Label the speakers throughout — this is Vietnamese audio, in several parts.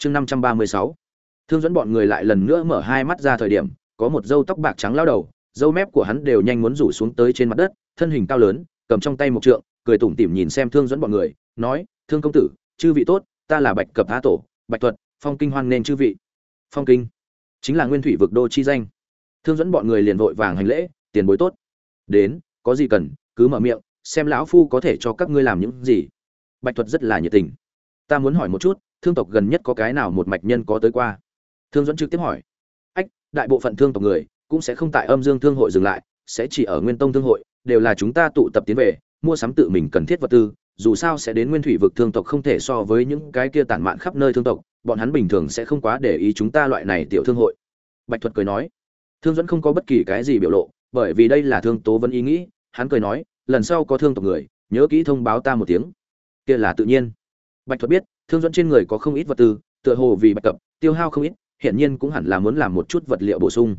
Speaker 1: chương năm trăm ba mươi sáu. Thương dẫn bọn người lại lần nữa mở hai mắt ra thời điểm, có một dâu tóc bạc trắng lao đầu dâu mép của hắn đều nhanh muốn rủ xuống tới trên mặt đất, thân hình cao lớn, cầm trong tay một trượng, cười tủm tỉm nhìn xem thương dẫn bọn người, nói, thương công tử, chư vị tốt, ta là bạch cập á tổ, bạch thuật, phong kinh hoan nên chư vị. Phong kinh, chính là nguyên thủy vực đô chi danh. Thương dẫn bọn người liền vội vàng hành lễ, tiền bối tốt. Đến, có gì cần, cứ mở miệng, xem lão phu có thể cho các ngươi làm những gì. Bạch thuật rất là nhiệt tình. Ta muốn hỏi một chút thương tộc gần nhất có cái nào một mạch nhân có tới qua? Thương dẫn trực tiếp hỏi. Ách, đại bộ phận thương tộc người cũng sẽ không tại âm dương thương hội dừng lại, sẽ chỉ ở nguyên tông thương hội, đều là chúng ta tụ tập tiến về, mua sắm tự mình cần thiết vật tư, dù sao sẽ đến nguyên thủy vực thương tộc không thể so với những cái kia tản mạn khắp nơi thương tộc, bọn hắn bình thường sẽ không quá để ý chúng ta loại này tiểu thương hội. Bạch thuật cười nói. Thương dẫn không có bất kỳ cái gì biểu lộ, bởi vì đây là thương tố vấn ý nghĩ, hắn cười nói, lần sau có thương tộc người, nhớ kỹ thông báo ta một tiếng. Kia là tự nhiên. Bạch thuật biết thương dẫn trên người có không ít vật tư, tựa hồ vì bạch cập tiêu hao không ít, hiển nhiên cũng hẳn là muốn làm một chút vật liệu bổ sung.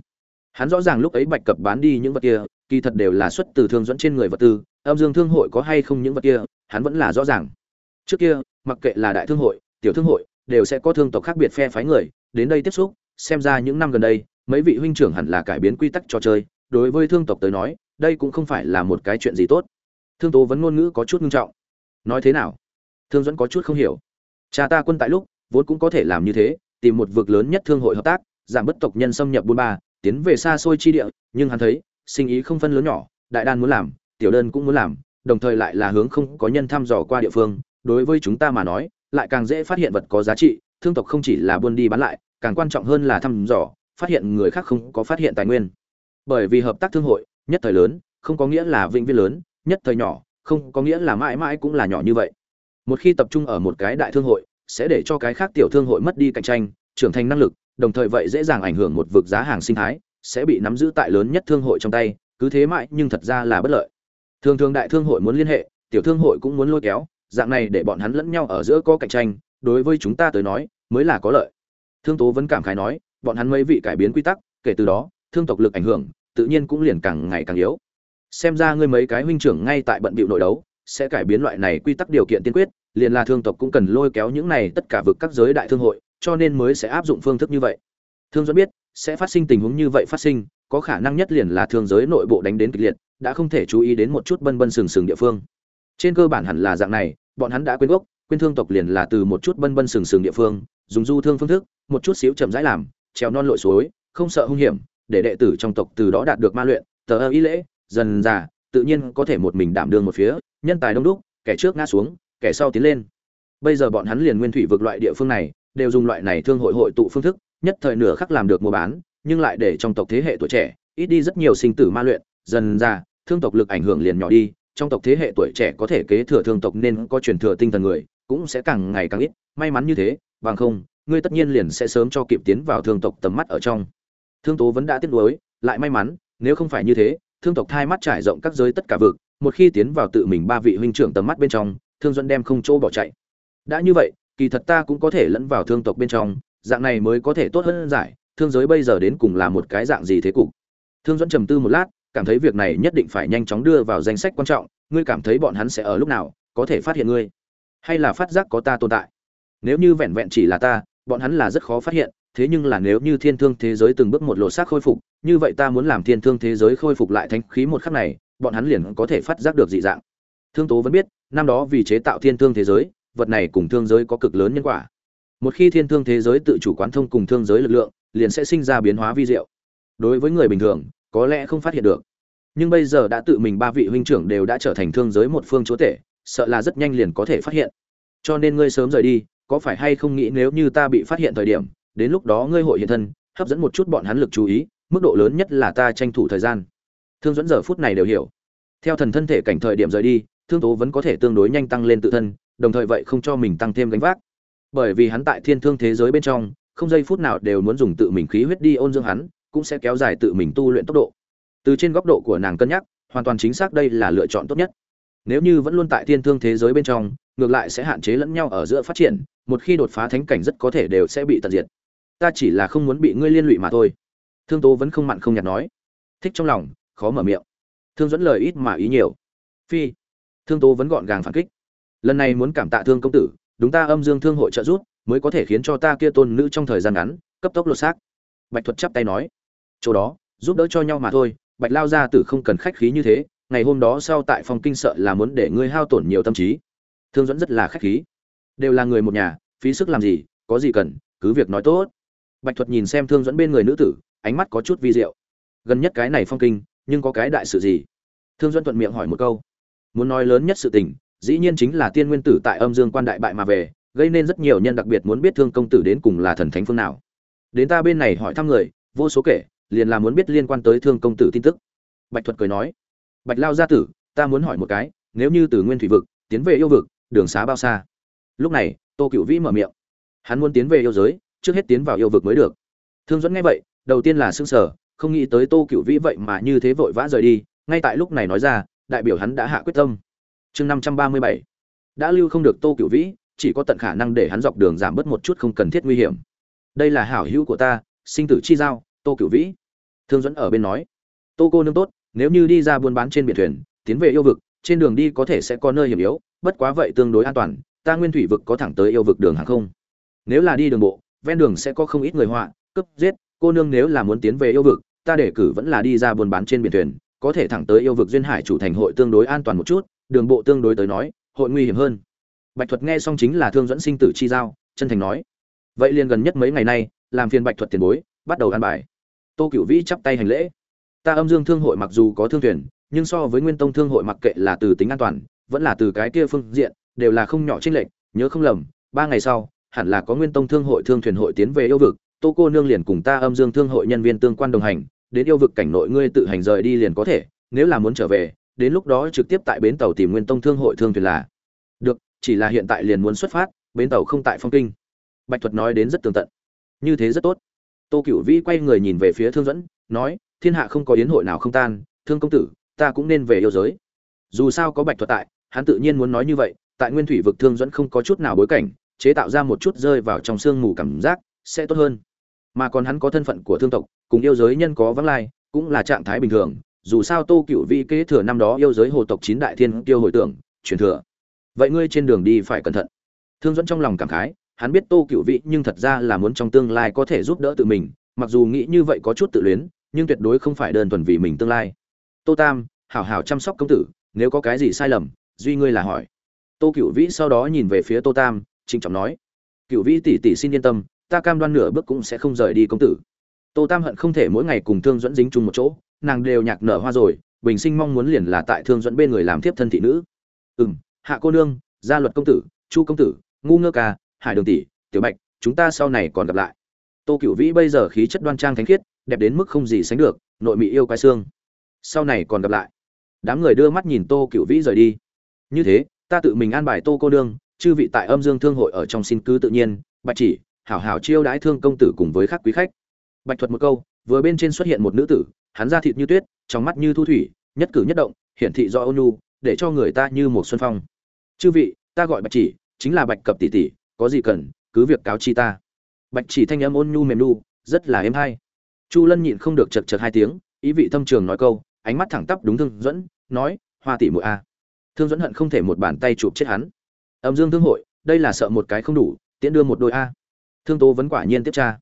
Speaker 1: Hắn rõ ràng lúc ấy bạch cập bán đi những vật kia, kỳ thật đều là xuất từ thương dẫn trên người vật tư, âm dương thương hội có hay không những vật kia, hắn vẫn là rõ ràng. Trước kia, mặc kệ là đại thương hội, tiểu thương hội, đều sẽ có thương tộc khác biệt phe phái người, đến đây tiếp xúc, xem ra những năm gần đây, mấy vị huynh trưởng hẳn là cải biến quy tắc trò chơi, đối với thương tộc tới nói, đây cũng không phải là một cái chuyện gì tốt. Thương tố vẫn ngôn ngữ có chút nghiêm trọng. Nói thế nào? Thương dẫn có chút không hiểu cha ta quân tại lúc, vốn cũng có thể làm như thế, tìm một vực lớn nhất thương hội hợp tác, giảm bất tộc nhân xâm nhập buôn ba, tiến về xa xôi chi địa, nhưng hắn thấy, sinh ý không phân lớn nhỏ, đại đan muốn làm, tiểu đơn cũng muốn làm, đồng thời lại là hướng không có nhân thăm dò qua địa phương. Đối với chúng ta mà nói, lại càng dễ phát hiện vật có giá trị, thương tộc không chỉ là buôn đi bán lại, càng quan trọng hơn là thăm dò, phát hiện người khác không có phát hiện tài nguyên. Bởi vì hợp tác thương hội, nhất thời lớn, không có nghĩa là vĩnh viễn lớn, nhất thời nhỏ, không có nghĩa là mãi mãi cũng là nhỏ như vậy một khi tập trung ở một cái đại thương hội, sẽ để cho cái khác tiểu thương hội mất đi cạnh tranh, trưởng thành năng lực, đồng thời vậy dễ dàng ảnh hưởng một vực giá hàng sinh thái, sẽ bị nắm giữ tại lớn nhất thương hội trong tay, cứ thế mãi nhưng thật ra là bất lợi. Thường thường đại thương hội muốn liên hệ, tiểu thương hội cũng muốn lôi kéo, dạng này để bọn hắn lẫn nhau ở giữa có cạnh tranh, đối với chúng ta tới nói, mới là có lợi. Thương tố vẫn cảm khái nói, bọn hắn mấy vị cải biến quy tắc, kể từ đó, thương tộc lực ảnh hưởng, tự nhiên cũng liền càng ngày càng yếu. Xem ra ngươi mấy cái huynh trưởng ngay tại bận bịu nội đấu, sẽ cải biến loại này quy tắc điều kiện tiên quyết liền là thương tộc cũng cần lôi kéo những này tất cả vực các giới đại thương hội, cho nên mới sẽ áp dụng phương thức như vậy. Thương Duẫn biết, sẽ phát sinh tình huống như vậy phát sinh, có khả năng nhất liền là thương giới nội bộ đánh đến kịch liệt, đã không thể chú ý đến một chút bân bân sừng sừng địa phương. Trên cơ bản hẳn là dạng này, bọn hắn đã quên gốc, quên thương tộc liền là từ một chút bân bân sừng sừng địa phương, dùng du thương phương thức, một chút xíu chậm rãi làm, trèo non lội suối, không sợ hung hiểm, để đệ tử trong tộc từ đó đạt được ma luyện, tờ ý lễ, dần già tự nhiên có thể một mình đảm đương một phía, nhân tài đông đúc, kẻ trước ngã xuống kẻ sau tiến lên. Bây giờ bọn hắn liền nguyên thủy vực loại địa phương này, đều dùng loại này thương hội hội tụ phương thức, nhất thời nửa khắc làm được mua bán, nhưng lại để trong tộc thế hệ tuổi trẻ, ít đi rất nhiều sinh tử ma luyện, dần ra, thương tộc lực ảnh hưởng liền nhỏ đi, trong tộc thế hệ tuổi trẻ có thể kế thừa thương tộc nên có truyền thừa tinh thần người, cũng sẽ càng ngày càng ít, may mắn như thế, bằng không, ngươi tất nhiên liền sẽ sớm cho kịp tiến vào thương tộc tầm mắt ở trong. Thương tố vẫn đã tiếc nuối, lại may mắn, nếu không phải như thế, thương tộc thai mắt trải rộng các giới tất cả vực, một khi tiến vào tự mình ba vị huynh trưởng tầm mắt bên trong thương dẫn đem không chỗ bỏ chạy. Đã như vậy, kỳ thật ta cũng có thể lẫn vào thương tộc bên trong, dạng này mới có thể tốt hơn giải, thương giới bây giờ đến cùng là một cái dạng gì thế cục? Thương dẫn trầm tư một lát, cảm thấy việc này nhất định phải nhanh chóng đưa vào danh sách quan trọng, ngươi cảm thấy bọn hắn sẽ ở lúc nào, có thể phát hiện ngươi? Hay là phát giác có ta tồn tại? Nếu như vẹn vẹn chỉ là ta, bọn hắn là rất khó phát hiện, thế nhưng là nếu như thiên thương thế giới từng bước một lộ xác khôi phục, như vậy ta muốn làm thiên thương thế giới khôi phục lại thanh khí một khắc này, bọn hắn liền có thể phát giác được dị dạng. Thương tố vẫn biết năm đó vì chế tạo thiên thương thế giới, vật này cùng thương giới có cực lớn nhân quả. Một khi thiên thương thế giới tự chủ quán thông cùng thương giới lực lượng, liền sẽ sinh ra biến hóa vi diệu. Đối với người bình thường, có lẽ không phát hiện được. Nhưng bây giờ đã tự mình ba vị huynh trưởng đều đã trở thành thương giới một phương chúa tể, sợ là rất nhanh liền có thể phát hiện. Cho nên ngươi sớm rời đi, có phải hay không nghĩ nếu như ta bị phát hiện thời điểm, đến lúc đó ngươi hội hiện thân, hấp dẫn một chút bọn hắn lực chú ý, mức độ lớn nhất là ta tranh thủ thời gian. Thương dẫn giờ phút này đều hiểu. Theo thần thân thể cảnh thời điểm rời đi thương tố vẫn có thể tương đối nhanh tăng lên tự thân, đồng thời vậy không cho mình tăng thêm gánh vác. Bởi vì hắn tại thiên thương thế giới bên trong, không giây phút nào đều muốn dùng tự mình khí huyết đi ôn dưỡng hắn, cũng sẽ kéo dài tự mình tu luyện tốc độ. Từ trên góc độ của nàng cân nhắc, hoàn toàn chính xác đây là lựa chọn tốt nhất. Nếu như vẫn luôn tại thiên thương thế giới bên trong, ngược lại sẽ hạn chế lẫn nhau ở giữa phát triển, một khi đột phá thánh cảnh rất có thể đều sẽ bị tận diệt. Ta chỉ là không muốn bị ngươi liên lụy mà thôi. Thương tố vẫn không mặn không nhạt nói. Thích trong lòng, khó mở miệng. Thương dẫn lời ít mà ý nhiều. Phi thương tố vẫn gọn gàng phản kích. Lần này muốn cảm tạ thương công tử, đúng ta âm dương thương hội trợ giúp, mới có thể khiến cho ta kia tôn nữ trong thời gian ngắn, cấp tốc lột xác. Bạch thuật chắp tay nói. Chỗ đó, giúp đỡ cho nhau mà thôi, bạch lao gia tử không cần khách khí như thế, ngày hôm đó sau tại phòng kinh sợ là muốn để ngươi hao tổn nhiều tâm trí. Thương dẫn rất là khách khí. Đều là người một nhà, phí sức làm gì, có gì cần, cứ việc nói tốt. Bạch thuật nhìn xem thương dẫn bên người nữ tử, ánh mắt có chút vi diệu. Gần nhất cái này phong kinh, nhưng có cái đại sự gì? Thương dẫn thuận miệng hỏi một câu muốn nói lớn nhất sự tình, dĩ nhiên chính là tiên nguyên tử tại âm dương quan đại bại mà về, gây nên rất nhiều nhân đặc biệt muốn biết thương công tử đến cùng là thần thánh phương nào. Đến ta bên này hỏi thăm người, vô số kể, liền là muốn biết liên quan tới thương công tử tin tức. Bạch thuật cười nói, bạch lao gia tử, ta muốn hỏi một cái, nếu như từ nguyên thủy vực, tiến về yêu vực, đường xá bao xa? Lúc này, tô cựu vĩ mở miệng, hắn muốn tiến về yêu giới, trước hết tiến vào yêu vực mới được. Thương dẫn nghe vậy, đầu tiên là s ư n g sở không nghĩ tới tô cựu vĩ vậy mà như thế vội vã rời đi, ngay tại lúc này nói ra đại biểu hắn đã hạ quyết tâm. Chương năm trăm ba mươi bảy. Đã lưu không được tô cửu vĩ, chỉ có tận khả năng để hắn dọc đường giảm bớt một chút không cần thiết nguy hiểm. Đây là hảo hữu của ta, sinh tử chi giao, tô cửu vĩ. Thương dẫn ở bên nói. Tô cô nương tốt, nếu như đi ra buôn bán trên biển thuyền, tiến về yêu vực, trên đường đi có thể sẽ có nơi hiểm yếu, bất quá vậy tương đối an toàn, ta nguyên thủy vực có thẳng tới yêu vực đường hàng không. Nếu là đi đường bộ, ven đường sẽ có không ít người họa, cướp, giết, cô nương nếu là muốn tiến về yêu vực, ta đề cử vẫn là đi ra buôn bán trên biển thuyền có thể thẳng tới yêu vực duyên hải chủ thành hội tương đối an toàn một chút, đường bộ tương đối tới nói, hội nguy hiểm hơn. Bạch thuật nghe xong chính là thương dẫn sinh tử chi giao, chân thành nói. Vậy liền gần nhất mấy ngày nay, làm phiền bạch thuật tiền bối, bắt đầu ăn bài. Tô cửu vĩ chắp tay hành lễ. Ta âm dương thương hội mặc dù có thương thuyền, nhưng so với nguyên tông thương hội mặc kệ là từ tính an toàn, vẫn là từ cái kia phương diện, đều là không nhỏ trên lệnh nhớ không lầm, ba ngày sau, hẳn là có nguyên tông thương hội thương thuyền hội tiến về yêu vực. Tô cô nương liền cùng ta âm dương thương hội nhân viên tương quan đồng hành đến yêu vực cảnh nội ngươi tự hành rời đi liền có thể, nếu là muốn trở về, đến lúc đó trực tiếp tại bến tàu tìm nguyên tông thương hội thương thuyền là được, chỉ là hiện tại liền muốn xuất phát, bến tàu không tại phong kinh. Bạch thuật nói đến rất tường tận. Như thế rất tốt. Tô cửu vĩ quay người nhìn về phía thương dẫn nói, thiên hạ không có yến hội nào không tan, thương công tử, ta cũng nên về yêu giới. Dù sao có bạch thuật tại, hắn tự nhiên muốn nói như vậy, tại nguyên thủy vực thương dẫn không có chút nào bối cảnh, chế tạo ra một chút rơi vào trong sương mù cảm giác, sẽ tốt hơn mà còn hắn có thân phận của thương tộc, cùng yêu giới nhân có vắng lai, cũng là trạng thái bình thường, dù sao tô cựu vi kế thừa năm đó yêu giới hồ tộc chín đại thiên tiêu hồi tưởng, truyền thừa. Vậy ngươi trên đường đi phải cẩn thận. Thương dẫn trong lòng cảm khái, hắn biết tô cựu vị nhưng thật ra là muốn trong tương lai có thể giúp đỡ tự mình, mặc dù nghĩ như vậy có chút tự luyến, nhưng tuyệt đối không phải đơn thuần vì mình tương lai. Tô tam, hảo hảo chăm sóc công tử, nếu có cái gì sai lầm, duy ngươi là hỏi. Tô cựu vĩ sau đó nhìn về phía tô tam, trịnh trọng nói. Cựu vĩ tỷ tỷ xin yên tâm ta cam đoan nửa bước cũng sẽ không rời đi công tử. Tô tam hận không thể mỗi ngày cùng thương dẫn dính chung một chỗ, nàng đều nhạc nở hoa rồi, bình sinh mong muốn liền là tại thương dẫn bên người làm thiếp thân thị nữ. Ừ m hạ cô nương, gia luật công tử, chu công tử, ngu ngơ ca, hải đường tỷ, tiểu bạch, chúng ta sau này còn gặp lại. Tô cựu vĩ bây giờ khí chất đoan trang thánh khiết, đẹp đến mức không gì sánh được, nội mị yêu quái xương. Sau này còn gặp lại. Đám người đưa mắt nhìn tô cựu vĩ rời đi. Như thế, ta tự mình an bài tô cô nương, chư vị tại âm dương thương hội ở trong xin cứ tự nhiên, bạch chỉ hảo hảo chiêu đãi thương công tử cùng với các quý khách. Bạch thuật một câu, vừa bên trên xuất hiện một nữ tử, hắn da thịt như tuyết, trong mắt như thu thủy, nhất cử nhất động, hiển thị do ôn nhu, để cho người ta như một xuân phong. Chư vị, ta gọi bạch chỉ, chính là bạch cập tỷ tỷ, có gì cần, cứ việc cáo chi ta. Bạch chỉ thanh âm ôn nhu mềm nu, rất là êm hay. Chu lân nhịn không được chật chật hai tiếng, ý vị thâm trường nói câu, ánh mắt thẳng tắp đúng thương dẫn nói, hoa tỷ muội a. Thương dẫn hận không thể một bàn tay chụp chết hắn. Âm dương thương hội, đây là sợ một cái không đủ, tiễn đưa một đôi a thương tố vẫn quả nhiên tiếp tra.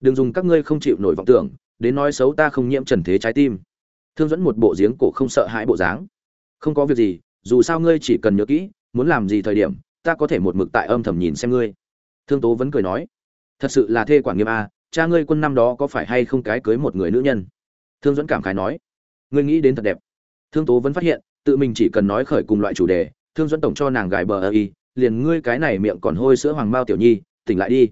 Speaker 1: Đừng dùng các ngươi không chịu nổi vọng tưởng, đến nói xấu ta không nhiễm trần thế trái tim. Thương dẫn một bộ giếng cổ không sợ hãi bộ dáng. Không có việc gì, dù sao ngươi chỉ cần nhớ kỹ, muốn làm gì thời điểm, ta có thể một mực tại âm thầm nhìn xem ngươi. Thương tố vẫn cười nói. Thật sự là thê quản nghiêm a, cha ngươi quân năm đó có phải hay không cái cưới một người nữ nhân? Thương dẫn cảm khái nói. Ngươi nghĩ đến thật đẹp. Thương tố vẫn phát hiện, tự mình chỉ cần nói khởi cùng loại chủ đề, thương dẫn tổng cho nàng gài bờ ơ y, liền ngươi cái này miệng còn hôi sữa hoàng mao tiểu nhi, tỉnh lại đi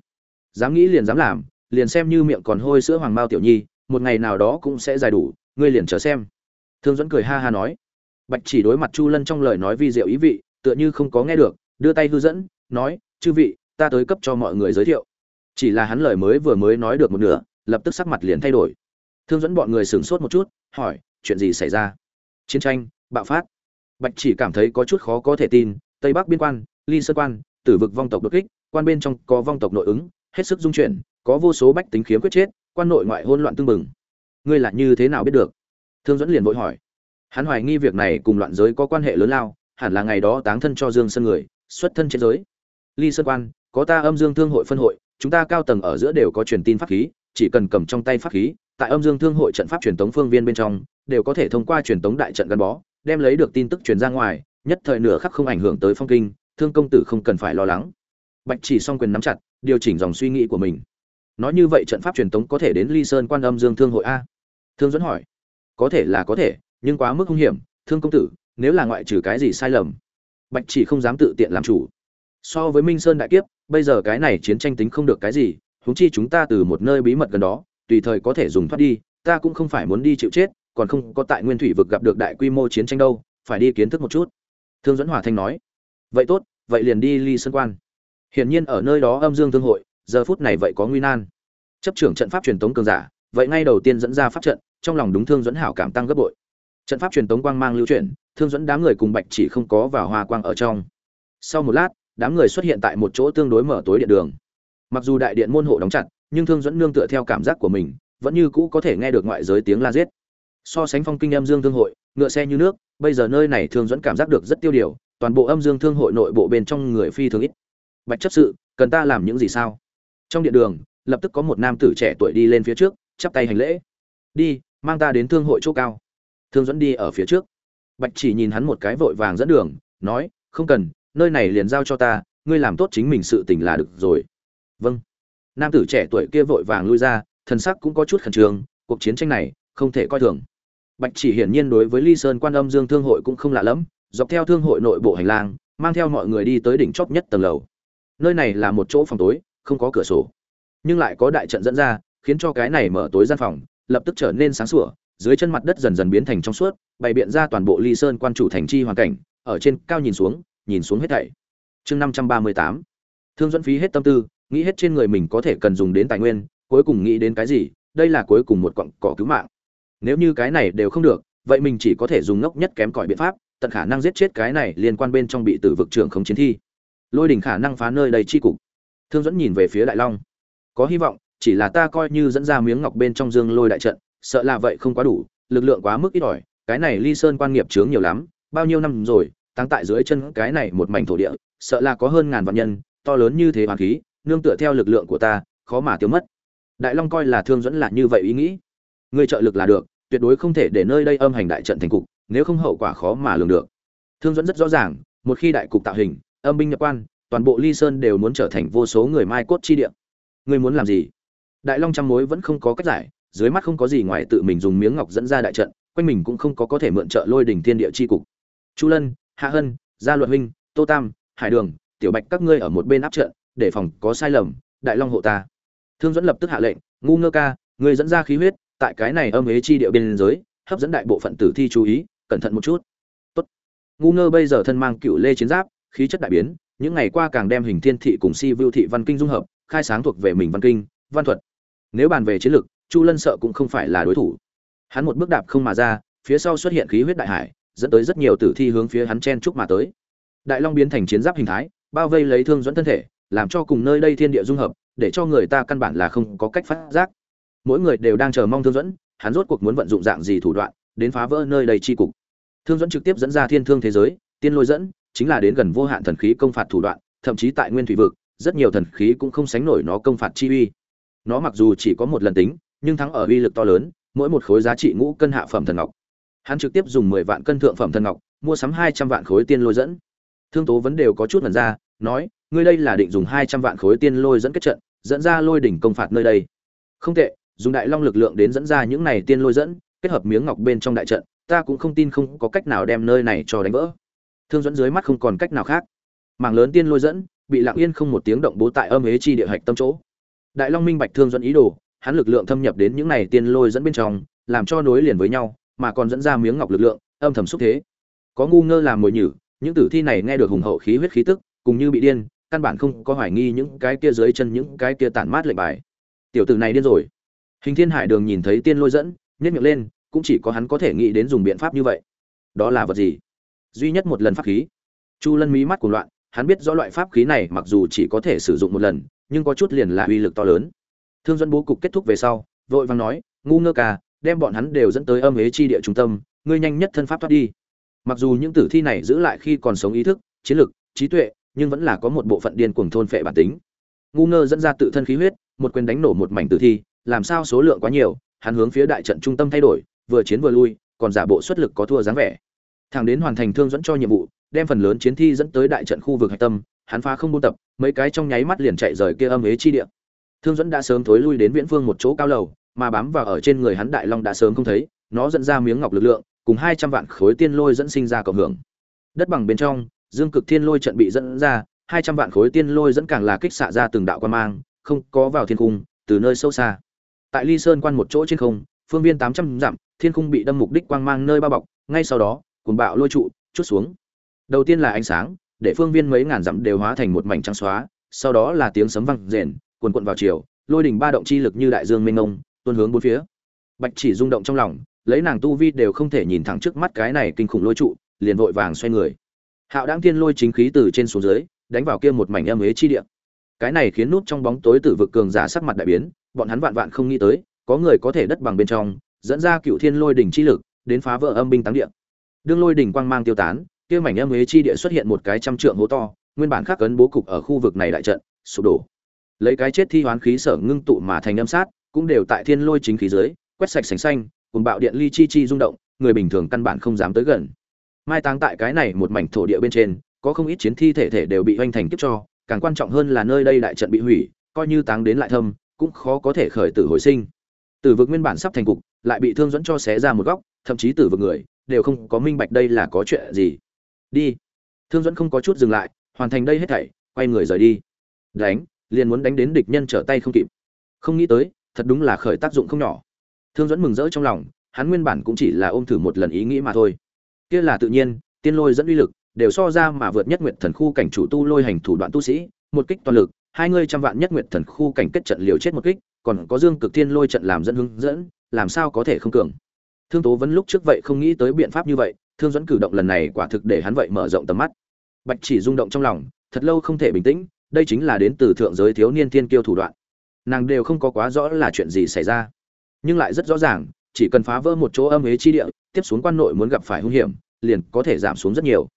Speaker 1: dám nghĩ liền dám làm, liền xem như miệng còn hôi sữa hoàng mao tiểu nhi, một ngày nào đó cũng sẽ dài đủ, ngươi liền chờ xem. Thương dẫn cười ha ha nói. Bạch chỉ đối mặt chu lân trong lời nói vi diệu ý vị, tựa như không có nghe được, đưa tay hư dẫn, nói, chư vị, ta tới cấp cho mọi người giới thiệu. Chỉ là hắn lời mới vừa mới nói được một nửa, lập tức sắc mặt liền thay đổi. Thương dẫn bọn người sửng sốt một chút, hỏi, chuyện gì xảy ra? Chiến tranh, bạo phát. Bạch chỉ cảm thấy có chút khó có thể tin, tây bắc biên quan, ly sơ quan, tử vực vong tộc đột kích, quan bên trong có vong tộc nội ứng hết sức dung chuyển, có vô số bách tính khiếm quyết chết, quan nội ngoại hôn loạn tương bừng. Ngươi là như thế nào biết được? Thương dẫn liền vội hỏi. Hắn hoài nghi việc này cùng loạn giới có quan hệ lớn lao, hẳn là ngày đó táng thân cho dương sơn người, xuất thân trên giới. Ly sơn quan, có ta âm dương thương hội phân hội, chúng ta cao tầng ở giữa đều có truyền tin pháp khí, chỉ cần cầm trong tay pháp khí, tại âm dương thương hội trận pháp truyền tống phương viên bên trong, đều có thể thông qua truyền tống đại trận gắn bó, đem lấy được tin tức truyền ra ngoài, nhất thời nửa khắc không ảnh hưởng tới phong kinh, thương công tử không cần phải lo lắng bạch chỉ song quyền nắm chặt, điều chỉnh dòng suy nghĩ của mình. Nói như vậy trận pháp truyền tống có thể đến ly sơn quan âm dương thương hội a? Thương dẫn hỏi. Có thể là có thể, nhưng quá mức hung hiểm, thương công tử, nếu là ngoại trừ cái gì sai lầm? Bạch chỉ không dám tự tiện làm chủ. So với minh sơn đại kiếp, bây giờ cái này chiến tranh tính không được cái gì, huống chi chúng ta từ một nơi bí mật gần đó, tùy thời có thể dùng thoát đi, ta cũng không phải muốn đi chịu chết, còn không có tại nguyên thủy vực gặp được đại quy mô chiến tranh đâu, phải đi kiến thức một chút. Thương dẫn hòa thanh nói. Vậy tốt, vậy liền đi ly sơn quan hiển nhiên ở nơi đó âm dương thương hội, giờ phút này vậy có nguy nan. Chấp trưởng trận pháp truyền tống cường giả, vậy ngay đầu tiên dẫn ra pháp trận, trong lòng đúng thương dẫn hảo cảm tăng gấp bội. Trận pháp truyền tống quang mang lưu chuyển, thương dẫn đám người cùng bạch chỉ không có vào hoa quang ở trong. Sau một lát, đám người xuất hiện tại một chỗ tương đối mở tối điện đường. Mặc dù đại điện môn hộ đóng chặt, nhưng thương dẫn nương tựa theo cảm giác của mình, vẫn như cũ có thể nghe được ngoại giới tiếng la giết. So sánh phong kinh âm dương thương hội, ngựa xe như nước, bây giờ nơi này thương dẫn cảm giác được rất tiêu điều, toàn bộ âm dương thương hội nội bộ bên trong người phi thường ít bạch chấp sự, cần ta làm những gì sao? Trong điện đường, lập tức có một nam tử trẻ tuổi đi lên phía trước, chắp tay hành lễ. Đi, mang ta đến thương hội chỗ cao. Thương dẫn đi ở phía trước. Bạch chỉ nhìn hắn một cái vội vàng dẫn đường, nói, không cần, nơi này liền giao cho ta, ngươi làm tốt chính mình sự tình là được rồi. Vâng. Nam tử trẻ tuổi kia vội vàng lui ra, thần sắc cũng có chút khẩn trương, cuộc chiến tranh này, không thể coi thường. Bạch chỉ hiển nhiên đối với ly sơn quan âm dương thương hội cũng không lạ lẫm, dọc theo thương hội nội bộ hành lang, mang theo mọi người đi tới đỉnh chóp nhất tầng lầu nơi này là một chỗ phòng tối, không có cửa sổ. Nhưng lại có đại trận dẫn ra, khiến cho cái này mở tối gian phòng, lập tức trở nên sáng sủa, dưới chân mặt đất dần dần biến thành trong suốt, bày biện ra toàn bộ ly sơn quan chủ thành chi hoàn cảnh, ở trên cao nhìn xuống nhìn xuống hết thảy. Chương năm trăm ba mươi tám. Thương dẫn phí hết tâm tư, nghĩ hết trên người mình có thể cần dùng đến tài nguyên, cuối cùng nghĩ đến cái gì, đây là cuối cùng một quặng cỏ cứu mạng. Nếu như cái này đều không được, vậy mình chỉ có thể dùng ngốc nhất kém cỏi biện pháp, tận khả năng giết chết cái này liên quan bên trong bị tử vực trưởng không chiến thi lôi đỉnh khả năng phá nơi đầy chi cục. Thương dẫn nhìn về phía đại long. Có hy vọng, chỉ là ta coi như dẫn ra miếng ngọc bên trong dương lôi đại trận, sợ là vậy không quá đủ, lực lượng quá mức ít ỏi, cái này ly sơn quan nghiệp chướng nhiều lắm, bao nhiêu năm rồi tăng tại dưới chân cái này một mảnh thổ địa, sợ là có hơn ngàn vạn nhân, to lớn như thế hoàn khí, nương tựa theo lực lượng của ta, khó mà tiêu mất. Đại long coi là thương dẫn là như vậy ý nghĩ. Người trợ lực là được, tuyệt đối không thể để nơi đây âm hành đại trận thành cục, nếu không hậu quả khó mà lường được. Thương dẫn rất rõ ràng, một khi đại cục tạo hình âm binh nhập quan, toàn bộ ly sơn đều muốn trở thành vô số người mai cốt chi địa. Ngươi muốn làm gì? Đại long trăm mối vẫn không có cách giải, dưới mắt không có gì ngoài tự mình dùng miếng ngọc dẫn ra đại trận, quanh mình cũng không có có thể mượn trợ lôi đỉnh thiên địa chi cục. Chu lân, hạ hân, gia luật huynh, tô tam, hải đường, tiểu bạch các ngươi ở một bên áp trận, để phòng có sai lầm, đại long hộ ta. Thương dẫn lập tức hạ lệnh, ngu ngơ ca người dẫn ra khí huyết, tại cái này âm ế chi địa biên giới, hấp dẫn đại bộ phận tử thi chú ý, cẩn thận một chút. Tốt. Ngu ngơ bây giờ thân mang cựu lê chiến giáp khí chất đại biến, những ngày qua càng đem hình thiên thị cùng si vưu thị văn kinh dung hợp, khai sáng thuộc về mình văn kinh, văn thuật. Nếu bàn về chiến lược, chu lân sợ cũng không phải là đối thủ. Hắn một bước đạp không mà ra, phía sau xuất hiện khí huyết đại hải, dẫn tới rất nhiều tử thi hướng phía hắn chen chúc mà tới. Đại long biến thành chiến giáp hình thái, bao vây lấy thương dẫn thân thể, làm cho cùng nơi đây thiên địa dung hợp, để cho người ta căn bản là không có cách phát giác. Mỗi người đều đang chờ mong thương dẫn hắn rốt cuộc muốn vận dụng dạng gì thủ đoạn, đến phá vỡ nơi đây chi cục. Thương dẫn trực tiếp dẫn ra thiên thương thế giới, tiên lôi dẫn chính là đến gần vô hạn thần khí công phạt thủ đoạn, thậm chí tại nguyên thủy vực, rất nhiều thần khí cũng không sánh nổi nó công phạt chi uy. Nó mặc dù chỉ có một lần tính, nhưng thắng ở uy lực to lớn, mỗi một khối giá trị ngũ cân hạ phẩm thần ngọc. Hắn trực tiếp dùng mười vạn cân thượng phẩm thần ngọc, mua sắm hai trăm vạn khối tiên lôi dẫn. Thương tố vấn đều có chút lần ra, nói, ngươi đây là định dùng hai trăm vạn khối tiên lôi dẫn kết trận, dẫn ra lôi đỉnh công phạt nơi đây. Không tệ, dùng đại long lực lượng đến dẫn ra những này tiên lôi dẫn, kết hợp miếng ngọc bên trong đại trận, ta cũng không tin không có cách nào đem nơi này cho đánh vỡ thương dẫn dưới mắt không còn cách nào khác. Mảng lớn tiên lôi dẫn, bị lặng yên không một tiếng động bố tại âm ế chi địa hạch tâm chỗ. Đại long minh bạch thương dẫn ý đồ, hắn lực lượng thâm nhập đến những này tiên lôi dẫn bên trong, làm cho nối liền với nhau, mà còn dẫn ra miếng ngọc lực lượng, âm thầm xúc thế. Có ngu ngơ làm mồi nhử, những tử thi này nghe được hùng hậu khí huyết khí tức, cùng như bị điên, căn bản không có hoài nghi những cái kia dưới chân, những cái kia tản mát lệnh bài. Tiểu tử này điên rồi. Hình thiên hải đường nhìn thấy tiên lôi dẫn nhét miệng lên, cũng chỉ có hắn có thể nghĩ đến dùng biện pháp như vậy. Đó là vật gì? Duy nhất một lần pháp khí. Chu lân mí mắt cuồng loạn, hắn biết rõ loại pháp khí này mặc dù chỉ có thể sử dụng một lần, nhưng có chút liền là uy lực to lớn. Thương dẫn bố cục kết thúc về sau, vội vàng nói, ngu ngơ ca, đem bọn hắn đều dẫn tới âm ế chi địa trung tâm, ngươi nhanh nhất thân pháp thoát đi. Mặc dù những tử thi này giữ lại khi còn sống ý thức, chiến lực, trí tuệ, nhưng vẫn là có một bộ phận điên cuồng thôn phệ bản tính. Ngu ngơ dẫn ra tự thân khí huyết, một quyền đánh nổ một mảnh tử thi, làm sao số lượng quá nhiều, hắn hướng phía đại trận trung tâm thay đổi, vừa chiến vừa lui, còn giả bộ xuất lực có thua dáng vẻ thẳng đến hoàn thành thương dẫn cho nhiệm vụ, đem phần lớn chiến thi dẫn tới đại trận khu vực hạch tâm, hắn phá không buôn tập, mấy cái trong nháy mắt liền chạy rời kia âm ế chi địa. Thương dẫn đã sớm thối lui đến viễn phương một chỗ cao lầu, mà bám vào ở trên người hắn đại long đã sớm không thấy, nó dẫn ra miếng ngọc lực lượng, cùng hai trăm vạn khối tiên lôi dẫn sinh ra cộng hưởng. Đất bằng bên trong, dương cực thiên lôi trận bị dẫn ra, hai trăm vạn khối tiên lôi dẫn càng là kích xạ ra từng đạo quan mang, không có vào thiên cung, từ nơi sâu xa. Tại ly sơn quan một chỗ trên không, phương viên tám trăm dặm, thiên cung bị đâm mục đích quang mang nơi bao bọc, ngay sau đó cuồng bạo lôi trụ, chút xuống. Đầu tiên là ánh sáng, để phương viên mấy ngàn dặm đều hóa thành một mảnh trắng xóa, sau đó là tiếng sấm vang rền, cuồn cuộn vào chiều, lôi đỉnh ba động chi lực như đại dương mênh mông, tuôn hướng bốn phía. Bạch chỉ rung động trong lòng, lấy nàng tu vi đều không thể nhìn thẳng trước mắt cái này kinh khủng lôi trụ, liền vội vàng xoay người. Hạo đáng thiên lôi chính khí từ trên xuống dưới, đánh vào kia một mảnh âm ế chi địa. Cái này khiến nút trong bóng tối tử vực cường giả sắc mặt đại biến, bọn hắn vạn vạn không nghĩ tới, có người có thể đất bằng bên trong, dẫn ra cựu thiên lôi đỉnh chi lực, đến phá vỡ âm binh táng địa đương lôi đỉnh quang mang tiêu tán, kia mảnh âm ế chi địa xuất hiện một cái trăm trượng hố to, nguyên bản khắc cấn bố cục ở khu vực này đại trận, sụp đổ. Lấy cái chết thi hoán khí sở ngưng tụ mà thành âm sát, cũng đều tại thiên lôi chính khí dưới, quét sạch sành xanh, cùng bạo điện ly chi chi rung động, người bình thường căn bản không dám tới gần. Mai táng tại cái này một mảnh thổ địa bên trên, có không ít chiến thi thể thể đều bị hoành thành kiếp cho, càng quan trọng hơn là nơi đây đại trận bị hủy, coi như táng đến lại thâm, cũng khó có thể khởi tử hồi sinh. Tử vực nguyên bản sắp thành cục, lại bị thương dẫn cho xé ra một góc, thậm chí tử vực người đều không có minh bạch đây là có chuyện gì. Đi. Thương dẫn không có chút dừng lại, hoàn thành đây hết thảy, quay người rời đi. Đánh, liền muốn đánh đến địch nhân trở tay không kịp. Không nghĩ tới, thật đúng là khởi tác dụng không nhỏ. Thương dẫn mừng rỡ trong lòng, hắn nguyên bản cũng chỉ là ôm thử một lần ý nghĩ mà thôi. Kia là tự nhiên, tiên lôi dẫn uy lực, đều so ra mà vượt nhất nguyệt thần khu cảnh chủ tu lôi hành thủ đoạn tu sĩ, một kích toàn lực, hai ngươi trăm vạn nhất nguyệt thần khu cảnh kết trận liều chết một kích, còn có dương cực tiên lôi trận làm dẫn hướng dẫn, làm sao có thể không cường thương tố vẫn lúc trước vậy không nghĩ tới biện pháp như vậy, thương dẫn cử động lần này quả thực để hắn vậy mở rộng tầm mắt. Bạch chỉ rung động trong lòng, thật lâu không thể bình tĩnh, đây chính là đến từ thượng giới thiếu niên thiên kiêu thủ đoạn. Nàng đều không có quá rõ là chuyện gì xảy ra. Nhưng lại rất rõ ràng, chỉ cần phá vỡ một chỗ âm ế chi địa, tiếp xuống quan nội muốn gặp phải hung hiểm, liền có thể giảm xuống rất nhiều.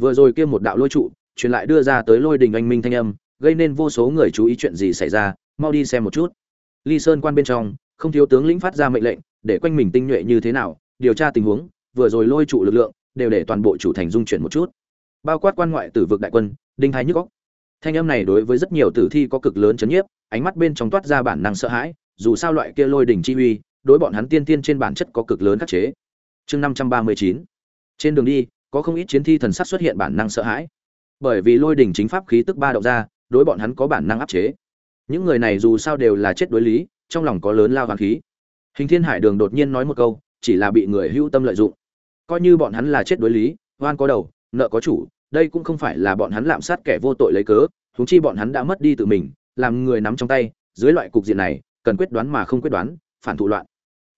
Speaker 1: Vừa rồi kia một đạo lôi trụ, truyền lại đưa ra tới lôi đình anh minh thanh âm, gây nên vô số người chú ý chuyện gì xảy ra, mau đi xem một chút. Ly sơn quan bên trong, không thiếu tướng lĩnh phát ra mệnh lệnh để quanh mình tinh nhuệ như thế nào, điều tra tình huống, vừa rồi lôi trụ lực lượng, đều để toàn bộ chủ thành dung chuyển một chút. Bao quát quan ngoại tử vực đại quân, đinh thái nhức góc. Thanh âm này đối với rất nhiều tử thi có cực lớn chấn nhiếp, ánh mắt bên trong toát ra bản năng sợ hãi, dù sao loại kia lôi đỉnh chi uy, đối bọn hắn tiên tiên trên bản chất có cực lớn khắc chế. Chương năm trăm ba mươi chín. Trên đường đi, có không ít chiến thi thần sắc xuất hiện bản năng sợ hãi. Bởi vì lôi đỉnh chính pháp khí tức ba động ra, đối bọn hắn có bản năng áp chế. Những người này dù sao đều là chết đối lý, trong lòng có lớn lao hoàng khí hình thiên hải đường đột nhiên nói một câu, chỉ là bị người hữu tâm lợi dụng. Coi như bọn hắn là chết đối lý, oan có đầu, nợ có chủ, đây cũng không phải là bọn hắn lạm sát kẻ vô tội lấy cớ, huống chi bọn hắn đã mất đi tự mình, làm người nắm trong tay, dưới loại cục diện này, cần quyết đoán mà không quyết đoán, phản thủ loạn.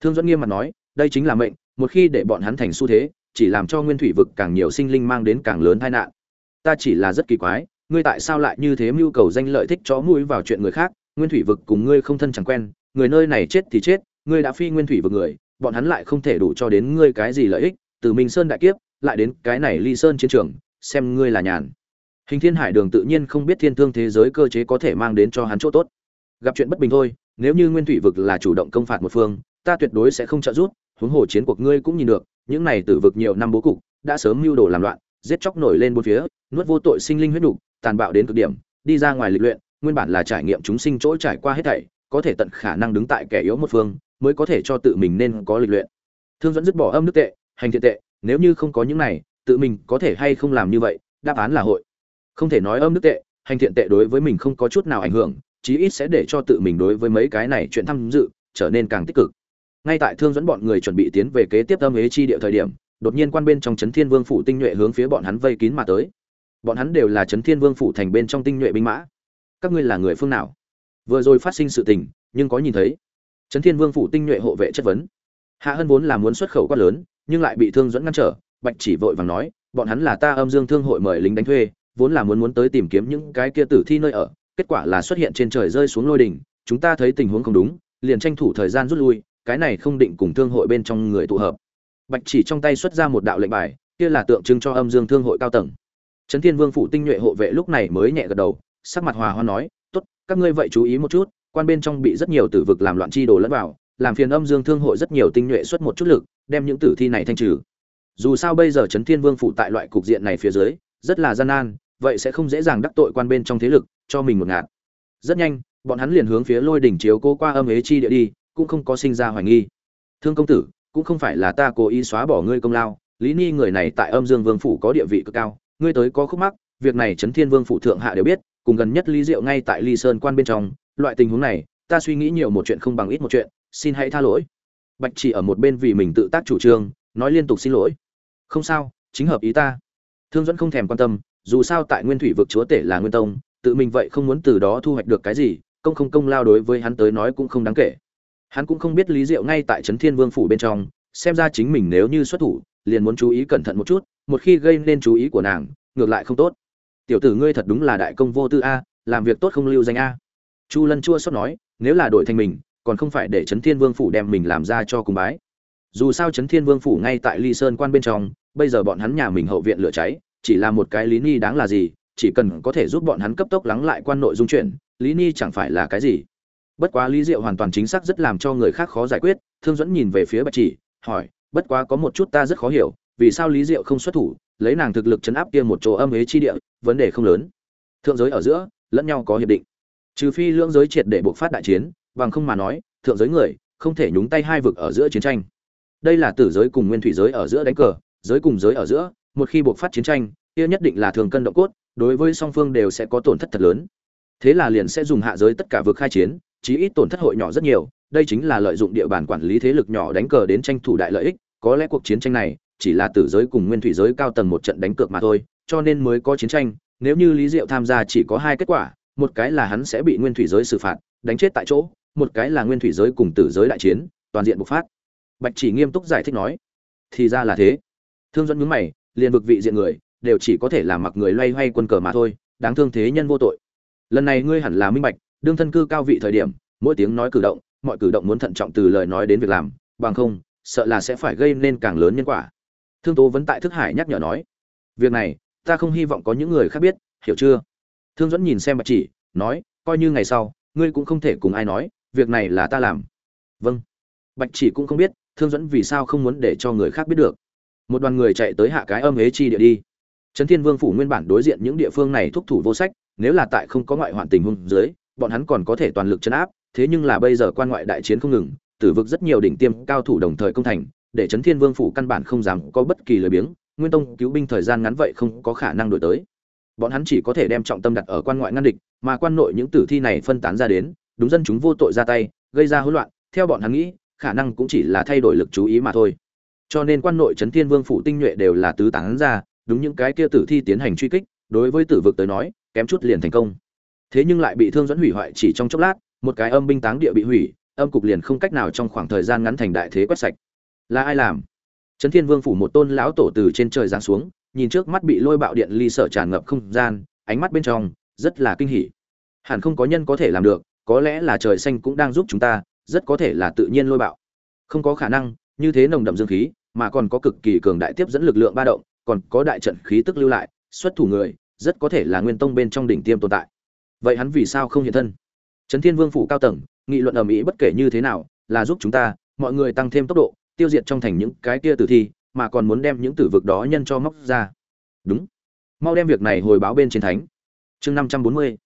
Speaker 1: Thương dẫn nghiêm mặt nói, đây chính là mệnh, một khi để bọn hắn thành xu thế, chỉ làm cho nguyên thủy vực càng nhiều sinh linh mang đến càng lớn tai nạn. Ta chỉ là rất kỳ quái, ngươi tại sao lại như thế mưu cầu danh lợi thích chó mũi vào chuyện người khác, nguyên thủy vực cùng ngươi không thân chẳng quen, người nơi này chết thì chết ngươi đã phi nguyên thủy vực người bọn hắn lại không thể đủ cho đến ngươi cái gì lợi ích từ minh sơn đại kiếp lại đến cái này ly sơn chiến trường xem ngươi là nhàn. Hình thiên hải đường tự nhiên không biết thiên thương thế giới cơ chế có thể mang đến cho hắn chỗ tốt. Gặp chuyện bất bình thôi nếu như nguyên thủy vực là chủ động công phạt một phương ta tuyệt đối sẽ không trợ giúp huống hồ chiến cuộc ngươi cũng nhìn được những này tử vực nhiều năm bố cục đã sớm mưu đồ làm loạn giết chóc nổi lên bốn phía nuốt vô tội sinh linh huyết đủ, tàn bạo đến cực điểm đi ra ngoài lịch luyện nguyên bản là trải nghiệm chúng sinh chỗ trải qua hết thảy có thể tận khả năng đứng tại kẻ yếu một phương mới có thể cho tự mình nên có lịch luyện. Thương dẫn dứt bỏ âm nước tệ, hành thiện tệ, nếu như không có những này, tự mình có thể hay không làm như vậy, đáp án là hội. Không thể nói âm nước tệ, hành thiện tệ đối với mình không có chút nào ảnh hưởng, chí ít sẽ để cho tự mình đối với mấy cái này chuyện tham dự, trở nên càng tích cực. Ngay tại thương dẫn bọn người chuẩn bị tiến về kế tiếp âm ế chi địa thời điểm, đột nhiên quan bên trong trấn thiên vương phủ tinh nhuệ hướng phía bọn hắn vây kín mà tới. Bọn hắn đều là trấn thiên vương phủ thành bên trong tinh nhuệ binh mã. Các ngươi là người phương nào? Vừa rồi phát sinh sự tình, nhưng có nhìn thấy trấn thiên vương phủ tinh nhuệ hộ vệ chất vấn. Hạ hân vốn là muốn xuất khẩu quát lớn, nhưng lại bị thương dẫn ngăn trở, bạch chỉ vội vàng nói, bọn hắn là ta âm dương thương hội mời lính đánh thuê, vốn là muốn muốn tới tìm kiếm những cái kia tử thi nơi ở, kết quả là xuất hiện trên trời rơi xuống lôi đỉnh, chúng ta thấy tình huống không đúng, liền tranh thủ thời gian rút lui, cái này không định cùng thương hội bên trong người tụ hợp. Bạch chỉ trong tay xuất ra một đạo lệnh bài, kia là tượng trưng cho âm dương thương hội cao tầng. Trấn thiên vương phủ tinh nhuệ hộ vệ lúc này mới nhẹ gật đầu, sắc mặt hòa hoa nói, tốt, các ngươi vậy chú ý một chút quan bên trong bị rất nhiều tử vực làm loạn chi đồ lẫn vào, làm phiền âm dương thương hội rất nhiều tinh nhuệ xuất một chút lực, đem những tử thi này thanh trừ. Dù sao bây giờ trấn thiên vương phủ tại loại cục diện này phía dưới, rất là gian nan, vậy sẽ không dễ dàng đắc tội quan bên trong thế lực, cho mình một ngạt. Rất nhanh, bọn hắn liền hướng phía lôi đỉnh chiếu cô qua âm ế chi địa đi, cũng không có sinh ra hoài nghi. Thương công tử, cũng không phải là ta cố ý xóa bỏ ngươi công lao, lý ni người này tại âm dương vương phủ có địa vị cực cao, ngươi tới có khúc mắc, việc này trấn thiên vương phủ thượng hạ đều biết, cùng gần nhất lý diệu ngay tại ly sơn quan bên trong loại tình huống này, ta suy nghĩ nhiều một chuyện không bằng ít một chuyện, xin hãy tha lỗi. Bạch chỉ ở một bên vì mình tự tác chủ trương, nói liên tục xin lỗi. Không sao, chính hợp ý ta. Thương dẫn không thèm quan tâm, dù sao tại nguyên thủy vực chúa tể là nguyên tông, tự mình vậy không muốn từ đó thu hoạch được cái gì, công không công lao đối với hắn tới nói cũng không đáng kể. Hắn cũng không biết lý diệu ngay tại trấn thiên vương phủ bên trong, xem ra chính mình nếu như xuất thủ, liền muốn chú ý cẩn thận một chút, một khi gây nên chú ý của nàng, ngược lại không tốt. Tiểu tử ngươi thật đúng là đại công vô tư a, làm việc tốt không lưu danh a chu lân chua xót nói, nếu là đổi thành mình, còn không phải để trấn thiên vương phủ đem mình làm ra cho cùng bái. Dù sao trấn thiên vương phủ ngay tại ly sơn quan bên trong, bây giờ bọn hắn nhà mình hậu viện lửa cháy, chỉ là một cái lý ni đáng là gì, chỉ cần có thể giúp bọn hắn cấp tốc lắng lại quan nội dung chuyện, lý ni chẳng phải là cái gì. Bất quá lý diệu hoàn toàn chính xác rất làm cho người khác khó giải quyết, thương dẫn nhìn về phía bạch chỉ, hỏi, bất quá có một chút ta rất khó hiểu, vì sao lý diệu không xuất thủ, lấy nàng thực lực chấn áp kia một chỗ âm ế chi địa, vấn đề không lớn. Thượng giới ở giữa, lẫn nhau có hiệp định trừ phi lưỡng giới triệt để buộc phát đại chiến, bằng không mà nói, thượng giới người không thể nhúng tay hai vực ở giữa chiến tranh. Đây là tử giới cùng nguyên thủy giới ở giữa đánh cờ, giới cùng giới ở giữa, một khi buộc phát chiến tranh, kia nhất định là thường cân động cốt, đối với song phương đều sẽ có tổn thất thật lớn. Thế là liền sẽ dùng hạ giới tất cả vực khai chiến, chí ít tổn thất hội nhỏ rất nhiều, đây chính là lợi dụng địa bàn quản lý thế lực nhỏ đánh cờ đến tranh thủ đại lợi ích, có lẽ cuộc chiến tranh này chỉ là tử giới cùng nguyên thủy giới cao tầng một trận đánh cược mà thôi, cho nên mới có chiến tranh, nếu như lý diệu tham gia chỉ có hai kết quả một cái là hắn sẽ bị nguyên thủy giới xử phạt, đánh chết tại chỗ, một cái là nguyên thủy giới cùng tử giới đại chiến, toàn diện bộc phát. Bạch chỉ nghiêm túc giải thích nói, thì ra là thế. Thương dẫn nhướng mày, liền vực vị diện người, đều chỉ có thể làm mặc người loay hoay quân cờ mà thôi, đáng thương thế nhân vô tội. Lần này ngươi hẳn là minh bạch, đương thân cư cao vị thời điểm, mỗi tiếng nói cử động, mọi cử động muốn thận trọng từ lời nói đến việc làm, bằng không, sợ là sẽ phải gây nên càng lớn nhân quả. Thương tố vẫn tại thức hải nhắc nhở nói, việc này, ta không hy vọng có những người khác biết, hiểu chưa? Thương dẫn nhìn xem bạch chỉ, nói, coi như ngày sau, ngươi cũng không thể cùng ai nói, việc này là ta làm. Vâng. Bạch chỉ cũng không biết, thương dẫn vì sao không muốn để cho người khác biết được. Một đoàn người chạy tới hạ cái âm ế chi địa đi. Trấn thiên vương phủ nguyên bản đối diện những địa phương này thúc thủ vô sách, nếu là tại không có ngoại hoạn tình huống dưới, bọn hắn còn có thể toàn lực chấn áp, thế nhưng là bây giờ quan ngoại đại chiến không ngừng, tử vực rất nhiều đỉnh tiêm cao thủ đồng thời công thành, để trấn thiên vương phủ căn bản không dám có bất kỳ lời biếng, nguyên tông cứu binh thời gian ngắn vậy không có khả năng đổi tới bọn hắn chỉ có thể đem trọng tâm đặt ở quan ngoại ngăn địch, mà quan nội những tử thi này phân tán ra đến, đúng dân chúng vô tội ra tay, gây ra hỗn loạn. Theo bọn hắn nghĩ, khả năng cũng chỉ là thay đổi lực chú ý mà thôi. Cho nên quan nội trấn thiên vương phủ tinh nhuệ đều là tứ tán ra, đúng những cái kia tử thi tiến hành truy kích, đối với tử vực tới nói, kém chút liền thành công. Thế nhưng lại bị thương dẫn hủy hoại chỉ trong chốc lát, một cái âm binh táng địa bị hủy, âm cục liền không cách nào trong khoảng thời gian ngắn thành đại thế quét sạch. Là ai làm? Trấn thiên vương phủ một tôn lão tổ từ trên trời giáng xuống nhìn trước mắt bị lôi bạo điện ly sở tràn ngập không gian, ánh mắt bên trong, rất là kinh hỉ. Hẳn không có nhân có thể làm được, có lẽ là trời xanh cũng đang giúp chúng ta, rất có thể là tự nhiên lôi bạo. Không có khả năng, như thế nồng đậm dương khí, mà còn có cực kỳ cường đại tiếp dẫn lực lượng ba động, còn có đại trận khí tức lưu lại, xuất thủ người, rất có thể là nguyên tông bên trong đỉnh tiêm tồn tại. Vậy hắn vì sao không hiện thân? Trấn thiên vương phủ cao tầng, nghị luận ầm ĩ bất kể như thế nào, là giúp chúng ta, mọi người tăng thêm tốc độ, tiêu diệt trong thành những cái kia tử thi mà còn muốn đem những tử vực đó nhân cho móc ra. Đúng. Mau đem việc này hồi báo bên trên thánh. Chương năm trăm bốn mươi.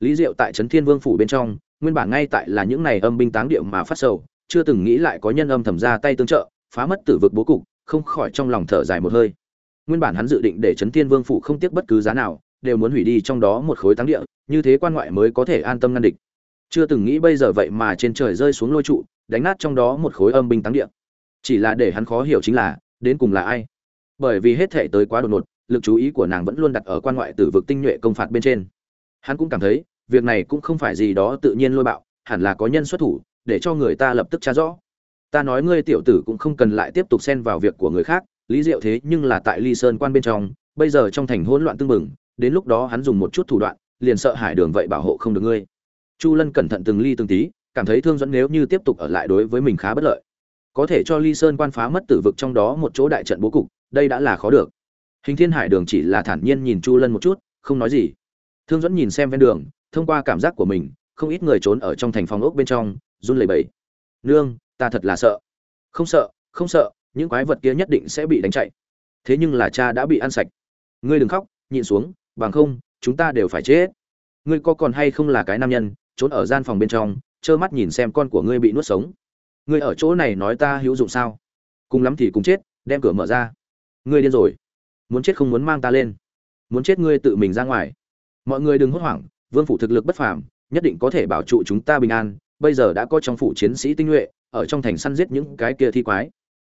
Speaker 1: Lý diệu tại trấn thiên vương phủ bên trong, nguyên bản ngay tại là những này âm binh táng điệu mà phát sầu, chưa từng nghĩ lại có nhân âm thầm ra tay tương trợ, phá mất tử vực bố cục, không khỏi trong lòng thở dài một hơi. Nguyên bản hắn dự định để trấn thiên vương phủ không tiếc bất cứ giá nào, đều muốn hủy đi trong đó một khối táng địa, như thế quan ngoại mới có thể an tâm ngăn địch. Chưa từng nghĩ bây giờ vậy mà trên trời rơi xuống lôi trụ, đánh nát trong đó một khối âm binh táng địa. Chỉ là để hắn khó hiểu chính là đến cùng là ai? Bởi vì hết thể tới quá đột ngột, lực chú ý của nàng vẫn luôn đặt ở quan ngoại tử vực tinh nhuệ công phạt bên trên. Hắn cũng cảm thấy, việc này cũng không phải gì đó tự nhiên lôi bạo, hẳn là có nhân xuất thủ, để cho người ta lập tức tra rõ. Ta nói ngươi tiểu tử cũng không cần lại tiếp tục xen vào việc của người khác, lý diệu thế nhưng là tại ly sơn quan bên trong, bây giờ trong thành hỗn loạn tương mừng đến lúc đó hắn dùng một chút thủ đoạn, liền sợ hải đường vậy bảo hộ không được ngươi. Chu lân cẩn thận từng ly từng tí, cảm thấy thương dẫn nếu như tiếp tục ở lại đối với mình khá bất lợi có thể cho ly sơn quan phá mất tử vực trong đó một chỗ đại trận bố cục, đây đã là khó được. Hình thiên hải đường chỉ là thản nhiên nhìn chu lân một chút, không nói gì. Thương dẫn nhìn xem ven đường, thông qua cảm giác của mình, không ít người trốn ở trong thành phòng ốc bên trong, run lẩy bẩy. Nương, ta thật là sợ. Không sợ không sợ, những quái vật kia nhất định sẽ bị đánh chạy. Thế nhưng là cha đã bị ăn sạch. Ngươi đừng khóc, nhịn xuống, bằng không, chúng ta đều phải chết. Ngươi có còn hay không là cái nam nhân, trốn ở gian phòng bên trong, trơ mắt nhìn xem con của ngươi bị nuốt sống? Ngươi ở chỗ này nói ta hữu dụng sao? Cùng lắm thì cùng chết, đem cửa mở ra. Ngươi điên rồi. Muốn chết không muốn mang ta lên. Muốn chết ngươi tự mình ra ngoài. Mọi người đừng hốt hoảng, vương phủ thực lực bất phàm, nhất định có thể bảo trụ chúng ta bình an. Bây giờ đã có trong phủ chiến sĩ tinh nhuệ, ở trong thành săn giết những cái kia thi quái.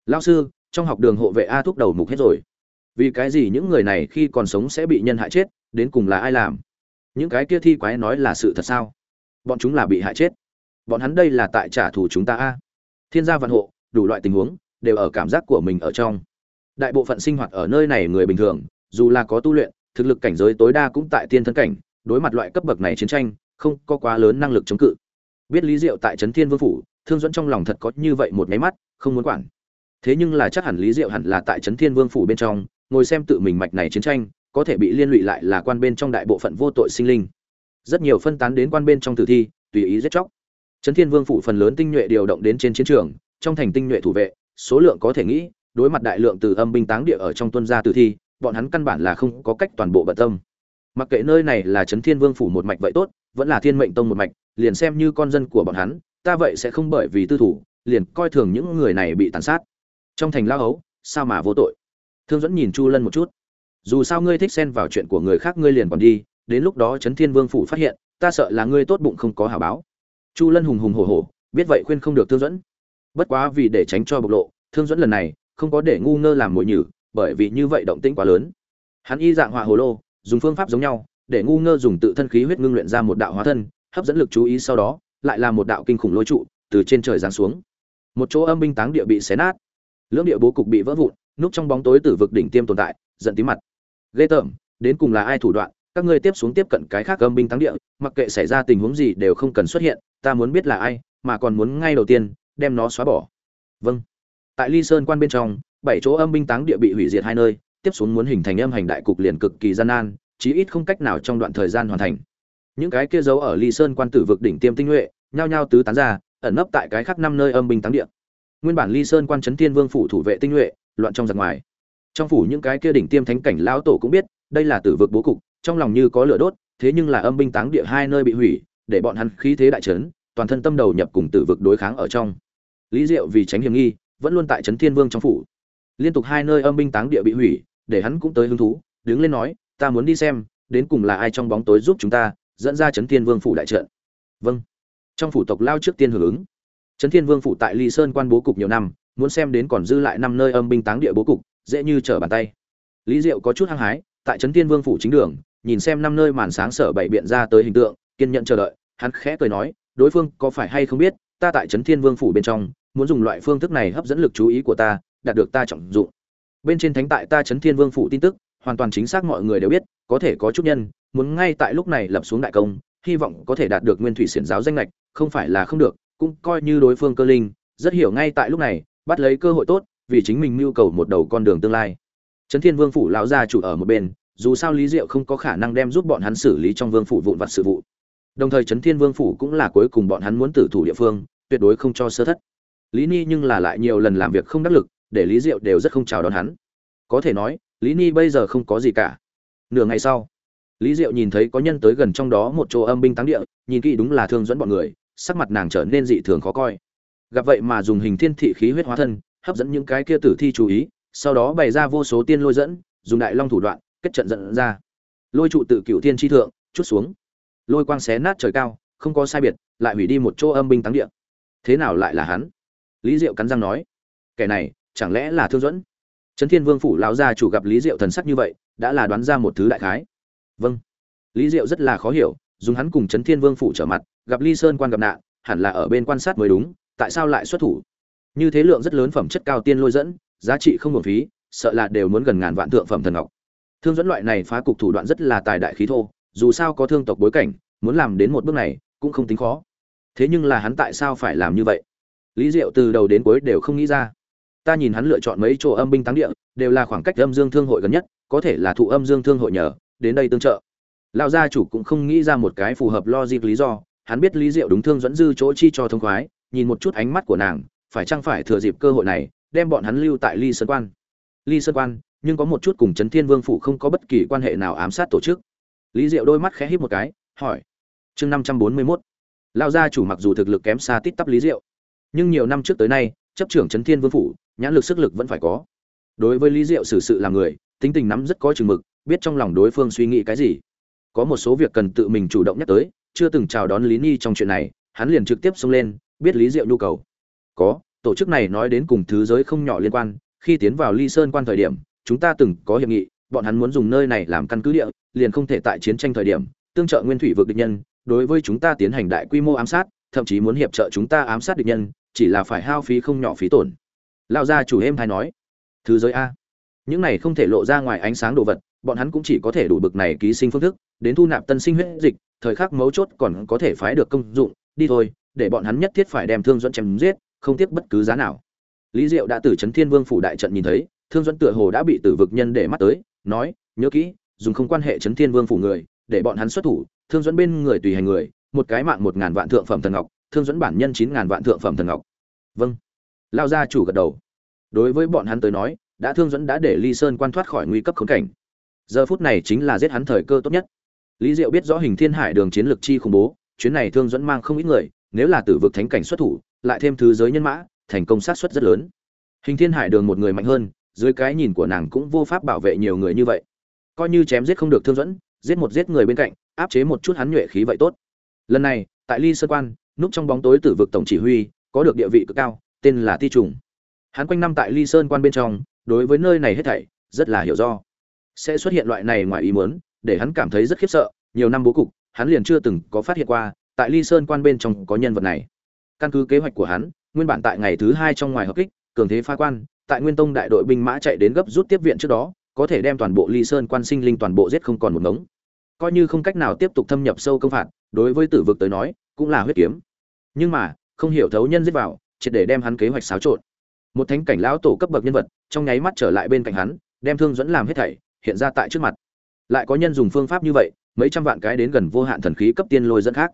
Speaker 1: Lao sư, trong học đường hộ vệ a thúc đầu mục hết rồi. Vì cái gì những người này khi còn sống sẽ bị nhân hại chết, đến cùng là ai làm? Những cái kia thi quái nói là sự thật sao? Bọn chúng là bị hại chết. Bọn hắn đây là tại trả thù chúng ta a thiên gia vạn hộ, đủ loại tình huống, đều ở cảm giác của mình ở trong. Đại bộ phận sinh hoạt ở nơi này người bình thường, dù là có tu luyện, thực lực cảnh giới tối đa cũng tại tiên thân cảnh, đối mặt loại cấp bậc này chiến tranh, không có quá lớn năng lực chống cự. Biết lý diệu tại trấn thiên vương phủ, thương dẫn trong lòng thật có như vậy một máy mắt, không muốn quản. Thế nhưng là chắc hẳn lý diệu hẳn là tại trấn thiên vương phủ bên trong, ngồi xem tự mình mạch này chiến tranh, có thể bị liên lụy lại là quan bên trong đại bộ phận vô tội sinh linh. Rất nhiều phân tán đến quan bên trong tử thi, tùy ý giết chóc trấn thiên vương phủ phần lớn tinh nhuệ điều động đến trên chiến trường, trong thành tinh nhuệ thủ vệ, số lượng có thể nghĩ, đối mặt đại lượng từ âm binh táng địa ở trong tuân gia tử thi, bọn hắn căn bản là không có cách toàn bộ bận tâm. Mặc kệ nơi này là trấn thiên vương phủ một mạch vậy tốt, vẫn là thiên mệnh tông một mạch, liền xem như con dân của bọn hắn, ta vậy sẽ không bởi vì tư thủ, liền coi thường những người này bị tàn sát. Trong thành lao ấu sao mà vô tội? Thương dẫn nhìn chu lân một chút. Dù sao ngươi thích xen vào chuyện của người khác, ngươi liền còn đi, đến lúc đó trấn thiên vương phủ phát hiện, ta sợ là ngươi tốt bụng không có hảo báo chu lân hùng hùng hổ hổ, biết vậy khuyên không được thương dẫn bất quá vì để tránh cho bộc lộ, thương dẫn lần này không có để ngu ngơ làm mồi nhử, bởi vì như vậy động tĩnh quá lớn. Hắn y dạng họa hồ lô, dùng phương pháp giống nhau, để ngu ngơ dùng tự thân khí huyết ngưng luyện ra một đạo hóa thân, hấp dẫn lực chú ý sau đó, lại là một đạo kinh khủng lôi trụ từ trên trời giáng xuống. Một chỗ âm binh táng địa bị xé nát. Lưỡng địa bố cục bị vỡ vụn, núp trong bóng tối từ vực đỉnh tiêm tồn tại, giận tí mặt. Ghê tởm, đến cùng là ai thủ đoạn, các ngươi tiếp xuống tiếp cận cái khác âm binh táng địa, mặc kệ xảy ra tình huống gì đều không cần xuất hiện ta muốn biết là ai, mà còn muốn ngay đầu tiên, đem nó xóa bỏ. Vâng. Tại ly sơn quan bên trong, bảy chỗ âm binh táng địa bị hủy diệt hai nơi, tiếp xuống muốn hình thành âm hành đại cục liền cực kỳ gian nan, chí ít không cách nào trong đoạn thời gian hoàn thành. Những cái kia giấu ở ly sơn quan tử vực đỉnh tiêm tinh nhuệ, nhao nhao tứ tán ra, ẩn nấp tại cái khác năm nơi âm binh táng địa. Nguyên bản ly sơn quan trấn thiên vương phủ thủ vệ tinh nhuệ, loạn trong giặc ngoài. Trong phủ những cái kia đỉnh tiêm thánh cảnh lão tổ cũng biết, đây là tử vực bố cục, trong lòng như có lửa đốt, thế nhưng là âm binh táng địa hai nơi bị hủy để bọn hắn khí thế đại trấn, toàn thân tâm đầu nhập cùng tử vực đối kháng ở trong. Lý diệu vì tránh hiểm nghi, vẫn luôn tại trấn thiên vương trong phủ. Liên tục hai nơi âm binh táng địa bị hủy, để hắn cũng tới hứng thú, đứng lên nói, ta muốn đi xem, đến cùng là ai trong bóng tối giúp chúng ta, dẫn ra trấn thiên vương phủ đại trận. Vâng. Trong phủ tộc lao trước tiên hưởng ứng. Trấn thiên vương phủ tại ly sơn quan bố cục nhiều năm, muốn xem đến còn dư lại năm nơi âm binh táng địa bố cục, dễ như trở bàn tay. Lý diệu có chút hăng hái, tại trấn thiên vương phủ chính đường, nhìn xem năm nơi màn sáng sở bảy biện ra tới hình tượng kiên nhận chờ đợi, hắn khẽ cười nói, đối phương có phải hay không biết, ta tại trấn thiên vương phủ bên trong, muốn dùng loại phương thức này hấp dẫn lực chú ý của ta, đạt được ta trọng dụng. Bên trên thánh tại ta trấn thiên vương phủ tin tức, hoàn toàn chính xác mọi người đều biết, có thể có chút nhân, muốn ngay tại lúc này lập xuống đại công, hy vọng có thể đạt được nguyên thủy xiển giáo danh lệch không phải là không được, cũng coi như đối phương cơ linh, rất hiểu ngay tại lúc này, bắt lấy cơ hội tốt, vì chính mình mưu cầu một đầu con đường tương lai. Trấn thiên vương phủ lão gia chủ ở một bên, dù sao lý diệu không có khả năng đem giúp bọn hắn xử lý trong vương phủ vụn vặt sự vụ đồng thời trấn thiên vương phủ cũng là cuối cùng bọn hắn muốn tử thủ địa phương, tuyệt đối không cho sơ thất. Lý ni nhưng là lại nhiều lần làm việc không đắc lực, để lý diệu đều rất không chào đón hắn. Có thể nói, lý ni bây giờ không có gì cả. Nửa ngày sau, lý diệu nhìn thấy có nhân tới gần trong đó một chỗ âm binh táng địa, nhìn kỹ đúng là thương dẫn bọn người, sắc mặt nàng trở nên dị thường khó coi. Gặp vậy mà dùng hình thiên thị khí huyết hóa thân, hấp dẫn những cái kia tử thi chú ý, sau đó bày ra vô số tiên lôi dẫn, dùng đại long thủ đoạn, kết trận dẫn ra. Lôi trụ tự cựu thiên tri thượng, chút xuống lôi quang xé nát trời cao, không có sai biệt, lại hủy đi một chỗ âm binh táng địa. Thế nào lại là hắn? Lý diệu cắn răng nói. Kẻ này, chẳng lẽ là thương dẫn trấn thiên vương phủ lão gia chủ gặp lý diệu thần sắc như vậy, đã là đoán ra một thứ đại khái. Vâng. Lý diệu rất là khó hiểu, dùng hắn cùng trấn thiên vương phủ trở mặt, gặp ly sơn quan gặp nạn, hẳn là ở bên quan sát mới đúng, tại sao lại xuất thủ? Như thế lượng rất lớn phẩm chất cao tiên lôi dẫn, giá trị không hưởng phí, sợ là đều muốn gần ngàn vạn thượng phẩm thần ngọc. Thương dẫn loại này phá cục thủ đoạn rất là tài đại khí thô dù sao có thương tộc bối cảnh, muốn làm đến một bước này, cũng không tính khó. Thế nhưng là hắn tại sao phải làm như vậy? Lý diệu từ đầu đến cuối đều không nghĩ ra. Ta nhìn hắn lựa chọn mấy chỗ âm binh táng địa, đều là khoảng cách âm dương thương hội gần nhất, có thể là thụ âm dương thương hội nhờ, đến đây tương trợ. Lão gia chủ cũng không nghĩ ra một cái phù hợp logic lý do, hắn biết lý diệu đúng thương dẫn dư chỗ chi cho thông khoái, nhìn một chút ánh mắt của nàng, phải chăng phải thừa dịp cơ hội này, đem bọn hắn lưu tại ly sơn quan. Ly sơn quan, nhưng có một chút cùng trấn thiên vương phủ không có bất kỳ quan hệ nào ám sát tổ chức lý diệu đôi mắt khẽ híp một cái, hỏi, chương năm trăm bốn mươi mốt lao gia chủ mặc dù thực lực kém xa tít tắp lý diệu, nhưng nhiều năm trước tới nay, chấp trưởng trấn thiên vương phủ, nhãn lực sức lực vẫn phải có. Đối với lý diệu xử sự làm người, tính tình nắm rất có chừng mực, biết trong lòng đối phương suy nghĩ cái gì. Có một số việc cần tự mình chủ động nhắc tới, chưa từng chào đón lý ni trong chuyện này, hắn liền trực tiếp xông lên, biết lý diệu nhu cầu. Có, tổ chức này nói đến cùng thứ giới không nhỏ liên quan, khi tiến vào ly sơn quan thời điểm, chúng ta từng có hiệp nghị bọn hắn muốn dùng nơi này làm căn cứ địa, liền không thể tại chiến tranh thời điểm, tương trợ nguyên thủy vực địch nhân, đối với chúng ta tiến hành đại quy mô ám sát, thậm chí muốn hiệp trợ chúng ta ám sát địch nhân, chỉ là phải hao phí không nhỏ phí tổn. Lão gia chủ êm hay nói, thứ giới a, những này không thể lộ ra ngoài ánh sáng đồ vật, bọn hắn cũng chỉ có thể đủ bực này ký sinh phương thức, đến thu nạp tân sinh huyết dịch, thời khắc mấu chốt còn có thể phái được công dụng, đi thôi, để bọn hắn nhất thiết phải đem thương dẫn chém giết, không tiếc bất cứ giá nào. Lý diệu đã từ trấn thiên vương phủ đại trận nhìn thấy, thương dẫn tựa hồ đã bị tử vực nhân để mắt tới nói, nhớ kỹ, dùng không quan hệ chấn thiên vương phủ người, để bọn hắn xuất thủ, thương dẫn bên người tùy hành người, một cái mạng một ngàn vạn thượng phẩm thần ngọc, thương dẫn bản nhân chín ngàn vạn thượng phẩm thần ngọc. Vâng. Lao gia chủ gật đầu. Đối với bọn hắn tới nói, đã thương dẫn đã để ly sơn quan thoát khỏi nguy cấp khốn cảnh. Giờ phút này chính là giết hắn thời cơ tốt nhất. Lý diệu biết rõ hình thiên hải đường chiến lược chi khủng bố, chuyến này thương dẫn mang không ít người, nếu là tử vực thánh cảnh xuất thủ, lại thêm thứ giới nhân mã, thành công sát suất rất lớn. Hình thiên hải đường một người mạnh hơn dưới cái nhìn của nàng cũng vô pháp bảo vệ nhiều người như vậy. Coi như chém giết không được thương dẫn giết một giết người bên cạnh, áp chế một chút hắn nhuệ khí vậy tốt. Lần này, tại ly sơ quan, núp trong bóng tối tử vực tổng chỉ huy, có được địa vị cực cao, tên là ti trùng. Hắn quanh năm tại ly sơn quan bên trong, đối với nơi này hết thảy, rất là hiểu do. Sẽ xuất hiện loại này ngoài ý muốn, để hắn cảm thấy rất khiếp sợ, nhiều năm bố cục, hắn liền chưa từng có phát hiện qua, tại ly sơn quan bên trong có nhân vật này. Căn cứ kế hoạch của hắn, nguyên bản tại ngày thứ hai trong ngoài hợp kích, cường thế phá quan tại nguyên tông đại đội binh mã chạy đến gấp rút tiếp viện trước đó, có thể đem toàn bộ ly sơn quan sinh linh toàn bộ giết không còn một ngống. Coi như không cách nào tiếp tục thâm nhập sâu công phạt, đối với tử vực tới nói, cũng là huyết kiếm. Nhưng mà, không hiểu thấu nhân giết vào, triệt để đem hắn kế hoạch xáo trộn. Một thánh cảnh lão tổ cấp bậc nhân vật, trong nháy mắt trở lại bên cạnh hắn, đem thương dẫn làm hết thảy, hiện ra tại trước mặt. Lại có nhân dùng phương pháp như vậy, mấy trăm vạn cái đến gần vô hạn thần khí cấp tiên lôi dẫn khác.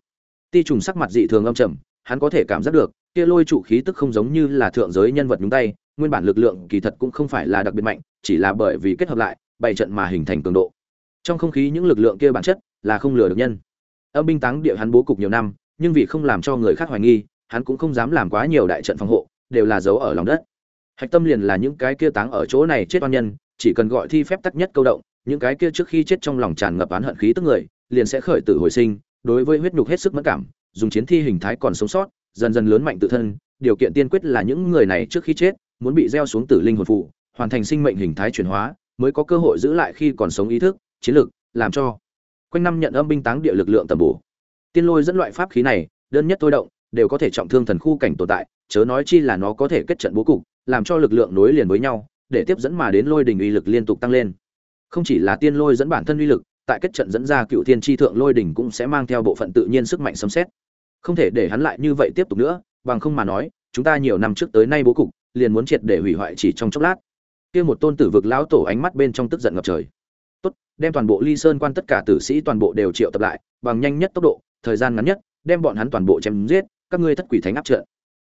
Speaker 1: Ti trùng sắc mặt dị thường âm trầm, hắn có thể cảm giác được, kia lôi trụ khí tức không giống như là thượng giới nhân vật nhúng tay nguyên bản lực lượng kỳ thật cũng không phải là đặc biệt mạnh, chỉ là bởi vì kết hợp lại bảy trận mà hình thành cường độ. Trong không khí những lực lượng kia bản chất là không lừa được nhân. Âm binh táng địa hắn bố cục nhiều năm, nhưng vì không làm cho người khác hoài nghi, hắn cũng không dám làm quá nhiều đại trận phòng hộ, đều là giấu ở lòng đất. Hạch tâm liền là những cái kia táng ở chỗ này chết oan nhân, chỉ cần gọi thi phép tắc nhất câu động, những cái kia trước khi chết trong lòng tràn ngập oán hận khí tức người, liền sẽ khởi tử hồi sinh, đối với huyết nhục hết sức mất cảm, dùng chiến thi hình thái còn sống sót, dần dần lớn mạnh tự thân, điều kiện tiên quyết là những người này trước khi chết muốn bị gieo xuống tử linh hồn phụ, hoàn thành sinh mệnh hình thái chuyển hóa, mới có cơ hội giữ lại khi còn sống ý thức, chiến lược làm cho quanh năm nhận âm binh táng địa lực lượng tầm bổ. Tiên lôi dẫn loại pháp khí này, đơn nhất tôi động, đều có thể trọng thương thần khu cảnh tồn tại, chớ nói chi là nó có thể kết trận bố cục, làm cho lực lượng nối liền với nhau, để tiếp dẫn mà đến lôi đỉnh uy lực liên tục tăng lên. Không chỉ là tiên lôi dẫn bản thân uy lực, tại kết trận dẫn ra cựu thiên tri thượng lôi đỉnh cũng sẽ mang theo bộ phận tự nhiên sức mạnh sấm xét không thể để hắn lại như vậy tiếp tục nữa, bằng không mà nói, chúng ta nhiều năm trước tới nay bố cục liền muốn triệt để hủy hoại chỉ trong chốc lát. Kia một tôn tử vực lão tổ ánh mắt bên trong tức giận ngập trời. Tốt, đem toàn bộ ly sơn quan tất cả tử sĩ toàn bộ đều triệu tập lại, bằng nhanh nhất tốc độ, thời gian ngắn nhất, đem bọn hắn toàn bộ chém giết, các ngươi thất quỷ thánh áp trận.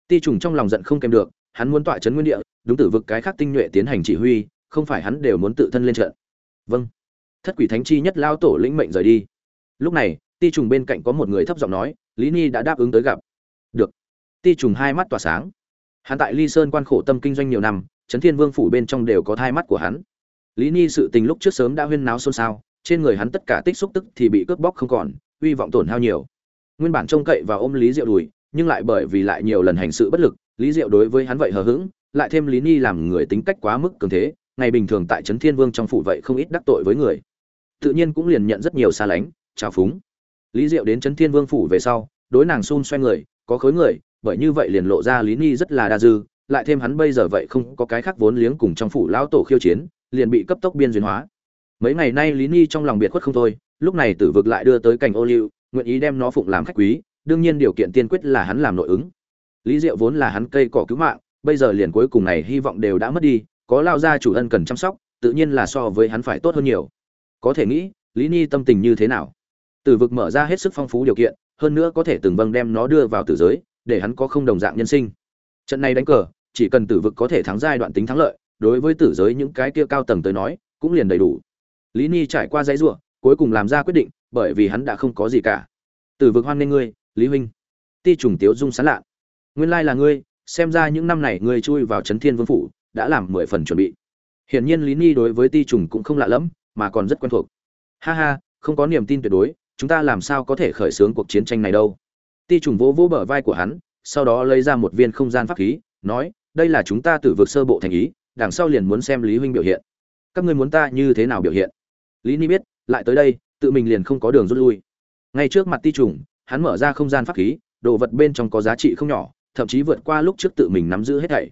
Speaker 1: Ti trùng trong lòng giận không kèm được, hắn muốn tọa chấn nguyên địa, đúng tử vực cái khác tinh nhuệ tiến hành chỉ huy, không phải hắn đều muốn tự thân lên trận. Vâng. Thất quỷ thánh chi nhất lao tổ lĩnh mệnh rời đi. Lúc này, ti trùng bên cạnh có một người thấp giọng nói, lý ni đã đáp ứng tới gặp. Được. Ti trùng hai mắt tỏa sáng hắn tại ly sơn quan khổ tâm kinh doanh nhiều năm, trấn thiên vương phủ bên trong đều có thai mắt của hắn. Lý ni sự tình lúc trước sớm đã huyên náo xôn xao, trên người hắn tất cả tích xúc tức thì bị cướp bóc không còn, uy vọng tổn hao nhiều. Nguyên bản trông cậy và ôm lý diệu đùi, nhưng lại bởi vì lại nhiều lần hành sự bất lực, lý diệu đối với hắn vậy hờ hững, lại thêm lý ni làm người tính cách quá mức cường thế, ngày bình thường tại trấn thiên vương trong phủ vậy không ít đắc tội với người. Tự nhiên cũng liền nhận rất nhiều xa lánh, trào phúng. Lý diệu đến trấn thiên vương phủ về sau, đối nàng xun xoay người, có khối người bởi như vậy liền lộ ra lý ni rất là đa dư, lại thêm hắn bây giờ vậy không có cái khác vốn liếng cùng trong phủ lão tổ khiêu chiến, liền bị cấp tốc biên duyên hóa. Mấy ngày nay lý ni trong lòng biệt khuất không thôi, lúc này tử vực lại đưa tới cảnh ô liu, nguyện ý đem nó phụng làm khách quý, đương nhiên điều kiện tiên quyết là hắn làm nội ứng. Lý diệu vốn là hắn cây cỏ cứu mạng, bây giờ liền cuối cùng này hy vọng đều đã mất đi, có lao gia chủ ân cần chăm sóc, tự nhiên là so với hắn phải tốt hơn nhiều. Có thể nghĩ, lý ni tâm tình như thế nào? Tử vực mở ra hết sức phong phú điều kiện, hơn nữa có thể từng vâng đem nó đưa vào tử giới để hắn có không đồng dạng nhân sinh. Trận này đánh cờ, chỉ cần tử vực có thể thắng giai đoạn tính thắng lợi, đối với tử giới những cái kia cao tầng tới nói, cũng liền đầy đủ. Lý ni trải qua dãy ruộng, cuối cùng làm ra quyết định, bởi vì hắn đã không có gì cả. Tử vực hoan nghênh ngươi, lý huynh. Ti trùng tiếu dung sán lạ nguyên lai là ngươi, xem ra những năm này ngươi chui vào trấn thiên vương phủ, đã làm mười phần chuẩn bị. Hiển nhiên lý ni đối với ti trùng cũng không lạ lẫm, mà còn rất quen thuộc. Ha ha, không có niềm tin tuyệt đối, chúng ta làm sao có thể khởi xướng cuộc chiến tranh này đâu? Ti trùng vỗ vỗ bờ vai của hắn, sau đó lấy ra một viên không gian pháp khí, nói, đây là chúng ta tự vực sơ bộ thành ý, đằng sau liền muốn xem lý huynh biểu hiện. Các ngươi muốn ta như thế nào biểu hiện? Lý ni biết, lại tới đây, tự mình liền không có đường rút lui. Ngay trước mặt ti trùng, hắn mở ra không gian pháp khí, đồ vật bên trong có giá trị không nhỏ, thậm chí vượt qua lúc trước tự mình nắm giữ hết thảy.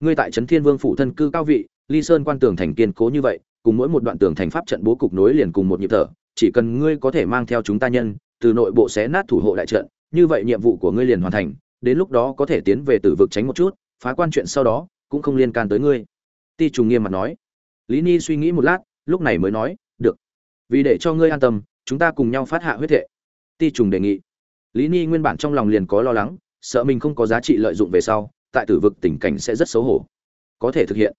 Speaker 1: Ngươi tại trấn thiên vương phủ thân cư cao vị, ly sơn quan tường thành kiên cố như vậy, cùng mỗi một đoạn tường thành pháp trận bố cục nối liền cùng một nhịp thở, chỉ cần ngươi có thể mang theo chúng ta nhân, từ nội bộ xé nát thủ hộ đại trận như vậy nhiệm vụ của ngươi liền hoàn thành, đến lúc đó có thể tiến về tử vực tránh một chút, phá quan chuyện sau đó, cũng không liên can tới ngươi. Ti trùng nghiêm mặt nói. Lý ni suy nghĩ một lát, lúc này mới nói, được. Vì để cho ngươi an tâm, chúng ta cùng nhau phát hạ huyết thệ. Ti trùng đề nghị. Lý ni nguyên bản trong lòng liền có lo lắng, sợ mình không có giá trị lợi dụng về sau, tại tử vực tình cảnh sẽ rất xấu hổ. Có thể thực hiện.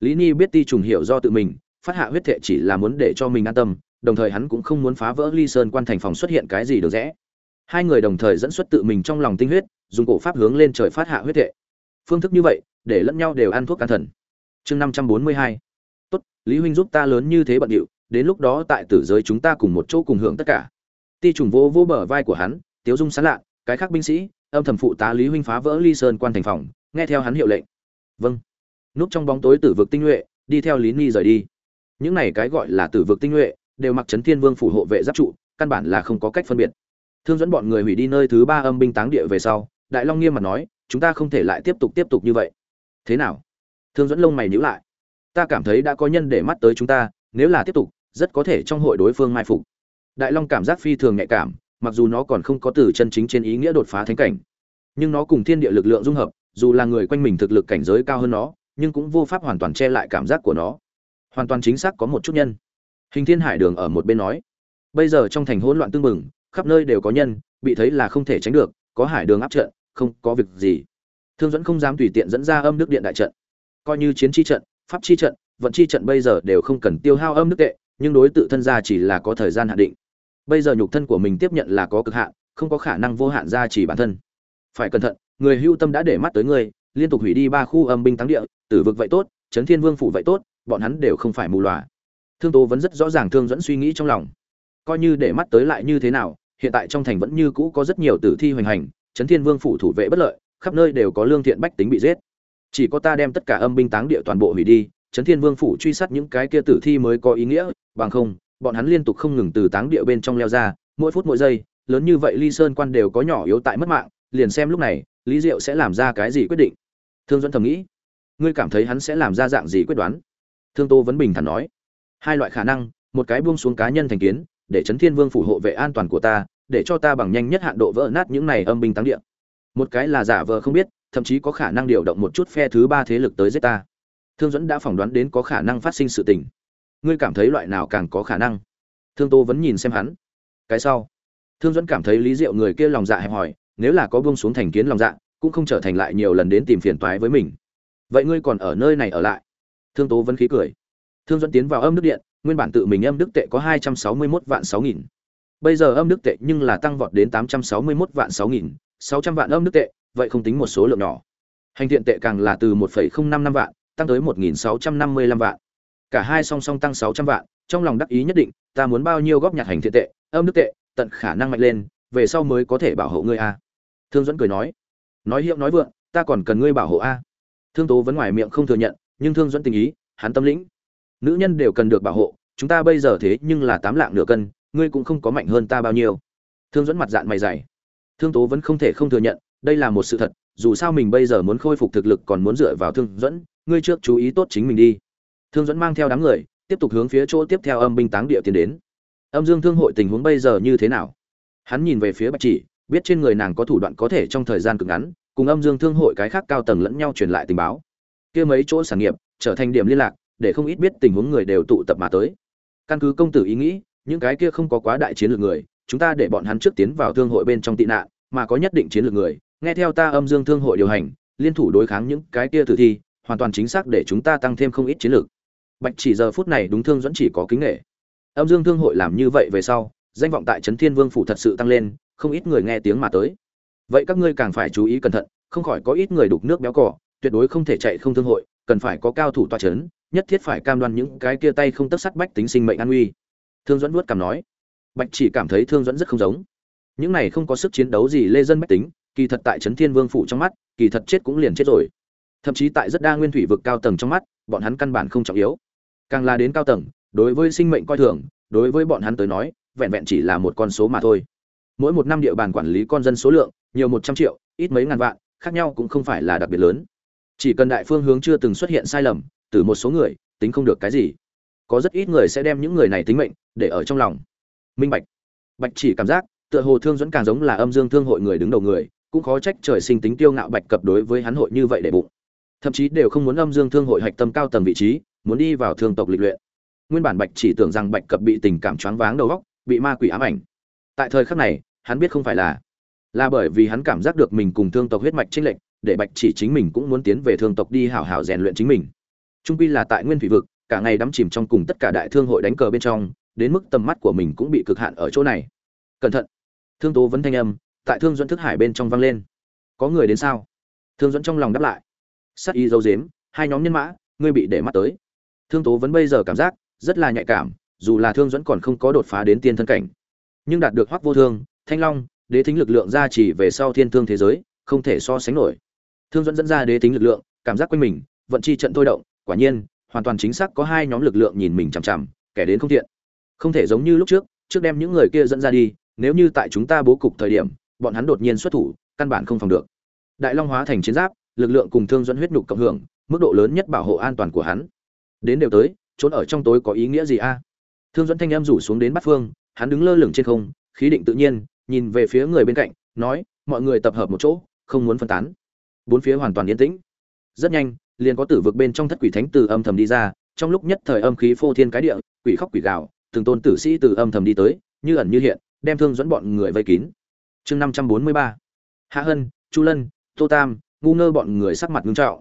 Speaker 1: Lý ni biết ti trùng hiểu do tự mình, phát hạ huyết thệ chỉ là muốn để cho mình an tâm, đồng thời hắn cũng không muốn phá vỡ ly sơn quan thành phòng xuất hiện cái gì được rẽ hai người đồng thời dẫn xuất tự mình trong lòng tinh huyết, dùng cổ pháp hướng lên trời phát hạ huyết thệ phương thức như vậy, để lẫn nhau đều ăn thuốc can thần. Chương năm trăm bốn mươi hai. Tốt, lý huynh giúp ta lớn như thế bận điệu, đến lúc đó tại tử giới chúng ta cùng một chỗ cùng hưởng tất cả. Ti trùng vô vô bờ vai của hắn, tiếu dung sán lạ, cái khác binh sĩ, âm thầm phụ tá lý huynh phá vỡ ly sơn quan thành phòng, nghe theo hắn hiệu lệnh. Vâng. Núp trong bóng tối tử vực tinh nhuệ, đi theo lý ni rời đi. Những này cái gọi là tử vực tinh nhuệ, đều mặc trấn thiên vương phủ hộ vệ giáp trụ, căn bản là không có cách phân biệt thương dẫn bọn người hủy đi nơi thứ ba âm binh táng địa về sau, đại long nghiêm mặt nói, chúng ta không thể lại tiếp tục tiếp tục như vậy. Thế nào? Thương dẫn lông mày nhíu lại. Ta cảm thấy đã có nhân để mắt tới chúng ta, nếu là tiếp tục, rất có thể trong hội đối phương mai phục. Đại long cảm giác phi thường nhạy cảm, mặc dù nó còn không có từ chân chính trên ý nghĩa đột phá thánh cảnh, nhưng nó cùng thiên địa lực lượng dung hợp, dù là người quanh mình thực lực cảnh giới cao hơn nó, nhưng cũng vô pháp hoàn toàn che lại cảm giác của nó. Hoàn toàn chính xác có một chút nhân. Hình thiên hải đường ở một bên nói. Bây giờ trong thành hỗn loạn tương mừng khắp nơi đều có nhân, bị thấy là không thể tránh được, có hải đường áp trận, không có việc gì. Thương dẫn không dám tùy tiện dẫn ra âm đức điện đại trận. Coi như chiến chi trận, pháp chi trận, vận chi trận bây giờ đều không cần tiêu hao âm đức tệ, nhưng đối tự thân ra chỉ là có thời gian hạn định. Bây giờ nhục thân của mình tiếp nhận là có cực hạn, không có khả năng vô hạn ra chỉ bản thân. Phải cẩn thận, người hưu tâm đã để mắt tới ngươi liên tục hủy đi ba khu âm binh thắng địa, tử vực vậy tốt trấn thiên vương phủ vậy tốt, bọn hắn đều không phải mù loà. Thương tố vẫn rất rõ ràng thương dẫn suy nghĩ trong lòng. Coi như để mắt tới lại như thế nào hiện tại trong thành vẫn như cũ có rất nhiều tử thi hoành hành, trấn thiên vương phủ thủ vệ bất lợi, khắp nơi đều có lương thiện bách tính bị giết. Chỉ có ta đem tất cả âm binh táng địa toàn bộ hủy đi, trấn thiên vương phủ truy sát những cái kia tử thi mới có ý nghĩa, bằng không, bọn hắn liên tục không ngừng từ táng địa bên trong leo ra, mỗi phút mỗi giây, lớn như vậy ly sơn quan đều có nhỏ yếu tại mất mạng, liền xem lúc này, lý diệu sẽ làm ra cái gì quyết định? Thương dẫn thầm nghĩ. Ngươi cảm thấy hắn sẽ làm ra dạng gì quyết đoán? Thương tô vẫn bình thản nói. Hai loại khả năng, một cái buông xuống cá nhân thành kiến, để chấn thiên vương phủ hộ vệ an toàn của ta để cho ta bằng nhanh nhất hạn độ vỡ nát những này âm binh táng địa. Một cái là giả vờ không biết, thậm chí có khả năng điều động một chút phe thứ ba thế lực tới giết ta. Thương dẫn đã phỏng đoán đến có khả năng phát sinh sự tình. Ngươi cảm thấy loại nào càng có khả năng? Thương tô vẫn nhìn xem hắn. Cái sau? Thương dẫn cảm thấy lý diệu người kia lòng dạ hẹp hòi, nếu là có buông xuống thành kiến lòng dạ cũng không trở thành lại nhiều lần đến tìm phiền toái với mình. Vậy ngươi còn ở nơi này ở lại? Thương tố vẫn khí cười. Thương dẫn tiến vào âm đức điện, nguyên bản tự mình âm đức tệ có hai trăm sáu mươi 261 vạn sáu nghìn bây giờ âm đức tệ nhưng là tăng vọt đến tám trăm sáu mươi 861 vạn sáu nghìn sáu trăm vạn âm đức tệ, vậy không tính một số lượng nhỏ. Hành thiện tệ càng là từ một phẩy không năm năm vạn, tăng tới một nghìn sáu trăm năm mươi lăm vạn. Cả hai song song tăng sáu trăm vạn, trong lòng đắc ý nhất định, ta muốn bao nhiêu góp nhặt hành thiện tệ, âm đức tệ, tận khả năng mạnh lên, về sau mới có thể bảo hộ ngươi a. Thương dẫn cười nói nói hiệu nói vượng, ta còn cần ngươi bảo hộ a. Thương tố vẫn ngoài miệng không thừa nhận, nhưng thương dẫn tình ý, hắn tâm lĩnh. Nữ nhân đều cần được bảo hộ, chúng ta bây giờ thế nhưng là tám lạng nửa cân ngươi cũng không có mạnh hơn ta bao nhiêu. Thương dẫn mặt dạng mày dày. Thương tố vẫn không thể không thừa nhận, đây là một sự thật, dù sao mình bây giờ muốn khôi phục thực lực còn muốn dựa vào thương dẫn ngươi trước chú ý tốt chính mình đi. Thương dẫn mang theo đám người, tiếp tục hướng phía chỗ tiếp theo âm binh táng địa tiến đến. Âm dương thương hội tình huống bây giờ như thế nào? Hắn nhìn về phía bạch chỉ, biết trên người nàng có thủ đoạn có thể trong thời gian cực ngắn, cùng âm dương thương hội cái khác cao tầng lẫn nhau truyền lại tình báo. Kia mấy chỗ sản nghiệp, trở thành điểm liên lạc, để không ít biết tình huống người đều tụ tập mà tới. Căn cứ công tử ý nghĩ những cái kia không có quá đại chiến lược người, chúng ta để bọn hắn trước tiến vào thương hội bên trong tị nạn, mà có nhất định chiến lược người, nghe theo ta âm dương thương hội điều hành, liên thủ đối kháng những cái kia tử thi, hoàn toàn chính xác để chúng ta tăng thêm không ít chiến lược. Bạch chỉ giờ phút này đúng thương dẫn chỉ có kính nghệ âm dương thương hội làm như vậy về sau, danh vọng tại trấn thiên vương phủ thật sự tăng lên, không ít người nghe tiếng mà tới. Vậy các ngươi càng phải chú ý cẩn thận, không khỏi có ít người đục nước béo cỏ, tuyệt đối không thể chạy không thương hội, cần phải có cao thủ toa chấn, nhất thiết phải cam đoan những cái kia tay không tất sắt bách tính sinh mệnh an nguy thương dẫn vuốt cảm nói, bạch chỉ cảm thấy thương dẫn rất không giống. Những này không có sức chiến đấu gì lê dân bách tính, kỳ thật tại trấn thiên vương phủ trong mắt, kỳ thật chết cũng liền chết rồi. Thậm chí tại rất đa nguyên thủy vực cao tầng trong mắt, bọn hắn căn bản không trọng yếu. Càng là đến cao tầng, đối với sinh mệnh coi thường, đối với bọn hắn tới nói, vẹn vẹn chỉ là một con số mà thôi. Mỗi một năm địa bàn quản lý con dân số lượng, nhiều một trăm triệu, ít mấy ngàn vạn, khác nhau cũng không phải là đặc biệt lớn. Chỉ cần đại phương hướng chưa từng xuất hiện sai lầm, từ một số người, tính không được cái gì có rất ít người sẽ đem những người này tính mệnh để ở trong lòng. Minh bạch. Bạch chỉ cảm giác, tựa hồ thương dẫn càng giống là âm dương thương hội người đứng đầu người, cũng khó trách trời sinh tính tiêu ngạo bạch cập đối với hắn hội như vậy để bụng. Thậm chí đều không muốn âm dương thương hội hạch tâm cao tầng vị trí, muốn đi vào thương tộc lịch luyện. Nguyên bản bạch chỉ tưởng rằng bạch cập bị tình cảm choáng váng đầu góc bị ma quỷ ám ảnh. Tại thời khắc này, hắn biết không phải là là bởi vì hắn cảm giác được mình cùng thương tộc huyết mạch chênh lệch, để bạch chỉ chính mình cũng muốn tiến về thương tộc đi hảo hảo rèn luyện chính mình. Trung quy là tại nguyên thủy vực cả ngày đắm chìm trong cùng tất cả đại thương hội đánh cờ bên trong, đến mức tầm mắt của mình cũng bị cực hạn ở chỗ này. Cẩn thận. Thương tố vẫn thanh âm, tại thương dẫn thức hải bên trong vang lên. Có người đến sao? Thương dẫn trong lòng đáp lại. Sắc y dấu dếm hai nhóm nhân mã, ngươi bị để mắt tới. Thương tố vẫn bây giờ cảm giác, rất là nhạy cảm, dù là thương dẫn còn không có đột phá đến tiên thân cảnh. Nhưng đạt được hoắc vô thương, thanh long, đế thính lực lượng ra chỉ về sau thiên thương thế giới, không thể so sánh nổi. Thương dẫn dẫn ra đế tính lực lượng, cảm giác quanh mình, vận chi trận thôi động, quả nhiên hoàn toàn chính xác có hai nhóm lực lượng nhìn mình chằm chằm, kẻ đến không thiện không thể giống như lúc trước trước đem những người kia dẫn ra đi, nếu như tại chúng ta bố cục thời điểm, bọn hắn đột nhiên xuất thủ, căn bản không phòng được. Đại long hóa thành chiến giáp, lực lượng cùng thương dẫn huyết nhục cộng hưởng, mức độ lớn nhất bảo hộ an toàn của hắn. Đến đều tới, trốn ở trong tối có ý nghĩa gì a? Thương dẫn thanh em rủ xuống đến bát phương, hắn đứng lơ lửng trên không, khí định tự nhiên, nhìn về phía người bên cạnh, nói, mọi người tập hợp một chỗ, không muốn phân tán. Bốn phía hoàn toàn yên tĩnh. Rất nhanh liền có tử vực bên trong thất quỷ thánh từ âm thầm đi ra, trong lúc nhất thời âm khí phô thiên cái địa, quỷ khóc quỷ gào, từng tôn tử sĩ từ âm thầm đi tới, như ẩn như hiện, đem thương dẫn bọn người vây kín. Chương năm trăm bốn mươi ba. Hạ hân, chu lân, tô tam, ngu ngơ bọn người sắc mặt ngưng trọng.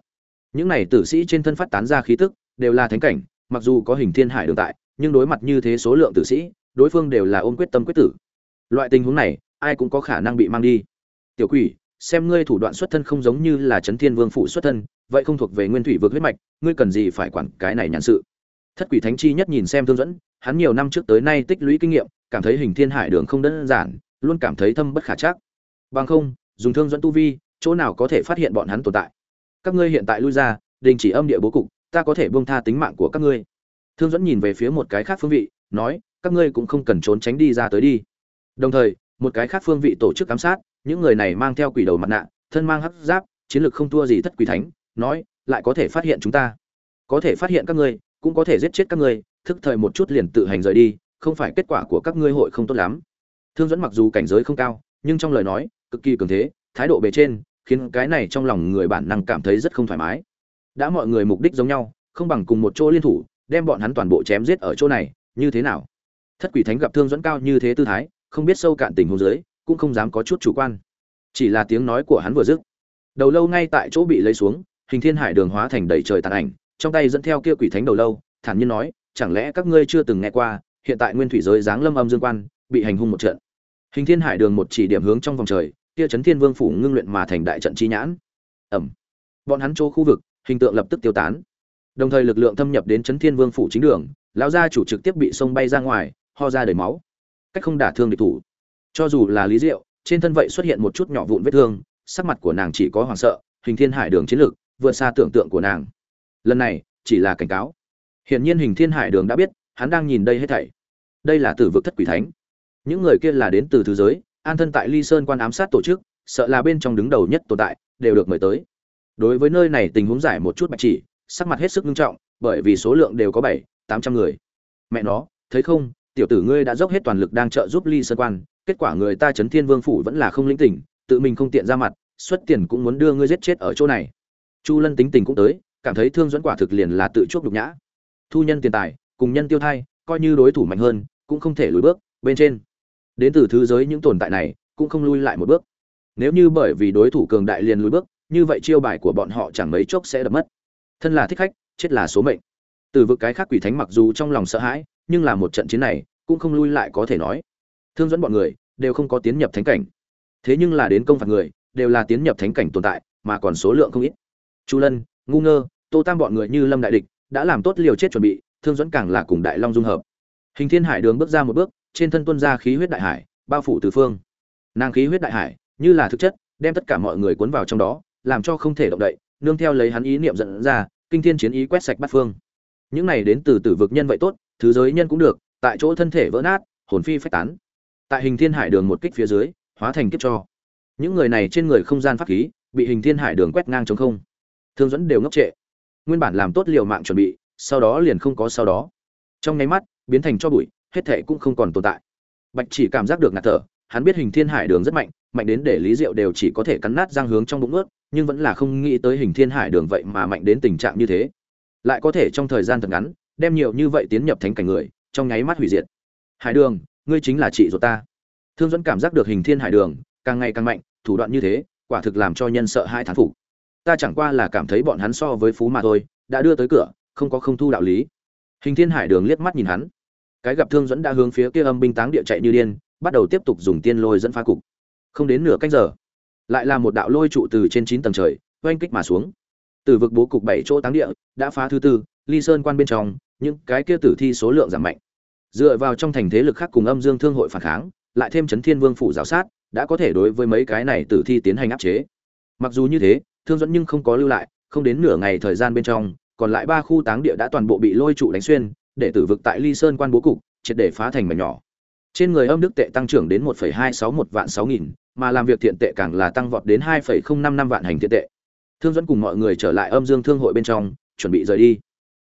Speaker 1: Những này tử sĩ trên thân phát tán ra khí tức, đều là thánh cảnh, mặc dù có hình thiên hải đường tại, nhưng đối mặt như thế số lượng tử sĩ, đối phương đều là ôm quyết tâm quyết tử. Loại tình huống này, ai cũng có khả năng bị mang đi. Tiểu quỷ, xem ngươi thủ đoạn xuất thân không giống như là trấn thiên vương phụ xuất thân vậy không thuộc về nguyên thủy vực huyết mạch, ngươi cần gì phải quản cái này nhàn sự? Thất quỷ thánh chi nhất nhìn xem thương dẫn hắn nhiều năm trước tới nay tích lũy kinh nghiệm, cảm thấy hình thiên hải đường không đơn giản, luôn cảm thấy thâm bất khả chắc. Bằng không, dùng thương dẫn tu vi, chỗ nào có thể phát hiện bọn hắn tồn tại? Các ngươi hiện tại lui ra, đình chỉ âm địa bố cục, ta có thể buông tha tính mạng của các ngươi. Thương dẫn nhìn về phía một cái khác phương vị, nói, các ngươi cũng không cần trốn tránh đi ra tới đi. Đồng thời, một cái khác phương vị tổ chức ám sát, những người này mang theo quỷ đầu mặt nạ, thân mang hắc giáp, chiến lược không thua gì thất quỷ thánh nói, lại có thể phát hiện chúng ta. Có thể phát hiện các ngươi, cũng có thể giết chết các ngươi, thức thời một chút liền tự hành rời đi, không phải kết quả của các ngươi hội không tốt lắm. Thương dẫn mặc dù cảnh giới không cao, nhưng trong lời nói, cực kỳ cường thế, thái độ bề trên, khiến cái này trong lòng người bản năng cảm thấy rất không thoải mái. Đã mọi người mục đích giống nhau, không bằng cùng một chỗ liên thủ, đem bọn hắn toàn bộ chém giết ở chỗ này, như thế nào? Thất quỷ thánh gặp thương dẫn cao như thế tư thái, không biết sâu cạn tình hồ dưới, cũng không dám có chút chủ quan. Chỉ là tiếng nói của hắn vừa dứt, đầu lâu ngay tại chỗ bị lấy xuống hình thiên hải đường hóa thành đầy trời tàn ảnh, trong tay dẫn theo kia quỷ thánh đầu lâu, thản nhiên nói, chẳng lẽ các ngươi chưa từng nghe qua, hiện tại nguyên thủy giới giáng lâm âm dương quan, bị hành hung một trận? Hình thiên hải đường một chỉ điểm hướng trong vòng trời, kia chấn thiên vương phủ ngưng luyện mà thành đại trận chi nhãn. Ẩm. Bọn hắn chỗ khu vực, hình tượng lập tức tiêu tán. Đồng thời lực lượng thâm nhập đến chấn thiên vương phủ chính đường, lão gia chủ trực tiếp bị sông bay ra ngoài, ho ra đầy máu. Cách không đả thương địch thủ. Cho dù là lý diệu, trên thân vậy xuất hiện một chút nhỏ vụn vết thương, sắc mặt của nàng chỉ có hoảng sợ, hình thiên hải đường chiến lược vượt xa tưởng tượng của nàng. Lần này, chỉ là cảnh cáo. Hiển nhiên hình thiên hải đường đã biết, hắn đang nhìn đây hết thảy. Đây là tử vực thất quỷ thánh. Những người kia là đến từ thứ giới, an thân tại ly sơn quan ám sát tổ chức, sợ là bên trong đứng đầu nhất tồn tại, đều được mời tới. Đối với nơi này tình huống giải một chút bạch chỉ, sắc mặt hết sức nghiêm trọng, bởi vì số lượng đều có bảy, tám trăm người. Mẹ nó, thấy không, tiểu tử ngươi đã dốc hết toàn lực đang trợ giúp ly sơn quan, kết quả người ta chấn thiên vương phủ vẫn là không lĩnh tỉnh, tự mình không tiện ra mặt, xuất tiền cũng muốn đưa ngươi giết chết ở chỗ này chu lân tính tình cũng tới, cảm thấy thương dẫn quả thực liền là tự chuốc nhục nhã. Thu nhân tiền tài, cùng nhân tiêu thai, coi như đối thủ mạnh hơn, cũng không thể lùi bước, bên trên. Đến từ thứ giới những tồn tại này, cũng không lui lại một bước. Nếu như bởi vì đối thủ cường đại liền lùi bước, như vậy chiêu bài của bọn họ chẳng mấy chốc sẽ đập mất. Thân là thích khách, chết là số mệnh. Từ vực cái khác quỷ thánh mặc dù trong lòng sợ hãi, nhưng là một trận chiến này, cũng không lui lại có thể nói. Thương dẫn bọn người, đều không có tiến nhập thánh cảnh. Thế nhưng là đến công phạt người, đều là tiến nhập thánh cảnh tồn tại, mà còn số lượng không ít chu lân, ngu ngơ, tô tam bọn người như lâm đại địch, đã làm tốt liều chết chuẩn bị, thương dẫn càng là cùng đại long dung hợp. Hình thiên hải đường bước ra một bước, trên thân tuân ra khí huyết đại hải, bao phủ tứ phương. Nàng khí huyết đại hải, như là thực chất, đem tất cả mọi người cuốn vào trong đó, làm cho không thể động đậy, nương theo lấy hắn ý niệm dẫn ra, kinh thiên chiến ý quét sạch bát phương. Những này đến từ tử vực nhân vậy tốt, thứ giới nhân cũng được, tại chỗ thân thể vỡ nát, hồn phi phách tán. Tại hình thiên hải đường một kích phía dưới, hóa thành kiếp cho. Những người này trên người không gian pháp khí, bị hình thiên hải đường quét ngang chống không thương dẫn đều ngốc trệ. Nguyên bản làm tốt liều mạng chuẩn bị, sau đó liền không có sau đó. Trong nháy mắt, biến thành cho bụi, hết thệ cũng không còn tồn tại. Bạch chỉ cảm giác được ngạt thở, hắn biết hình thiên hải đường rất mạnh mạnh đến để lý diệu đều chỉ có thể cắn nát răng hướng trong bụng ướt, nhưng vẫn là không nghĩ tới hình thiên hải đường vậy mà mạnh đến tình trạng như thế. Lại có thể trong thời gian thật ngắn, đem nhiều như vậy tiến nhập thánh cảnh người, trong nháy mắt hủy diệt. Hải đường, ngươi chính là chị ruột ta. Thương dẫn cảm giác được hình thiên hải đường, càng ngày càng mạnh, thủ đoạn như thế, quả thực làm cho nhân sợ hai thán phục ta chẳng qua là cảm thấy bọn hắn so với phú mà thôi, đã đưa tới cửa, không có không thu đạo lý. Hình thiên hải đường liếc mắt nhìn hắn. Cái gặp thương dẫn đã hướng phía kia âm binh táng địa chạy như điên, bắt đầu tiếp tục dùng tiên lôi dẫn phá cục. Không đến nửa cách giờ, lại là một đạo lôi trụ từ trên chín tầng trời, oanh kích mà xuống. Từ vực bố cục bảy chỗ táng địa, đã phá thứ tư, ly sơn quan bên trong, những cái kia tử thi số lượng giảm mạnh. Dựa vào trong thành thế lực khác cùng âm dương thương hội phản kháng, lại thêm chấn thiên vương phủ giáo sát, đã có thể đối với mấy cái này tử thi tiến hành áp chế. Mặc dù như thế thương dẫn nhưng không có lưu lại không đến nửa ngày thời gian bên trong còn lại ba khu táng địa đã toàn bộ bị lôi trụ đánh xuyên để tử vực tại ly sơn quan bố cục triệt để phá thành mảnh nhỏ trên người âm đức tệ tăng trưởng đến 1,261 vạn 6000, mà làm việc thiện tệ càng là tăng vọt đến 2,055 vạn hành thiện tệ. Thương dẫn cùng mọi người trở lại âm dương thương hội bên trong, chuẩn bị rời đi.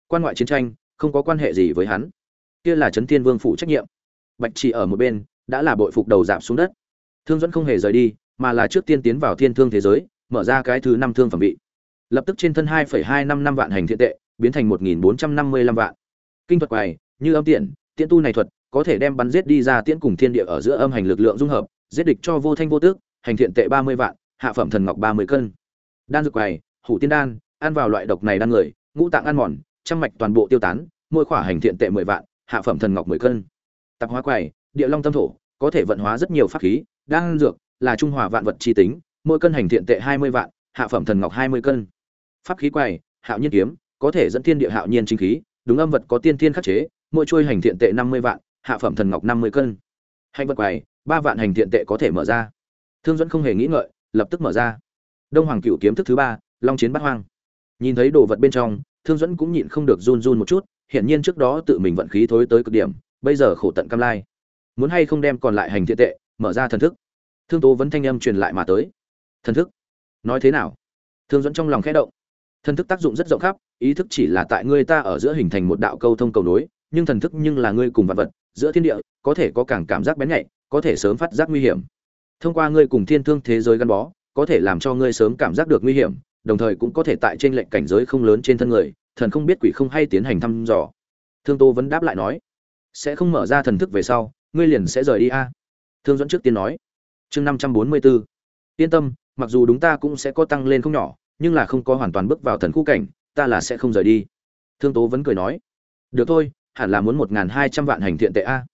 Speaker 1: Quan ngoại chiến tranh không có quan hệ gì với hắn. Kia là Trấn Thiên Vương phụ trách nhiệm. Bạch Chỉ ở một bên, đã là bội phục đầu giảm xuống đất. Thương dẫn không hề rời đi, mà là trước tiên tiến vào thiên thương thế giới, mở ra cái thứ năm thương phẩm vị. Lập tức trên thân 2,255 vạn hành thiện tệ, biến thành 1455 vạn. Kinh thuật quầy, như âm tiện, tiễn tu này thuật, có thể đem bắn giết đi ra tiễn cùng thiên địa ở giữa âm hành lực lượng dung hợp, giết địch cho vô thanh vô tước, hành thiện tệ 30 vạn, hạ phẩm thần ngọc 30 cân. Đan dược quầy, hủ tiên đan, ăn vào loại độc này đan người, ngũ tạng ăn mòn, trăm mạch toàn bộ tiêu tán, mỗi khỏa hành thiện tệ 10 vạn, hạ phẩm thần ngọc 10 cân. Tạp hóa quầy, địa long tâm thổ, có thể vận hóa rất nhiều pháp khí, đan dược là trung hòa vạn vật chi tính, mỗi cân hành thiện tệ 20 vạn, hạ phẩm thần ngọc 20 cân. Pháp khí quầy, hạo nhiên kiếm, có thể dẫn thiên địa hạo nhiên chính khí, đúng âm vật có tiên thiên khắc chế, mỗi chuôi hành thiện tệ 50 vạn, hạ phẩm thần ngọc 50 cân. Hành vật quầy, ba vạn hành thiện tệ có thể mở ra. Thương dẫn không hề nghĩ ngợi, lập tức mở ra. Đông Hoàng Cửu kiếm thức thứ ba, Long chiến bát hoang. Nhìn thấy đồ vật bên trong, Thương dẫn cũng nhịn không được run run một chút, hiển nhiên trước đó tự mình vận khí thối tới cực điểm, bây giờ khổ tận cam lai. Muốn hay không đem còn lại hành thiện tệ, mở ra thần thức. Thương Tố vẫn thanh âm truyền lại mà tới. Thần thức? Nói thế nào? Thương dẫn trong lòng khẽ động. Thần thức tác dụng rất rộng khắp, ý thức chỉ là tại ngươi ta ở giữa hình thành một đạo câu thông cầu nối, nhưng thần thức nhưng là ngươi cùng vạn vật, giữa thiên địa, có thể có càng cảm giác bén nhạy, có thể sớm phát giác nguy hiểm. Thông qua ngươi cùng thiên thương thế giới gắn bó, có thể làm cho ngươi sớm cảm giác được nguy hiểm, đồng thời cũng có thể tại trên lệnh cảnh giới không lớn trên thân người, thần không biết quỷ không hay tiến hành thăm dò. Thương Tô vẫn đáp lại nói, sẽ không mở ra thần thức về sau, ngươi liền sẽ rời đi a. Thương dẫn trước tiên nói. Chương 544. Yên tâm, mặc dù đúng ta cũng sẽ có tăng lên không nhỏ, nhưng là không có hoàn toàn bước vào thần khu cảnh, ta là sẽ không rời đi. Thương Tố vẫn cười nói, được thôi, hẳn là muốn một hai trăm vạn hành thiện tệ a.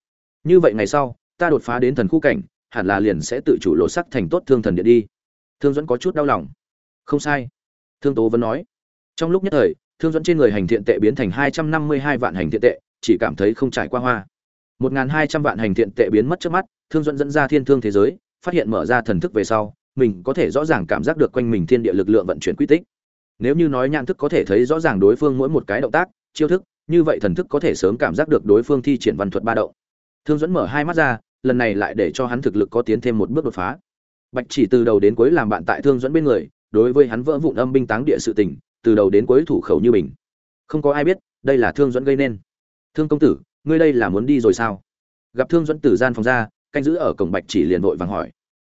Speaker 1: Như vậy ngày sau, ta đột phá đến thần khu cảnh, hẳn là liền sẽ tự chủ lộ sắc thành tốt thương thần điện đi. Thương dẫn có chút đau lòng. Không sai. Thương Tố vẫn nói. Trong lúc nhất thời, thương dẫn trên người hành thiện tệ biến thành hai trăm năm mươi hai vạn hành thiện tệ, chỉ cảm thấy không trải qua hoa. một hai trăm vạn hành thiện tệ biến mất trước mắt, thương dẫn dẫn ra thiên thương thế giới, phát hiện mở ra thần thức về sau, mình có thể rõ ràng cảm giác được quanh mình thiên địa lực lượng vận chuyển quy tích. Nếu như nói nhãn thức có thể thấy rõ ràng đối phương mỗi một cái động tác, chiêu thức, như vậy thần thức có thể sớm cảm giác được đối phương thi triển văn thuật ba động. Thương dẫn mở hai mắt ra, lần này lại để cho hắn thực lực có tiến thêm một bước đột phá. Bạch chỉ từ đầu đến cuối làm bạn tại Thương dẫn bên người, đối với hắn vỡ vụn âm binh táng địa sự tình, từ đầu đến cuối thủ khẩu như bình. Không có ai biết, đây là Thương dẫn gây nên. Thương công tử, ngươi đây là muốn đi rồi sao? Gặp Thương dẫn từ gian phòng ra, canh giữ ở cổng Bạch chỉ liền vội vàng hỏi.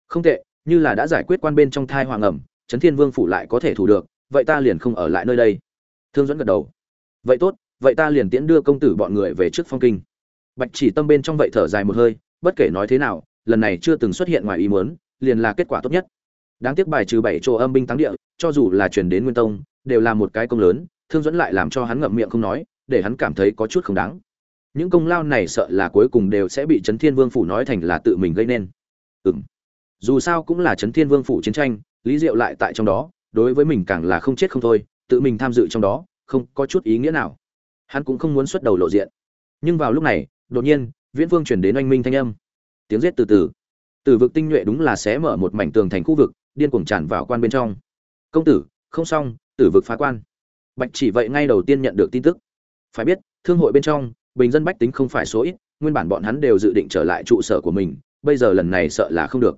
Speaker 1: Không tệ, như là đã giải quyết quan bên trong thai hoàng ẩm, trấn thiên vương phủ lại có thể thủ được, vậy ta liền không ở lại nơi đây. Thương dẫn gật đầu. Vậy tốt, vậy ta liền tiễn đưa công tử bọn người về trước phong kinh. Bạch chỉ tâm bên trong vậy thở dài một hơi, bất kể nói thế nào, lần này chưa từng xuất hiện ngoài ý muốn, liền là kết quả tốt nhất. Đáng tiếc bài trừ bảy chỗ âm binh thắng địa, cho dù là chuyển đến nguyên tông, đều là một cái công lớn, thương dẫn lại làm cho hắn ngậm miệng không nói, để hắn cảm thấy có chút không đáng. Những công lao này sợ là cuối cùng đều sẽ bị trấn thiên vương phủ nói thành là tự mình gây nên. Ừ dù sao cũng là trấn thiên vương phủ chiến tranh, lý diệu lại tại trong đó, đối với mình càng là không chết không thôi, tự mình tham dự trong đó, không có chút ý nghĩa nào. Hắn cũng không muốn xuất đầu lộ diện. Nhưng vào lúc này, đột nhiên, viễn vương chuyển đến oanh minh thanh âm. Tiếng rết từ từ. Từ vực tinh nhuệ đúng là sẽ mở một mảnh tường thành khu vực, điên cuồng tràn vào quan bên trong. Công tử, không xong tử vực phá quan. Bạch chỉ vậy ngay đầu tiên nhận được tin tức. Phải biết, thương hội bên trong, bình dân bách tính không phải số ít, nguyên bản bọn hắn đều dự định trở lại trụ sở của mình, bây giờ lần này sợ là không được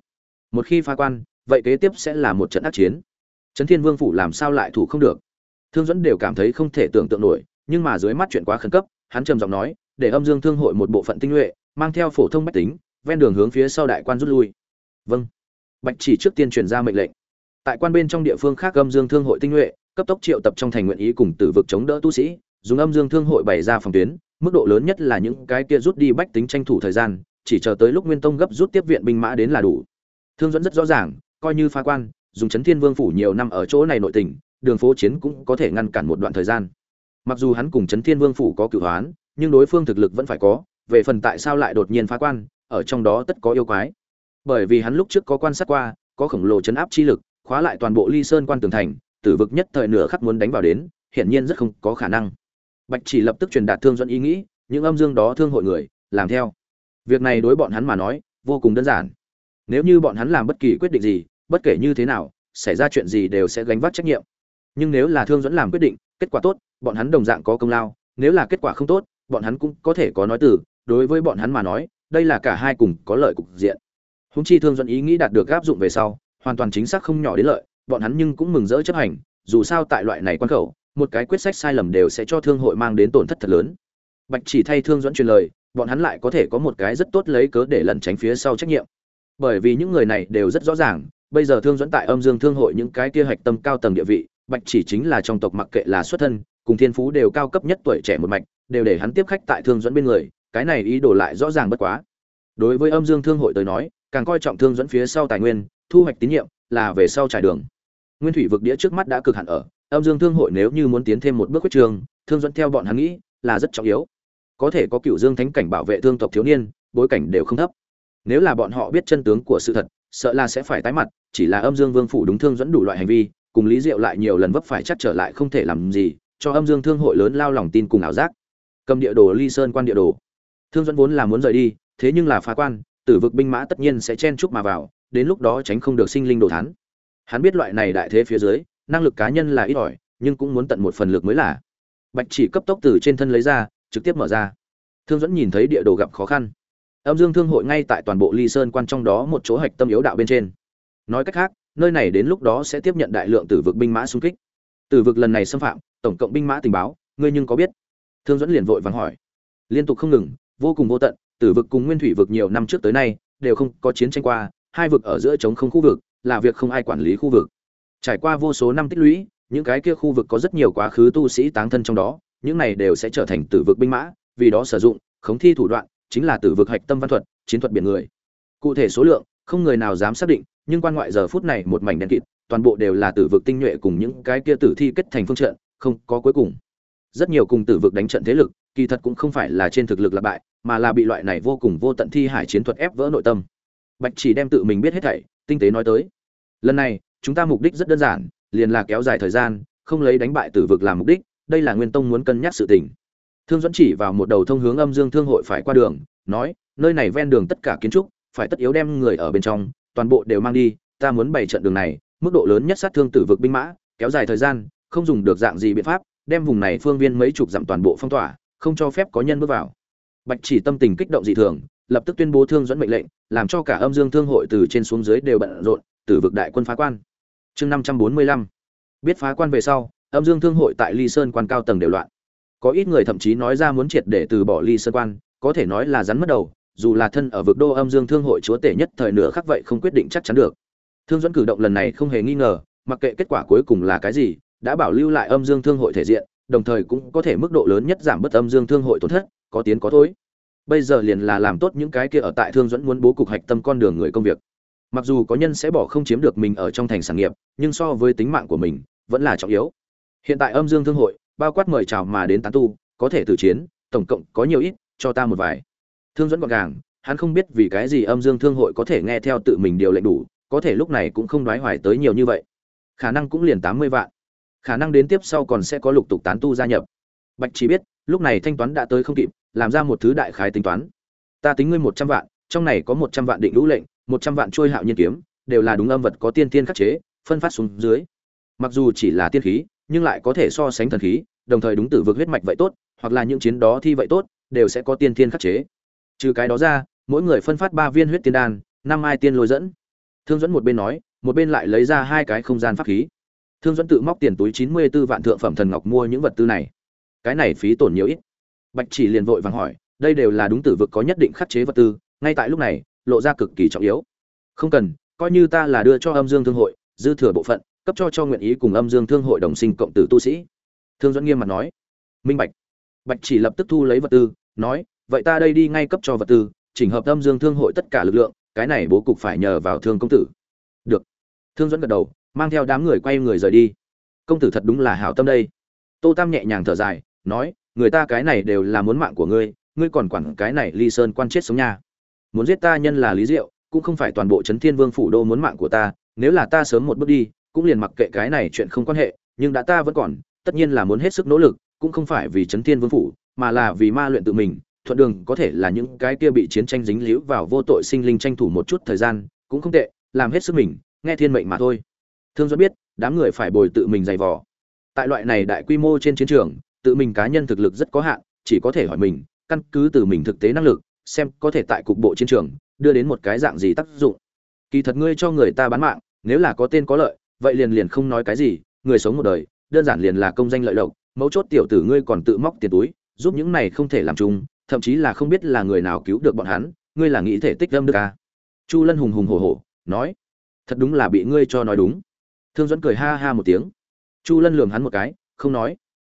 Speaker 1: một khi phá quan, vậy kế tiếp sẽ là một trận ác chiến. Trấn thiên vương phủ làm sao lại thủ không được? Thương dẫn đều cảm thấy không thể tưởng tượng nổi, nhưng mà dưới mắt chuyện quá khẩn cấp, hắn trầm giọng nói, để âm dương thương hội một bộ phận tinh nhuệ, mang theo phổ thông bách tính, ven đường hướng phía sau đại quan rút lui. Vâng. Bạch chỉ trước tiên truyền ra mệnh lệnh. Tại quan bên trong địa phương khác âm dương thương hội tinh nhuệ, cấp tốc triệu tập trong thành nguyện ý cùng tử vực chống đỡ tu sĩ, dùng âm dương thương hội bày ra phòng tuyến, mức độ lớn nhất là những cái kia rút đi bách tính tranh thủ thời gian, chỉ chờ tới lúc nguyên tông gấp rút tiếp viện binh mã đến là đủ thương dẫn rất rõ ràng, coi như phá quan, dùng chấn thiên vương phủ nhiều năm ở chỗ này nội tình, đường phố chiến cũng có thể ngăn cản một đoạn thời gian. Mặc dù hắn cùng chấn thiên vương phủ có cửu hoán, nhưng đối phương thực lực vẫn phải có, về phần tại sao lại đột nhiên phá quan, ở trong đó tất có yêu quái. Bởi vì hắn lúc trước có quan sát qua, có khổng lồ chấn áp chi lực, khóa lại toàn bộ ly sơn quan tường thành, tử vực nhất thời nửa khắc muốn đánh vào đến, hiển nhiên rất không có khả năng. Bạch chỉ lập tức truyền đạt thương dẫn ý nghĩ, những âm dương đó thương hội người, làm theo. Việc này đối bọn hắn mà nói, vô cùng đơn giản nếu như bọn hắn làm bất kỳ quyết định gì, bất kể như thế nào, xảy ra chuyện gì đều sẽ gánh vác trách nhiệm. Nhưng nếu là thương dẫn làm quyết định, kết quả tốt, bọn hắn đồng dạng có công lao. Nếu là kết quả không tốt, bọn hắn cũng có thể có nói từ. Đối với bọn hắn mà nói, đây là cả hai cùng có lợi cục diện. Húng chi thương dẫn ý nghĩ đạt được áp dụng về sau, hoàn toàn chính xác không nhỏ đến lợi, bọn hắn nhưng cũng mừng rỡ chấp hành. Dù sao tại loại này quan khẩu, một cái quyết sách sai lầm đều sẽ cho thương hội mang đến tổn thất thật lớn. Bạch chỉ thay thương dẫn truyền lời, bọn hắn lại có thể có một cái rất tốt lấy cớ để lẩn tránh phía sau trách nhiệm bởi vì những người này đều rất rõ ràng, bây giờ thương dẫn tại âm dương thương hội những cái kia hạch tâm cao tầng địa vị, bạch chỉ chính là trong tộc mặc kệ là xuất thân, cùng thiên phú đều cao cấp nhất tuổi trẻ một mạch, đều để hắn tiếp khách tại thương dẫn bên người, cái này ý đồ lại rõ ràng bất quá. Đối với âm dương thương hội tới nói, càng coi trọng thương dẫn phía sau tài nguyên, thu hoạch tín nhiệm, là về sau trải đường. Nguyên thủy vực đĩa trước mắt đã cực hạn ở, âm dương thương hội nếu như muốn tiến thêm một bước quyết trường, thương dẫn theo bọn hắn nghĩ là rất trọng yếu. Có thể có cựu dương thánh cảnh bảo vệ thương tộc thiếu niên, bối cảnh đều không thấp nếu là bọn họ biết chân tướng của sự thật, sợ là sẽ phải tái mặt, chỉ là âm dương vương phủ đúng thương dẫn đủ loại hành vi, cùng lý diệu lại nhiều lần vấp phải chắc trở lại không thể làm gì, cho âm dương thương hội lớn lao lòng tin cùng ảo giác. Cầm địa đồ ly sơn quan địa đồ. Thương dẫn vốn là muốn rời đi, thế nhưng là phá quan, tử vực binh mã tất nhiên sẽ chen chúc mà vào, đến lúc đó tránh không được sinh linh đồ thán. Hắn biết loại này đại thế phía dưới, năng lực cá nhân là ít ỏi, nhưng cũng muốn tận một phần lực mới là. Bạch chỉ cấp tốc từ trên thân lấy ra, trực tiếp mở ra. Thương dẫn nhìn thấy địa đồ gặp khó khăn âm dương thương hội ngay tại toàn bộ ly sơn quan trong đó một chỗ hạch tâm yếu đạo bên trên. Nói cách khác, nơi này đến lúc đó sẽ tiếp nhận đại lượng tử vực binh mã xung kích. Tử vực lần này xâm phạm, tổng cộng binh mã tình báo, ngươi nhưng có biết? Thương dẫn liền vội vàng hỏi. Liên tục không ngừng, vô cùng vô tận, tử vực cùng nguyên thủy vực nhiều năm trước tới nay, đều không có chiến tranh qua, hai vực ở giữa chống không khu vực, là việc không ai quản lý khu vực. Trải qua vô số năm tích lũy, những cái kia khu vực có rất nhiều quá khứ tu sĩ táng thân trong đó, những này đều sẽ trở thành tử vực binh mã, vì đó sử dụng, khống thi thủ đoạn chính là tử vực hạch tâm văn thuật, chiến thuật biển người. Cụ thể số lượng, không người nào dám xác định, nhưng quan ngoại giờ phút này một mảnh đen kịt, toàn bộ đều là tử vực tinh nhuệ cùng những cái kia tử thi kết thành phương trận, không có cuối cùng. Rất nhiều cùng tử vực đánh trận thế lực, kỳ thật cũng không phải là trên thực lực là bại, mà là bị loại này vô cùng vô tận thi hải chiến thuật ép vỡ nội tâm. Bạch chỉ đem tự mình biết hết thảy, tinh tế nói tới. Lần này, chúng ta mục đích rất đơn giản, liền là kéo dài thời gian, không lấy đánh bại tử vực làm mục đích, đây là nguyên tông muốn cân nhắc sự tình thương dẫn chỉ vào một đầu thông hướng âm dương thương hội phải qua đường, nói, nơi này ven đường tất cả kiến trúc, phải tất yếu đem người ở bên trong, toàn bộ đều mang đi, ta muốn bày trận đường này, mức độ lớn nhất sát thương tử vực binh mã, kéo dài thời gian, không dùng được dạng gì biện pháp, đem vùng này phương viên mấy chục dặm toàn bộ phong tỏa, không cho phép có nhân bước vào. Bạch chỉ tâm tình kích động dị thường, lập tức tuyên bố thương dẫn mệnh lệnh, làm cho cả âm dương thương hội từ trên xuống dưới đều bận rộn, tử vực đại quân phá quan. Chương năm trăm bốn mươi lăm. Biết phá quan về sau, âm dương thương hội tại ly sơn quan cao tầng đều loạn có ít người thậm chí nói ra muốn triệt để từ bỏ ly sơn quan, có thể nói là rắn mất đầu, dù là thân ở vực đô âm dương thương hội chúa tể nhất thời nửa khắc vậy không quyết định chắc chắn được. Thương dẫn cử động lần này không hề nghi ngờ, mặc kệ kết quả cuối cùng là cái gì, đã bảo lưu lại âm dương thương hội thể diện, đồng thời cũng có thể mức độ lớn nhất giảm bớt âm dương thương hội tổn thất, có tiến có thối. Bây giờ liền là làm tốt những cái kia ở tại thương dẫn muốn bố cục hạch tâm con đường người công việc. Mặc dù có nhân sẽ bỏ không chiếm được mình ở trong thành sản nghiệp, nhưng so với tính mạng của mình, vẫn là trọng yếu. Hiện tại âm dương thương hội bao quát mời chào mà đến tán tu, có thể tử chiến, tổng cộng có nhiều ít, cho ta một vài. Thương dẫn gọn gàng, hắn không biết vì cái gì âm dương thương hội có thể nghe theo tự mình điều lệnh đủ, có thể lúc này cũng không đoái hoài tới nhiều như vậy. Khả năng cũng liền tám mươi vạn. Khả năng đến tiếp sau còn sẽ có lục tục tán tu gia nhập. Bạch chỉ biết, lúc này thanh toán đã tới không kịp, làm ra một thứ đại khái tính toán. Ta tính ngươi một trăm vạn, trong này có một trăm vạn định lũ lệnh, một trăm vạn trôi hạo nhiên kiếm, đều là đúng âm vật có tiên tiên khắc chế, phân phát xuống dưới. Mặc dù chỉ là tiên khí, nhưng lại có thể so sánh thần khí đồng thời đúng tử vực huyết mạch vậy tốt, hoặc là những chiến đó thi vậy tốt, đều sẽ có tiên thiên khắc chế. Trừ cái đó ra, mỗi người phân phát ba viên huyết tiên đan, năm ai tiên lôi dẫn. Thương dẫn một bên nói, một bên lại lấy ra hai cái không gian pháp khí. Thương dẫn tự móc tiền túi chín mươi 94 vạn thượng phẩm thần ngọc mua những vật tư này. Cái này phí tổn nhiều ít. Bạch chỉ liền vội vàng hỏi, đây đều là đúng tử vực có nhất định khắc chế vật tư, ngay tại lúc này, lộ ra cực kỳ trọng yếu. Không cần, coi như ta là đưa cho âm dương thương hội, dư thừa bộ phận, cấp cho cho nguyện ý cùng âm dương thương hội đồng sinh cộng tử tu sĩ thương dẫn nghiêm mặt nói. Minh bạch. Bạch chỉ lập tức thu lấy vật tư, nói, vậy ta đây đi ngay cấp cho vật tư, chỉnh hợp âm dương thương hội tất cả lực lượng, cái này bố cục phải nhờ vào thương công tử. Được. Thương dẫn gật đầu, mang theo đám người quay người rời đi. Công tử thật đúng là hảo tâm đây. Tô tam nhẹ nhàng thở dài, nói, người ta cái này đều là muốn mạng của ngươi ngươi còn quản cái này ly sơn quan chết sống nha. Muốn giết ta nhân là lý diệu, cũng không phải toàn bộ trấn thiên vương phủ đô muốn mạng của ta, nếu là ta sớm một bước đi, cũng liền mặc kệ cái này chuyện không quan hệ, nhưng đã ta vẫn còn tất nhiên là muốn hết sức nỗ lực, cũng không phải vì chấn thiên vương phủ, mà là vì ma luyện tự mình, thuận đường có thể là những cái kia bị chiến tranh dính líu vào vô tội sinh linh tranh thủ một chút thời gian, cũng không tệ, làm hết sức mình, nghe thiên mệnh mà thôi. Thương dẫn biết, đám người phải bồi tự mình dày vò. Tại loại này đại quy mô trên chiến trường, tự mình cá nhân thực lực rất có hạn, chỉ có thể hỏi mình, căn cứ từ mình thực tế năng lực, xem có thể tại cục bộ chiến trường, đưa đến một cái dạng gì tác dụng. Kỳ thật ngươi cho người ta bán mạng, nếu là có tên có lợi, vậy liền liền không nói cái gì, người sống một đời đơn giản liền là công danh lợi lộc, mấu chốt tiểu tử ngươi còn tự móc tiền túi, giúp những này không thể làm chung, thậm chí là không biết là người nào cứu được bọn hắn, ngươi là nghĩ thể tích âm được à. chu lân hùng hùng hổ hổ, nói, thật đúng là bị ngươi cho nói đúng. Thương dẫn cười ha ha một tiếng. Chu lân lườm hắn một cái, không nói.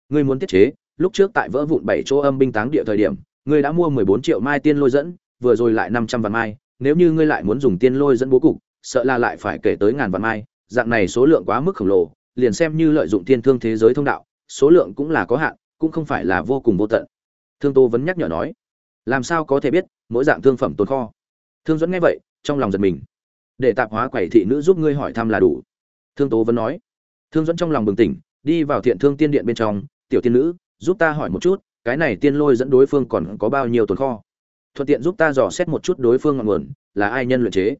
Speaker 1: Ngươi muốn tiết chế, lúc trước tại vỡ vụn bảy chỗ âm binh táng địa thời điểm, ngươi đã mua mười bốn triệu mai tiên lôi dẫn, vừa rồi lại năm trăm vạn mai, nếu như ngươi lại muốn dùng tiên lôi dẫn bố cục, sợ là lại phải kể tới ngàn vạn mai, dạng này số lượng quá mức khổng lồ liền xem như lợi dụng thiên thương thế giới thông đạo, số lượng cũng là có hạn, cũng không phải là vô cùng vô tận. Thương tô vẫn nhắc nhở nói, làm sao có thể biết, mỗi dạng thương phẩm tồn kho? Thương dẫn nghe vậy, trong lòng giật mình. Để tạp hóa quầy thị nữ giúp ngươi hỏi thăm là đủ. Thương tố vẫn nói. Thương dẫn trong lòng bừng tỉnh, đi vào thiện thương tiên điện bên trong, tiểu tiên nữ, giúp ta hỏi một chút, cái này tiên lôi dẫn đối phương còn có bao nhiêu tồn kho? Thuận tiện giúp ta dò xét một chút đối phương ngọn nguồn, là ai nhân luyện chế?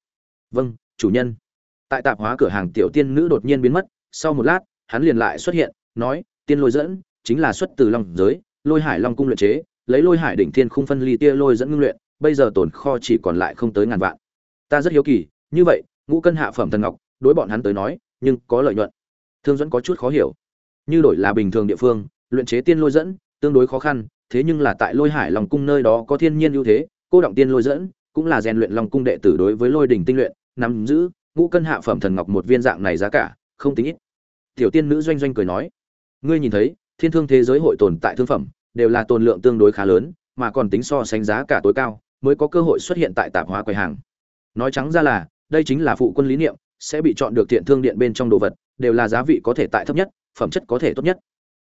Speaker 1: Vâng chủ nhân. Tại tạp hóa cửa hàng tiểu tiên nữ đột nhiên biến mất sau một lát, hắn liền lại xuất hiện, nói, tiên lôi dẫn, chính là xuất từ long giới, lôi hải long cung luyện chế, lấy lôi hải đỉnh thiên khung phân ly tia lôi dẫn ngưng luyện, bây giờ tồn kho chỉ còn lại không tới ngàn vạn. Ta rất hiếu kỳ, như vậy, ngũ cân hạ phẩm thần ngọc, đối bọn hắn tới nói, nhưng có lợi nhuận. Thương dẫn có chút khó hiểu. Như đổi là bình thường địa phương, luyện chế tiên lôi dẫn, tương đối khó khăn, thế nhưng là tại lôi hải long cung nơi đó có thiên nhiên ưu thế, cô động tiên lôi dẫn, cũng là rèn luyện long cung đệ tử đối với lôi đỉnh tinh luyện, nắm giữ ngũ cân hạ phẩm thần ngọc một viên dạng này giá cả không tính ít. Tiểu tiên nữ doanh doanh cười nói, ngươi nhìn thấy, thiên thương thế giới hội tồn tại thương phẩm, đều là tồn lượng tương đối khá lớn, mà còn tính so sánh giá cả tối cao, mới có cơ hội xuất hiện tại tạp hóa quầy hàng. Nói trắng ra là, đây chính là phụ quân lý niệm, sẽ bị chọn được thiện thương điện bên trong đồ vật, đều là giá vị có thể tại thấp nhất, phẩm chất có thể tốt nhất.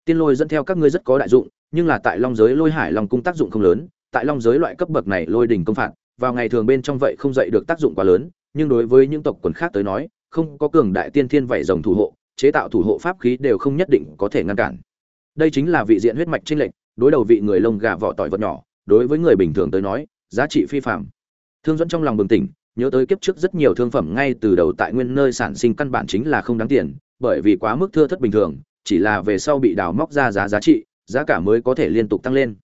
Speaker 1: Tiên lôi dẫn theo các ngươi rất có đại dụng, nhưng là tại long giới lôi hải long cung tác dụng không lớn, tại long giới loại cấp bậc này lôi đỉnh công phạt, vào ngày thường bên trong vậy không dậy được tác dụng quá lớn, nhưng đối với những tộc quần khác tới nói không có cường đại tiên thiên vảy rồng thủ hộ, chế tạo thủ hộ pháp khí đều không nhất định có thể ngăn cản đây chính là vị diện huyết mạch trên lệnh đối đầu vị người lông gà vỏ tỏi vật nhỏ, đối với người bình thường tới nói, giá trị phi phàm. thương dẫn trong lòng bừng tỉnh, nhớ tới kiếp trước rất nhiều thương phẩm ngay từ đầu tại nguyên nơi sản sinh căn bản chính là không đáng tiền, bởi vì quá mức thưa thất bình thường, chỉ là về sau bị đào móc ra giá giá trị, giá cả mới có thể liên tục tăng lên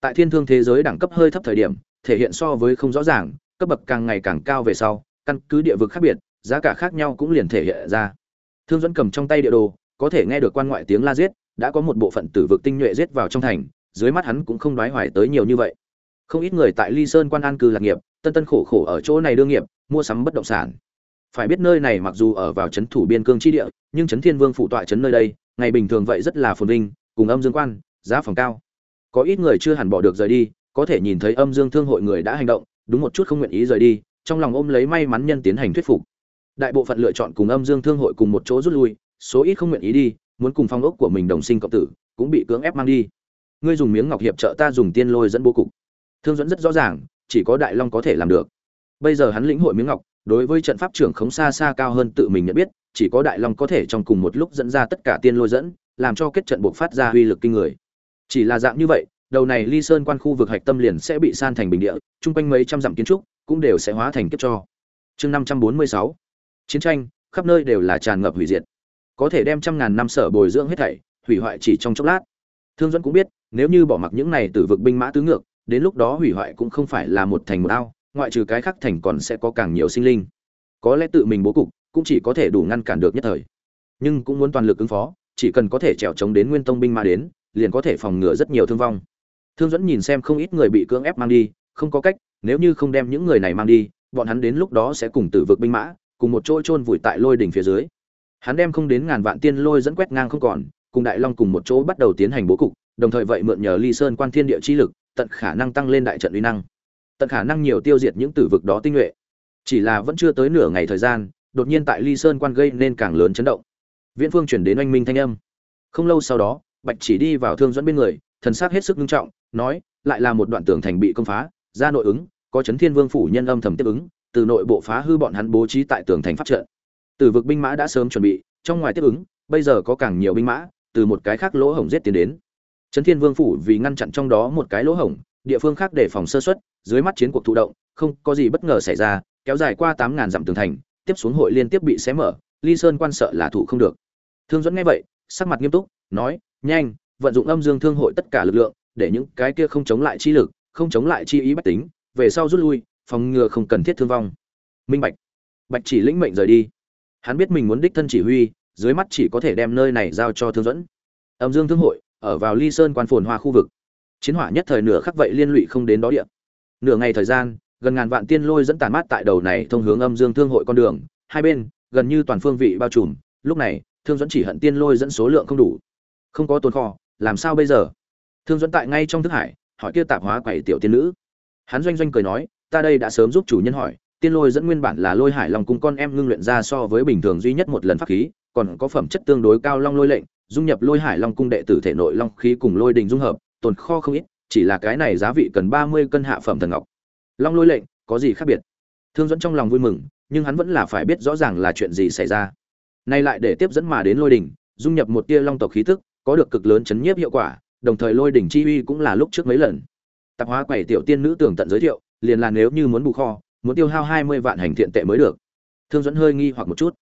Speaker 1: tại thiên thương thế giới đẳng cấp hơi thấp thời điểm, thể hiện so với không rõ ràng, cấp bậc càng ngày càng cao về sau, căn cứ địa vực khác biệt giá cả khác nhau cũng liền thể hiện ra. Thương dẫn cầm trong tay địa đồ, có thể nghe được quan ngoại tiếng la giết, đã có một bộ phận tử vực tinh nhuệ giết vào trong thành, dưới mắt hắn cũng không đoái hoài tới nhiều như vậy. Không ít người tại ly sơn quan an cư lạc nghiệp, tân tân khổ khổ ở chỗ này đương nghiệp, mua sắm bất động sản. Phải biết nơi này mặc dù ở vào trấn thủ biên cương chi địa, nhưng trấn thiên vương phụ tọa trấn nơi đây, ngày bình thường vậy rất là phồn vinh, cùng âm dương quan, giá phòng cao. Có ít người chưa hẳn bỏ được rời đi, có thể nhìn thấy âm dương thương hội người đã hành động, đúng một chút không nguyện ý rời đi, trong lòng ôm lấy may mắn nhân tiến hành thuyết phục đại bộ phận lựa chọn cùng âm dương thương hội cùng một chỗ rút lui, số ít không nguyện ý đi, muốn cùng phong ốc của mình đồng sinh cộng tử, cũng bị cưỡng ép mang đi. Ngươi dùng miếng ngọc hiệp trợ ta dùng tiên lôi dẫn bố cục. Thương dẫn rất rõ ràng, chỉ có đại long có thể làm được. Bây giờ hắn lĩnh hội miếng ngọc, đối với trận pháp trưởng khống xa xa cao hơn tự mình nhận biết, chỉ có đại long có thể trong cùng một lúc dẫn ra tất cả tiên lôi dẫn, làm cho kết trận buộc phát ra uy lực kinh người. Chỉ là dạng như vậy, đầu này ly sơn quan khu vực hạch tâm liền sẽ bị san thành bình địa, chung quanh mấy trăm dặm kiến trúc cũng đều sẽ hóa thành kiếp cho. Chương năm trăm bốn mươi sáu chiến tranh, khắp nơi đều là tràn ngập hủy diệt. Có thể đem trăm ngàn năm sở bồi dưỡng hết thảy, hủy hoại chỉ trong chốc lát. Thương dẫn cũng biết, nếu như bỏ mặc những này từ vực binh mã tứ ngược, đến lúc đó hủy hoại cũng không phải là một thành một ao, ngoại trừ cái khác thành còn sẽ có càng nhiều sinh linh. Có lẽ tự mình bố cục cũng chỉ có thể đủ ngăn cản được nhất thời. Nhưng cũng muốn toàn lực ứng phó, chỉ cần có thể trèo chống đến nguyên tông binh mã đến, liền có thể phòng ngừa rất nhiều thương vong. Thương dẫn nhìn xem không ít người bị cưỡng ép mang đi, không có cách, nếu như không đem những người này mang đi, bọn hắn đến lúc đó sẽ cùng tử vực binh mã cùng một chỗ chôn vùi tại lôi đỉnh phía dưới. Hắn đem không đến ngàn vạn tiên lôi dẫn quét ngang không còn, cùng đại long cùng một chỗ bắt đầu tiến hành bố cục, đồng thời vậy mượn nhờ ly sơn quan thiên địa chi lực, tận khả năng tăng lên đại trận uy năng. Tận khả năng nhiều tiêu diệt những tử vực đó tinh nhuệ. Chỉ là vẫn chưa tới nửa ngày thời gian, đột nhiên tại ly sơn quan gây nên càng lớn chấn động. Viễn phương chuyển đến oanh minh thanh âm. Không lâu sau đó, bạch chỉ đi vào thương dẫn bên người, thần sắc hết sức nghiêm trọng, nói, lại là một đoạn tường thành bị công phá, ra nội ứng, có chấn thiên vương phủ nhân âm thầm tiếp ứng từ nội bộ phá hư bọn hắn bố trí tại tường thành phát trận. Từ vực binh mã đã sớm chuẩn bị, trong ngoài tiếp ứng, bây giờ có càng nhiều binh mã, từ một cái khác lỗ hổng giết tiến đến. Chấn thiên vương phủ vì ngăn chặn trong đó một cái lỗ hổng, địa phương khác để phòng sơ suất, dưới mắt chiến cuộc thụ động, không có gì bất ngờ xảy ra, kéo dài qua tám ngàn dặm tường thành, tiếp xuống hội liên tiếp bị xé mở, ly sơn quan sợ là thủ không được. Thương dẫn nghe vậy, sắc mặt nghiêm túc, nói, nhanh, vận dụng âm dương thương hội tất cả lực lượng, để những cái kia không chống lại chi lực, không chống lại chi ý bách tính, về sau rút lui phòng ngừa không cần thiết thương vong. Minh bạch. Bạch chỉ lĩnh mệnh rời đi. Hắn biết mình muốn đích thân chỉ huy, dưới mắt chỉ có thể đem nơi này giao cho thương dẫn âm dương thương hội, ở vào ly sơn quan phồn hoa khu vực. Chiến hỏa nhất thời nửa khắc vậy liên lụy không đến đó địa. Nửa ngày thời gian, gần ngàn vạn tiên lôi dẫn tàn mát tại đầu này thông hướng âm dương thương hội con đường. Hai bên, gần như toàn phương vị bao trùm. Lúc này, thương dẫn chỉ hận tiên lôi dẫn số lượng không đủ. Không có tồn kho, làm sao bây giờ? Thương dẫn tại ngay trong thức hải, hỏi kia tạp hóa quầy tiểu tiên nữ. Hắn doanh doanh cười nói ta đây đã sớm giúp chủ nhân hỏi, tiên lôi dẫn nguyên bản là lôi hải long cung con em ngưng luyện ra so với bình thường duy nhất một lần pháp khí, còn có phẩm chất tương đối cao long lôi lệnh, dung nhập lôi hải long cung đệ tử thể nội long khí cùng lôi đình dung hợp, tồn kho không ít, chỉ là cái này giá vị cần ba mươi cân hạ phẩm thần ngọc. Long lôi lệnh, có gì khác biệt? Thương dẫn trong lòng vui mừng, nhưng hắn vẫn là phải biết rõ ràng là chuyện gì xảy ra. Nay lại để tiếp dẫn mà đến lôi đỉnh dung nhập một tia long tộc khí tức có được cực lớn chấn nhiếp hiệu quả, đồng thời lôi đỉnh chi uy cũng là lúc trước mấy lần. Tạp hóa quầy tiểu tiên nữ tưởng tận giới thiệu liền là nếu như muốn bù kho, muốn tiêu hao hai mươi vạn hành thiện tệ mới được. Thương dẫn hơi nghi hoặc một chút.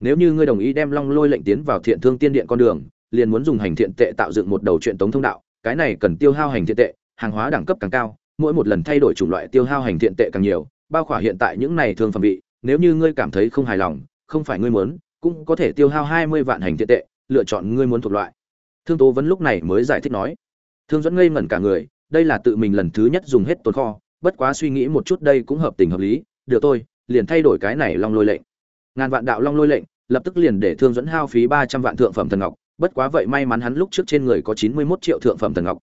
Speaker 1: Nếu như ngươi đồng ý đem long lôi lệnh tiến vào thiện thương tiên điện con đường, liền muốn dùng hành thiện tệ tạo dựng một đầu truyện tống thông đạo, cái này cần tiêu hao hành thiện tệ, hàng hóa đẳng cấp càng cao, mỗi một lần thay đổi chủng loại tiêu hao hành thiện tệ càng nhiều, bao khỏa hiện tại những này thường phẩm vị, nếu như ngươi cảm thấy không hài lòng, không phải ngươi muốn, cũng có thể tiêu hao hai mươi vạn hành thiện tệ, lựa chọn ngươi muốn thuộc loại. Thương tố vẫn lúc này mới giải thích nói. Thương dẫn ngây ngẩn cả người, đây là tự mình lần thứ nhất dùng hết tồn kho bất quá suy nghĩ một chút đây cũng hợp tình hợp lý, được tôi liền thay đổi cái này long lôi lệnh. Ngàn vạn đạo long lôi lệnh, lập tức liền để thương dẫn hao phí ba trăm vạn thượng phẩm thần ngọc, bất quá vậy may mắn hắn lúc trước trên người có chín mươi mốt triệu thượng phẩm thần ngọc.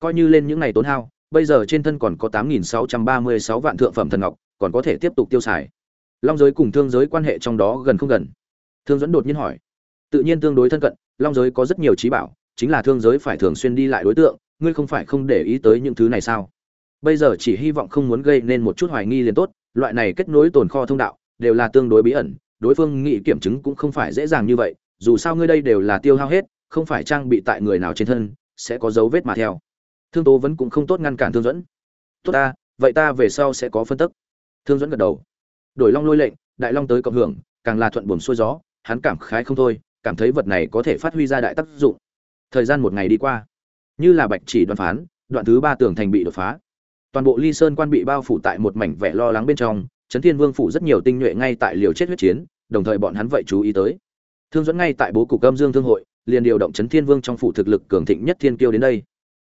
Speaker 1: Coi như lên những ngày tốn hao, bây giờ trên thân còn có tám nghìn sáu trăm ba mươi sáu vạn thượng phẩm thần ngọc, còn có thể tiếp tục tiêu xài. Long giới cùng thương giới quan hệ trong đó gần không gần? Thương dẫn đột nhiên hỏi. Tự nhiên tương đối thân cận, long giới có rất nhiều trí bảo, chính là thương giới phải thường xuyên đi lại đối tượng, ngươi không phải không để ý tới những thứ này sao? Bây giờ chỉ hy vọng không muốn gây nên một chút hoài nghi liền tốt, loại này kết nối tồn kho thông đạo, đều là tương đối bí ẩn, đối phương nghĩ kiểm chứng cũng không phải dễ dàng như vậy, dù sao ngươi đây đều là tiêu hao hết, không phải trang bị tại người nào trên thân, sẽ có dấu vết mà theo. Thương tố vẫn cũng không tốt ngăn cản thương dẫn tốt ta, vậy ta về sau sẽ có phân tức. Thương dẫn gật đầu. Đổi long lôi lệnh, đại long tới cộng hưởng, càng là thuận buồm xuôi gió, hắn cảm khái không thôi, cảm thấy vật này có thể phát huy ra đại tác dụng. Thời gian một ngày đi qua, như là bạch chỉ đoàn phán, đoạn thứ ba tường thành bị đột phá toàn bộ ly sơn quan bị bao phủ tại một mảnh vẻ lo lắng bên trong, trấn thiên vương phủ rất nhiều tinh nhuệ ngay tại liều chết huyết chiến, đồng thời bọn hắn vậy chú ý tới. Thương dẫn ngay tại bố cục âm dương thương hội, liền điều động trấn thiên vương trong phủ thực lực cường thịnh nhất thiên kiêu đến đây.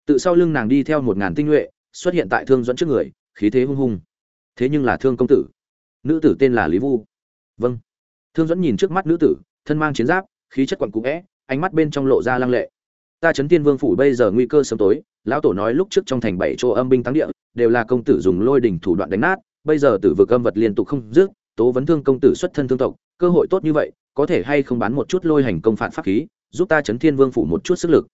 Speaker 1: Tự sau lưng nàng đi theo một ngàn tinh nhuệ, xuất hiện tại thương dẫn trước người, khí thế hung hung. Thế nhưng là thương công tử. Nữ tử tên là lý vu. Vâng. Thương dẫn nhìn trước mắt nữ tử, thân mang chiến giáp, khí chất quặn cũ vẽ ánh mắt bên trong lộ ra lăng lệ ta chấn tiên vương phủ bây giờ nguy cơ sớm tối, lão tổ nói lúc trước trong thành bảy chỗ âm binh thắng địa, đều là công tử dùng lôi đỉnh thủ đoạn đánh nát, bây giờ tử vực âm vật liên tục không dứt, tố vấn thương công tử xuất thân thương tộc, cơ hội tốt như vậy, có thể hay không bán một chút lôi hành công phản pháp khí, giúp ta chấn thiên vương phủ một chút sức lực.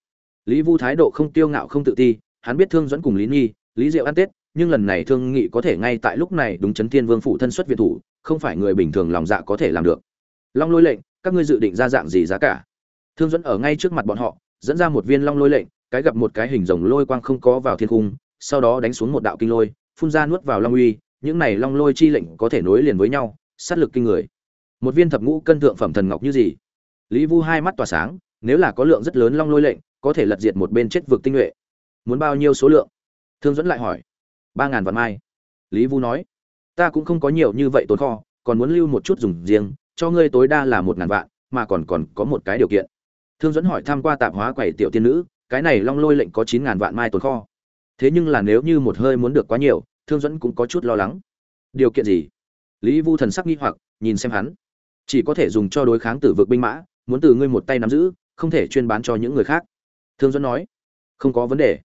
Speaker 1: Lý vu thái độ không tiêu ngạo không tự ti, hắn biết thương dẫn cùng lý nghi lý diệu ăn tết, nhưng lần này thương nghị có thể ngay tại lúc này đúng chấn thiên vương phủ thân xuất việt thủ, không phải người bình thường lòng dạ có thể làm được. Long lôi lệnh, các ngươi dự định ra dạng gì giá cả? Thương dẫn ở ngay trước mặt bọn họ dẫn ra một viên long lôi lệnh, cái gặp một cái hình rồng lôi quang không có vào thiên cung sau đó đánh xuống một đạo kinh lôi, phun ra nuốt vào long uy, những này long lôi chi lệnh có thể nối liền với nhau, sát lực kinh người. Một viên thập ngũ cân thượng phẩm thần ngọc như gì? Lý vu hai mắt tỏa sáng, nếu là có lượng rất lớn long lôi lệnh, có thể lật diệt một bên chết vực tinh nhuệ. Muốn bao nhiêu số lượng? Thương dẫn lại hỏi. Ba ngàn vạn mai. Lý vu nói. Ta cũng không có nhiều như vậy tồn kho, còn muốn lưu một chút dùng riêng, cho ngươi tối đa là một ngàn vạn, mà còn còn có một cái điều kiện thương dẫn hỏi tham q u a tạp hóa quầy tiểu tiên nữ, cái này long lôi lệnh có chín ngàn vạn mai tồn kho. Thế nhưng là nếu như một hơi muốn được quá nhiều, thương dẫn cũng có chút lo lắng. Điều kiện gì? Lý vu thần sắc nghi hoặc, nhìn xem hắn. Chỉ có thể dùng cho đối kháng tử vực binh mã, muốn từ ngươi một tay nắm giữ, không thể chuyên bán cho những người khác. Thương dẫn nói. Không có vấn đề.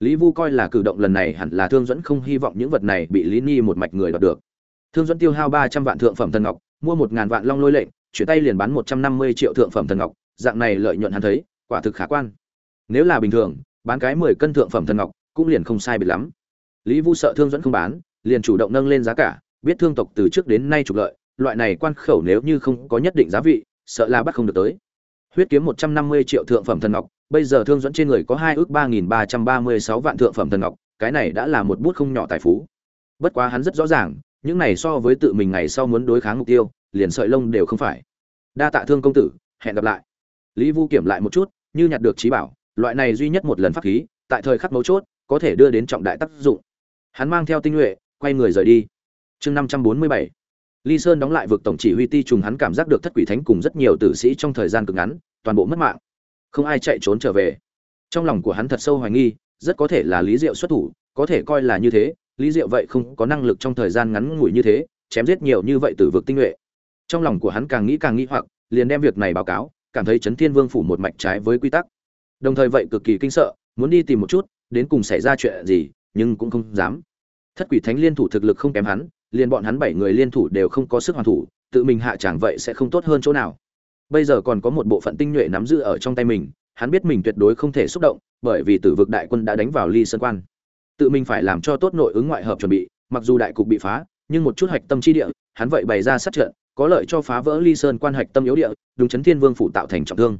Speaker 1: Lý vu coi là cử động lần này hẳn là thương dẫn không hy vọng những vật này bị lý ni một mạch người đoạt được. Thương dẫn tiêu hao ba trăm vạn thượng phẩm thần ngọc, mua một ngàn vạn long lôi lệnh, chuyển tay liền bán một trăm năm mươi triệu thượng phẩm thần ngọc dạng này lợi nhuận hắn thấy, quả thực khả quan. Nếu là bình thường, bán cái mười cân thượng phẩm thần ngọc, cũng liền không sai biệt lắm. Lý vu sợ thương dẫn không bán, liền chủ động nâng lên giá cả, biết thương tộc từ trước đến nay trục lợi, loại này quan khẩu nếu như không có nhất định giá vị, sợ là bắt không được tới. Huyết kiếm một trăm năm mươi triệu thượng phẩm thần ngọc, bây giờ thương dẫn trên người có hai ước ba nghìn ba trăm ba mươi sáu vạn thượng phẩm thần ngọc, cái này đã là một bút không nhỏ tài phú. Bất quá hắn rất rõ ràng, những này so với tự mình ngày sau muốn đối kháng mục tiêu, liền sợi lông đều không phải. Đa tạ thương công tử, hẹn gặp lại lý vu kiểm lại một chút, như nhặt được trí bảo, loại này duy nhất một lần pháp khí, tại thời khắc mấu chốt, có thể đưa đến trọng đại tác dụng. Hắn mang theo tinh nhuệ, quay người rời đi. Chương năm trăm bốn mươi bảy. Ly sơn đóng lại vực tổng chỉ huy ti trùng hắn cảm giác được thất quỷ thánh cùng rất nhiều tử sĩ trong thời gian cực ngắn, toàn bộ mất mạng. Không ai chạy trốn trở về. Trong lòng của hắn thật sâu hoài nghi, rất có thể là lý diệu xuất thủ, có thể coi là như thế, lý diệu vậy không có năng lực trong thời gian ngắn ngủi như thế, chém giết nhiều như vậy từ vực tinh nhuệ. Trong lòng của hắn càng nghĩ càng nghĩ hoặc, liền đem việc này báo cáo cảm thấy chấn thiên vương phủ một mạch trái với quy tắc. Đồng thời vậy cực kỳ kinh sợ, muốn đi tìm một chút, đến cùng xảy ra chuyện gì, nhưng cũng không dám. Thất quỷ thánh liên thủ thực lực không kém hắn, liền bọn hắn bảy người liên thủ đều không có sức hoàn thủ, tự mình hạ chẳng vậy sẽ không tốt hơn chỗ nào. Bây giờ còn có một bộ phận tinh nhuệ nắm giữ ở trong tay mình, hắn biết mình tuyệt đối không thể xúc động, bởi vì tử vực đại quân đã đánh vào ly sơn quan. Tự mình phải làm cho tốt nội ứng ngoại hợp chuẩn bị, mặc dù đại cục bị phá, nhưng một chút hạch tâm chi địa, hắn vậy bày ra sát trận có lợi cho phá vỡ ly sơn quan hạch tâm yếu địa đúng chấn thiên vương phủ tạo thành trọng thương.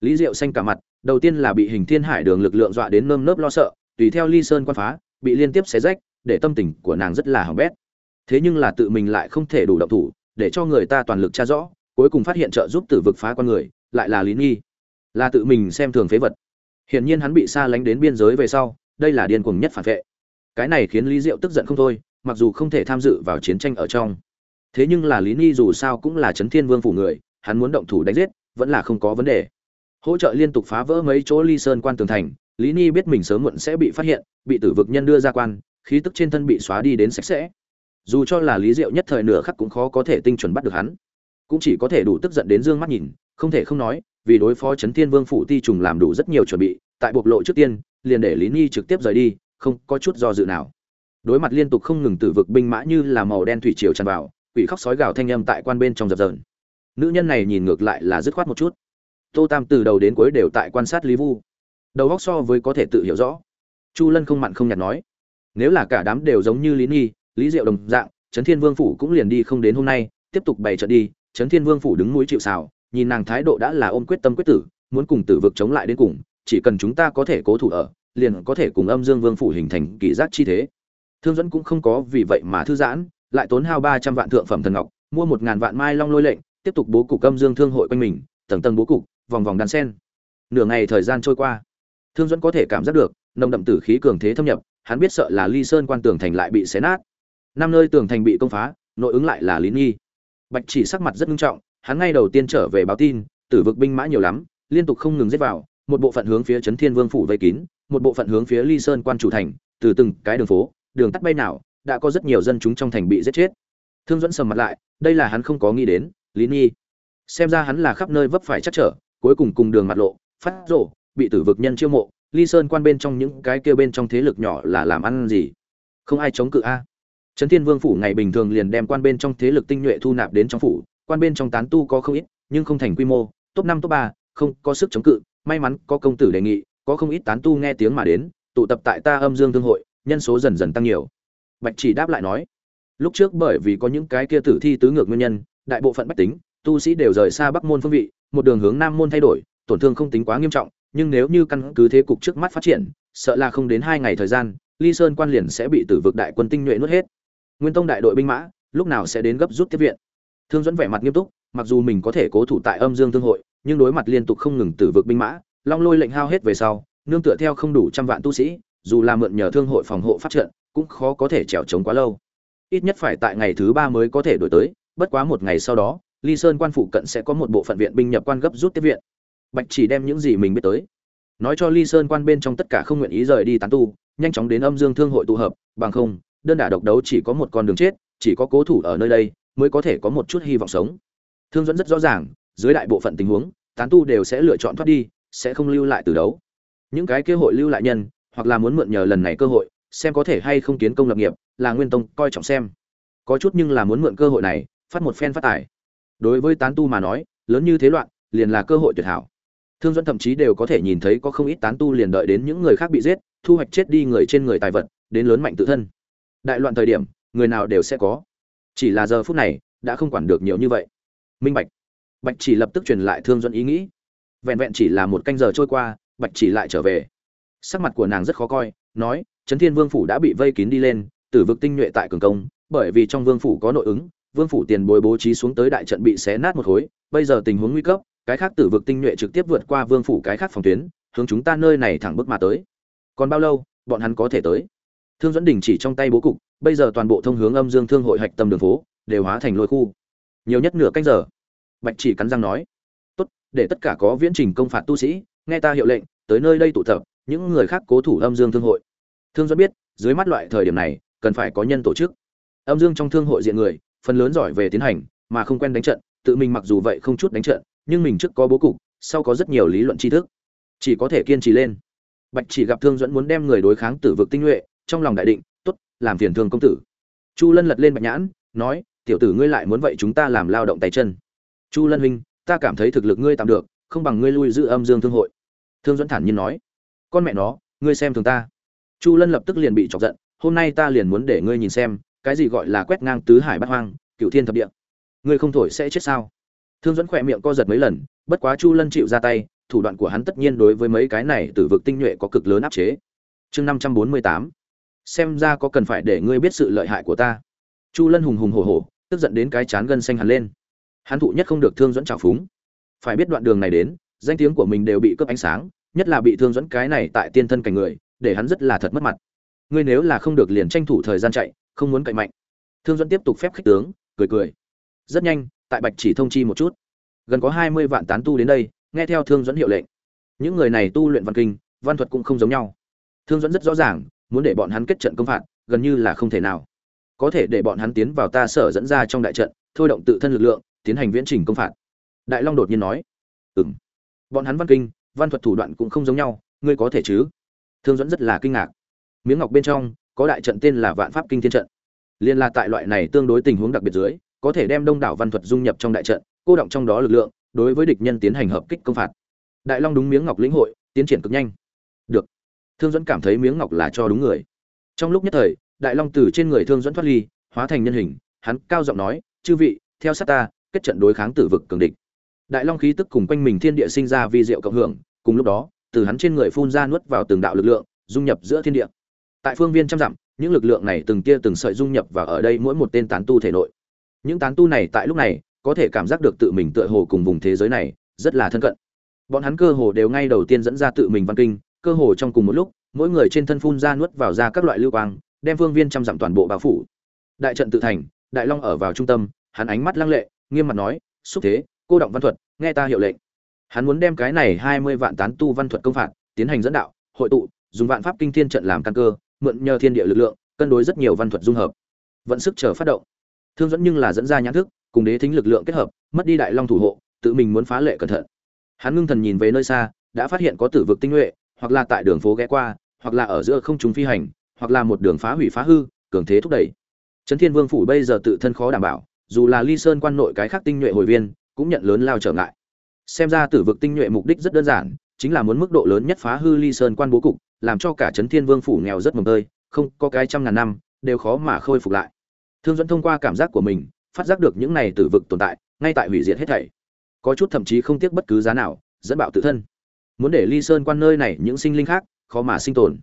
Speaker 1: Lý diệu xanh cả mặt, đầu tiên là bị hình thiên hải đường lực lượng dọa đến nơm nớp lo sợ, tùy theo ly sơn quan phá, bị liên tiếp xé rách, để tâm tình của nàng rất là hỏng bét. Thế nhưng là tự mình lại không thể đủ động thủ, để cho người ta toàn lực tra rõ, cuối cùng phát hiện trợ giúp tử vực phá con người, lại là lý nghi. Là tự mình xem thường phế vật. Hiển nhiên hắn bị xa lánh đến biên giới về sau, đây là điên cuồng nhất phản vệ. Cái này khiến lý diệu tức giận không thôi, mặc dù không thể tham dự vào chiến tranh ở trong thế nhưng là lý ni dù sao cũng là trấn thiên vương phủ người, hắn muốn động thủ đánh giết, vẫn là không có vấn đề. Hỗ trợ liên tục phá vỡ mấy chỗ ly sơn quan tường thành, lý ni biết mình sớm muộn sẽ bị phát hiện, bị tử vực nhân đưa ra quan, khí tức trên thân bị xóa đi đến sạch sẽ. Dù cho là lý diệu nhất thời nửa khắc cũng khó có thể tinh chuẩn bắt được hắn. Cũng chỉ có thể đủ tức giận đến dương mắt nhìn, không thể không nói, vì đối phó chấn thiên vương phủ ti trùng làm đủ rất nhiều chuẩn bị, tại bộc lộ trước tiên, liền để lý nhi trực tiếp rời đi, không có chút do dự nào. Đối mặt liên tục không ngừng tử vực binh mã như là màu đen thủy triều tràn vào quỷ khóc sói gào thanh âm tại quan bên trong dập dờn. Nữ nhân này nhìn ngược lại là dứt khoát một chút. Tô tam từ đầu đến cuối đều tại quan sát lý vu. Đầu góc so với có thể tự hiểu rõ. Chu lân không mặn không nhạt nói, nếu là cả đám đều giống như lý nghi lý diệu đồng dạng, trấn thiên vương phủ cũng liền đi không đến hôm nay, tiếp tục bày trận đi, trấn thiên vương phủ đứng núi chịu xào nhìn nàng thái độ đã là ôm quyết tâm quyết tử, muốn cùng tử vực chống lại đến cùng, chỉ cần chúng ta có thể cố thủ ở, liền có thể cùng âm dương vương phủ hình thành kỳ giác chi thế. Thương dẫn cũng không có vì vậy mà thư giãn lại tốn hao ba trăm vạn thượng phẩm thần ngọc, mua một ngàn vạn mai long lôi lệnh, tiếp tục bố cục âm dương thương hội quanh mình, tầng tầng bố cục, vòng vòng đan sen. Nửa ngày thời gian trôi qua, thương dẫn có thể cảm giác được, nồng đậm tử khí cường thế thâm nhập, hắn biết sợ là ly sơn quan tường thành lại bị xé nát. Năm nơi tường thành bị công phá, nội ứng lại là lý nghi. Bạch chỉ sắc mặt rất nghiêm trọng, hắn ngay đầu tiên trở về báo tin, tử vực binh mã nhiều lắm, liên tục không ngừng giết vào, một bộ phận hướng phía trấn thiên vương phủ vây kín, một bộ phận hướng phía ly sơn quan chủ thành, từ từng cái đường phố, đường tắt bay nào đã có rất nhiều dân chúng trong thành bị giết chết. Thương dẫn sầm mặt lại đây là hắn không có nghĩ đến lý Nhi, xem ra hắn là khắp nơi vấp phải chắc trở cuối cùng cùng đường mặt lộ phát rộ bị tử vực nhân chiêu mộ ly sơn quan bên trong những cái kia bên trong thế lực nhỏ là làm ăn gì? Không ai chống cự a. Trấn thiên vương phủ ngày bình thường liền đem quan bên trong thế lực tinh nhuệ thu nạp đến trong phủ quan bên trong tán tu có không ít nhưng không thành quy mô top năm top ba không có sức chống cự. May mắn có công tử đề nghị có không ít tán tu nghe tiếng mà đến tụ tập tại ta âm dương thương hội nhân số dần dần tăng nhiều bạch chỉ đáp lại nói, lúc trước bởi vì có những cái kia tử thi tứ ngược nguyên nhân, đại bộ phận bách tính, tu sĩ đều rời xa bắc môn phương vị, một đường hướng nam môn thay đổi, tổn thương không tính quá nghiêm trọng, nhưng nếu như căn cứ thế cục trước mắt phát triển, sợ là không đến hai ngày thời gian, ly sơn quan liền sẽ bị tử vực đại quân tinh nhuệ nuốt hết. Nguyên tông đại đội binh mã, lúc nào sẽ đến gấp rút tiếp viện? Thương dẫn vẻ mặt nghiêm túc, mặc dù mình có thể cố thủ tại âm dương thương hội, nhưng đối mặt liên tục không ngừng tử vực binh mã, long lôi lệnh hao hết về sau, nương tựa theo không đủ trăm vạn tu sĩ, dù là mượn nhờ thương hội phòng hộ phát trận cũng khó có thể trèo trống quá lâu. Ít nhất phải tại ngày thứ ba mới có thể đổi tới, bất quá một ngày sau đó, ly sơn quan phụ cận sẽ có một bộ phận viện binh nhập quan gấp rút tiếp viện. Bạch chỉ đem những gì mình biết tới. Nói cho ly sơn quan bên trong tất cả không nguyện ý rời đi tán tu, nhanh chóng đến âm dương thương hội tụ hợp, bằng không, đơn đả độc đấu chỉ có một con đường chết, chỉ có cố thủ ở nơi đây mới có thể có một chút hy vọng sống. Thương dẫn rất rõ ràng, dưới đại bộ phận tình huống, tán tu đều sẽ lựa chọn thoát đi, sẽ không lưu lại từ đấu. Những cái kế hội lưu lại nhân, hoặc là muốn mượn nhờ lần này cơ hội xem có thể hay không kiến công lập nghiệp, là nguyên tông, coi trọng xem. Có chút nhưng là muốn mượn cơ hội này, phát một phen phát tài. Đối với tán tu mà nói, lớn như thế loạn, liền là cơ hội tuyệt hảo. Thương dẫn thậm chí đều có thể nhìn thấy có không ít tán tu liền đợi đến những người khác bị giết, thu hoạch chết đi người trên người tài vật, đến lớn mạnh tự thân. Đại loạn thời điểm, người nào đều sẽ có. Chỉ là giờ phút này, đã không quản được nhiều như vậy. Minh bạch. Bạch chỉ lập tức truyền lại thương dẫn ý nghĩ. Vẹn vẹn chỉ là một canh giờ trôi qua, bạch chỉ lại trở về. Sắc mặt của nàng rất khó coi, nói trấn thiên vương phủ đã bị vây kín đi lên, tử vực tinh nhuệ tại cường công, bởi vì trong vương phủ có nội ứng, vương phủ tiền bối bố trí xuống tới đại trận bị xé nát một khối, bây giờ tình huống nguy cấp, cái khác tử vực tinh nhuệ trực tiếp vượt qua vương phủ cái khác phòng tuyến, hướng chúng ta nơi này thẳng bước mà tới. Còn bao lâu, bọn hắn có thể tới? Thương dẫn đình chỉ trong tay bố cục, bây giờ toàn bộ thông hướng âm dương thương hội hạch tâm đường phố, đều hóa thành lôi khu. Nhiều nhất nửa canh giờ. Bạch chỉ cắn răng nói. Tốt, để tất cả có viễn trình công phạt tu sĩ, nghe ta hiệu lệnh, tới nơi đây tụ tập, những người khác cố thủ âm dương thương hội thương dẫn biết, dưới mắt loại thời điểm này, cần phải có nhân tổ chức. Âm dương trong thương hội diện người, phần lớn giỏi về tiến hành, mà không quen đánh trận, tự mình mặc dù vậy không chút đánh trận, nhưng mình trước có bố cục, sau có rất nhiều lý luận tri thức. Chỉ có thể kiên trì lên. Bạch chỉ gặp thương dẫn muốn đem người đối kháng tử vực tinh nhuệ, trong lòng đại định, tốt, làm phiền thương công tử. Chu lân lật lên bạch nhãn, nói, tiểu tử ngươi lại muốn vậy chúng ta làm lao động tay chân. Chu lân huynh, ta cảm thấy thực lực ngươi tạm được, không bằng ngươi lui giữ âm dương thương hội. Thương dẫn thản nhiên nói, con mẹ nó, ngươi xem thường ta chu lân lập tức liền bị chọc giận, hôm nay ta liền muốn để ngươi nhìn xem, cái gì gọi là quét ngang tứ hải bát hoang cựu thiên thập địa. Ngươi không thổi sẽ chết sao? Thương dẫn khỏe miệng co giật mấy lần, bất quá chu lân chịu ra tay, thủ đoạn của hắn tất nhiên đối với mấy cái này từ vực tinh nhuệ có cực lớn áp chế. Chương năm trăm bốn mươi tám. Xem ra có cần phải để ngươi biết sự lợi hại của ta. Chu lân hùng hùng hổ hổ, tức giận đến cái chán gân xanh hẳn lên. Hắn thụ nhất không được thương dẫn trào phúng. Phải biết đoạn đường này đến, danh tiếng của mình đều bị cướp ánh sáng, nhất là bị thương dẫn cái này tại tiên thân cảnh người để hắn rất là thật mất mặt. Ngươi nếu là không được liền tranh thủ thời gian chạy, không muốn cậy mạnh. Thương dẫn tiếp tục phép khích tướng, cười cười. Rất nhanh, tại bạch chỉ thông chi một chút. Gần có hai mươi vạn tán tu đến đây, nghe theo thương dẫn hiệu lệnh. Những người này tu luyện văn kinh, văn thuật cũng không giống nhau. Thương dẫn rất rõ ràng, muốn để bọn hắn kết trận công phạt, gần như là không thể nào. Có thể để bọn hắn tiến vào ta sở dẫn ra trong đại trận, thôi động tự thân lực lượng, tiến hành viễn trình công phạt. Đại long đột nhiên nói. Ừng bọn hắn văn kinh, văn thuật thủ đoạn cũng không giống nhau, ngươi có thể chứ? Thương dẫn rất là kinh ngạc. Miếng ngọc bên trong, có đại trận tên là vạn pháp kinh thiên trận. Liên là tại loại này tương đối tình huống đặc biệt dưới, có thể đem đông đảo văn thuật dung nhập trong đại trận, cô động trong đó lực lượng, đối với địch nhân tiến hành hợp kích công phạt. Đại long đúng miếng ngọc lĩnh hội, tiến triển cực nhanh. Được. Thương dẫn cảm thấy miếng ngọc là cho đúng người. Trong lúc nhất thời, đại long từ trên người thương dẫn thoát ly, hóa thành nhân hình, hắn cao giọng nói, chư vị, theo sát ta, kết trận đối kháng tử vực cường địch. Đại long khí tức cùng quanh mình thiên địa sinh ra vi diệu cộng hưởng, cùng lúc đó từ hắn trên người phun ra nuốt vào từng đạo lực lượng, dung nhập giữa thiên địa. Tại phương viên trăm dặm, những lực lượng này từng tia từng sợi dung nhập vào ở đây mỗi một tên tán tu thể nội. Những tán tu này tại lúc này, có thể cảm giác được tự mình tựa hồ cùng vùng thế giới này, rất là thân cận. Bọn hắn cơ hồ đều ngay đầu tiên dẫn ra tự mình văn kinh, cơ hồ trong cùng một lúc, mỗi người trên thân phun ra nuốt vào ra các loại lưu quang, đem phương viên trăm dặm toàn bộ bao phủ. Đại trận tự thành, đại long ở vào trung tâm, hắn ánh mắt lăng lệ, nghiêm mặt nói, xúc thế, cô động văn thuật, nghe ta hiệu lệnh hắn muốn đem cái này hai mươi vạn tán tu văn thuật công phạt, tiến hành dẫn đạo, hội tụ, dùng vạn pháp kinh thiên trận làm căn cơ, mượn nhờ thiên địa lực lượng, cân đối rất nhiều văn thuật dung hợp. Vận sức chờ phát động. Thương dẫn nhưng là dẫn ra nhãn thức, cùng đế thính lực lượng kết hợp, mất đi đại long thủ hộ, tự mình muốn phá lệ cẩn thận. Hắn ngưng thần nhìn về nơi xa, đã phát hiện có tử vực tinh nhuệ, hoặc là tại đường phố ghé qua, hoặc là ở giữa không trung phi hành, hoặc là một đường phá hủy phá hư, cường thế thúc đẩy. Trấn thiên vương phủ bây giờ tự thân khó đảm bảo, dù là ly sơn quan nội cái khác tinh nhuệ hồi viên, cũng nhận lớn lao trở ngại xem ra tử vực tinh nhuệ mục đích rất đơn giản, chính là muốn mức độ lớn nhất phá hư ly sơn quan bố cục, làm cho cả trấn thiên vương phủ nghèo rất mồm tơi, không, có cái trăm ngàn năm, đều khó mà khôi phục lại. Thương dẫn thông qua cảm giác của mình, phát giác được những này tử vực tồn tại, ngay tại hủy diệt hết thảy. Có chút thậm chí không tiếc bất cứ giá nào, dẫn bạo tự thân. Muốn để ly sơn quan nơi này những sinh linh khác, khó mà sinh tồn.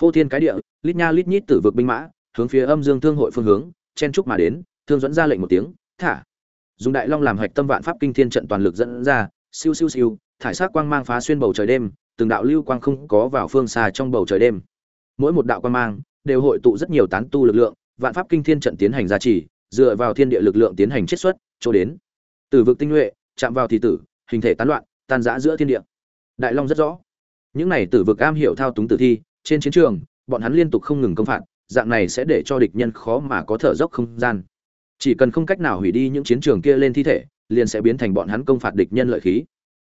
Speaker 1: Phô thiên cái địa, lít nha lít nhít tử vực binh mã, hướng phía âm dương thương hội phương hướng, chen trúc mà đến, thương dẫn ra lệnh một tiếng, thả! Dùng đại long làm hạch tâm vạn pháp kinh thiên trận toàn lực dẫn ra siêu siêu siêu, thải sắc quang mang phá xuyên bầu trời đêm, từng đạo lưu quang không có vào phương xa trong bầu trời đêm. Mỗi một đạo quang mang đều hội tụ rất nhiều tán tu lực lượng, vạn pháp kinh thiên trận tiến hành gia trì, dựa vào thiên địa lực lượng tiến hành chiết xuất, chỗ đến. Từ vực tinh nhuệ, chạm vào thì tử, hình thể tán loạn, tan rã giữa thiên địa. Đại long rất rõ. Những này tử vực am hiểu thao túng tử thi, trên chiến trường, bọn hắn liên tục không ngừng công phạt, dạng này sẽ để cho địch nhân khó mà có thở dốc không gian. Chỉ cần không cách nào hủy đi những chiến trường kia lên thi thể liền sẽ biến thành bọn hắn công phạt địch nhân lợi khí.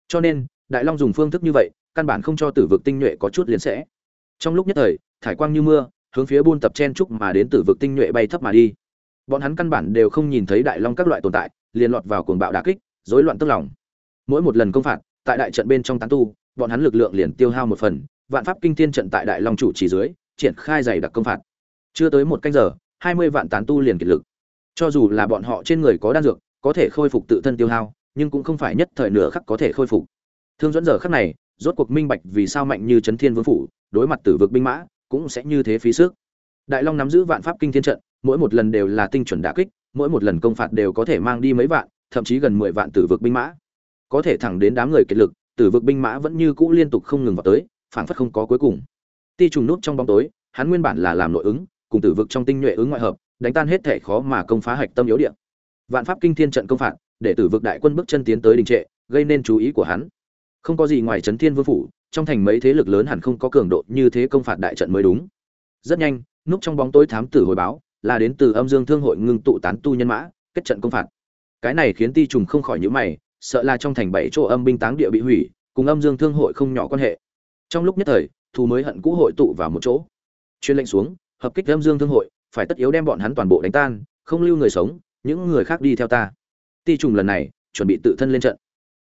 Speaker 1: Cho nên, đại long dùng phương thức như vậy, căn bản không cho tử vực tinh nhuệ có chút liền sẽ. Trong lúc nhất thời, thải quang như mưa, hướng phía buôn tập chen trúc mà đến tử vực tinh nhuệ bay thấp mà đi. Bọn hắn căn bản đều không nhìn thấy đại long các loại tồn tại, liền lọt vào cuồng bạo đả kích, rối loạn tức lòng. Mỗi một lần công phạt, tại đại trận bên trong tán tu, bọn hắn lực lượng liền tiêu hao một phần, vạn pháp kinh thiên trận tại đại long chủ chỉ dưới, triển khai dày đặc công phạt. Chưa tới một canh giờ, hai mươi vạn tán tu liền kiệt lực. Cho dù là bọn họ trên người có đan dược có thể khôi phục tự thân tiêu hao, nhưng cũng không phải nhất thời nửa khắc có thể khôi phục. Thương dẫn giờ khắc này, rốt cuộc minh bạch vì sao mạnh như chấn thiên vương phủ, đối mặt tử vực binh mã, cũng sẽ như thế phí sức. Đại long nắm giữ vạn pháp kinh thiên trận, mỗi một lần đều là tinh chuẩn đả kích, mỗi một lần công phạt đều có thể mang đi mấy vạn, thậm chí gần mười vạn tử vực binh mã. Có thể thẳng đến đám người kiệt lực, tử vực binh mã vẫn như cũ liên tục không ngừng vào tới, phảng phất không có cuối cùng. Ti trùng nút trong bóng tối, hắn nguyên bản là làm nội ứng, cùng tử vực trong tinh nhuệ ứng ngoại hợp, đánh tan hết thể khó mà công phá hạch tâm yếu địa vạn pháp kinh thiên trận công phạt, để tử vực đại quân bước chân tiến tới đình trệ, gây nên chú ý của hắn. Không có gì ngoài trấn thiên vương phủ, trong thành mấy thế lực lớn hẳn không có cường độ như thế công phạt đại trận mới đúng. Rất nhanh, núp trong bóng tối thám tử hồi báo, là đến từ âm dương thương hội ngưng tụ tán tu nhân mã, kết trận công phạt. Cái này khiến ti trùng không khỏi nhíu mày, sợ là trong thành bảy chỗ âm binh táng địa bị hủy, cùng âm dương thương hội không nhỏ quan hệ. Trong lúc nhất thời, thù mới hận cũ hội tụ vào một chỗ. Chuyên lệnh xuống, hợp kích âm dương thương hội, phải tất yếu đem bọn hắn toàn bộ đánh tan, không lưu người sống những người khác đi theo ta. Ti trùng lần này, chuẩn bị tự thân lên trận.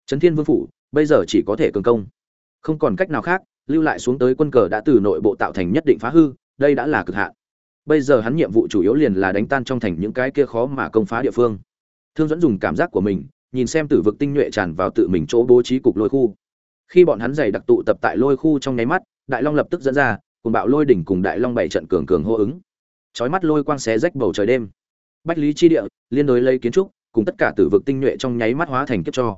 Speaker 1: Trấn thiên vương phủ, bây giờ chỉ có thể cường công. Không còn cách nào khác, lưu lại xuống tới quân cờ đã từ nội bộ tạo thành nhất định phá hư, đây đã là cực hạn. Bây giờ hắn nhiệm vụ chủ yếu liền là đánh tan trong thành những cái kia khó mà công phá địa phương. Thương dẫn dùng cảm giác của mình, nhìn xem tử vực tinh nhuệ tràn vào tự mình chỗ bố trí cục lôi khu. Khi bọn hắn dày đặc tụ tập tại lôi khu trong nháy mắt, đại long lập tức dẫn ra, cùng bạo lôi đỉnh cùng đại long bảy trận cường cường hô ứng. Chói mắt lôi quang xé rách bầu trời đêm bách lý chi địa, liên đối lấy kiến trúc, cùng tất cả tử vực tinh nhuệ trong nháy mắt hóa thành kiếp cho.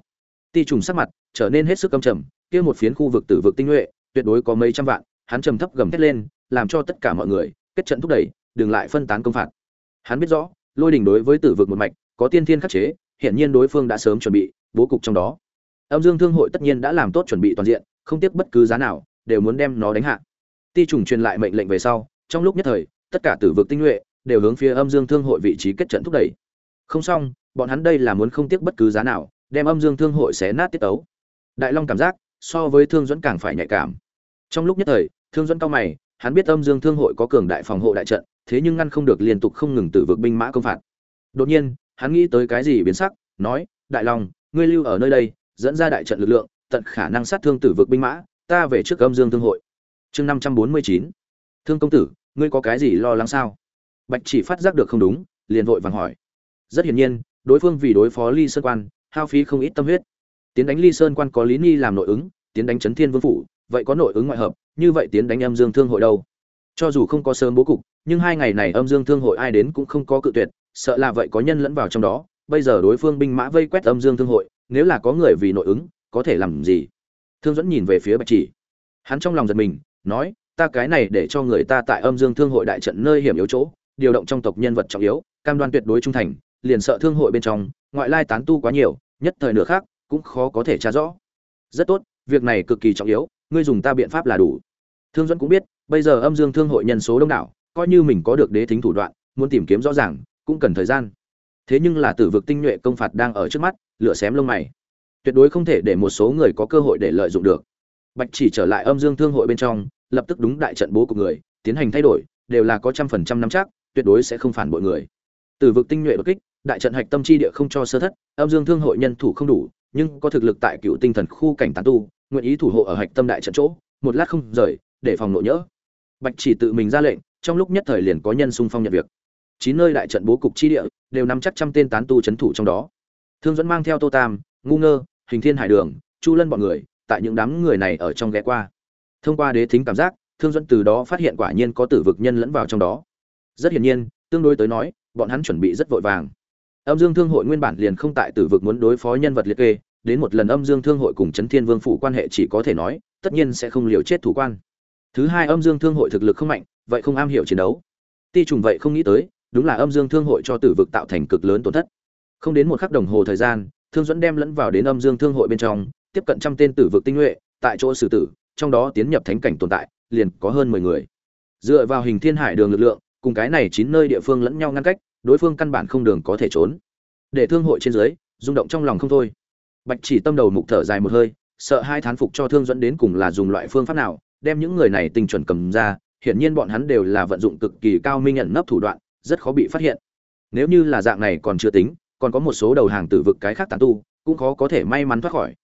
Speaker 1: Ti trùng sắc mặt, trở nên hết sức căm trầm, kia một phiến khu vực tử vực tinh nhuệ, tuyệt đối có mấy trăm vạn, hắn trầm thấp gầm thét lên, làm cho tất cả mọi người, kết trận thúc đẩy đừng lại phân tán công phạt. Hắn biết rõ, lôi đình đối với tử vực một mạch, có tiên thiên khắc chế hiện nhiên đối phương đã sớm chuẩn bị, bố cục trong đó. Âm dương thương hội tất nhiên đã làm tốt chuẩn bị toàn diện, không tiếc bất cứ giá nào, đều muốn đem nó đánh hạ. Ti trùng truyền lại mệnh lệnh về sau, trong lúc nhất thời, tất cả tử vực tinh nhuệ đều hướng phía âm dương thương hội vị trí kết trận thúc đẩy. Không xong, bọn hắn đây là muốn không tiếc bất cứ giá nào, đem âm dương thương hội xé nát tiết tấu. Đại long cảm giác, so với thương dẫn càng phải nhạy cảm. Trong lúc nhất thời, thương dẫn cao mày, hắn biết âm dương thương hội có cường đại phòng hộ đại trận, thế nhưng ngăn không được liên tục không ngừng tử vực binh mã công phạt. Đột nhiên, hắn nghĩ tới cái gì biến sắc, nói, đại long, ngươi lưu ở nơi đây, dẫn ra đại trận lực lượng, tận khả năng sát thương tử vực binh mã, ta về trước âm dương thương hội. Chương năm trăm bốn mươi chín. Thương công tử, ngươi có cái gì lo lắng sao? Bạch chỉ phát giác được không đúng, liền vội vàng hỏi. Rất hiển nhiên, đối phương vì đối phó ly sơn quan, hao phí không ít tâm huyết. Tiến đánh ly sơn quan có lý ni làm nội ứng, tiến đánh trấn thiên vương phủ, vậy có nội ứng ngoại hợp, như vậy tiến đánh âm dương thương hội đâu? Cho dù không có sớm bố cục, nhưng hai ngày này âm dương thương hội ai đến cũng không có cự tuyệt, sợ là vậy có nhân lẫn vào trong đó. Bây giờ đối phương binh mã vây quét âm dương thương hội, nếu là có người vì nội ứng, có thể làm gì? Thương dẫn nhìn về phía bạch chỉ. Hắn trong lòng giật mình, nói, ta cái này để cho người ta tại âm dương thương hội đại trận nơi hiểm yếu chỗ điều động trong tộc nhân vật trọng yếu, cam đoan tuyệt đối trung thành, liền sợ thương hội bên trong, ngoại lai tán tu quá nhiều, nhất thời nửa khác, cũng khó có thể tra rõ. Rất tốt, việc này cực kỳ trọng yếu, ngươi dùng ta biện pháp là đủ. Thương dẫn cũng biết, bây giờ âm dương thương hội nhân số đông đảo, coi như mình có được đế thính thủ đoạn, muốn tìm kiếm rõ ràng, cũng cần thời gian. Thế nhưng là tử vực tinh nhuệ công phạt đang ở trước mắt, lửa xém lông mày. Tuyệt đối không thể để một số người có cơ hội để lợi dụng được. Bạch chỉ trở lại âm dương thương hội bên trong, lập tức đúng đại trận bố của người, tiến hành thay đổi, đều là có trăm phần trăm nắm chắc tuyệt đối sẽ không phản bội người. Từ vực tinh nhuệ đột kích, đại trận hạch tâm chi địa không cho sơ thất, âm dương thương hội nhân thủ không đủ, nhưng có thực lực tại cựu tinh thần khu cảnh tán tu, nguyện ý thủ hộ ở hạch tâm đại trận chỗ, một lát không rời, để phòng nội nhỡ. Bạch chỉ tự mình ra lệnh, trong lúc nhất thời liền có nhân xung phong nhận việc. Chín nơi đại trận bố cục chi địa, đều nắm chắc trăm tên tán tu c thủ trong đó. Thương dẫn mang theo tô tam, ngu ngơ, hình thiên hải đường, chu lân bọn người, tại những đám người này ở trong ghé qua. Thông qua đế thính cảm giác, thương dẫn từ đó phát hiện quả nhiên có tử vực nhân lẫn vào trong đó rất hiển nhiên, tương đối tới nói, bọn hắn chuẩn bị rất vội vàng. Âm dương thương hội nguyên bản liền không tại tử vực muốn đối phó nhân vật liệt kê, đến một lần âm dương thương hội cùng chấn thiên vương phủ quan hệ chỉ có thể nói, tất nhiên sẽ không liều chết thủ quan. Thứ hai âm dương thương hội thực lực không mạnh, vậy không am hiểu chiến đấu. Ti trùng vậy không nghĩ tới, đúng là âm dương thương hội cho tử vực tạo thành cực lớn tổn thất. Không đến một khắc đồng hồ thời gian, thương dẫn đem lẫn vào đến âm dương thương hội bên trong, tiếp cận trăm tên tử vực tinh nhuệ, tại chỗ xử tử, trong đó tiến nhập thánh cảnh tồn tại, liền có hơn mười người. Dựa vào hình thiên hải đường lực lượng cùng cái này chín nơi địa phương lẫn nhau ngăn cách, đối phương căn bản không đường có thể trốn. Để thương hội trên dưới, rung động trong lòng không thôi. Bạch chỉ tâm đầu mục thở dài một hơi, sợ hai thán phục cho thương dẫn đến cùng là dùng loại phương pháp nào, đem những người này tình chuẩn cầm ra, hiển nhiên bọn hắn đều là vận dụng cực kỳ cao minh ẩn nấp thủ đoạn, rất khó bị phát hiện. Nếu như là dạng này còn chưa tính, còn có một số đầu hàng tử vực cái khác tàn tu, cũng khó có thể may mắn thoát khỏi.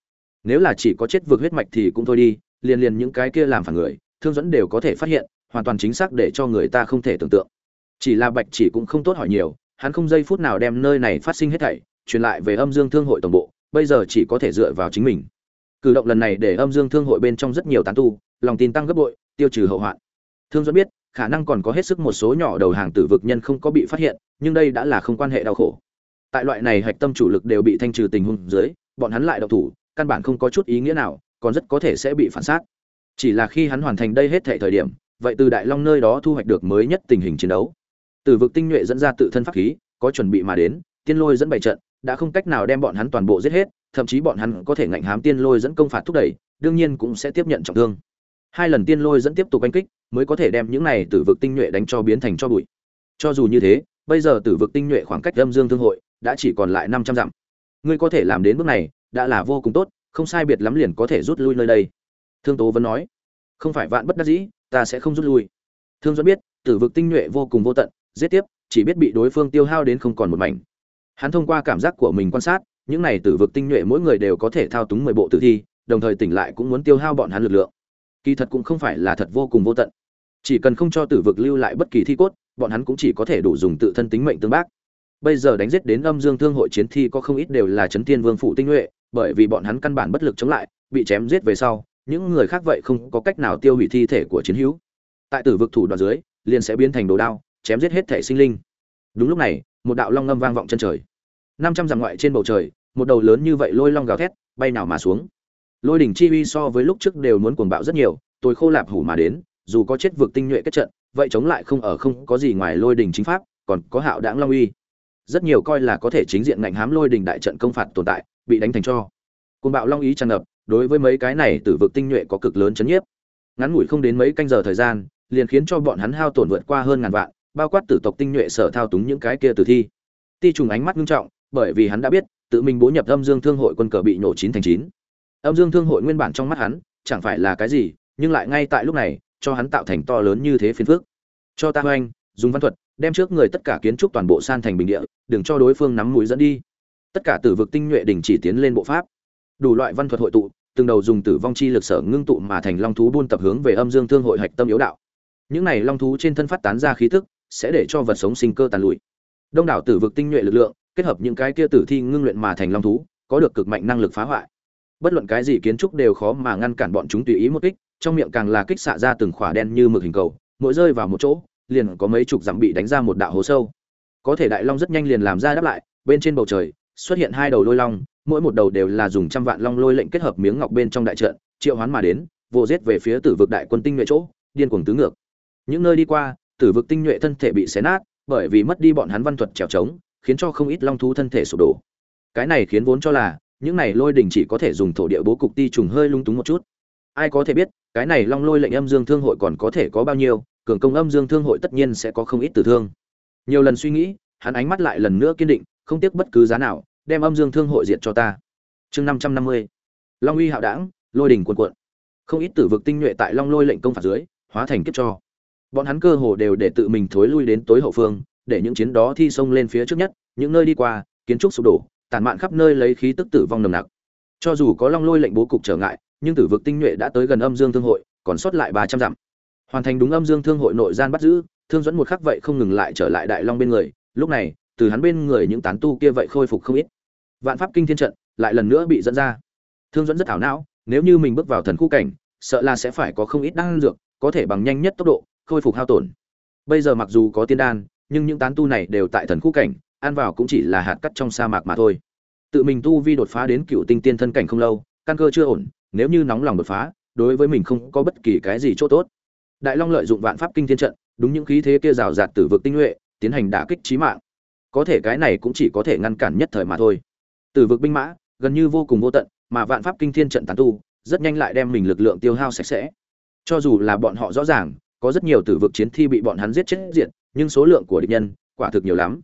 Speaker 1: Nếu là chỉ có chết vực huyết mạch thì cũng thôi đi, liền liền những cái kia làm phản người, thương dẫn đều có thể phát hiện hoàn toàn chính xác để cho người ta không thể tưởng tượng. Chỉ là bạch chỉ cũng không tốt hỏi nhiều, hắn không giây phút nào đem nơi này phát sinh hết thảy, truyền lại về âm dương thương hội tổng bộ, bây giờ chỉ có thể dựa vào chính mình. Cử động lần này để âm dương thương hội bên trong rất nhiều tán tu, lòng tin tăng gấp bội, tiêu trừ hậu hoạn. Thương do biết, khả năng còn có hết sức một số nhỏ đầu hàng tử vực nhân không có bị phát hiện, nhưng đây đã là không quan hệ đau khổ. Tại loại này hạch tâm chủ lực đều bị thanh trừ tình huống dưới, bọn hắn lại độc thủ, căn bản không có chút ý nghĩa nào, còn rất có thể sẽ bị phản sát chỉ là khi hắn hoàn thành đây hết thảy thời điểm vậy từ đại long nơi đó thu hoạch được mới nhất tình hình chiến đấu. Từ vực tinh nhuệ dẫn ra tự thân pháp khí, có chuẩn bị mà đến, tiên lôi dẫn bảy trận, đã không cách nào đem bọn hắn toàn bộ giết hết, thậm chí bọn hắn có thể ngạnh hám tiên lôi dẫn công phạt thúc đẩy, đương nhiên cũng sẽ tiếp nhận trọng thương. Hai lần tiên lôi dẫn tiếp tục oanh kích, mới có thể đem những này từ vực tinh nhuệ đánh cho biến thành cho bụi. Cho dù như thế, bây giờ từ vực tinh nhuệ khoảng cách âm dương thương hội đã chỉ còn lại năm trăm dặm. Ngươi có thể làm đến bước này, đã là vô cùng tốt, không sai biệt lắm liền có thể rút lui nơi đây. Thương tố vẫn nói, không phải vạn bất đắc dĩ ta sẽ không rút lui. Thương dẫn biết, tử vực tinh nhuệ vô cùng vô tận, giết tiếp, chỉ biết bị đối phương tiêu hao đến không còn một mảnh. Hắn thông qua cảm giác của mình quan sát, những này tử vực tinh nhuệ mỗi người đều có thể thao túng mười bộ tử thi, đồng thời tỉnh lại cũng muốn tiêu hao bọn hắn lực lượng. Kỳ thật cũng không phải là thật vô cùng vô tận. Chỉ cần không cho tử vực lưu lại bất kỳ thi cốt, bọn hắn cũng chỉ có thể đủ dùng tự thân tính mệnh tương bác. Bây giờ đánh giết đến âm dương thương hội chiến thi có không ít đều là chấn thiên vương phủ tinh nhuệ, bởi vì bọn hắn căn bản bất lực chống lại, bị chém giết về sau những người khác vậy không có cách nào tiêu hủy thi thể của chiến hữu. Tại tử vực thủ đoạn dưới, liền sẽ biến thành đồ đao, chém giết hết thể sinh linh. Đúng lúc này, một đạo long ngâm vang vọng chân trời. Năm trăm dặm ngoại trên bầu trời, một đầu lớn như vậy lôi long gào thét, bay nào mà xuống. Lôi đỉnh chi uy so với lúc trước đều muốn cuồng bạo rất nhiều, tôi khô lạp hủ mà đến, dù có chết vực tinh nhuệ kết trận, vậy chống lại không ở không có gì ngoài lôi đỉnh chính pháp, còn có hạo đãng long uy. Rất nhiều coi là có thể chính diện ngạnh hám lôi đỉnh đại trận công phạt tồn tại, bị đánh thành cho. Cuồng bạo long ý tràn ngập đối với mấy cái này tử vực tinh nhuệ có cực lớn chấn nhiếp. Ngắn ngủi không đến mấy canh giờ thời gian, liền khiến cho bọn hắn hao tổn vượt qua hơn ngàn vạn, bao quát tử tộc tinh nhuệ sở thao túng những cái kia tử thi. Ti trùng ánh mắt nghiêm trọng, bởi vì hắn đã biết, tự mình bố nhập âm dương thương hội quân cờ bị nổ chín thành chín. Âm dương thương hội nguyên bản trong mắt hắn, chẳng phải là cái gì, nhưng lại ngay tại lúc này, cho hắn tạo thành to lớn như thế phiền phước cho ta hoanh dùng văn thuật, đem trước người tất cả kiến trúc toàn bộ san thành bình địa, đừng cho đối phương nắm mũi dẫn đi. Tất cả tử vực tinh nhuệ đình chỉ tiến lên bộ pháp. Đủ loại văn thuật hội tụ từng đầu dùng tử vong chi lực sở ngưng tụ mà thành long thú buôn tập hướng về âm dương thương hội hạch tâm yếu đạo. Những này long thú trên thân phát tán ra khí tức, sẽ để cho vật sống sinh cơ tàn lụi. Đông đảo tử vực tinh nhuệ lực lượng, kết hợp những cái kia tử thi ngưng luyện mà thành long thú, có được cực mạnh năng lực phá hoại. Bất luận cái gì kiến trúc đều khó mà ngăn cản bọn chúng tùy ý một kích, trong miệng càng là kích xạ ra từng khỏa đen như mực hình cầu, mỗi rơi vào một chỗ, liền có mấy chục dặm bị đánh ra một đạo hố sâu. Có thể đại long rất nhanh liền làm ra đáp lại, bên trên bầu trời, xuất hiện hai đầu lôi long mỗi một đầu đều là dùng trăm vạn long lôi lệnh kết hợp miếng ngọc bên trong đại trận, triệu hoán mà đến, vô giết về phía tử vực đại quân tinh nhuệ chỗ, điên cuồng tứ ngược. Những nơi đi qua, tử vực tinh nhuệ thân thể bị xé nát, bởi vì mất đi bọn hắn văn thuật trèo trống, khiến cho không ít long thú thân thể sụp đổ. Cái này khiến vốn cho là, những này lôi đỉnh chỉ có thể dùng thổ địa bố cục ti trùng hơi lung túng một chút. Ai có thể biết, cái này long lôi lệnh âm dương thương hội còn có thể có bao nhiêu, cường công âm dương thương hội tất nhiên sẽ có không ít tử thương. Nhiều lần suy nghĩ, hắn ánh mắt lại lần nữa kiên định, không tiếc bất cứ giá nào đem âm dương thương hội diệt cho ta. Chương năm trăm năm mươi. Long uy hạo đảng, lôi đỉnh cuồn cuộn. Không ít tử vực tinh nhuệ tại long lôi lệnh công phạt dưới, hóa thành kiếp cho. Bọn hắn cơ hồ đều để tự mình thối lui đến tối hậu phương, để những chiến đó thi sông lên phía trước nhất, những nơi đi qua, kiến trúc sụp đổ tàn mạn khắp nơi lấy khí tức tử vong nồng nặc. Cho dù có long lôi lệnh bố cục trở ngại, nhưng tử vực tinh nhuệ đã tới gần âm dương thương hội, còn sót lại ba trăm dặm. Hoàn thành đúng âm dương thương hội nội gian bắt giữ, thương dẫn một khắc vậy không ngừng lại trở lại đại long bên người. Lúc này, từ hắn bên người những tán tu kia vậy khôi phục không ít vạn pháp kinh thiên trận lại lần nữa bị dẫn ra. Thương dẫn rất thảo não, nếu như mình bước vào thần khu cảnh, sợ là sẽ phải có không ít đan dược, có thể bằng nhanh nhất tốc độ, khôi phục hao tổn. Bây giờ mặc dù có tiên đan, nhưng những tán tu này đều tại thần khu cảnh, ăn vào cũng chỉ là hạt cắt trong sa mạc mà thôi. Tự mình tu vi đột phá đến cựu tinh tiên thân cảnh không lâu, căn cơ chưa ổn, nếu như nóng lòng đột phá, đối với mình không có bất kỳ cái gì chỗ tốt. Đại long lợi dụng vạn pháp kinh thiên trận, đúng những khí thế kia rào rạt từ vực tinh nhuệ, tiến hành đả kích trí mạng. Có thể cái này cũng chỉ có thể ngăn cản nhất thời mà thôi tử vực binh mã, gần như vô cùng vô tận, mà vạn pháp kinh thiên trận tán tu, rất nhanh lại đem mình lực lượng tiêu hao sạch sẽ. Cho dù là bọn họ rõ ràng, có rất nhiều tử vực chiến thi bị bọn hắn giết chết diện nhưng số lượng của địch nhân, quả thực nhiều lắm.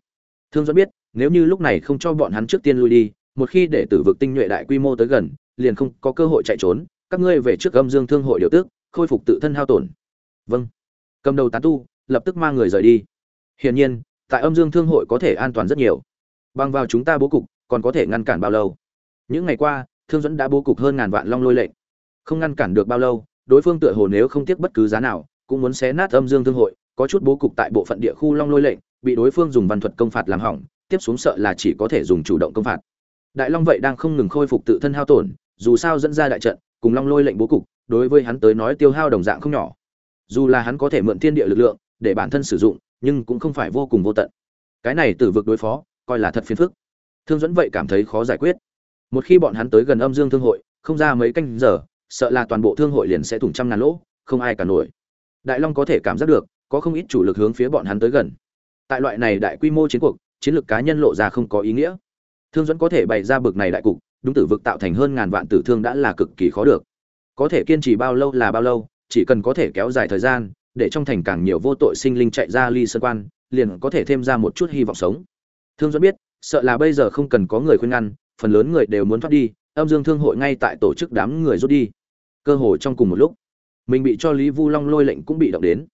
Speaker 1: Thương Duẫn biết, nếu như lúc này không cho bọn hắn trước tiên lui đi, một khi để tử vực tinh nhuệ đại quy mô tới gần, liền không có cơ hội chạy trốn, các ngươi về trước âm dương thương hội điều tước, khôi phục tự thân hao tổn. Vâng. Cầm đầu tán tu, lập tức mang người rời đi. Hiển nhiên, tại âm dương thương hội có thể an toàn rất nhiều. Bằng vào chúng ta bố cục còn có thể ngăn cản bao lâu? Những ngày qua, thương dẫn đã bố cục hơn ngàn vạn long lôi lệnh. Không ngăn cản được bao lâu, đối phương tựa hồ nếu không tiếc bất cứ giá nào, cũng muốn xé nát âm dương thương hội, có chút bố cục tại bộ phận địa khu long lôi lệnh, bị đối phương dùng văn thuật công phạt làm hỏng, tiếp xuống sợ là chỉ có thể dùng chủ động công phạt. Đại long vậy đang không ngừng khôi phục tự thân hao tổn, dù sao dẫn ra đại trận, cùng long lôi lệnh bố cục, đối với hắn tới nói tiêu hao đồng dạng không nhỏ. Dù là hắn có thể mượn thiên địa lực lượng, để bản thân sử dụng, nhưng cũng không phải vô cùng vô tận. Cái này từ vực đối phó, coi là thật phiền phức thương dẫn vậy cảm thấy khó giải quyết. Một khi bọn hắn tới gần âm dương thương hội, không ra mấy canh giờ, sợ là toàn bộ thương hội liền sẽ thủng trăm ngàn lỗ, không ai cả nổi. Đại long có thể cảm giác được, có không ít chủ lực hướng phía bọn hắn tới gần. Tại loại này đại quy mô chiến cuộc, chiến lược cá nhân lộ ra không có ý nghĩa. Thương dẫn có thể bày ra bực này đại cục, đúng tử vực tạo thành hơn ngàn vạn tử thương đã là cực kỳ khó được. Có thể kiên trì bao lâu là bao lâu, chỉ cần có thể kéo dài thời gian, để trong thành càng nhiều vô tội sinh linh chạy ra ly sơn quan, liền có thể thêm ra một chút hy vọng sống. Thương dẫn biết sợ là bây giờ không cần có người khuyên ngăn, phần lớn người đều muốn thoát đi, âm dương thương hội ngay tại tổ chức đám người rút đi. Cơ hội trong cùng một lúc, mình bị cho lý vu long lôi lệnh cũng bị động đến.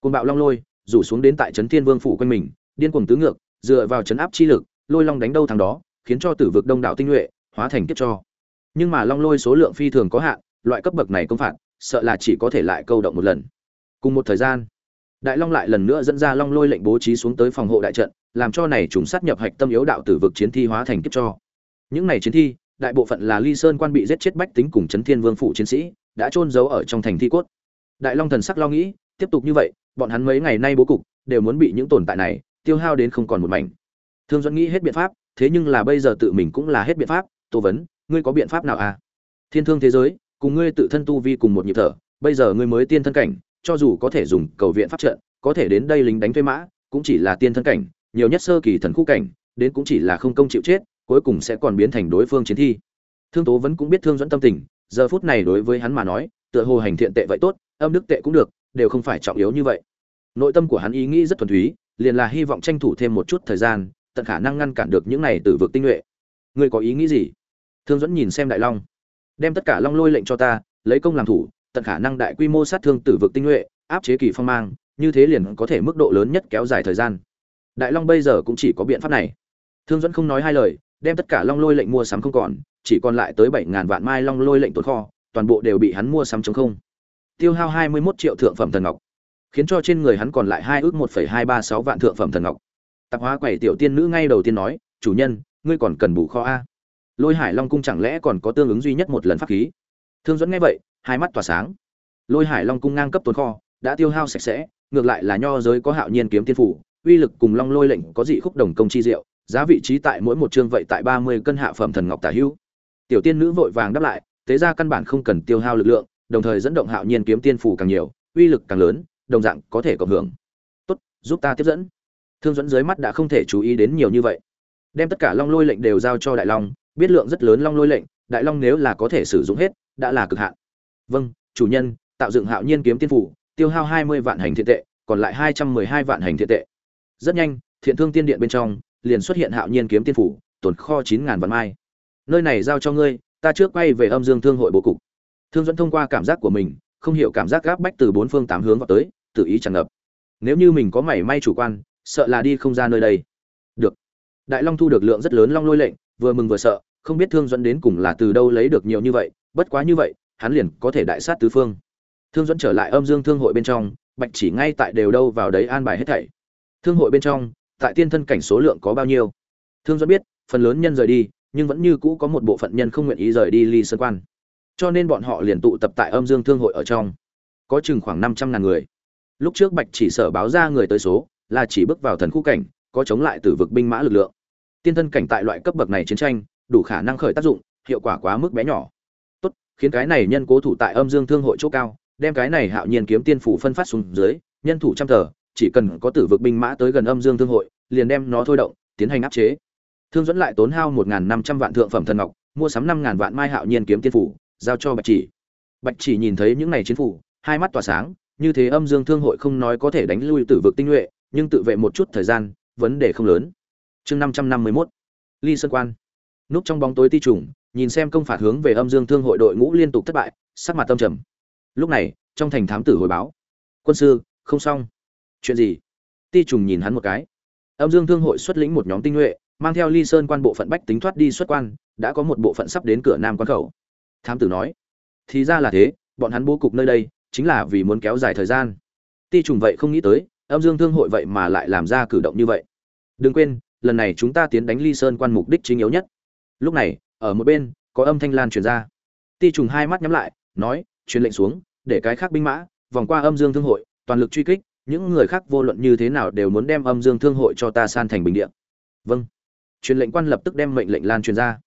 Speaker 1: Côn bạo long lôi, rủ xuống đến tại trấn thiên vương phủ quanh mình, điên cuồng tứ ngược, dựa vào chấn áp chi lực, lôi long đánh đâu thằng đó, khiến cho tử vực đông đảo tinh nhuệ, hóa thành kiếp cho. Nhưng mà long lôi số lượng phi thường có hạn, loại cấp bậc này công phạt, sợ là chỉ có thể lại câu động một lần. Cùng một thời gian đại long lại lần nữa dẫn ra long lôi lệnh bố trí xuống tới phòng hộ đại trận, làm cho này chúng sát nhập hạch tâm yếu đạo tử vực chiến thi hóa thành kiếp cho. Những này chiến thi, đại bộ phận là ly sơn quan bị giết chết bách tính cùng chấn thiên vương phủ chiến sĩ, đã chôn giấu ở trong thành thi cốt. Đại long thần sắc lo nghĩ, tiếp tục như vậy, bọn hắn mấy ngày nay bố cục, đều muốn bị những tồn tại này tiêu hao đến không còn một mảnh. Thương dẫn nghĩ hết biện pháp, thế nhưng là bây giờ tự mình cũng là hết biện pháp, tô vấn, ngươi có biện pháp nào à? Thiên thương thế giới, cùng ngươi tự thân tu vi cùng một nhịp thở, bây giờ ngươi mới tiên thân cảnh cho dù có thể dùng cầu viện pháp trận, có thể đến đây lính đánh thuê mã, cũng chỉ là tiên thân cảnh, nhiều nhất sơ kỳ thần khu cảnh, đến cũng chỉ là không công chịu chết, cuối cùng sẽ còn biến thành đối phương chiến thi. Thương tố vẫn cũng biết thương dẫn tâm tình, giờ phút này đối với hắn mà nói, tựa hồ hành thiện tệ vậy tốt, âm đức tệ cũng được, đều không phải trọng yếu như vậy. Nội tâm của hắn ý nghĩ rất thuần túy, liền là hy vọng tranh thủ thêm một chút thời gian, tận khả năng ngăn cản được những này tử vực tinh nhuệ. Ngươi có ý nghĩ gì? Thương dẫn nhìn xem đại long. Đem tất cả long lôi lệnh cho ta, lấy công làm thủ tận khả năng đại quy mô sát thương tử vực tinh nhuệ, áp chế kỳ phong mang, như thế liền có thể mức độ lớn nhất kéo dài thời gian. Đại long bây giờ cũng chỉ có biện pháp này. Thương dẫn không nói hai lời, đem tất cả long lôi lệnh mua sắm không còn, chỉ còn lại tới bảy ngàn vạn mai long lôi lệnh tồn kho, toàn bộ đều bị hắn mua sắm chống không. Tiêu hao hai mươi 21 triệu thượng phẩm thần ngọc, khiến cho trên người hắn còn lại hai ước một phẩy hai ba sáu vạn thượng phẩm thần ngọc. Tạp hóa quầy tiểu tiên nữ ngay đầu tiên nói, chủ nhân, ngươi còn cần bù kho a? Lôi hải long cung chẳng lẽ còn có tương ứng duy nhất một lần pháp khí? Thương dẫn nghe vậy hai mắt tỏa sáng. Lôi hải long cung ngang cấp tồn kho, đã tiêu hao sạch sẽ, ngược lại là nho giới có hạo nhiên kiếm tiên phủ, uy lực cùng long lôi lệnh có dị khúc đồng công chi diệu, giá vị trí tại mỗi một chương vậy tại ba mươi cân hạ phẩm thần ngọc tả hữu. Tiểu tiên nữ vội vàng đáp lại, thế ra căn bản không cần tiêu hao lực lượng, đồng thời dẫn động hạo nhiên kiếm tiên phủ càng nhiều, uy lực càng lớn, đồng dạng có thể cộng hưởng. Tốt, giúp ta tiếp dẫn. Thương dẫn dưới mắt đã không thể chú ý đến nhiều như vậy. Đem tất cả long lôi lệnh đều giao cho đại long, biết lượng rất lớn long lôi lệnh, đại long nếu là có thể sử dụng hết, đã là cực hạn vâng chủ nhân, tạo dựng hạo nhiên kiếm tiên phủ, tiêu hao hai mươi vạn hành thiện tệ, còn lại hai trăm mười hai vạn hành thiện tệ. Rất nhanh, thiện thương tiên điện bên trong, liền xuất hiện hạo nhiên kiếm tiên phủ, tồn kho chín ngàn vạn mai. Nơi này giao cho ngươi, ta trước quay về âm dương thương hội bố cục. Thương dẫn thông qua cảm giác của mình, không hiểu cảm giác gáp bách từ bốn phương tám hướng vào tới, tự ý tràn ngập. Nếu như mình có mảy may chủ quan, sợ là đi không ra nơi đây. Được. Đại long thu được lượng rất lớn long lôi lệnh, vừa mừng vừa sợ, không biết thương dẫn đến cùng là từ đâu lấy được nhiều như vậy, bất quá như vậy hắn liền có thể đại sát tứ phương. Thương dẫn trở lại âm dương thương hội bên trong, bạch chỉ ngay tại đều đâu vào đấy an bài hết thảy. Thương hội bên trong, tại tiên thân cảnh số lượng có bao nhiêu? Thương dẫn biết, phần lớn nhân rời đi, nhưng vẫn như cũ có một bộ phận nhân không nguyện ý rời đi ly sơn quan. Cho nên bọn họ liền tụ tập tại âm dương thương hội ở trong. Có chừng khoảng năm trăm ngàn người. Lúc trước bạch chỉ sở báo ra người tới số, là chỉ bước vào thần khu cảnh, có chống lại từ vực binh mã lực lượng. Tiên thân cảnh tại loại cấp bậc này chiến tranh, đủ khả năng khởi tác dụng, hiệu quả quá mức bé nhỏ khiến cái này nhân cố thủ tại âm dương thương hội chỗ cao, đem cái này hạo nhiên kiếm tiên phủ phân phát xuống dưới, nhân thủ trăm tờ, chỉ cần có tử vực binh mã tới gần âm dương thương hội, liền đem nó thôi động, tiến hành áp chế. Thương dẫn lại tốn hao một năm trăm vạn thượng phẩm thần ngọc, mua sắm năm ngàn vạn mai hạo nhiên kiếm tiên phủ, giao cho bạch chỉ. Bạch chỉ nhìn thấy những này chiến phủ, hai mắt tỏa sáng, như thế âm dương thương hội không nói có thể đánh lui tử vực tinh nhuệ, nhưng tự vệ một chút thời gian, vấn đề không lớn. Chương năm trăm năm mươi mốt. Ly sơn quan. Núp trong bóng tối ti trùng nhìn xem công phạt hướng về âm dương thương hội đội ngũ liên tục thất bại, sắc mặt tâm trầm. Lúc này, trong thành thám tử hồi báo. Quân sư, không xong. Chuyện gì? Ti trùng nhìn hắn một cái. Âm dương thương hội xuất lĩnh một nhóm tinh nhuệ, mang theo ly sơn quan bộ phận bách tính thoát đi xuất quan, đã có một bộ phận sắp đến cửa nam quan khẩu. Thám tử nói, thì ra là thế, bọn hắn bố cục nơi đây, chính là vì muốn kéo dài thời gian. Ti trùng vậy không nghĩ tới, âm dương thương hội vậy mà lại làm ra cử động như vậy. Đừng quên, lần này chúng ta tiến đánh ly sơn quan mục đích chính yếu nhất. Lúc này ở một bên có âm thanh lan truyền ra. Ti trùng hai mắt nhắm lại nói truyền lệnh xuống để cái khác binh mã vòng qua âm dương thương hội toàn lực truy kích những người khác vô luận như thế nào đều muốn đem âm dương thương hội cho ta san thành bình địa. Vâng. Truyền lệnh quan lập tức đem mệnh lệnh lan truyền ra.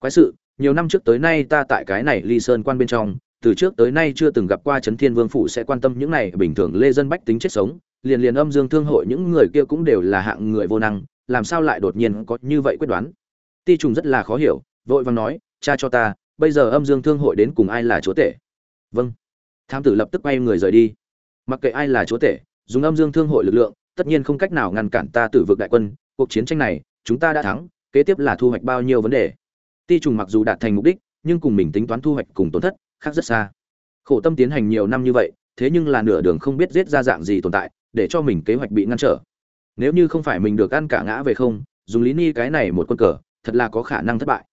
Speaker 1: Quái sự nhiều năm trước tới nay ta tại cái này ly sơn quan bên trong từ trước tới nay chưa từng gặp qua Trấn Thiên Vương phủ sẽ quan tâm những này bình thường lê dân bách tính chết sống, liền liền âm dương thương hội những người kia cũng đều là hạng người vô năng, làm sao lại đột nhiên có như vậy quyết đoán. Ti trùng rất là khó hiểu, vội vàng nói, "Cha cho ta, bây giờ âm dương thương hội đến cùng ai là chúa tể?" "Vâng." Thám tử lập tức quay người rời đi. Mặc kệ ai là chúa tể, dùng âm dương thương hội lực lượng, tất nhiên không cách nào ngăn cản ta tử vực đại quân, cuộc chiến tranh này, chúng ta đã thắng, kế tiếp là thu hoạch bao nhiêu vấn đề. Ti trùng mặc dù đạt thành mục đích, nhưng cùng mình tính toán thu hoạch cùng tổn thất, khác rất xa khổ tâm tiến hành nhiều năm như vậy thế nhưng là nửa đường không biết giết ra dạng gì tồn tại để cho mình kế hoạch bị ngăn trở nếu như không phải mình được ăn cả ngã về không dùng lý ni cái này một quân cờ thật là có khả năng thất bại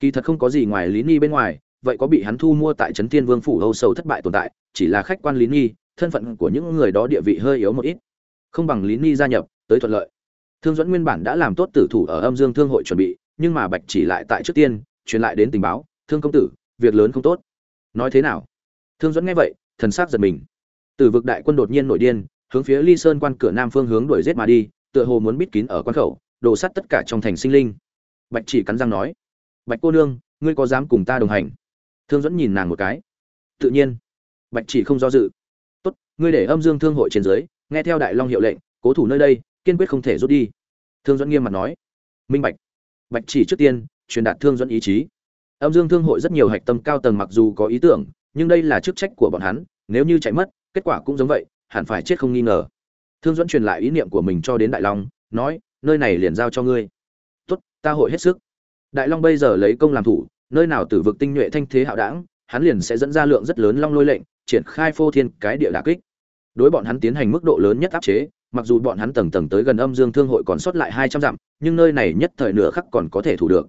Speaker 1: kỳ thật không có gì ngoài lý ni bên ngoài, vậy có bị hắn thu mua tại trấn thiên vương phủ âu sầu thất bại tồn tại, chỉ là khách quan lý ni, thân phận của những người đó địa vị hơi yếu một ít. Không bằng lý ni gia nhập, tới thuận lợi. Thương dẫn nguyên bản đã làm tốt tử thủ ở âm dương thương hội chuẩn bị, nhưng mà bạch chỉ lại tại trước tiên, truyền lại đến tình báo, thương công tử, việc lớn không tốt. Nói thế nào? Thương dẫn nghe vậy, thần sắc giật mình. Từ vực đại quân đột nhiên nổi điên, hướng phía ly sơn quan cửa nam phương hướng đuổi giết mà đi, tựa hồ muốn bít kín ở quan khẩu, đổ sắt tất cả trong thành sinh linh. Bạch chỉ cắn răng nói bạch cô nương, ngươi có dám cùng ta đồng hành? Thương dẫn nhìn nàng một cái. Tự nhiên. Bạch chỉ không do dự. Tốt, ngươi để âm dương thương hội trên dưới, nghe theo đại long hiệu lệnh, cố thủ nơi đây, kiên quyết không thể rút đi. Thương dẫn nghiêm mặt nói. Minh bạch. Bạch chỉ trước tiên, truyền đạt thương dẫn ý chí. Âm dương thương hội rất nhiều hạch tâm cao tầng mặc dù có ý tưởng, nhưng đây là chức trách của bọn hắn, nếu như chạy mất, kết quả cũng giống vậy, hẳn phải chết không nghi ngờ. Thương dẫn truyền lại ý niệm của mình cho đến đại long, nói, nơi này liền giao cho ngươi. Tốt, ta hội hết sức đại long bây giờ lấy công làm thủ, nơi nào tử vực tinh nhuệ thanh thế hạo đảng, hắn liền sẽ dẫn ra lượng rất lớn long lôi lệnh, triển khai phô thiên cái địa đà kích. Đối bọn hắn tiến hành mức độ lớn nhất áp chế, mặc dù bọn hắn tầng tầng tới gần âm dương thương hội còn sót lại hai trăm dặm, nhưng nơi này nhất thời nửa khắc còn có thể thủ được.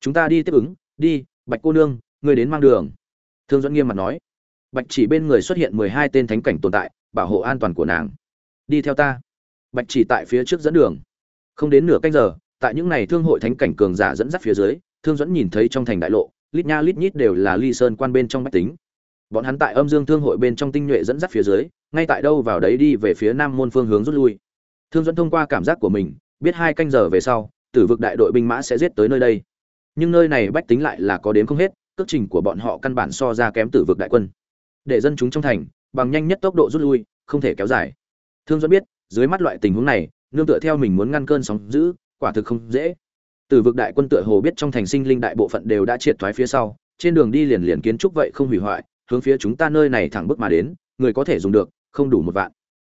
Speaker 1: Chúng ta đi tiếp ứng, đi, bạch cô nương, ngươi đến mang đường. Thương dẫn nghiêm mặt nói. Bạch chỉ bên người xuất hiện mười hai tên thánh cảnh tồn tại, bảo hộ an toàn của nàng. Đi theo ta. Bạch chỉ tại phía trước dẫn đường. Không đến nửa canh giờ tại những này thương hội thánh cảnh cường giả dẫn dắt phía dưới, thương dẫn nhìn thấy trong thành đại lộ, lít nha lít nhít đều là ly sơn quan bên trong bách tính. Bọn hắn tại âm dương thương hội bên trong tinh nhuệ dẫn dắt phía dưới, ngay tại đâu vào đấy đi về phía nam môn phương hướng rút lui. Thương dẫn thông qua cảm giác của mình, biết hai canh giờ về sau, tử vực đại đội binh mã sẽ giết tới nơi đây. Nhưng nơi này bách tính lại là có đến không hết, cước trình của bọn họ căn bản so ra kém tử vực đại quân. Để dân chúng trong thành, bằng nhanh nhất tốc độ rút lui, không thể kéo dài. Thương dẫn biết, dưới mắt loại tình huống này, nương tựa theo mình muốn ngăn cơn sóng giữ quả thực không dễ. Tử vực đại quân tựa hồ biết trong thành sinh linh đại bộ phận đều đã triệt thoái phía sau, trên đường đi liền liền kiến trúc vậy không hủy hoại, hướng phía chúng ta nơi này thẳng bước mà đến, người có thể dùng được, không đủ một vạn.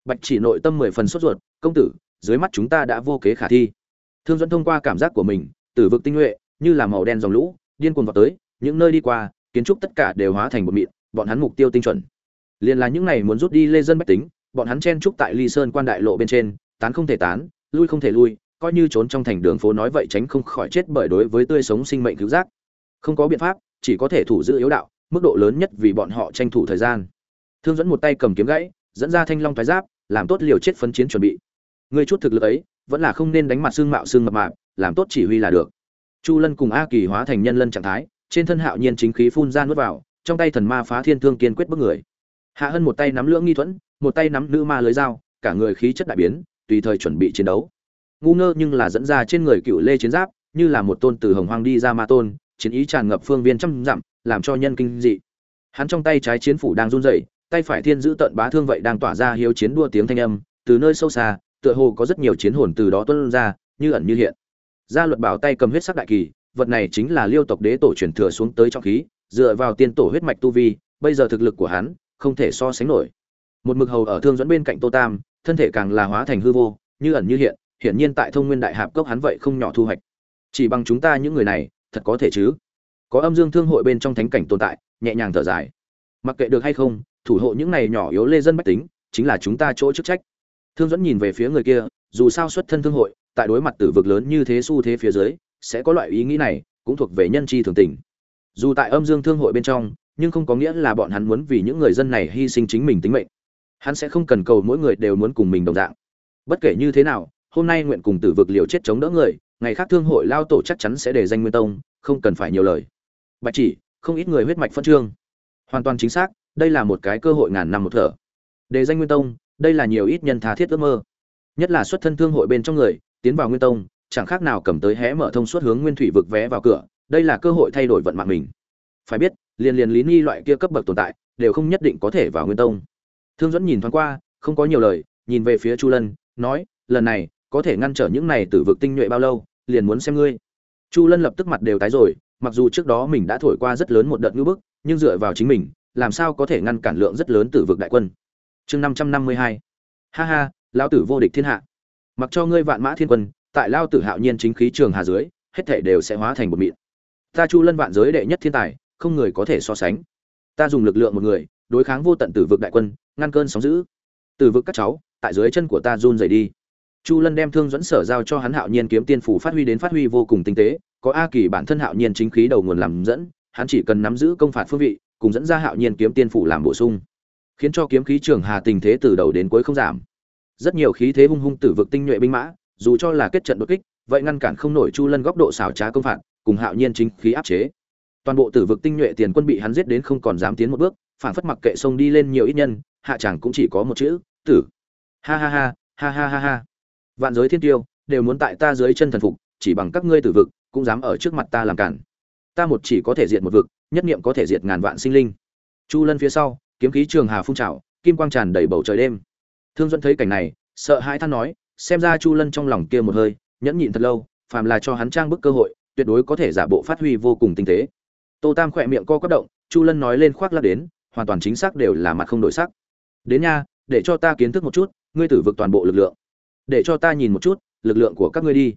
Speaker 1: Bạch chỉ nội tâm mười phần sốt ruột, công tử, dưới mắt chúng ta đã vô kế khả thi. Thương dẫn thông qua cảm giác của mình tử vực tinh nhuệ, như là màu đen dòng lũ, điên cuồng vào tới, những nơi đi qua, kiến trúc tất cả đều hóa thành một mịn, bọn hắn mục tiêu tinh chuẩn. Liền là những này muốn rút đi lê dân bách tính, bọn hắn chen trúc tại ly sơn quan đại lộ bên trên, tán không thể tán, lui không thể lui coi như trốn trong thành đường phố nói vậy tránh không khỏi chết bởi đối với tươi sống sinh mệnh cứu giác. Không có biện pháp, chỉ có thể thủ giữ yếu đạo, mức độ lớn nhất vì bọn họ tranh thủ thời gian. Thương dẫn một tay cầm kiếm gãy, dẫn ra thanh long thái giáp, làm tốt liều chết phấn chiến chuẩn bị. Người chút thực lực ấy, vẫn là không nên đánh mặt xương mạo xương mập mạp, làm tốt chỉ huy là được. Chu lân cùng a kỳ hóa thành nhân lân trạng thái, trên thân hạo nhiên chính khí phun ra nuốt vào, trong tay thần ma phá thiên thương kiên quyết bức người. Hạ hân một tay nắm lưỡng nghi thuẫn, một tay nắm nữ ma lưới dao, cả người khí chất đại biến, tùy thời chuẩn bị chiến đấu ngu ngơ nhưng là dẫn ra trên người cựu lê chiến giáp, như là một tôn từ hồng hoang đi ra ma tôn, chiến ý tràn ngập phương viên trăm dặm, làm cho nhân kinh dị. Hắn trong tay trái chiến phủ đang run rẩy, tay phải thiên giữ tận bá thương vậy đang tỏa ra hiếu chiến đua tiếng thanh âm, từ nơi sâu xa, tựa hồ có rất nhiều chiến hồn từ đó tuôn ra, như ẩn như hiện. Gia luật bảo tay cầm huyết sắc đại kỳ, vật này chính là liêu tộc đế tổ truyền thừa xuống tới trong khí, dựa vào tiên tổ huyết mạch tu vi, bây giờ thực lực của hắn không thể so sánh nổi. Một mực hầu ở thương dẫn bên cạnh tô tam, thân thể càng là hóa thành hư vô, như ẩn như hiện hiển nhiên tại thông nguyên đại hạp cốc hắn vậy không nhỏ thu hoạch. Chỉ bằng chúng ta những người này, thật có thể chứ? Có âm dương thương hội bên trong thánh cảnh tồn tại, nhẹ nhàng thở dài. Mặc kệ được hay không, thủ hộ những này nhỏ yếu lê dân bách tính, chính là chúng ta chỗ chức trách. Thương dẫn nhìn về phía người kia, dù sao xuất thân thương hội, tại đối mặt tử vực lớn như thế xu thế phía dưới, sẽ có loại ý nghĩ này, cũng thuộc về nhân chi thường tình. Dù tại âm dương thương hội bên trong, nhưng không có nghĩa là bọn hắn muốn vì những người dân này hy sinh chính mình tính mệnh. Hắn sẽ không cần cầu mỗi người đều muốn cùng mình đồng dạng. Bất kể như thế nào hôm nay nguyện cùng tử vực liều chết chống đỡ người, ngày khác thương hội lao tổ chắc chắn sẽ để danh nguyên tông, không cần phải nhiều lời. Bạch chỉ, không ít người huyết mạch phân trương. Hoàn toàn chính xác, đây là một cái cơ hội ngàn năm một thở. Để danh nguyên tông, đây là nhiều ít nhân tha thiết ước mơ. Nhất là xuất thân thương hội bên trong người, tiến vào nguyên tông, chẳng khác nào cầm tới hé mở thông suốt hướng nguyên thủy vực vé vào cửa, đây là cơ hội thay đổi vận mạng mình. Phải biết, liền liền lý nghi loại kia cấp bậc tồn tại, đều không nhất định có thể vào nguyên tông. Thương dẫn nhìn thoáng qua, không có nhiều lời, nhìn về phía chu lân, nói, lần này có thể ngăn trở những này tử vực tinh nhuệ bao lâu, liền muốn xem ngươi. Chu lân lập tức mặt đều tái rồi, mặc dù trước đó mình đã thổi qua rất lớn một đợt ngữ bức, nhưng dựa vào chính mình, làm sao có thể ngăn cản lượng rất lớn tử vực đại quân. Chương năm trăm năm mươi hai. Ha ha, lão tử vô địch thiên hạ. Mặc cho ngươi vạn mã thiên quân, tại lao tử hạo nhiên chính khí trường hà dưới, hết thể đều sẽ hóa thành một mịn. Ta chu lân vạn giới đệ nhất thiên tài, không người có thể so sánh. Ta dùng lực lượng một người, đối kháng vô tận tử vực đại quân, ngăn cơn sóng dữ. Tử vực các cháu, tại dưới chân của ta run rẩy đi chu lân đem thương dẫn sở giao cho hắn hạo nhiên kiếm tiên phủ phát huy đến phát huy vô cùng tinh tế, có a kỳ bản thân hạo nhiên chính khí đầu nguồn làm dẫn, hắn chỉ cần nắm giữ công phạt phương vị, cùng dẫn ra hạo nhiên kiếm tiên phủ làm bổ sung, khiến cho kiếm khí trường hà tình thế từ đầu đến cuối không giảm. Rất nhiều khí thế hung hung tử vực tinh nhuệ binh mã, dù cho là kết trận đột kích, vậy ngăn cản không nổi chu lân góc độ xảo trá công phạt, cùng hạo nhiên chính khí áp chế. Toàn bộ tử vực tinh nhuệ tiền quân bị hắn giết đến không còn dám tiến một bước, phản phất mặc kệ sông đi lên nhiều ít nhân, hạ chẳng cũng chỉ có một chữ, tử. Ha ha ha ha ha ha ha vạn giới thiên tiêu, đều muốn tại ta dưới chân thần phục, chỉ bằng các ngươi tử vực, cũng dám ở trước mặt ta làm cản. Ta một chỉ có thể diệt một vực, nhất niệm có thể diệt ngàn vạn sinh linh. Chu lân phía sau, kiếm khí trường hà phun trào, kim quang tràn đầy bầu trời đêm. Thương dẫn thấy cảnh này, sợ hãi than nói, xem ra chu lân trong lòng kia một hơi, nhẫn nhịn thật lâu, phàm là cho hắn trang bức cơ hội, tuyệt đối có thể giả bộ phát huy vô cùng tinh tế. Tô tam khỏe miệng co quắp động, chu lân nói lên khoác lắc đến, hoàn toàn chính xác đều là mặt không đổi sắc. Đến nha, để cho ta kiến thức một chút, ngươi tử vực toàn bộ lực lượng để cho ta nhìn một chút, lực lượng của các ngươi đi.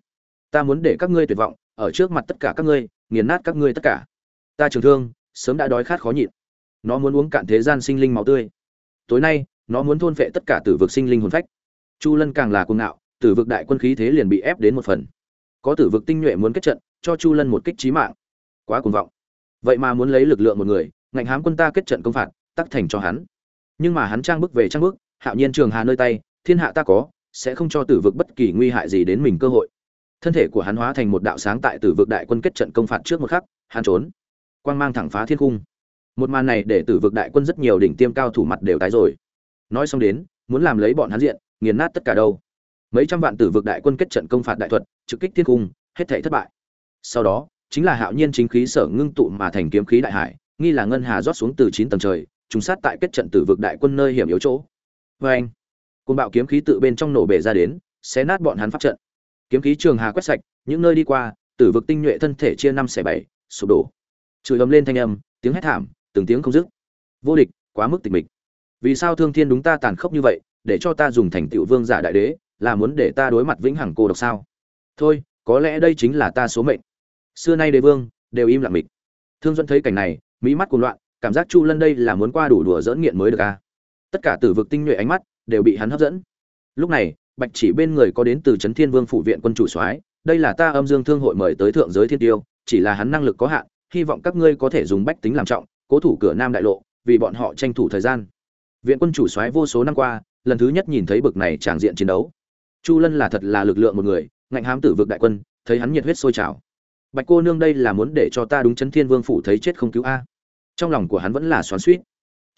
Speaker 1: Ta muốn để các ngươi tuyệt vọng, ở trước mặt tất cả các ngươi, nghiền nát các ngươi tất cả. Ta trường thương, sớm đã đói khát khó nhịn. Nó muốn uống cạn thế gian sinh linh máu tươi. Tối nay, nó muốn thôn phệ tất cả tử vực sinh linh hồn phách. Chu lân càng là cuồng ngạo, tử vực đại quân khí thế liền bị ép đến một phần. Có tử vực tinh nhuệ muốn kết trận, cho chu lân một kích trí mạng. Quá cuồng vọng. Vậy mà muốn lấy lực lượng một người, ngạnh hám quân ta kết trận công phạt, tắc thành cho hắn. Nhưng mà hắn trang bức về trang bức hạo nhiên trường hà nơi tay, thiên hạ ta có sẽ không cho tử vực bất kỳ nguy hại gì đến mình cơ hội. Thân thể của hắn hóa thành một đạo sáng tại tử vực đại quân kết trận công phạt trước một khắc, hắn trốn. Quang mang thẳng phá thiên cung. Một màn này để tử vực đại quân rất nhiều đỉnh tiêm cao thủ mặt đều tái rồi. Nói xong đến, muốn làm lấy bọn hắn diện, nghiền nát tất cả đâu. Mấy trăm vạn tử vực đại quân kết trận công phạt đại thuật, trực kích thiên cung, hết thảy thất bại. Sau đó, chính là hạo nhiên chính khí sở ngưng tụ mà thành kiếm khí đại hải, nghi là ngân hà rót xuống từ chín tầng trời, trùng sát tại kết trận tử vực đại quân nơi hiểm yếu chỗ. Vê anh côn bạo kiếm khí tự bên trong nổ bể ra đến, xé nát bọn hắn pháp trận. Kiếm khí trường hà quét sạch, những nơi đi qua, tử vực tinh nhuệ thân thể chia năm xẻ bảy, sụp đổ. Chửi ầm lên thanh âm, tiếng hét thảm, từng tiếng không dứt. Vô địch, quá mức tịch mịch. Vì sao thương thiên đúng ta tàn khốc như vậy, để cho ta dùng thành tựu vương giả đại đế, là muốn để ta đối mặt vĩnh hằng cô độc sao? Thôi, có lẽ đây chính là ta số mệnh. Xưa nay đế vương, đều im lặng mịch. Thương dẫn thấy cảnh này, mỹ mắt cuồng loạn, cảm giác chu lân đây là muốn qua đủ đùa dỡn nghiện mới được a à. tất cả tử vực tinh nhuệ ánh mắt đều bị hắn hấp dẫn. Lúc này, bạch chỉ bên người có đến từ trấn thiên vương phủ viện quân chủ soái, đây là ta âm dương thương hội mời tới thượng giới thiên tiêu, chỉ là hắn năng lực có hạn, hy vọng các ngươi có thể dùng bách tính làm trọng, cố thủ cửa nam đại lộ, vì bọn họ tranh thủ thời gian. Viện quân chủ soái vô số năm qua, lần thứ nhất nhìn thấy bực này tràng diện chiến đấu. Chu lân là thật là lực lượng một người, ngạnh hám tử vực đại quân, thấy hắn nhiệt huyết sôi trào. Bạch cô nương đây là muốn để cho ta đúng chấn thiên vương phủ thấy chết không cứu a? Trong lòng của hắn vẫn là xoắn suýt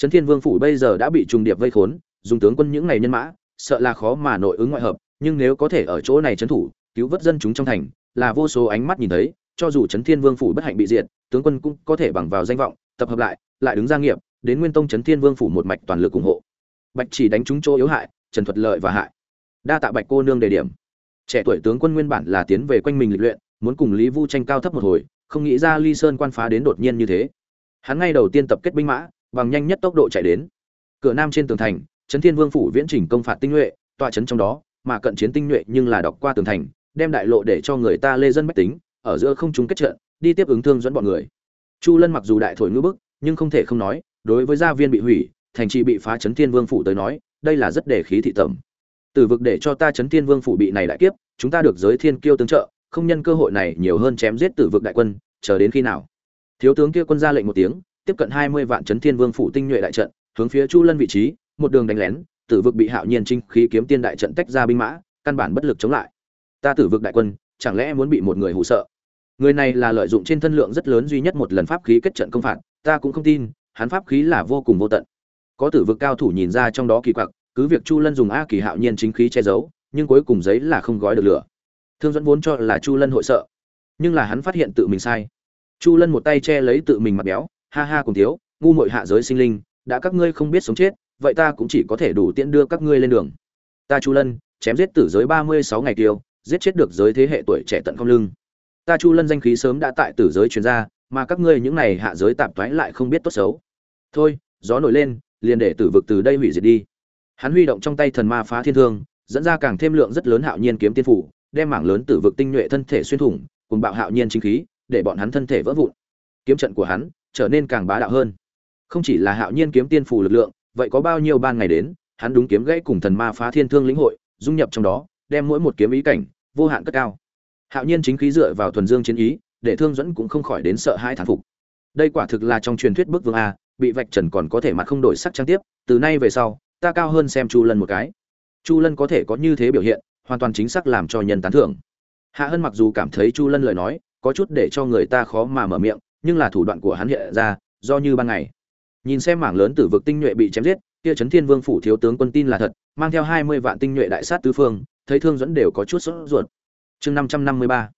Speaker 1: chấn thiên vương phủ bây giờ đã bị trùng điệp vây khốn dùng tướng quân những ngày nhân mã, sợ là khó mà nội ứng ngoại hợp, nhưng nếu có thể ở chỗ này trấn thủ, cứu vớt dân chúng trong thành, là vô số ánh mắt nhìn thấy, cho dù chấn thiên vương phủ bất hạnh bị diệt, tướng quân cũng có thể bằng vào danh vọng, tập hợp lại lại đứng ra nghiệp, đến nguyên tông chấn thiên vương phủ một mạch toàn lực ủng hộ. Bạch chỉ đánh trúng chỗ yếu hại, trần thuật lợi và hại. Đa tạ bạch cô nương đề điểm. Trẻ tuổi tướng quân nguyên bản là tiến về quanh mình lịch luyện, muốn cùng lý vu tranh cao thấp một hồi, không nghĩ ra ly sơn quan phá đến đột nhiên như thế. Hắn ngay đầu tiên tập kết binh mã, bằng nhanh nhất tốc độ chạy đến. Cửa nam trên tường thành trấn thiên vương phủ viễn chỉnh công phạt tinh nhuệ, tọa trấn trong đó, mà cận chiến tinh nhuệ nhưng là đọc qua tường thành, đem đại lộ để cho người ta lê dân bách tính, ở giữa không chúng kết trận, đi tiếp ứng thương dẫn bọn người. Chu lân mặc dù đại thổi ngữ bức, nhưng không thể không nói, đối với gia viên bị hủy, thành trì bị phá chấn thiên vương phủ tới nói, đây là rất để khí thị tẩm. Từ vực để cho ta chấn thiên vương phủ bị này đại kiếp, chúng ta được giới thiên kiêu tương trợ, không nhân cơ hội này nhiều hơn chém giết tử vực đại quân, chờ đến khi nào? Thiếu tướng kia quân ra lệnh một tiếng, tiếp cận hai mươi vạn chấn thiên vương phủ tinh nhuệ đại trận, hướng phía chu lân vị trí một đường đánh lén, tử vực bị hạo nhiên trinh khí kiếm tiên đại trận tách ra binh mã, căn bản bất lực chống lại. Ta tử vực đại quân, chẳng lẽ muốn bị một người hụ sợ? Người này là lợi dụng trên thân lượng rất lớn duy nhất một lần pháp khí kết trận công phạt, ta cũng không tin, hắn pháp khí là vô cùng vô tận. Có tử vực cao thủ nhìn ra trong đó kỳ quặc, cứ việc chu lân dùng a kỳ hạo nhiên chính khí che giấu, nhưng cuối cùng giấy là không gói được lửa. Thương dẫn vốn cho là chu lân hội sợ, nhưng là hắn phát hiện tự mình sai. Chu lân một tay che lấy tự mình mặt béo, ha ha cùng thiếu, ngu mội hạ giới sinh linh, đã các ngươi không biết sống chết vậy ta cũng chỉ có thể đủ tiễn đưa các ngươi lên đường. Ta chu lân, chém giết tử giới ba mươi sáu ngày tiêu, giết chết được giới thế hệ tuổi trẻ tận không lưng. Ta chu lân danh khí sớm đã tại tử giới truyền ra, mà các ngươi những này hạ giới tạp toái lại không biết tốt xấu. Thôi, gió nổi lên, liền để tử vực từ đây hủy diệt đi. Hắn huy động trong tay thần ma phá thiên thương, dẫn ra càng thêm lượng rất lớn hạo nhiên kiếm tiên phủ, đem mảng lớn tử vực tinh nhuệ thân thể xuyên thủng, cùng bạo hạo nhiên chính khí, để bọn hắn thân thể vỡ vụn. Kiếm trận của hắn trở nên càng bá đạo hơn. Không chỉ là hạo nhiên kiếm tiên phủ lực lượng vậy có bao nhiêu ban ngày đến, hắn đúng kiếm gãy cùng thần ma phá thiên thương lĩnh hội, dung nhập trong đó, đem mỗi một kiếm ý cảnh, vô hạn cất cao. Hạo nhiên chính khí dựa vào thuần dương chiến ý, để thương dẫn cũng không khỏi đến sợ hai thán phục. Đây quả thực là trong truyền thuyết bức vương a, bị vạch trần còn có thể mặt không đổi sắc trang tiếp, từ nay về sau, ta cao hơn xem chu lân một cái. Chu lân có thể có như thế biểu hiện, hoàn toàn chính xác làm cho nhân tán thưởng. Hạ hân mặc dù cảm thấy chu lân lời nói, có chút để cho người ta khó mà mở miệng, nhưng là thủ đoạn của hắn hiện ra, do như ban ngày nhìn xem mảng lớn tử vực tinh nhuệ bị chém giết, kia trấn thiên vương phủ thiếu tướng quân tin là thật, mang theo hai mươi vạn tinh nhuệ đại sát tứ phương, thấy thương dẫn đều có chút sốt ruột. Chương năm trăm năm mươi ba.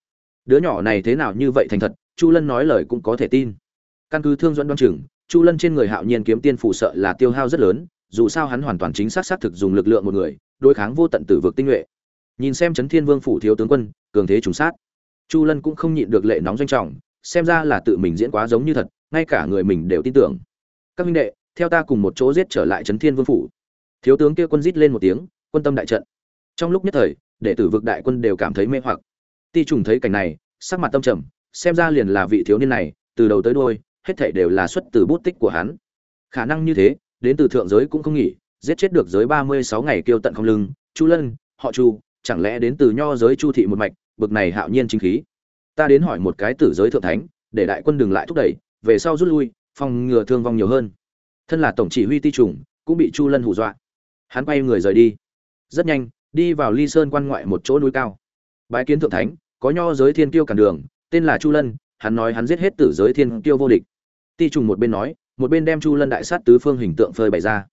Speaker 1: Đứa nhỏ này thế nào như vậy thành thật, chu lân nói lời cũng có thể tin. Căn cứ thương dẫn đoan chừng, chu lân trên người hạo nhiên kiếm tiên phủ sợ là tiêu hao rất lớn, dù sao hắn hoàn toàn chính xác xác thực dùng lực lượng một người, đối kháng vô tận tử vực tinh nhuệ. Nhìn xem trấn thiên vương phủ thiếu tướng quân, cường thế trùng sát. Chu lân cũng không nhịn được lệ nóng doanh trọng, xem ra là tự mình diễn quá giống như thật, ngay cả người mình đều tin tưởng các minh đệ, theo ta cùng một chỗ giết trở lại trấn thiên vương phủ. Thiếu tướng kia quân rít lên một tiếng, quân tâm đại trận. Trong lúc nhất thời, đệ tử vực đại quân đều cảm thấy mê hoặc. Ti trùng thấy cảnh này, sắc mặt tâm trầm, xem ra liền là vị thiếu niên này, từ đầu tới đôi hết thảy đều là xuất từ bút tích của hắn. Khả năng như thế, đến từ thượng giới cũng không nghỉ, giết chết được giới ba mươi sáu ngày kêu tận không lưng, chu lân, họ chu, chẳng lẽ đến từ nho giới chu thị một mạch, bực này hạo nhiên chính khí. Ta đến hỏi một cái tử giới thượng thánh, để đại quân đừng lại thúc đẩy, về sau rút lui phòng ngừa thương vong nhiều hơn. Thân là tổng chỉ huy ti trùng, cũng bị chu lân hù dọa. Hắn quay người rời đi. Rất nhanh, đi vào ly sơn quan ngoại một chỗ núi cao. Bái kiến thượng thánh, có nho giới thiên kiêu cản đường, tên là chu lân, hắn nói hắn giết hết tử giới thiên kiêu vô địch. Ti trùng một bên nói, một bên đem chu lân đại sát tứ phương hình tượng phơi bày ra.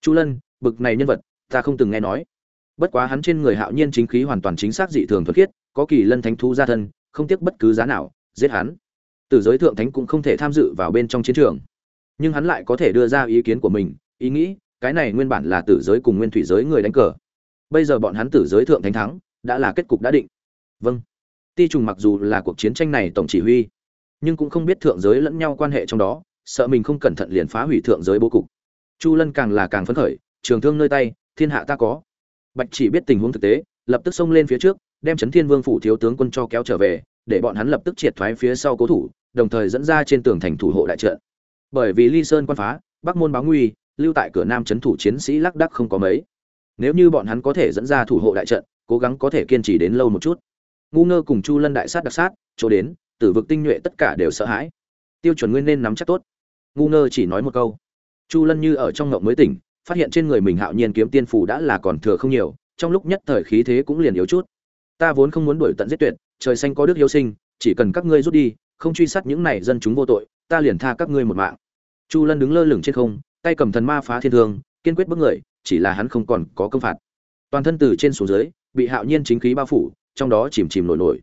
Speaker 1: Chu lân, bực này nhân vật, ta không từng nghe nói. Bất quá hắn trên người hạo nhiên chính khí hoàn toàn chính xác dị thường thuật khiết, có kỳ lân thánh thú gia thân, không tiếc bất cứ giá nào, giết hắn tử giới thượng thánh cũng không thể tham dự vào bên trong chiến trường. Nhưng hắn lại có thể đưa ra ý kiến của mình, ý nghĩ, cái này nguyên bản là tử giới cùng nguyên thủy giới người đánh cờ. Bây giờ bọn hắn tử giới thượng thánh thắng, đã là kết cục đã định. Vâng. Ti trùng mặc dù là cuộc chiến tranh này tổng chỉ huy, nhưng cũng không biết thượng giới lẫn nhau quan hệ trong đó, sợ mình không cẩn thận liền phá hủy thượng giới bố cục. Chu lân càng là càng phấn khởi, trường thương nơi tay, thiên hạ ta có. Bạch chỉ biết tình huống thực tế, lập tức xông lên phía trước, đem chấn thiên vương phủ thiếu tướng quân cho kéo trở về để bọn hắn lập tức triệt thoái phía sau cố thủ, đồng thời dẫn ra trên tường thành thủ hộ đại trận. Bởi vì ly sơn quan phá, bắc môn báo nguy, lưu tại cửa nam trấn thủ chiến sĩ lác đắc không có mấy. Nếu như bọn hắn có thể dẫn ra thủ hộ đại trận, cố gắng có thể kiên trì đến lâu một chút. Ngu ngơ cùng chu lân đại sát đặc sát, chỗ đến, tử vực tinh nhuệ tất cả đều sợ hãi. Tiêu chuẩn nguyên nên nắm chắc tốt. Ngu ngơ chỉ nói một câu. Chu lân như ở trong ngộng mới tỉnh, phát hiện trên người mình hạo nhiên kiếm tiên phủ đã là còn thừa không nhiều, trong lúc nhất thời khí thế cũng liền yếu chút. Ta vốn không muốn đuổi tận giết tuyệt trời xanh có đức hiếu sinh, chỉ cần các ngươi rút đi, không truy sát những này dân chúng vô tội, ta liền tha các ngươi một mạng. Chu lân đứng lơ lửng trên không, tay cầm thần ma phá thiên thương, kiên quyết bước người, chỉ là hắn không còn có công phạt. Toàn thân từ trên xuống dưới, bị hạo nhiên chính khí bao phủ, trong đó chìm chìm nổi nổi.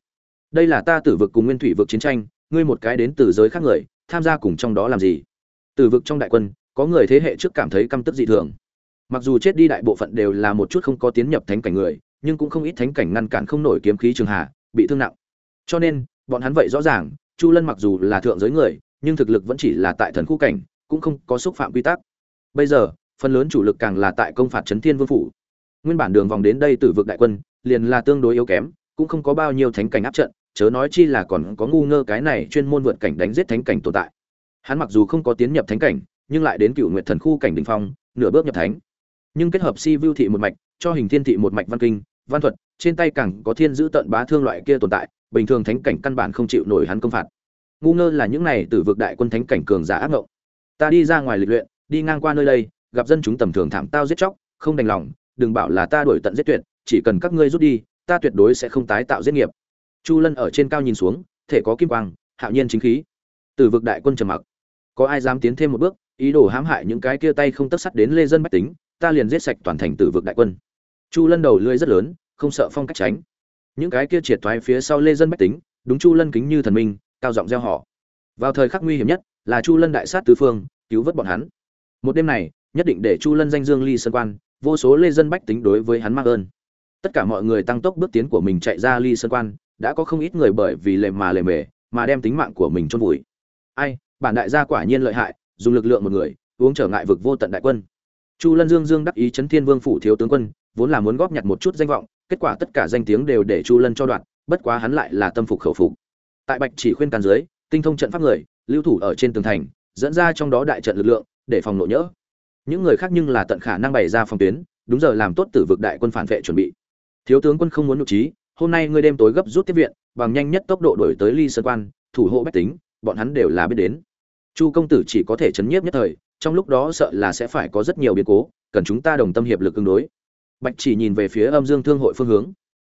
Speaker 1: Đây là ta tử vực cùng nguyên thủy vực chiến tranh, ngươi một cái đến từ giới khác người, tham gia cùng trong đó làm gì? Tử vực trong đại quân, có người thế hệ trước cảm thấy căm tức dị thường. Mặc dù chết đi đại bộ phận đều là một chút không có tiến nhập thánh cảnh người, nhưng cũng không ít thánh cảnh ngăn cản không nổi kiếm khí trường hạ bị thương nặng. Cho nên, bọn hắn vậy rõ ràng, chu lân mặc dù là thượng giới người, nhưng thực lực vẫn chỉ là tại thần khu cảnh, cũng không có xúc phạm quy tắc. Bây giờ, phần lớn chủ lực càng là tại công phạt trấn thiên vương phủ. Nguyên bản đường vòng đến đây từ vực đại quân, liền là tương đối yếu kém, cũng không có bao nhiêu thánh cảnh áp trận, chớ nói chi là còn có ngu ngơ cái này chuyên môn vượt cảnh đánh giết thánh cảnh tồn tại. Hắn mặc dù không có tiến nhập thánh cảnh, nhưng lại đến cựu nguyện thần khu cảnh đình phong, nửa bước nhập thánh. Nhưng kết hợp si vưu thị một mạch, cho hình thiên thị một mạch văn kinh, văn thuật trên tay càng có thiên giữ tận bá thương loại kia tồn tại, bình thường thánh cảnh căn bản không chịu nổi hắn công phạt. Ngu ngơ là những này từ vực đại quân thánh cảnh cường giả ác ngộng. Ta đi ra ngoài lịch luyện, đi ngang qua nơi đây, gặp dân chúng tầm thường thảm tao giết chóc, không đành lòng, đừng bảo là ta đuổi tận giết tuyệt, chỉ cần các ngươi rút đi, ta tuyệt đối sẽ không tái tạo giết nghiệp. Chu lân ở trên cao nhìn xuống, thể có kim quang, hạo nhiên chính khí. Từ vực đại quân trầm mặc. Có ai dám tiến thêm một bước, ý đồ hãm hại những cái kia tay không tất sắt đến lê dân bách tính, ta liền giết sạch toàn thành tử vực đại quân. Chu lân đầu lưỡi rất lớn không sợ phong cách tránh. Những cái kia triệt thoái phía sau lê dân bách tính, đúng chu lân kính như thần minh, cao giọng gieo họ. Vào thời khắc nguy hiểm nhất, là chu lân đại sát tứ phương, cứu vớt bọn hắn. Một đêm này, nhất định để chu lân danh dương ly sơn quan, vô số lê dân bách tính đối với hắn mắc ơn. Tất cả mọi người tăng tốc bước tiến của mình chạy ra ly sơn quan, đã có không ít người bởi vì lề mà lề mề, mà đem tính mạng của mình chôn vùi. Ai, bản đại gia quả nhiên lợi hại, dùng lực lượng một người, uống trở ngại vực vô tận đại quân. Chu lân dương dương đắc ý chấn thiên vương phủ thiếu tướng quân, vốn là muốn góp nhặt một chút danh vọng kết quả tất cả danh tiếng đều để chu lân cho đoạn, bất quá hắn lại là tâm phục khẩu phục. Tại bạch chỉ khuyên can dưới, tinh thông trận pháp người, lưu thủ ở trên tường thành, dẫn ra trong đó đại trận lực lượng, để phòng nội nhỡ. Những người khác nhưng là tận khả năng bày ra phòng tuyến, đúng giờ làm tốt tử vực đại quân phản vệ chuẩn bị. Thiếu tướng quân không muốn nhục trí, hôm nay ngươi đêm tối gấp rút tiếp viện, bằng nhanh nhất tốc độ đổi tới ly sơn quan, thủ hộ bách tính, bọn hắn đều là biết đến. Chu công tử chỉ có thể chấn nhiếp nhất thời, trong lúc đó sợ là sẽ phải có rất nhiều biến cố, cần chúng ta đồng tâm hiệp lực ứng đối bạch chỉ nhìn về phía âm dương thương hội phương hướng.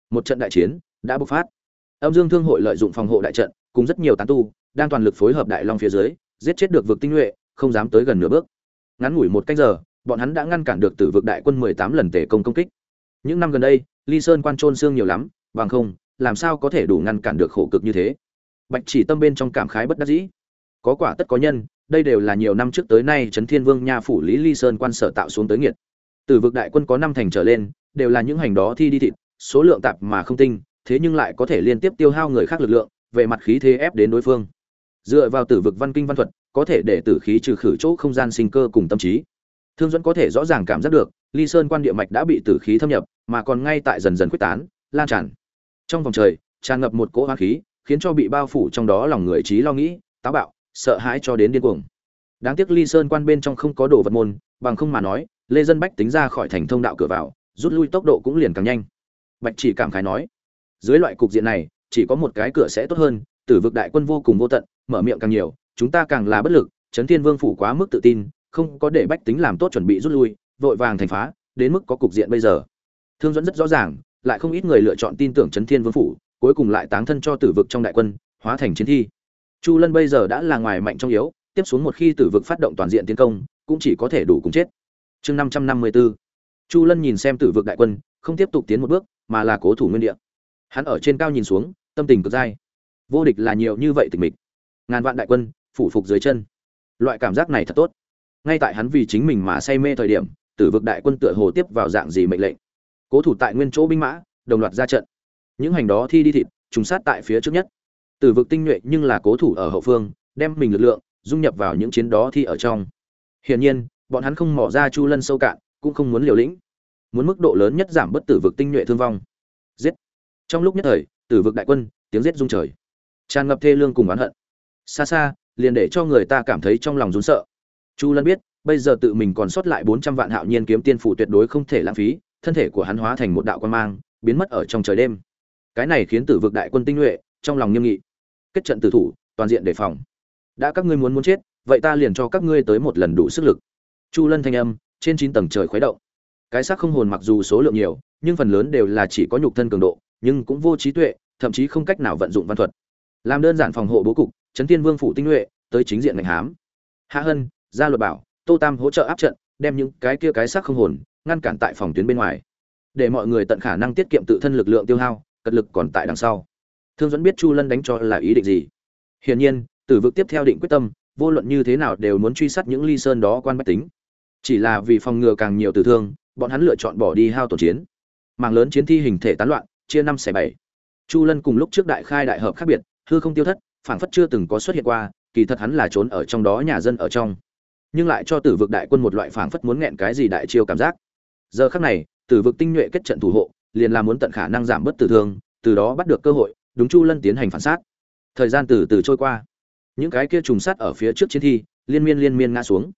Speaker 1: Một trận đại chiến đã bộc phát. Âm dương thương hội lợi dụng phòng hộ đại trận, cùng rất nhiều tán tu, đang toàn lực phối hợp đại long phía dưới, giết chết được vực tinh nhuệ, không dám tới gần nửa bước. Ngắn ngủi một cách giờ, bọn hắn đã ngăn cản được tử vực đại quân mười tám lần tể công công kích. Những năm gần đây, ly sơn quan trôn xương nhiều lắm, bằng không, làm sao có thể đủ ngăn cản được khổ cực như thế? Bạch chỉ tâm bên trong cảm khái bất đắc dĩ. Có quả tất có nhân, đây đều là nhiều năm trước tới nay trấn thiên vương nha phủ lý ly sơn quan sở tạo xuống tới nghiệt từ vực đại quân có năm thành trở lên, đều là những hành đó thi đi thịt, số lượng tạp mà không tinh, thế nhưng lại có thể liên tiếp tiêu hao người khác lực lượng, về mặt khí thế ép đến đối phương. Dựa vào tử vực văn kinh văn thuật, có thể để tử khí trừ khử chỗ không gian sinh cơ cùng tâm trí. Thương dẫn có thể rõ ràng cảm giác được, ly sơn quan địa mạch đã bị tử khí thâm nhập, mà còn ngay tại dần dần quyết tán, lan tràn. Trong vòng trời, tràn ngập một cỗ hoa khí, khiến cho bị bao phủ trong đó lòng người trí lo nghĩ, táo bạo, sợ hãi cho đến điên cuồng. Đáng tiếc ly sơn quan bên trong không có đồ vật môn, bằng không mà nói lê dân bách tính ra khỏi thành thông đạo cửa vào, rút lui tốc độ cũng liền càng nhanh. Bạch chỉ cảm khái nói, dưới loại cục diện này, chỉ có một cái cửa sẽ tốt hơn, tử vực đại quân vô cùng vô tận, mở miệng càng nhiều, chúng ta càng là bất lực trấn thiên vương phủ quá mức tự tin, không có để bách tính làm tốt chuẩn bị rút lui, vội vàng thành phá, đến mức có cục diện bây giờ. Thương dẫn rất rõ ràng, lại không ít người lựa chọn tin tưởng trấn thiên vương phủ, cuối cùng lại táng thân cho tử vực trong đại quân, hóa thành chiến thi. Chu lân bây giờ đã là ngoài mạnh trong yếu, tiếp xuống một khi tử vực phát động toàn diện tiến công, cũng chỉ có thể đủ cùng chết chương năm trăm năm mươi b chu lân nhìn xem tử vực đại quân, không tiếp tục tiến một bước, mà là cố thủ nguyên địa. Hắn ở trên cao nhìn xuống, tâm tình cực dai. Vô địch là nhiều như vậy tình mịch. Ngàn vạn đại quân, phủ phục dưới chân. Loại cảm giác này thật tốt. Ngay tại hắn vì chính mình mà say mê thời điểm, tử vực đại quân tựa hồ tiếp vào dạng gì mệnh lệnh. Cố thủ tại nguyên chỗ binh mã, đồng loạt ra trận. Những hành đó thi đi thịt, trùng sát tại phía trước nhất. Tử vực tinh nhuệ nhưng là cố thủ ở hậu phương, đem mình lực lượng, dung nhập vào những chiến đó thi ở trong. Hiển nhiên bọn hắn không mỏ ra chu lân sâu cạn, cũng không muốn liều lĩnh, muốn mức độ lớn nhất giảm bất tử vực tinh nhuệ thương vong. Giết! Trong lúc nhất thời, tử vực đại quân, tiếng giết rung trời. Tràn ngập thê lương cùng oán hận. Xa xa, liền để cho người ta cảm thấy trong lòng rốn sợ. Chu lân biết, bây giờ tự mình còn sót lại bốn trăm vạn hạo nhiên kiếm tiên phủ tuyệt đối không thể lãng phí, thân thể của hắn hóa thành một đạo quan mang, biến mất ở trong trời đêm. Cái này khiến tử vực đại quân tinh nhuệ, trong lòng nghiêm nghị. Kết trận tử thủ, toàn diện đề phòng. Đã các ngươi muốn muốn chết, vậy ta liền cho các ngươi tới một lần đủ sức lực chu lân thanh âm, trên chín tầng trời khuấy động. Cái xác không hồn mặc dù số lượng nhiều, nhưng phần lớn đều là chỉ có nhục thân cường độ, nhưng cũng vô trí tuệ, thậm chí không cách nào vận dụng văn thuật. Làm đơn giản phòng hộ bố cục trấn tiên vương phủ tinh nhuệ, tới chính diện ngành hám. Hạ hân, gia luật bảo, tô tam hỗ trợ áp trận, đem những cái kia cái xác không hồn, ngăn cản tại phòng tuyến bên ngoài. Để mọi người tận khả năng tiết kiệm tự thân lực lượng tiêu hao, cật lực còn tại đằng sau. Thương dẫn biết chu lân đánh cho là ý định gì. Hiển nhiên tử vực tiếp theo định quyết tâm, vô luận như thế nào đều muốn truy sát những ly sơn đó quan bách tính chỉ là vì phòng ngừa càng nhiều tử thương, bọn hắn lựa chọn bỏ đi hao tổn chiến. Mạng lớn chiến thi hình thể tán loạn, chia năm xẻ bảy. Chu lân cùng lúc trước đại khai đại hợp khác biệt, hư không tiêu thất, phảng phất chưa từng có xuất hiện qua, kỳ thật hắn là trốn ở trong đó, nhà dân ở trong. Nhưng lại cho tử vực đại quân một loại phảng phất muốn nghẹn cái gì đại chiêu cảm giác. Giờ khắc này, tử vực tinh nhuệ kết trận thủ hộ, liền là muốn tận khả năng giảm bớt tử thương, từ đó bắt được cơ hội, đúng chu lân tiến hành phản sát. Thời gian từ từ trôi qua. Những cái kia trùng sát ở phía trước chiến thi, liên miên liên miên ngã xuống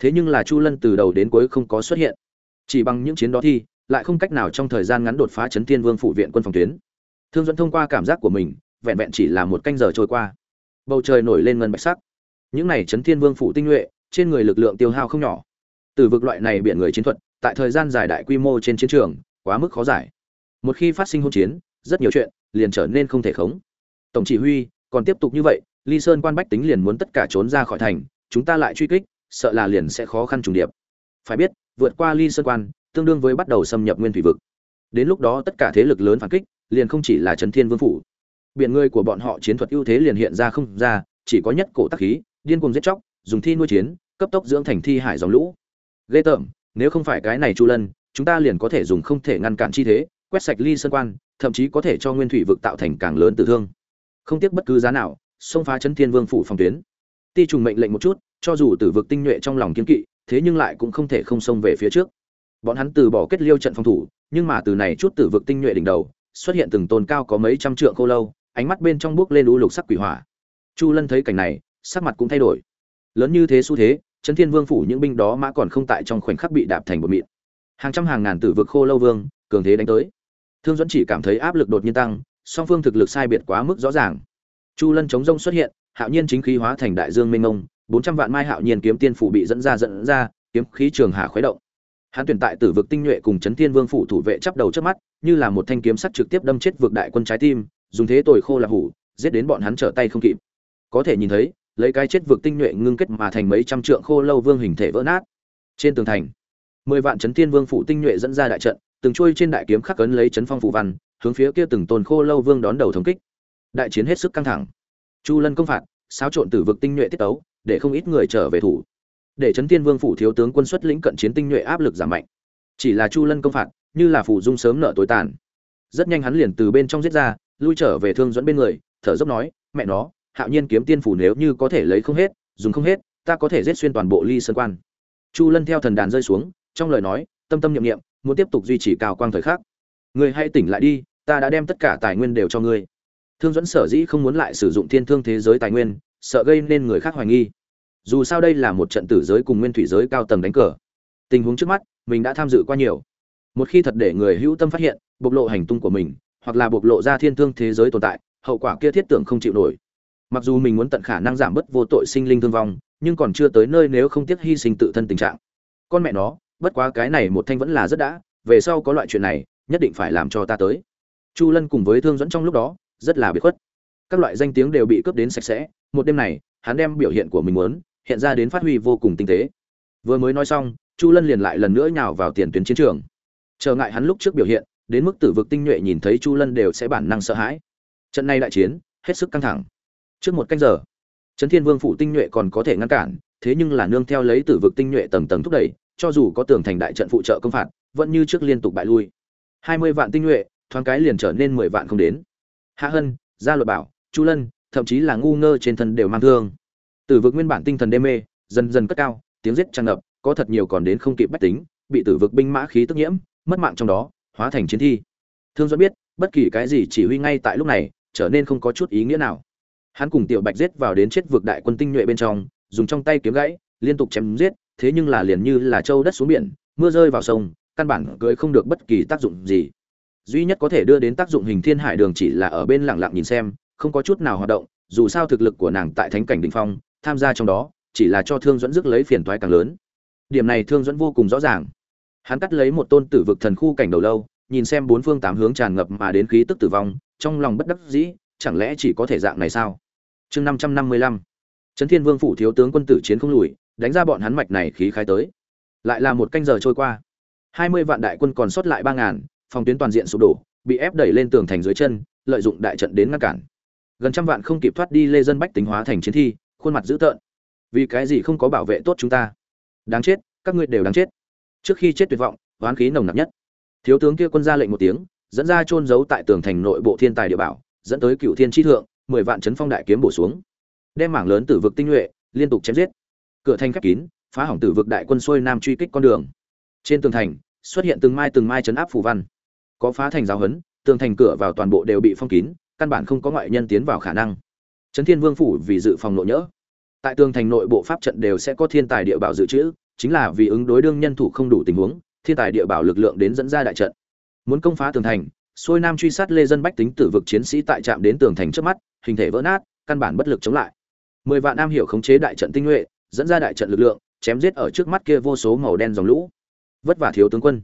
Speaker 1: thế nhưng là chu lân từ đầu đến cuối không có xuất hiện. Chỉ bằng những chiến đó thi lại không cách nào trong thời gian ngắn đột phá chấn thiên vương phủ viện quân phòng tuyến. Thương dẫn thông qua cảm giác của mình, vẹn vẹn chỉ là một canh giờ trôi qua. Bầu trời nổi lên ngân bạch sắc. Những này chấn thiên vương phủ tinh nhuệ, trên người lực lượng tiêu hao không nhỏ. Từ vực loại này biển người chiến thuật, tại thời gian dài đại quy mô trên chiến trường, quá mức khó giải. Một khi phát sinh hôn chiến, rất nhiều chuyện liền trở nên không thể khống. Tổng chỉ huy còn tiếp tục như vậy, ly sơn quan bách tính liền muốn tất cả trốn ra khỏi thành, chúng ta lại truy kích sợ là liền sẽ khó khăn trùng điệp. Phải biết, vượt qua ly sơn quan, tương đương với bắt đầu xâm nhập nguyên thủy vực. Đến lúc đó tất cả thế lực lớn phản kích, liền không chỉ là trấn thiên vương phủ. Biển người của bọn họ chiến thuật ưu thế liền hiện ra không ra, chỉ có nhất cổ tác khí, điên cuồng giết chóc, dùng thi nuôi chiến, cấp tốc dưỡng thành thi hải dòng lũ. Ghê tởm, nếu không phải cái này chu lân, chúng ta liền có thể dùng không thể ngăn cản chi thế, quét sạch ly sơn quan, thậm chí có thể cho nguyên thủy vực tạo thành càng lớn tử thương. Không tiếc bất cứ giá nào, xông phá Trấn thiên vương phủ phòng tuyến. Ti trùng mệnh lệnh một chút cho dù tử vực tinh nhuệ trong lòng kiên kỵ, thế nhưng lại cũng không thể không xông về phía trước. Bọn hắn từ bỏ kết liêu trận phòng thủ, nhưng mà từ này chút tử vực tinh nhuệ đỉnh đầu, xuất hiện từng tôn cao có mấy trăm trượng khô lâu, ánh mắt bên trong bước lên lũ lục sắc quỷ hỏa. Chu lân thấy cảnh này, sắc mặt cũng thay đổi. Lớn như thế xu thế trấn thiên vương phủ những binh đó mã còn không tại trong khoảnh khắc bị đạp thành một mịn. Hàng trăm hàng ngàn tử vực khô lâu vương, cường thế đánh tới. Thương dẫn chỉ cảm thấy áp lực đột nhiên tăng, song phương thực lực sai biệt quá mức rõ ràng. Chu lân chống rông xuất hiện, hạo nhiên chính khí hóa thành đại dương mênh mông bốn trăm vạn mai hạo nhiên kiếm tiên phủ bị dẫn ra dẫn ra, kiếm khí trường hạ khuấy động. Hắn tuyển tại tử vực tinh nhuệ cùng chấn thiên vương phủ thủ vệ chắp đầu trước mắt, như là một thanh kiếm sắt trực tiếp đâm chết vực đại quân trái tim, dùng thế tồi khô là hủ, giết đến bọn hắn trở tay không kịp. Có thể nhìn thấy, lấy cái chết vực tinh nhuệ ngưng kết mà thành mấy trăm trượng khô lâu vương hình thể vỡ nát. Trên tường thành, mười vạn chấn thiên vương phủ tinh nhuệ dẫn ra đại trận, từng trôi trên đại kiếm khắc cấn lấy chấn phong phủ văn, hướng phía kia từng tồn khô lâu vương đón đầu thống kích. Đại chiến hết sức căng thẳng. Chu lân công phạt, xáo trộn tử vực tinh nhuệ tiết tấu để không ít người trở về thủ. Để chấn thiên vương phủ thiếu tướng quân xuất lĩnh cận chiến tinh nhuệ áp lực giảm mạnh. Chỉ là chu lân công phạt, như là phủ dung sớm nợ tối tàn. Rất nhanh hắn liền từ bên trong giết ra, lui trở về thương dẫn bên người, thở dốc nói, mẹ nó, hạo nhiên kiếm tiên phủ nếu như có thể lấy không hết, dùng không hết, ta có thể giết xuyên toàn bộ ly sơn quan. Chu lân theo thần đàn rơi xuống, trong lời nói, tâm tâm nhiệm nghiệm muốn tiếp tục duy trì cao quang thời khắc. Người hãy tỉnh lại đi, ta đã đem tất cả tài nguyên đều cho ngươi. Thương dẫn sở dĩ không muốn lại sử dụng thiên thương thế giới tài nguyên sợ gây nên người khác hoài nghi. Dù sao đây là một trận tử giới cùng nguyên thủy giới cao tầng đánh cờ. Tình huống trước mắt, mình đã tham dự qua nhiều. Một khi thật để người hữu tâm phát hiện, bộc lộ hành tung của mình, hoặc là bộc lộ ra thiên thương thế giới tồn tại, hậu quả kia thiết tưởng không chịu nổi. Mặc dù mình muốn tận khả năng giảm bớt vô tội sinh linh thương vong, nhưng còn chưa tới nơi nếu không tiếc hy sinh tự thân tình trạng. Con mẹ nó, bất quá cái này một thanh vẫn là rất đã, về sau có loại chuyện này, nhất định phải làm cho ta tới. Chu lân cùng với thương dẫn trong lúc đó, rất là biệt khuất. Các loại danh tiếng đều bị cướp đến sạch sẽ một đêm này, hắn đem biểu hiện của mình muốn, hiện ra đến phát huy vô cùng tinh tế. Vừa mới nói xong, chu lân liền lại lần nữa nhào vào tiền tuyến chiến trường. Trở ngại hắn lúc trước biểu hiện, đến mức tử vực tinh nhuệ nhìn thấy chu lân đều sẽ bản năng sợ hãi. Trận này đại chiến, hết sức căng thẳng. Trước một canh giờ trấn thiên vương phủ tinh nhuệ còn có thể ngăn cản, thế nhưng là nương theo lấy tử vực tinh nhuệ tầng tầng thúc đẩy, cho dù có tường thành đại trận phụ trợ công phạt, vẫn như trước liên tục bại lui. Hai mươi vạn tinh nhuệ, thoáng cái liền trở nên mười vạn không đến. Hạ hân gia luật bảo, chu lân thậm chí là ngu ngơ trên thân đều mang thương. Tử vực nguyên bản tinh thần đê mê, dần dần cất cao, tiếng giết tràn ngập, có thật nhiều còn đến không kịp bách tính, bị tử vực binh mã khí tức nhiễm, mất mạng trong đó, hóa thành chiến thi. Thương dẫn biết, bất kỳ cái gì chỉ huy ngay tại lúc này, trở nên không có chút ý nghĩa nào. Hắn cùng tiểu bạch giết vào đến chết vực đại quân tinh nhuệ bên trong, dùng trong tay kiếm gãy, liên tục chém giết, thế nhưng là liền như là châu đất xuống biển, mưa rơi vào sông, căn bản cưỡi không được bất kỳ tác dụng gì. Duy nhất có thể đưa đến tác dụng hình thiên hải đường chỉ là ở bên lặng lặng nhìn xem không có chút nào hoạt động, dù sao thực lực của nàng tại thánh cảnh đình phong, tham gia trong đó, chỉ là cho thương dẫn dứt lấy phiền toái càng lớn. Điểm này thương dẫn vô cùng rõ ràng. Hắn cắt lấy một tôn tử vực thần khu cảnh đầu lâu, nhìn xem bốn phương tám hướng tràn ngập mà đến khí tức tử vong, trong lòng bất đắc dĩ, chẳng lẽ chỉ có thể dạng này sao? Chương năm trăm năm mươi lăm. Trấn thiên vương phủ thiếu tướng quân tử chiến không lùi, đánh ra bọn hắn mạch này khí khai tới. Lại là một canh giờ trôi qua. Hai mươi vạn đại quân còn sót lại ba ngàn, phòng tuyến toàn diện sụp đổ, bị ép đẩy lên tường thành dưới chân, lợi dụng đại trận đến ngăn cản gần trăm vạn không kịp thoát đi lê dân bách tính hóa thành chiến thi, khuôn mặt dữ tợn. Vì cái gì không có bảo vệ tốt chúng ta? Đáng chết, các ngươi đều đáng chết. Trước khi chết tuyệt vọng, oán khí nồng nặc nhất. Thiếu tướng kia quân ra lệnh một tiếng, dẫn ra trôn giấu tại tường thành nội bộ thiên tài địa bảo, dẫn tới cựu thiên tri thượng, mười vạn chấn phong đại kiếm bổ xuống. Đem mảng lớn tử vực tinh nhuệ, liên tục chém giết. Cửa thành khép kín, phá hỏng tử vực đại quân xuôi nam truy kích con đường. Trên tường thành, xuất hiện từng mai từng mai chấn áp phù văn. Có phá thành giáo hấn tường thành cửa vào toàn bộ đều bị phong kín căn bản không có ngoại nhân tiến vào khả năng. Trấn thiên vương phủ vì dự phòng nội nhỡ. Tại tường thành nội bộ pháp trận đều sẽ có thiên tài địa bảo dự trữ, chính là vì ứng đối đương nhân thủ không đủ tình huống, thiên tài địa bảo lực lượng đến dẫn ra đại trận. Muốn công phá tường thành, xuôi nam truy sát lê dân bách tính tử vực chiến sĩ tại trạm đến tường thành trước mắt, hình thể vỡ nát, căn bản bất lực chống lại. Mười vạn nam hiểu khống chế đại trận tinh nhuệ, dẫn ra đại trận lực lượng, chém giết ở trước mắt kia vô số màu đen dòng lũ. Vất vả thiếu tướng quân.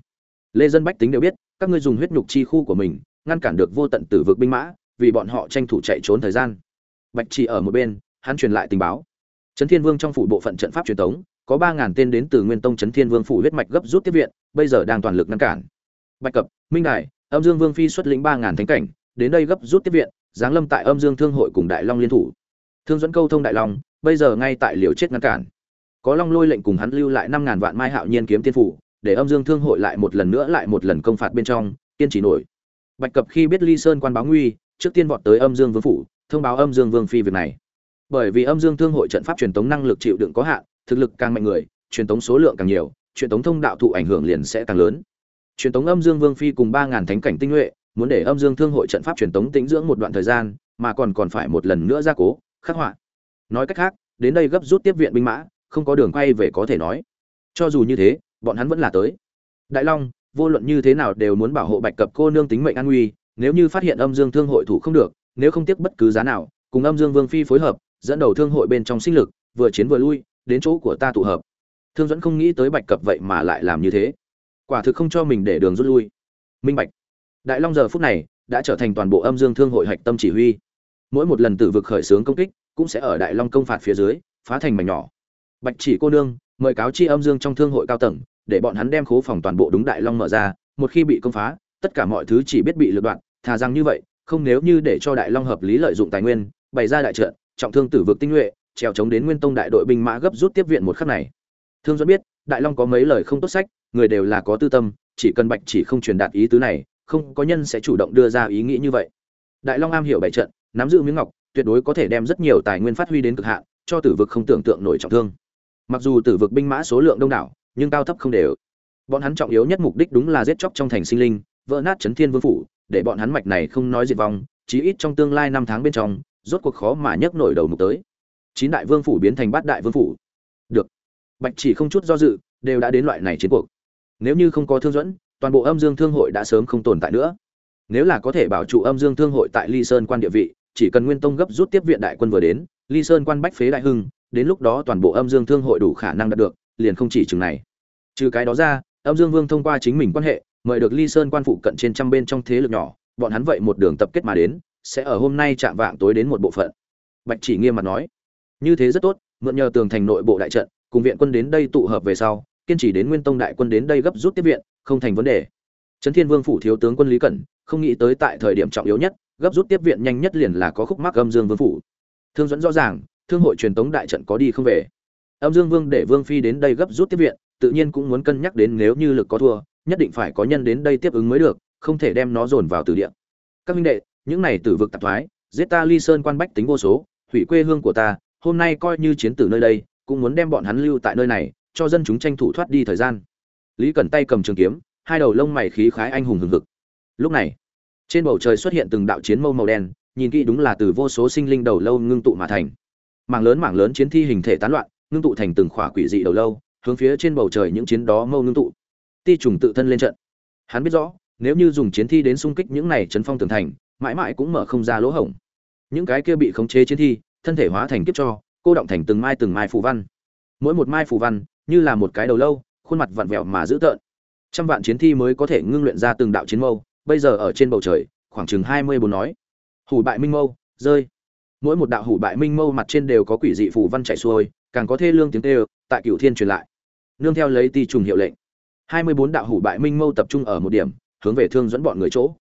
Speaker 1: Lê dân bách tính đều biết, các ngươi dùng huyết nhục chi khu của mình, ngăn cản được vô tận tử vực binh mã vì bọn họ tranh thủ chạy trốn thời gian. Bạch chỉ ở một bên, hắn truyền lại tình báo. Trấn thiên vương trong phủ bộ phận trận pháp truyền thống có ba ngàn tên đến từ nguyên tông trấn thiên vương phủ huyết mạch gấp rút tiếp viện, bây giờ đang toàn lực ngăn cản. Bạch cập, minh đại âm dương vương phi xuất lĩnh ba ngàn thánh cảnh, đến đây gấp rút tiếp viện, giáng lâm tại âm dương thương hội cùng đại long liên thủ. Thương dẫn câu thông đại long, bây giờ ngay tại liều chết ngăn cản. Có long lôi lệnh cùng hắn lưu lại năm ngàn vạn mai hạo nhiên kiếm tiên phủ, để âm dương thương hội lại một lần nữa lại một lần công phạt bên trong, kiên trì nổi. Bạch cập khi biết ly sơn quan báo nguy trước tiên vọt tới âm dương vương phủ, thông báo âm dương vương phi việc này. Bởi vì âm dương thương hội trận pháp truyền tống năng lực chịu đựng có hạn, thực lực càng mạnh người, truyền tống số lượng càng nhiều, truyền tống thông đạo thụ ảnh hưởng liền sẽ càng lớn. Truyền tống âm dương vương phi cùng ba ngàn thánh cảnh tinh nhuệ, muốn để âm dương thương hội trận pháp truyền tống tĩnh dưỡng một đoạn thời gian, mà còn còn phải một lần nữa gia cố, khắc họa. Nói cách khác, đến đây gấp rút tiếp viện binh mã, không có đường quay về có thể nói. Cho dù như thế, bọn hắn vẫn là tới. Đại long, vô luận như thế nào đều muốn bảo hộ bạch cập cô nương tính mệnh an nguy nếu như phát hiện âm dương thương hội thủ không được, nếu không tiếc bất cứ giá nào, cùng âm dương vương phi phối hợp, dẫn đầu thương hội bên trong sinh lực, vừa chiến vừa lui, đến chỗ của ta tụ hợp. Thương dẫn không nghĩ tới bạch cập vậy mà lại làm như thế. Quả thực không cho mình để đường rút lui. Minh bạch. Đại long giờ phút này đã trở thành toàn bộ âm dương thương hội hạch tâm chỉ huy. Mỗi một lần tử vực khởi xướng công kích cũng sẽ ở đại long công phạt phía dưới, phá thành mảnh nhỏ. Bạch chỉ cô nương, mời cáo chi âm dương trong thương hội cao tầng, để bọn hắn đem khố phòng toàn bộ đúng đại long mở ra, một khi bị công phá tất cả mọi thứ chỉ biết bị lựa đoạn thà rằng như vậy, không nếu như để cho đại long hợp lý lợi dụng tài nguyên, bày ra đại trận, trọng thương tử vực tinh nhuệ, trèo chống đến nguyên tông đại đội binh mã gấp rút tiếp viện một khắc này. Thương dẫn biết, đại long có mấy lời không tốt sách, người đều là có tư tâm, chỉ cần bạch chỉ không truyền đạt ý tứ này, không có nhân sẽ chủ động đưa ra ý nghĩ như vậy. Đại long am hiểu bảy trận, nắm giữ miếng ngọc, tuyệt đối có thể đem rất nhiều tài nguyên phát huy đến cực hạn, cho tử vực không tưởng tượng nổi trọng thương. Mặc dù tử vực binh mã số lượng đông đảo, nhưng cao thấp không đều. Bọn hắn trọng yếu nhất mục đích đúng là giết chóc trong thành sinh linh vỡ nát chấn thiên vương phủ, để bọn hắn mạch này không nói diệt vong, chí ít trong tương lai năm tháng bên trong, rốt cuộc khó mà nhấc nổi đầu mục tới. Chín đại vương phủ biến thành bát đại vương phủ. Được. Bạch chỉ không chút do dự, đều đã đến loại này chiến cuộc. Nếu như không có thương dẫn toàn bộ âm dương thương hội đã sớm không tồn tại nữa. Nếu là có thể bảo trụ âm dương thương hội tại ly sơn quan địa vị, chỉ cần nguyên tông gấp rút tiếp viện đại quân vừa đến, ly sơn quan bách phế đại hưng, đến lúc đó toàn bộ âm dương thương hội đủ khả năng đạt được, liền không chỉ chừng này. Trừ cái đó ra, âm dương vương thông qua chính mình quan hệ mời được ly sơn quan phụ cận trên trăm bên trong thế lực nhỏ, bọn hắn vậy một đường tập kết mà đến, sẽ ở hôm nay chạm vạng tối đến một bộ phận. Bạch chỉ nghiêm mặt nói. Như thế rất tốt, mượn nhờ tường thành nội bộ đại trận, cùng viện quân đến đây tụ hợp về sau, kiên trì đến nguyên tông đại quân đến đây gấp rút tiếp viện, không thành vấn đề. Trấn thiên vương phủ thiếu tướng quân lý cẩn, không nghĩ tới tại thời điểm trọng yếu nhất, gấp rút tiếp viện nhanh nhất liền là có khúc mắc âm dương vương phủ. Thương dẫn rõ ràng, thương hội truyền tống đại trận có đi không về. Âm dương vương để vương phi đến đây gấp rút tiếp viện, tự nhiên cũng muốn cân nhắc đến nếu như lực có thua nhất định phải có nhân đến đây tiếp ứng mới được, không thể đem nó dồn vào từ địa. Các minh đệ, những này tử vực tạp thoái, giết ta ly sơn quan bách tính vô số, hủy quê hương của ta, hôm nay coi như chiến tử nơi đây, cũng muốn đem bọn hắn lưu tại nơi này, cho dân chúng tranh thủ thoát đi thời gian. Lý cẩn tay cầm trường kiếm, hai đầu lông mày khí khái anh hùng hừng hực. Lúc này, trên bầu trời xuất hiện từng đạo chiến mâu màu đen, nhìn kỹ đúng là từ vô số sinh linh đầu lâu ngưng tụ mà thành. Mảng lớn mảng lớn chiến thi hình thể tán loạn, ngưng tụ thành từng khỏa quỷ dị đầu lâu, hướng phía trên bầu trời những chiến đó mâu ngưng tụ ti trùng tự thân lên trận. Hắn biết rõ, nếu như dùng chiến thi đến xung kích những này chấn phong tường thành, mãi mãi cũng mở không ra lỗ hổng. Những cái kia bị khống chế chiến thi, thân thể hóa thành kiếp cho, cô động thành từng mai từng mai phù văn. Mỗi một mai phù văn, như là một cái đầu lâu, khuôn mặt vặn vẹo mà dữ tợn. Trăm vạn chiến thi mới có thể ngưng luyện ra từng đạo chiến mâu, bây giờ ở trên bầu trời, khoảng chừng hai mươi bốn nói. Hủ bại minh mâu, rơi. Mỗi một đạo hủ bại minh mâu mặt trên đều có quỷ dị phù văn chạy xuôi, càng có thê lương tiếng tê tại cửu thiên truyền lại. Nương theo lấy ti trùng hiệu lệnh hai mươi bốn đạo hủ bại minh mâu tập trung ở một điểm, hướng về thương dẫn bọn người chỗ.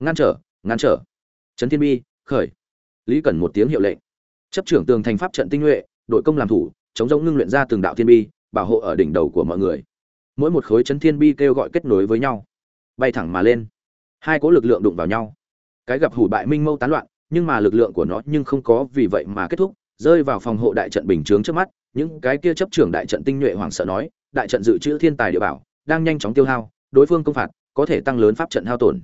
Speaker 1: Ngăn trở ngăn trở. Trấn thiên bi, khởi. Lý cần một tiếng hiệu lệnh. Chấp trưởng tường thành pháp trận tinh nhuệ, đội công làm thủ, chống giống ngưng luyện ra từng đạo thiên bi, bảo hộ ở đỉnh đầu của mọi người. Mỗi một khối chấn thiên bi kêu gọi kết nối với nhau. Bay thẳng mà lên. Hai cỗ lực lượng đụng vào nhau. Cái gặp hủ bại minh mâu tán loạn, nhưng mà lực lượng của nó nhưng không có vì vậy mà kết thúc, rơi vào phòng hộ đại trận bình chướng trước mắt. Những cái kia chấp trưởng đại trận tinh nhuệ hoàng sợ nói, đại trận dự trữ thiên tài địa bảo đang nhanh chóng tiêu hao, đối phương công phạt có thể tăng lớn pháp trận hao tổn.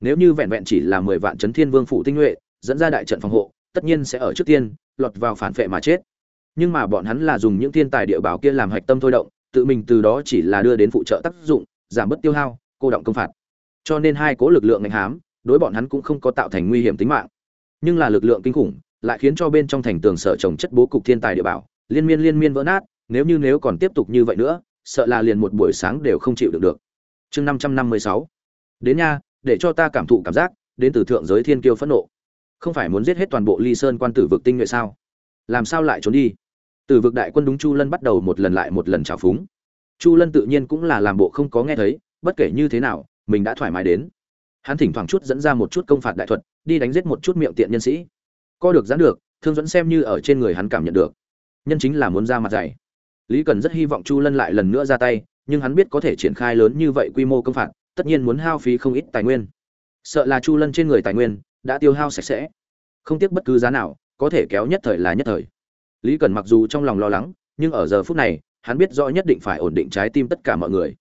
Speaker 1: Nếu như vẹn vẹn chỉ là mười vạn chấn thiên vương phủ tinh nhuệ, dẫn ra đại trận phòng hộ, tất nhiên sẽ ở trước tiên lọt vào phản phệ mà chết. Nhưng mà bọn hắn là dùng những thiên tài địa bảo kia làm hạch tâm thôi động, tự mình từ đó chỉ là đưa đến phụ trợ tác dụng, giảm bớt tiêu hao, cô động công phạt. Cho nên hai cố lực lượng ngành hám, đối bọn hắn cũng không có tạo thành nguy hiểm tính mạng. Nhưng là lực lượng kinh khủng, lại khiến cho bên trong thành tường sở trồng chất bố cục thiên tài địa bảo, liên miên liên miên vỡ nát, nếu như nếu còn tiếp tục như vậy nữa sợ là liền một buổi sáng đều không chịu được được. Chương năm trăm năm mươi sáu. Đến nha, để cho ta cảm thụ cảm giác, đến từ thượng giới thiên kiêu phẫn nộ. Không phải muốn giết hết toàn bộ ly sơn quan tử vực tinh nhuệ sao? Làm sao lại trốn đi? Từ vực đại quân đúng chu lân bắt đầu một lần lại một lần trào phúng. Chu lân tự nhiên cũng là làm bộ không có nghe thấy, bất kể như thế nào, mình đã thoải mái đến. Hắn thỉnh thoảng chút dẫn ra một chút công phạt đại thuật, đi đánh giết một chút miệng tiện nhân sĩ. Coi được giãn được, thương dẫn xem như ở trên người hắn cảm nhận được. Nhân chính là muốn ra mặt dày lý cần rất hy vọng chu lân lại lần nữa ra tay, nhưng hắn biết có thể triển khai lớn như vậy quy mô công phạt, tất nhiên muốn hao phí không ít tài nguyên. Sợ là chu lân trên người tài nguyên đã tiêu hao sạch sẽ. Không tiếc bất cứ giá nào, có thể kéo nhất thời là nhất thời. Lý cần mặc dù trong lòng lo lắng, nhưng ở giờ phút này, hắn biết rõ nhất định phải ổn định trái tim tất cả mọi người.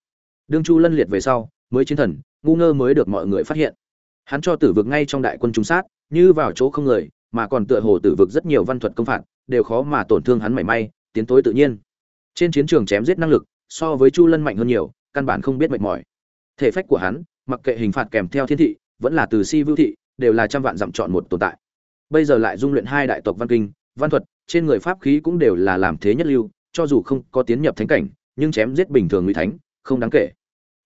Speaker 1: Đương chu lân liệt về sau, mới chiến thần, ngu ngơ mới được mọi người phát hiện. Hắn cho tử vực ngay trong đại quân trung sát, như vào chỗ không người, mà còn tựa hồ tử vực rất nhiều văn thuật công phạt, đều khó mà tổn thương hắn mảy may, tiến tối tự nhiên trên chiến trường chém giết năng lực, so với chu lân mạnh hơn nhiều, căn bản không biết mệt mỏi. Thể phách của hắn, mặc kệ hình phạt kèm theo thiên thị, vẫn là từ si vưu thị, đều là trăm vạn dặm chọn một tồn tại. Bây giờ lại dung luyện hai đại tộc văn kinh, văn thuật, trên người pháp khí cũng đều là làm thế nhất lưu, cho dù không có tiến nhập thánh cảnh, nhưng chém giết bình thường nguy thánh, không đáng kể.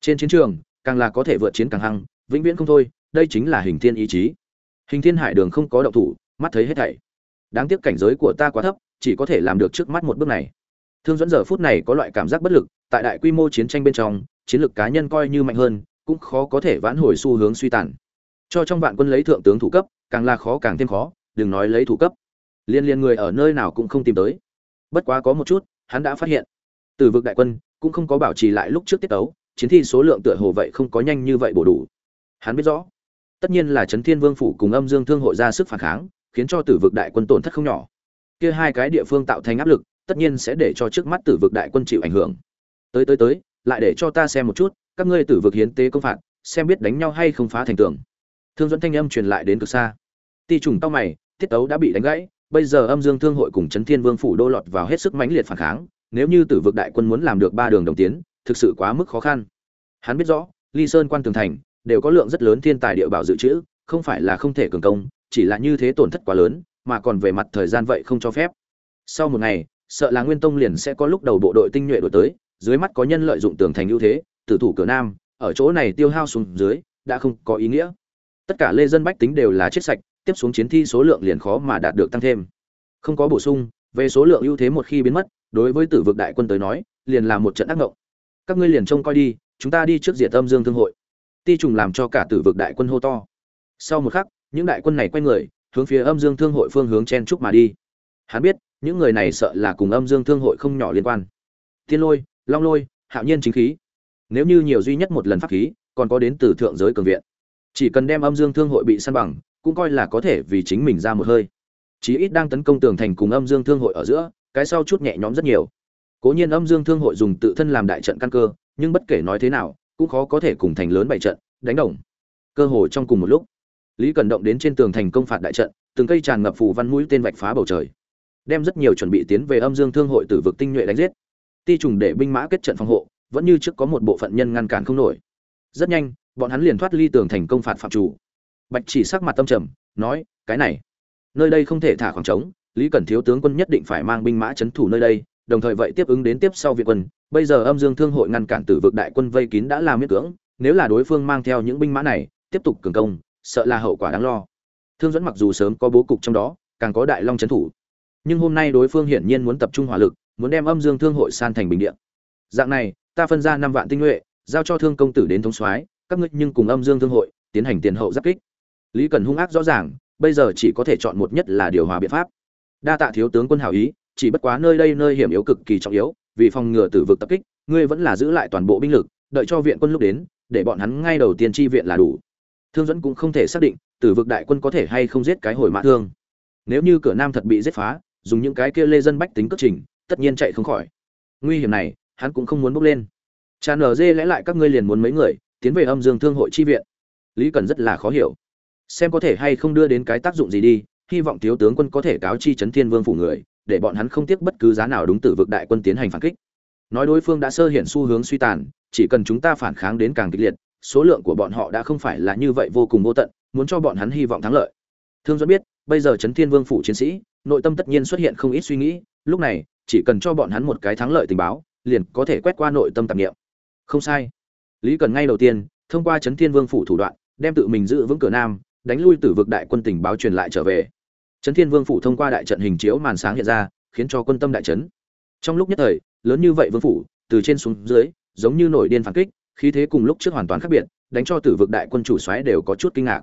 Speaker 1: Trên chiến trường, càng là có thể vượt chiến càng hăng, vĩnh viễn không thôi, đây chính là hình thiên ý chí. Hình thiên hải đường không có động thủ, mắt thấy hết thảy. Đáng tiếc cảnh giới của ta quá thấp, chỉ có thể làm được trước mắt một bước này thương dẫn giờ phút này có loại cảm giác bất lực, tại đại quy mô chiến tranh bên trong, chiến lược cá nhân coi như mạnh hơn, cũng khó có thể vãn hồi xu hướng suy tàn. Cho trong vạn quân lấy thượng tướng thủ cấp, càng là khó càng thêm khó, đừng nói lấy thủ cấp. Liên liên người ở nơi nào cũng không tìm tới. Bất quá có một chút, hắn đã phát hiện. Từ vực đại quân, cũng không có bảo trì lại lúc trước tiết tấu, chiến thi số lượng tựa hồ vậy không có nhanh như vậy bổ đủ. Hắn biết rõ, tất nhiên là trấn thiên vương phủ cùng âm dương thương hội ra sức phản kháng, khiến cho tử vực đại quân tổn thất không nhỏ. Kia hai cái địa phương tạo thành áp lực tất nhiên sẽ để cho trước mắt tử vực đại quân chịu ảnh hưởng. Tới tới tới, lại để cho ta xem một chút, các ngươi tử vực hiến tế công phạt, xem biết đánh nhau hay không phá thành tường. Thương dẫn thanh âm truyền lại đến cực xa. Ti trùng tao mày, tiết tấu đã bị đánh gãy, bây giờ âm dương thương hội cùng trấn thiên vương phủ đô lọt vào hết sức mãnh liệt phản kháng, nếu như tử vực đại quân muốn làm được ba đường đồng tiến, thực sự quá mức khó khăn. Hắn biết rõ, ly sơn quan tường thành, đều có lượng rất lớn thiên tài địa bảo dự trữ, không phải là không thể cường công, chỉ là như thế tổn thất quá lớn, mà còn về mặt thời gian vậy không cho phép. Sau một ngày sợ là nguyên tông liền sẽ có lúc đầu bộ đội tinh nhuệ đổi tới, dưới mắt có nhân lợi dụng tường thành ưu thế, tử thủ cửa nam, ở chỗ này tiêu hao xuống dưới, đã không có ý nghĩa. Tất cả lê dân bách tính đều là chết sạch, tiếp xuống chiến thi số lượng liền khó mà đạt được tăng thêm. Không có bổ sung, về số lượng ưu thế một khi biến mất, đối với tử vực đại quân tới nói, liền là một trận ác ngộng. Các ngươi liền trông coi đi, chúng ta đi trước diệt âm dương thương hội. Ti trùng làm cho cả tử vực đại quân hô to. Sau một khắc, những đại quân này quay người, hướng phía âm dương thương hội phương hướng chen trúc mà đi. Hắn biết những người này sợ là cùng âm dương thương hội không nhỏ liên quan. Tiên lôi, long lôi, hạo nhiên chính khí. Nếu như nhiều duy nhất một lần pháp khí, còn có đến từ thượng giới cường viện. Chỉ cần đem âm dương thương hội bị săn bằng, cũng coi là có thể vì chính mình ra một hơi. Chí ít đang tấn công tường thành cùng âm dương thương hội ở giữa, cái sau chút nhẹ nhõm rất nhiều. Cố nhiên âm dương thương hội dùng tự thân làm đại trận căn cơ, nhưng bất kể nói thế nào, cũng khó có thể cùng thành lớn bảy trận, đánh đồng. Cơ hội trong cùng một lúc, lý cần động đến trên tường thành công phạt đại trận, từng cây tràn ngập phù văn mũi tên vạch phá bầu trời đem rất nhiều chuẩn bị tiến về âm dương thương hội tử vực tinh nhuệ đánh giết. Ti trùng để binh mã kết trận phòng hộ, vẫn như trước có một bộ phận nhân ngăn cản không nổi. Rất nhanh, bọn hắn liền thoát ly tường thành công phạt phạm chủ. Bạch chỉ sắc mặt tâm trầm, nói, cái này, nơi đây không thể thả khoảng trống, lý cẩn thiếu tướng quân nhất định phải mang binh mã chấn thủ nơi đây, đồng thời vậy tiếp ứng đến tiếp sau viện quân. Bây giờ âm dương thương hội ngăn cản tử vực đại quân vây kín đã làm miết cưỡng, nếu là đối phương mang theo những binh mã này, tiếp tục cường công, sợ là hậu quả đáng lo. Thương dẫn mặc dù sớm có bố cục trong đó, càng có đại long chấn thủ nhưng hôm nay đối phương hiển nhiên muốn tập trung hỏa lực, muốn đem âm dương thương hội san thành bình điện dạng này, ta phân ra năm vạn tinh nhuệ, giao cho thương công tử đến thống soái, các ngươi nhưng cùng âm dương thương hội, tiến hành tiền hậu giáp kích. Lý cần hung ác rõ ràng, bây giờ chỉ có thể chọn một nhất là điều hòa biện pháp. Đa tạ thiếu tướng quân hảo ý, chỉ bất quá nơi đây nơi hiểm yếu cực kỳ trọng yếu, vì phòng ngừa tử vực tập kích, ngươi vẫn là giữ lại toàn bộ binh lực, đợi cho viện quân lúc đến, để bọn hắn ngay đầu tiên chi viện là đủ. Thương dẫn cũng không thể xác định, tử vực đại quân có thể hay không giết cái hồi mã thương. Nếu như cửa nam thật bị giết phá dùng những cái kia lê dân bách tính cất trình, tất nhiên chạy không khỏi. Nguy hiểm này, hắn cũng không muốn bốc lên. Tràn ở dê lẽ lại các ngươi liền muốn mấy người, tiến về âm dương thương hội chi viện. Lý cần rất là khó hiểu. Xem có thể hay không đưa đến cái tác dụng gì đi, hy vọng thiếu tướng quân có thể cáo chi chấn thiên vương phủ người, để bọn hắn không tiếc bất cứ giá nào đúng tử vực đại quân tiến hành phản kích. Nói đối phương đã sơ hiện xu hướng suy tàn, chỉ cần chúng ta phản kháng đến càng kịch liệt, số lượng của bọn họ đã không phải là như vậy vô cùng vô tận, muốn cho bọn hắn hy vọng thắng lợi. Thương dẫn biết, bây giờ chấn thiên vương phủ chiến sĩ nội tâm tất nhiên xuất hiện không ít suy nghĩ, lúc này, chỉ cần cho bọn hắn một cái thắng lợi tình báo, liền có thể quét qua nội tâm tạp nghiệm không sai. Lý cần ngay đầu tiên, thông qua chấn thiên vương phủ thủ đoạn, đem tự mình giữ vững cửa nam, đánh lui tử vực đại quân tình báo truyền lại trở về. Chấn thiên vương phủ thông qua đại trận hình chiếu màn sáng hiện ra, khiến cho quân tâm đại chấn. Trong lúc nhất thời, lớn như vậy vương phủ, từ trên xuống dưới, giống như nổi điên phản kích, khí thế cùng lúc trước hoàn toàn khác biệt, đánh cho tử vực đại quân chủ xoáy đều có chút kinh ngạc.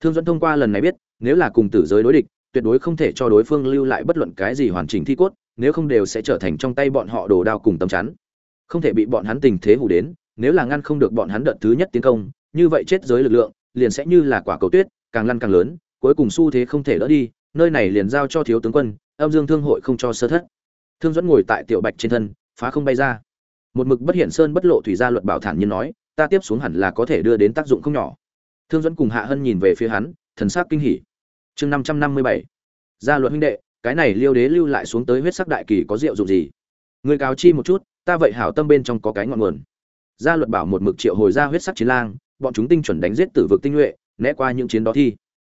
Speaker 1: Thương dẫn thông qua lần này biết, nếu là cùng tử giới đối địch tuyệt đối không thể cho đối phương lưu lại bất luận cái gì hoàn chỉnh thi cốt, nếu không đều sẽ trở thành trong tay bọn họ đồ đao cùng tấm chắn. Không thể bị bọn hắn tình thế hù đến, nếu là ngăn không được bọn hắn đợt thứ nhất tiến công, như vậy chết giới lực lượng, liền sẽ như là quả cầu tuyết, càng lăn càng lớn, cuối cùng xu thế không thể đỡ đi, nơi này liền giao cho thiếu tướng quân, âm dương thương hội không cho sơ thất. Thương dẫn ngồi tại tiểu bạch trên thân, phá không bay ra. Một mực bất hiển sơn bất lộ thủy gia luật bảo thản nhiên nói, ta tiếp xuống hẳn là có thể đưa đến tác dụng không nhỏ. Thương dẫn cùng hạ hân nhìn về phía hắn, thần sắc kinh hỉ chương năm trăm năm mươi bảy. Gia luật huynh đệ, cái này liêu đế lưu lại xuống tới huyết sắc đại kỳ có rượu dụng gì? Người cáo chi một chút, ta vậy hảo tâm bên trong có cái ngọn nguồn. Gia luật bảo một mực triệu hồi ra huyết sắc chiến lang, bọn chúng tinh chuẩn đánh giết tử vực tinh nhuệ, né qua những chiến đó thi.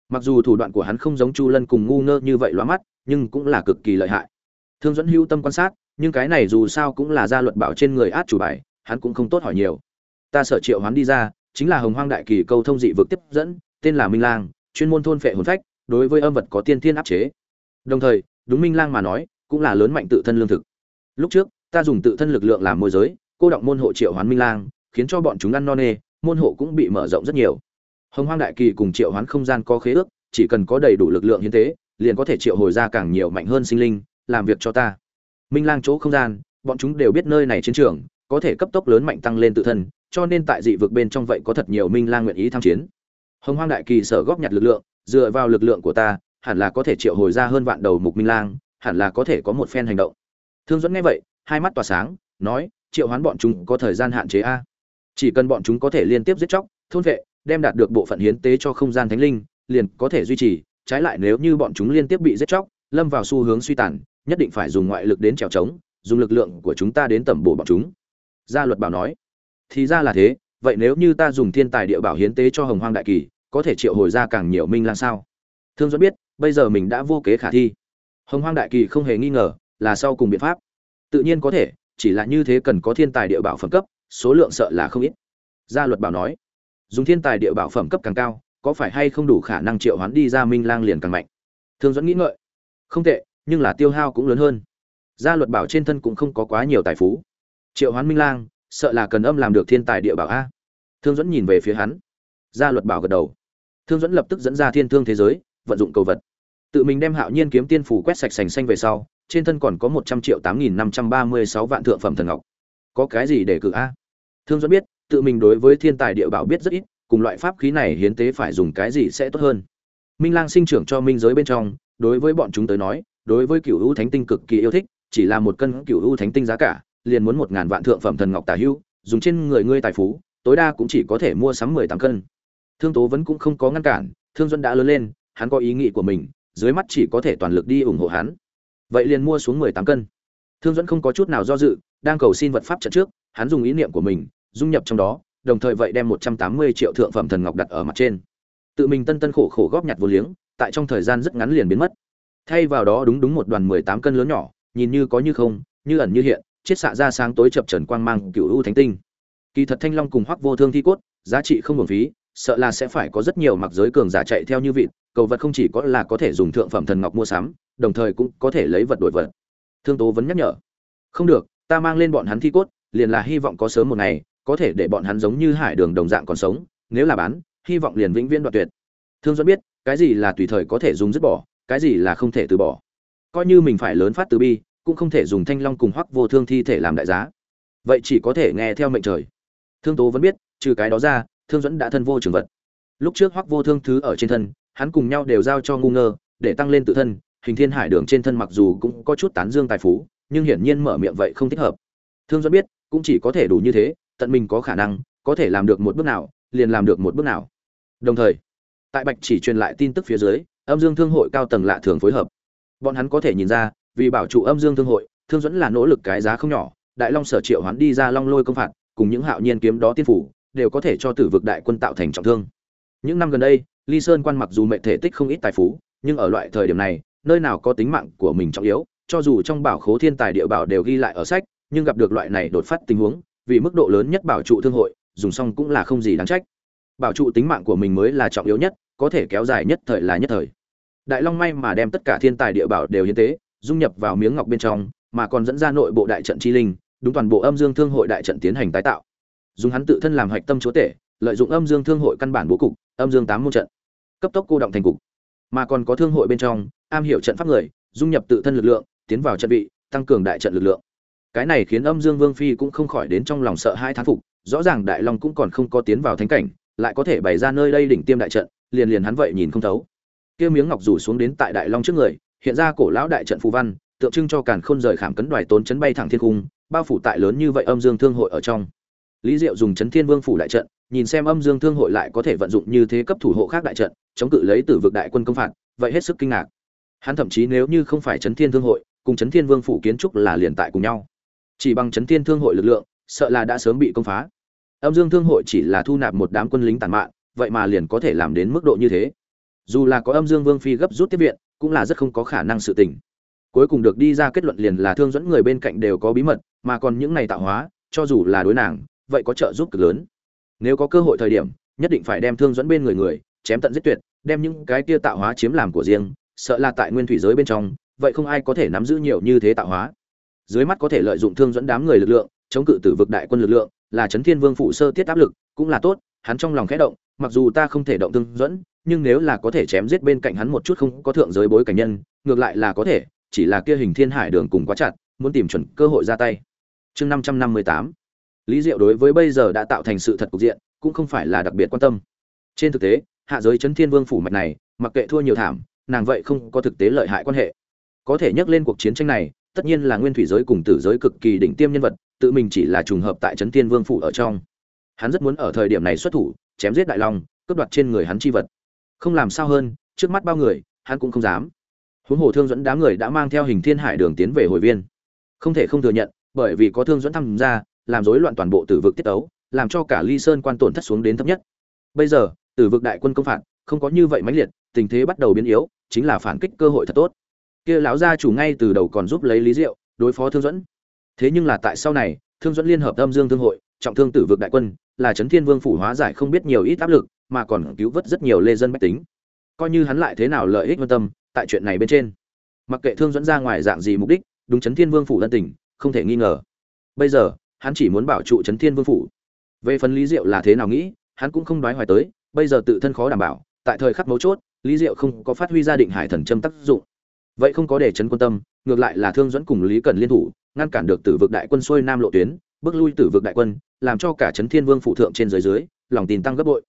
Speaker 1: Mặc dù thủ đoạn của hắn không giống chu lân cùng ngu ngơ như vậy loa mắt, nhưng cũng là cực kỳ lợi hại. Thương dẫn Hưu tâm quan sát, nhưng cái này dù sao cũng là gia luật bảo trên người át chủ bài, hắn cũng không tốt hỏi nhiều. Ta sợ triệu hắn đi ra, chính là hồng hoang đại kỳ câu thông dị vực tiếp dẫn, tên là minh lang, chuyên môn thôn phệ hồn phách đối với âm vật có tiên thiên áp chế. Đồng thời, đúng minh lang mà nói, cũng là lớn mạnh tự thân lương thực. Lúc trước, ta dùng tự thân lực lượng làm môi giới, cô động môn hộ triệu hoán minh lang, khiến cho bọn chúng ăn no nê, môn hộ cũng bị mở rộng rất nhiều. Hồng hoang đại kỳ cùng triệu hoán không gian có khế ước, chỉ cần có đầy đủ lực lượng hiến tế, liền có thể triệu hồi ra càng nhiều mạnh hơn sinh linh, làm việc cho ta. Minh lang chỗ không gian, bọn chúng đều biết nơi này chiến trường, có thể cấp tốc lớn mạnh tăng lên tự thân, cho nên tại dị vực bên trong vậy có thật nhiều minh lang nguyện ý tham chiến. Hồng hoang đại kỳ sở góp nhặt lực lượng dựa vào lực lượng của ta, hẳn là có thể triệu hồi ra hơn vạn đầu mục minh lang, hẳn là có thể có một phen hành động. Thương dẫn nghe vậy, hai mắt tỏa sáng, nói, triệu hoán bọn chúng có thời gian hạn chế a. Chỉ cần bọn chúng có thể liên tiếp giết chóc, thôn vệ, đem đạt được bộ phận hiến tế cho không gian thánh linh, liền có thể duy trì. Trái lại nếu như bọn chúng liên tiếp bị giết chóc, lâm vào xu hướng suy tàn, nhất định phải dùng ngoại lực đến trèo trống, dùng lực lượng của chúng ta đến tẩm bổ bọn chúng. Gia luật bảo nói. Thì ra là thế, vậy nếu như ta dùng thiên tài địa bảo hiến tế cho hồng hoang đại kỳ có thể triệu hồi ra càng nhiều minh lang sao? Thương dẫn biết, bây giờ mình đã vô kế khả thi. Hồng hoang đại kỳ không hề nghi ngờ là sau cùng biện pháp. Tự nhiên có thể, chỉ là như thế cần có thiên tài địa bảo phẩm cấp, số lượng sợ là không ít. Gia luật bảo nói, dùng thiên tài địa bảo phẩm cấp càng cao, có phải hay không đủ khả năng triệu hoán đi ra minh lang liền càng mạnh? Thương dẫn nghĩ ngợi, không tệ, nhưng là tiêu hao cũng lớn hơn. Gia luật bảo trên thân cũng không có quá nhiều tài phú. Triệu hoán minh lang, sợ là cần âm làm được thiên tài địa bảo a. Thương dẫn nhìn về phía hắn. Gia luật bảo gật đầu thương dẫn lập tức dẫn ra thiên thương thế giới, vận dụng cầu vật. Tự mình đem hạo nhiên kiếm tiên phủ quét sạch sành xanh về sau, trên thân còn có một trăm triệu tám nghìn năm trăm ba mươi sáu vạn thượng phẩm thần ngọc. Có cái gì để cử a? Thương dẫn biết, tự mình đối với thiên tài địa bảo biết rất ít, cùng loại pháp khí này hiến tế phải dùng cái gì sẽ tốt hơn. Minh lang sinh trưởng cho minh giới bên trong, đối với bọn chúng tới nói, đối với cựu U thánh tinh cực kỳ yêu thích, chỉ là một cân cựu U thánh tinh giá cả, liền muốn một ngàn vạn thượng phẩm thần ngọc tả hữu dùng trên người ngươi tài phú, tối đa cũng chỉ có thể mua sắm mười tám cân thương tố vẫn cũng không có ngăn cản, thương dẫn đã lớn lên, hắn có ý nghĩ của mình, dưới mắt chỉ có thể toàn lực đi ủng hộ hắn. Vậy liền mua xuống mười tám cân. Thương dẫn không có chút nào do dự, đang cầu xin vật pháp trận trước, hắn dùng ý niệm của mình, dung nhập trong đó, đồng thời vậy đem một trăm tám mươi triệu thượng phẩm thần ngọc đặt ở mặt trên. Tự mình tân tân khổ khổ góp nhặt vô liếng, tại trong thời gian rất ngắn liền biến mất. Thay vào đó đúng đúng một đoàn mười tám cân lớn nhỏ, nhìn như có như không, như ẩn như hiện, chiết xạ ra sáng tối chập trần quang mang cựu u thánh tinh. Kỳ thật thanh long cùng hoắc vô thương thi cốt, giá trị không hưởng phí sợ là sẽ phải có rất nhiều mặc giới cường giả chạy theo như vịt, cầu vật không chỉ có là có thể dùng thượng phẩm thần ngọc mua sắm, đồng thời cũng có thể lấy vật đổi vật. Thương tố vẫn nhắc nhở. Không được, ta mang lên bọn hắn thi cốt, liền là hy vọng có sớm một ngày, có thể để bọn hắn giống như hải đường đồng dạng còn sống, nếu là bán, hy vọng liền vĩnh viễn đoạn tuyệt. Thương dẫn biết, cái gì là tùy thời có thể dùng dứt bỏ, cái gì là không thể từ bỏ. Coi như mình phải lớn phát từ bi, cũng không thể dùng thanh long cùng hoắc vô thương thi thể làm đại giá. Vậy chỉ có thể nghe theo mệnh trời. Thương tố vẫn biết, trừ cái đó ra thương dẫn đã thân vô trường vật. Lúc trước hoắc vô thương thứ ở trên thân, hắn cùng nhau đều giao cho ngu ngơ, để tăng lên tự thân, hình thiên hải đường trên thân mặc dù cũng có chút tán dương tài phú, nhưng hiển nhiên mở miệng vậy không thích hợp. Thương dẫn biết, cũng chỉ có thể đủ như thế, tận mình có khả năng, có thể làm được một bước nào, liền làm được một bước nào. Đồng thời, tại bạch chỉ truyền lại tin tức phía dưới, âm dương thương hội cao tầng lạ thường phối hợp. Bọn hắn có thể nhìn ra, vì bảo trụ âm dương thương hội, thương dẫn là nỗ lực cái giá không nhỏ, đại long sở triệu hoán đi ra long lôi công phạt, cùng những hạo nhiên kiếm đó tiên phủ đều có thể cho tử vực đại quân tạo thành trọng thương. Những năm gần đây, ly sơn quan mặc dù mệnh thể tích không ít tài phú, nhưng ở loại thời điểm này, nơi nào có tính mạng của mình trọng yếu, cho dù trong bảo khố thiên tài địa bảo đều ghi lại ở sách, nhưng gặp được loại này đột phát tình huống, vì mức độ lớn nhất bảo trụ thương hội, dùng xong cũng là không gì đáng trách. Bảo trụ tính mạng của mình mới là trọng yếu nhất, có thể kéo dài nhất thời là nhất thời. Đại long may mà đem tất cả thiên tài địa bảo đều hiến tế, dung nhập vào miếng ngọc bên trong, mà còn dẫn ra nội bộ đại trận chi linh, đúng toàn bộ âm dương thương hội đại trận tiến hành tái tạo dùng hắn tự thân làm hạch tâm chúa tể, lợi dụng âm dương thương hội căn bản bố cục, âm dương tám môn trận. Cấp tốc cô động thành cục. Mà còn có thương hội bên trong, am hiểu trận pháp người, dung nhập tự thân lực lượng, tiến vào trận vị, tăng cường đại trận lực lượng. Cái này khiến âm dương vương phi cũng không khỏi đến trong lòng sợ hai thán phục, rõ ràng đại long cũng còn không có tiến vào thánh cảnh, lại có thể bày ra nơi đây đỉnh tiêm đại trận, liền liền hắn vậy nhìn không thấu. Kia miếng ngọc rủ xuống đến tại đại long trước người, hiện ra cổ lão đại trận phù văn, tượng trưng cho càn khôn rời khảm cấn đoài tốn chấn bay thẳng thiên cung, bao phủ tại lớn như vậy âm dương thương hội ở trong lý diệu dùng chấn thiên vương phủ đại trận, nhìn xem âm dương thương hội lại có thể vận dụng như thế cấp thủ hộ khác đại trận, chống cự lấy tử vực đại quân công phạt, vậy hết sức kinh ngạc. Hắn thậm chí nếu như không phải chấn thiên thương hội, cùng chấn thiên vương phủ kiến trúc là liền tại cùng nhau. Chỉ bằng chấn thiên thương hội lực lượng, sợ là đã sớm bị công phá. Âm dương thương hội chỉ là thu nạp một đám quân lính tàn mạn, vậy mà liền có thể làm đến mức độ như thế. Dù là có âm dương vương phi gấp rút tiếp viện, cũng là rất không có khả năng sự tình. Cuối cùng được đi ra kết luận liền là thương dẫn người bên cạnh đều có bí mật, mà còn những này tạo hóa, cho dù là đối nàng vậy có trợ giúp cực lớn. Nếu có cơ hội thời điểm, nhất định phải đem thương dẫn bên người người, chém tận giết tuyệt, đem những cái kia tạo hóa chiếm làm của riêng, sợ là tại nguyên thủy giới bên trong, vậy không ai có thể nắm giữ nhiều như thế tạo hóa. Dưới mắt có thể lợi dụng thương dẫn đám người lực lượng, chống cự tử vực đại quân lực lượng, là chấn thiên vương phụ sơ tiết áp lực, cũng là tốt, hắn trong lòng khẽ động, mặc dù ta không thể động thương dẫn, nhưng nếu là có thể chém giết bên cạnh hắn một chút không có thượng giới bối cảnh nhân, ngược lại là có thể, chỉ là kia hình thiên hải đường cùng quá chặt, muốn tìm chuẩn cơ hội ra tay. Chương năm trăm năm mươi tám lý diệu đối với bây giờ đã tạo thành sự thật cục diện, cũng không phải là đặc biệt quan tâm. Trên thực tế, hạ giới chấn thiên vương phủ mạch này, mặc kệ thua nhiều thảm, nàng vậy không có thực tế lợi hại quan hệ. Có thể nhắc lên cuộc chiến tranh này, tất nhiên là nguyên thủy giới cùng tử giới cực kỳ đỉnh tiêm nhân vật, tự mình chỉ là trùng hợp tại trấn thiên vương phủ ở trong. Hắn rất muốn ở thời điểm này xuất thủ, chém giết đại long, cướp đoạt trên người hắn chi vật. Không làm sao hơn, trước mắt bao người, hắn cũng không dám. Huống hồ thương dẫn đám người đã mang theo hình thiên hải đường tiến về hồi viên. Không thể không thừa nhận, bởi vì có thương dẫn tham gia làm rối loạn toàn bộ tử vực tiết ấu làm cho cả ly sơn quan tổn thất xuống đến thấp nhất. Bây giờ, tử vực đại quân công phạt, không có như vậy mãnh liệt, tình thế bắt đầu biến yếu, chính là phản kích cơ hội thật tốt. Kia lão gia chủ ngay từ đầu còn giúp lấy lý diệu, đối phó thương dẫn thế nhưng là tại sau này, thương dẫn liên hợp âm dương thương hội, trọng thương tử vực đại quân, là trấn thiên vương phủ hóa giải không biết nhiều ít áp lực, mà còn cứu vớt rất nhiều lê dân bách tính. Coi như hắn lại thế nào lợi ích quan tâm, tại chuyện này bên trên. Mặc kệ thương dẫn ra ngoài dạng gì mục đích, đúng trấn thiên vương phủ lân tình, không thể nghi ngờ. Bây giờ hắn chỉ muốn bảo trụ trấn thiên vương phủ. Về phần lý diệu là thế nào nghĩ, hắn cũng không đoái hoài tới, bây giờ tự thân khó đảm bảo, tại thời khắc mấu chốt, lý diệu không có phát huy ra định hải thần châm tác dụng. Vậy không có để Trấn quân tâm, ngược lại là thương dẫn cùng lý cần liên thủ, ngăn cản được tử vực đại quân xuôi nam lộ tuyến, bước lui tử vực đại quân, làm cho cả trấn thiên vương phụ thượng trên dưới dưới, lòng tin tăng gấp bội.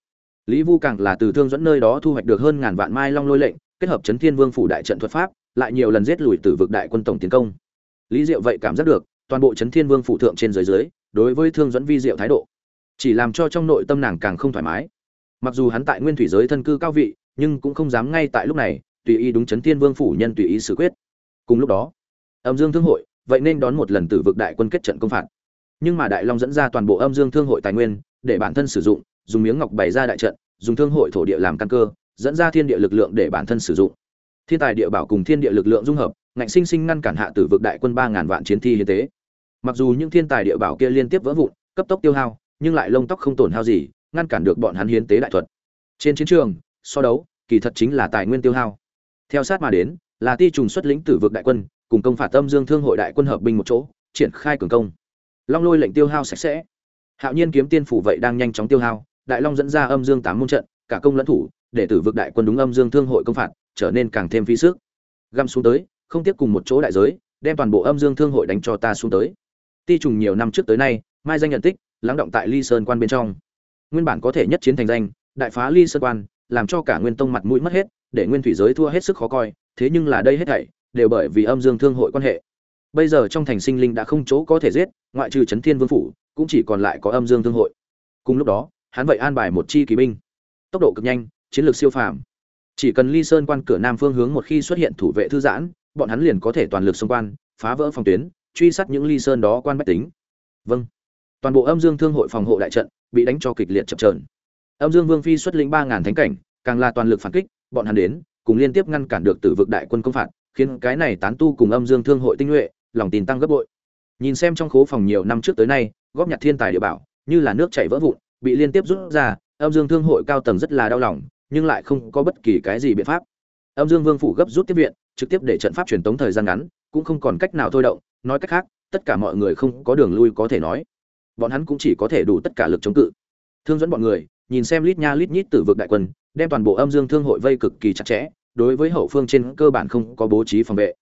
Speaker 1: Lý vu càng là từ thương dẫn nơi đó thu hoạch được hơn ngàn vạn mai long lôi lệnh, kết hợp trấn thiên vương phủ đại trận thuật pháp, lại nhiều lần giết lùi tử vực đại quân tổng tiến công. Lý diệu vậy cảm giác được toàn bộ chấn thiên vương phụ thượng trên dưới dưới, đối với thương dẫn vi diệu thái độ. Chỉ làm cho trong nội tâm nàng càng không thoải mái. Mặc dù hắn tại nguyên thủy giới thân cư cao vị, nhưng cũng không dám ngay tại lúc này, tùy ý đúng chấn thiên vương phủ nhân tùy ý xử quyết. Cùng lúc đó, âm dương thương hội, vậy nên đón một lần tử vực đại quân kết trận công phạt. Nhưng mà đại long dẫn ra toàn bộ âm dương thương hội tài nguyên, để bản thân sử dụng, dùng miếng ngọc bày ra đại trận, dùng thương hội thổ địa làm căn cơ, dẫn ra thiên địa lực lượng để bản thân sử dụng. Thiên tài địa bảo cùng thiên địa lực lượng dung hợp ngạnh sinh sinh ngăn cản hạ tử vực đại quân ba ngàn vạn chiến thi hiến tế. Mặc dù những thiên tài địa bảo kia liên tiếp vỡ vụn, cấp tốc tiêu hao, nhưng lại lông tóc không tổn hao gì, ngăn cản được bọn hắn hiến tế đại thuật. Trên chiến trường, so đấu, kỳ thật chính là tài nguyên tiêu hao. Theo sát mà đến, là ti trùng xuất lĩnh tử vực đại quân, cùng công phạt tâm dương thương hội đại quân hợp binh một chỗ, triển khai cường công. Long lôi lệnh tiêu hao sạch sẽ. Hạo nhiên kiếm tiên phủ vậy đang nhanh chóng tiêu hao, đại long dẫn ra âm dương tám môn trận, cả công lẫn thủ, để tử vực đại quân đúng âm dương thương hội công phạt, trở nên càng thêm phí sức. Găm xuống tới không tiếp cùng một chỗ đại giới, đem toàn bộ âm dương thương hội đánh cho ta xuống tới. Ti trùng nhiều năm trước tới nay, mai danh nhận tích, lắng động tại ly sơn quan bên trong. Nguyên bản có thể nhất chiến thành danh, đại phá ly sơn quan, làm cho cả nguyên tông mặt mũi mất hết, để nguyên thủy giới thua hết sức khó coi, thế nhưng là đây hết thảy, đều bởi vì âm dương thương hội quan hệ. Bây giờ trong thành sinh linh đã không chỗ có thể giết, ngoại trừ chấn thiên vương phủ, cũng chỉ còn lại có âm dương thương hội. Cùng lúc đó, hắn vậy an bài một chi kỳ binh. Tốc độ cực nhanh, chiến lược siêu phàm. Chỉ cần ly sơn quan cửa nam phương hướng một khi xuất hiện thủ vệ thư giãn bọn hắn liền có thể toàn lực xung quan phá vỡ phòng tuyến, truy sát những ly sơn đó quan bách tính. Vâng. Toàn bộ âm dương thương hội phòng hộ đại trận bị đánh cho kịch liệt chập chờn. âm dương vương phi xuất lĩnh ba ngàn thánh cảnh, càng là toàn lực phản kích, bọn hắn đến, cùng liên tiếp ngăn cản được tử vực đại quân công phạt, khiến cái này tán tu cùng âm dương thương hội tinh nhuệ, lòng tin tăng gấp bội. Nhìn xem trong khố phòng nhiều năm trước tới nay, góp nhặt thiên tài địa bảo, như là nước chảy vỡ vụn, bị liên tiếp rút ra, âm dương thương hội cao tầng rất là đau lòng, nhưng lại không có bất kỳ cái gì biện pháp. Âm dương vương phủ gấp rút tiếp viện trực tiếp để trận pháp truyền tống thời gian ngắn, cũng không còn cách nào thôi động, nói cách khác, tất cả mọi người không có đường lui có thể nói. Bọn hắn cũng chỉ có thể đủ tất cả lực chống cự. Thương dẫn bọn người, nhìn xem lít nha lít nhít tử vực đại quân, đem toàn bộ âm dương thương hội vây cực kỳ chặt chẽ, đối với hậu phương trên cơ bản không có bố trí phòng vệ.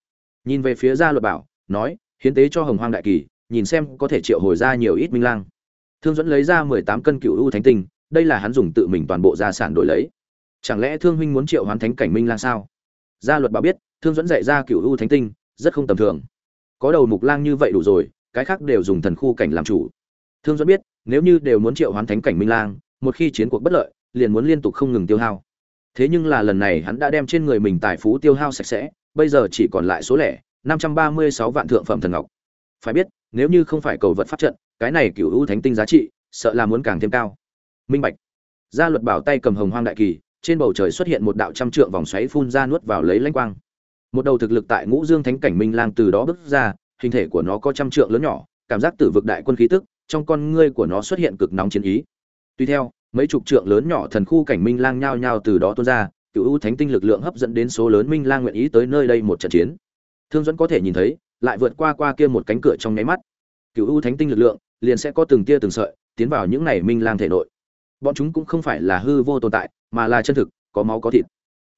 Speaker 1: Nhìn về phía gia luật bảo, nói, hiến tế cho hồng hoang đại kỳ, nhìn xem có thể triệu hồi ra nhiều ít minh lang. Thương dẫn lấy ra mười tám cân cựu u thánh tinh, đây là hắn dùng tự mình toàn bộ gia sản đổi lấy. Chẳng lẽ thương huynh muốn triệu hoán thánh cảnh minh lang sao? Gia luật bảo biết thương dẫn dạy ra cựu u thánh tinh, rất không tầm thường. Có đầu mục lang như vậy đủ rồi, cái khác đều dùng thần khu cảnh làm chủ. Thương dẫn biết, nếu như đều muốn triệu hoán thánh cảnh minh lang, một khi chiến cuộc bất lợi, liền muốn liên tục không ngừng tiêu hao. Thế nhưng là lần này hắn đã đem trên người mình tài phú tiêu hao sạch sẽ, bây giờ chỉ còn lại số lẻ, năm trăm ba mươi sáu vạn thượng phẩm thần ngọc. Phải biết, nếu như không phải cầu vật pháp trận, cái này cựu u thánh tinh giá trị, sợ là muốn càng thêm cao. Minh bạch. Gia luật bảo tay cầm hồng hoang đại kỳ, trên bầu trời xuất hiện một đạo trăm trượng vòng xoáy phun ra nuốt vào lấy lãnh quang một đầu thực lực tại ngũ dương thánh cảnh minh lang từ đó bước ra, hình thể của nó có trăm trượng lớn nhỏ, cảm giác tử vực đại quân khí tức, trong con ngươi của nó xuất hiện cực nóng chiến ý. Tuy theo, mấy chục trượng lớn nhỏ thần khu cảnh minh lang nhao nhao từ đó tuôn ra, cựu u thánh tinh lực lượng hấp dẫn đến số lớn minh lang nguyện ý tới nơi đây một trận chiến. Thương dẫn có thể nhìn thấy, lại vượt qua qua kia một cánh cửa trong nháy mắt. Cựu u thánh tinh lực lượng liền sẽ có từng tia từng sợi tiến vào những này minh lang thể nội. Bọn chúng cũng không phải là hư vô tồn tại, mà là chân thực, có máu có thịt.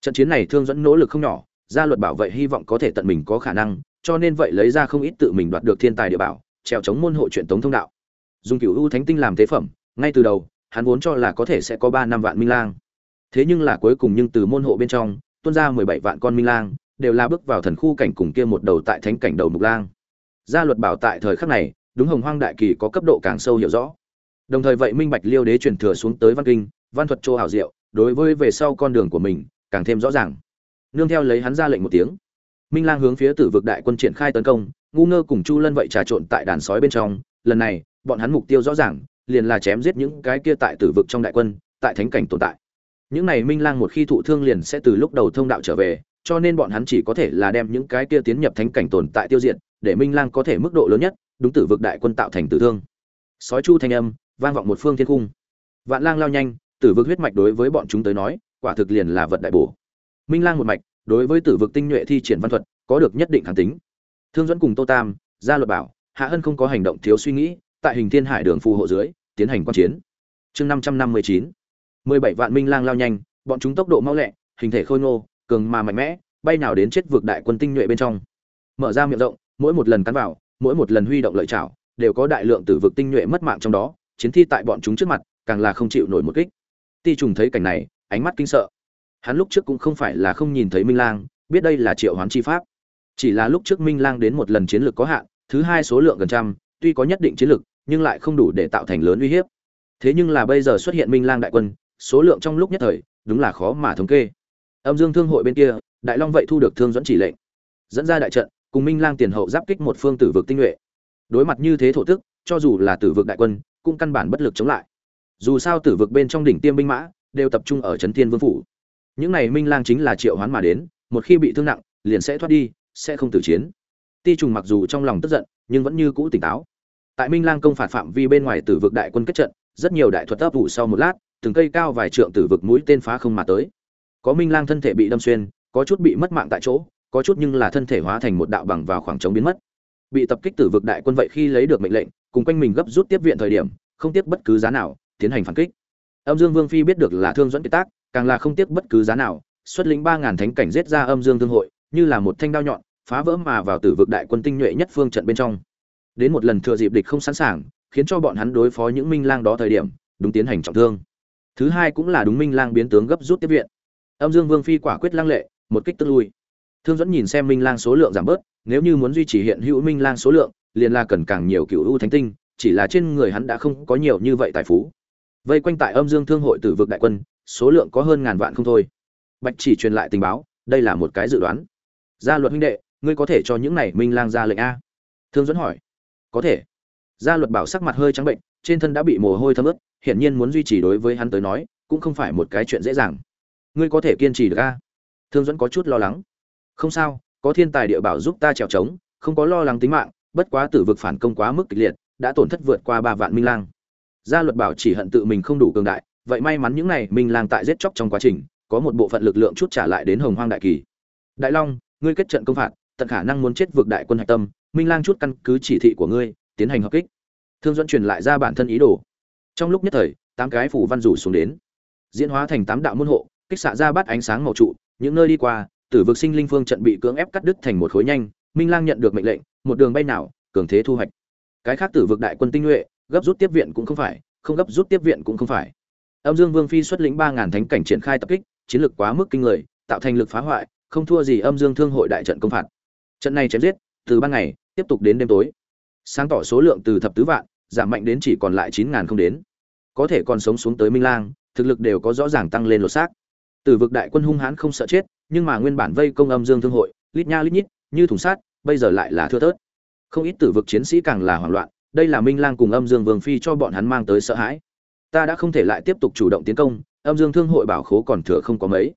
Speaker 1: Trận chiến này thương dẫn nỗ lực không nhỏ gia luật bảo vệ hy vọng có thể tận mình có khả năng, cho nên vậy lấy ra không ít tự mình đoạt được thiên tài địa bảo trèo chống môn hộ truyền tống thông đạo. Dùng cựu u thánh tinh làm tế phẩm, ngay từ đầu, hắn vốn cho là có thể sẽ có ba năm vạn minh lang. Thế nhưng là cuối cùng nhưng từ môn hộ bên trong, tuôn ra mười bảy vạn con minh lang, đều là bước vào thần khu cảnh cùng kia một đầu tại thánh cảnh đầu mục lang. Gia luật bảo tại thời khắc này, đúng hồng hoang đại kỳ có cấp độ càng sâu hiểu rõ. Đồng thời vậy minh bạch liêu đế truyền thừa xuống tới văn kinh, văn thuật châu hảo diệu, đối với về sau con đường của mình, càng thêm rõ ràng nương theo lấy hắn ra lệnh một tiếng. Minh lang hướng phía tử vực đại quân triển khai tấn công, ngu ngơ cùng chu lân vậy trà trộn tại đàn sói bên trong, lần này, bọn hắn mục tiêu rõ ràng, liền là chém giết những cái kia tại tử vực trong đại quân, tại thánh cảnh tồn tại. Những này minh lang một khi thụ thương liền sẽ từ lúc đầu thông đạo trở về, cho nên bọn hắn chỉ có thể là đem những cái kia tiến nhập thánh cảnh tồn tại tiêu diệt, để minh lang có thể mức độ lớn nhất, đúng tử vực đại quân tạo thành tử thương. Sói chu thanh âm, vang vọng một phương thiên cung. Vạn lang lao nhanh, tử vực huyết mạch đối với bọn chúng tới nói, quả thực liền là vật đại bổ minh lang một mạch, đối với tử vực tinh nhuệ thi triển văn thuật, có được nhất định kháng tính. Thương dẫn cùng tô tam, gia luật bảo, hạ hân không có hành động thiếu suy nghĩ, tại hình thiên hải đường phù hộ dưới, tiến hành quan chiến. Chương năm trăm năm mươi chín, mười bảy vạn minh lang lao nhanh, bọn chúng tốc độ mau lẹ, hình thể khôi ngô, cường mà mạnh mẽ, bay nào đến chết vực đại quân tinh nhuệ bên trong. Mở ra miệng rộng, mỗi một lần cắn vào, mỗi một lần huy động lợi chảo đều có đại lượng tử vực tinh nhuệ mất mạng trong đó, chiến thi tại bọn chúng trước mặt, càng là không chịu nổi một kích. Ti trùng thấy cảnh này, ánh mắt kinh sợ hắn lúc trước cũng không phải là không nhìn thấy minh lang, biết đây là triệu hoán chi pháp. Chỉ là lúc trước minh lang đến một lần chiến lược có hạn, thứ hai số lượng gần trăm, tuy có nhất định chiến lược, nhưng lại không đủ để tạo thành lớn uy hiếp. Thế nhưng là bây giờ xuất hiện minh lang đại quân, số lượng trong lúc nhất thời, đúng là khó mà thống kê. Âm dương thương hội bên kia, đại long vậy thu được thương dẫn chỉ lệnh. Dẫn ra đại trận, cùng minh lang tiền hậu giáp kích một phương tử vực tinh nhuệ. Đối mặt như thế thổ tức, cho dù là tử vực đại quân, cũng căn bản bất lực chống lại. Dù sao tử vực bên trong đỉnh tiêm binh mã, đều tập trung ở trấn thiên vương phủ những này minh lang chính là triệu hoán mà đến, một khi bị thương nặng, liền sẽ thoát đi, sẽ không tử chiến. Ti trùng mặc dù trong lòng tức giận, nhưng vẫn như cũ tỉnh táo. Tại minh lang công phạt phạm vi bên ngoài tử vực đại quân kết trận, rất nhiều đại thuật ấp ủ sau một lát, từng cây cao vài trượng tử vực mũi tên phá không mà tới. Có minh lang thân thể bị đâm xuyên, có chút bị mất mạng tại chỗ, có chút nhưng là thân thể hóa thành một đạo bằng vào khoảng trống biến mất. Bị tập kích tử vực đại quân vậy khi lấy được mệnh lệnh, cùng quanh mình gấp rút tiếp viện thời điểm, không tiếc bất cứ giá nào, tiến hành phản kích. Âm dương vương phi biết được là thương dẫn kiệt tác càng là không tiếc bất cứ giá nào, xuất lĩnh ba ngàn thánh cảnh giết ra âm dương thương hội, như là một thanh đao nhọn, phá vỡ mà vào tử vực đại quân tinh nhuệ nhất phương trận bên trong. Đến một lần thừa dịp địch không sẵn sàng, khiến cho bọn hắn đối phó những minh lang đó thời điểm, đúng tiến hành trọng thương. Thứ hai cũng là đúng minh lang biến tướng gấp rút tiếp viện. Âm dương vương phi quả quyết lăng lệ, một kích tức lui. Thương dẫn nhìn xem minh lang số lượng giảm bớt, nếu như muốn duy trì hiện hữu minh lang số lượng, liền là cần càng nhiều cựu ưu thánh tinh, chỉ là trên người hắn đã không có nhiều như vậy tài phú. Vây quanh tại âm dương thương hội tử vực đại quân số lượng có hơn ngàn vạn không thôi. Bạch chỉ truyền lại tình báo, đây là một cái dự đoán. Gia luật huynh đệ, ngươi có thể cho những này minh lang ra lệnh a. Thương dẫn hỏi. Có thể. Gia luật bảo sắc mặt hơi trắng bệnh, trên thân đã bị mồ hôi thấm ướt, hiển nhiên muốn duy trì đối với hắn tới nói, cũng không phải một cái chuyện dễ dàng. Ngươi có thể kiên trì được a. Thương dẫn có chút lo lắng. Không sao, có thiên tài địa bảo giúp ta trèo trống, không có lo lắng tính mạng, bất quá tử vực phản công quá mức kịch liệt, đã tổn thất vượt qua ba vạn minh lang. Gia luật bảo chỉ hận tự mình không đủ cường đại vậy may mắn những này minh lang tại giết chóc trong quá trình, có một bộ phận lực lượng chút trả lại đến hồng hoang đại kỳ. Đại long, ngươi kết trận công phạt, tận khả năng muốn chết vượt đại quân hạch tâm, minh lang chút căn cứ chỉ thị của ngươi, tiến hành hợp kích. Thương dẫn truyền lại ra bản thân ý đồ. Trong lúc nhất thời, tám cái phủ văn rủ xuống đến. Diễn hóa thành tám đạo môn hộ, kích xạ ra bắt ánh sáng màu trụ, những nơi đi qua, tử vực sinh linh phương trận bị cưỡng ép cắt đứt thành một khối nhanh, minh lang nhận được mệnh lệnh, một đường bay nào, cường thế thu hoạch. Cái khác tử vực đại quân tinh nhuệ, gấp rút tiếp viện cũng không phải, không gấp rút tiếp viện cũng không phải âm dương vương phi xuất lĩnh ba ngàn thánh cảnh triển khai tập kích, chiến lược quá mức kinh người, tạo thành lực phá hoại, không thua gì âm dương thương hội đại trận công phạt. Trận này chém giết, từ ban ngày, tiếp tục đến đêm tối. Sáng tỏ số lượng từ thập tứ vạn, giảm mạnh đến chỉ còn lại chín ngàn không đến. Có thể còn sống xuống tới minh lang, thực lực đều có rõ ràng tăng lên lột xác. Từ vực đại quân hung hãn không sợ chết, nhưng mà nguyên bản vây công âm dương thương hội, lít nha lít nhít, như thùng sát bây giờ lại là thưa thớt. Không ít tử vực chiến sĩ càng là hoảng loạn, đây là minh lang cùng âm dương vương phi cho bọn hắn mang tới sợ hãi ta đã không thể lại tiếp tục chủ động tiến công, âm dương thương hội bảo khố còn thừa không có mấy.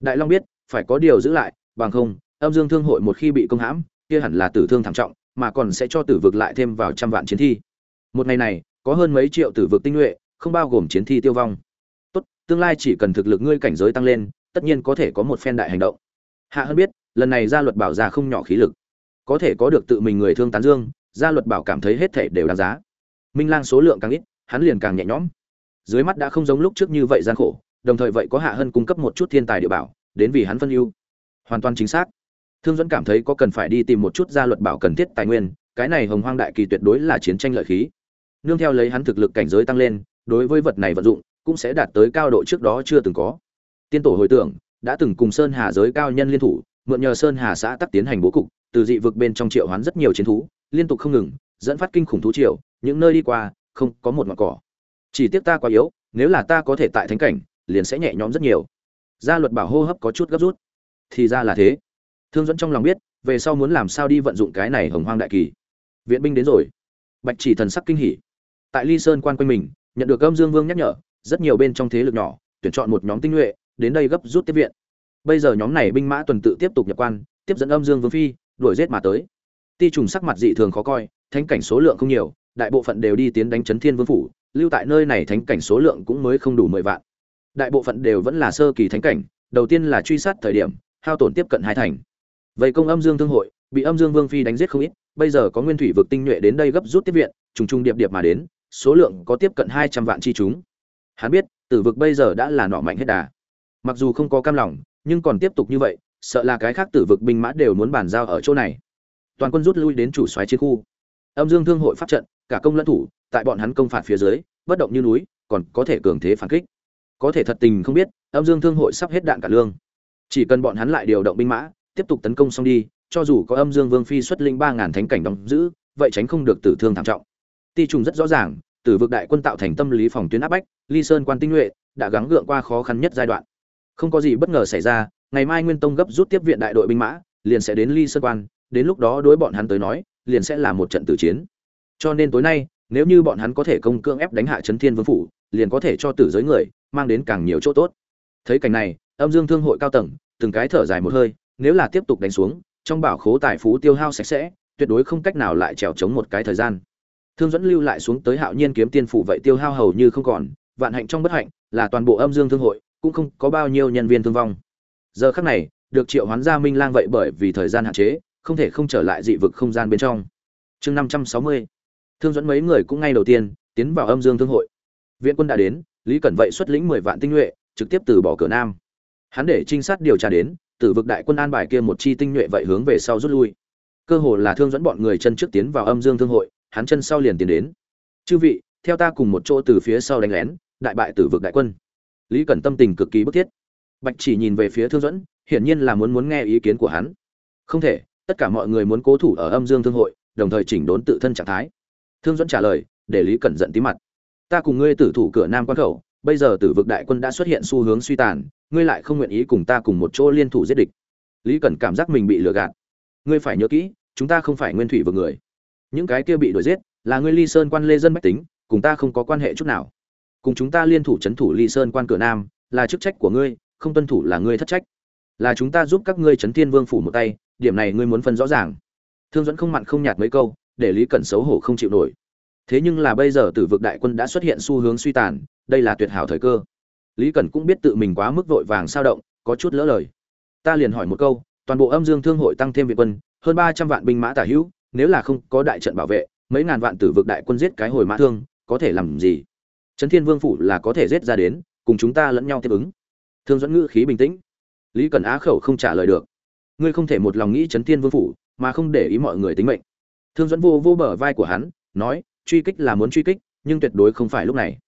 Speaker 1: Đại long biết, phải có điều giữ lại, bằng không, âm dương thương hội một khi bị công hãm, kia hẳn là tử thương thảm trọng, mà còn sẽ cho tử vực lại thêm vào trăm vạn chiến thi. Một ngày này, có hơn mấy triệu tử vực tinh nhuệ, không bao gồm chiến thi tiêu vong. Tốt, tương lai chỉ cần thực lực ngươi cảnh giới tăng lên, tất nhiên có thể có một phen đại hành động. Hạ hơn biết, lần này gia luật bảo ra không nhỏ khí lực. Có thể có được tự mình người thương tán dương, gia luật bảo cảm thấy hết thể đều đáng giá. Minh lang số lượng càng ít, hắn liền càng nhẹ nhõm dưới mắt đã không giống lúc trước như vậy gian khổ, đồng thời vậy có hạ hơn cung cấp một chút thiên tài địa bảo, đến vì hắn phân ưu. Hoàn toàn chính xác. Thương dẫn cảm thấy có cần phải đi tìm một chút gia luật bảo cần thiết tài nguyên, cái này hồng hoang đại kỳ tuyệt đối là chiến tranh lợi khí. Nương theo lấy hắn thực lực cảnh giới tăng lên, đối với vật này vận dụng, cũng sẽ đạt tới cao độ trước đó chưa từng có. Tiên tổ hồi tưởng, đã từng cùng sơn hà giới cao nhân liên thủ, mượn nhờ sơn hà xã tắc tiến hành bố cục, từ dị vực bên trong triệu hoán rất nhiều chiến thú, liên tục không ngừng, dẫn phát kinh khủng thú triều, những nơi đi qua, không có một ngọn cỏ chỉ tiếc ta quá yếu, nếu là ta có thể tại thánh cảnh, liền sẽ nhẹ nhõm rất nhiều. Gia luật bảo hô hấp có chút gấp rút. Thì ra là thế. Thương dẫn trong lòng biết, về sau muốn làm sao đi vận dụng cái này hồng hoang đại kỳ. Viện binh đến rồi. Bạch chỉ thần sắc kinh hỉ. Tại ly sơn quan quanh mình, nhận được âm dương vương nhắc nhở, rất nhiều bên trong thế lực nhỏ, tuyển chọn một nhóm tinh nhuệ, đến đây gấp rút tiếp viện. Bây giờ nhóm này binh mã tuần tự tiếp tục nhập quan, tiếp dẫn âm dương vương phi, đuổi giết mà tới. Ti trùng sắc mặt dị thường khó coi, thánh cảnh số lượng không nhiều, đại bộ phận đều đi tiến đánh chấn thiên vương phủ lưu tại nơi này thánh cảnh số lượng cũng mới không đủ mười vạn. Đại bộ phận đều vẫn là sơ kỳ thánh cảnh, đầu tiên là truy sát thời điểm, hao tổn tiếp cận hai thành. Vậy công âm dương thương hội, bị âm dương vương phi đánh giết không ít, bây giờ có nguyên thủy vực tinh nhuệ đến đây gấp rút tiếp viện, trùng trùng điệp điệp mà đến, số lượng có tiếp cận hai trăm vạn chi chúng. Hắn biết, tử vực bây giờ đã là nọ mạnh hết đà. Mặc dù không có cam lòng, nhưng còn tiếp tục như vậy, sợ là cái khác tử vực binh mã đều muốn bàn giao ở chỗ này. Toàn quân rút lui đến chủ xoáy chiến khu. Âm dương thương hội phát trận cả công lẫn thủ, tại bọn hắn công phạt phía dưới, bất động như núi, còn có thể cường thế phản kích. Có thể thật tình không biết, âm dương thương hội sắp hết đạn cả lương. Chỉ cần bọn hắn lại điều động binh mã, tiếp tục tấn công xong đi, cho dù có âm dương vương phi xuất linh ba ngàn thánh cảnh đóng giữ, vậy tránh không được tử thương thảm trọng. Ti trùng rất rõ ràng, tử vực đại quân tạo thành tâm lý phòng tuyến áp bách, ly sơn quan tinh nhuệ, đã gắng gượng qua khó khăn nhất giai đoạn. Không có gì bất ngờ xảy ra, ngày mai nguyên tông gấp rút tiếp viện đại đội binh mã, liền sẽ đến ly sơn quan, đến lúc đó đối bọn hắn tới nói, liền sẽ là một trận tử chiến cho nên tối nay, nếu như bọn hắn có thể công cưỡng ép đánh hạ trấn thiên vương phủ, liền có thể cho tử giới người mang đến càng nhiều chỗ tốt. Thấy cảnh này, âm dương thương hội cao tầng, từng cái thở dài một hơi, nếu là tiếp tục đánh xuống, trong bảo khố tài phú tiêu hao sạch sẽ, tuyệt đối không cách nào lại trèo chống một cái thời gian. Thương dẫn lưu lại xuống tới hạo nhiên kiếm tiên phủ vậy tiêu hao hầu như không còn, vạn hạnh trong bất hạnh, là toàn bộ âm dương thương hội, cũng không có bao nhiêu nhân viên thương vong. Giờ khắc này, được triệu hoán gia minh lang vậy bởi vì thời gian hạn chế, không thể không trở lại dị vực không gian bên trong. Chương năm trăm sáu mươi thương dẫn mấy người cũng ngay đầu tiên tiến vào âm dương thương hội. Viện quân đã đến, lý cẩn vậy xuất lĩnh mười vạn tinh nhuệ, trực tiếp từ bỏ cửa nam. Hắn để trinh sát điều tra đến, tử vực đại quân an bài kia một chi tinh nhuệ vậy hướng về sau rút lui. Cơ hồ là thương dẫn bọn người chân trước tiến vào âm dương thương hội, hắn chân sau liền tiến đến. Chư vị, theo ta cùng một chỗ từ phía sau đánh lén, đại bại tử vực đại quân. Lý cẩn tâm tình cực kỳ bức thiết. Bạch chỉ nhìn về phía thương dẫn hiển nhiên là muốn muốn nghe ý kiến của hắn. Không thể, tất cả mọi người muốn cố thủ ở âm dương thương hội, đồng thời chỉnh đốn tự thân trạng thái thương dẫn trả lời, để lý cẩn giận tí mặt. Ta cùng ngươi tử thủ cửa nam quan khẩu, bây giờ tử vực đại quân đã xuất hiện xu hướng suy tàn, ngươi lại không nguyện ý cùng ta cùng một chỗ liên thủ giết địch. Lý cẩn cảm giác mình bị lừa gạt. Ngươi phải nhớ kỹ, chúng ta không phải nguyên thủy vực người. Những cái kia bị đuổi giết là ngươi ly sơn quan lê dân bách tính, cùng ta không có quan hệ chút nào. Cùng chúng ta liên thủ c h ấ n thủ ly sơn quan cửa nam là chức trách của ngươi, không tuân thủ là ngươi thất trách. Là chúng ta giúp các ngươi chấn thiên vương phủ một tay, điểm này ngươi muốn phân rõ ràng. Thương dẫn không mặn không nhạt mấy câu để lý cẩn xấu hổ không chịu nổi. Thế nhưng là bây giờ tử vực đại quân đã xuất hiện xu hướng suy tàn, đây là tuyệt hảo thời cơ. Lý cẩn cũng biết tự mình quá mức vội vàng sao động, có chút lỡ lời. Ta liền hỏi một câu, toàn bộ âm dương thương hội tăng thêm viện quân, hơn ba trăm vạn binh mã tả hữu, nếu là không có đại trận bảo vệ, mấy ngàn vạn tử vực đại quân giết cái hồi mã thương, có thể làm gì? Trấn thiên vương phủ là có thể giết ra đến, cùng chúng ta lẫn nhau tiếp ứng. Thương dẫn ngữ khí bình tĩnh. Lý Cẩn á khẩu không trả lời được. Ngươi không thể một lòng nghĩ trấn thiên vương phủ, mà không để ý mọi người tính mệnh thương dẫn vô vô bờ vai của hắn, nói, truy kích là muốn truy kích, nhưng tuyệt đối không phải lúc này.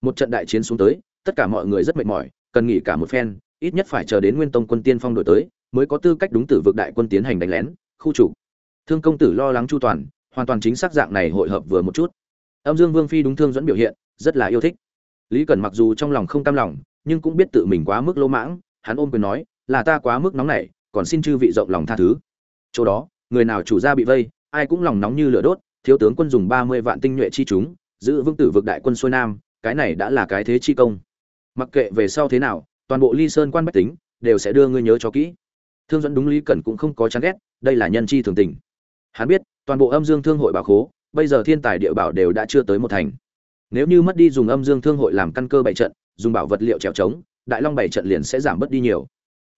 Speaker 1: Một trận đại chiến xuống tới, tất cả mọi người rất mệt mỏi, cần nghỉ cả một phen, ít nhất phải chờ đến nguyên tông quân tiên phong đổi tới, mới có tư cách đúng tử vực đại quân tiến hành đánh lén, khu chủ thương công tử lo lắng chu toàn, hoàn toàn chính xác dạng này hội hợp vừa một chút. Âm dương vương phi đúng thương dẫn biểu hiện, rất là yêu thích. Lý cẩn mặc dù trong lòng không cam lòng, nhưng cũng biết tự mình quá mức lỗ mãng, hắn ôm quyền nói, là ta quá mức nóng nảy, còn xin chư vị rộng lòng tha thứ. Chỗ đó, người nào chủ gia bị vây ai cũng lòng nóng như lửa đốt, thiếu tướng quân dùng ba mươi vạn tinh nhuệ chi chúng, giữ vương tử vực đại quân xuôi nam, cái này đã là cái thế chi công. Mặc kệ về sau thế nào, toàn bộ ly sơn quan bách tính đều sẽ đưa ngươi nhớ cho kỹ. Thương dẫn đúng lý cẩn cũng không có chán ghét, đây là nhân chi thường tình. Hắn biết, toàn bộ âm dương thương hội bảo khố, bây giờ thiên tài địa bảo đều đã chưa tới một thành. Nếu như mất đi dùng âm dương thương hội làm căn cơ bảy trận, dùng bảo vật liệu trèo trống, đại long bảy trận liền sẽ giảm bớt đi nhiều.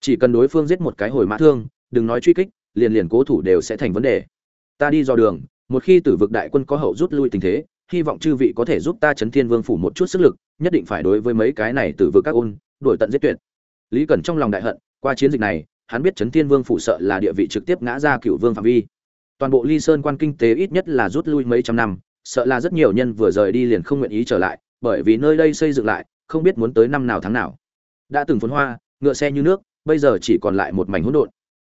Speaker 1: Chỉ cần đối phương giết một cái hồi mã thương, đừng nói truy kích, liền liền cố thủ đều sẽ thành vấn đề ta đi dò đường, một khi tử vực đại quân có hậu rút lui tình thế, hy vọng chư vị có thể giúp ta chấn thiên vương phủ một chút sức lực, nhất định phải đối với mấy cái này tử vực các ôn đổi tận giết tuyệt. Lý cẩn trong lòng đại hận, qua chiến dịch này, hắn biết chấn thiên vương phủ sợ là địa vị trực tiếp ngã ra cựu vương phạm vi. Toàn bộ ly sơn quan kinh tế ít nhất là rút lui mấy trăm năm, sợ là rất nhiều nhân vừa rời đi liền không nguyện ý trở lại, bởi vì nơi đây xây dựng lại, không biết muốn tới năm nào tháng nào. Đã từng phốn hoa, ngựa xe như nước, bây giờ chỉ còn lại một mảnh hỗn độn.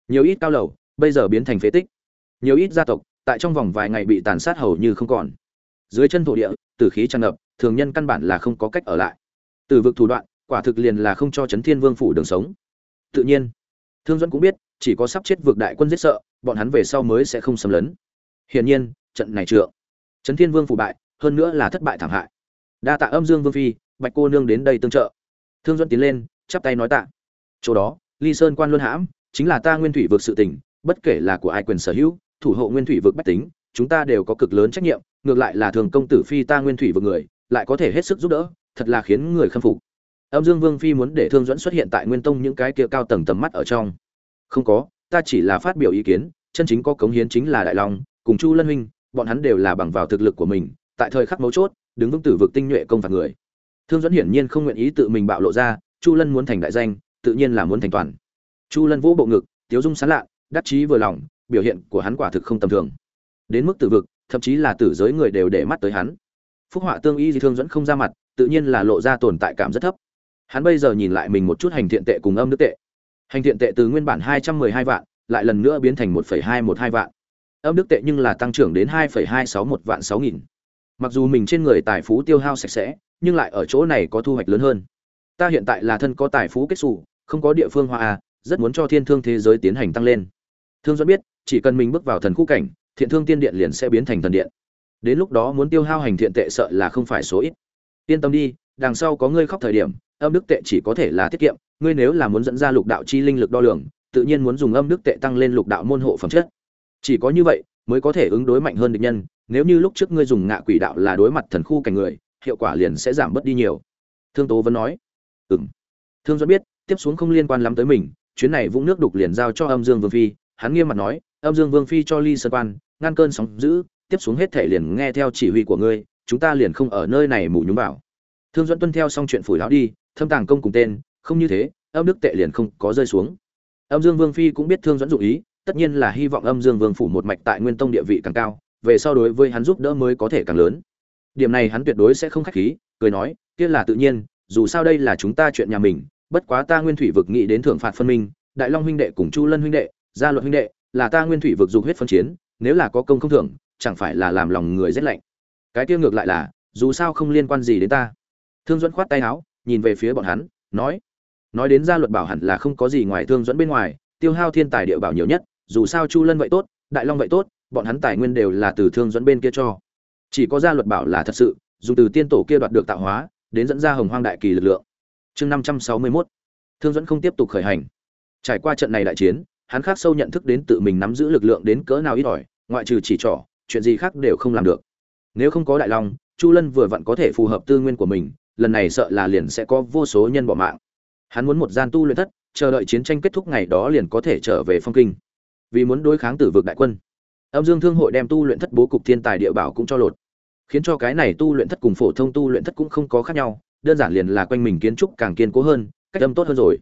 Speaker 1: Nhiều ít cao lầu, bây giờ biến thành phế tích nhiều ít gia tộc, tại trong vòng vài ngày bị tàn sát hầu như không còn. Dưới chân thổ địa, tử khí tràn ngập, thường nhân căn bản là không có cách ở lại. Từ vực thủ đoạn, quả thực liền là không cho chấn thiên vương phủ đường sống. Tự nhiên, thương dẫn cũng biết, chỉ có sắp chết vượt đại quân giết sợ, bọn hắn về sau mới sẽ không xâm lấn. Hiển nhiên, trận này trượng, chấn thiên vương phủ bại, hơn nữa là thất bại thảm hại. Đa tạ âm dương vương phi, bạch cô nương đến đây tương trợ. Thương dẫn tiến lên, chắp tay nói tạ. Chỗ đó, ly sơn quan luân hãm, chính là ta nguyên thủy vực sự tình, bất kể là của ai quyền sở hữu thủ hộ nguyên thủy vực bách tính, chúng ta đều có cực lớn trách nhiệm, ngược lại là thường công tử phi ta nguyên thủy vực người, lại có thể hết sức giúp đỡ, thật là khiến người khâm phục. Âm dương vương phi muốn để thương dẫn xuất hiện tại nguyên tông những cái kia cao tầng tầm mắt ở trong. Không có, ta chỉ là phát biểu ý kiến, chân chính có cống hiến chính là đại long, cùng chu lân huynh, bọn hắn đều là bằng vào thực lực của mình, tại thời khắc mấu chốt, đứng vững tử vực tinh nhuệ công phạt người. Thương dẫn hiển nhiên không nguyện ý tự mình bạo lộ ra, chu lân muốn thành đại danh, tự nhiên là muốn thành toàn. Chu lân vũ bộ ngực, tiếu dung sán lạ, đắc chí vừa lòng biểu hiện của hắn quả thực không tầm thường. Đến mức tử vực, thậm chí là tử giới người đều để mắt tới hắn. Phúc họa tương y di thương dẫn không ra mặt, tự nhiên là lộ ra tồn tại cảm rất thấp. Hắn bây giờ nhìn lại mình một chút hành thiện tệ cùng âm đức tệ. Hành thiện tệ từ nguyên bản hai trăm mười hai vạn, lại lần nữa biến thành một phẩy hai một hai vạn. Âm đức tệ nhưng là tăng trưởng đến hai phẩy hai sáu một vạn sáu nghìn. Mặc dù mình trên người tài phú tiêu hao sạch sẽ, nhưng lại ở chỗ này có thu hoạch lớn hơn. Ta hiện tại là thân có tài phú kết xù, không có địa phương hoa a rất muốn cho thiên thương thế giới tiến hành tăng lên. Thương dẫn biết chỉ cần mình bước vào thần khu cảnh, thiện thương tiên điện liền sẽ biến thành thần điện. Đến lúc đó muốn tiêu hao hành thiện tệ sợ là không phải số ít. Yên tâm đi, đằng sau có ngươi khóc thời điểm, âm đức tệ chỉ có thể là tiết kiệm, ngươi nếu là muốn dẫn ra lục đạo chi linh lực đo lường, tự nhiên muốn dùng âm đức tệ tăng lên lục đạo môn hộ phẩm chất. Chỉ có như vậy mới có thể ứng đối mạnh hơn địch nhân, nếu như lúc trước ngươi dùng ngạ quỷ đạo là đối mặt thần khu cảnh người, hiệu quả liền sẽ giảm bớt đi nhiều. Thương tố vẫn nói. Ừ m thương dẫn biết, tiếp xuống không liên quan lắm tới mình, chuyến này vũng nước đục liền giao cho âm dương vương phi, hắn nghiêm mặt nói âm dương vương phi cho ly sơn quan, ngăn cơn sóng giữ tiếp xuống hết thể liền nghe theo chỉ huy của ngươi, chúng ta liền không ở nơi này mù nhúng vào. Thương dẫn tuân theo xong chuyện phủi lão đi, thâm tàng công cùng tên, không như thế, âm đức tệ liền không có rơi xuống. Âm dương vương phi cũng biết thương dẫn dụ ý, tất nhiên là hy vọng âm dương vương phủ một mạch tại nguyên tông địa vị càng cao, về sau đối với hắn giúp đỡ mới có thể càng lớn. Điểm này hắn tuyệt đối sẽ không khách khí, cười nói, kia là tự nhiên, dù sao đây là chúng ta chuyện nhà mình, bất quá ta nguyên thủy vực nghĩ đến thưởng phạt phân minh, đại long huynh đệ cùng chu lân huynh đệ, gia luật huynh đệ là ta nguyên thủy vực dục huyết phân chiến, nếu là có công không thưởng, chẳng phải là làm lòng người rét lạnh. Cái kia ngược lại là, dù sao không liên quan gì đến ta. Thương dẫn khoát tay áo, nhìn về phía bọn hắn, nói nói đến gia luật bảo hẳn là không có gì ngoài thương dẫn bên ngoài, tiêu hao thiên tài địa bảo nhiều nhất, dù sao chu lân vậy tốt, đại long vậy tốt, bọn hắn tài nguyên đều là từ thương dẫn bên kia cho. Chỉ có gia luật bảo là thật sự, dùng từ tiên tổ kia đoạt được tạo hóa, đến dẫn ra hồng hoang đại kỳ lực lượng. Chương năm trăm sáu mươi mốt. Thương dẫn không tiếp tục khởi hành. Trải qua trận này đại chiến hắn khác sâu nhận thức đến tự mình nắm giữ lực lượng đến cỡ nào ít ỏi, ngoại trừ chỉ trỏ, chuyện gì khác đều không làm được. Nếu không có đại long, chu lân vừa vặn có thể phù hợp tư nguyên của mình, lần này sợ là liền sẽ có vô số nhân bỏ mạng. Hắn muốn một gian tu luyện thất, chờ đợi chiến tranh kết thúc ngày đó liền có thể trở về phong kinh. Vì muốn đối kháng tử vực đại quân, âm dương thương hội đem tu luyện thất bố cục thiên tài địa bảo cũng cho lột. Khiến cho cái này tu luyện thất cùng phổ thông tu luyện thất cũng không có khác nhau, đơn giản liền là quanh mình kiến trúc càng kiên cố hơn, cách âm tốt hơn rồi.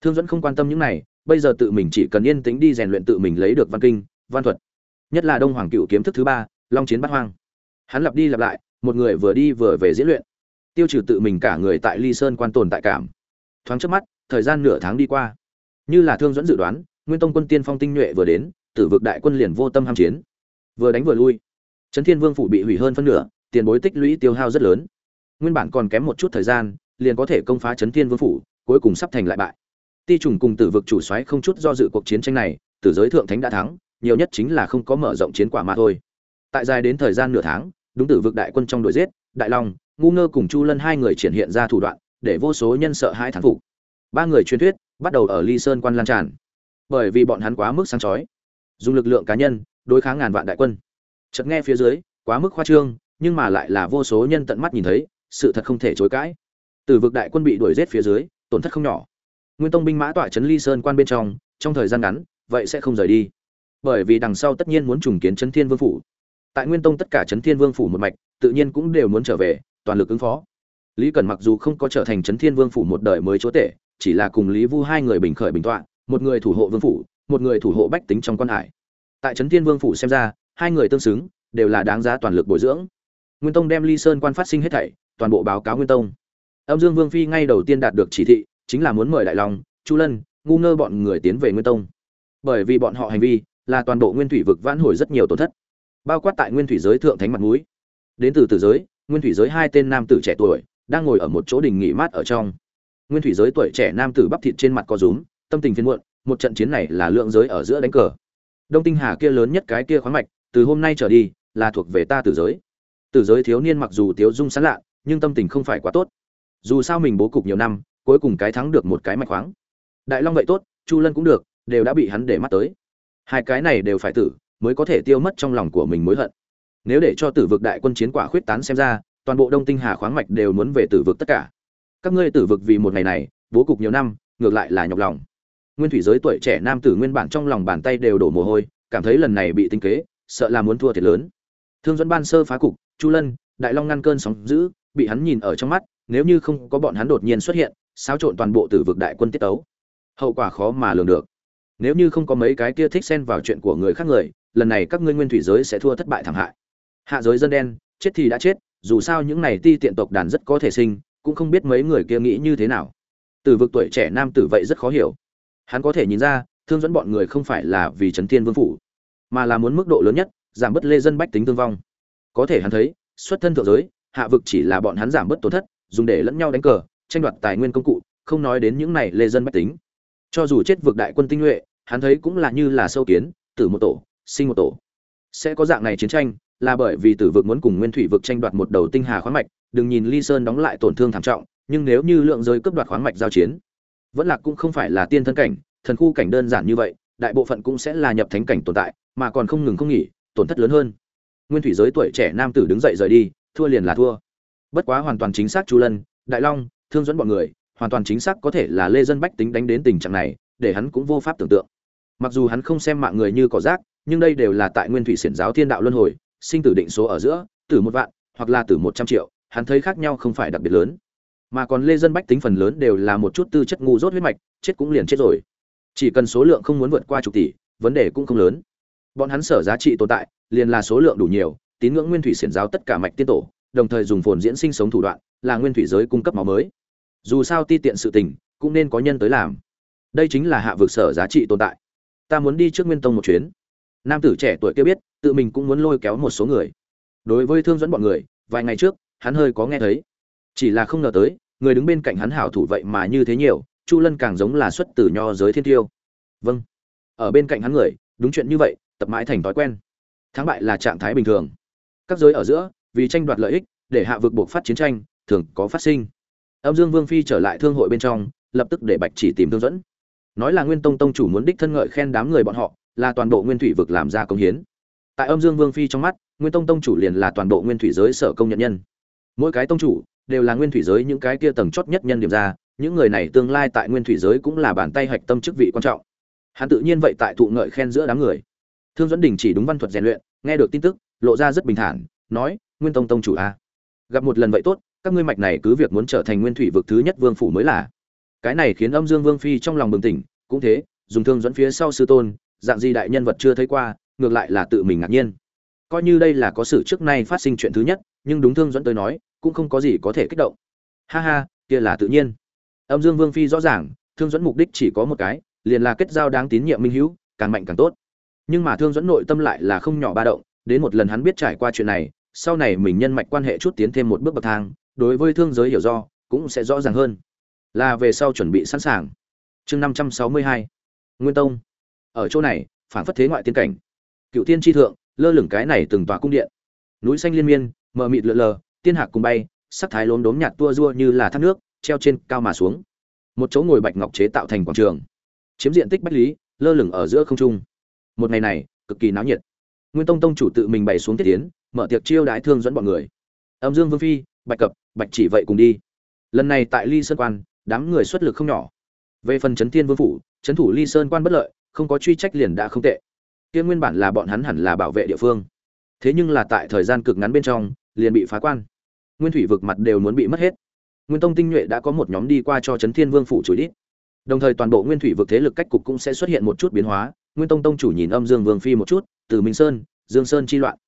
Speaker 1: Thương dẫn không quan tâm những này bây giờ tự mình chỉ cần yên tĩnh đi rèn luyện tự mình lấy được văn kinh, văn thuật. Nhất là đông hoàng cựu kiếm thức thứ ba, long chiến bát hoang. Hắn lặp đi lặp lại, một người vừa đi vừa về diễn luyện. Tiêu trừ tự mình cả người tại ly sơn quan tồn tại cảm. Thoáng trước mắt, thời gian nửa tháng đi qua. Như là thương dẫn dự đoán, nguyên tông quân tiên phong tinh nhuệ vừa đến, tử vực đại quân liền vô tâm ham chiến. Vừa đánh vừa lui. Trấn thiên vương phủ bị hủy hơn phân nửa, tiền bối tích lũy tiêu hao rất lớn. Nguyên bản còn kém một chút thời gian, liền có thể công phá trấn thiên vương phủ, cuối cùng sắp thành lại bại ti trùng cùng tử vực chủ xoáy không chút do dự cuộc chiến tranh này, tử giới thượng thánh đã thắng, nhiều nhất chính là không có mở rộng chiến quả mà thôi. Tại dài đến thời gian nửa tháng, đúng tử vực đại quân trong đội giết, đại long, ngu ngơ cùng chu lân hai người triển hiện ra thủ đoạn, để vô số nhân sợ hai thắng phục. Ba người truyền thuyết, bắt đầu ở ly sơn quan lan tràn. Bởi vì bọn hắn quá mức sáng chói, dùng lực lượng cá nhân, đối kháng ngàn vạn đại quân. Chợt nghe phía dưới, quá mức khoa trương, nhưng mà lại là vô số nhân tận mắt nhìn thấy, sự thật không thể chối cãi. Từ vực đại quân bị đuổi giết phía dưới, tổn thất không nhỏ nguyên tông binh mã tọa trấn ly sơn quan bên trong trong thời gian ngắn, vậy sẽ không rời đi. Bởi vì đằng sau tất nhiên muốn trùng kiến chấn thiên vương phủ. Tại nguyên tông tất cả chấn thiên vương phủ một mạch, tự nhiên cũng đều muốn trở về, toàn lực ứng phó. Lý cẩn mặc dù không có trở thành chấn thiên vương phủ một đời mới chúa tể, chỉ là cùng lý vu hai người bình khởi bình tọa, một người thủ hộ vương phủ, một người thủ hộ bách tính trong quan hải. Tại trấn thiên vương phủ xem ra, hai người tương xứng, đều là đáng giá toàn lực bồi dưỡng. Nguyên tông đem ly sơn quan phát sinh hết thảy, toàn bộ báo cáo nguyên tông. Âm dương vương phi ngay đầu tiên đạt được chỉ thị chính là muốn mời đại long, chu lân, ngu ngơ bọn người tiến về nguyên tông. Bởi vì bọn họ hành vi là toàn bộ nguyên thủy vực vãn hồi rất nhiều tổn thất, bao quát tại nguyên thủy giới thượng thánh mặt mũi. đến từ tử giới, nguyên thủy giới hai tên nam tử trẻ tuổi đang ngồi ở một chỗ đình nghỉ mát ở trong. Nguyên thủy giới tuổi trẻ nam tử bắp thịt trên mặt có rúm, tâm tình phiền muộn, một trận chiến này là lượng giới ở giữa đánh cờ. Đông tinh hà kia lớn nhất cái kia khoáng mạch, từ hôm nay trở đi là thuộc về ta tử giới. Tử giới thiếu niên mặc dù tiếu dung sán lạ, nhưng tâm tình không phải quá tốt. Dù sao mình bố cục nhiều năm cuối cùng cái thắng được một cái mạch khoáng. Đại long vậy tốt, chu lân cũng được, đều đã bị hắn để mắt tới. Hai cái này đều phải tử, mới có thể tiêu mất trong lòng của mình mối hận. Nếu để cho tử vực đại quân chiến quả khuyết tán xem ra, toàn bộ đông tinh hà khoáng mạch đều muốn về tử vực tất cả. Các ngươi tử vực vì một ngày này, bố cục nhiều năm, ngược lại là nhọc lòng. Nguyên thủy giới tuổi trẻ nam tử nguyên bản trong lòng bàn tay đều đổ mồ hôi, cảm thấy lần này bị tinh kế, sợ là muốn thua thiệt lớn. Thương dẫn ban sơ phá cục, chu lân, đại long ngăn cơn sóng dữ, bị hắn nhìn ở trong mắt nếu như không có bọn hắn đột nhiên xuất hiện, xáo trộn toàn bộ tử vực đại quân tiết tấu. Hậu quả khó mà lường được. Nếu như không có mấy cái kia thích xen vào chuyện của người khác người, lần này các ngươi nguyên thủy giới sẽ thua thất bại thảm hại. Hạ giới dân đen, chết thì đã chết, dù sao những này ti tiện tộc đàn rất có thể sinh, cũng không biết mấy người kia nghĩ như thế nào. Từ vực tuổi trẻ nam tử vậy rất khó hiểu. Hắn có thể nhìn ra, thương dẫn bọn người không phải là vì trấn thiên vương phủ, mà là muốn mức độ lớn nhất, giảm bớt lê dân bách tính thương vong. Có thể hắn thấy, xuất thân thượng giới, hạ vực chỉ là bọn hắn giảm bớt tổn thất dùng để lẫn nhau đánh cờ, tranh đoạt tài nguyên công cụ, không nói đến những này lê dân bách tính. Cho dù chết vực đại quân tinh nhuệ, hắn thấy cũng là như là sâu kiến, tử một tổ, sinh một tổ. Sẽ có dạng này chiến tranh, là bởi vì tử vực muốn cùng nguyên thủy vực tranh đoạt một đầu tinh hà khoáng mạch, đừng nhìn ly sơn đóng lại tổn thương thảm trọng, nhưng nếu như lượng giới cướp đoạt khoáng mạch giao chiến, vẫn là cũng không phải là tiên thân cảnh, thần khu cảnh đơn giản như vậy, đại bộ phận cũng sẽ là nhập thánh cảnh tồn tại, mà còn không ngừng không nghỉ, tổn thất lớn hơn. Nguyên thủy giới tuổi trẻ nam tử đứng dậy rời đi, thua liền là thua bất quá hoàn toàn chính xác chu lân, đại long, thương dẫn bọn người, hoàn toàn chính xác có thể là lê dân bách tính đánh đến tình trạng này, để hắn cũng vô pháp tưởng tượng. Mặc dù hắn không xem mạng người như cỏ rác, nhưng đây đều là tại nguyên thủy xiển giáo thiên đạo luân hồi, sinh tử định số ở giữa từ một vạn, hoặc là từ một trăm triệu, hắn thấy khác nhau không phải đặc biệt lớn. Mà còn lê dân bách tính phần lớn đều là một chút tư chất ngu dốt huyết mạch, chết cũng liền chết rồi. Chỉ cần số lượng không muốn vượt qua chục tỷ, vấn đề cũng không lớn. Bọn hắn sở giá trị tồn tại, liền là số lượng đủ nhiều, tín ngưỡng nguyên thủy xiển giáo tất cả mạch tiên tổ đồng thời dùng phồn diễn sinh sống thủ đoạn, là nguyên thủy giới cung cấp máu mới. Dù sao ti tiện sự tình, cũng nên có nhân tới làm. Đây chính là hạ vực sở giá trị tồn tại. Ta muốn đi trước nguyên tông một chuyến. Nam tử trẻ tuổi kia biết, tự mình cũng muốn lôi kéo một số người. Đối với thương dẫn bọn người, vài ngày trước, hắn hơi có nghe thấy. Chỉ là không ngờ tới, người đứng bên cạnh hắn hảo thủ vậy mà như thế nhiều, chu lân càng giống là xuất từ nho giới thiên tiêu. Vâng. Ở bên cạnh hắn người, đúng chuyện như vậy, tập mãi thành thói quen. Thắng bại là trạng thái bình thường. Các giới ở giữa vì tranh đoạt lợi ích, để hạ vực buộc phát chiến tranh, thường có phát sinh. Âm dương vương phi trở lại thương hội bên trong, lập tức để bạch chỉ tìm thương dẫn. Nói là nguyên tông tông chủ muốn đích thân ngợi khen đám người bọn họ, là toàn bộ nguyên thủy vực làm ra công hiến. Tại âm dương vương phi trong mắt, nguyên tông tông chủ liền là toàn bộ nguyên thủy giới sở công nhận nhân. Mỗi cái tông chủ đều là nguyên thủy giới những cái kia tầng chót nhất nhân điểm ra, những người này tương lai tại nguyên thủy giới cũng là bàn tay hạch tâm chức vị quan trọng. Hắn tự nhiên vậy tại thụ ngợi khen giữa đám người. Thương dẫn đình chỉ đúng văn thuật rèn luyện, nghe được tin tức, lộ ra rất bình thản, nói nguyên tông tông chủ a. Gặp một lần vậy tốt, các ngươi mạch này cứ việc muốn trở thành nguyên thủy vực thứ nhất vương phủ mới là. Cái này khiến âm dương vương phi trong lòng bừng tỉnh, cũng thế, dùng thương dẫn phía sau sư tôn, dạng gì đại nhân vật chưa thấy qua, ngược lại là tự mình ngạc nhiên. Coi như đây là có sự trước nay phát sinh chuyện thứ nhất, nhưng đúng thương dẫn tới nói, cũng không có gì có thể kích động. Ha ha, kia là tự nhiên. Âm dương vương phi rõ ràng, thương dẫn mục đích chỉ có một cái, liền là kết giao đáng tín nhiệm minh hữu, càng mạnh càng tốt. Nhưng mà thương dẫn nội tâm lại là không nhỏ ba động, đến một lần hắn biết trải qua chuyện này sau này mình nhân mạch quan hệ chút tiến thêm một bước bậc thang, đối với thương giới hiểu do, cũng sẽ rõ ràng hơn. Là về sau chuẩn bị sẵn sàng. Chương năm trăm sáu mươi hai. Nguyên tông. Ở chỗ này phản phất thế ngoại tiên cảnh. Cựu tiên tri thượng, lơ lửng cái này từng tòa cung điện. Núi xanh liên miên, mờ mịt lượn lờ, tiên hạc cùng bay, sắc thái lốm đốm nhạt tua rua như là thác nước, treo trên cao mà xuống. Một chỗ ngồi bạch ngọc chế tạo thành quảng trường. Chiếm diện tích bách lý, lơ lửng ở giữa không trung. Một ngày này, cực kỳ náo nhiệt. Nguyên tông tông chủ tự mình bày xuống tiết tiến mở tiệc chiêu đãi thương dẫn bọn người. Âm dương vương phi, bạch cập, bạch chỉ vậy cùng đi. Lần này tại ly sơn quan, đám người xuất lực không nhỏ. Về phần trấn thiên vương phủ trấn thủ ly sơn quan bất lợi, không có truy trách liền đã không tệ. Kia nguyên bản là bọn hắn hẳn là bảo vệ địa phương. Thế nhưng là tại thời gian cực ngắn bên trong, liền bị phá quan. Nguyên thủy vực mặt đều muốn bị mất hết. Nguyên tông tinh nhuệ đã có một nhóm đi qua cho trấn thiên vương phủ chủ đít. Đồng thời toàn bộ nguyên thủy vực thế lực cách cục cũng sẽ xuất hiện một chút biến hóa. Nguyên tông tông chủ nhìn âm dương vương phi một chút, từ minh sơn, dương sơn chi loạn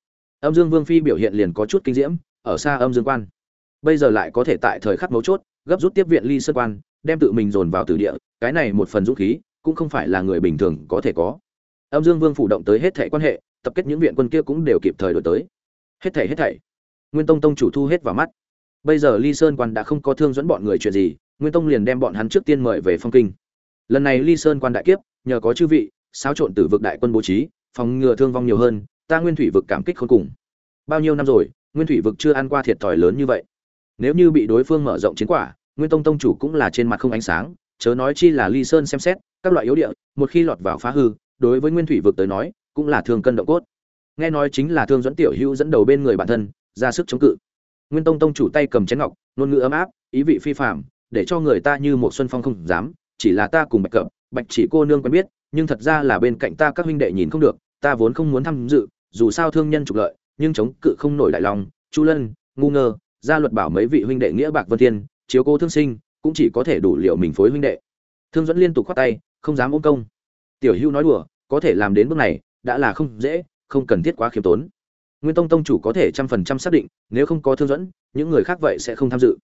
Speaker 1: âm dương vương phi biểu hiện liền có chút kinh diễm, ở xa âm dương quan. Bây giờ lại có thể tại thời khắc mấu chốt, gấp rút tiếp viện ly sơn quan, đem tự mình dồn vào tử địa, cái này một phần dũng khí, cũng không phải là người bình thường có thể có. Âm dương vương phủ động tới hết thảy quan hệ, tập kết những viện quân kia cũng đều kịp thời đổi tới. Hết thảy hết thảy. Nguyên tông tông chủ thu hết vào mắt. Bây giờ ly sơn quan đã không có thương dẫn bọn người chuyện gì, nguyên tông liền đem bọn hắn trước tiên mời về phong kinh. Lần này ly sơn quan đại kiếp, nhờ có chư vị, xáo trộn tử vực đại quân bố trí, phòng ngừa thương vong nhiều hơn ta nguyên thủy vực cảm kích khôn cùng. Bao nhiêu năm rồi, nguyên thủy vực chưa ăn qua thiệt thòi lớn như vậy. Nếu như bị đối phương mở rộng chiến quả, nguyên tông tông chủ cũng là trên mặt không ánh sáng, chớ nói chi là ly sơn xem xét, các loại yếu địa, một khi lọt vào phá hư, đối với nguyên thủy vực tới nói, cũng là thương cân động cốt. Nghe nói chính là thương dẫn tiểu hữu dẫn đầu bên người bản thân, ra sức chống cự. Nguyên tông tông chủ tay cầm chén ngọc, ngôn ngữ ấm áp, ý vị phi phạm để cho người ta như một xuân phong không dám, chỉ là ta cùng bạch cập bạch chỉ cô nương quen biết, nhưng thật ra là bên cạnh ta các huynh đệ nhìn không được ta vốn không muốn tham dự, dù sao thương nhân trục lợi, nhưng chống cự không nổi đại lòng. Chu lân, ngu ngơ gia luật bảo mấy vị huynh đệ nghĩa bạc vân thiên, chiếu cố thương sinh, cũng chỉ có thể đủ liệu mình phối huynh đệ. Thương dẫn liên tục khoát tay, không dám ôm công. Tiểu Hưu nói đùa, có thể làm đến bước này, đã là không dễ, không cần thiết quá khiêm tốn. Nguyên tông tông chủ có thể trăm phần trăm xác định, nếu không có thương dẫn những người khác vậy sẽ không tham dự.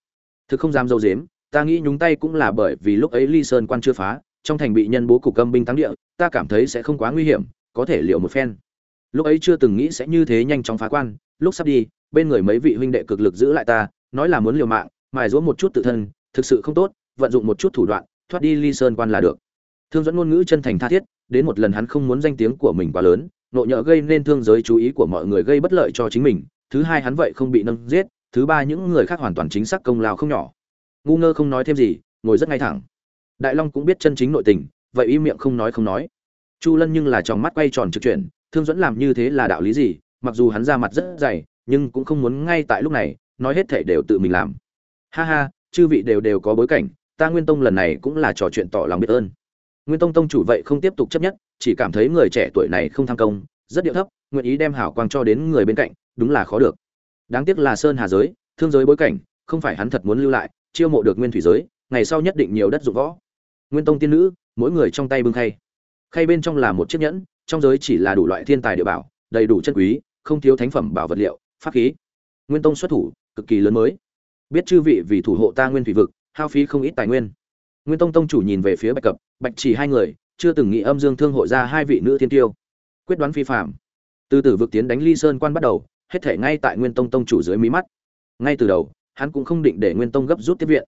Speaker 1: Thực không dám dâu dếm, ta nghĩ nhúng tay cũng là bởi vì lúc ấy ly sơn quan chưa phá, trong thành bị nhân bố cục âm binh tăng địa, ta cảm thấy sẽ không quá nguy hiểm có thể liệu một phen. Lúc ấy chưa từng nghĩ sẽ như thế nhanh chóng phá quan, lúc sắp đi, bên người mấy vị huynh đệ cực lực giữ lại ta, nói là muốn liều mạng, mài rũa một chút tự thân, thực sự không tốt, vận dụng một chút thủ đoạn, thoát đi ly sơn quan là được. Thương dẫn ngôn ngữ chân thành tha thiết, đến một lần hắn không muốn danh tiếng của mình quá lớn nộ nhỡ gây nên thương giới chú ý của mọi người gây bất lợi cho chính mình, thứ hai hắn vậy không bị nâng giết, thứ ba những người khác hoàn toàn chính xác công lao không nhỏ. Ngu ngơ không nói thêm gì, ngồi rất ngay thẳng. Đại long cũng biết chân chính nội tình, vậy im miệng không nói không nói chu lân nhưng là tròng mắt quay tròn trực chuyển, thương dẫn làm như thế là đạo lý gì? Mặc dù hắn ra mặt rất dày, nhưng cũng không muốn ngay tại lúc này, nói hết thể đều tự mình làm. Ha ha, chư vị đều đều có bối cảnh, ta nguyên tông lần này cũng là trò chuyện tỏ lòng biết ơn. Nguyên tông tông chủ vậy không tiếp tục chấp nhất, chỉ cảm thấy người trẻ tuổi này không tham công, rất điệu thấp, nguyện ý đem hảo quang cho đến người bên cạnh, đúng là khó được. Đáng tiếc là sơn hà giới, thương giới bối cảnh, không phải hắn thật muốn lưu lại, chiêu mộ được nguyên thủy giới, ngày sau nhất định nhiều đất dụng võ. Nguyên tông tiên nữ, mỗi người trong tay bưng khay khay bên trong là một chiếc nhẫn, trong giới chỉ là đủ loại thiên tài địa bảo, đầy đủ chân quý, không thiếu thánh phẩm bảo vật liệu, pháp khí. Nguyên tông xuất thủ, cực kỳ lớn mới. Biết chư vị vì thủ hộ ta nguyên thủy vực, hao phí không ít tài nguyên. Nguyên tông tông chủ nhìn về phía bạch cập, bạch chỉ hai người, chưa từng nghĩ âm dương thương hội ra hai vị nữ thiên tiêu. Quyết đoán phi phạm từ từ vực tiến đánh ly sơn quan bắt đầu, hết thể ngay tại nguyên tông tông chủ dưới mí mắt. Ngay từ đầu, hắn cũng không định để nguyên tông gấp rút tiếp viện.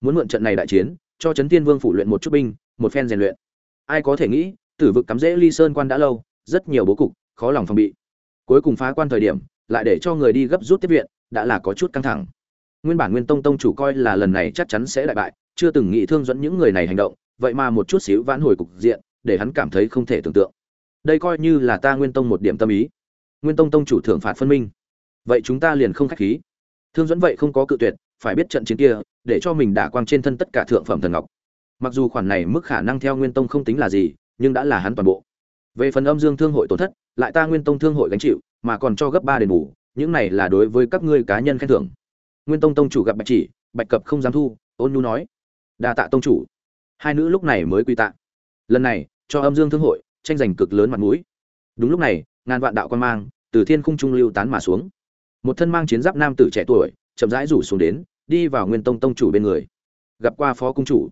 Speaker 1: Muốn mượn trận này đại chiến, cho trấn tiên vương phủ luyện một chút binh, một phen rèn luyện. Ai có thể nghĩ tử vực cắm rễ ly sơn quan đã lâu, rất nhiều bố cục, khó lòng phòng bị. Cuối cùng phá quan thời điểm, lại để cho người đi gấp rút tiếp viện, đã là có chút căng thẳng. Nguyên bản nguyên tông tông chủ coi là lần này chắc chắn sẽ đại bại, chưa từng nghĩ thương dẫn những người này hành động, vậy mà một chút xíu vãn hồi cục diện, để hắn cảm thấy không thể tưởng tượng. Đây coi như là ta nguyên tông một điểm tâm ý. Nguyên tông tông chủ thưởng phạt phân minh. Vậy chúng ta liền không khách khí. Thương dẫn vậy không có cự tuyệt, phải biết trận chiến kia, để cho mình đả quang trên thân tất cả thượng phẩm thần ngọc. Mặc dù khoản này mức khả năng theo nguyên tông không tính là gì nhưng đã là hắn toàn bộ. Về phần âm dương thương hội tổn thất, lại ta nguyên tông thương hội gánh chịu, mà còn cho gấp ba đền bù, những này là đối với các ngươi cá nhân khen thưởng. Nguyên tông tông chủ gặp bạch chỉ, bạch cập không dám thu, ôn nhu nói, đa tạ tông chủ. Hai nữ lúc này mới quy tạ lần này, cho âm dương thương hội, tranh giành cực lớn mặt mũi. Đúng lúc này, ngàn vạn đạo quan mang, từ thiên khung trung lưu tán mà xuống. Một thân mang chiến giáp nam tử trẻ tuổi, chậm rãi rủ xuống đến, đi vào nguyên tông tông chủ bên người. Gặp qua phó cung chủ.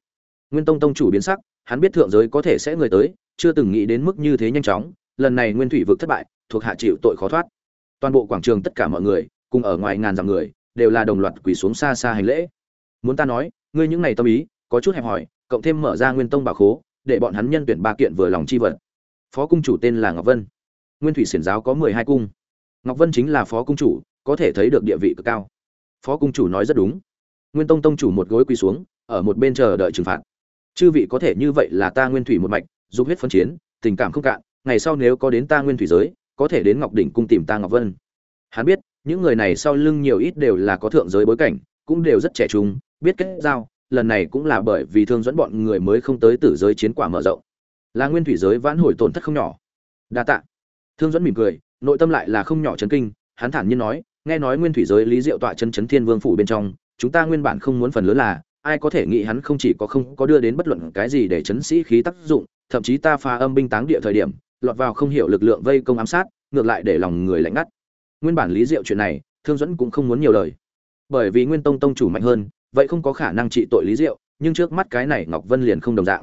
Speaker 1: Nguyên tông tông chủ biến sắc hắn biết thượng giới có thể sẽ người tới, chưa từng nghĩ đến mức như thế nhanh chóng, lần này nguyên thủy vực thất bại, thuộc hạ chịu tội khó thoát. Toàn bộ quảng trường tất cả mọi người, cùng ở ngoài ngàn dặm người, đều là đồng loạt quỳ xuống xa xa hành lễ. Muốn ta nói, ngươi những này tâm ý, có chút hẹp hòi, cộng thêm mở ra nguyên tông bảo khố, để bọn hắn nhân tuyển ba kiện vừa lòng chi vật. Phó cung chủ tên là ngọc vân. Nguyên thủy xiển giáo có mười hai cung. Ngọc vân chính là phó cung chủ, có thể thấy được địa vị cực cao. Phó cung chủ nói rất đúng. Nguyên tông tông chủ một gối quỳ xuống, ở một bên chờ đợi trừng phạt chư vị có thể như vậy là ta nguyên thủy một mạch dùng huyết phân chiến, tình cảm không cạn, ngày sau nếu có đến ta nguyên thủy giới, có thể đến ngọc đỉnh cung tìm ta ngọc vân. Hắn biết, những người này sau lưng nhiều ít đều là có thượng giới bối cảnh, cũng đều rất trẻ trung, biết kết giao, lần này cũng là bởi vì thương dẫn bọn người mới không tới tử giới chiến quả mở rộng. Là nguyên thủy giới vãn hồi tổn thất không nhỏ. Đa tạ. Thương dẫn mỉm cười, nội tâm lại là không nhỏ chấn kinh, hắn thản nhiên nói, nghe nói nguyên thủy giới lý diệu tọa chân chấn thiên vương phủ bên trong, chúng ta nguyên bản không muốn phần lớn là ai có thể nghĩ hắn không chỉ có không có đưa đến bất luận cái gì để chấn sĩ khí tác dụng, thậm chí ta pha âm binh táng địa thời điểm, lọt vào không hiểu lực lượng vây công ám sát, ngược lại để lòng người lạnh ngắt. Nguyên bản lý diệu chuyện này, thương dẫn cũng không muốn nhiều lời. Bởi vì nguyên tông tông chủ mạnh hơn, vậy không có khả năng trị tội lý diệu, nhưng trước mắt cái này ngọc vân liền không đồng dạng.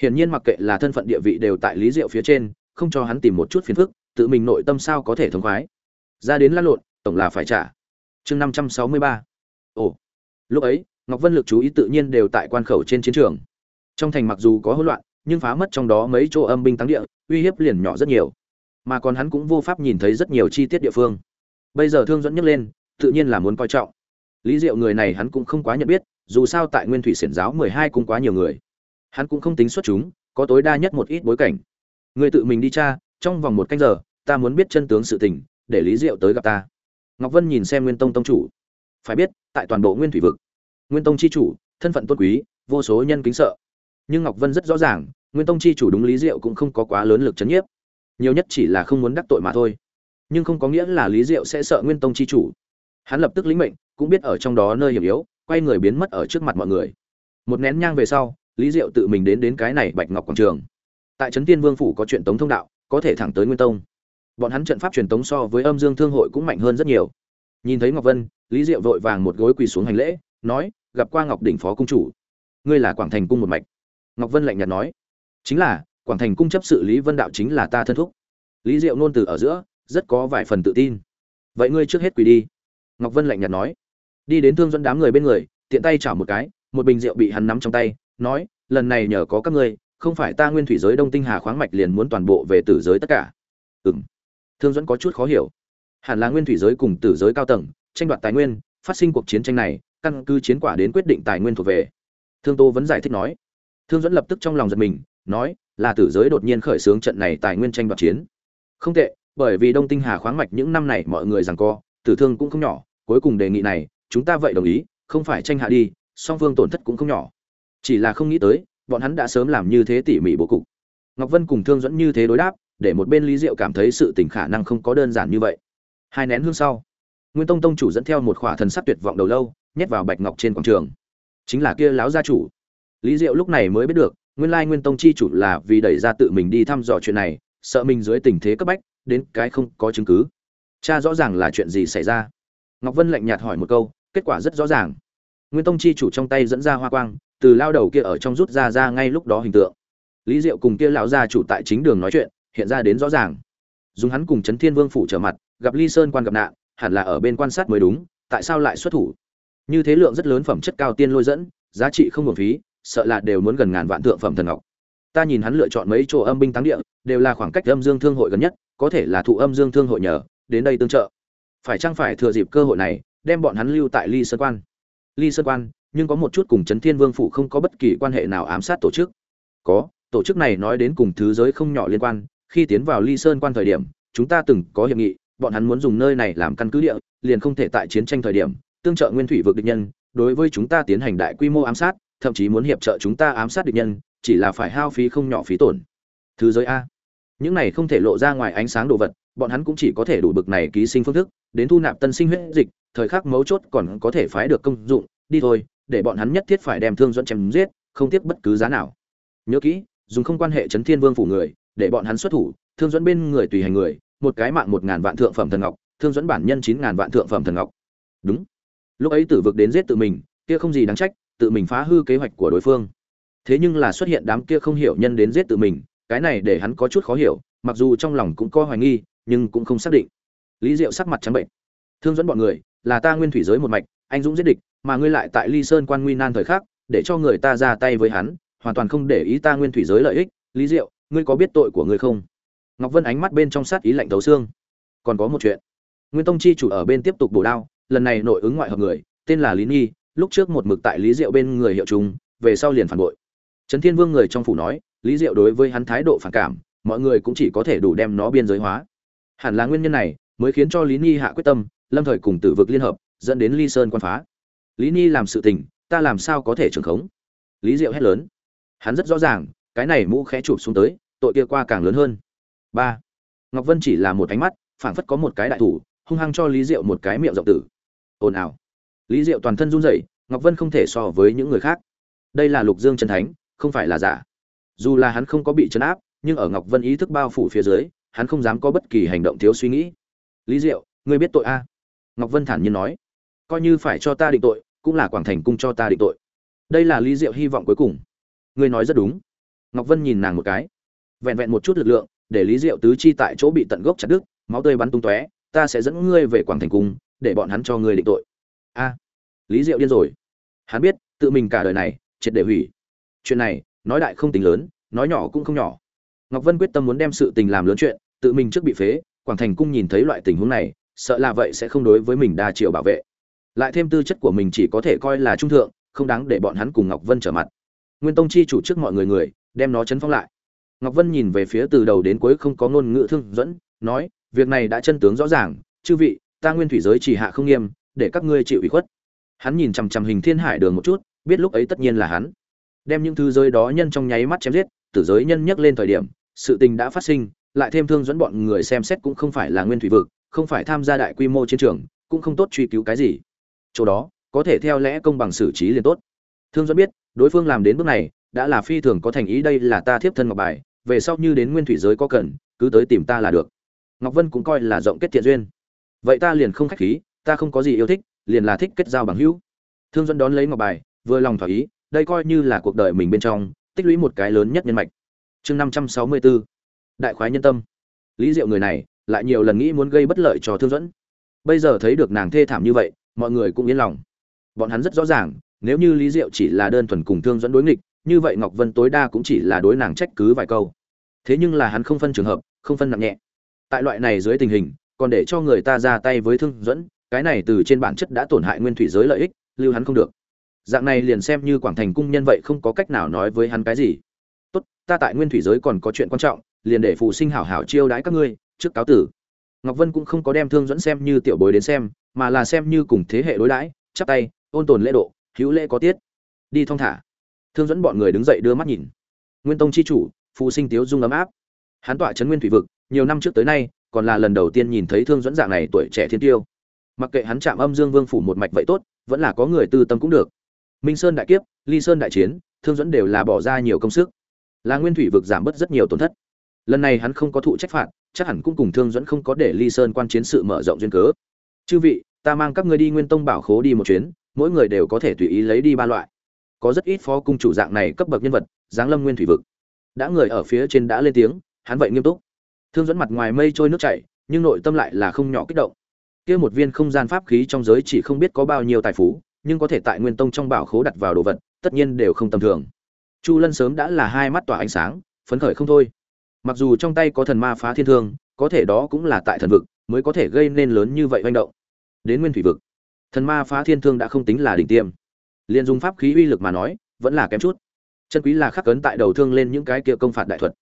Speaker 1: Hiển nhiên mặc kệ là thân phận địa vị đều tại lý diệu phía trên, không cho hắn tìm một chút phiền phức, tự mình nội tâm sao có thể thống khoái. Ra đến lăn lộn, tổng là phải trả. Chương năm trăm sáu mươi ba. Ồ. Lúc ấy ngọc vân lực chú ý tự nhiên đều tại quan khẩu trên chiến trường. Trong thành mặc dù có hỗn loạn, nhưng phá mất trong đó mấy chỗ âm binh tăng địa, uy hiếp liền nhỏ rất nhiều. Mà còn hắn cũng vô pháp nhìn thấy rất nhiều chi tiết địa phương. Bây giờ thương dẫn nhấc lên, tự nhiên là muốn coi trọng. Lý diệu người này hắn cũng không quá nhận biết, dù sao tại nguyên thủy xiển giáo mười hai cũng quá nhiều người. Hắn cũng không tính xuất chúng, có tối đa nhất một ít bối cảnh. Người tự mình đi tra, trong vòng một canh giờ, ta muốn biết chân tướng sự tình, để lý diệu tới gặp ta. Ngọc vân nhìn xem nguyên tông tông chủ. Phải biết, tại toàn bộ nguyên thủy vực nguyên tông chi chủ, thân phận tôn quý, vô số nhân kính sợ. Nhưng ngọc vân rất rõ ràng, nguyên tông chi chủ đúng lý diệu cũng không có quá lớn lực chấn nhiếp. Nhiều nhất chỉ là không muốn đắc tội mà thôi. Nhưng không có nghĩa là lý diệu sẽ sợ nguyên tông chi chủ. Hắn lập tức lĩnh mệnh, cũng biết ở trong đó nơi hiểm yếu, quay người biến mất ở trước mặt mọi người. Một nén nhang về sau, lý diệu tự mình đến đến cái này bạch ngọc quảng trường. Tại trấn tiên vương phủ có chuyện tống thông đạo, có thể thẳng tới nguyên tông. Bọn hắn trận pháp truyền tống so với âm dương thương hội cũng mạnh hơn rất nhiều. Nhìn thấy ngọc vân, lý diệu vội vàng một gối quỳ xuống hành lễ, nói gặp qua ngọc đỉnh phó cung chủ. Ngươi là quảng thành cung một mạch. Ngọc vân lạnh nhạt nói. Chính là, quảng thành cung chấp sự lý vân đạo chính là ta thân thúc. Lý diệu nôn từ ở giữa, rất có vài phần tự tin. Vậy ngươi trước hết quỳ đi. Ngọc vân lạnh nhạt nói. Đi đến thương dẫn đám người bên người, tiện tay chảo một cái, một bình rượu bị hắn nắm trong tay, nói, lần này nhờ có các ngươi, không phải ta nguyên thủy giới đông tinh hà khoáng mạch liền muốn toàn bộ về tử giới tất cả. Ừm. Thương dẫn có chút khó hiểu. Hẳn là nguyên thủy giới cùng tử giới cao tầng, tranh đoạt tài nguyên, phát sinh cuộc chiến tranh này căn cứ chiến quả đến quyết định tài nguyên thuộc về. Thương tô vẫn giải thích nói. Thương dẫn lập tức trong lòng giật mình, nói, là tử giới đột nhiên khởi xướng trận này tài nguyên tranh đoạt chiến. Không tệ, bởi vì đông tinh hà khoáng mạch những năm này mọi người rằng co, tử thương cũng không nhỏ, cuối cùng đề nghị này, chúng ta vậy đồng ý, không phải tranh hạ đi, song phương tổn thất cũng không nhỏ. Chỉ là không nghĩ tới, bọn hắn đã sớm làm như thế tỉ mỉ bố cục. Ngọc vân cùng thương dẫn như thế đối đáp, để một bên lý diệu cảm thấy sự tình khả năng không có đơn giản như vậy. Hai nén hương sau, nguyên tông tông chủ dẫn theo một khỏa thần sắc tuyệt vọng đầu lâu nhét vào bạch ngọc trên quảng trường. Chính là kia láo gia chủ. Lý diệu lúc này mới biết được, nguyên lai nguyên tông chi chủ là vì đẩy ra tự mình đi thăm dò chuyện này, sợ mình dưới tình thế cấp bách, đến cái không có chứng cứ. Cha rõ ràng là chuyện gì xảy ra? Ngọc vân lạnh nhạt hỏi một câu, kết quả rất rõ ràng. Nguyên tông chi chủ trong tay dẫn ra hoa quang, từ lao đầu kia ở trong rút ra ra ngay lúc đó hình tượng. Lý diệu cùng kia lão gia chủ tại chính đường nói chuyện, hiện ra đến rõ ràng. Dùng hắn cùng trấn thiên vương phủ trở mặt, gặp ly sơn quan gặp nạn, hẳn là ở bên quan sát mới đúng, tại sao lại xuất thủ? Như thế lượng rất lớn phẩm chất cao tiên lôi dẫn, giá trị không nguồn phí, sợ là đều muốn gần ngàn vạn thượng phẩm thần ngọc. Ta nhìn hắn lựa chọn mấy chỗ âm binh táng địa, đều là khoảng cách âm dương thương hội gần nhất, có thể là thụ âm dương thương hội nhờ, đến đây tương trợ. Phải chăng phải thừa dịp cơ hội này, đem bọn hắn lưu tại ly sơn quan? Ly sơn quan, nhưng có một chút cùng trấn thiên vương phủ không có bất kỳ quan hệ nào ám sát tổ chức. Có, tổ chức này nói đến cùng thứ giới không nhỏ liên quan, khi tiến vào ly sơn quan thời điểm, chúng ta từng có hiệp nghị, bọn hắn muốn dùng nơi này làm căn cứ địa, liền không thể tại chiến tranh thời điểm tương trợ nguyên thủy vực địch nhân, đối với chúng ta tiến hành đại quy mô ám sát, thậm chí muốn hiệp trợ chúng ta ám sát địch nhân, chỉ là phải hao phí không nhỏ phí tổn. Thứ giới a. Những này không thể lộ ra ngoài ánh sáng đồ vật, bọn hắn cũng chỉ có thể đủ bực này ký sinh phương thức, đến thu nạp tân sinh huyết dịch, thời khắc mấu chốt còn có thể phái được công dụng, đi thôi, để bọn hắn nhất thiết phải đem thương dẫn chém giết, không tiếc bất cứ giá nào. Nhớ kỹ, dùng không quan hệ chấn thiên vương phủ người, để bọn hắn xuất thủ, thương dẫn bên người tùy hành người, một cái mạng một ngàn vạn thượng phẩm thần ngọc, thương dẫn bản nhân chín ngàn vạn thượng phẩm thần ngọc. Đúng lúc ấy tử vực đến giết tự mình, kia không gì đáng trách, tự mình phá hư kế hoạch của đối phương. Thế nhưng là xuất hiện đám kia không hiểu nhân đến giết tự mình, cái này để hắn có chút khó hiểu, mặc dù trong lòng cũng có hoài nghi, nhưng cũng không xác định. Lý diệu sắc mặt trắng bệnh. Thương dẫn bọn người, là ta nguyên thủy giới một mạch, anh dũng giết địch, mà ngươi lại tại ly sơn quan nguy nan thời khắc, để cho người ta ra tay với hắn, hoàn toàn không để ý ta nguyên thủy giới lợi ích. Lý diệu, ngươi có biết tội của ngươi không? Ngọc vân ánh mắt bên trong sát ý lạnh thấu xương. Còn có một chuyện. Nguyên tông chi chủ ở bên tiếp tục bổ đao lần này nội ứng ngoại hợp người, tên là lý nghi lúc trước một mực tại lý diệu bên người hiệu trung về sau liền phản bội. Trấn thiên vương người trong phủ nói, lý diệu đối với hắn thái độ phản cảm, mọi người cũng chỉ có thể đủ đem nó biên giới hóa. Hẳn là nguyên nhân này mới khiến cho lý nghi hạ quyết tâm, lâm thời cùng tử vực liên hợp, dẫn đến ly sơn quan phá. Lý nghi làm sự tình, ta làm sao có thể trưởng khống? Lý diệu hét lớn. Hắn rất rõ ràng, cái này mũ khẽ chụp xuống tới, tội kia qua càng lớn hơn. Ba. Ngọc vân chỉ là một ánh mắt, phảng phất có một cái đại thủ, hung hăng cho lý diệu một cái miệng rộng tử ồn ào. Lý diệu toàn thân run rẩy, ngọc vân không thể so với những người khác. Đây là lục dương chân thánh, không phải là giả. Dù là hắn không có bị chấn áp, nhưng ở ngọc vân ý thức bao phủ phía dưới, hắn không dám có bất kỳ hành động thiếu suy nghĩ. Lý diệu, ngươi biết tội a? Ngọc vân thản nhiên nói. Coi như phải cho ta định tội, cũng là quảng thành cung cho ta định tội. Đây là lý diệu hy vọng cuối cùng. Ngươi nói rất đúng. Ngọc vân nhìn nàng một cái. Vẹn vẹn một chút lực lượng, để lý diệu tứ chi tại chỗ bị tận gốc chặt đứt, máu tươi bắn tung tóe, ta sẽ dẫn ngươi về quảng thành cung để bọn hắn cho ngươi định tội. A, lý diệu điên rồi. Hắn biết, tự mình cả đời này, triệt để hủy. Chuyện này, nói đại không tính lớn, nói nhỏ cũng không nhỏ. Ngọc vân quyết tâm muốn đem sự tình làm lớn chuyện, tự mình trước bị phế, quảng thành cung nhìn thấy loại tình huống này, sợ là vậy sẽ không đối với mình đa triệu bảo vệ. Lại thêm tư chất của mình chỉ có thể coi là trung thượng, không đáng để bọn hắn cùng ngọc vân trở mặt. Nguyên tông chi chủ trước mọi người người, đem nó chấn phong lại. Ngọc vân nhìn về phía từ đầu đến cuối không có ngôn ngữ thương dẫn, nói, việc này đã chân tướng rõ ràng, chư vị ta nguyên thủy giới chỉ hạ không nghiêm, để các ngươi chịu ủy khuất. Hắn nhìn chằm chằm hình thiên hải đường một chút, biết lúc ấy tất nhiên là hắn. Đem những thứ giới đó nhân trong nháy mắt chém giết, tử giới nhân nhắc lên thời điểm, sự tình đã phát sinh, lại thêm thương dẫn bọn người xem xét cũng không phải là nguyên thủy vực, không phải tham gia đại quy mô chiến trường, cũng không tốt truy cứu cái gì. Chỗ đó, có thể theo lẽ công bằng xử trí liền tốt. Thương dẫn biết, đối phương làm đến bước này, đã là phi thường có thành ý đây là ta thiếp thân ngọc bài, về sau như đến nguyên thủy giới có cần, cứ tới tìm ta là được. Ngọc vân cũng coi là rộng kết thiện duyên vậy ta liền không khách khí, ta không có gì yêu thích, liền là thích kết giao bằng hữu. Thương dẫn đón lấy ngọc bài, vừa lòng thỏa ý, đây coi như là cuộc đời mình bên trong, tích lũy một cái lớn nhất nhân mạch. Chương năm trăm sáu mươi bốn đại khoái nhân tâm. Lý diệu người này, lại nhiều lần nghĩ muốn gây bất lợi cho thương dẫn bây giờ thấy được nàng thê thảm như vậy, mọi người cũng yên lòng. Bọn hắn rất rõ ràng, nếu như lý diệu chỉ là đơn thuần cùng thương dẫn đối nghịch, như vậy ngọc vân tối đa cũng chỉ là đối nàng trách cứ vài câu. Thế nhưng là hắn không phân trường hợp, không phân nặng nhẹ. Tại loại này dưới tình hình còn để cho người ta ra tay với thương dẫn, cái này từ trên bản chất đã tổn hại nguyên thủy giới lợi ích, lưu hắn không được. Dạng này liền xem như quảng thành cung nhân vậy không có cách nào nói với hắn cái gì. Tốt, ta tại nguyên thủy giới còn có chuyện quan trọng, liền để phụ sinh hảo hảo chiêu đãi các ngươi, trước cáo tử. Ngọc vân cũng không có đem thương dẫn xem như tiểu bối đến xem, mà là xem như cùng thế hệ đối đãi, chắp tay, ôn tồn lễ độ, hữu lễ có tiết. Đi thong thả. Thương dẫn bọn người đứng dậy đưa mắt nhìn. Nguyên tông chi chủ, phụ sinh tiếu dung ấm áp. Hắn tọa trấn nguyên thủy vực, nhiều năm trước tới nay còn là lần đầu tiên nhìn thấy thương dẫn dạng này tuổi trẻ thiên tiêu. Mặc kệ hắn chạm âm dương vương phủ một mạch vậy tốt, vẫn là có người tư tâm cũng được. Minh sơn đại kiếp, ly sơn đại chiến, thương dẫn đều là bỏ ra nhiều công sức. Là nguyên thủy vực giảm bớt rất nhiều tổn thất. Lần này hắn không có thụ trách phạt, chắc hẳn cũng cùng thương dẫn không có để ly sơn quan chiến sự mở rộng duyên cớ. Chư vị, ta mang các ngươi đi nguyên tông bảo khố đi một chuyến, mỗi người đều có thể tùy ý lấy đi ba loại. Có rất ít phó cung chủ dạng này cấp bậc nhân vật, giáng lâm nguyên thủy vực. Đã người ở phía trên đã lên tiếng, hắn vậy nghiêm túc thương dẫn mặt ngoài mây trôi nước chảy, nhưng nội tâm lại là không nhỏ kích động. Kia một viên không gian pháp khí trong giới chỉ không biết có bao nhiêu tài phú, nhưng có thể tại nguyên tông trong bảo khố đặt vào đồ vật, tất nhiên đều không tầm thường. Chu lân sớm đã là hai mắt tỏa ánh sáng, phấn khởi không thôi. Mặc dù trong tay có thần ma phá thiên thương, có thể đó cũng là tại thần vực, mới có thể gây nên lớn như vậy manh động. Đến nguyên thủy vực, thần ma phá thiên thương đã không tính là đỉnh tiêm. Liền dùng pháp khí uy lực mà nói, vẫn là kém chút. Chân quý là khắc cấn tại đầu thương lên những cái kia công phạt đại thuật.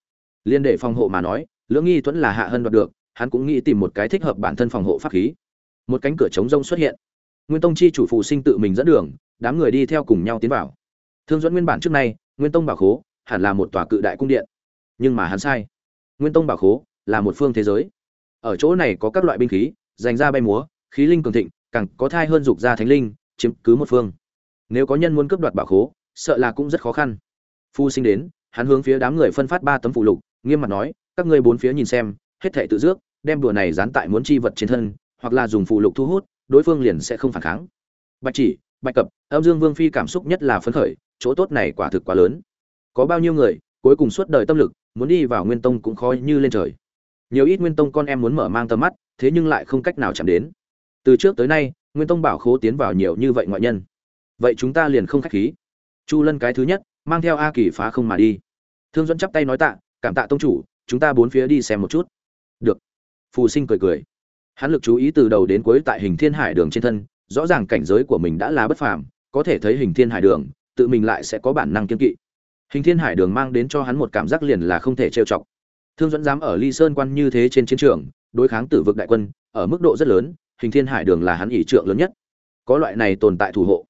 Speaker 1: Liên để phòng hộ mà nói lưỡng nghi tuấn là hạ hơn đoạt được, hắn cũng nghĩ tìm một cái thích hợp bản thân phòng hộ pháp khí. Một cánh cửa chống rông xuất hiện. Nguyên tông chi chủ phụ sinh tự mình dẫn đường, đám người đi theo cùng nhau tiến vào. Thương dẫn nguyên bản trước nay, nguyên tông bảo khố hẳn là một tòa cự đại cung điện. Nhưng mà hắn sai. Nguyên tông bảo khố là một phương thế giới. Ở chỗ này có các loại binh khí, dành ra bay múa, khí linh cường thịnh, càng có thai hơn dục ra thánh linh, chiếm cứ một phương. Nếu có nhân muốn cướp đoạt bảo khố, sợ là cũng rất khó khăn. Phu sinh đến, hắn hướng phía đám người phân phát ba tấm phụ lục, nghiêm mặt nói các ngươi bốn phía nhìn xem, hết thảy tự dước, đem đùa này dán tại muốn chi vật trên thân, hoặc là dùng phụ lục thu hút, đối phương liền sẽ không phản kháng. Bạch chỉ, bạch cập, âm dương vương phi cảm xúc nhất là phấn khởi, chỗ tốt này quả thực quá lớn. Có bao nhiêu người, cuối cùng suốt đời tâm lực, muốn đi vào nguyên tông cũng khó như lên trời. Nhiều ít nguyên tông con em muốn mở mang tầm mắt, thế nhưng lại không cách nào chạm đến. Từ trước tới nay, nguyên tông bảo khố tiến vào nhiều như vậy ngoại nhân. Vậy chúng ta liền không khách khí. Chu lân cái thứ nhất, mang theo a kỳ phá không mà đi. Thương dẫn chắp tay nói tạ, cảm tạ tông chủ chúng ta bốn phía đi xem một chút. Được. Phù sinh cười cười. Hắn lực chú ý từ đầu đến cuối tại hình thiên hải đường trên thân, rõ ràng cảnh giới của mình đã là bất phàm, có thể thấy hình thiên hải đường, tự mình lại sẽ có bản năng kiên kỵ. Hình thiên hải đường mang đến cho hắn một cảm giác liền là không thể trêu chọc. Thương dẫn dám ở ly sơn quan như thế trên chiến trường, đối kháng tử vực đại quân, ở mức độ rất lớn, hình thiên hải đường là hắn ỷ trượng lớn nhất. Có loại này tồn tại thủ hộ,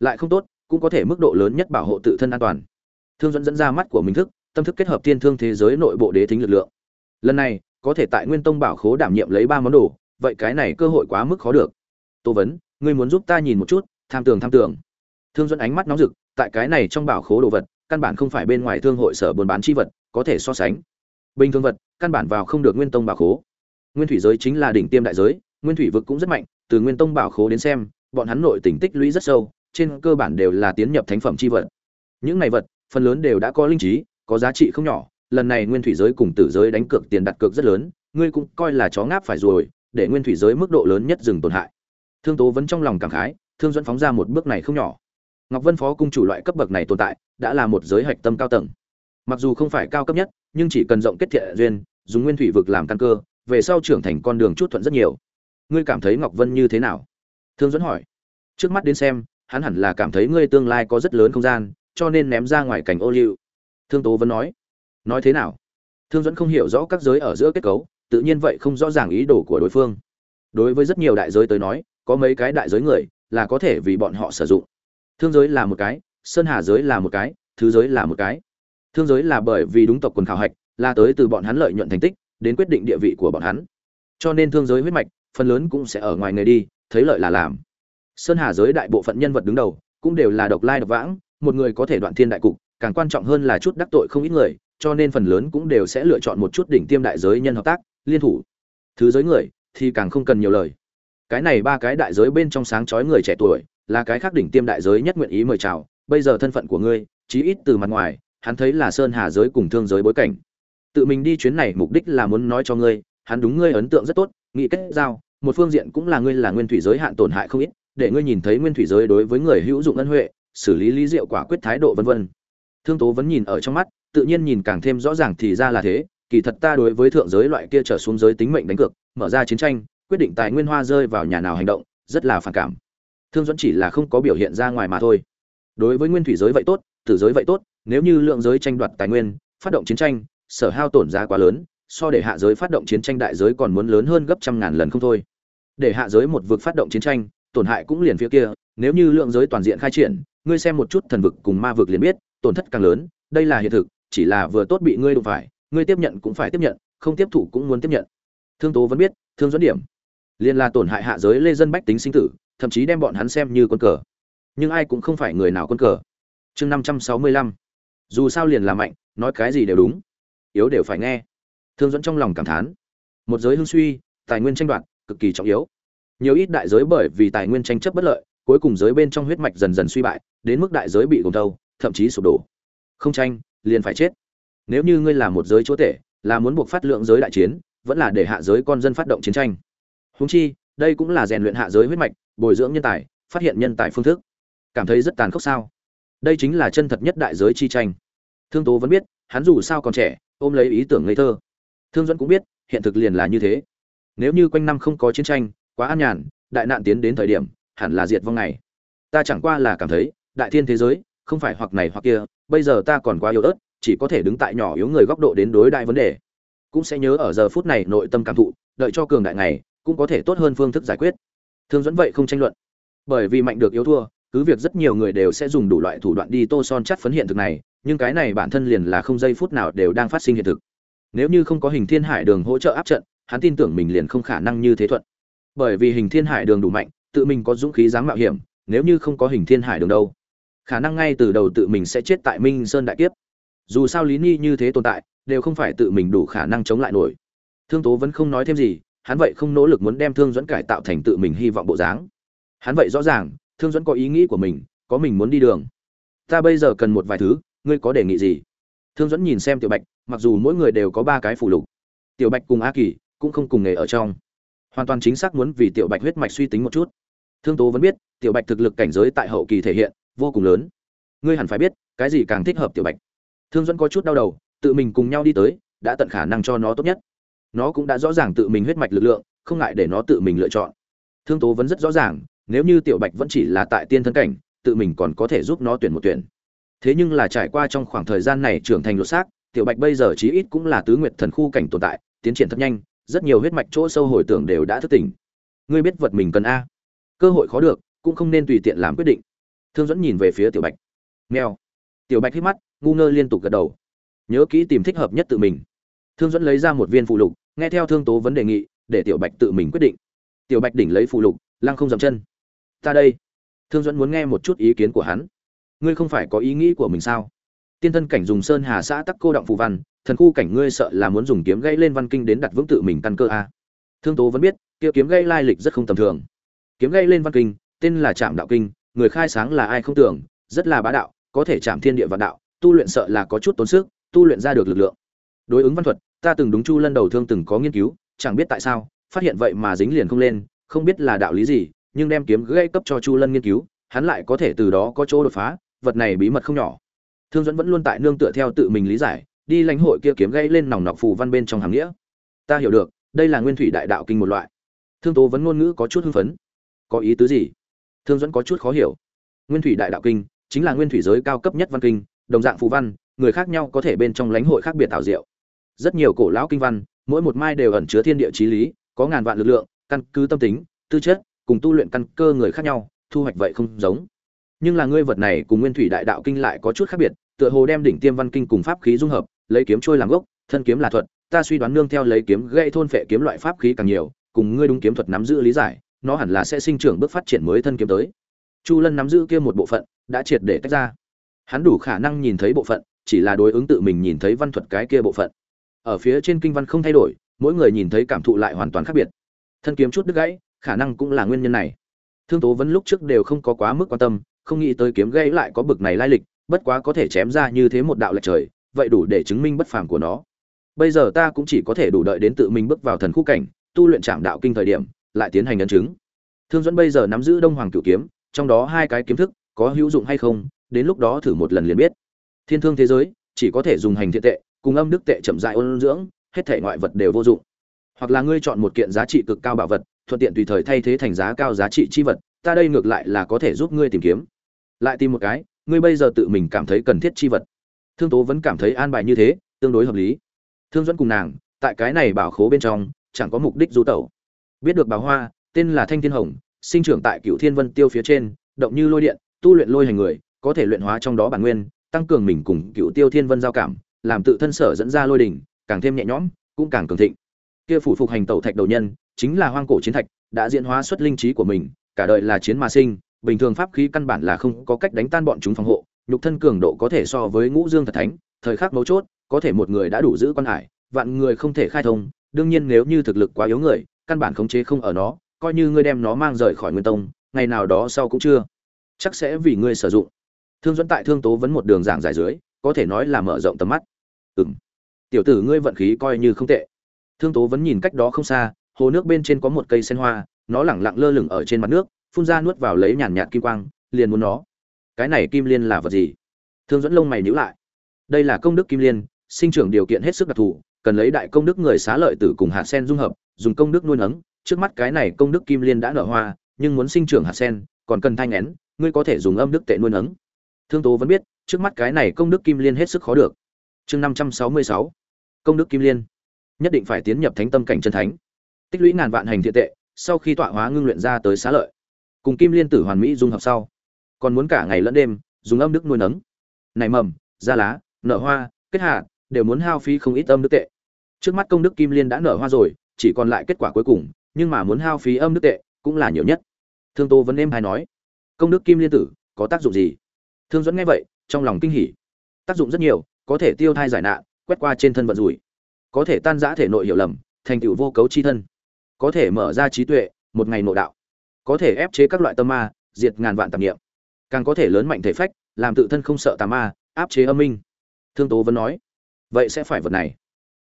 Speaker 1: lại không tốt, cũng có thể mức độ lớn nhất bảo hộ tự thân an toàn. Thương dẫn dẫn ra mắt của mình thức tâm thức kết hợp tiên thương thế giới nội bộ đế thính lực lượng. Lần này, có thể tại nguyên tông bảo khố đảm nhiệm lấy ba món đồ, vậy cái này cơ hội quá mức khó được. Tô vấn, ngươi muốn giúp ta nhìn một chút, tham tưởng tham tưởng thương dẫn ánh mắt nóng rực, tại cái này trong bảo khố đồ vật, căn bản không phải bên ngoài thương hội sở buôn bán chi vật, có thể so sánh. Bình thường vật, căn bản vào không được nguyên tông bảo khố. Nguyên thủy giới chính là đỉnh tiêm đại giới, nguyên thủy vực cũng rất mạnh, từ nguyên tông bảo khố đến xem, bọn hắn nội tình tích lũy rất sâu, trên cơ bản đều là tiến nhập thánh phẩm chi vật. Những này vật, phần lớn đều đã có linh trí có giá trị không nhỏ, lần này nguyên thủy giới cùng tử giới đánh cược tiền đặt cược rất lớn, ngươi cũng coi là chó ngáp phải rồi, để nguyên thủy giới mức độ lớn nhất dừng tổn hại. Thương tố vẫn trong lòng cảm khái, thương dẫn phóng ra một bước này không nhỏ. Ngọc vân phó cung chủ loại cấp bậc này tồn tại, đã là một giới hạch tâm cao tầng. Mặc dù không phải cao cấp nhất, nhưng chỉ cần rộng kết thiện duyên, dùng nguyên thủy vực làm căn cơ, về sau trưởng thành con đường chút thuận rất nhiều. Ngươi cảm thấy ngọc vân như thế nào? Thương dẫn hỏi. Trước mắt đến xem, hắn hẳn là cảm thấy ngươi tương lai có rất lớn không gian, cho nên ném ra ngoài cảnh ô liu thương tố vẫn nói. Nói thế nào? Thương dẫn không hiểu rõ các giới ở giữa kết cấu, tự nhiên vậy không rõ ràng ý đồ của đối phương. Đối với rất nhiều đại giới tới nói, có mấy cái đại giới người là có thể vì bọn họ sử dụng. Thương giới là một cái, sơn hà giới là một cái, thứ giới là một cái. Thương giới là bởi vì đúng tộc quần khảo hạch, là tới từ bọn hắn lợi nhuận thành tích, đến quyết định địa vị của bọn hắn. Cho nên thương giới huyết mạch, phần lớn cũng sẽ ở ngoài người đi, thấy lợi là làm. Sơn hà giới đại bộ phận nhân vật đứng đầu, cũng đều là độc lai độc vãng, một người có thể đoạn thiên đại cục càng quan trọng hơn là chút đắc tội không ít người, cho nên phần lớn cũng đều sẽ lựa chọn một chút đỉnh tiêm đại giới nhân hợp tác, liên thủ. Thứ giới người thì càng không cần nhiều lời. Cái này ba cái đại giới bên trong sáng chói người trẻ tuổi, là cái khác đỉnh tiêm đại giới nhất nguyện ý mời chào. Bây giờ thân phận của ngươi, chí ít từ mặt ngoài, hắn thấy là sơn hà giới cùng thương giới bối cảnh. Tự mình đi chuyến này mục đích là muốn nói cho ngươi, hắn đúng ngươi ấn tượng rất tốt, nghị kết giao, một phương diện cũng là ngươi là nguyên thủy giới hạn tổn hại không ít, để ngươi nhìn thấy nguyên thủy giới đối với người hữu dụng ân huệ, xử lý lý diệu quả quyết thái độ vân vân thương tố vẫn nhìn ở trong mắt, tự nhiên nhìn càng thêm rõ ràng thì ra là thế, kỳ thật ta đối với thượng giới loại kia trở xuống giới tính mệnh đánh cược, mở ra chiến tranh, quyết định tài nguyên hoa rơi vào nhà nào hành động, rất là phản cảm. Thương dẫn chỉ là không có biểu hiện ra ngoài mà thôi. Đối với nguyên thủy giới vậy tốt, tử giới vậy tốt, nếu như lượng giới tranh đoạt tài nguyên, phát động chiến tranh, sở hao tổn giá quá lớn, so để hạ giới phát động chiến tranh đại giới còn muốn lớn hơn gấp trăm ngàn lần không thôi. Để hạ giới một vực phát động chiến tranh, tổn hại cũng liền phía kia, nếu như lượng giới toàn diện khai triển, ngươi xem một chút thần vực cùng ma vực liền biết tổn thất càng lớn, đây là hiện thực, chỉ là vừa tốt bị ngươi đụng phải, ngươi tiếp nhận cũng phải tiếp nhận, không tiếp thụ cũng muốn tiếp nhận. Thương tố vẫn biết, thương dẫn điểm. Liền là tổn hại hạ giới lê dân bách tính sinh tử, thậm chí đem bọn hắn xem như con cờ. Nhưng ai cũng không phải người nào con cờ. Chương năm trăm sáu mươi lăm. Dù sao liền là mạnh, nói cái gì đều đúng. Yếu đều phải nghe. Thương dẫn trong lòng cảm thán. Một giới hưng suy, tài nguyên tranh đoạt, cực kỳ trọng yếu. Nhiều ít đại giới bởi vì tài nguyên tranh chấp bất lợi, cuối cùng giới bên trong huyết mạch dần dần suy bại, đến mức đại giới bị gồm thâu thậm chí sụp đổ. Không tranh, liền phải chết. Nếu như ngươi là một giới chúa tể, là muốn buộc phát lượng giới đại chiến, vẫn là để hạ giới con dân phát động chiến tranh. Húng chi, đây cũng là rèn luyện hạ giới huyết mạch, bồi dưỡng nhân tài, phát hiện nhân tài phương thức. Cảm thấy rất tàn khốc sao? Đây chính là chân thật nhất đại giới chi tranh. Thương tố vẫn biết, hắn dù sao còn trẻ, ôm lấy ý tưởng ngây thơ. Thương dẫn cũng biết, hiện thực liền là như thế. Nếu như quanh năm không có chiến tranh, quá an nhàn, đại nạn tiến đến thời điểm, hẳn là diệt vong này ta chẳng qua là cảm thấy, đại thiên thế giới không phải hoặc này hoặc kia, bây giờ ta còn quá yếu ớt, chỉ có thể đứng tại nhỏ yếu người góc độ đến đối đại vấn đề. Cũng sẽ nhớ ở giờ phút này nội tâm cảm thụ, đợi cho cường đại này cũng có thể tốt hơn phương thức giải quyết. Thương dẫn vậy không tranh luận. Bởi vì mạnh được yếu thua, cứ việc rất nhiều người đều sẽ dùng đủ loại thủ đoạn đi tô son chắt phấn hiện thực này, nhưng cái này bản thân liền là không giây phút nào đều đang phát sinh hiện thực. Nếu như không có hình thiên hải đường hỗ trợ áp trận, hắn tin tưởng mình liền không khả năng như thế thuận. Bởi vì hình thiên hải đường đủ mạnh, tự mình có dũng khí dám mạo hiểm, nếu như không có hình thiên hải đường đâu khả năng ngay từ đầu tự mình sẽ chết tại minh sơn đại kiếp. Dù sao lý ni như thế tồn tại, đều không phải tự mình đủ khả năng chống lại nổi. Thương tố vẫn không nói thêm gì, hắn vậy không nỗ lực muốn đem thương dẫn cải tạo thành tự mình hy vọng bộ dáng. Hắn vậy rõ ràng, thương dẫn có ý nghĩ của mình, có mình muốn đi đường. Ta bây giờ cần một vài thứ, ngươi có đề nghị gì? Thương dẫn nhìn xem tiểu bạch, mặc dù mỗi người đều có ba cái phụ lục. Tiểu bạch cùng a kỳ cũng không cùng nghề ở trong. Hoàn toàn chính xác muốn vì tiểu bạch huyết mạch suy tính một chút. Thương tố vẫn biết, tiểu bạch thực lực cảnh giới tại hậu kỳ thể hiện vô cùng lớn. Ngươi hẳn phải biết, cái gì càng thích hợp tiểu bạch. Thương dẫn có chút đau đầu, tự mình cùng nhau đi tới, đã tận khả năng cho nó tốt nhất. Nó cũng đã rõ ràng tự mình huyết mạch lực lượng, không ngại để nó tự mình lựa chọn. Thương tố vẫn rất rõ ràng, nếu như tiểu bạch vẫn chỉ là tại tiên thân cảnh, tự mình còn có thể giúp nó tuyển một tuyển. Thế nhưng là trải qua trong khoảng thời gian này trưởng thành lột xác, tiểu bạch bây giờ chí ít cũng là tứ nguyệt thần khu cảnh tồn tại, tiến triển thật nhanh, rất nhiều huyết mạch chỗ sâu hồi tưởng đều đã thức tỉnh. Ngươi biết vật mình cần a. Cơ hội khó được, cũng không nên tùy tiện làm quyết định thương dẫn nhìn về phía tiểu bạch. Mèo. Tiểu bạch hít mắt, ngu ngơ liên tục gật đầu. Nhớ kỹ tìm thích hợp nhất tự mình. Thương dẫn lấy ra một viên phụ lục, nghe theo thương tố vấn đề nghị, để tiểu bạch tự mình quyết định. Tiểu bạch đỉnh lấy phụ lục, lăng không dậm chân. Ta đây. Thương dẫn muốn nghe một chút ý kiến của hắn. Ngươi không phải có ý nghĩ của mình sao? Tiên thân cảnh dùng sơn hà xã tắc cô động phù văn, thần khu cảnh ngươi sợ là muốn dùng kiếm gây lên văn kinh đến đặt vững tự mình căn cơ a. Thương tố vẫn biết, kia kiếm gây lai lịch rất không tầm thường. Kiếm gây lên văn kinh, tên là trạm đạo kinh người khai sáng là ai không tưởng, rất là bá đạo, có thể chạm thiên địa vạn đạo, tu luyện sợ là có chút tốn sức, tu luyện ra được lực lượng. Đối ứng văn thuật, ta từng đúng chu lân đầu thương từng có nghiên cứu, chẳng biết tại sao, phát hiện vậy mà dính liền không lên, không biết là đạo lý gì, nhưng đem kiếm gây cấp cho chu lân nghiên cứu, hắn lại có thể từ đó có chỗ đột phá, vật này bí mật không nhỏ. Thương dẫn vẫn luôn tại nương tựa theo tự mình lý giải, đi lãnh hội kia kiếm gây lên nòng nọc phù văn bên trong hàm nghĩa. Ta hiểu được, đây là nguyên thủy đại đạo kinh một loại. Thương tố vẫn ngôn ngữ có chút hưng phấn. Có ý tứ gì? Thương dẫn có chút khó hiểu. Nguyên thủy đại đạo kinh chính là nguyên thủy giới cao cấp nhất văn kinh, đồng dạng phù văn, người khác nhau có thể bên trong lãnh hội khác biệt thảo diệu. Rất nhiều cổ lão kinh văn, mỗi một mai đều ẩn chứa thiên địa chí lý, có ngàn vạn lực lượng, căn cứ tâm tính, tư chất, cùng tu luyện căn cơ người khác nhau, thu hoạch vậy không giống. Nhưng là ngươi vật này cùng nguyên thủy đại đạo kinh lại có chút khác biệt, tựa hồ đem đỉnh tiêm văn kinh cùng pháp khí dung hợp, lấy kiếm trôi làm gốc, thân kiếm là thuật, ta suy đoán nương theo lấy kiếm gây thôn phệ kiếm loại pháp khí càng nhiều, cùng ngươi đúng kiếm thuật nắm giữ lý giải nó hẳn là sẽ sinh trưởng bước phát triển mới thân kiếm tới. Chu lân nắm giữ kia một bộ phận, đã triệt để tách ra. Hắn đủ khả năng nhìn thấy bộ phận, chỉ là đối ứng tự mình nhìn thấy văn thuật cái kia bộ phận. Ở phía trên kinh văn không thay đổi, mỗi người nhìn thấy cảm thụ lại hoàn toàn khác biệt. Thân kiếm chút đứt gãy, khả năng cũng là nguyên nhân này. Thương tố vẫn lúc trước đều không có quá mức quan tâm, không nghĩ tới kiếm gãy lại có bực này lai lịch, bất quá có thể chém ra như thế một đạo lệch trời, vậy đủ để chứng minh bất phàm của nó. Bây giờ ta cũng chỉ có thể đủ đợi đến tự mình bước vào thần khu cảnh, tu luyện trạm đạo kinh thời điểm lại tiến hành ấn chứng. Thương dẫn bây giờ nắm giữ đông hoàng cửu kiếm, trong đó hai cái kiếm thức có hữu dụng hay không, đến lúc đó thử một lần liền biết. Thiên thương thế giới, chỉ có thể dùng hành thiện tệ, cùng âm đức tệ chậm dại ôn dưỡng, hết thể ngoại vật đều vô dụng. Hoặc là ngươi chọn một kiện giá trị cực cao bảo vật, thuận tiện tùy thời thay thế thành giá cao giá trị chi vật, ta đây ngược lại là có thể giúp ngươi tìm kiếm. Lại tìm một cái, ngươi bây giờ tự mình cảm thấy cần thiết chi vật. Thương tố vẫn cảm thấy an bài như thế, tương đối hợp lý. Thương dẫn cùng nàng, tại cái này bảo khố bên trong, chẳng có mục đích du tẩu biết được bà hoa, tên là thanh thiên hồng, sinh trưởng tại cựu thiên vân tiêu phía trên, động như lôi điện, tu luyện lôi hành người, có thể luyện hóa trong đó bản nguyên, tăng cường mình cùng cựu tiêu thiên vân giao cảm, làm tự thân sở dẫn ra lôi đỉnh, càng thêm nhẹ nhõm, cũng càng cường thịnh. Kia phủ phục hành tẩu thạch đầu nhân, chính là hoang cổ chiến thạch, đã diễn hóa xuất linh trí của mình, cả đời là chiến mà sinh, bình thường pháp khí căn bản là không có cách đánh tan bọn chúng phòng hộ, nhục thân cường độ có thể so với ngũ dương thật thánh, thời khắc mấu chốt, có thể một người đã đủ giữ quan hải, vạn người không thể khai thông, đương nhiên nếu như thực lực quá yếu người căn bản khống chế không ở nó, coi như ngươi đem nó mang rời khỏi nguyên tông, ngày nào đó sau cũng chưa. Chắc sẽ vì ngươi sử dụng. Thương dẫn tại thương tố vẫn một đường giảng giải dưới, có thể nói là mở rộng tầm mắt. Ừ m tiểu tử ngươi vận khí coi như không tệ. Thương tố vẫn nhìn cách đó không xa, hồ nước bên trên có một cây sen hoa, nó lẳng lặng lơ lửng ở trên mặt nước, phun ra nuốt vào lấy nhàn nhạt kim quang, liền muốn nó. Cái này kim liên là vật gì? Thương dẫn lông mày nhíu lại. Đây là công đức kim liên, sinh trưởng điều kiện hết sức đặc thù cần lấy đại công đức người xá lợi tử cùng hạt sen dung hợp, dùng công đức nuôi nấng. Trước mắt cái này công đức kim liên đã nở hoa, nhưng muốn sinh trưởng hạt sen, còn cần thanh nén ngươi có thể dùng âm đức tệ nuôi nấng. Thương tố vẫn biết, trước mắt cái này công đức kim liên hết sức khó được. Chương năm trăm sáu mươi sáu, công đức kim liên. Nhất định phải tiến nhập thánh tâm cảnh chân thánh. Tích lũy ngàn vạn hành thiện tệ, sau khi tọa hóa ngưng luyện ra tới xá lợi. Cùng kim liên tử hoàn mỹ dung hợp sau. Còn muốn cả ngày lẫn đêm, dùng âm đức nuôi nấng. Nảy mầm ra lá, nở hoa, kết hạt đều muốn hao phí không ít âm đức tệ. Trước mắt công đức kim liên đã nở hoa rồi, chỉ còn lại kết quả cuối cùng, nhưng mà muốn hao phí âm đức tệ cũng là nhiều nhất. Thương tô vẫn êm hay nói, công đức kim liên tử, có tác dụng gì? Thương dẫn nghe vậy, trong lòng kinh hỉ. Tác dụng rất nhiều, có thể tiêu thai giải nạn, quét qua trên thân vận rủi, có thể tan giã thể nội hiểu lầm, thành tựu vô cấu chi thân, có thể mở ra trí tuệ, một ngày nội đạo, có thể ép chế các loại tâm ma, diệt ngàn vạn tạp niệm, càng có thể lớn mạnh thể phách, làm tự thân không sợ tà ma, áp chế âm minh. Thương tố vẫn nói vậy sẽ phải vật này.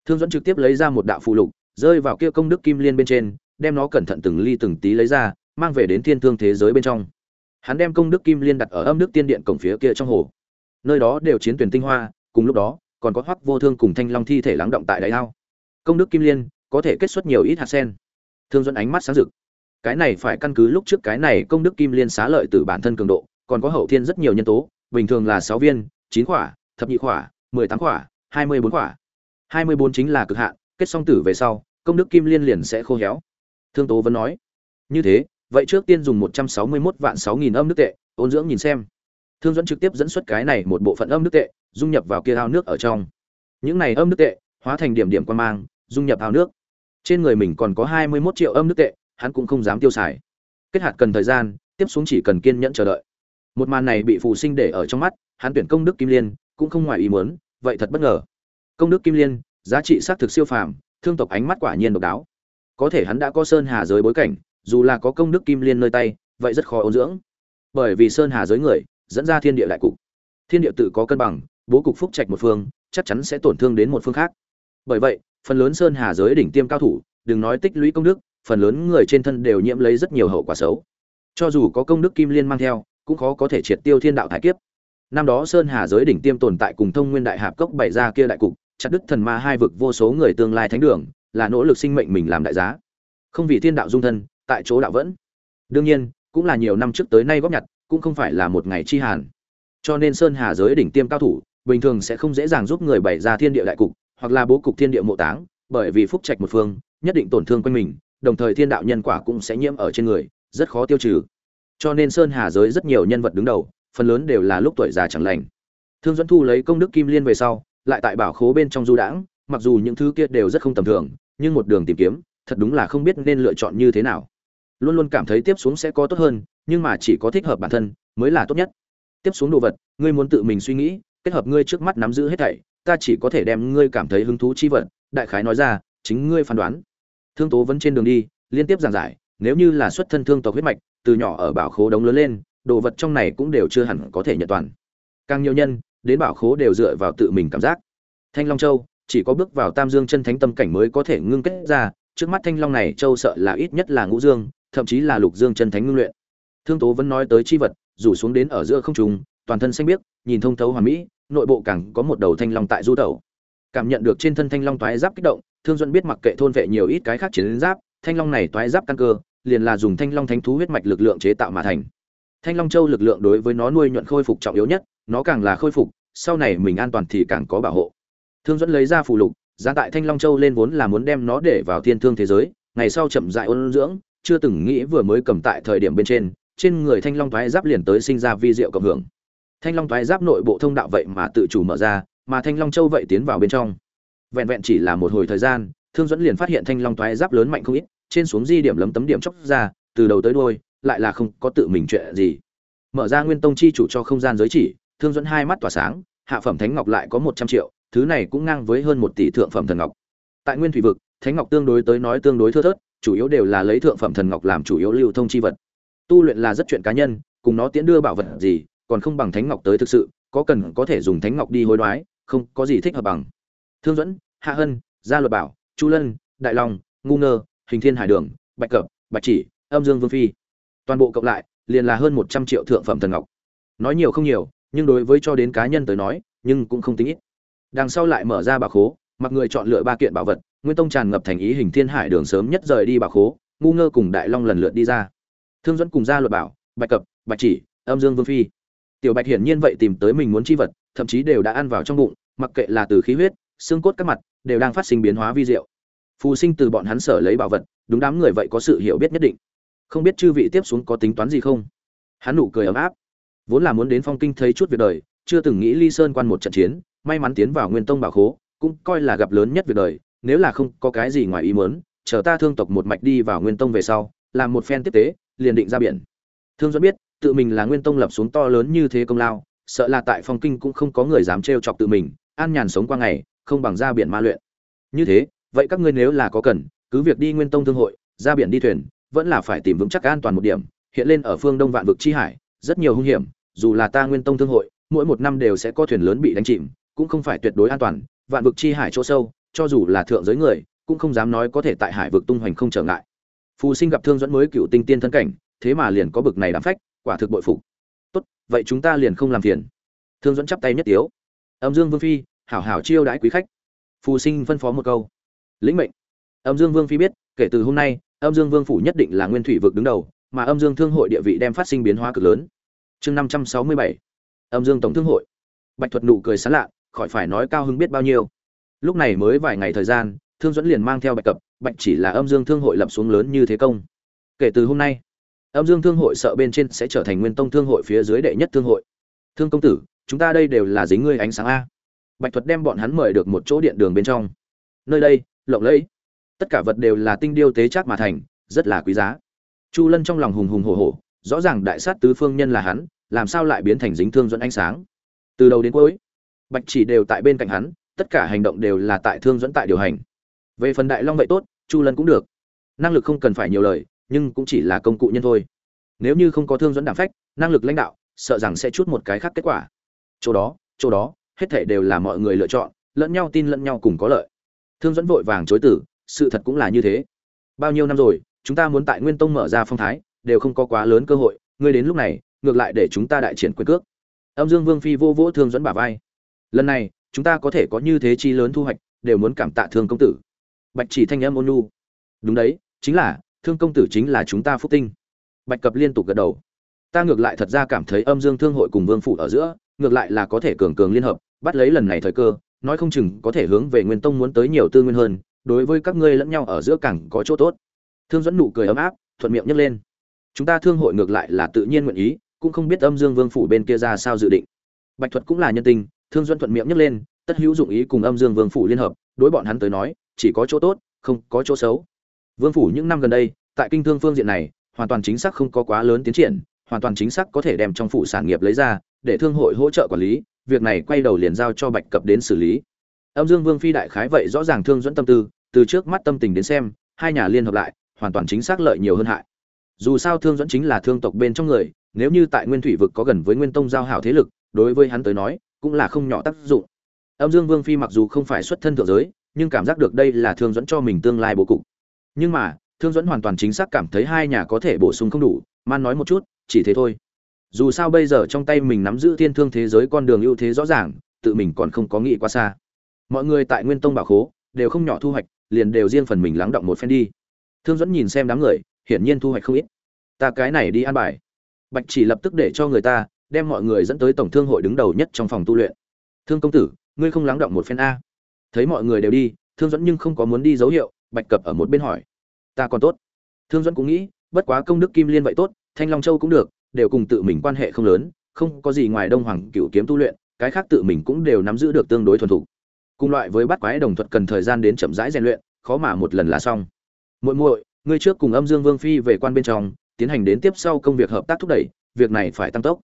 Speaker 1: Thương dẫn trực tiếp lấy ra một đạo phù lục, rơi vào kia công đức kim liên bên trên, đem nó cẩn thận từng ly từng tí lấy ra, mang về đến thiên thương thế giới bên trong. Hắn đem công đức kim liên đặt ở âm đức tiên điện cổng phía kia trong hồ. Nơi đó đều chiến tuyển tinh hoa, cùng lúc đó, còn có hoắc vô thương cùng thanh long thi thể lắng động tại đại ao. Công đức kim liên có thể kết xuất nhiều ít hạt sen. Thương dẫn ánh mắt sáng rực. Cái này phải căn cứ lúc trước cái này công đức kim liên xá lợi từ bản thân cường độ, còn có hậu thiên rất nhiều nhân tố, bình thường là sáu viên, chín khỏa thập nhị khỏa mười tám khỏa hai mươi bốn quả, hai mươi bốn chính là cực hạn kết song tử về sau công đức kim liên liền sẽ khô héo. Thương tố vẫn nói như thế vậy trước tiên dùng một trăm sáu mươi 161 vạn sáu nghìn âm nước tệ ôn dưỡng nhìn xem. Thương dẫn trực tiếp dẫn xuất cái này một bộ phận âm nước tệ dung nhập vào kia ao nước ở trong. Những này âm nước tệ hóa thành điểm điểm quan mang dung nhập ao nước. Trên người mình còn có hai mươi 21 triệu âm nước tệ hắn cũng không dám tiêu xài. Kết hạt cần thời gian tiếp xuống chỉ cần kiên nhẫn chờ đợi. Một màn này bị phù sinh để ở trong mắt hắn tuyển công đức kim liên cũng không ngoài ý muốn vậy thật bất ngờ. Công đức kim liên, giá trị xác thực siêu phàm, thương tộc ánh mắt quả nhiên độc đáo. Có thể hắn đã có sơn hà giới bối cảnh, dù là có công đức kim liên nơi tay, vậy rất khó ôn dưỡng. Bởi vì sơn hà giới người, dẫn ra thiên địa đại cục. Thiên địa tự có cân bằng, bố cục phúc trạch một phương, chắc chắn sẽ tổn thương đến một phương khác. Bởi vậy, phần lớn sơn hà giới đỉnh tiêm cao thủ, đừng nói tích lũy công đức, phần lớn người trên thân đều nhiễm lấy rất nhiều hậu quả xấu. Cho dù có công đức kim liên mang theo, cũng khó có thể triệt tiêu thiên đạo thái kiếp năm đó sơn hà giới đỉnh tiêm tồn tại cùng thông nguyên đại hạp cốc bày ra kia đại cục, chặt đứt thần ma hai vực vô số người tương lai thánh đường, là nỗ lực sinh mệnh mình làm đại giá. Không vì thiên đạo dung thân, tại chỗ đạo vẫn. Đương nhiên, cũng là nhiều năm trước tới nay góp nhặt, cũng không phải là một ngày chi hàn. Cho nên sơn hà giới đỉnh tiêm cao thủ, bình thường sẽ không dễ dàng giúp người bày ra thiên địa đại cục, hoặc là bố cục thiên địa mộ táng, bởi vì phúc trạch một phương, nhất định tổn thương quanh mình, đồng thời thiên đạo nhân quả cũng sẽ nhiễm ở trên người, rất khó tiêu trừ. Cho nên sơn hà giới rất nhiều nhân vật đứng đầu phần lớn đều là lúc tuổi già chẳng lành. Thương dẫn thu lấy công đức kim liên về sau, lại tại bảo khố bên trong du đãng, mặc dù những thứ kia đều rất không tầm thường, nhưng một đường tìm kiếm, thật đúng là không biết nên lựa chọn như thế nào. Luôn luôn cảm thấy tiếp xuống sẽ có tốt hơn, nhưng mà chỉ có thích hợp bản thân mới là tốt nhất. Tiếp xuống đồ vật, ngươi muốn tự mình suy nghĩ, kết hợp ngươi trước mắt nắm giữ hết thảy, ta chỉ có thể đem ngươi cảm thấy hứng thú chi vật, đại khái nói ra, chính ngươi phán đoán. Thương tố vẫn trên đường đi, liên tiếp giảng giải, nếu như là xuất thân thương tộc huyết mạch, từ nhỏ ở bảo khố đống lớn lên đồ vật trong này cũng đều chưa hẳn có thể nhận toàn. Càng nhiều nhân, đến bảo khố đều dựa vào tự mình cảm giác. Thanh long châu, chỉ có bước vào tam dương chân thánh tâm cảnh mới có thể ngưng kết ra, trước mắt thanh long này, châu sợ là ít nhất là ngũ dương, thậm chí là lục dương chân thánh ngưng luyện. Thương tố vẫn nói tới chi vật, rủ xuống đến ở giữa không trung, toàn thân xanh biếc, nhìn thông thấu hoàn mỹ, nội bộ càng có một đầu thanh long tại du tẩu. Cảm nhận được trên thân thanh long toái giáp kích động, thương duẫn biết mặc kệ thôn vệ nhiều ít cái khác chiến giáp, thanh long này toái giáp căn cơ, liền là dùng thanh long thánh thú huyết mạch lực lượng chế tạo mà thành thanh long châu lực lượng đối với nó nuôi nhuận khôi phục trọng yếu nhất, nó càng là khôi phục, sau này mình an toàn thì càng có bảo hộ. Thương Dẫn lấy ra phù lục, giá tại thanh long châu lên vốn là muốn đem nó để vào thiên thương thế giới, ngày sau chậm dại ôn dưỡng, chưa từng nghĩ vừa mới cầm tại thời điểm bên trên trên người thanh long thoái giáp liền tới sinh ra vi diệu cộng hưởng. Thanh long thoái giáp nội bộ thông đạo vậy mà tự chủ mở ra, mà thanh long châu vậy tiến vào bên trong. Vẹn vẹn chỉ là một hồi thời gian, thương dẫn liền phát hiện thanh long thoái giáp lớn mạnh không ít, trên xuống di điểm lấm tấm điểm chóc ra, từ đầu tới đuôi lại là không có tự mình chuyện gì. Mở ra nguyên tông chi chủ cho không gian giới chỉ, thương dẫn hai mắt tỏa sáng, hạ phẩm thánh ngọc lại có một trăm triệu, thứ này cũng ngang với hơn một tỷ thượng phẩm thần ngọc. Tại nguyên thủy vực, thánh ngọc tương đối tới nói tương đối thưa thớt, chủ yếu đều là lấy thượng phẩm thần ngọc làm chủ yếu lưu thông chi vật. Tu luyện là rất chuyện cá nhân, cùng nó tiễn đưa bảo vật gì, còn không bằng thánh ngọc tới thực sự, có cần có thể dùng thánh ngọc đi hối đoái, không có gì thích hợp bằng. Thương dẫn hạ hân, gia luật bảo, chu lân, đại long, ngu ngơ, hình thiên hải đường, bạch cập bạch chỉ, âm dương vương phi toàn bộ cộng lại, liền là hơn một trăm triệu thượng phẩm thần ngọc. Nói nhiều không nhiều, nhưng đối với cho đến cá nhân tới nói, nhưng cũng không tính ít. Đằng sau lại mở ra bà khố, mặc người chọn lựa ba kiện bảo vật, nguyên tông tràn ngập thành ý hình thiên hải đường sớm nhất rời đi bà khố, ngu ngơ cùng đại long lần lượt đi ra. Thương dẫn cùng ra luật bảo, bạch cập, bạch chỉ, âm dương vương phi. Tiểu bạch hiển nhiên vậy tìm tới mình muốn chi vật, thậm chí đều đã ăn vào trong bụng, mặc kệ là từ khí huyết, xương cốt các mặt, đều đang phát sinh biến hóa vi diệu. Phù sinh từ bọn hắn sở lấy bảo vật, đúng đám người vậy có sự hiểu biết nhất định không biết chư vị tiếp xuống có tính toán gì không? Hắn nụ cười ấm áp. Vốn là muốn đến phong kinh thấy chút việc đời, chưa từng nghĩ ly sơn quan một trận chiến, may mắn tiến vào nguyên tông bảo khố, cũng coi là gặp lớn nhất việc đời, nếu là không có cái gì ngoài ý muốn, chờ ta thương tộc một mạch đi vào nguyên tông về sau, làm một phen tiếp tế, liền định ra biển. Thương dẫn biết, tự mình là nguyên tông lập xuống to lớn như thế công lao, sợ là tại phong kinh cũng không có người dám trêu chọc tự mình, an nhàn sống qua ngày, không bằng ra biển ma luyện. Như thế, vậy các ngươi nếu là có cần, cứ việc đi nguyên tông thương hội, ra biển đi thuyền vẫn là phải tìm vững chắc an toàn một điểm, hiện lên ở phương đông vạn vực chi hải, rất nhiều hung hiểm, dù là ta nguyên tông thương hội, mỗi một năm đều sẽ có thuyền lớn bị đánh chìm, cũng không phải tuyệt đối an toàn, vạn vực chi hải chỗ sâu, cho dù là thượng giới người, cũng không dám nói có thể tại hải vực tung hoành không trở ngại. Phù sinh gặp thương dẫn mới cựu tinh tiên thân cảnh, thế mà liền có bực này đám phách, quả thực bội phục. Tốt, vậy chúng ta liền không làm phiền. Thương dẫn chắp tay nhất tiếu. Âm dương vương phi, hảo hảo chiêu đãi quý khách. Phù sinh phân phó một câu. Lĩnh mệnh. Âm dương vương phi biết kể từ hôm nay, âm dương vương phủ nhất định là nguyên thủy vực đứng đầu, mà âm dương thương hội địa vị đem phát sinh biến hóa cực lớn. Chương năm trăm sáu mươi bảy, âm dương tổng thương hội. Bạch thuật nụ cười sán lạ, khỏi phải nói cao hứng biết bao nhiêu. Lúc này mới vài ngày thời gian, thương dẫn liền mang theo bạch cập, bạch chỉ là âm dương thương hội lập xuống lớn như thế công. Kể từ hôm nay, âm dương thương hội sợ bên trên sẽ trở thành nguyên tông thương hội phía dưới đệ nhất thương hội. Thương công tử, chúng ta đây đều là dính ngươi ánh sáng a. Bạch thuật đem bọn hắn mời được một chỗ điện đường bên trong. Nơi đây, lộng lẫy tất cả vật đều là tinh điêu tế chắc mà thành, rất là quý giá. Chu lân trong lòng hùng hùng hổ hổ, rõ ràng đại sát tứ phương nhân là hắn, làm sao lại biến thành dính thương dẫn ánh sáng? Từ đầu đến cuối, bạch chỉ đều tại bên cạnh hắn, tất cả hành động đều là tại thương dẫn tại điều hành. Về phần đại long vậy tốt, chu lân cũng được. Năng lực không cần phải nhiều lời, nhưng cũng chỉ là công cụ nhân thôi. Nếu như không có thương dẫn đảm phách, năng lực lãnh đạo, sợ rằng sẽ chút một cái khác kết quả. Chỗ đó chỗ đó, hết thể đều là mọi người lựa chọn, lẫn nhau tin lẫn nhau cùng có lợi. Thương dẫn vội vàng chối tử sự thật cũng là như thế. Bao nhiêu năm rồi, chúng ta muốn tại nguyên tông mở ra phong thái, đều không có quá lớn cơ hội, ngươi đến lúc này, ngược lại để chúng ta đại triển quyền cước. Âm dương vương phi vô vỗ thương dẫn bả vai. Lần này, chúng ta có thể có như thế chi lớn thu hoạch, đều muốn cảm tạ thương công tử. Bạch chỉ thanh âm ôn nhu. Đúng đấy, chính là, thương công tử chính là chúng ta phúc tinh. Bạch cập liên tục gật đầu. Ta ngược lại thật ra cảm thấy âm dương thương hội cùng vương phủ ở giữa, ngược lại là có thể cường cường liên hợp, bắt lấy lần này thời cơ, nói không chừng có thể hướng về nguyên tông muốn tới nhiều tư nguyên hơn đối với các ngươi lẫn nhau ở giữa cảng có chỗ tốt. Thương dẫn nụ cười ấm áp, thuận miệng nhấc lên. Chúng ta thương hội ngược lại là tự nhiên nguyện ý, cũng không biết âm dương vương phủ bên kia ra sao dự định. Bạch thuật cũng là nhân tình, thương dẫn thuận miệng nhấc lên, tất hữu dụng ý cùng âm dương vương phủ liên hợp, đối bọn hắn tới nói, chỉ có chỗ tốt, không có chỗ xấu. Vương phủ những năm gần đây, tại kinh thương phương diện này, hoàn toàn chính xác không có quá lớn tiến triển, hoàn toàn chính xác có thể đem trong phủ sản nghiệp lấy ra, để thương hội hỗ trợ quản lý, việc này quay đầu liền giao cho bạch cập đến xử lý. Âm dương vương phi đại khái vậy rõ ràng thương dẫn tâm tư từ trước mắt tâm tình đến xem, hai nhà liên hợp lại, hoàn toàn chính xác lợi nhiều hơn hại. Dù sao thương dẫn chính là thương tộc bên trong người, nếu như tại nguyên thủy vực có gần với nguyên tông giao hảo thế lực, đối với hắn tới nói, cũng là không nhỏ tác dụng. Âm dương vương phi mặc dù không phải xuất thân thượng giới, nhưng cảm giác được đây là thương dẫn cho mình tương lai bố cục. Nhưng mà, thương dẫn hoàn toàn chính xác cảm thấy hai nhà có thể bổ sung không đủ, man nói một chút, chỉ thế thôi. Dù sao bây giờ trong tay mình nắm giữ thiên thương thế giới con đường ưu thế rõ ràng, tự mình còn không có nghĩ quá xa. Mọi người tại nguyên tông bảo khố, đều không nhỏ thu hoạch liền đều riêng phần mình lắng động một phen đi. Thương dẫn nhìn xem đám người, hiển nhiên thu hoạch không ít. Ta cái này đi an bài. Bạch chỉ lập tức để cho người ta đem mọi người dẫn tới tổng thương hội đứng đầu nhất trong phòng tu luyện. Thương công tử, ngươi không lắng động một phen a. Thấy mọi người đều đi, thương dẫn nhưng không có muốn đi dấu hiệu, bạch cập ở một bên hỏi. Ta còn tốt. Thương dẫn cũng nghĩ, bất quá công đức kim liên vậy tốt, thanh long châu cũng được, đều cùng tự mình quan hệ không lớn, không có gì ngoài đông hoàng cựu kiếm tu luyện, cái khác tự mình cũng đều nắm giữ được tương đối thuần thục cùng loại với bắt quái đồng thuật cần thời gian đến chậm rãi rèn luyện, khó mà một lần là xong. Muội muội, ngươi trước cùng âm dương vương phi về quan bên trong, tiến hành đến tiếp sau công việc hợp tác thúc đẩy, việc này phải tăng tốc.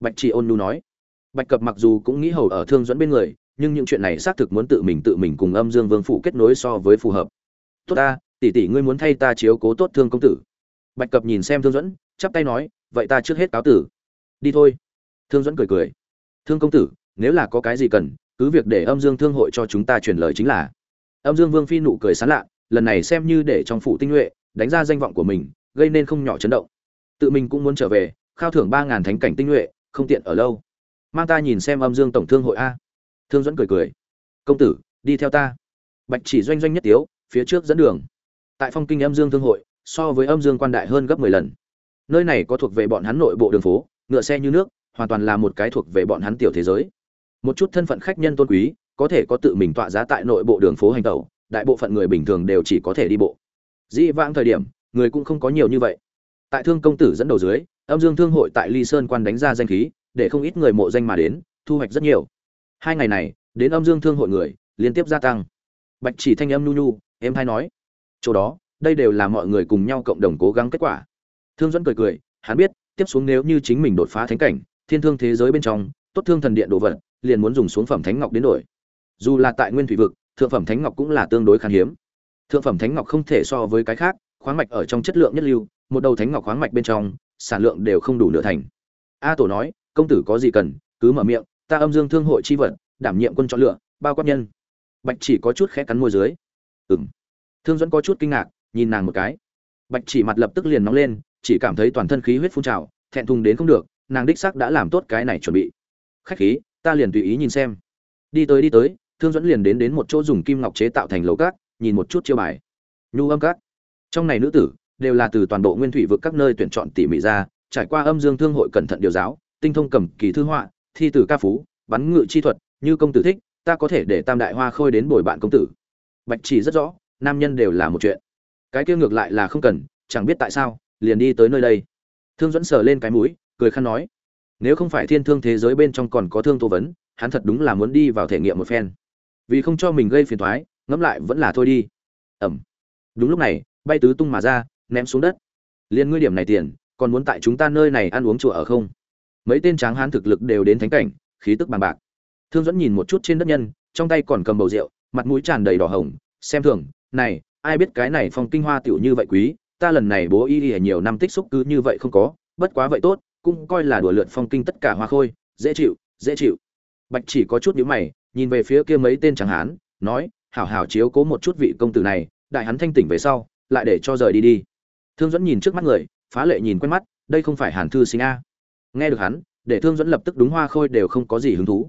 Speaker 1: Bạch chỉ ôn nu nói. Bạch cập mặc dù cũng nghĩ hầu ở thương dẫn bên người, nhưng những chuyện này xác thực muốn tự mình tự mình cùng âm dương vương phụ kết nối so với phù hợp. Tốt ta, tỷ tỷ ngươi muốn thay ta chiếu cố tốt thương công tử. Bạch cập nhìn xem thương dẫn, chắp tay nói, vậy ta trước hết cáo tử. Đi thôi. Thương dẫn cười cười. Thương công tử, nếu là có cái gì cần cứ việc để âm dương thương hội cho chúng ta truyền lời chính là. Âm dương vương phi nụ cười sán lạ, lần này xem như để trong phủ tinh nhuệ, đánh ra danh vọng của mình, gây nên không nhỏ chấn động. Tự mình cũng muốn trở về, khao thưởng ba ngàn thánh cảnh tinh nhuệ, không tiện ở lâu. Mang ta nhìn xem âm dương tổng thương hội a. Thương dẫn cười cười. Công tử, đi theo ta. Bạch chỉ doanh doanh nhất tiếu, phía trước dẫn đường. Tại phong kinh âm dương thương hội, so với âm dương quan đại hơn gấp mười lần. Nơi này có thuộc về bọn hắn nội bộ đường phố, ngựa xe như nước, hoàn toàn là một cái thuộc về bọn hắn tiểu thế giới một chút thân phận khách nhân tôn quý, có thể có tự mình tọa giá tại nội bộ đường phố hành tẩu, đại bộ phận người bình thường đều chỉ có thể đi bộ. Dĩ vãng thời điểm, người cũng không có nhiều như vậy. Tại thương công tử dẫn đầu dưới, âm dương thương hội tại ly sơn quan đánh ra danh khí, để không ít người mộ danh mà đến, thu hoạch rất nhiều. Hai ngày này, đến âm dương thương hội người, liên tiếp gia tăng. Bạch chỉ thanh âm nhu nhu em hay nói, chỗ đó, đây đều là mọi người cùng nhau cộng đồng cố gắng kết quả. Thương dẫn cười cười, hắn biết, tiếp xuống nếu như chính mình đột phá thánh cảnh, thiên thương thế giới bên trong, tốt thương thần điện đồ vật liền muốn dùng xuống phẩm thánh ngọc đến đổi. Dù là tại nguyên thủy vực, thượng phẩm thánh ngọc cũng là tương đối khan hiếm. Thượng phẩm thánh ngọc không thể so với cái khác, khoáng mạch ở trong chất lượng nhất lưu, một đầu thánh ngọc khoáng mạch bên trong, sản lượng đều không đủ nửa thành. A tổ nói, công tử có gì cần, cứ mở miệng, ta âm dương thương hội chi vật, đảm nhiệm quân chọn lựa, bao quát nhân. Bạch chỉ có chút khẽ cắn môi dưới. Ừm. Thương dẫn có chút kinh ngạc, nhìn nàng một cái. Bạch chỉ mặt lập tức liền nóng lên, chỉ cảm thấy toàn thân khí huyết phun trào, thẹn thùng đến không được, nàng đích xác đã làm tốt cái này chuẩn bị. Khách khí ta liền tùy ý nhìn xem. Đi tới đi tới, thương dẫn liền đến đến một chỗ dùng kim ngọc chế tạo thành lầu cát, nhìn một chút chiêu bài. Nhu âm cát trong này nữ tử đều là từ toàn bộ nguyên thủy vực các nơi tuyển chọn tỉ mỉ ra, trải qua âm dương thương hội cẩn thận điều giáo, tinh thông cầm kỳ thư họa, thi tử ca phú, bắn ngự chi thuật, như công tử thích, ta có thể để tam đại hoa khôi đến bồi bạn công tử. Bạch chỉ rất rõ, nam nhân đều là một chuyện. Cái kia ngược lại là không cần, chẳng biết tại sao, liền đi tới nơi đây. Thương dẫn sờ lên cái mũi, cười khăn nói nếu không phải thiên thương thế giới bên trong còn có thương tô vấn, hắn thật đúng là muốn đi vào thể nghiệm một phen. Vì không cho mình gây phiền thoái, ngẫm lại vẫn là thôi đi. Ẩm. Đúng lúc này, bay tứ tung mà ra, ném xuống đất. Liên ngươi điểm này tiền, còn muốn tại chúng ta nơi này ăn uống chùa ở không? Mấy tên tráng hán thực lực đều đến thánh cảnh, khí tức bằng bạc. Thương dẫn nhìn một chút trên đất nhân, trong tay còn cầm bầu rượu, mặt mũi tràn đầy đỏ hồng, xem thường, này, ai biết cái này phong kinh hoa tiểu như vậy quý, ta lần này bố y y nhiều năm tích xúc cứ như vậy không có, bất quá vậy tốt cũng coi là đùa lượn phong kinh tất cả hoa khôi, dễ chịu dễ chịu. Bạch chỉ có chút nhíu mày, nhìn về phía kia mấy tên tráng hán, nói, hảo hảo chiếu cố một chút vị công tử này, đại hắn thanh tỉnh về sau, lại để cho rời đi đi. Thương dẫn nhìn trước mắt người, phá lệ nhìn quen mắt, đây không phải hàn thư sinh a? Nghe được hắn, để thương dẫn lập tức đúng hoa khôi đều không có gì hứng thú.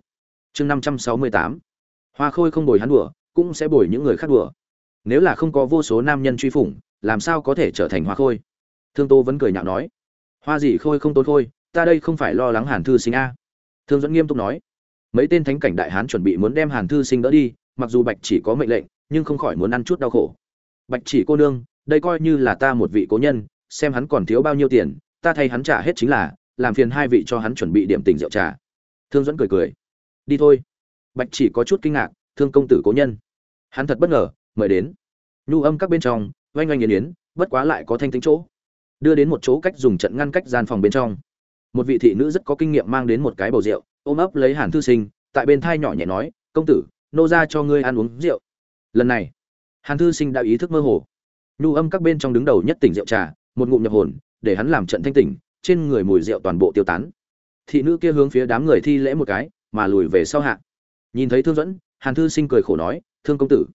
Speaker 1: Chương năm trăm sáu mươi tám, hoa khôi không bồi hắn đùa, cũng sẽ bồi những người khác đùa. Nếu là không có vô số nam nhân truy phủng, làm sao có thể trở thành hoa khôi? Thương tô vẫn cười nhạo nói hoa gì khôi không tốn khôi, ta đây không phải lo lắng hàn thư sinh a. Thương dẫn nghiêm túc nói. Mấy tên thánh cảnh đại hán chuẩn bị muốn đem hàn thư sinh đỡ đi, mặc dù bạch chỉ có mệnh lệnh, nhưng không khỏi muốn ăn chút đau khổ. Bạch chỉ cô nương, đây coi như là ta một vị cố nhân, xem hắn còn thiếu bao nhiêu tiền, ta thay hắn trả hết chính là, làm phiền hai vị cho hắn chuẩn bị điểm tình rượu trà. Thương dẫn cười cười. Đi thôi. Bạch chỉ có chút kinh ngạc, thương công tử cố nhân. Hắn thật bất ngờ, mời đến. Nhu âm các bên trong, oanh oanh yến yến, bất quá lại có thanh tính chỗ đưa đến một chỗ cách dùng trận ngăn cách gian phòng bên trong. Một vị thị nữ rất có kinh nghiệm mang đến một cái bầu rượu, ôm ấp lấy hàn thư sinh, tại bên thai nhỏ nhẹ nói, công tử, nô ra cho ngươi ăn uống rượu. Lần này, hàn thư sinh đã ý thức mơ hồ. Nhu âm các bên trong đứng đầu nhất tỉnh rượu trà, một ngụm nhập hồn, để hắn làm trận thanh tỉnh, trên người mùi rượu toàn bộ tiêu tán. Thị nữ kia hướng phía đám người thi lễ một cái, mà lùi về sau hạ. Nhìn thấy thương dẫn hàn thư sinh cười khổ nói, thương công tử,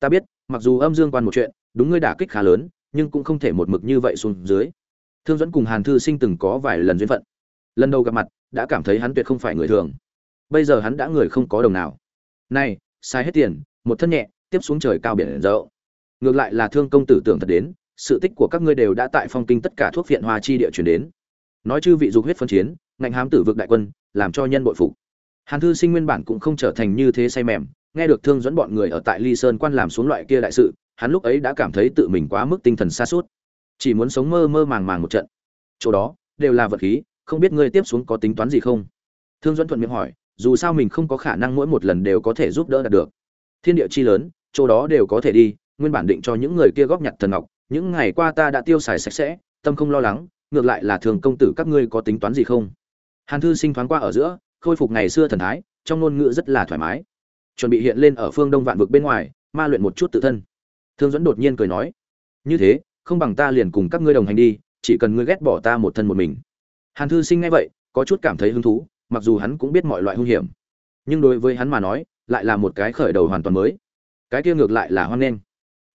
Speaker 1: ta biết, mặc dù âm dương quan một chuyện, đúng ngươi đả kích khá lớn nhưng cũng không thể một mực như vậy xuống dưới. Thương dẫn cùng hàn thư sinh từng có vài lần duyên phận. Lần đầu gặp mặt, đã cảm thấy hắn tuyệt không phải người thường. Bây giờ hắn đã người không có đồng nào. Này sai hết tiền, một thân nhẹ, tiếp xuống trời cao biển rộng. Ngược lại là thương công tử tưởng thật đến, sự tích của các ngươi đều đã tại phong kinh tất cả thuốc viện hoa chi địa chuyển đến. Nói chư vị dục huyết phân chiến, ngạnh hám tử vực đại quân, làm cho nhân bội phục. Hàn thư sinh nguyên bản cũng không trở thành như thế say mềm, nghe được thương dẫn bọn người ở tại ly sơn quan làm xuống loại kia đại sự hắn lúc ấy đã cảm thấy tự mình quá mức tinh thần xa suốt. Chỉ muốn sống mơ mơ màng màng một trận. Chỗ đó, đều là vật khí, không biết ngươi tiếp xuống có tính toán gì không? Thương dẫn thuận miệng hỏi, dù sao mình không có khả năng mỗi một lần đều có thể giúp đỡ đạt được. Thiên địa chi lớn, chỗ đó đều có thể đi, nguyên bản định cho những người kia góp nhặt thần ngọc, những ngày qua ta đã tiêu xài sạch sẽ, tâm không lo lắng, ngược lại là thường công tử các ngươi có tính toán gì không? Hàn thư sinh thoáng qua ở giữa, khôi phục ngày xưa thần thái, trong ngôn ngữ rất là thoải mái. Chuẩn bị hiện lên ở phương đông vạn vực bên ngoài, ma luyện một chút tự thân thương dẫn đột nhiên cười nói, như thế, không bằng ta liền cùng các ngươi đồng hành đi, chỉ cần ngươi ghét bỏ ta một thân một mình. Hàn thư sinh nghe vậy, có chút cảm thấy hứng thú, mặc dù hắn cũng biết mọi loại hung hiểm, nhưng đối với hắn mà nói, lại là một cái khởi đầu hoàn toàn mới. Cái kia ngược lại là hoan nghênh.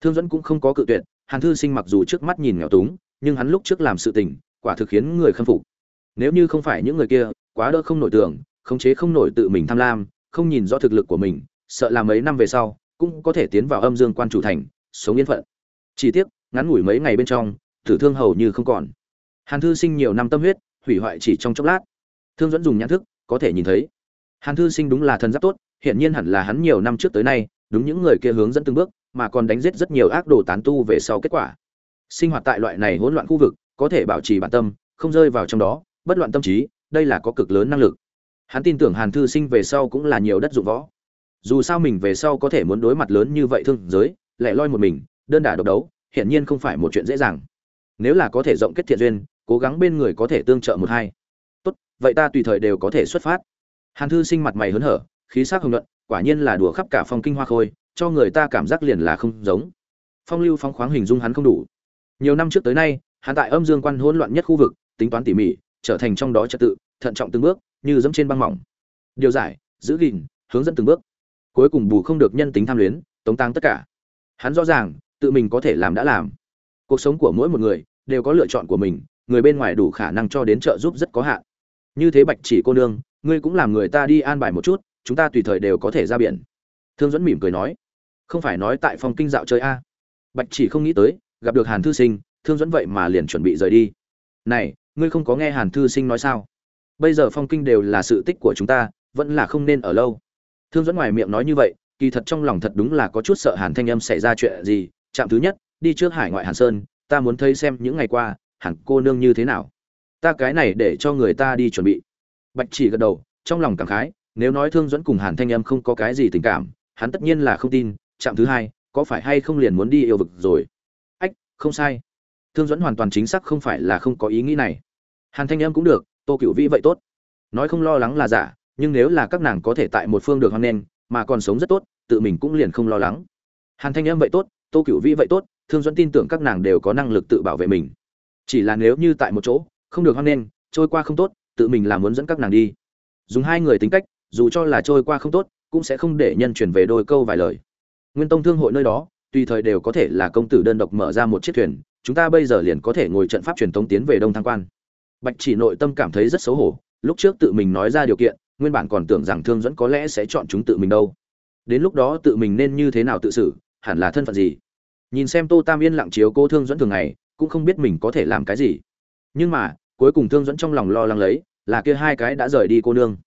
Speaker 1: Thương dẫn cũng không có cự tuyệt, hàn thư sinh mặc dù trước mắt nhìn nghèo túng, nhưng hắn lúc trước làm sự tình, quả thực khiến người khâm phục. Nếu như không phải những người kia, quá đỡ không nổi tưởng, khống chế không nổi tự mình tham lam, không nhìn rõ thực lực của mình, sợ là mấy năm về sau, cũng có thể tiến vào âm dương quan chủ thành sống yên phận. Chỉ tiếc, ngắn ngủi mấy ngày bên trong, tử thương hầu như không còn. Hàn thư sinh nhiều năm tâm huyết, hủy hoại chỉ trong chốc lát. Thương dẫn dùng nhãn thức, có thể nhìn thấy. Hàn thư sinh đúng là thần giáp tốt hiện nhiên hẳn là hắn nhiều năm trước tới nay, đúng những người kia hướng dẫn từng bước, mà còn đánh giết rất nhiều ác đồ tán tu về sau kết quả. Sinh hoạt tại loại này hỗn loạn khu vực, có thể bảo trì bản tâm, không rơi vào trong đó, bất loạn tâm trí, đây là có cực lớn năng lực. Hắn tin tưởng hàn thư sinh về sau cũng là nhiều đất dụng võ. Dù sao mình về sau có thể muốn đối mặt lớn như vậy thương giới lại loi một mình, đơn đả độc đấu, hiển nhiên không phải một chuyện dễ dàng. Nếu là có thể rộng kết thiện duyên, cố gắng bên người có thể tương trợ một hai. Tốt, vậy ta tùy thời đều có thể xuất phát. Hàn thư sinh mặt mày hớn hở, khí sắc hồng luận quả nhiên là đùa khắp cả phong kinh hoa khôi, cho người ta cảm giác liền là không giống. Phong lưu phong khoáng hình dung hắn không đủ. Nhiều năm trước tới nay, hắn tại âm dương quan hỗn loạn nhất khu vực, tính toán tỉ mỉ, trở thành trong đó trật tự, thận trọng từng bước, như dẫm trên băng mỏng. Điều giải, giữ gìn, hướng dẫn từng bước. Cuối cùng bù không được nhân tính tham luyến, tống tăng tất cả hắn rõ ràng, tự mình có thể làm đã làm. Cuộc sống của mỗi một người đều có lựa chọn của mình, người bên ngoài đủ khả năng cho đến trợ giúp rất có hạn. Như thế bạch chỉ cô nương, ngươi cũng làm người ta đi an bài một chút, chúng ta tùy thời đều có thể ra biển. Thương dẫn mỉm cười nói, không phải nói tại phòng kinh dạo chơi a. Bạch chỉ không nghĩ tới, gặp được hàn thư sinh, thương dẫn vậy mà liền chuẩn bị rời đi. Này, ngươi không có nghe hàn thư sinh nói sao? Bây giờ phong kinh đều là sự tích của chúng ta, vẫn là không nên ở lâu. Thương dẫn ngoài miệng nói như vậy kỳ thật trong lòng thật đúng là có chút sợ hàn thanh âm xảy ra chuyện gì. Trạm thứ nhất, đi trước hải ngoại hàn sơn, ta muốn thấy xem những ngày qua, hàn cô nương như thế nào. Ta cái này để cho người ta đi chuẩn bị. Bạch chỉ gật đầu, trong lòng cảm khái, nếu nói thương dẫn cùng hàn thanh âm không có cái gì tình cảm, hắn tất nhiên là không tin. Trạm thứ hai, có phải hay không liền muốn đi yêu vực rồi? Ách, không sai. Thương dẫn hoàn toàn chính xác không phải là không có ý nghĩ này. Hàn thanh âm cũng được, tô cựu vĩ vậy tốt. Nói không lo lắng là giả, nhưng nếu là các nàng có thể tại một phương được hoan nên mà còn sống rất tốt, tự mình cũng liền không lo lắng. Hàn thanh âm vậy tốt, tô cựu vĩ vậy tốt, thương dẫn tin tưởng các nàng đều có năng lực tự bảo vệ mình. Chỉ là nếu như tại một chỗ, không được hoan nghênh, trôi qua không tốt, tự mình là muốn dẫn các nàng đi. Dùng hai người tính cách, dù cho là trôi qua không tốt, cũng sẽ không để nhân chuyển về đôi câu vài lời. Nguyên tông thương hội nơi đó, tùy thời đều có thể là công tử đơn độc mở ra một chiếc thuyền, chúng ta bây giờ liền có thể ngồi trận pháp truyền tống tiến về đông thăng quan. Bạch chỉ nội tâm cảm thấy rất xấu hổ, lúc trước tự mình nói ra điều kiện nguyên bản còn tưởng rằng thương dẫn có lẽ sẽ chọn chúng tự mình đâu. Đến lúc đó tự mình nên như thế nào tự xử, hẳn là thân phận gì? Nhìn xem tô tam yên lặng chiếu cô thương dẫn thường ngày, cũng không biết mình có thể làm cái gì. Nhưng mà, cuối cùng thương dẫn trong lòng lo lắng lấy, là kia hai cái đã rời đi cô nương.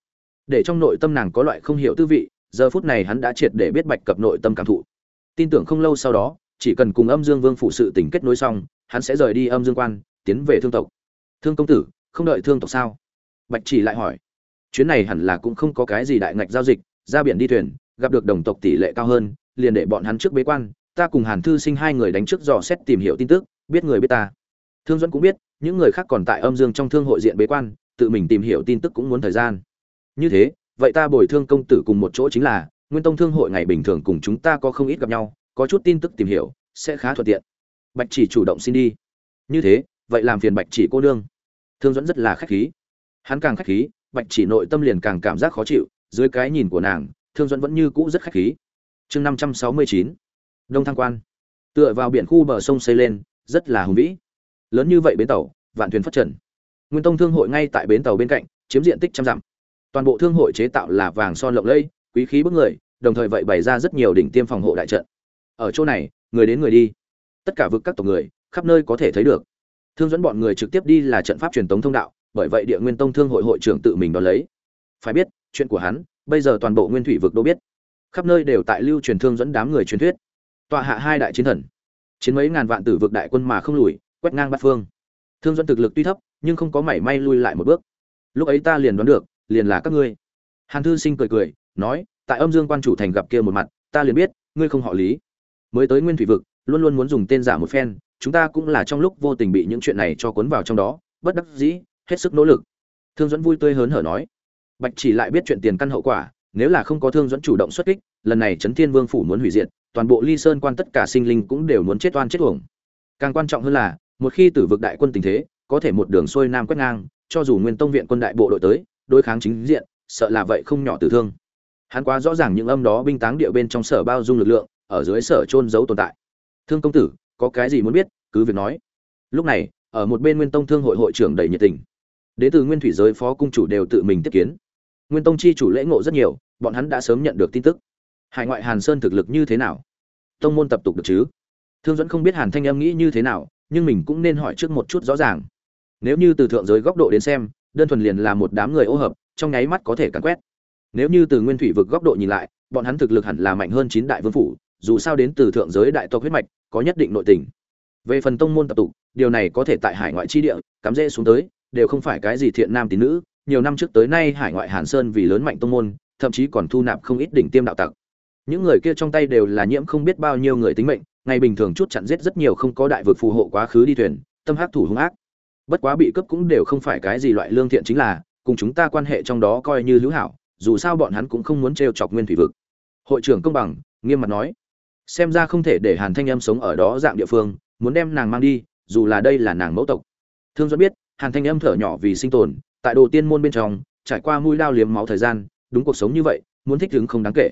Speaker 1: Để trong nội tâm nàng có loại không hiểu tư vị, giờ phút này hắn đã triệt để biết bạch cập nội tâm cảm thụ. Tin tưởng không lâu sau đó, chỉ cần cùng âm dương vương phụ sự tình kết nối xong, hắn sẽ rời đi âm dương quan, tiến về thương tộc. Thương công tử, không đợi thương tộc sao? Bạch chỉ lại hỏi chuyến này hẳn là cũng không có cái gì đại ngạch giao dịch, ra biển đi thuyền, gặp được đồng tộc tỷ lệ cao hơn, liền để bọn hắn trước bế quan, ta cùng hàn thư sinh hai người đánh trước dò xét tìm hiểu tin tức, biết người biết ta. Thương dẫn cũng biết, những người khác còn tại âm dương trong thương hội diện bế quan, tự mình tìm hiểu tin tức cũng muốn thời gian. Như thế, vậy ta bồi thương công tử cùng một chỗ chính là, nguyên tông thương hội ngày bình thường cùng chúng ta có không ít gặp nhau, có chút tin tức tìm hiểu, sẽ khá thuận tiện. Bạch chỉ chủ động xin đi. Như thế, vậy làm phiền bạch chỉ cô nương. Thương dẫn rất là khách khí. Hắn càng khách khí bạch chỉ nội tâm liền càng cảm giác khó chịu, dưới cái nhìn của nàng, thương dẫn vẫn như cũ rất khách khí. Chương năm trăm sáu mươi chín, đông thăng quan. Tựa vào biển khu bờ sông xây lên, rất là hùng vĩ. Lớn như vậy bến tàu, vạn thuyền phát triển nguyên tông thương hội ngay tại bến tàu bên cạnh, chiếm diện tích trăm dặm. Toàn bộ thương hội chế tạo là vàng son lộng lẫy, quý khí bức người, đồng thời vậy bày ra rất nhiều đỉnh tiêm phòng hộ đại trận. Ở chỗ này, người đến người đi. Tất cả vực các tộc người, khắp nơi có thể thấy được. Thương dẫn bọn người trực tiếp đi là trận pháp truyền tống thông đạo bởi vậy địa nguyên tông thương hội hội trưởng tự mình đón lấy. Phải biết, chuyện của hắn, bây giờ toàn bộ nguyên thủy vực đâu biết. Khắp nơi đều tại lưu truyền thương dẫn đám người truyền thuyết. Tọa hạ hai đại chiến thần. Chiến mấy ngàn vạn tử vực đại quân mà không lùi, quét ngang bát phương. Thương dẫn thực lực tuy thấp, nhưng không có mảy may lui lại một bước. Lúc ấy ta liền đoán được, liền là các ngươi. Hàn thư sinh cười cười, nói, tại âm dương quan chủ thành gặp kia một mặt, ta liền biết, ngươi không họ lý. Mới tới nguyên thủy vực, luôn luôn muốn dùng tên giả một phen, chúng ta cũng là trong lúc vô tình bị những chuyện này cho cuốn vào trong đó, bất đắc dĩ hết sức nỗ lực. Thương dẫn vui tươi hớn hở nói, bạch chỉ lại biết chuyện tiền căn hậu quả, nếu là không có thương dẫn chủ động xuất kích, lần này trấn thiên vương phủ muốn hủy diệt, toàn bộ ly sơn quan tất cả sinh linh cũng đều muốn chết oan chết uổng. Càng quan trọng hơn là, một khi tử vực đại quân tình thế, có thể một đường xuôi nam quét ngang, cho dù nguyên tông viện quân đại bộ đội tới, đối kháng chính diện, sợ là vậy không nhỏ tử thương. Hắn quá rõ ràng những âm đó binh táng địa bên trong sở bao dung lực lượng, ở dưới sở trôn giấu tồn tại. Thương công tử, có cái gì muốn biết? Cứ việc nói. Lúc này, ở một bên nguyên tông thương hội hội trưởng đầy nhiệt tình đế từ nguyên thủy giới phó cung chủ đều tự mình tiếp kiến. Nguyên tông chi chủ lễ ngộ rất nhiều, bọn hắn đã sớm nhận được tin tức. Hải ngoại hàn sơn thực lực như thế nào? Tông môn tập tục được chứ? Thương dẫn không biết hàn thanh âm nghĩ như thế nào, nhưng mình cũng nên hỏi trước một chút rõ ràng. Nếu như từ thượng giới góc độ đến xem, đơn thuần liền là một đám người ô hợp, trong nháy mắt có thể cắn quét. Nếu như từ nguyên thủy vực góc độ nhìn lại, bọn hắn thực lực hẳn là mạnh hơn chín đại vương phủ, dù sao đến từ thượng giới đại tộc huyết mạch, có nhất định nội tình. Về phần tông môn tập tục, điều này có thể tại hải ngoại chi địa, cắm rễ xuống tới đều không phải cái gì thiện nam tín nữ, nhiều năm trước tới nay hải ngoại hàn sơn vì lớn mạnh tông môn, thậm chí còn thu nạp không ít đỉnh tiêm đạo tặc. Những người kia trong tay đều là nhiễm không biết bao nhiêu người tính mệnh, ngày bình thường chút chặn giết rất nhiều không có đại vực phù hộ quá khứ đi thuyền, tâm hắc thủ hung ác. Bất quá bị cướp cũng đều không phải cái gì loại lương thiện chính là, cùng chúng ta quan hệ trong đó coi như hữu hảo, dù sao bọn hắn cũng không muốn trêu chọc nguyên thủy vực. Hội trưởng công bằng, nghiêm mặt nói. Xem ra không thể để hàn thanh em sống ở đó dạng địa phương, muốn đem nàng mang đi, dù là đây là nàng mẫu tộc. Thương dẫn biết hàn thanh âm thở nhỏ vì sinh tồn, tại đồ tiên môn bên trong, trải qua mũi đao liếm máu thời gian, đúng cuộc sống như vậy, muốn thích ứng không đáng kể.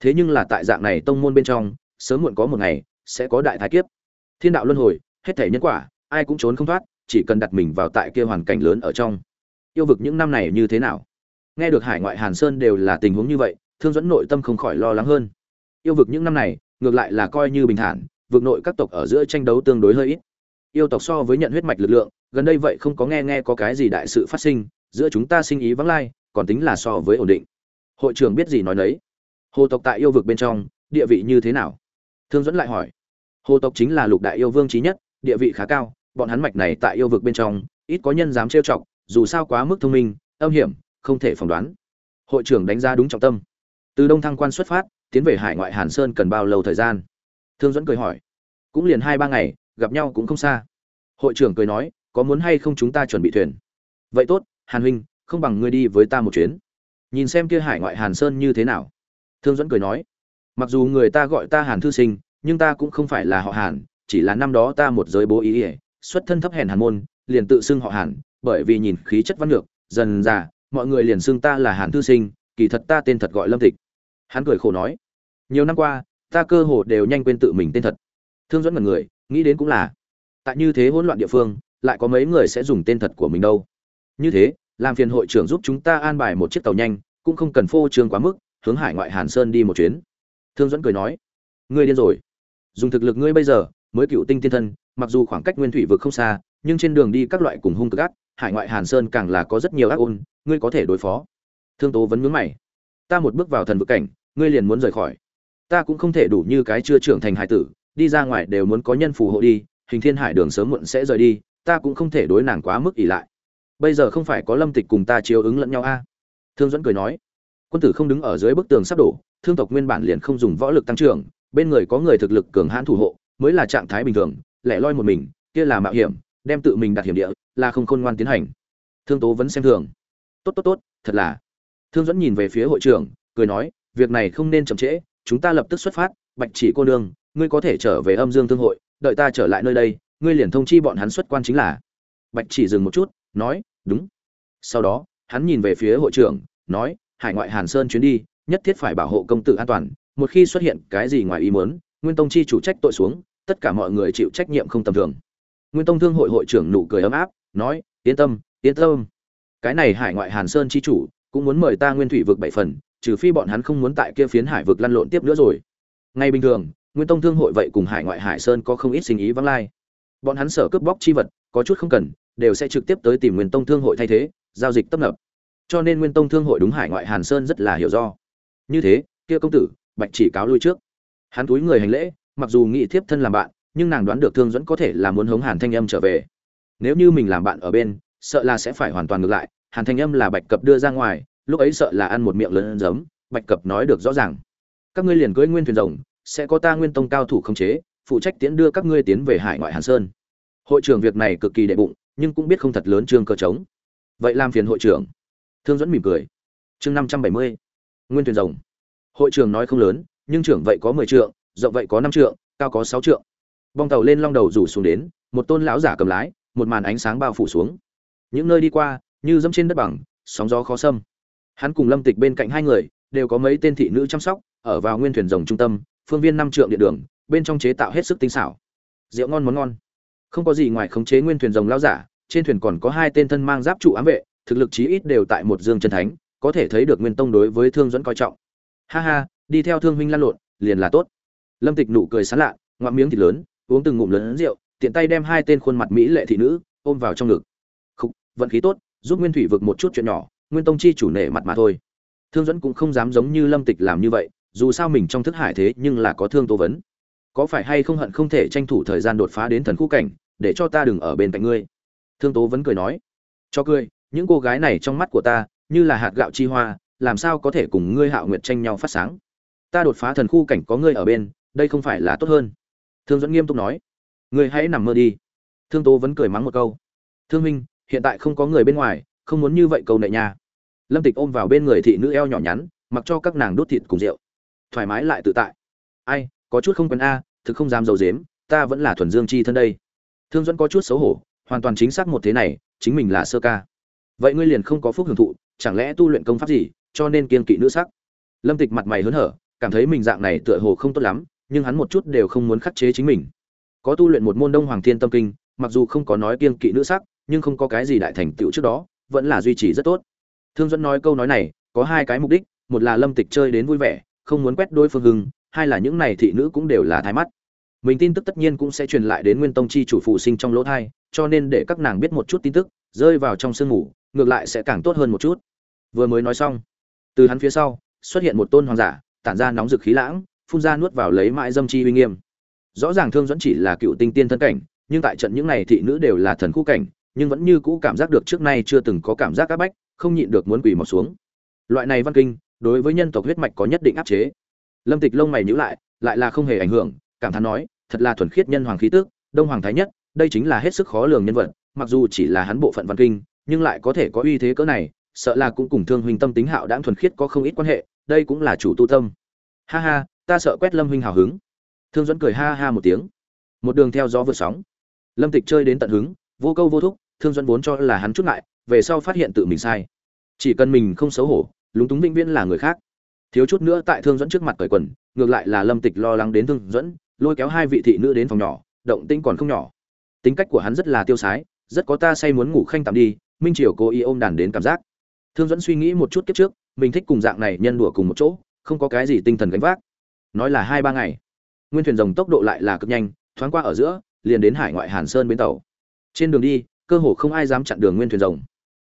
Speaker 1: Thế nhưng là tại dạng này tông môn bên trong, sớm muộn có một ngày, sẽ có đại thái kiếp. Thiên đạo luân hồi, hết thể nhân quả, ai cũng trốn không thoát, chỉ cần đặt mình vào tại kia hoàn cảnh lớn ở trong. Yêu vực những năm này như thế nào? Nghe được hải ngoại hàn sơn đều là tình huống như vậy, thương dẫn nội tâm không khỏi lo lắng hơn. Yêu vực những năm này, ngược lại là coi như bình thản, vực nội các tộc ở giữa tranh đấu tương đối hơi ít. Yêu tộc so với nhận huyết mạch lực lượng gần đây vậy không có nghe nghe có cái gì đại sự phát sinh, giữa chúng ta sinh ý vắng lai, còn tính là so với ổn định. Hội trưởng biết gì nói nấy. Hồ tộc tại yêu vực bên trong, địa vị như thế nào? Thương dẫn lại hỏi. Hồ tộc chính là lục đại yêu vương trí nhất, địa vị khá cao, bọn hắn mạch này tại yêu vực bên trong, ít có nhân dám trêu chọc, dù sao quá mức thông minh, âm hiểm, không thể phỏng đoán. Hội trưởng đánh giá đúng trọng tâm. Từ đông thăng quan xuất phát, tiến về hải ngoại hàn sơn cần bao lâu thời gian? Thương dẫn cười hỏi. Cũng liền hai ba ngày, gặp nhau cũng không xa. Hội trưởng cười nói có muốn hay không chúng ta chuẩn bị thuyền? Vậy tốt, hàn huynh, không bằng ngươi đi với ta một chuyến. Nhìn xem kia hải ngoại hàn sơn như thế nào. Thương dẫn cười nói, mặc dù người ta gọi ta hàn thư sinh, nhưng ta cũng không phải là họ hàn, chỉ là năm đó ta một giới bố ý ỉa, xuất thân thấp hèn hàn môn, liền tự xưng họ hàn, bởi vì nhìn khí chất văn lược dần già, mọi người liền xưng ta là hàn thư sinh, kỳ thật ta tên thật gọi lâm tịch. Hắn cười khổ nói, nhiều năm qua, ta cơ hồ đều nhanh quên tự mình tên thật. Thương dẫn mật người, nghĩ đến cũng là, tại như thế hỗn loạn địa phương lại có mấy người sẽ dùng tên thật của mình đâu. Như thế, làm phiền hội trưởng giúp chúng ta an bài một chiếc tàu nhanh, cũng không cần phô trương quá mức, hướng hải ngoại hàn sơn đi một chuyến. Thương dẫn cười nói. Ngươi điên rồi. Dùng thực lực ngươi bây giờ, mới cựu tinh tiên thân, mặc dù khoảng cách nguyên thủy vực không xa, nhưng trên đường đi các loại cùng hung cực ác, hải ngoại hàn sơn càng là có rất nhiều ác ôn, ngươi có thể đối phó. Thương tố vẫn nhướng mày. Ta một bước vào thần vực cảnh, ngươi liền muốn rời khỏi. Ta cũng không thể đủ như cái chưa trưởng thành hải tử, đi ra ngoài đều muốn có nhân phù hộ đi, hình thiên hải đường sớm muộn sẽ rời đi ta cũng không thể đối nàng quá mức ỷ lại. Bây giờ không phải có lâm tịch cùng ta chiếu ứng lẫn nhau a? À? thương dẫn cười nói. Quân tử không đứng ở dưới bức tường sắp đổ, thương tộc nguyên bản liền không dùng võ lực tăng trưởng, bên người có người thực lực cường hãn thủ hộ, mới là trạng thái bình thường, lẻ loi một mình, kia là mạo hiểm, đem tự mình đặt hiểm địa, là không khôn ngoan tiến hành. Thương tố vẫn xem thường. Tốt tốt tốt, thật là. Thương dẫn nhìn về phía hội trưởng, cười nói, việc này không nên chậm trễ, chúng ta lập tức xuất phát, bạch chỉ cô nương, ngươi có thể trở về âm dương thương hội, đợi ta trở lại nơi đây ngươi liền thông chi bọn hắn xuất quan chính là. Bạch chỉ dừng một chút, nói, đúng. Sau đó, hắn nhìn về phía hội trưởng, nói, hải ngoại hàn sơn chuyến đi, nhất thiết phải bảo hộ công tử an toàn, một khi xuất hiện cái gì ngoài ý muốn, nguyên tông chi chủ trách tội xuống, tất cả mọi người chịu trách nhiệm không tầm thường. Nguyên tông thương hội hội trưởng nụ cười ấm áp, nói, yên tâm yên tâm. Cái này hải ngoại hàn sơn chi chủ, cũng muốn mời ta nguyên thủy vực bảy phần, trừ phi bọn hắn không muốn tại kia phiến hải vực lăn lộn tiếp nữa rồi. Ngay bình thường, nguyên tông thương hội vậy cùng hải ngoại hải sơn có không ít sinh ý vắng lai bọn hắn sở cướp bóc chi vật, có chút không cần, đều sẽ trực tiếp tới tìm nguyên tông thương hội thay thế, giao dịch tấp nập. Cho nên nguyên tông thương hội đúng hải ngoại hàn sơn rất là hiểu do. Như thế, kia công tử, bạch chỉ cáo lui trước. Hắn túi người hành lễ, mặc dù nghị thiếp thân làm bạn, nhưng nàng đoán được thương dẫn có thể là muốn hống hàn thanh âm trở về. Nếu như mình làm bạn ở bên, sợ là sẽ phải hoàn toàn ngược lại, hàn thanh âm là bạch cập đưa ra ngoài, lúc ấy sợ là ăn một miệng lớn giấm, bạch cập nói được rõ ràng. Các ngươi liền cưỡi nguyên thuyền rồng, sẽ có ta nguyên tông cao thủ khống chế phụ trách tiến đưa các ngươi tiến về hải ngoại hàn sơn. Hội trưởng việc này cực kỳ đệ bụng, nhưng cũng biết không thật lớn trương cơ trống. Vậy làm phiền hội trưởng. Thương dẫn mỉm cười. Chương năm trăm bảy mươi, nguyên thuyền rồng. Hội trưởng nói không lớn, nhưng trưởng vậy có mười trượng, rộng vậy có năm trượng, cao có sáu trượng. Bong tàu lên long đầu rủ xuống đến, một tôn lão giả cầm lái, một màn ánh sáng bao phủ xuống. Những nơi đi qua, như dẫm trên đất bằng, sóng gió khó xâm. Hắn cùng lâm tịch bên cạnh hai người, đều có mấy tên thị nữ chăm sóc, ở vào nguyên thuyền rồng trung tâm, phương viên năm trượng địa đường bên trong chế tạo hết sức tinh xảo. Rượu ngon món ngon. Không có gì ngoài khống chế nguyên thuyền rồng lao giả trên thuyền còn có hai tên thân mang giáp trụ ám vệ thực lực chí ít đều tại một dương chân thánh có thể thấy được nguyên tông đối với thương dẫn coi trọng. Ha ha đi theo thương huynh lan lộn liền là tốt. Lâm tịch nụ cười sán lạ ngoạm miếng thịt lớn uống từng ngụm lớn rượu tiện tay đem hai tên khuôn mặt mỹ lệ thị nữ ôm vào trong ngực. Khúc, vận khí tốt giúp nguyên thủy vực một chút chuyện nhỏ nguyên tông chi chủ nể mặt mà thôi. Thương dẫn cũng không dám giống như lâm tịch làm như vậy dù sao mình trong thức hải thế nhưng là có thương tố vấn có phải hay không hận không thể tranh thủ thời gian đột phá đến thần khu cảnh, để cho ta đừng ở bên cạnh ngươi? Thương tố vẫn cười nói. Cho cười, những cô gái này trong mắt của ta, như là hạt gạo chi hoa, làm sao có thể cùng ngươi hạo nguyệt tranh nhau phát sáng? Ta đột phá thần khu cảnh có ngươi ở bên, đây không phải là tốt hơn. Thương dẫn nghiêm túc nói. Ngươi hãy nằm mơ đi. Thương tố vẫn cười mắng một câu. Thương minh hiện tại không có người bên ngoài, không muốn như vậy câu nệ nhà lâm tịch ôm vào bên người thị nữ eo nhỏ nhắn, mặc cho các nàng đốt thịt cùng rượu. Thoải mái lại tự tại. Ai có chút không quen a, thực không dám dầu dếm, ta vẫn là thuần dương chi thân đây. Thương dẫn có chút xấu hổ, hoàn toàn chính xác một thế này, chính mình là sơ ca. Vậy ngươi liền không có phúc hưởng thụ, chẳng lẽ tu luyện công pháp gì, cho nên kiên kỵ nữ sắc? Lâm tịch mặt mày hớn hở, cảm thấy mình dạng này tựa hồ không tốt lắm, nhưng hắn một chút đều không muốn khắc chế chính mình. Có tu luyện một môn đông hoàng thiên tâm kinh, mặc dù không có nói kiên kỵ nữ sắc, nhưng không có cái gì đại thành tựu trước đó, vẫn là duy trì rất tốt. Thương dẫn nói câu nói này, có hai cái mục đích, một là lâm tịch chơi đến vui vẻ, không muốn quét đôi phương hưng hai là những này thị nữ cũng đều là thái mắt. Mình tin tức tất nhiên cũng sẽ truyền lại đến nguyên tông chi chủ phụ sinh trong lỗ thai, cho nên để các nàng biết một chút tin tức, rơi vào trong sương ngủ ngược lại sẽ càng tốt hơn một chút. Vừa mới nói xong, từ hắn phía sau, xuất hiện một tôn hoàng giả, tản ra nóng rực khí lãng, phun ra nuốt vào lấy mãi dâm chi uy nghiêm. Rõ ràng thương dẫn chỉ là cựu tinh tiên thân cảnh, nhưng tại trận những này thị nữ đều là thần khu cảnh, nhưng vẫn như cũ cảm giác được trước nay chưa từng có cảm giác áp bách, không nhịn được muốn quỳ mọc xuống. Loại này văn kinh, đối với nhân tộc huyết mạch có nhất định áp chế lâm tịch lông mày nhíu lại lại là không hề ảnh hưởng, cảm thán nói, thật là thuần khiết nhân hoàng khí tước đông hoàng thái nhất, đây chính là hết sức khó lường nhân vật, mặc dù chỉ là hắn bộ phận văn kinh, nhưng lại có thể có uy thế cỡ này, sợ là cũng cùng thương huynh tâm tính hạo đãng thuần khiết có không ít quan hệ, đây cũng là chủ tu tâm. Ha ha, ta sợ quét lâm huynh hào hứng. Thương dẫn cười ha ha một tiếng. Một đường theo gió vượt sóng. Lâm tịch chơi đến tận hứng, vô câu vô thúc, thương dẫn vốn cho là hắn chút ngại, về sau phát hiện tự mình sai. Chỉ cần mình không xấu hổ, lúng túng vĩnh viễn là người khác thiếu chút nữa tại thương dẫn trước mặt cởi quần, ngược lại là lâm tịch lo lắng đến thương dẫn, lôi kéo hai vị thị nữ đến phòng nhỏ, động tĩnh còn không nhỏ. Tính cách của hắn rất là tiêu sái, rất có ta say muốn ngủ khanh tạm đi, minh triều cố ý ôm đàn đến cảm giác. Thương dẫn suy nghĩ một chút kiếp trước, mình thích cùng dạng này nhân đùa cùng một chỗ, không có cái gì tinh thần gánh vác. Nói là hai ba ngày, nguyên thuyền rồng tốc độ lại là cực nhanh, thoáng qua ở giữa, liền đến hải ngoại hàn sơn bến tàu. Trên đường đi, cơ hồ không ai dám chặn đường nguyên thuyền rồng.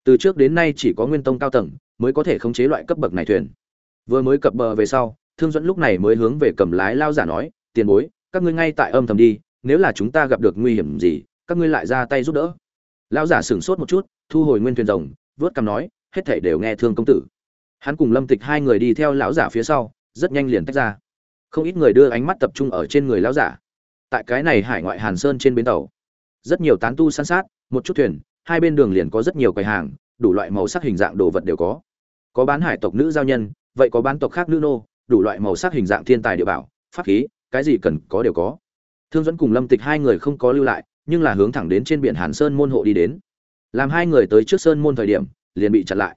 Speaker 1: Từ trước đến nay chỉ có nguyên tông cao tầng mới có thể khống chế loại cấp bậc này thuyền vừa mới cập bờ về sau, thương dẫn lúc này mới hướng về cầm lái lao giả nói, tiền bối, các ngươi ngay tại âm thầm đi, nếu là chúng ta gặp được nguy hiểm gì, các ngươi lại ra tay giúp đỡ. Lão giả sửng sốt một chút, thu hồi nguyên thuyền rồng, vớt cằm nói, hết thảy đều nghe thương công tử. Hắn cùng lâm tịch hai người đi theo lão giả phía sau, rất nhanh liền tách ra. Không ít người đưa ánh mắt tập trung ở trên người lão giả. Tại cái này hải ngoại hàn sơn trên bến tàu, rất nhiều tán tu san sát, một chút thuyền, hai bên đường liền có rất nhiều quầy hàng, đủ loại màu sắc hình dạng đồ vật đều có. Có bán hải tộc nữ giao nhân vậy có bán tộc khác nữ nô, đủ loại màu sắc hình dạng thiên tài địa bảo, pháp khí, cái gì cần có đều có. Thương dẫn cùng lâm tịch hai người không có lưu lại, nhưng là hướng thẳng đến trên biển hàn sơn môn hộ đi đến. Làm hai người tới trước sơn môn thời điểm, liền bị chặn lại.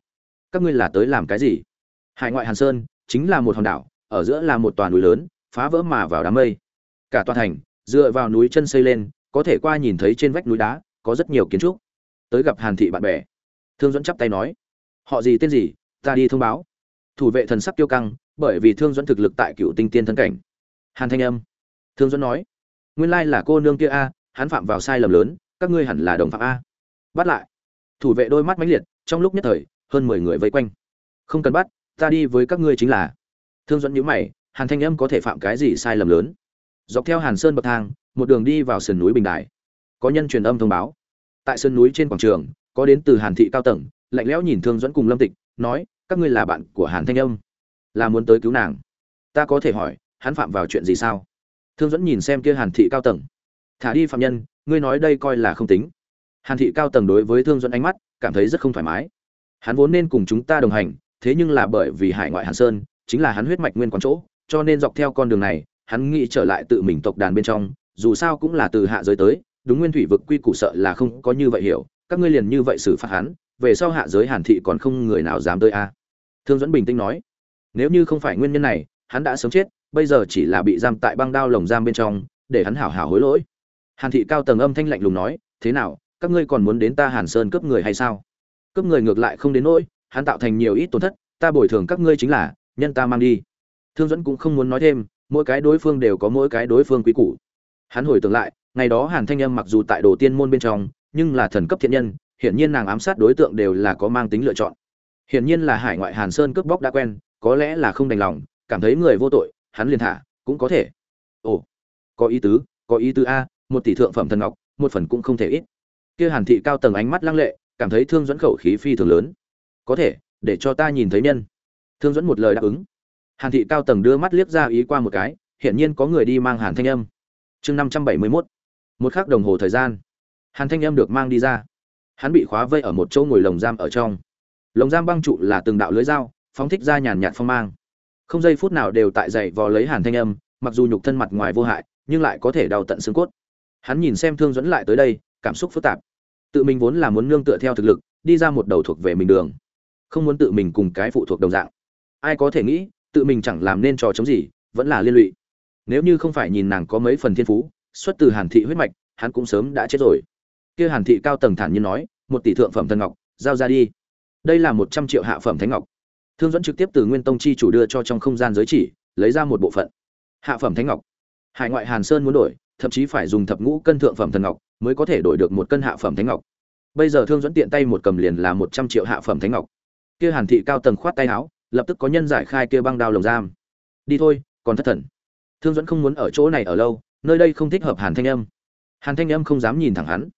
Speaker 1: Các ngươi là tới làm cái gì? Hải ngoại hàn sơn chính là một hòn đảo, ở giữa là một toàn núi lớn, phá vỡ mà vào đám mây. Cả toàn thành, dựa vào núi chân xây lên, có thể qua nhìn thấy trên vách núi đá, có rất nhiều kiến trúc. Tới gặp hàn thị bạn bè. Thương dẫn chắp tay nói, họ gì tên gì? Ta đi thông báo thủ vệ thần sắc tiêu căng, bởi vì thương dẫn thực lực tại cựu tinh tiên thân cảnh. Hàn thanh âm. Thương dẫn nói, nguyên lai là cô nương kia a, hắn phạm vào sai lầm lớn, các ngươi hẳn là đồng phạm a. Bắt lại. Thủ vệ đôi mắt mãnh liệt, trong lúc nhất thời, hơn mười người vây quanh. Không cần bắt, ta đi với các ngươi chính là. Thương dẫn nhíu mày, hàn thanh âm có thể phạm cái gì sai lầm lớn? Dọc theo hàn sơn bậc thang, một đường đi vào sườn núi bình đài. Có nhân truyền âm thông báo. Tại sườn núi trên quảng trường, có đến từ hàn thị cao tầng, lạnh lẽo nhìn thương dẫn cùng lâm tịch, nói các ngươi là bạn của hàn thanh âm, là muốn tới cứu nàng. Ta có thể hỏi, hắn phạm vào chuyện gì sao? Thương dẫn nhìn xem kia hàn thị cao tầng. Thả đi phạm nhân, ngươi nói đây coi là không tính. Hàn thị cao tầng đối với thương dẫn ánh mắt, cảm thấy rất không thoải mái. Hắn vốn nên cùng chúng ta đồng hành, thế nhưng là bởi vì hải ngoại hàn sơn, chính là hắn huyết mạch nguyên quán chỗ, cho nên dọc theo con đường này, hắn nghĩ trở lại tự mình tộc đàn bên trong, dù sao cũng là từ hạ giới tới, đúng nguyên thủy vực quy củ sợ là không có như vậy hiểu, các ngươi liền như vậy xử phạt hắn về sau hạ giới hàn thị còn không người nào dám tới a. Thương dẫn bình tĩnh nói, nếu như không phải nguyên nhân này, hắn đã sớm chết, bây giờ chỉ là bị giam tại băng đao lồng giam bên trong, để hắn hảo hảo hối lỗi. Hàn thị cao tầng âm thanh lạnh lùng nói, thế nào, các ngươi còn muốn đến ta hàn sơn cướp người hay sao? Cướp người ngược lại không đến nỗi, hắn tạo thành nhiều ít tổn thất, ta bồi thường các ngươi chính là, nhân ta mang đi. Thương dẫn cũng không muốn nói thêm, mỗi cái đối phương đều có mỗi cái đối phương quý củ. Hắn hồi tưởng lại, ngày đó hàn thanh âm mặc dù tại đồ tiên môn bên trong, nhưng là thần cấp thiện nhân hiển nhiên nàng ám sát đối tượng đều là có mang tính lựa chọn. Hiển nhiên là hải ngoại hàn sơn cướp bóc đã quen, có lẽ là không đành lòng, cảm thấy người vô tội, hắn liền thả, cũng có thể. Ồ, có ý tứ, có ý tứ a, một tỷ thượng phẩm thần ngọc, một phần cũng không thể ít. Kia hàn thị cao tầng ánh mắt lăng lệ, cảm thấy thương dẫn khẩu khí phi thường lớn. Có thể, để cho ta nhìn thấy nhân. Thương dẫn một lời đáp ứng. Hàn thị cao tầng đưa mắt liếc ra ý qua một cái, hiển nhiên có người đi mang hàn thanh âm. Chương năm trăm bảy mươi mốt. Một khắc đồng hồ thời gian. Hàn thanh âm được mang đi ra hắn bị khóa vây ở một chỗ ngồi lồng giam ở trong. Lồng giam băng trụ là từng đạo lưới dao, phóng thích ra nhàn nhạt phong mang. Không giây phút nào đều tại dậy vò lấy hàn thanh âm, mặc dù nhục thân mặt ngoài vô hại, nhưng lại có thể đau tận xương cốt. Hắn nhìn xem thương dẫn lại tới đây, cảm xúc phức tạp. Tự mình vốn là muốn nương tựa theo thực lực, đi ra một đầu thuộc về mình đường. Không muốn tự mình cùng cái phụ thuộc đồng dạng. Ai có thể nghĩ, tự mình chẳng làm nên trò chống gì, vẫn là liên lụy. Nếu như không phải nhìn nàng có mấy phần thiên phú, xuất từ hàn thị huyết mạch, hắn cũng sớm đã chết rồi. Kia hàn thị cao tầng thản nhiên nói một tỷ thượng phẩm thần ngọc, giao ra đi. Đây là một trăm triệu hạ phẩm thánh ngọc. Thương dẫn trực tiếp từ nguyên tông chi chủ đưa cho trong không gian giới chỉ, lấy ra một bộ phận. Hạ phẩm thánh ngọc. Hải ngoại hàn sơn muốn đổi, thậm chí phải dùng thập ngũ cân thượng phẩm thần ngọc mới có thể đổi được một cân hạ phẩm thánh ngọc. Bây giờ thương dẫn tiện tay một cầm liền là một trăm triệu hạ phẩm thánh ngọc. Kia hàn thị cao tầng khoát tay áo, lập tức có nhân giải khai kia băng đao lồng giam. Đi thôi, còn thất thần. Thương dẫn không muốn ở chỗ này ở lâu, nơi đây không thích hợp hàn thanh âm. Hàn thanh âm không dám nhìn thẳng hắn,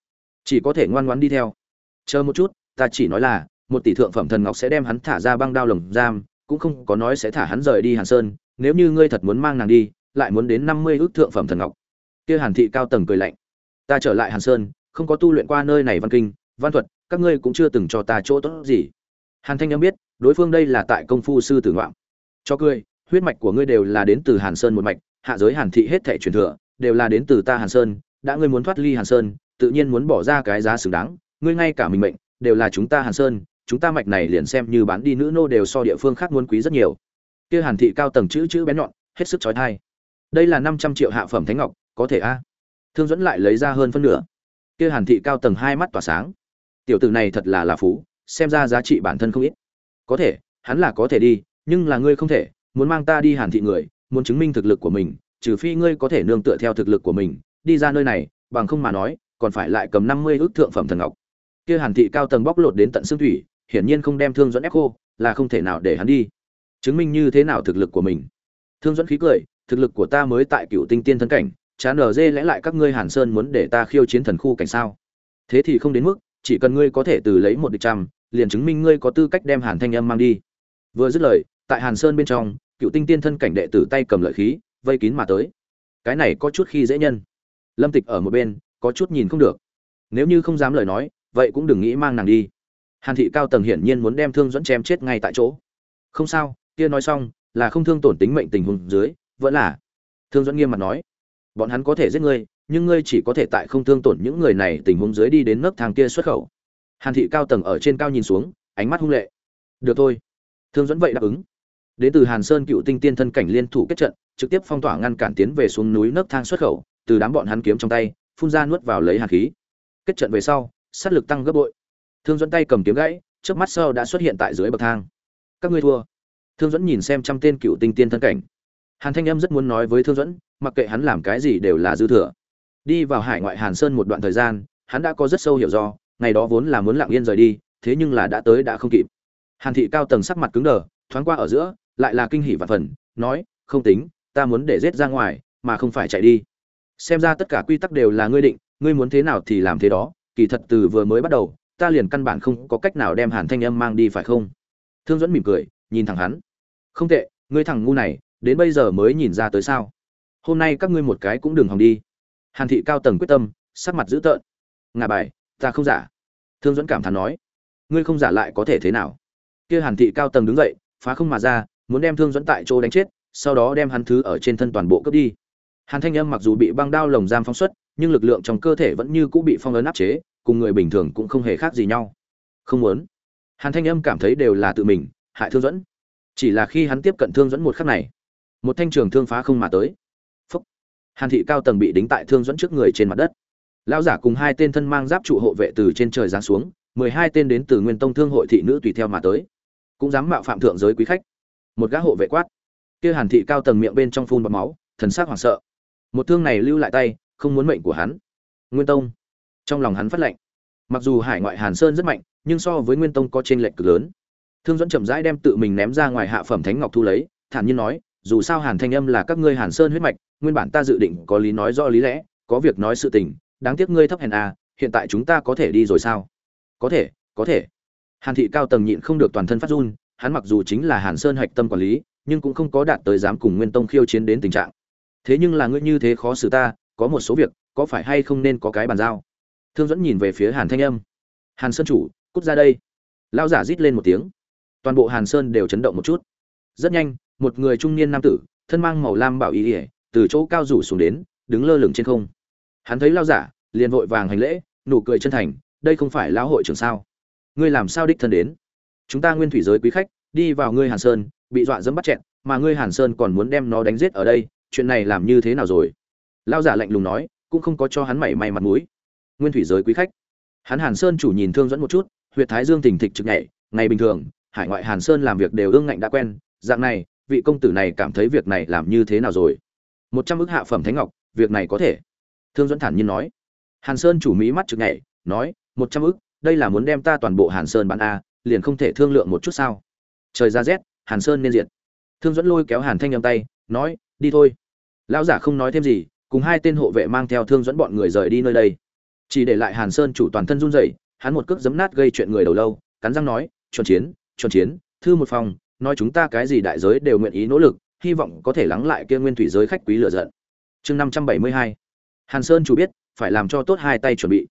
Speaker 1: chỉ có thể ngoan ngoãn đi theo chờ một chút, ta chỉ nói là, một tỷ thượng phẩm thần ngọc sẽ đem hắn thả ra băng đao lồng giam, cũng không có nói sẽ thả hắn rời đi hàn sơn, nếu như ngươi thật muốn mang nàng đi, lại muốn đến năm mươi ước thượng phẩm thần ngọc. Kia hàn thị cao tầng cười lạnh. Ta trở lại hàn sơn, không có tu luyện qua nơi này văn kinh, văn thuật, các ngươi cũng chưa từng cho ta chỗ tốt gì. Hàn thanh âm biết, đối phương đây là tại công phu sư tử ngoạm. Cho cười, huyết mạch của ngươi đều là đến từ hàn sơn một mạch, hạ giới hàn thị hết thể truyền thừa, đều là đến từ ta hàn sơn, đã ngươi muốn thoát ly hàn sơn, tự nhiên muốn bỏ ra cái giá xứng đáng ngươi ngay cả mình mệnh, đều là chúng ta hàn sơn, chúng ta mạch này liền xem như bán đi nữ nô đều so địa phương khác muốn quý rất nhiều. Kia hàn thị cao tầng chữ chữ bén nhọn, hết sức chói tai. Đây là năm trăm triệu hạ phẩm thánh ngọc, có thể a? Thương dẫn lại lấy ra hơn phân nửa. Kia hàn thị cao tầng hai mắt tỏa sáng. Tiểu tử này thật là là phú, xem ra giá trị bản thân không ít. Có thể, hắn là có thể đi, nhưng là ngươi không thể, muốn mang ta đi hàn thị người, muốn chứng minh thực lực của mình, trừ phi ngươi có thể nương tựa theo thực lực của mình, đi ra nơi này, bằng không mà nói, còn phải lại cầm năm mươi ước thượng phẩm thần ngọc kia hàn thị cao tầng bóc lột đến tận xương thủy, hiển nhiên không đem thương dẫn ép khô, là không thể nào để hắn đi. Chứng minh như thế nào thực lực của mình? Thương dẫn khí cười, thực lực của ta mới tại cựu tinh tiên thân cảnh chán ở dê lẽ lại các ngươi hàn sơn muốn để ta khiêu chiến thần khu cảnh sao? Thế thì không đến mức, chỉ cần ngươi có thể từ lấy một địch trăm, liền chứng minh ngươi có tư cách đem hàn thanh âm mang đi. Vừa dứt lời, tại hàn sơn bên trong, cựu tinh tiên thân cảnh đệ tử tay cầm lợi khí, vây kín mà tới. Cái này có chút khi dễ nhân. Lâm tịch ở một bên, có chút nhìn không được. Nếu như không dám lời nói vậy cũng đừng nghĩ mang nàng đi. Hàn thị cao tầng hiển nhiên muốn đem thương dẫn chém chết ngay tại chỗ. Không sao, kia nói xong, là không thương tổn tính mệnh tình huống dưới, vẫn là. Thương dẫn nghiêm mặt nói, bọn hắn có thể giết ngươi, nhưng ngươi chỉ có thể tại không thương tổn những người này tình huống dưới đi đến nấc thang kia xuất khẩu. Hàn thị cao tầng ở trên cao nhìn xuống, ánh mắt hung lệ. Được thôi. Thương dẫn vậy đáp ứng. Đến từ hàn sơn cựu tinh tiên thân cảnh liên thủ kết trận, trực tiếp phong tỏa ngăn cản tiến về xuống núi nấc thang xuất khẩu, từ đám bọn hắn kiếm trong tay, phun ra nuốt vào lấy hàn khí. Kết trận về sau sát lực tăng gấp bội. Thương dẫn tay cầm kiếm gãy trước mắt sau đã xuất hiện tại dưới bậc thang. Các ngươi thua. Thương dẫn nhìn xem trăm tên cựu tinh tiên thân cảnh. Hàn thanh âm rất muốn nói với thương dẫn mặc kệ hắn làm cái gì đều là dư thừa. Đi vào hải ngoại hàn sơn một đoạn thời gian, hắn đã có rất sâu hiểu do, ngày đó vốn là muốn lặng yên rời đi, thế nhưng là đã tới đã không kịp. Hàn thị cao tầng sắc mặt cứng đờ, thoáng qua ở giữa, lại là kinh hỉ và phần, nói, không tính, ta muốn để giết ra ngoài, mà không phải chạy đi. Xem ra tất cả quy tắc đều là ngươi định, ngươi muốn thế nào thì làm thế đó kỳ thật từ vừa mới bắt đầu, ta liền căn bản không có cách nào đem hàn thanh âm mang đi phải không? Thương dẫn mỉm cười, nhìn thẳng hắn. Không tệ, ngươi thằng ngu này, đến bây giờ mới nhìn ra tới sao? Hôm nay các ngươi một cái cũng đừng hòng đi. Hàn thị cao tầng quyết tâm, sắc mặt dữ tợn. Ngà bài, ta không giả. Thương dẫn cảm thán nói. Ngươi không giả lại có thể thế nào? Kia hàn thị cao tầng đứng dậy, phá không mà ra, muốn đem thương dẫn tại chỗ đánh chết, sau đó đem hắn thứ ở trên thân toàn bộ cướp đi. Hàn thanh âm mặc dù bị băng đao lồng giam phóng xuất nhưng lực lượng trong cơ thể vẫn như cũ bị phong ấn áp chế, cùng người bình thường cũng không hề khác gì nhau. Không muốn. Hàn thanh âm cảm thấy đều là tự mình, hại thương dẫn chỉ là khi hắn tiếp cận thương dẫn một khắc này, một thanh trường thương phá không mà tới. Phúc. Hàn thị cao tầng bị đính tại thương dẫn trước người trên mặt đất. Lão giả cùng hai tên thân mang giáp trụ hộ vệ từ trên trời giáng xuống, mười hai tên đến từ nguyên tông thương hội thị nữ tùy theo mà tới. Cũng dám mạo phạm thượng giới quý khách. Một gã hộ vệ quát. Kia hàn thị cao tầng miệng bên trong phun bọt máu, thần sắc hoảng sợ. Một thương này lưu lại tay không muốn mệnh của hắn. Nguyên tông. Trong lòng hắn phát lệnh. Mặc dù hải ngoại hàn sơn rất mạnh, nhưng so với nguyên tông có t r ê n lệch cực lớn. Thương dẫn chậm rãi đem tự mình ném ra ngoài hạ phẩm thánh ngọc thu lấy, thản nhiên nói, dù sao hàn thanh âm là các ngươi hàn sơn huyết mạch, nguyên bản ta dự định có lý nói do lý lẽ, có việc nói sự tình, đáng tiếc ngươi thấp hèn à hiện tại chúng ta có thể đi rồi sao? Có thể có thể. Hàn thị cao tầng nhịn không được toàn thân phát run, hắn mặc dù chính là hàn sơn hạch tâm quản lý, nhưng cũng không có đạt tới dám cùng nguyên tông khiêu chiến đến tình trạng. Thế nhưng là ngươi như thế khó xử ta có một số việc, có phải hay không nên có cái bàn giao? Thương dẫn nhìn về phía hàn thanh âm. Hàn sơn chủ, cút ra đây. Lao giả rít lên một tiếng. Toàn bộ hàn sơn đều chấn động một chút. Rất nhanh, một người trung niên nam tử, thân mang màu lam bảo y ỉa từ chỗ cao rủ xuống đến, đứng lơ lửng trên không. Hắn thấy lao giả, liền vội vàng hành lễ, nụ cười chân thành, đây không phải lão hội trưởng sao? Ngươi làm sao đích thân đến? Chúng ta nguyên thủy giới quý khách, đi vào ngươi hàn sơn, bị dọa dẫm bắt chẹn mà ngươi hàn sơn còn muốn đem nó đánh giết ở đây, chuyện này làm như thế nào rồi? Lao giả lạnh lùng nói, cũng không có cho hắn mảy may mặt mũi. Nguyên thủy giới quý khách. Hắn hàn sơn chủ nhìn thương dẫn một chút, huyệt thái dương tình thịch trực nhảy, ngày bình thường, hải ngoại hàn sơn làm việc đều ương ngạnh đã quen, dạng này, vị công tử này cảm thấy việc này làm như thế nào rồi? Một trăm ước hạ phẩm thánh ngọc, việc này có thể. Thương dẫn thản nhiên nói. Hàn sơn chủ mỹ mắt trực nhảy, nói, một trăm ước đây là muốn đem ta toàn bộ hàn sơn bán a, liền không thể thương lượng một chút sao? Trời ra rét, hàn sơn nên diệt. Thương dẫn lôi kéo hàn thanh nhầm tay, nói, đi thôi. Lão giả không nói thêm gì cùng hai tên hộ vệ mang theo thương dẫn bọn người rời đi nơi đây. Chỉ để lại hàn sơn chủ toàn thân run rẩy, hắn một cước giấm nát gây chuyện người đầu lâu, cắn răng nói, chuẩn chiến chuẩn chiến, thư một phòng, nói chúng ta cái gì đại giới đều nguyện ý nỗ lực, hy vọng có thể lắng lại kia nguyên thủy giới khách quý lựa giận. Chương năm trăm bảy mươi hai. Hàn sơn chủ biết, phải làm cho tốt hai tay chuẩn bị.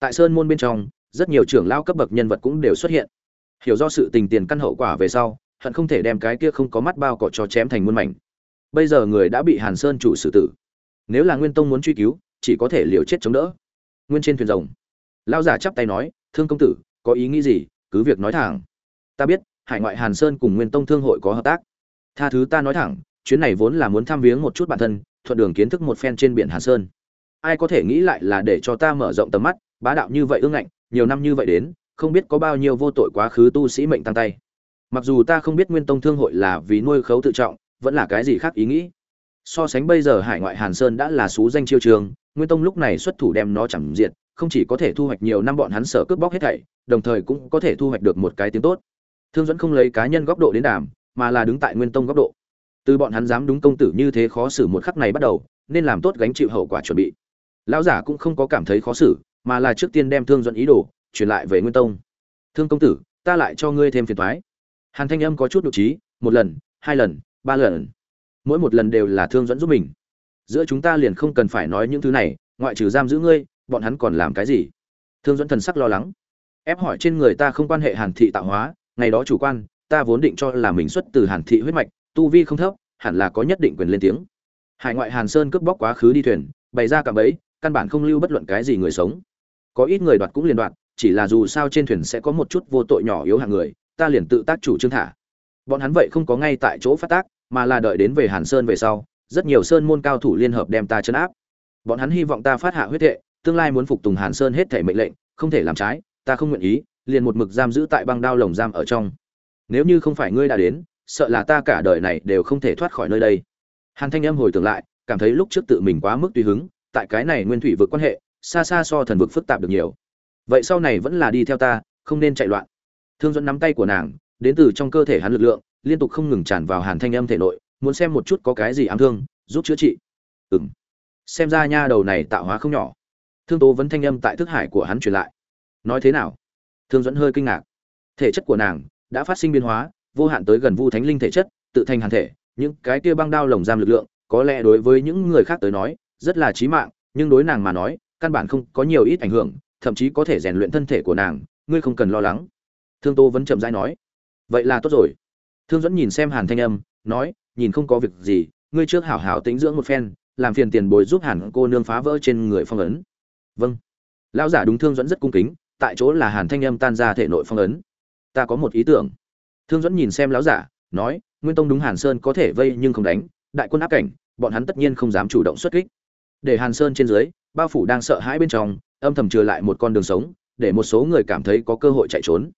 Speaker 1: Tại sơn môn bên trong, rất nhiều trưởng lao cấp bậc nhân vật cũng đều xuất hiện. Hiểu do sự tình tiền căn hậu quả về sau, hận không thể đem cái kia không có mắt bao cọ cho chém thành muôn mảnh. Bây giờ người đã bị hàn sơn chủ xử tử nếu là nguyên tông muốn truy cứu, chỉ có thể liều chết chống đỡ. Nguyên trên thuyền rồng. Lao giả chắp tay nói, thương công tử, có ý nghĩ gì? Cứ việc nói thẳng. Ta biết, hải ngoại hàn sơn cùng nguyên tông thương hội có hợp tác. Tha thứ ta nói thẳng, chuyến này vốn là muốn thăm viếng một chút bản thân, thuận đường kiến thức một phen trên biển hàn sơn. Ai có thể nghĩ lại là để cho ta mở rộng tầm mắt, bá đạo như vậy ương ngạnh, nhiều năm như vậy đến, không biết có bao nhiêu vô tội quá khứ tu sĩ mệnh tăng tay. Mặc dù ta không biết nguyên tông thương hội là vì nuôi khấu tự trọng, vẫn là cái gì khác ý nghĩ? So sánh bây giờ hải ngoại hàn sơn đã là xú danh chiêu trường, nguyên tông lúc này xuất thủ đem nó chẳng diệt, không chỉ có thể thu hoạch nhiều năm bọn hắn sở cướp bóc hết thảy, đồng thời cũng có thể thu hoạch được một cái tiếng tốt. Thương dẫn không lấy cá nhân góc độ đến đàm, mà là đứng tại nguyên tông góc độ. Từ bọn hắn dám đúng công tử như thế khó xử một khắc này bắt đầu, nên làm tốt gánh chịu hậu quả chuẩn bị. Lão giả cũng không có cảm thấy khó xử, mà là trước tiên đem thương dẫn ý đồ truyền lại về nguyên tông. Thương công tử, ta lại cho ngươi thêm phiền thoái hàn thanh âm có chút độ trí một lần, hai lần, ba lần mỗi một lần đều là thương dẫn giúp mình. Giữa chúng ta liền không cần phải nói những thứ này, ngoại trừ giam giữ ngươi, bọn hắn còn làm cái gì? Thương dẫn thần sắc lo lắng. Ép hỏi trên người ta không quan hệ hàn thị tạo hóa, ngày đó chủ quan, ta vốn định cho là mình xuất từ hàn thị huyết mạch, tu vi không thấp, hẳn là có nhất định quyền lên tiếng. Hải ngoại hàn sơn cướp bóc quá khứ đi thuyền, bày ra cả ấy căn bản không lưu bất luận cái gì người sống. Có ít người đoạt cũng liền đoạt, chỉ là dù sao trên thuyền sẽ có một chút vô tội nhỏ yếu hạng người, ta liền tự tác chủ trương thả. Bọn hắn vậy không có ngay tại chỗ phát tác mà là đợi đến về hàn sơn về sau, rất nhiều sơn môn cao thủ liên hợp đem ta trấn áp. Bọn hắn hy vọng ta phát hạ huyết thệ, tương lai muốn phục tùng hàn sơn hết thảy mệnh lệnh, không thể làm trái, ta không nguyện ý, liền một mực giam giữ tại băng đao lồng giam ở trong. Nếu như không phải ngươi đã đến, sợ là ta cả đời này đều không thể thoát khỏi nơi đây. Hàn thanh âm hồi tưởng lại, cảm thấy lúc trước tự mình quá mức tùy hứng, tại cái này nguyên thủy vực quan hệ, xa xa so thần vực phức tạp được nhiều. Vậy sau này vẫn là đi theo ta, không nên chạy loạn. Thương Duẫn nắm tay của nàng, đến từ trong cơ thể hắn lực lượng liên tục không ngừng tràn vào hàn thanh âm thể nội, muốn xem một chút có cái gì ám thương, giúp chữa trị. Ừng xem ra nha đầu này tạo hóa không nhỏ. Thương tố vẫn thanh âm tại thức hải của hắn truyền lại. Nói thế nào? Thương dẫn hơi kinh ngạc. Thể chất của nàng đã phát sinh biến hóa, vô hạn tới gần vu thánh linh thể chất, tự thành hàn thể. Những cái kia băng đao lồng giam lực lượng, có lẽ đối với những người khác tới nói, rất là chí mạng, nhưng đối nàng mà nói, căn bản không có nhiều ít ảnh hưởng, thậm chí có thể rèn luyện thân thể của nàng, ngươi không cần lo lắng. Thương tô vẫn chậm rãi nói. Vậy là tốt rồi thương dẫn nhìn xem hàn thanh âm, nói, nhìn không có việc gì, ngươi trước hảo hảo tĩnh dưỡng một phen, làm phiền tiền bồi giúp hàn cô nương phá vỡ trên người phong ấn. Vâng. Lão giả đúng thương dẫn rất cung kính, tại chỗ là hàn thanh âm tan ra thể nội phong ấn. Ta có một ý tưởng. Thương dẫn nhìn xem lão giả, nói, nguyên tông đúng hàn sơn có thể vây nhưng không đánh, đại quân áp cảnh, bọn hắn tất nhiên không dám chủ động xuất kích. Để hàn sơn trên dưới, bao phủ đang sợ hãi bên trong, âm thầm trừ lại một con đường sống, để một số người cảm thấy có cơ hội chạy trốn.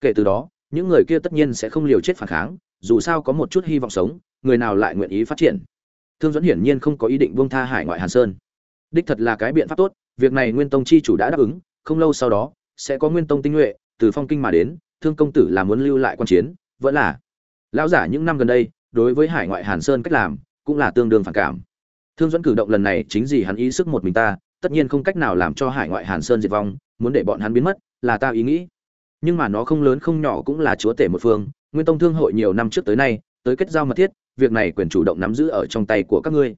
Speaker 1: Kể từ đó những người kia tất nhiên sẽ không liều chết phản kháng, dù sao có một chút hy vọng sống, người nào lại nguyện ý phát triển? Thương dẫn hiển nhiên không có ý định buông tha hải ngoại hàn sơn. Đích thật là cái biện pháp tốt, việc này nguyên tông chi chủ đã đáp ứng, không lâu sau đó, sẽ có nguyên tông tinh nhuệ, từ phong kinh mà đến, thương công tử là muốn lưu lại quan chiến, vẫn là lão giả những năm gần đây, đối với hải ngoại hàn sơn cách làm, cũng là tương đương phản cảm. Thương dẫn cử động lần này chính gì hắn ý sức một mình ta, tất nhiên không cách nào làm cho hải ngoại hàn sơn diệt vong, muốn để bọn hắn biến mất, là ta ý nghĩ nhưng mà nó không lớn không nhỏ cũng là chúa tể một phương, nguyên tông thương hội nhiều năm trước tới nay, tới kết giao mật thiết, việc này quyền chủ động nắm giữ ở trong tay của các ngươi.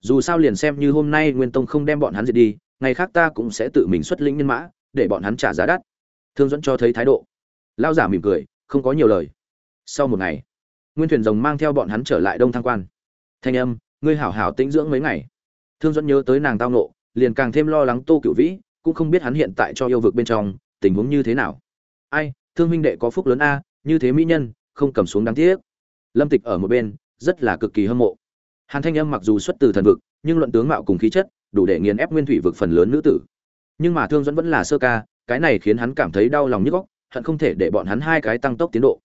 Speaker 1: Dù sao liền xem như hôm nay nguyên tông không đem bọn hắn diệt đi, ngày khác ta cũng sẽ tự mình xuất lĩnh nhân mã, để bọn hắn trả giá đắt. Thương dẫn cho thấy thái độ. Lao giả mỉm cười, không có nhiều lời. Sau một ngày, nguyên thuyền rồng mang theo bọn hắn trở lại đông thăng quan. Thanh âm, ngươi hảo hảo tĩnh dưỡng mấy ngày. Thương dẫn nhớ tới nàng tao nộ liền càng thêm lo lắng tô cựu vĩ, cũng không biết hắn hiện tại cho yêu vực bên trong, tình huống như thế nào ai, thương huynh đệ có phúc lớn a, như thế mỹ nhân, không cầm xuống đáng tiếc. Lâm tịch ở một bên, rất là cực kỳ hâm mộ. Hàn thanh âm mặc dù xuất từ thần vực, nhưng luận tướng mạo cùng khí chất, đủ để nghiền ép nguyên thủy vực phần lớn nữ tử. Nhưng mà thương dẫn vẫn là sơ ca, cái này khiến hắn cảm thấy đau lòng nhức góc hận không thể để bọn hắn hai cái tăng tốc tiến độ.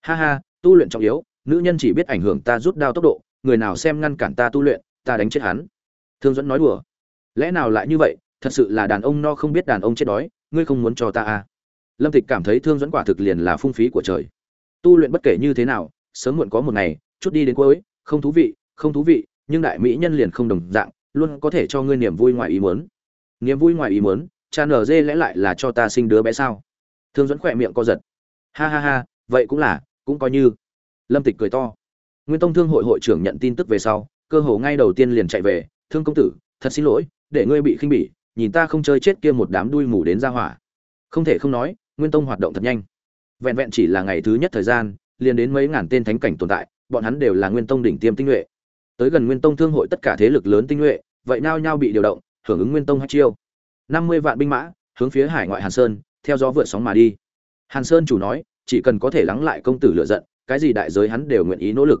Speaker 1: Ha ha, tu luyện trọng yếu, nữ nhân chỉ biết ảnh hưởng ta rút đao tốc độ, người nào xem ngăn cản ta tu luyện, ta đánh chết hắn. Thương dẫn nói đùa. Lẽ nào lại như vậy, thật sự là đàn ông no không biết đàn ông chết đói, ngươi không muốn cho ta à? Lâm tịch cảm thấy thương dẫn quả thực liền là phung phí của trời. Tu luyện bất kể như thế nào, sớm muộn có một ngày, chút đi đến cuối, không thú vị, không thú vị, nhưng đại mỹ nhân liền không đồng dạng, luôn có thể cho ngươi niềm vui ngoài ý muốn. Niềm vui ngoài ý muốn, cha nở dê lẽ lại là cho ta sinh đứa bé sao? Thương dẫn khỏe miệng co giật. Ha ha ha, vậy cũng là, cũng coi như. Lâm tịch cười to. Nguyên tông thương hội hội trưởng nhận tin tức về sau, cơ hồ ngay đầu tiên liền chạy về, thương công tử, thật xin lỗi, để ngươi bị khinh bỉ, nhìn ta không chơi chết kia một đám đuôi mù đến ra hỏa. Không thể không nói nguyên tông hoạt động thật nhanh. Vẹn vẹn chỉ là ngày thứ nhất thời gian, liền đến mấy ngàn tên thánh cảnh tồn tại, bọn hắn đều là nguyên tông đỉnh tiêm tinh nhuệ. Tới gần nguyên tông thương hội tất cả thế lực lớn tinh nhuệ, vậy nao nhau bị điều động, hưởng ứng nguyên tông hát chiêu. Năm mươi vạn binh mã, hướng phía hải ngoại hàn sơn, theo gió vượt sóng mà đi. Hàn sơn chủ nói, chỉ cần có thể lắng lại công tử lựa giận, cái gì đại giới hắn đều nguyện ý nỗ lực.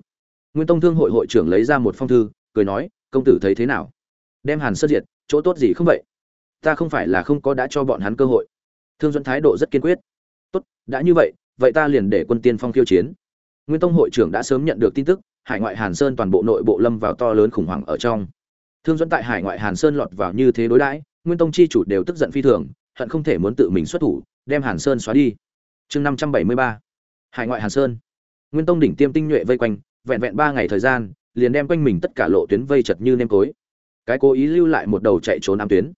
Speaker 1: Nguyên tông thương hội hội trưởng lấy ra một phong thư, cười nói, công tử thấy thế nào? Đem hàn sơn diệt, chỗ tốt gì không vậy? Ta không phải là không có đã cho bọn hắn cơ hội thương dẫn thái độ rất kiên quyết. Tốt, đã như vậy vậy ta liền để quân tiên phong khiêu chiến. Nguyên tông hội trưởng đã sớm nhận được tin tức, hải ngoại hàn sơn toàn bộ nội bộ lâm vào to lớn khủng hoảng ở trong. Thương dẫn tại hải ngoại hàn sơn lọt vào như thế đối đãi, nguyên tông chi chủ đều tức giận phi thường, hận không thể muốn tự mình xuất thủ, đem hàn sơn xóa đi. Chương năm trăm bảy mươi ba, hải ngoại hàn sơn. Nguyên tông đỉnh tiêm tinh nhuệ vây quanh, vẹn vẹn ba ngày thời gian, liền đem quanh mình tất cả lộ tuyến vây chật như nêm cối. Cái cố ý lưu lại một đầu chạy trốn ám tuyến.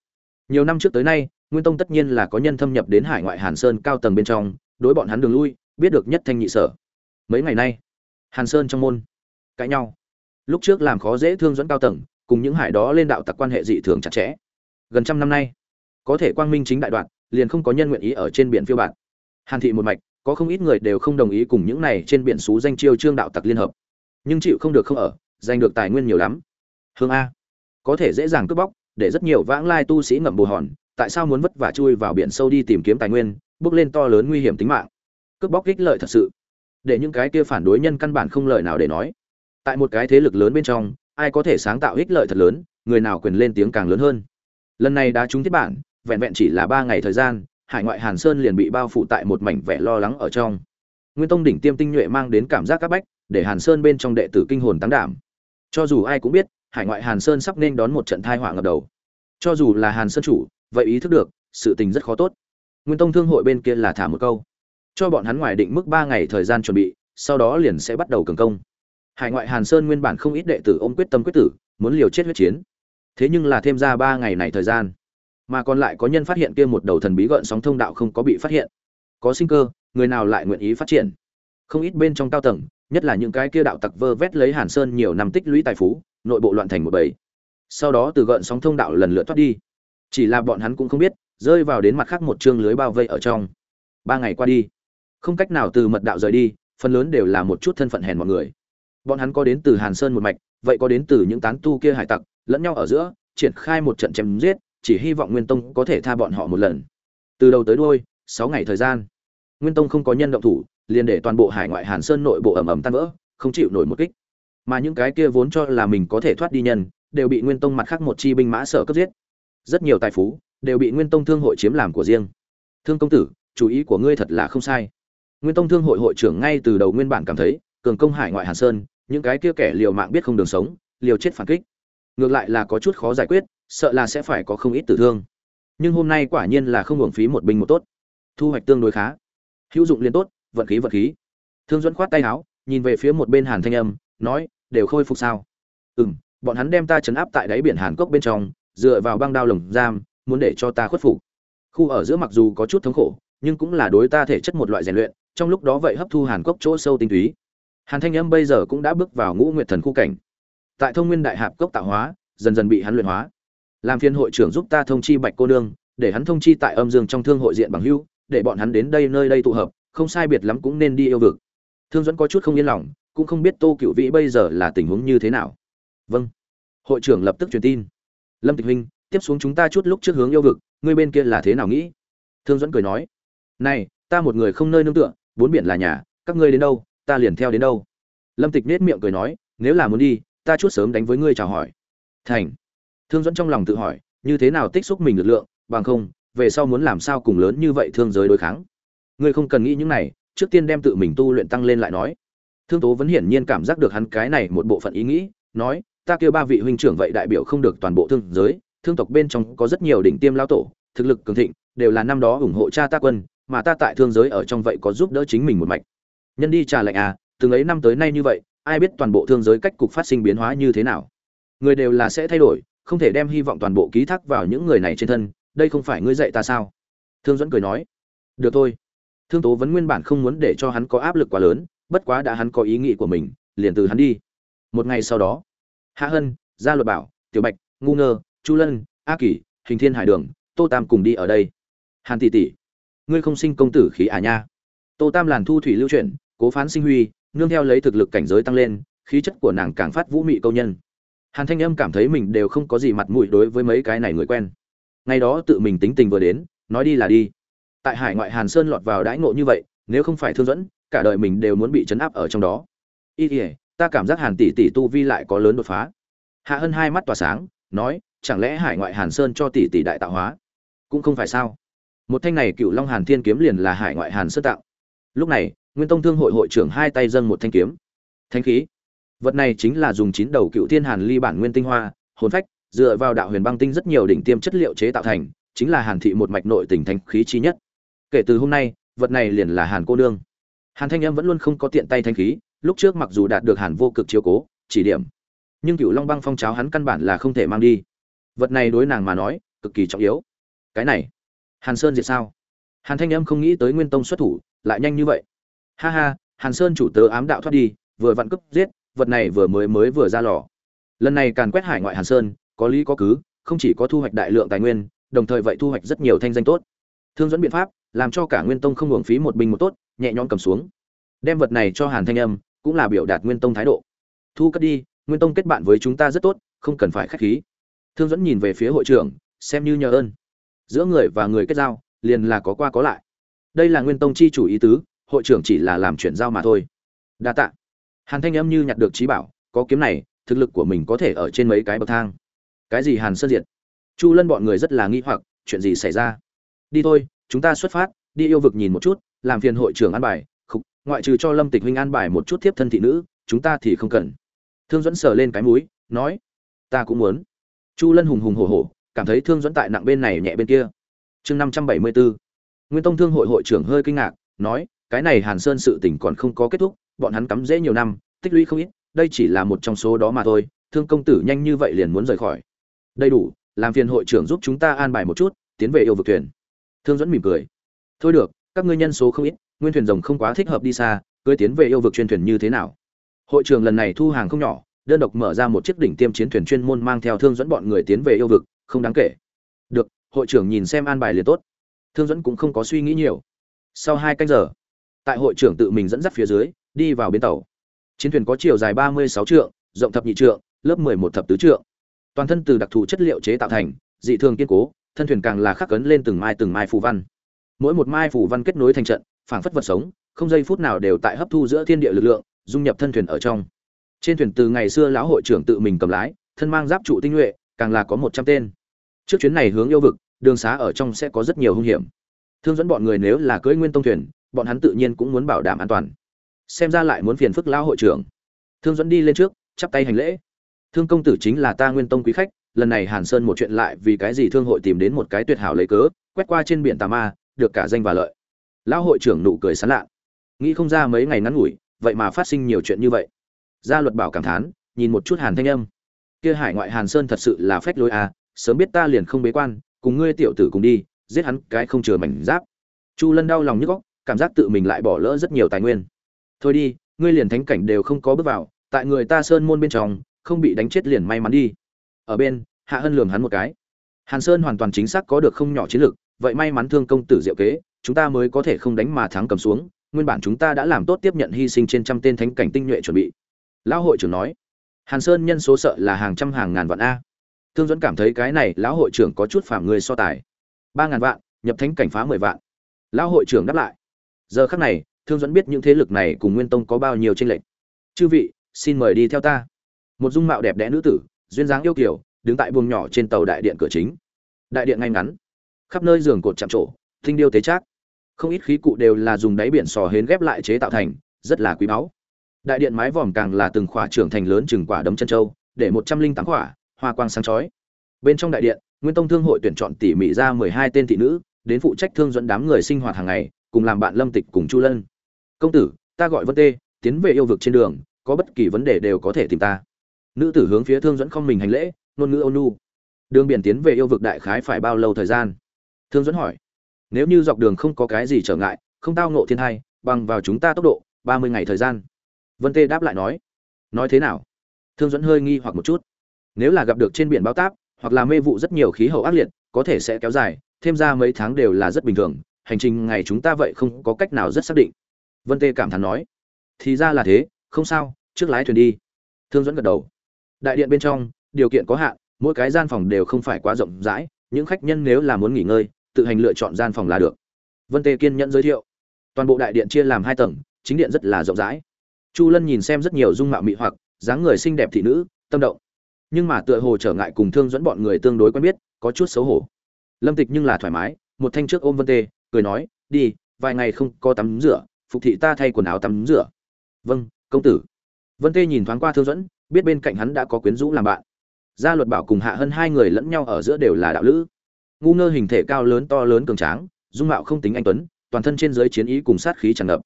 Speaker 1: Nhiều năm trước tới nay nguyên tông tất nhiên là có nhân thâm nhập đến hải ngoại hàn sơn cao tầng bên trong, đối bọn hắn đường lui, biết được nhất thanh nhị sở. Mấy ngày nay, hàn sơn trong môn, cãi nhau. Lúc trước làm khó dễ thương dẫn cao tầng, cùng những hải đó lên đạo tặc quan hệ dị thường chặt chẽ. Gần trăm năm nay, có thể quang minh chính đại đoạn, liền không có nhân nguyện ý ở trên biển phiêu bạt. Hàn thị một mạch, có không ít người đều không đồng ý cùng những này trên biển xú danh chiêu trương đạo tặc liên hợp. Nhưng chịu không được không ở, giành được tài nguyên nhiều lắm. Hương a, có thể dễ dàng cướp bóc, để rất nhiều vãng lai tu sĩ ngậm bù hòn tại sao muốn vất vả chui vào biển sâu đi tìm kiếm tài nguyên, bước lên to lớn nguy hiểm tính mạng. Cướp bóc ích lợi thật sự. Để những cái kia phản đối nhân căn bản không lời nào để nói. Tại một cái thế lực lớn bên trong, ai có thể sáng tạo ích lợi thật lớn, người nào quyền lên tiếng càng lớn hơn. Lần này đã trúng thiết bản, vẹn vẹn chỉ là ba ngày thời gian, hải ngoại hàn sơn liền bị bao phủ tại một mảnh vẻ lo lắng ở trong. Nguyên tông đỉnh tiêm tinh nhuệ mang đến cảm giác các bách, để hàn sơn bên trong đệ tử kinh hồn tăng đảm. Cho dù ai cũng biết, hải ngoại hàn sơn sắp nên đón một trận thai họa ngập đầu. Cho dù là hàn sơn chủ vậy ý thức được, sự tình rất khó tốt. Nguyên tông thương hội bên kia là thả một câu. Cho bọn hắn ngoài định mức ba ngày thời gian chuẩn bị, sau đó liền sẽ bắt đầu cường công. Hải ngoại hàn sơn nguyên bản không ít đệ tử ôm quyết tâm quyết tử, muốn liều chết huyết chiến. Thế nhưng là thêm ra ba ngày này thời gian. Mà còn lại có nhân phát hiện kia một đầu thần bí gợn sóng thông đạo không có bị phát hiện. Có sinh cơ, người nào lại nguyện ý phát triển? Không ít bên trong cao tầng, nhất là những cái kia đạo tặc vơ vét lấy hàn sơn nhiều năm tích lũy tài phú, nội bộ loạn thành một bầy. Sau đó từ gợn sóng thông đạo lần lượt thoát đi chỉ là bọn hắn cũng không biết, rơi vào đến mặt khác một chương lưới bao vây ở trong. Ba ngày qua đi, không cách nào từ mật đạo rời đi, phần lớn đều là một chút thân phận hèn mọi người. Bọn hắn có đến từ hàn sơn một mạch, vậy có đến từ những tán tu kia hải tặc, lẫn nhau ở giữa, triển khai một trận chém giết, chỉ hy vọng nguyên tông có thể tha bọn họ một lần. Từ đầu tới đuôi, sáu ngày thời gian, nguyên tông không có nhân động thủ, liền để toàn bộ hải ngoại hàn sơn nội bộ ẩm ẩm tan vỡ, không chịu nổi một kích. Mà những cái kia vốn cho là mình có thể thoát đi nhân, đều bị nguyên tông mặt khác một chi binh mã sở cấp giết rất nhiều tài phú đều bị nguyên tông thương hội chiếm làm của riêng. Thương công tử chủ ý của ngươi thật là không sai. Nguyên tông thương hội hội trưởng ngay từ đầu nguyên bản cảm thấy, cường công hải ngoại hàn sơn, những cái kia kẻ liều mạng biết không đường sống, liều chết phản kích. Ngược lại là có chút khó giải quyết, sợ là sẽ phải có không ít tử thương. Nhưng hôm nay quả nhiên là không hưởng phí một binh một tốt. Thu hoạch tương đối khá. Hữu dụng liên tốt, vận khí vận khí. Thương dẫn khoát tay áo, nhìn về phía một bên hàn thanh âm, nói, đều khôi phục sao? Ừ m bọn hắn đem ta chấn áp tại đáy biển hàn cốc bên trong dựa vào băng đao lồng giam, muốn để cho ta khuất phục. Khu ở giữa mặc dù có chút thống khổ, nhưng cũng là đối ta thể chất một loại rèn luyện, trong lúc đó vậy hấp thu hàn cốc chỗ sâu tinh túy. Hàn thanh âm bây giờ cũng đã bước vào ngũ nguyệt thần khu cảnh. Tại thông nguyên đại hạp cốc tạo hóa, dần dần bị hắn luyện hóa. Làm phiên hội trưởng giúp ta thông chi bạch cô nương, để hắn thông chi tại âm dương trong thương hội diện bằng hưu để bọn hắn đến đây nơi đây tụ hợp, không sai biệt lắm cũng nên đi yêu vực. Thương dẫn có chút không yên lòng, cũng không biết tô cựu vĩ bây giờ là tình huống như thế nào. Vâng. Hội trưởng lập tức truyền tin lâm tịch huynh, tiếp xuống chúng ta chút lúc trước hướng yêu vực, ngươi bên kia là thế nào nghĩ? Thương dẫn cười nói, này, ta một người không nơi nương tựa, bốn biển là nhà, các ngươi đến đâu, ta liền theo đến đâu. Lâm tịch nết miệng cười nói, nếu là muốn đi, ta chút sớm đánh với ngươi chào hỏi. Thành. Thương dẫn trong lòng tự hỏi, như thế nào tích xúc mình lực lượng, bằng không, về sau muốn làm sao cùng lớn như vậy thương giới đối kháng? Ngươi không cần nghĩ những này, trước tiên đem tự mình tu luyện tăng lên lại nói. Thương tố vẫn hiển nhiên cảm giác được hắn cái này một bộ phận ý nghĩ, nói ta kêu ba vị huynh trưởng vậy đại biểu không được toàn bộ thương giới, thương tộc bên trong có rất nhiều đỉnh tiêm lao tổ, thực lực cường thịnh, đều là năm đó ủng hộ cha ta quân, mà ta tại thương giới ở trong vậy có giúp đỡ chính mình một mạch. Nhân đi trà lệnh à từng ấy năm tới nay như vậy, ai biết toàn bộ thương giới cách cục phát sinh biến hóa như thế nào? Người đều là sẽ thay đổi, không thể đem hy vọng toàn bộ ký thác vào những người này trên thân, đây không phải ngươi dạy ta sao? Thương dẫn cười nói. Được thôi. Thương tố vẫn nguyên bản không muốn để cho hắn có áp lực quá lớn, bất quá đã hắn có ý nghĩ của mình, liền từ hắn đi. Một ngày sau đó hạ hân gia luật bảo tiểu bạch ngu ngơ chu lân a Kỳ, hình thiên hải đường tô tam cùng đi ở đây. Hàn tỷ tỷ ngươi không sinh công tử khí à nha? Tô tam làn thu thủy lưu chuyển cố phán sinh huy nương theo lấy thực lực cảnh giới tăng lên khí chất của nàng càng phát vũ mị câu nhân. Hàn thanh âm cảm thấy mình đều không có gì mặt mũi đối với mấy cái này người quen. Ngày đó tự mình tính tình vừa đến nói đi là đi. Tại hải ngoại hàn sơn lọt vào đãi ngộ như vậy nếu không phải thương dẫn cả đời mình đều muốn bị chấn áp ở trong đó. Y ỉa ta cảm giác hàn tỷ tỷ tu vi lại có lớn đột phá. Hạ hân hai mắt tỏa sáng, nói, chẳng lẽ hải ngoại hàn sơn cho tỷ tỷ đại tạo hóa? Cũng không phải sao. Một thanh này cựu long hàn thiên kiếm liền là hải ngoại hàn sơn tạo. Lúc này, nguyên tông thương hội hội trưởng hai tay dâng một thanh kiếm. Thanh khí. Vật này chính là dùng chín đầu cựu thiên hàn ly bản nguyên tinh hoa, hồn phách, dựa vào đạo huyền băng tinh rất nhiều đỉnh tiêm chất liệu chế tạo thành, chính là hàn thị một mạch nội tỉnh thanh khí chi nhất. Kể từ hôm nay, vật này liền là hàn cô nương. Hàn thanh em vẫn luôn không có tiện tay thanh khí lúc trước mặc dù đạt được hàn vô cực chiếu cố, chỉ điểm, nhưng cựu long băng phong cháo hắn căn bản là không thể mang đi. Vật này đối nàng mà nói, cực kỳ trọng yếu. Cái này, hàn sơn diệt sao? Hàn thanh âm không nghĩ tới nguyên tông xuất thủ, lại nhanh như vậy. Ha ha, hàn sơn chủ tớ ám đạo thoát đi, vừa vặn cướp giết, vật này vừa mới mới vừa ra lò. Lần này càn quét hải ngoại hàn sơn, có lý có cứ, không chỉ có thu hoạch đại lượng tài nguyên, đồng thời vậy thu hoạch rất nhiều thanh danh tốt. Thương dẫn biện pháp, làm cho cả nguyên tông không hưởng phí một binh một tốt, nhẹ nhõm cầm xuống. Đem vật này cho hàn thanh âm cũng là biểu đạt nguyên tông thái độ. Thu cất đi, nguyên tông kết bạn với chúng ta rất tốt, không cần phải khách khí. Thương dẫn nhìn về phía hội trưởng, xem như nhờ ơn. Giữa người và người kết giao, liền là có qua có lại. Đây là nguyên tông chi chủ ý tứ, hội trưởng chỉ là làm chuyển giao mà thôi. Đa tạ. Hàn thanh âm như nhặt được trí bảo, có kiếm này, thực lực của mình có thể ở trên mấy cái bậc thang. Cái gì hàn sơn diệt? Chu lân bọn người rất là nghi hoặc, chuyện gì xảy ra? Đi thôi, chúng ta xuất phát, đi yêu vực nhìn một chút, làm phiền hội trưởng ăn bài ngoại trừ cho lâm tịch huynh an bài một chút thiếp thân thị nữ, chúng ta thì không cần. Thương dẫn sờ lên cái mũi, nói, ta cũng muốn. Chu lân hùng hùng hổ hổ, cảm thấy thương dẫn tại nặng bên này nhẹ bên kia. Chương năm trăm bảy mươi bốn nguyên tông thương hội hội trưởng hơi kinh ngạc, nói, cái này hàn sơn sự tỉnh còn không có kết thúc, bọn hắn cắm dễ nhiều năm, tích lũy không ít, đây chỉ là một trong số đó mà thôi, thương công tử nhanh như vậy liền muốn rời khỏi. Đầy đủ, làm phiền hội trưởng giúp chúng ta an bài một chút, tiến về yêu vực thuyền. Thương dẫn mỉm cười, thôi được, các ngươi nhân số không ít nguyên thuyền rồng không quá thích hợp đi xa, cưới tiến về yêu vực chuyên thuyền như thế nào? Hội trưởng lần này thu hàng không nhỏ, đơn độc mở ra một chiếc đỉnh tiêm chiến thuyền chuyên môn mang theo thương dẫn bọn người tiến về yêu vực, không đáng kể. Được, hội trưởng nhìn xem an bài liền tốt. Thương dẫn cũng không có suy nghĩ nhiều. Sau hai canh giờ, tại hội trưởng tự mình dẫn dắt phía dưới, đi vào bến tàu. Chiến thuyền có chiều dài ba mươi sáu trượng, rộng thập nhị trượng, lớp mười một thập tứ trượng. Toàn thân từ đặc thù chất liệu chế tạo thành, dị thường kiên cố, thân thuyền càng là khắc cấn lên từng mai từng mai phù văn. Mỗi một mai phù văn kết nối thành trận phảng phất vật sống, không giây phút nào đều tại hấp thu giữa thiên địa lực lượng, dung nhập thân thuyền ở trong. Trên thuyền từ ngày xưa lão hội trưởng tự mình cầm lái, thân mang giáp trụ tinh nhuệ, càng là có một trăm tên. Trước chuyến này hướng yêu vực, đường xá ở trong sẽ có rất nhiều hung hiểm. Thương dẫn bọn người nếu là cưỡi nguyên tông thuyền, bọn hắn tự nhiên cũng muốn bảo đảm an toàn. Xem ra lại muốn phiền phức lão hội trưởng. Thương dẫn đi lên trước, chắp tay hành lễ. Thương công tử chính là ta nguyên tông quý khách, lần này hàn sơn một chuyện lại vì cái gì thương hội tìm đến một cái tuyệt hảo lấy cớ, quét qua trên biển tà ma, được cả danh và lợi lão hội trưởng nụ cười sán lạ nghĩ không ra mấy ngày ngắn ngủi, vậy mà phát sinh nhiều chuyện như vậy. Gia luật bảo cảm thán, nhìn một chút hàn thanh âm. Kia hải ngoại hàn sơn thật sự là phách lối à sớm biết ta liền không bế quan, cùng ngươi tiểu tử cùng đi, giết hắn cái không chừa mảnh giáp. Chu lân đau lòng nhức góc cảm giác tự mình lại bỏ lỡ rất nhiều tài nguyên. Thôi đi, ngươi liền thánh cảnh đều không có bước vào, tại người ta sơn môn bên trong, không bị đánh chết liền may mắn đi. Ở bên, hạ hân lường hắn một cái. Hàn sơn hoàn toàn chính xác có được không nhỏ chiến lược vậy may mắn thương công tử diệu kế chúng ta mới có thể không đánh mà thắng cầm xuống, nguyên bản chúng ta đã làm tốt tiếp nhận hy sinh trên trăm tên thánh cảnh tinh nhuệ chuẩn bị. Lão hội trưởng nói. Hàn sơn nhân số sợ là hàng trăm hàng ngàn vạn a. Thương dẫn cảm thấy cái này lão hội trưởng có chút phạm người so tài. Ba ngàn vạn, nhập thánh cảnh phá mười vạn. Lão hội trưởng đáp lại. Giờ khắc này, thương dẫn biết những thế lực này cùng nguyên tông có bao nhiêu tranh lệch. Chư vị, xin mời đi theo ta. Một dung mạo đẹp đẽ nữ tử, duyên dáng yêu kiểu đứng tại buồng nhỏ trên tàu đại điện cửa chính. Đại điện ngay ngắn. Khắp nơi giường cột chạm trổ, thinh điêu tế trác không ít khí cụ đều là dùng đáy biển sò hến ghép lại chế tạo thành, rất là quý báu. Đại điện mái vòm càng là từng khỏa trưởng thành lớn chừng quả đấm chân châu để một trăm linh tám khỏa, hoa quang sáng chói. Bên trong đại điện, nguyên tông thương hội tuyển chọn tỉ mỉ ra mười hai tên thị nữ, đến phụ trách thương dẫn đám người sinh hoạt hàng ngày, cùng làm bạn lâm tịch cùng chu lân. Công tử, ta gọi vân tê, tiến về yêu vực trên đường, có bất kỳ vấn đề đều có thể tìm ta. Nữ tử hướng phía thương dẫn không mình hành lễ, ngôn ngữ ôn nu đường biển tiến về yêu vực đại khái phải bao lâu thời gian? Thương dẫn hỏi nếu như dọc đường không có cái gì trở ngại, không tao ngộ thiên hai, bằng vào chúng ta tốc độ, ba mươi ngày thời gian. Vân tê đáp lại nói. Nói thế nào? Thương dẫn hơi nghi hoặc một chút. Nếu là gặp được trên biển bao táp, hoặc là mê vụ rất nhiều khí hậu ác liệt, có thể sẽ kéo dài, thêm ra mấy tháng đều là rất bình thường, hành trình ngày chúng ta vậy không có cách nào rất xác định. Vân tê cảm thán nói. Thì ra là thế, không sao, trước lái thuyền đi. Thương dẫn gật đầu. Đại điện bên trong, điều kiện có hạn, mỗi cái gian phòng đều không phải quá rộng rãi, những khách nhân nếu là muốn nghỉ ngơi tự hành lựa chọn gian phòng là được. Vân tê kiên nhẫn giới thiệu. Toàn bộ đại điện chia làm hai tầng, chính điện rất là rộng rãi. Chu lân nhìn xem rất nhiều dung mạo mị hoặc, dáng người xinh đẹp thị nữ, tâm động. Nhưng mà tựa hồ trở ngại cùng thương dẫn bọn người tương đối quen biết, có chút xấu hổ. Lâm tịch nhưng là thoải mái, một thanh trước ôm vân tê, cười nói, đi, vài ngày không có tắm rửa, phục thị ta thay quần áo tắm rửa. Vâng công tử. Vân tê nhìn thoáng qua thương dẫn, biết bên cạnh hắn đã có quyến rũ làm bạn. Gia luật bảo cùng hạ hơn hai người lẫn nhau ở giữa đều là đạo lữ ngu ngơ hình thể cao lớn to lớn cường tráng, dung mạo không tính anh tuấn, toàn thân trên giới chiến ý cùng sát khí tràn ngập.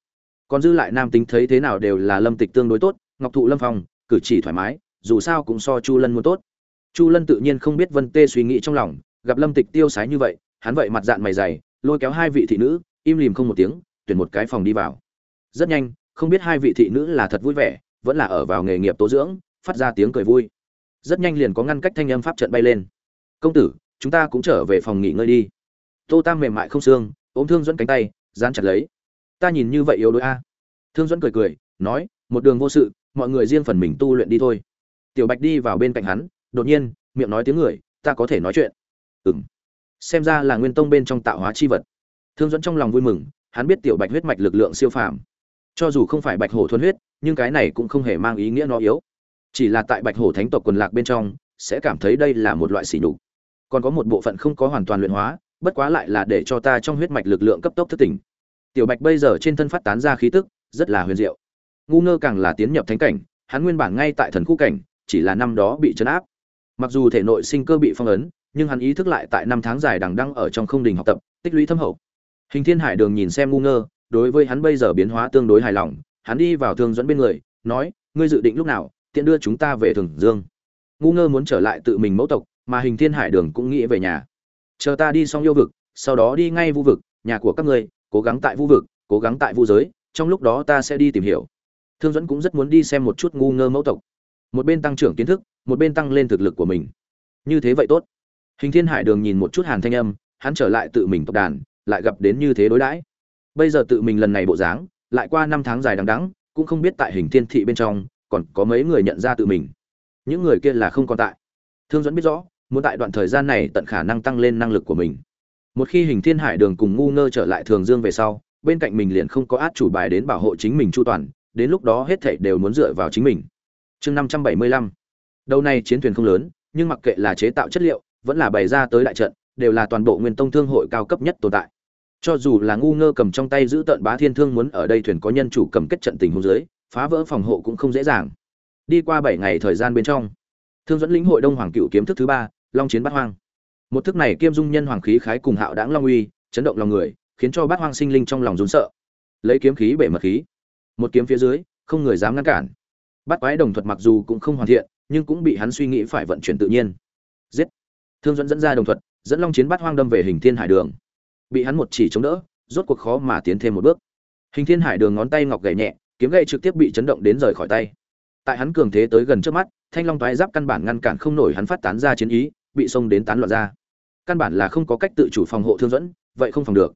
Speaker 1: Còn dư lại nam tính thấy thế nào đều là lâm tịch tương đối tốt, ngọc thụ lâm phong, cử chỉ thoải mái, dù sao cũng so chu lân muốn tốt. Chu lân tự nhiên không biết vân tê suy nghĩ trong lòng, gặp lâm tịch tiêu sái như vậy, hắn vậy mặt dạng mày dày, lôi kéo hai vị thị nữ, im lìm không một tiếng, tuyển một cái phòng đi vào. Rất nhanh, không biết hai vị thị nữ là thật vui vẻ, vẫn là ở vào nghề nghiệp tố dưỡng, phát ra tiếng cười vui. Rất nhanh liền có ngăn cách thanh âm pháp trận bay lên. Công tử chúng ta cũng trở về phòng nghỉ ngơi đi. Tô tam mềm mại không xương, ôm thương dẫn cánh tay, dán chặt lấy. Ta nhìn như vậy yếu đuối a. Thương dẫn cười cười, nói, một đường vô sự, mọi người riêng phần mình tu luyện đi thôi. Tiểu bạch đi vào bên cạnh hắn, đột nhiên, miệng nói tiếng người, ta có thể nói chuyện. Ừng xem ra là nguyên tông bên trong tạo hóa chi vật. Thương dẫn trong lòng vui mừng, hắn biết tiểu bạch huyết mạch lực lượng siêu phàm. Cho dù không phải bạch hổ thuần huyết, nhưng cái này cũng không hề mang ý nghĩa nó yếu. Chỉ là tại bạch hổ thánh tộc quần lạc bên trong, sẽ cảm thấy đây là một loại sỉ nhục còn có một bộ phận không có hoàn toàn luyện hóa, bất quá lại là để cho ta trong huyết mạch lực lượng cấp tốc thức tỉnh. Tiểu bạch bây giờ trên thân phát tán ra khí tức, rất là huyền diệu. Ngu ngơ càng là tiến nhập thánh cảnh, hắn nguyên bản ngay tại thần khu cảnh, chỉ là năm đó bị chấn áp. Mặc dù thể nội sinh cơ bị phong ấn, nhưng hắn ý thức lại tại năm tháng dài đằng đăng ở trong không đình học tập, tích lũy thâm hậu. Hình thiên hải đường nhìn xem ngu ngơ, đối với hắn bây giờ biến hóa tương đối hài lòng, hắn đi vào thương dẫn bên người, nói, ngươi dự định lúc nào, tiện đưa chúng ta về thường dương? Ngu ngơ muốn trở lại tự mình mẫu tộc mà hình thiên hải đường cũng nghĩ về nhà. Chờ ta đi xong yêu vực, sau đó đi ngay vu vực, nhà của các ngươi, cố gắng tại vu vực, cố gắng tại vu giới, trong lúc đó ta sẽ đi tìm hiểu. Thương dẫn cũng rất muốn đi xem một chút ngu ngơ mẫu tộc. Một bên tăng trưởng kiến thức, một bên tăng lên thực lực của mình. Như thế vậy tốt. Hình thiên hải đường nhìn một chút hàn thanh âm, hắn trở lại tự mình tộc đàn, lại gặp đến như thế đối đãi. Bây giờ tự mình lần này bộ dáng, lại qua năm tháng dài đằng đẵng, cũng không biết tại hình thiên thị bên trong, còn có mấy người nhận ra tự mình. Những người kia là không còn tại. Thương dẫn biết rõ muốn tại đoạn thời gian này tận khả năng tăng lên năng lực của mình. Một khi hình thiên hải đường cùng ngu ngơ trở lại thường dương về sau, bên cạnh mình liền không có át chủ bài đến bảo hộ chính mình chu toàn, đến lúc đó hết thảy đều muốn dựa vào chính mình. Chương năm trăm bảy mươi lăm. Đầu này chiến thuyền không lớn, nhưng mặc kệ là chế tạo chất liệu, vẫn là bày ra tới đại trận, đều là toàn bộ nguyên tông thương hội cao cấp nhất tồn tại. Cho dù là ngu ngơ cầm trong tay giữ tận bá thiên thương muốn ở đây thuyền có nhân chủ cầm kết trận tình hôn dưới, phá vỡ phòng hộ cũng không dễ dàng. Đi qua bảy ngày thời gian bên trong, thương dẫn lĩnh hội đông hoàng cựu kiếm thức thứ ba long chiến bát hoang. Một thức này kiêm dung nhân hoàng khí khái cùng hạo đáng long uy, chấn động lòng người, khiến cho bát hoang sinh linh trong lòng rốn sợ. Lấy kiếm khí bể mật khí. Một kiếm phía dưới, không người dám ngăn cản. Bát quái đồng thuật mặc dù cũng không hoàn thiện, nhưng cũng bị hắn suy nghĩ phải vận chuyển tự nhiên. Giết. Thương dẫn dẫn ra đồng thuật, dẫn long chiến bát hoang đâm về hình thiên hải đường. Bị hắn một chỉ chống đỡ, rốt cuộc khó mà tiến thêm một bước. Hình thiên hải đường ngón tay ngọc gảy nhẹ, kiếm gậy trực tiếp bị chấn động đến rời khỏi tay. Tại hắn cường thế tới gần trước mắt, thanh long toái giáp căn bản ngăn cản không nổi hắn phát tán ra chiến ý bị xông đến tán loạn ra. Căn bản là không có cách tự chủ phòng hộ thương dẫn, vậy không phòng được.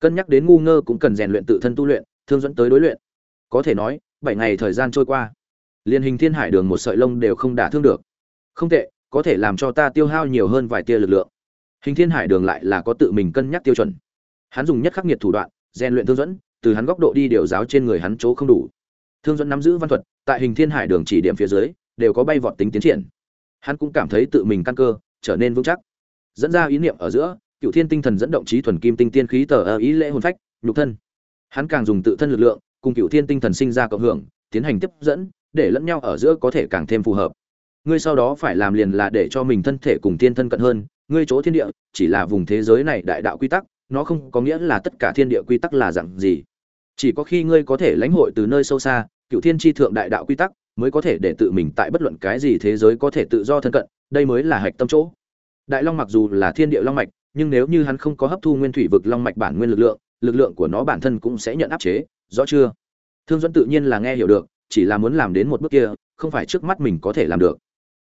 Speaker 1: Cân nhắc đến ngu ngơ cũng cần rèn luyện tự thân tu luyện, thương dẫn tới đối luyện. Có thể nói, bảy ngày thời gian trôi qua, liên hình thiên hải đường một sợi lông đều không đả thương được. Không tệ, có thể làm cho ta tiêu hao nhiều hơn vài tia lực lượng. Hình thiên hải đường lại là có tự mình cân nhắc tiêu chuẩn. Hắn dùng nhất khắc nghiệt thủ đoạn, rèn luyện thương dẫn, từ hắn góc độ đi điều giáo trên người hắn chỗ không đủ. Thương dẫn nắm giữ văn thuật, tại hình thiên hải đường chỉ điểm phía dưới, đều có bay vọt tính tiến triển. Hắn cũng cảm thấy tự mình căn cơ trở nên vững chắc. Dẫn ra ý niệm ở giữa cựu thiên tinh thần dẫn động trí thuần kim tinh tiên khí tờ ơ ý lễ hồn phách, nhục thân. Hắn càng dùng tự thân lực lượng, cùng cựu thiên tinh thần sinh ra cộng hưởng, tiến hành tiếp dẫn, để lẫn nhau ở giữa có thể càng thêm phù hợp. Ngươi sau đó phải làm liền là để cho mình thân thể cùng tiên thân cận hơn, ngươi chỗ thiên địa, chỉ là vùng thế giới này đại đạo quy tắc, nó không có nghĩa là tất cả thiên địa quy tắc là dạng gì. Chỉ có khi ngươi có thể lãnh hội từ nơi sâu xa cựu thiên tri thượng đại đạo quy tắc mới có thể để tự mình tại bất luận cái gì thế giới có thể tự do thân cận, đây mới là hạch tâm chỗ. Đại long mặc dù là thiên địa long mạch, nhưng nếu như hắn không có hấp thu nguyên thủy vực long mạch bản nguyên lực lượng lực lượng của nó bản thân cũng sẽ nhận áp chế, rõ chưa? Thương dẫn tự nhiên là nghe hiểu được, chỉ là muốn làm đến một bước kia, không phải trước mắt mình có thể làm được.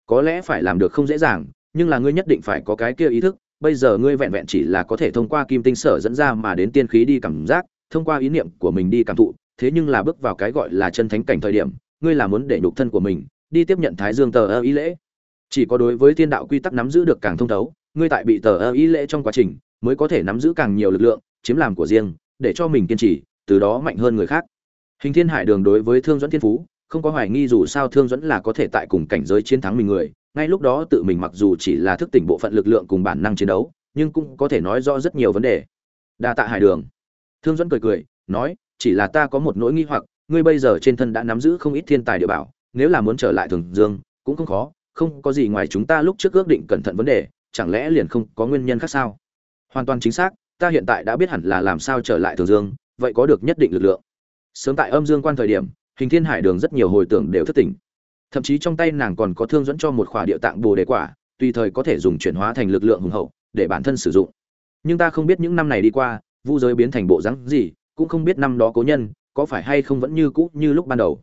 Speaker 1: Có lẽ phải làm được không dễ dàng, nhưng là ngươi nhất định phải có cái kia ý thức, bây giờ ngươi vẹn vẹn chỉ là có thể thông qua kim tinh sở dẫn ra mà đến tiên khí đi cảm giác, thông qua ý niệm của mình đi cảm thụ, thế nhưng là bước vào cái gọi là chân thánh cảnh thời điểm ngươi là muốn để nhục thân của mình, đi tiếp nhận thái dương tờ ơ ý lễ. Chỉ có đối với thiên đạo quy tắc nắm giữ được càng thông thấu, ngươi tại bị tờ ơ ý lễ trong quá trình, mới có thể nắm giữ càng nhiều lực lượng, chiếm làm của riêng, để cho mình kiên trì, từ đó mạnh hơn người khác. Hình thiên hải đường đối với thương dẫn thiên phú, không có hoài nghi dù sao thương dẫn là có thể tại cùng cảnh giới chiến thắng mình người, ngay lúc đó tự mình mặc dù chỉ là thức tỉnh bộ phận lực lượng cùng bản năng chiến đấu, nhưng cũng có thể nói rõ rất nhiều vấn đề. Đa tạ hải đường. Thương dẫn cười cười, nói, chỉ là ta có một nỗi nghi hoặc ngươi bây giờ trên thân đã nắm giữ không ít thiên tài địa bảo, nếu là muốn trở lại thường dương, cũng không khó, không có gì ngoài chúng ta lúc trước ước định cẩn thận vấn đề, chẳng lẽ liền không có nguyên nhân khác sao? Hoàn toàn chính xác, ta hiện tại đã biết hẳn là làm sao trở lại thường dương, vậy có được nhất định lực lượng. Sớm tại âm dương quan thời điểm, hình thiên hải đường rất nhiều hồi tưởng đều thất tỉnh thậm chí trong tay nàng còn có thương dẫn cho một khỏa địa tạng bồ đề quả, tùy thời có thể dùng chuyển hóa thành lực lượng hùng hậu, để bản thân sử dụng. Nhưng ta không biết những năm này đi qua, vu giới biến thành bộ dáng gì, cũng không biết năm đó cố nhân có phải hay không vẫn như cũ như lúc ban đầu?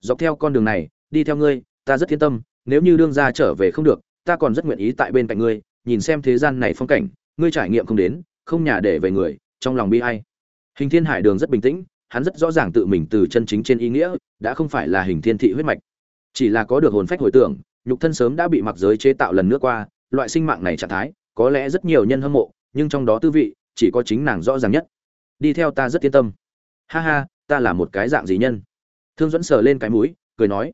Speaker 1: Dọc theo con đường này, đi theo ngươi, ta rất yên tâm, nếu như đương gia trở về không được, ta còn rất nguyện ý tại bên cạnh ngươi, nhìn xem thế gian này phong cảnh, ngươi trải nghiệm không đến, không nhà để về người, trong lòng bi ai. Hình thiên hải đường rất bình tĩnh, hắn rất rõ ràng tự mình từ chân chính trên ý nghĩa, đã không phải là hình thiên thị huyết mạch. Chỉ là có được hồn phách hồi tưởng, nhục thân sớm đã bị mặc giới chế tạo lần nữa qua, loại sinh mạng này trạng thái, có lẽ rất nhiều nhân hâm mộ, nhưng trong đó tư vị, chỉ có chính nàng rõ ràng nhất. Đi theo ta rất yên tâm. Ha ha ta là một cái dạng gì nhân? Thương dẫn sờ lên cái mũi, cười nói,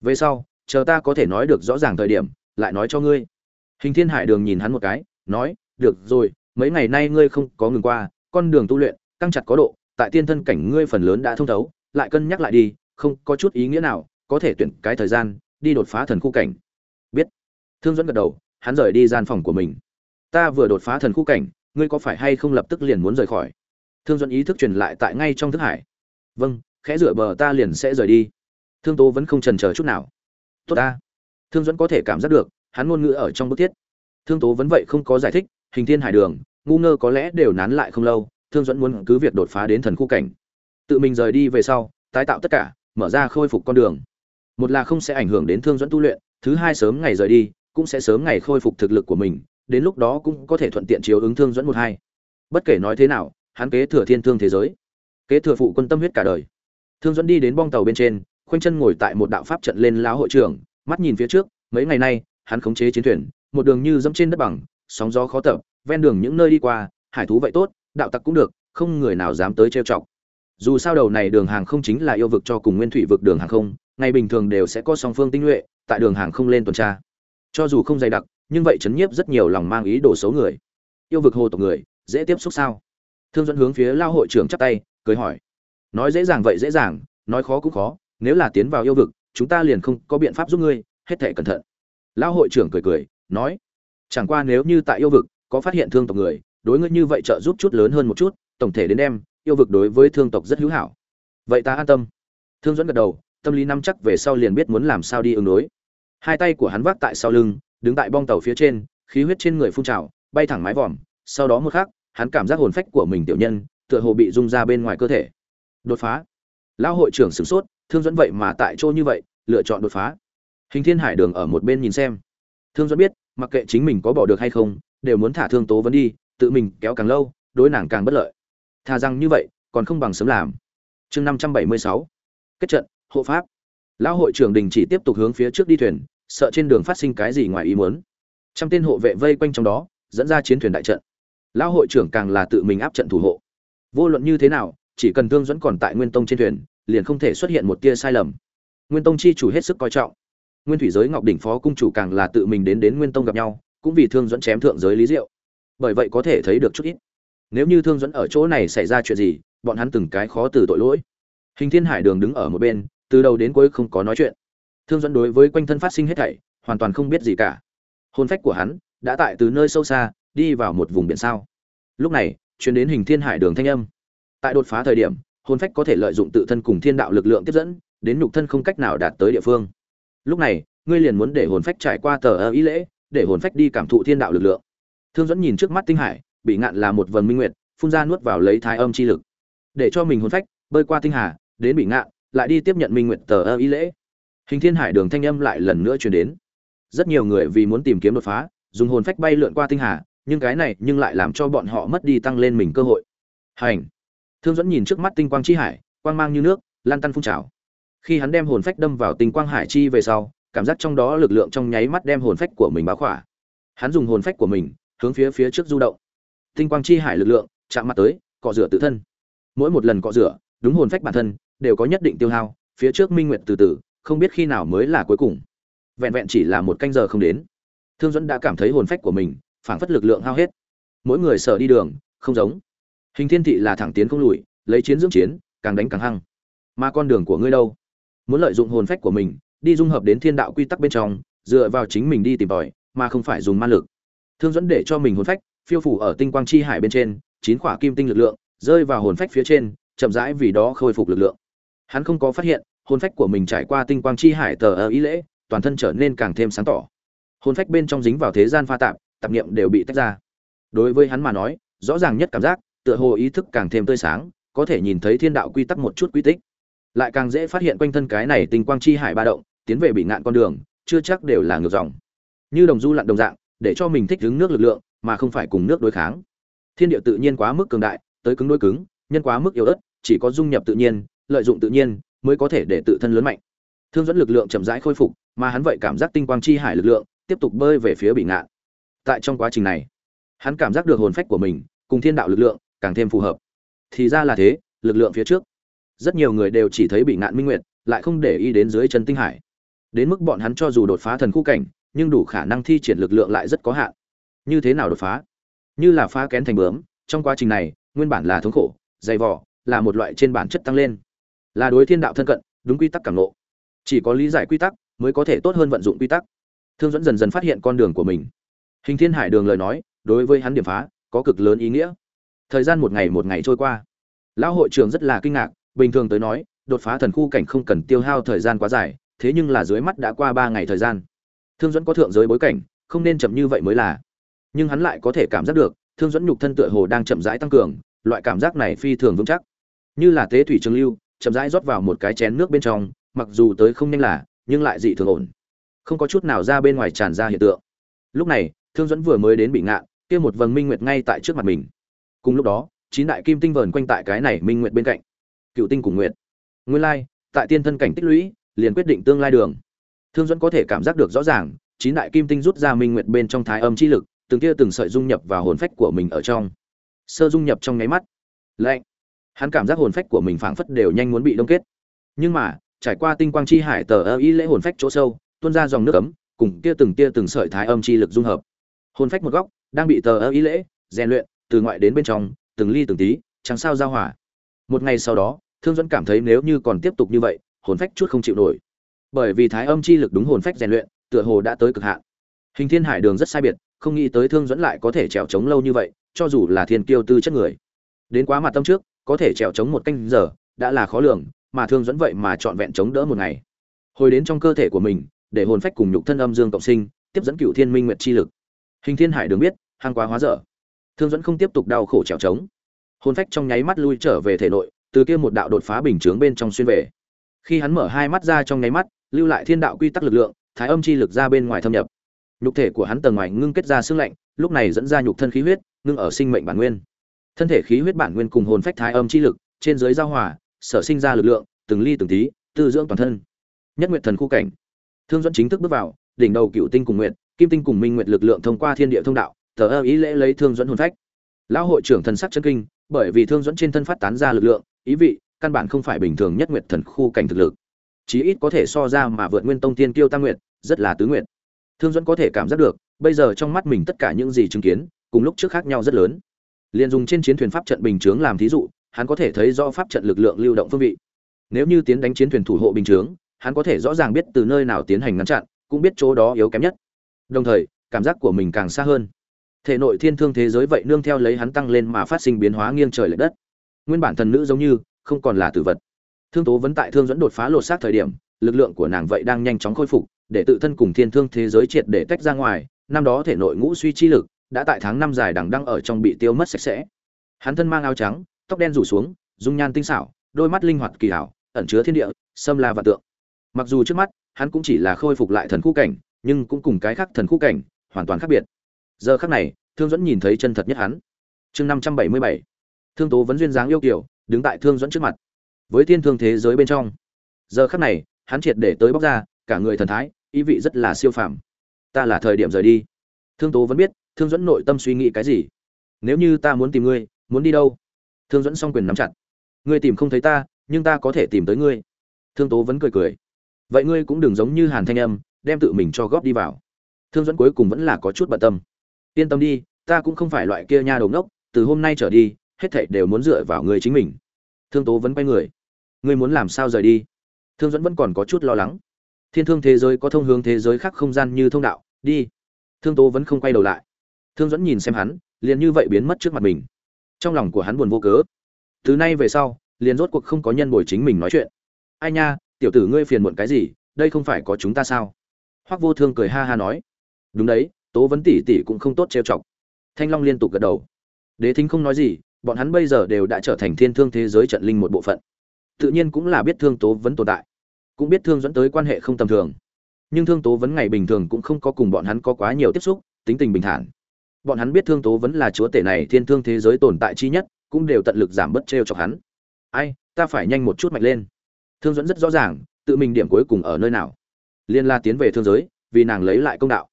Speaker 1: về sau, chờ ta có thể nói được rõ ràng thời điểm, lại nói cho ngươi. Hình thiên hải đường nhìn hắn một cái, nói, được rồi, mấy ngày nay ngươi không có ngừng qua, con đường tu luyện, căng chặt có độ, tại tiên thân cảnh ngươi phần lớn đã thông thấu, lại cân nhắc lại đi, không có chút ý nghĩa nào, có thể tuyển cái thời gian, đi đột phá thần khu cảnh. Biết. Thương dẫn gật đầu, hắn rời đi gian phòng của mình. Ta vừa đột phá thần khu cảnh, ngươi có phải hay không lập tức liền muốn rời khỏi? Thương dẫn ý thức truyền lại tại ngay trong thức hải vâng khẽ rửa bờ ta liền sẽ rời đi. Thương tố vẫn không trần chờ chút nào. Tốt ta. Thương dẫn có thể cảm giác được, hắn ngôn ngữ ở trong bức thiết. Thương tố vẫn vậy không có giải thích, hình thiên hải đường, ngu ngơ có lẽ đều nán lại không lâu, thương dẫn muốn cứ việc đột phá đến thần khu cảnh. Tự mình rời đi về sau, tái tạo tất cả, mở ra khôi phục con đường. Một là không sẽ ảnh hưởng đến thương dẫn tu luyện, thứ hai sớm ngày rời đi, cũng sẽ sớm ngày khôi phục thực lực của mình, đến lúc đó cũng có thể thuận tiện chiếu ứng thương dẫn một hai. Bất kể nói thế nào, hắn kế thừa thiên thương thế giới kế thừa phụ quân tâm huyết cả đời. Thương dẫn đi đến bong tàu bên trên, khoanh chân ngồi tại một đạo pháp trận lên lao hội trưởng, mắt nhìn phía trước, mấy ngày nay, hắn khống chế chiến thuyền, một đường như dẫm trên đất bằng, sóng gió khó tập, ven đường những nơi đi qua, hải thú vậy tốt, đạo tặc cũng được, không người nào dám tới trêu chọc. Dù sao đầu này đường hàng không chính là yêu vực cho cùng nguyên thủy vực đường hàng không, ngày bình thường đều sẽ có song phương tinh nhuệ, tại đường hàng không lên tuần tra. Cho dù không dày đặc, nhưng vậy chấn nhiếp rất nhiều lòng mang ý đồ xấu người. Yêu vực hồ tộc người, dễ tiếp xúc sao? Thương dẫn hướng phía lao hội trưởng chắp tay cười hỏi. Nói dễ dàng vậy dễ dàng, nói khó cũng khó, nếu là tiến vào yêu vực, chúng ta liền không có biện pháp giúp ngươi, hết thể cẩn thận. Lão hội trưởng cười cười, nói, chẳng qua nếu như tại yêu vực, có phát hiện thương tộc người, đối ngươi như vậy trợ giúp chút lớn hơn một chút, tổng thể đến đem, yêu vực đối với thương tộc rất hữu hảo. Vậy ta an tâm. Thương dẫn gật đầu, tâm lý nắm chắc về sau liền biết muốn làm sao đi ứng đối. Hai tay của hắn vác tại sau lưng, đứng tại bong tàu phía trên, khí huyết trên người phun trào, bay thẳng mái vòm, sau đó một khắc, hắn cảm giác hồn phách của mình tiểu nhân tựa hồ bị rung ra bên ngoài cơ thể. Đột phá. Lão hội trưởng sửng sốt, thương dẫn vậy mà tại chỗ như vậy, lựa chọn đột phá. Hình thiên hải đường ở một bên nhìn xem. Thương dẫn biết, mặc kệ chính mình có bỏ được hay không, đều muốn thả thương tố vấn đi, tự mình kéo càng lâu, đối nàng càng bất lợi. Thà rằng như vậy, còn không bằng sớm làm. Chương năm trăm bảy mươi sáu. Kết trận, hộ pháp. Lão hội trưởng đình chỉ tiếp tục hướng phía trước đi thuyền, sợ trên đường phát sinh cái gì ngoài ý muốn. Trăm tên hộ vệ vây quanh trong đó, dẫn ra chiến thuyền đại trận. Lão hội trưởng càng là tự mình áp trận thủ hộ vô luận như thế nào, chỉ cần thương dẫn còn tại nguyên tông trên thuyền, liền không thể xuất hiện một tia sai lầm. Nguyên tông chi chủ hết sức coi trọng. Nguyên thủy giới ngọc đỉnh phó cung chủ càng là tự mình đến đến nguyên tông gặp nhau, cũng vì thương dẫn chém thượng giới lý diệu. Bởi vậy có thể thấy được chút ít. Nếu như thương dẫn ở chỗ này xảy ra chuyện gì, bọn hắn từng cái khó từ tội lỗi. Hình thiên hải đường đứng ở một bên, từ đầu đến cuối không có nói chuyện. Thương dẫn đối với quanh thân phát sinh hết thảy, hoàn toàn không biết gì cả. Hôn phách của hắn đã tại từ nơi sâu xa, đi vào một vùng biển sao. Lúc này chuyển đến hình thiên hải đường thanh âm. Tại đột phá thời điểm, hồn phách có thể lợi dụng tự thân cùng thiên đạo lực lượng tiếp dẫn, đến nhục thân không cách nào đạt tới địa phương. Lúc này, ngươi liền muốn để hồn phách trải qua tờ ơ ý lễ, để hồn phách đi cảm thụ thiên đạo lực lượng. Thương dẫn nhìn trước mắt tinh hải, bị ngạn là một vần minh nguyệt, phun ra nuốt vào lấy thái âm chi lực. Để cho mình hồn phách bơi qua tinh hà, đến bị ngạn, lại đi tiếp nhận minh nguyệt tờ ơ ý lễ. Hình thiên hải đường thanh âm lại lần nữa truyền đến. Rất nhiều người vì muốn tìm kiếm đột phá, dùng hồn phách bay lượn qua tinh hà nhưng cái này nhưng lại làm cho bọn họ mất đi tăng lên mình cơ hội. Hành. Thương dẫn nhìn trước mắt tinh quang chi hải, quang mang như nước, lan tăn phun trào. Khi hắn đem hồn phách đâm vào tinh quang hải chi về sau, cảm giác trong đó lực lượng trong nháy mắt đem hồn phách của mình báo khỏa. Hắn dùng hồn phách của mình, hướng phía phía trước du động. Tinh quang chi hải lực lượng, chạm mặt tới, cọ rửa tự thân. Mỗi một lần cọ rửa, đúng hồn phách bản thân, đều có nhất định tiêu hao, phía trước minh nguyệt từ từ, không biết khi nào mới là cuối cùng. Vẹn vẹn chỉ là một canh giờ không đến. Thương dẫn đã cảm thấy hồn phách của mình phảng phất lực lượng hao hết. Mỗi người sợ đi đường, không giống. Hình thiên thị là thẳng tiến không lùi, lấy chiến dưỡng chiến, càng đánh càng hăng. Mà con đường của ngươi đâu? Muốn lợi dụng hồn phách của mình, đi dung hợp đến thiên đạo quy tắc bên trong, dựa vào chính mình đi tìm tòi, mà không phải dùng ma lực. Thương dẫn để cho mình hồn phách phiêu phủ ở tinh quang chi hải bên trên, chín khỏa kim tinh lực lượng, rơi vào hồn phách phía trên, chậm rãi vì đó khôi phục lực lượng. Hắn không có phát hiện, hồn phách của mình trải qua tinh quang chi hải tờ ở ý lễ, toàn thân trở nên càng thêm sáng tỏ. Hồn phách bên trong dính vào thế gian pha tạp tạp niệm đều bị tách ra. Đối với hắn mà nói, rõ ràng nhất cảm giác, tựa hồ ý thức càng thêm tươi sáng, có thể nhìn thấy thiên đạo quy tắc một chút quy tích. Lại càng dễ phát hiện quanh thân cái này tinh quang chi hải ba động, tiến về bị ngạn con đường, chưa chắc đều là ngược dòng. Như đồng du lặn đồng dạng, để cho mình thích ứng nước lực lượng, mà không phải cùng nước đối kháng. Thiên địa tự nhiên quá mức cường đại, tới cứng đối cứng, nhân quá mức yếu ớt, chỉ có dung nhập tự nhiên, lợi dụng tự nhiên, mới có thể để tự thân lớn mạnh. Thương dẫn lực lượng chậm rãi khôi phục, mà hắn vậy cảm giác tinh quang chi hải lực lượng tiếp tục bơi về phía bị ngạn tại trong quá trình này, hắn cảm giác được hồn phách của mình cùng thiên đạo lực lượng càng thêm phù hợp. Thì ra là thế, lực lượng phía trước, rất nhiều người đều chỉ thấy bị ngạn minh nguyệt, lại không để ý đến dưới chân tinh hải. Đến mức bọn hắn cho dù đột phá thần khu cảnh, nhưng đủ khả năng thi triển lực lượng lại rất có hạn. Như thế nào đột phá? Như là phá kén thành bướm, trong quá trình này, nguyên bản là thống khổ, dày vỏ là một loại trên bản chất tăng lên. Là đối thiên đạo thân cận, đúng quy tắc cảm lộ chỉ có lý giải quy tắc, mới có thể tốt hơn vận dụng quy tắc. Thương dẫn dần dần phát hiện con đường của mình hình thiên hải đường lời nói, đối với hắn điểm phá, có cực lớn ý nghĩa. Thời gian một ngày một ngày trôi qua. Lão hội trưởng rất là kinh ngạc, bình thường tới nói, đột phá thần khu cảnh không cần tiêu hao thời gian quá dài, thế nhưng là dưới mắt đã qua ba ngày thời gian. Thương dẫn có thượng giới bối cảnh, không nên chậm như vậy mới là. Nhưng hắn lại có thể cảm giác được, thương dẫn nhục thân tựa hồ đang chậm rãi tăng cường, loại cảm giác này phi thường vững chắc. Như là tế thủy trường lưu, chậm rãi rót vào một cái chén nước bên trong, mặc dù tới không nhanh là, nhưng lại dị thường ổn. Không có chút nào ra bên ngoài tràn ra hiện tượng. Lúc này thương dẫn vừa mới đến bị ngạn, kia một vầng minh nguyệt ngay tại trước mặt mình. Cùng lúc đó, chín đại kim tinh vờn quanh tại cái này minh nguyệt bên cạnh. Cựu tinh cùng nguyệt. Nguyên lai, tại tiên thân cảnh tích lũy, liền quyết định tương lai đường. Thương dẫn có thể cảm giác được rõ ràng, chín đại kim tinh rút ra minh nguyệt bên trong thái âm chi lực, từng kia từng sợi dung nhập vào hồn phách của mình ở trong. Sơ dung nhập trong nháy mắt. Lạnh. Hắn cảm giác hồn phách của mình phảng phất đều nhanh muốn bị đông kết. Nhưng mà, trải qua tinh quang chi hải tờ ơ ý lễ hồn phách chỗ sâu, tuôn ra dòng nước ấm, cùng kia từng kia từng sợi thái âm chi lực dung hợp hồn phách một góc, đang bị tờ ơ ý lễ, rèn luyện, từ ngoại đến bên trong, từng ly từng tí, chẳng sao giao hỏa một ngày sau đó, thương dẫn cảm thấy nếu như còn tiếp tục như vậy, hồn phách chút không chịu nổi. Bởi vì thái âm chi lực đúng hồn phách rèn luyện, tựa hồ đã tới cực hạn. Hình thiên hải đường rất sai biệt, không nghĩ tới thương dẫn lại có thể trèo trống lâu như vậy, cho dù là thiên kiêu tư chất người. Đến quá mặt tâm trước, có thể trèo trống một canh giờ, đã là khó lường, mà thương dẫn vậy mà trọn vẹn chống đỡ một ngày. Hồi đến trong cơ thể của mình, để hồn phách cùng nhục thân âm dương cộng sinh, tiếp dẫn cựu thiên minh nguyệt chi lực hình thiên hải đường biết hàng quá hóa dở. Thương dẫn không tiếp tục đau khổ trèo trống. Hồn phách trong nháy mắt lui trở về thể nội, từ kia một đạo đột phá bình chướng bên trong xuyên về. Khi hắn mở hai mắt ra trong nháy mắt, lưu lại thiên đạo quy tắc lực lượng, thái âm chi lực ra bên ngoài thâm nhập. Nhục thể của hắn tầng ngoài ngưng kết ra xương lạnh, lúc này dẫn ra nhục thân khí huyết, ngưng ở sinh mệnh bản nguyên. Thân thể khí huyết bản nguyên cùng hồn phách thái âm chi lực, trên dưới giao hòa, sở sinh ra lực lượng, từng ly từng tí, tư dưỡng toàn thân. Nhất nguyệt thần khu cảnh. Thương dẫn chính thức bước vào, đỉnh đầu cựu tinh cùng nguyện kim tinh cùng minh nguyệt lực lượng thông qua thiên địa thông đạo thờ ơ ý lễ lấy thương dẫn hồn phách. Lão hội trưởng thần sắc chân kinh, bởi vì thương dẫn trên thân phát tán ra lực lượng, ý vị, căn bản không phải bình thường nhất nguyệt thần khu cảnh thực lực. Chí ít có thể so ra mà vượt nguyên tông tiên kiêu tam nguyệt, rất là tứ nguyệt. Thương dẫn có thể cảm giác được, bây giờ trong mắt mình tất cả những gì chứng kiến, cùng lúc trước khác nhau rất lớn. Liền dùng trên chiến thuyền pháp trận bình chướng làm thí dụ, hắn có thể thấy do pháp trận lực lượng lưu động phương vị. Nếu như tiến đánh chiến thuyền thủ hộ bình chướng, hắn có thể rõ ràng biết từ nơi nào tiến hành ngăn chặn, cũng biết chỗ đó yếu kém nhất đồng thời, cảm giác của mình càng xa hơn. Thể nội thiên thương thế giới vậy nương theo lấy hắn tăng lên mà phát sinh biến hóa nghiêng trời l ệ đất. Nguyên bản thần nữ giống như, không còn là tử vật. Thương tố vẫn tại thương dẫn đột phá lột xác thời điểm, lực lượng của nàng vậy đang nhanh chóng khôi phục, để tự thân cùng thiên thương thế giới triệt để tách ra ngoài. Năm đó thể nội ngũ suy chi lực, đã tại tháng năm dài đằng đăng ở trong bị tiêu mất sạch sẽ. Hắn thân mang áo trắng, tóc đen rủ xuống, dung nhan tinh xảo, đôi mắt linh hoạt kỳ hảo ẩn chứa thiên địa xâm la và tượng. Mặc dù trước mắt, hắn cũng chỉ là khôi phục lại thần khu cảnh nhưng cũng cùng cái khác thần khu cảnh hoàn toàn khác biệt. Giờ khác này, thương dẫn nhìn thấy chân thật nhất hắn. Chương năm trăm bảy mươi bảy. Thương tố vẫn duyên dáng yêu kiểu đứng tại thương dẫn trước mặt. Với thiên thương thế giới bên trong. Giờ khắc này, hắn triệt để tới bóc ra, cả người thần thái, ý vị rất là siêu phàm. Ta là thời điểm rời đi. Thương tố vẫn biết, thương dẫn nội tâm suy nghĩ cái gì? Nếu như ta muốn tìm ngươi, muốn đi đâu? Thương dẫn song quyền nắm chặt. Ngươi tìm không thấy ta, nhưng ta có thể tìm tới ngươi. Thương tố vẫn cười cười. Vậy ngươi cũng đừng giống như hàn thanh âm đem tự mình cho góp đi vào. Thương dẫn cuối cùng vẫn là có chút bận tâm. Yên tâm đi, ta cũng không phải loại kia nha đầu ngốc, từ hôm nay trở đi, hết thảy đều muốn dựa vào người chính mình. Thương tố vẫn quay người. Ngươi muốn làm sao rời đi? Thương dẫn vẫn còn có chút lo lắng. Thiên thương thế giới có thông hướng thế giới khác không gian như thông đạo, đi. Thương tố vẫn không quay đầu lại. Thương dẫn nhìn xem hắn, liền như vậy biến mất trước mặt mình. Trong lòng của hắn buồn vô cớ. Từ nay về sau, liền rốt cuộc không có nhân bồi chính mình nói chuyện. Ai nha, tiểu tử ngươi phiền muộn cái gì, đây không phải có chúng ta sao? Hoắc vô thương cười ha ha nói. Đúng đấy, tố vấn tỷ tỷ cũng không tốt trêu chọc. Thanh long liên tục gật đầu. Đế thính không nói gì, bọn hắn bây giờ đều đã trở thành thiên thương thế giới trận linh một bộ phận. Tự nhiên cũng là biết thương tố vấn tồn tại, cũng biết thương dẫn tới quan hệ không tầm thường. Nhưng thương tố vấn ngày bình thường cũng không có cùng bọn hắn có quá nhiều tiếp xúc, tính tình bình thản. Bọn hắn biết thương tố vấn là chúa tể này thiên thương thế giới tồn tại chi nhất, cũng đều tận lực giảm bớt trêu chọc hắn. Ai, ta phải nhanh một chút mạnh lên. Thương dẫn rất rõ ràng, tự mình điểm cuối cùng ở nơi nào liên la tiến về thương giới, vì nàng lấy lại công đạo.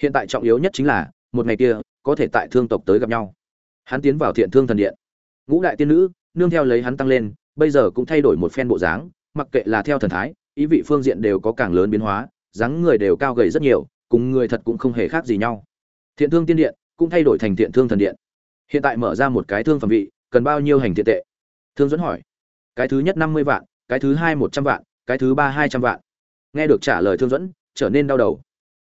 Speaker 1: Hiện tại trọng yếu nhất chính là, một ngày kia, có thể tại thương tộc tới gặp nhau. Hắn tiến vào thiện thương thần điện. Ngũ đại tiên nữ, nương theo lấy hắn tăng lên, bây giờ cũng thay đổi một phen bộ dáng, mặc kệ là theo thần thái, ý vị phương diện đều có càng lớn biến hóa, dáng người đều cao gầy rất nhiều, cùng người thật cũng không hề khác gì nhau. Thiện thương tiên điện cũng thay đổi thành thiện thương thần điện. Hiện tại mở ra một cái thương phẩm vị, cần bao nhiêu hành thiện tệ? Thương dẫn hỏi. Cái thứ nhất năm mươi vạn, cái thứ hai một trăm vạn, cái thứ ba hai trăm vạn nghe được trả lời thương dẫn, trở nên đau đầu.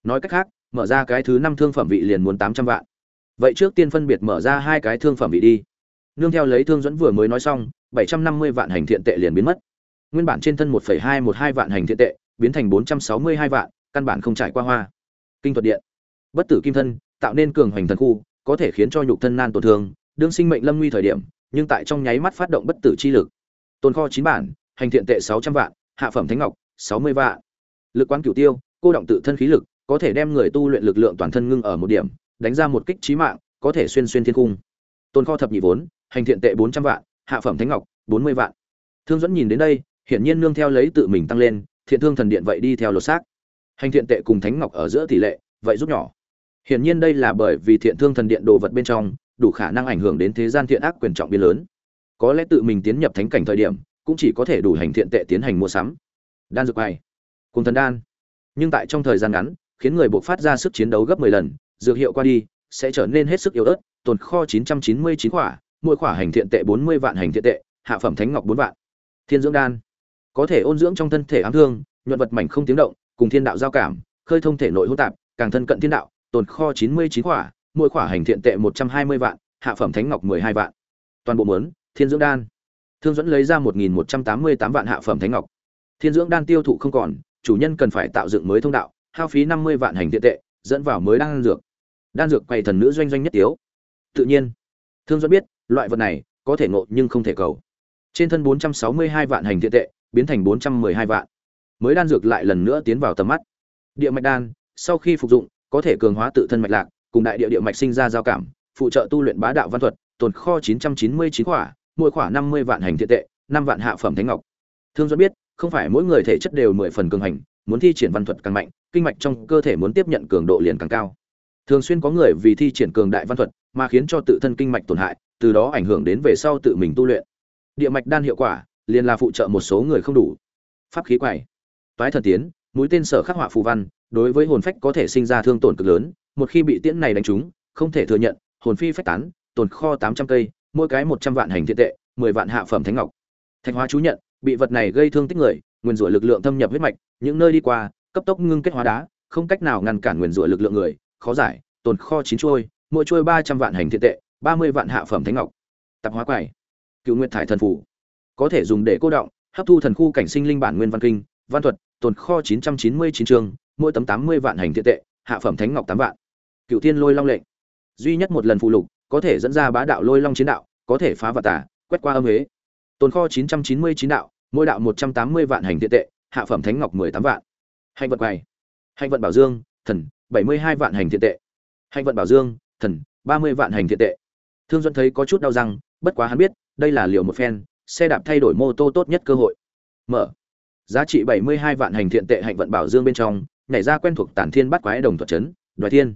Speaker 1: Nói cách khác, mở ra cái thứ năm thương phẩm vị liền muốn tám trăm vạn. Vậy trước tiên phân biệt mở ra hai cái thương phẩm vị đi. Nương theo lấy thương dẫn vừa mới nói xong, bảy trăm năm mươi vạn hành thiện tệ liền biến mất. Nguyên bản trên thân một phẩy hai một hai vạn hành thiện tệ, biến thành bốn trăm sáu mươi hai vạn, căn bản không trải qua hoa. Kinh thuật điện. Bất tử kim thân, tạo nên cường hoành thần khu, có thể khiến cho nhục thân nan tổn thương, đương sinh mệnh lâm nguy thời điểm, nhưng tại trong nháy mắt phát động bất tử chi lực. Tồn kho chín bản, hành thiện tệ sáu trăm vạn, hạ phẩm thánh ngọc, sáu mươi vạn lực quán cửu tiêu, cô động tự thân khí lực, có thể đem người tu luyện lực lượng toàn thân ngưng ở một điểm, đánh ra một kích trí mạng, có thể xuyên xuyên thiên cung. Tồn kho thập nhị vốn, hành thiện tệ bốn trăm vạn, hạ phẩm thánh ngọc, bốn mươi vạn. Thương dẫn nhìn đến đây, hiển nhiên nương theo lấy tự mình tăng lên, thiện thương thần điện vậy đi theo lột xác. Hành thiện tệ cùng thánh ngọc ở giữa tỷ lệ, vậy giúp nhỏ. Hiển nhiên đây là bởi vì thiện thương thần điện đồ vật bên trong, đủ khả năng ảnh hưởng đến thế gian thiện ác quyền trọng biên lớn. Có lẽ tự mình tiến nhập thánh cảnh thời điểm, cũng chỉ có thể đủ hành thiện tệ tiến hành mua sắm. Đan dược này cùng thần đan. Nhưng tại trong thời gian ngắn, khiến người buộc phát ra sức chiến đấu gấp 10 lần, dược hiệu qua đi, sẽ trở nên hết sức yếu ớt, tồn kho 999 khỏa, mỗi khỏa hành thiện tệ 40 vạn hành thiện tệ, hạ phẩm thánh ngọc 4 vạn. Thiên dưỡng đan. Có thể ôn dưỡng trong thân thể ám thương, nhuận vật mảnh không tiếng động, cùng thiên đạo giao cảm, khơi thông thể nội hỗn tạp, càng thân cận thiên đạo, tồn kho 99 khỏa, mỗi khỏa hành thiện tệ 120 vạn, hạ phẩm thánh ngọc 12 vạn. Toàn bộ muốn, thiên dưỡng đan. Thương dẫn lấy ra 1.188 vạn hạ phẩm thánh ngọc. Thiên dưỡng đan tiêu thụ không còn chủ nhân cần phải tạo dựng mới thông đạo, hao phí 50 vạn hành thiện tệ, dẫn vào mới đan dược. Đan dược quầy thần nữ doanh doanh nhất tiếu. Tự nhiên, thương duẫn biết, loại vật này có thể ngộ nhưng không thể cầu. Trên thân 462 vạn hành thiện tệ, biến thành 412 vạn. Mới đan dược lại lần nữa tiến vào tầm mắt. Địa mạch đan, sau khi phục dụng, có thể cường hóa tự thân mạch lạc, cùng đại địa địa mạch sinh ra giao cảm, phụ trợ tu luyện bá đạo văn thuật, tồn kho 999 khỏa, mỗi khỏa 50 vạn hành thiện tệ 5 vạn hạ phẩm thánh ngọc. Thương duẫn biết không phải mỗi người thể chất đều mười phần cường hành, muốn thi triển văn thuật càng mạnh, kinh mạch trong cơ thể muốn tiếp nhận cường độ liền càng cao. Thường xuyên có người vì thi triển cường đại văn thuật mà khiến cho tự thân kinh mạch tổn hại, từ đó ảnh hưởng đến về sau tự mình tu luyện. Địa mạch đan hiệu quả, liền là phụ trợ một số người không đủ. Pháp khí quầy toái thần tiến, mũi tên sở khắc họa phù văn, đối với hồn phách có thể sinh ra thương tổn cực lớn, một khi bị tiễn này đánh trúng, không thể thừa nhận, hồn phi phách tán, tồn kho tám trăm cây, mỗi cái một trăm vạn hành thiện tệ, mười vạn hạ phẩm thánh ngọc. Thạch hóa chú nhận bị vật này gây thương tích người nguyên rủa lực lượng thâm nhập huyết mạch những nơi đi qua cấp tốc ngưng kết hóa đá không cách nào ngăn cản nguyên rủa lực lượng người khó giải tồn kho chín trôi, mỗi trôi ba trăm vạn hành thiện tệ ba mươi vạn hạ phẩm thánh ngọc. Tạp hóa quầy. Cựu nguyện thải thần phủ có thể dùng để cô động hấp thu thần khu cảnh sinh linh bản nguyên văn kinh văn thuật tồn kho chín trăm chín mươi chín chương mỗi tấm tám mươi vạn hành thiện tệ hạ phẩm thánh ngọc tám vạn. Cựu thiên lôi long lệnh. Duy nhất một lần phụ lục có thể dẫn ra bá đạo lôi long chiến đạo có thể phá vật tả quét qua âm huế tồn kho chín trăm chín mươi chín đạo, mỗi đạo một trăm tám mươi vạn hành thiện tệ, hạ phẩm thánh ngọc mười tám vạn. Hành vận quầy. Hành vận bảo dương, thần, bảy mươi hai vạn hành thiện tệ. Hành vận bảo dương, thần, ba mươi vạn hành thiện tệ. Thương duẫn thấy có chút đau răng, bất quá hắn biết, đây là liều một phen, xe đạp thay đổi mô tô tốt nhất cơ hội. Mở. Giá trị bảy mươi hai vạn hành thiện tệ hạnh vận bảo dương bên trong, nhảy ra quen thuộc tản thiên bắt quái đồng thuật chấn, đoài thiên.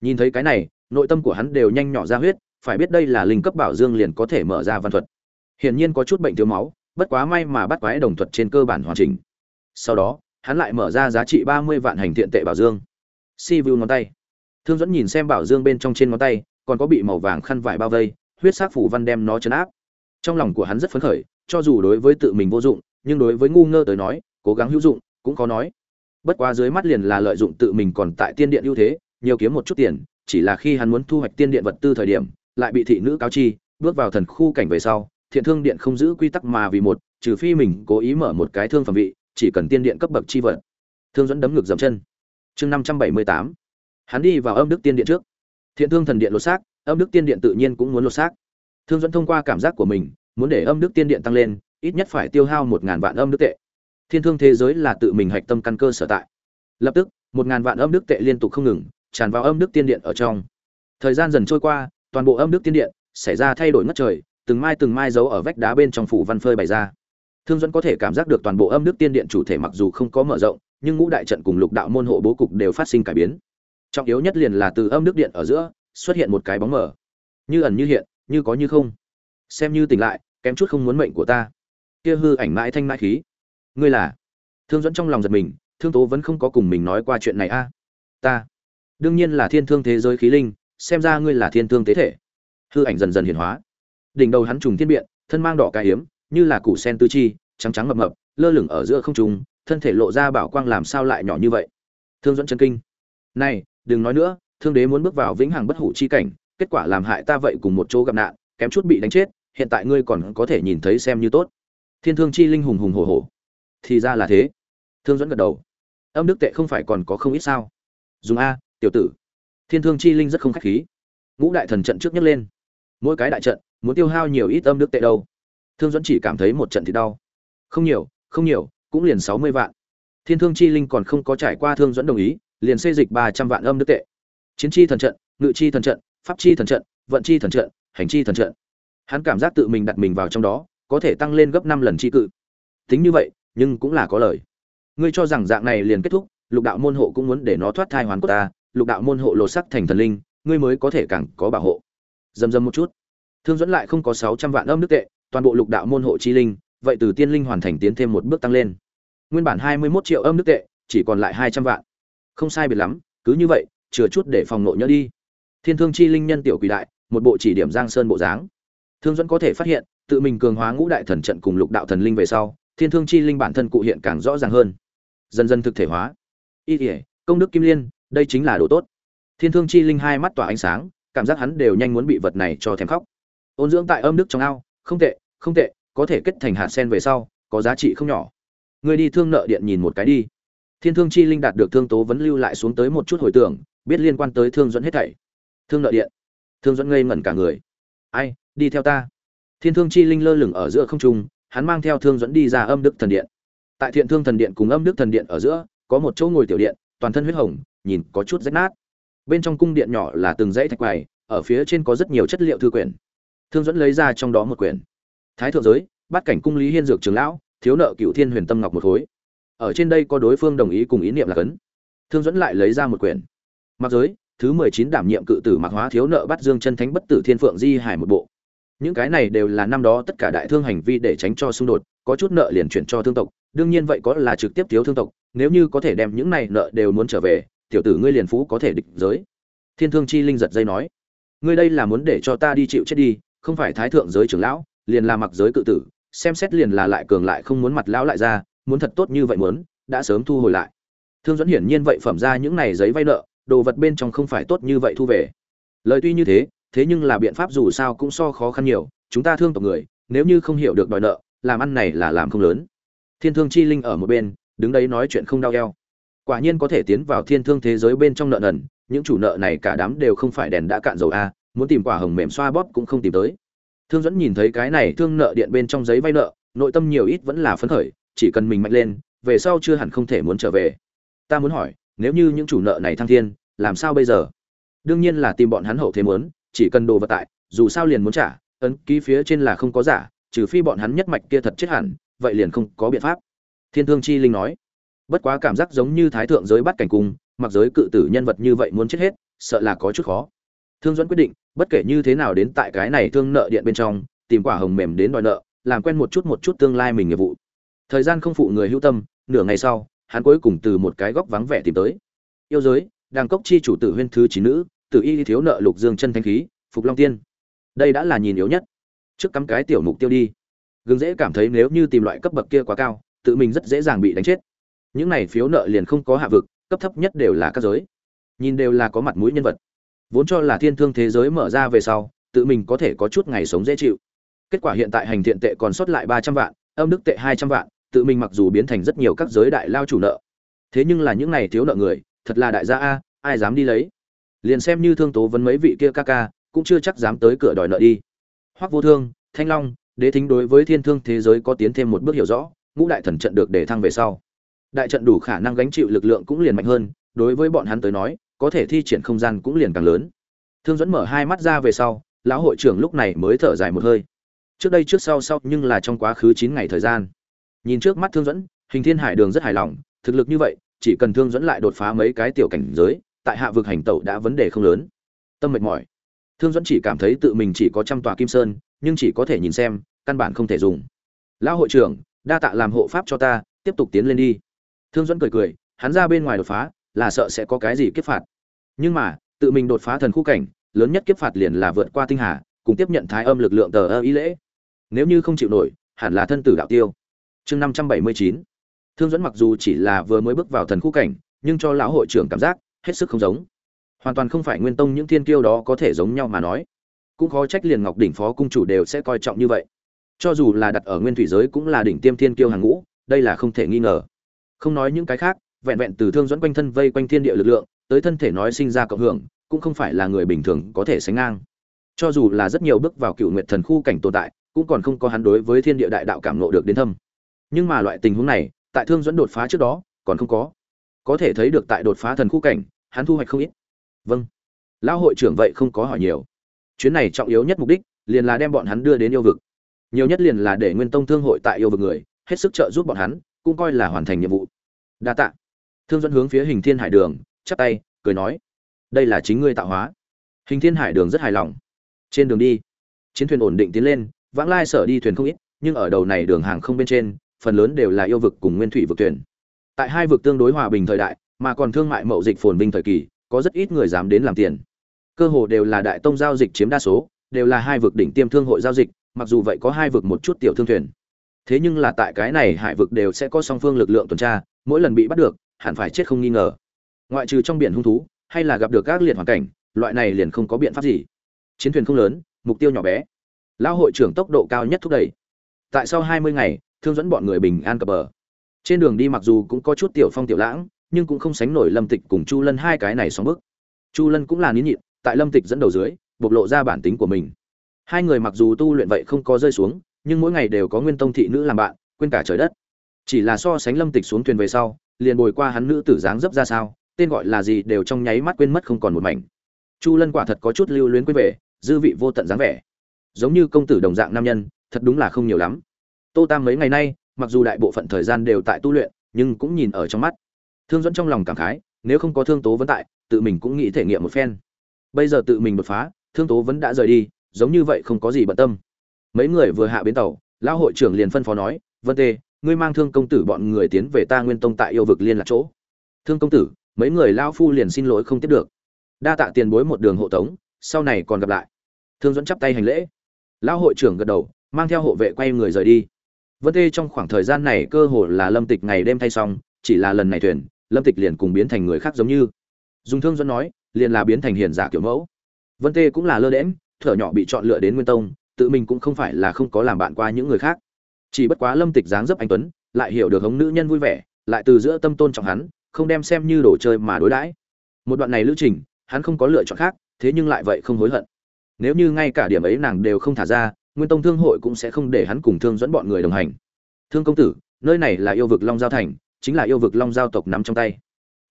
Speaker 1: Nhìn thấy cái này, nội tâm của hắn đều nhanh nhỏ ra huyết, phải biết đây là linh cấp bảo dương liền có thể mở ra văn thuật hiển nhiên có chút bệnh thiếu máu, bất quá may mà bắt quái đồng thuật trên cơ bản hoàn chỉnh. Sau đó, hắn lại mở ra giá trị ba mươi vạn hành thiện tệ bảo dương. Si vu ngón tay. Thương dẫn nhìn xem bảo dương bên trong trên ngón tay, còn có bị màu vàng khăn vải bao vây, huyết sắc phủ văn đem nó chấn áp. Trong lòng của hắn rất phấn khởi, cho dù đối với tự mình vô dụng, nhưng đối với ngu ngơ tới nói, cố gắng hữu dụng, cũng có nói. Bất quá dưới mắt liền là lợi dụng tự mình còn tại tiên điện ưu thế, nhiều kiếm một chút tiền, chỉ là khi hắn muốn thu hoạch tiên điện vật tư thời điểm, lại bị thị nữ cáo chi, bước vào thần khu cảnh về sau thiện thương điện không giữ quy tắc mà vì một, trừ phi mình cố ý mở một cái thương phẩm vị, chỉ cần tiên điện cấp bậc chi vật. Thương dẫn đấm ngược dầm chân. Chương năm trăm bảy mươi tám. Hắn đi vào âm đức tiên điện trước. Thiện thương thần điện lột xác, âm đức tiên điện tự nhiên cũng muốn lột xác. Thương dẫn thông qua cảm giác của mình, muốn để âm đức tiên điện tăng lên, ít nhất phải tiêu hao một ngàn vạn âm đức tệ. Thiên thương thế giới là tự mình hạch tâm căn cơ sở tại. Lập tức, một ngàn vạn âm đức tệ liên tục không ngừng, tràn vào âm đức tiên điện ở trong. Thời gian dần trôi qua, toàn bộ âm đức tiên điện xảy ra thay đổi ngất trời từng mai từng mai giấu ở vách đá bên trong phủ văn phơi bày ra. Thương dẫn có thể cảm giác được toàn bộ âm đức tiên điện chủ thể mặc dù không có mở rộng, nhưng ngũ đại trận cùng lục đạo môn hộ bố cục đều phát sinh cải biến. Trọng yếu nhất liền là từ âm đức điện ở giữa, xuất hiện một cái bóng mờ. Như ẩn như hiện, như có như không. Xem như tỉnh lại, kém chút không muốn mệnh của ta. Kia hư ảnh mãi thanh mãi khí. Ngươi là? Thương dẫn trong lòng giật mình, thương tố vẫn không có cùng mình nói qua chuyện này a. Ta. Đương nhiên là thiên thương thế giới khí linh, xem ra ngươi là thiên thương tế thể. Hư ảnh dần dần hiển hóa đỉnh đầu hắn trùng thiên biện, thân mang đỏ cà hiếm như là củ sen tư chi, trắng trắng mập mập, lơ lửng ở giữa không trung, thân thể lộ ra bảo quang làm sao lại nhỏ như vậy? Thương dẫn chân kinh. Này, đừng nói nữa, thương đế muốn bước vào vĩnh hằng bất hủ chi cảnh, kết quả làm hại ta vậy cùng một chỗ gặp nạn, kém chút bị đánh chết, hiện tại ngươi còn có thể nhìn thấy xem như tốt. Thiên thương chi linh hùng hùng hổ hổ. Thì ra là thế. Thương dẫn gật đầu. Âm đức tệ không phải còn có không ít sao? Dùng a, tiểu tử. Thiên thương chi linh rất không khách khí. Ngũ đại thần trận trước nhấc lên. Mỗi cái đại trận muốn tiêu hao nhiều ít âm đức tệ đâu. Thương dẫn chỉ cảm thấy một trận thì đau. Không nhiều không nhiều, cũng liền sáu mươi vạn. Thiên thương chi linh còn không có trải qua thương dẫn đồng ý, liền xây dịch ba trăm vạn âm đức tệ. Chiến chi thần trận, ngự chi thần trận, pháp chi thần trận, vận chi thần trận, hành chi thần trận. Hắn cảm giác tự mình đặt mình vào trong đó, có thể tăng lên gấp năm lần chi cự. Tính như vậy, nhưng cũng là có lời. Ngươi cho rằng dạng này liền kết thúc, lục đạo môn hộ cũng muốn để nó thoát thai hoàn của ta, lục đạo môn hộ lột sắc thành thần linh, ngươi mới có thể càng có bảo hộ. Dầm dầm một chút thương dẫn lại không có sáu trăm vạn âm nước tệ, toàn bộ lục đạo môn hộ chi linh, vậy từ tiên linh hoàn thành tiến thêm một bước tăng lên. Nguyên bản hai mươi 21 triệu âm nước tệ, chỉ còn lại hai trăm vạn. Không sai biệt lắm, cứ như vậy, chừa chút để phòng nộ nhớ đi. Thiên thương chi linh nhân tiểu quỷ đại, một bộ chỉ điểm giang sơn bộ dáng. Thương dẫn có thể phát hiện, tự mình cường hóa ngũ đại thần trận cùng lục đạo thần linh về sau, thiên thương chi linh bản thân cụ hiện càng rõ ràng hơn. Dần dần thực thể hóa. Y công đức kim liên, đây chính là đồ tốt. Thiên thương chi linh hai mắt tỏa ánh sáng, cảm giác hắn đều nhanh muốn bị vật này cho thèm khóc ôn dưỡng tại âm đức trong ao, không tệ không tệ, có thể kết thành hạt sen về sau, có giá trị không nhỏ. Người đi thương nợ điện nhìn một cái đi. Thiên thương chi linh đạt được thương tố vẫn lưu lại xuống tới một chút hồi tưởng, biết liên quan tới thương dẫn hết thảy. Thương nợ điện. Thương dẫn ngây ngẩn cả người. Ai, đi theo ta. Thiên thương chi linh lơ lửng ở giữa không trung, hắn mang theo thương dẫn đi ra âm đức thần điện. Tại thiện thương thần điện cùng âm đức thần điện ở giữa, có một chỗ ngồi tiểu điện, toàn thân huyết hồng, nhìn có chút rách nát. Bên trong cung điện nhỏ là từng dãy thạch quầy, ở phía trên có rất nhiều chất liệu thư quyển thương dẫn lấy ra trong đó một quyển. Thái thượng giới bắt cảnh cung lý hiên dược trường lão, thiếu nợ cựu thiên huyền tâm ngọc một khối. Ở trên đây có đối phương đồng ý cùng ý niệm là cấn. Thương dẫn lại lấy ra một quyển. Mặc giới, thứ mười chín đảm nhiệm cự tử mặc hóa thiếu nợ bắt dương chân thánh bất tử thiên phượng di hải một bộ. Những cái này đều là năm đó tất cả đại thương hành vi để tránh cho xung đột, có chút nợ liền chuyển cho thương tộc, đương nhiên vậy có là trực tiếp thiếu thương tộc, nếu như có thể đem những này nợ đều muốn trở về, tiểu tử ngươi liền phú có thể địch giới. Thiên thương chi linh giật dây nói, ngươi đây là muốn để cho ta đi chịu chết đi không phải thái thượng giới trưởng lão, liền là mặc giới cự tử, xem xét liền là lại cường lại không muốn mặt lão lại ra, muốn thật tốt như vậy muốn, đã sớm thu hồi lại. Thương dẫn hiển nhiên vậy phẩm ra những này giấy vay nợ, đồ vật bên trong không phải tốt như vậy thu về. Lời tuy như thế thế nhưng là biện pháp dù sao cũng so khó khăn nhiều, chúng ta thương tộc người, nếu như không hiểu được đòi nợ, làm ăn này là làm không lớn. Thiên thương chi linh ở một bên, đứng đấy nói chuyện không đau eo. Quả nhiên có thể tiến vào thiên thương thế giới bên trong nợ nần, những chủ nợ này cả đám đều không phải đèn đã cạn dầu a muốn tìm quả hồng mềm xoa bóp cũng không tìm tới. Thương dẫn nhìn thấy cái này thương nợ điện bên trong giấy vay nợ, nội tâm nhiều ít vẫn là phấn khởi, chỉ cần mình mạnh lên, về sau chưa hẳn không thể muốn trở về. Ta muốn hỏi, nếu như những chủ nợ này thăng thiên, làm sao bây giờ? Đương nhiên là tìm bọn hắn hậu thế muốn, chỉ cần đồ vật tại, dù sao liền muốn trả, ấn ký phía trên là không có giả, trừ phi bọn hắn nhất mạch kia thật chết hẳn, vậy liền không có biện pháp. Thiên thương chi linh nói, bất quá cảm giác giống như thái thượng giới bắt cảnh cung, mặc giới cự tử nhân vật như vậy muốn chết hết, sợ là có chút khó thương dẫn quyết định, bất kể như thế nào đến tại cái này thương nợ điện bên trong, tìm quả hồng mềm đến đòi nợ, làm quen một chút một chút tương lai mình nghiệp vụ. Thời gian không phụ người hữu tâm, nửa ngày sau, hắn cuối cùng từ một cái góc vắng vẻ tìm tới. Yêu giới, đàng cốc chi chủ tử huyên thứ chín nữ, tử y thiếu nợ lục dương chân thanh khí, phục long tiên. Đây đã là nhìn yếu nhất. Trước cắm cái tiểu mục tiêu đi. Gừng dễ cảm thấy nếu như tìm loại cấp bậc kia quá cao, tự mình rất dễ dàng bị đánh chết. Những này phiếu nợ liền không có hạ vực, cấp thấp nhất đều là các giới. Nhìn đều là có mặt mũi nhân vật vốn cho là thiên thương thế giới mở ra về sau, tự mình có thể có chút ngày sống dễ chịu. Kết quả hiện tại hành thiện tệ còn sót lại ba trăm vạn, âm đức tệ hai trăm vạn, tự mình mặc dù biến thành rất nhiều các giới đại lao chủ nợ. Thế nhưng là những này thiếu nợ người, thật là đại gia a, ai dám đi lấy? Liền xem như thương tố vấn mấy vị kia ca ca, cũng chưa chắc dám tới cửa đòi nợ đi. Hoắc vô thương, thanh long, đế thính đối với thiên thương thế giới có tiến thêm một bước hiểu rõ, ngũ đại thần trận được để thăng về sau. Đại trận đủ khả năng gánh chịu lực lượng cũng liền mạnh hơn, đối với bọn hắn tới nói có thể thi triển không gian cũng liền càng lớn. Thương dẫn mở hai mắt ra về sau, lão hội trưởng lúc này mới thở dài một hơi. Trước đây trước sau sau nhưng là trong quá khứ chín ngày thời gian. Nhìn trước mắt thương dẫn hình thiên hải đường rất hài lòng, thực lực như vậy, chỉ cần thương dẫn lại đột phá mấy cái tiểu cảnh giới, tại hạ vực hành tẩu đã vấn đề không lớn. Tâm mệt mỏi. Thương dẫn chỉ cảm thấy tự mình chỉ có trăm tòa kim sơn, nhưng chỉ có thể nhìn xem, căn bản không thể dùng. Lão hội trưởng, đa tạ làm hộ pháp cho ta, tiếp tục tiến lên đi. Thương dẫn cười cười, hắn ra bên ngoài đột phá là sợ sẽ có cái gì kiếp phạt. Nhưng mà, tự mình đột phá thần khu cảnh, lớn nhất kiếp phạt liền là vượt qua tinh hà, cùng tiếp nhận thái âm lực lượng tờ ơ ý lễ. Nếu như không chịu nổi, hẳn là thân tử đạo tiêu. Chương năm trăm bảy mươi chín. Thương dẫn mặc dù chỉ là vừa mới bước vào thần khu cảnh, nhưng cho lão hội trưởng cảm giác, hết sức không giống. Hoàn toàn không phải nguyên tông những thiên kiêu đó có thể giống nhau mà nói. Cũng khó trách liền ngọc đỉnh phó cung chủ đều sẽ coi trọng như vậy. Cho dù là đặt ở nguyên thủy giới cũng là đỉnh tiêm thiên kiêu hàng ngũ, đây là không thể nghi ngờ. Không nói những cái khác vẹn vẹn từ thương dẫn quanh thân vây quanh thiên địa lực lượng, tới thân thể nói sinh ra cộng hưởng, cũng không phải là người bình thường có thể sánh ngang. Cho dù là rất nhiều bước vào cựu nguyệt thần khu cảnh tồn tại, cũng còn không có hắn đối với thiên địa đại đạo cảm ngộ được đến thâm. Nhưng mà loại tình huống này, tại thương dẫn đột phá trước đó, còn không có. Có thể thấy được tại đột phá thần khu cảnh, hắn thu hoạch không ít. Vâng. Lão hội trưởng vậy không có hỏi nhiều. Chuyến này trọng yếu nhất mục đích, liền là đem bọn hắn đưa đến yêu vực. Nhiều nhất liền là để nguyên tông thương hội tại yêu vực người, hết sức trợ giúp bọn hắn, cũng coi là hoàn thành nhiệm vụ. Đa tạ thương dẫn hướng phía hình thiên hải đường, chắp tay, cười nói, đây là chính ngươi tạo hóa. Hình thiên hải đường rất hài lòng. Trên đường đi. Chiến thuyền ổn định tiến lên, vãng lai sở đi thuyền không ít, nhưng ở đầu này đường hàng không bên trên, phần lớn đều là yêu vực cùng nguyên thủy vực thuyền. Tại hai vực tương đối hòa bình thời đại, mà còn thương mại mậu dịch phồn vinh thời kỳ, có rất ít người dám đến làm tiền. Cơ hồ đều là đại tông giao dịch chiếm đa số, đều là hai vực đỉnh tiêm thương hội giao dịch, mặc dù vậy có hai vực một chút tiểu thương thuyền. Thế nhưng là tại cái này hải vực đều sẽ có song phương lực lượng tuần tra, mỗi lần bị bắt được hẳn phải chết không nghi ngờ. Ngoại trừ trong biển hung thú, hay là gặp được các liệt hoàn cảnh, loại này liền không có biện pháp gì. Chiến thuyền không lớn, mục tiêu nhỏ bé. Lão hội trưởng tốc độ cao nhất thúc đẩy. Tại sau hai mươi ngày, thương dẫn bọn người bình an cập bờ. Trên đường đi mặc dù cũng có chút tiểu phong tiểu lãng, nhưng cũng không sánh nổi lâm tịch cùng chu lân hai cái này sóng bước chu lân cũng là nín nhịn, tại lâm tịch dẫn đầu dưới, bộc lộ ra bản tính của mình. Hai người mặc dù tu luyện vậy không có rơi xuống, nhưng mỗi ngày đều có nguyên tông thị nữ làm bạn, quên cả trời đất. Chỉ là so sánh lâm tịch xuống thuyền về sau liền bồi qua hắn nữ tử dáng dấp ra sao, tên gọi là gì đều trong nháy mắt quên mất không còn một mảnh. Chu lân quả thật có chút lưu luyến quên về, dư vị vô tận dáng vẻ. Giống như công tử đồng dạng nam nhân, thật đúng là không nhiều lắm. Tô tam mấy ngày nay, mặc dù đại bộ phận thời gian đều tại tu luyện, nhưng cũng nhìn ở trong mắt. Thương dẫn trong lòng cảm khái, nếu không có thương tố vẫn tại, tự mình cũng nghĩ thể nghiệm một phen. Bây giờ tự mình đột phá, thương tố vẫn đã rời đi, giống như vậy không có gì bận tâm. Mấy người vừa hạ bến tàu, lão hội trưởng liền phân phó nói, vân tê ngươi mang thương công tử bọn người tiến về ta nguyên tông tại yêu vực liên lạc chỗ. Thương công tử, mấy người lao phu liền xin lỗi không tiếp được. Đa tạ tiền bối một đường hộ tống, sau này còn gặp lại. Thương dẫn chắp tay hành lễ. Lão hội trưởng gật đầu, mang theo hộ vệ quay người rời đi. Vân tê trong khoảng thời gian này cơ hồ là lâm tịch ngày đêm thay xong, chỉ là lần này thuyền, lâm tịch liền cùng biến thành người khác giống như. Dùng thương dẫn nói, liền là biến thành hiền giả kiểu mẫu. Vân tê cũng là lơ đễm thở nhỏ bị chọn lựa đến nguyên tông, tự mình cũng không phải là không có làm bạn qua những người khác chỉ bất quá lâm tịch dáng dấp anh tuấn, lại hiểu được hống nữ nhân vui vẻ, lại từ giữa tâm tôn trọng hắn, không đem xem như đồ chơi mà đối đãi. Một đoạn này lữ trình, hắn không có lựa chọn khác, thế nhưng lại vậy không hối hận. Nếu như ngay cả điểm ấy nàng đều không thả ra, nguyên tông thương hội cũng sẽ không để hắn cùng thương dẫn bọn người đồng hành. Thương công tử, nơi này là yêu vực long giao thành, chính là yêu vực long giao tộc nắm trong tay.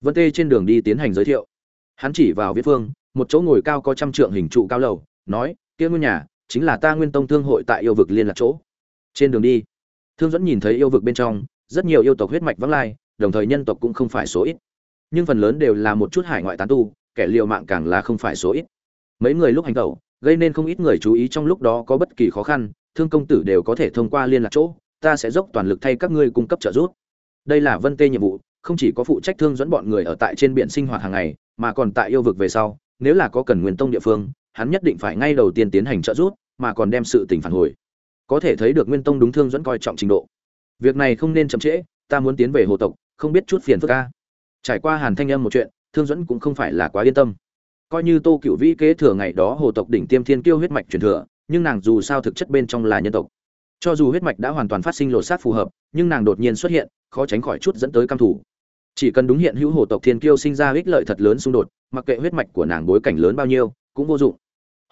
Speaker 1: Vân tê trên đường đi tiến hành giới thiệu. Hắn chỉ vào viết phương, một chỗ ngồi cao có trăm trượng hình trụ cao lầu, nói, kia ngôi nhà, chính là ta nguyên tông thương hội tại yêu vực liên lạc chỗ trên đường đi. Thương dẫn nhìn thấy yêu vực bên trong, rất nhiều yêu tộc huyết mạch vắng lai, đồng thời nhân tộc cũng không phải số ít. Nhưng phần lớn đều là một chút hải ngoại tán tu, kẻ liều mạng càng là không phải số ít. Mấy người lúc hành tẩu, gây nên không ít người chú ý trong lúc đó có bất kỳ khó khăn, thương công tử đều có thể thông qua liên lạc chỗ, ta sẽ dốc toàn lực thay các ngươi cung cấp trợ giúp. Đây là vân tê nhiệm vụ, không chỉ có phụ trách thương dẫn bọn người ở tại trên biển sinh hoạt hàng ngày, mà còn tại yêu vực về sau, nếu là có cần nguyên tông địa phương, hắn nhất định phải ngay đầu tiên tiến hành trợ giúp, mà còn đem sự tình phản hồi có thể thấy được nguyên tông đúng thương dẫn coi trọng trình độ. Việc này không nên chậm trễ, ta muốn tiến về hồ tộc, không biết chút phiền phức ca. Trải qua hàn thanh âm một chuyện, thương dẫn cũng không phải là quá yên tâm. Coi như tô cựu vĩ kế thừa ngày đó hồ tộc đỉnh tiêm thiên kiêu huyết mạch truyền thừa, nhưng nàng dù sao thực chất bên trong là nhân tộc. Cho dù huyết mạch đã hoàn toàn phát sinh lột xác phù hợp, nhưng nàng đột nhiên xuất hiện, khó tránh khỏi chút dẫn tới cam thủ chỉ cần đúng hiện hữu hồ tộc thiên kiêu sinh ra ích lợi thật lớn xung đột, mặc kệ huyết mạch của nàng bối cảnh lớn bao nhiêu, cũng vô dụng.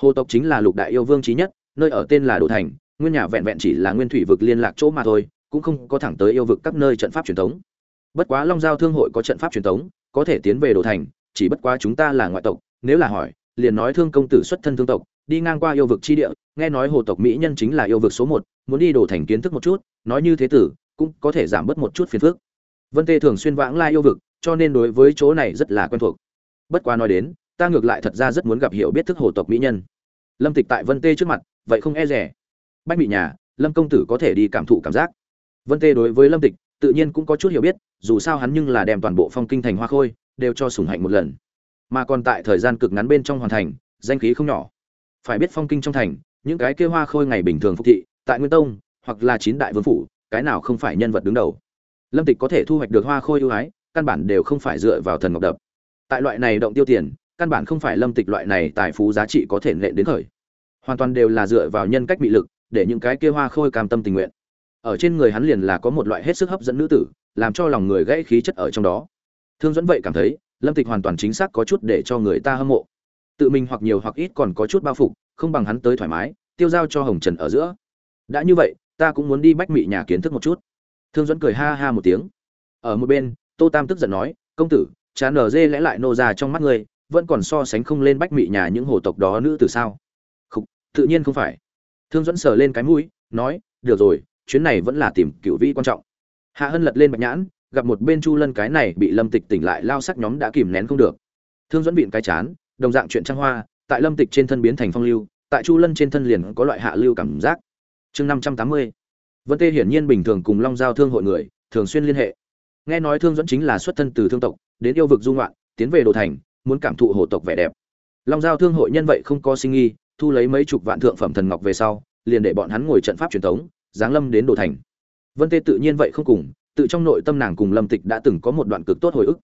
Speaker 1: Hồ tộc chính là lục đại yêu vương trí nhất, nơi ở tên là đồ thành nguyên nhà vẹn vẹn chỉ là nguyên thủy vực liên lạc chỗ mà thôi, cũng không có thẳng tới yêu vực các nơi trận pháp truyền thống. Bất quá long giao thương hội có trận pháp truyền thống, có thể tiến về đồ thành, chỉ bất quá chúng ta là ngoại tộc, nếu là hỏi, liền nói thương công tử xuất thân thương tộc, đi ngang qua yêu vực chi địa, nghe nói hồ tộc mỹ nhân chính là yêu vực số một, muốn đi đồ thành kiến thức một chút, nói như thế tử, cũng có thể giảm bớt một chút phiền phức. Vân tê thường xuyên vãng lai yêu vực, cho nên đối với chỗ này rất là quen thuộc. Bất quá nói đến, ta ngược lại thật ra rất muốn gặp hiểu biết thức hồ tộc mỹ nhân. Lâm tịch tại vân tê trước mặt, vậy không e rẻ bách bị nhà, lâm công tử có thể đi cảm thụ cảm giác. Vân tê đối với lâm tịch, tự nhiên cũng có chút hiểu biết, dù sao hắn nhưng là đem toàn bộ phong kinh thành hoa khôi, đều cho sủng hạnh một lần. Mà còn tại thời gian cực ngắn bên trong hoàn thành, danh khí không nhỏ. Phải biết phong kinh trong thành, những cái kia hoa khôi ngày bình thường phục thị, tại nguyên tông, hoặc là chín đại vương phủ, cái nào không phải nhân vật đứng đầu. Lâm tịch có thể thu hoạch được hoa khôi ưu ái, căn bản đều không phải dựa vào thần ngọc đập. Tại loại này động tiêu tiền, căn bản không phải lâm tịch loại này tài phú giá trị có thể nện đến khởi. Hoàn toàn đều là dựa vào nhân cách bị lực để những cái kia hoa khôi cam tâm tình nguyện. Ở trên người hắn liền là có một loại hết sức hấp dẫn nữ tử, làm cho lòng người gãy khí chất ở trong đó. Thương dẫn vậy cảm thấy, lâm tịch hoàn toàn chính xác có chút để cho người ta hâm mộ. Tự mình hoặc nhiều hoặc ít còn có chút bao phục, không bằng hắn tới thoải mái, tiêu giao cho hồng trần ở giữa. Đã như vậy, ta cũng muốn đi bách mị nhà kiến thức một chút. Thương dẫn cười ha ha một tiếng. Ở một bên, tô tam tức giận nói, công tử, chán nở dê lẽ lại nô ra trong mắt ngươi, vẫn còn so sánh không lên bách mị nhà những hồ tộc đó nữ từ sao? Không tự nhiên không phải thương dẫn sờ lên cái mũi, nói, được rồi, chuyến này vẫn là tìm cựu vĩ quan trọng. Hạ hân lật lên bạch nhãn, gặp một bên chu lân cái này bị lâm tịch tỉnh lại lao sắc nhóm đã kìm nén không được. Thương dẫn vịn cái chán, đồng dạng chuyện trăng hoa, tại lâm tịch trên thân biến thành phong lưu, tại chu lân trên thân liền có loại hạ lưu cảm giác. Chương năm trăm tám mươi, vân tê hiển nhiên bình thường cùng long giao thương hội người, thường xuyên liên hệ. Nghe nói thương dẫn chính là xuất thân từ thương tộc, đến yêu vực du ngoạn, tiến về đồ thành, muốn cảm thụ hồ tộc vẻ đẹp. Long giao thương hội nhân vậy không có sinh nghi thu lấy mấy chục vạn thượng phẩm thần ngọc về sau, liền để bọn hắn ngồi trận pháp truyền thống, giáng lâm đến đồ thành. Vân tê tự nhiên vậy không cùng, tự trong nội tâm nàng cùng lâm tịch đã từng có một đoạn cực tốt hồi ức.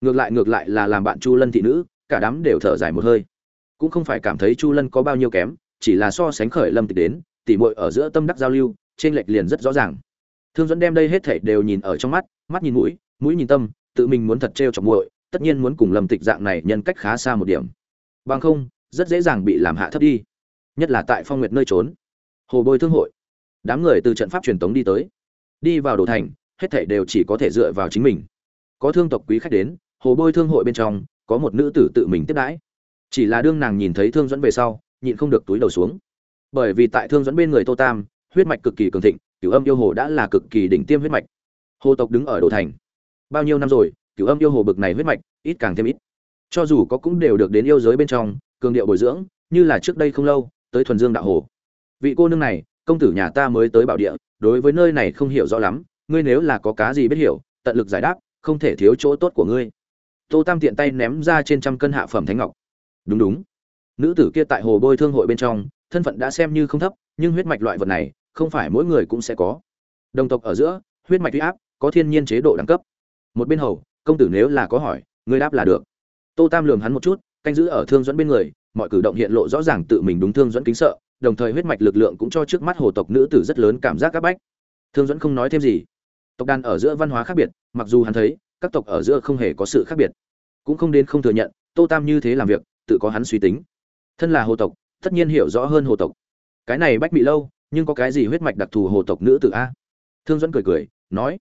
Speaker 1: Ngược lại ngược lại là làm bạn chu lân thị nữ, cả đám đều thở dài một hơi. Cũng không phải cảm thấy chu lân có bao nhiêu kém, chỉ là so sánh khởi lâm tịch đến, tỉ muội ở giữa tâm đắc giao lưu, trên lệch liền rất rõ ràng. Thương dẫn đem đây hết thảy đều nhìn ở trong mắt mắt nhìn mũi mũi nhìn tâm, tự mình muốn thật trêu chọc muội, tất nhiên muốn cùng lâm tịch dạng này nhân cách khá xa một điểm. Bằng không rất dễ dàng bị làm hạ thấp đi, nhất là tại phong nguyệt nơi trốn. Hồ bôi thương hội. Đám người từ trận pháp truyền tống đi tới. Đi vào đồ thành, hết thảy đều chỉ có thể dựa vào chính mình. Có thương tộc quý khách đến, hồ bôi thương hội bên trong, có một nữ tử tự mình tiếp đãi. Chỉ là đương nàng nhìn thấy thương dẫn về sau, nhịn không được túi đầu xuống. Bởi vì tại thương dẫn bên người tô tam, huyết mạch cực kỳ cường thịnh, cửu âm yêu hồ đã là cực kỳ đỉnh tiêm huyết mạch. Hồ tộc đứng ở đồ thành. Bao nhiêu năm rồi, cửu âm yêu hồ bực này huyết mạch, ít càng thêm ít cho dù có cũng đều được đến yêu giới bên trong, cường điệu bồi dưỡng, như là trước đây không lâu, tới thuần dương đạo hồ. Vị cô nương này, công tử nhà ta mới tới bảo địa, đối với nơi này không hiểu rõ lắm, ngươi nếu là có cá gì biết hiểu, tận lực giải đáp, không thể thiếu chỗ tốt của ngươi. Tô tam tiện tay ném ra trên trăm cân hạ phẩm thánh ngọc. Đúng đúng. Nữ tử kia tại hồ bôi thương hội bên trong, thân phận đã xem như không thấp, nhưng huyết mạch loại vật này, không phải mỗi người cũng sẽ có. Đồng tộc ở giữa, huyết mạch huy áp, có thiên nhiên chế độ đẳng cấp. Một bên hầu, công tử nếu là có hỏi, ngươi đáp là được tô tam lường hắn một chút, canh giữ ở thương dẫn bên người, mọi cử động hiện lộ rõ ràng tự mình đúng thương dẫn kính sợ, đồng thời huyết mạch lực lượng cũng cho trước mắt hồ tộc nữ tử rất lớn cảm giác áp bách. Thương dẫn không nói thêm gì. Tộc đàn ở giữa văn hóa khác biệt, mặc dù hắn thấy, các tộc ở giữa không hề có sự khác biệt. Cũng không đến không thừa nhận, tô tam như thế làm việc, tự có hắn suy tính. Thân là hồ tộc, tất nhiên hiểu rõ hơn hồ tộc. Cái này bách bị lâu, nhưng có cái gì huyết mạch đặc thù hồ tộc nữ tử a? Thương dẫn cười cười, nói,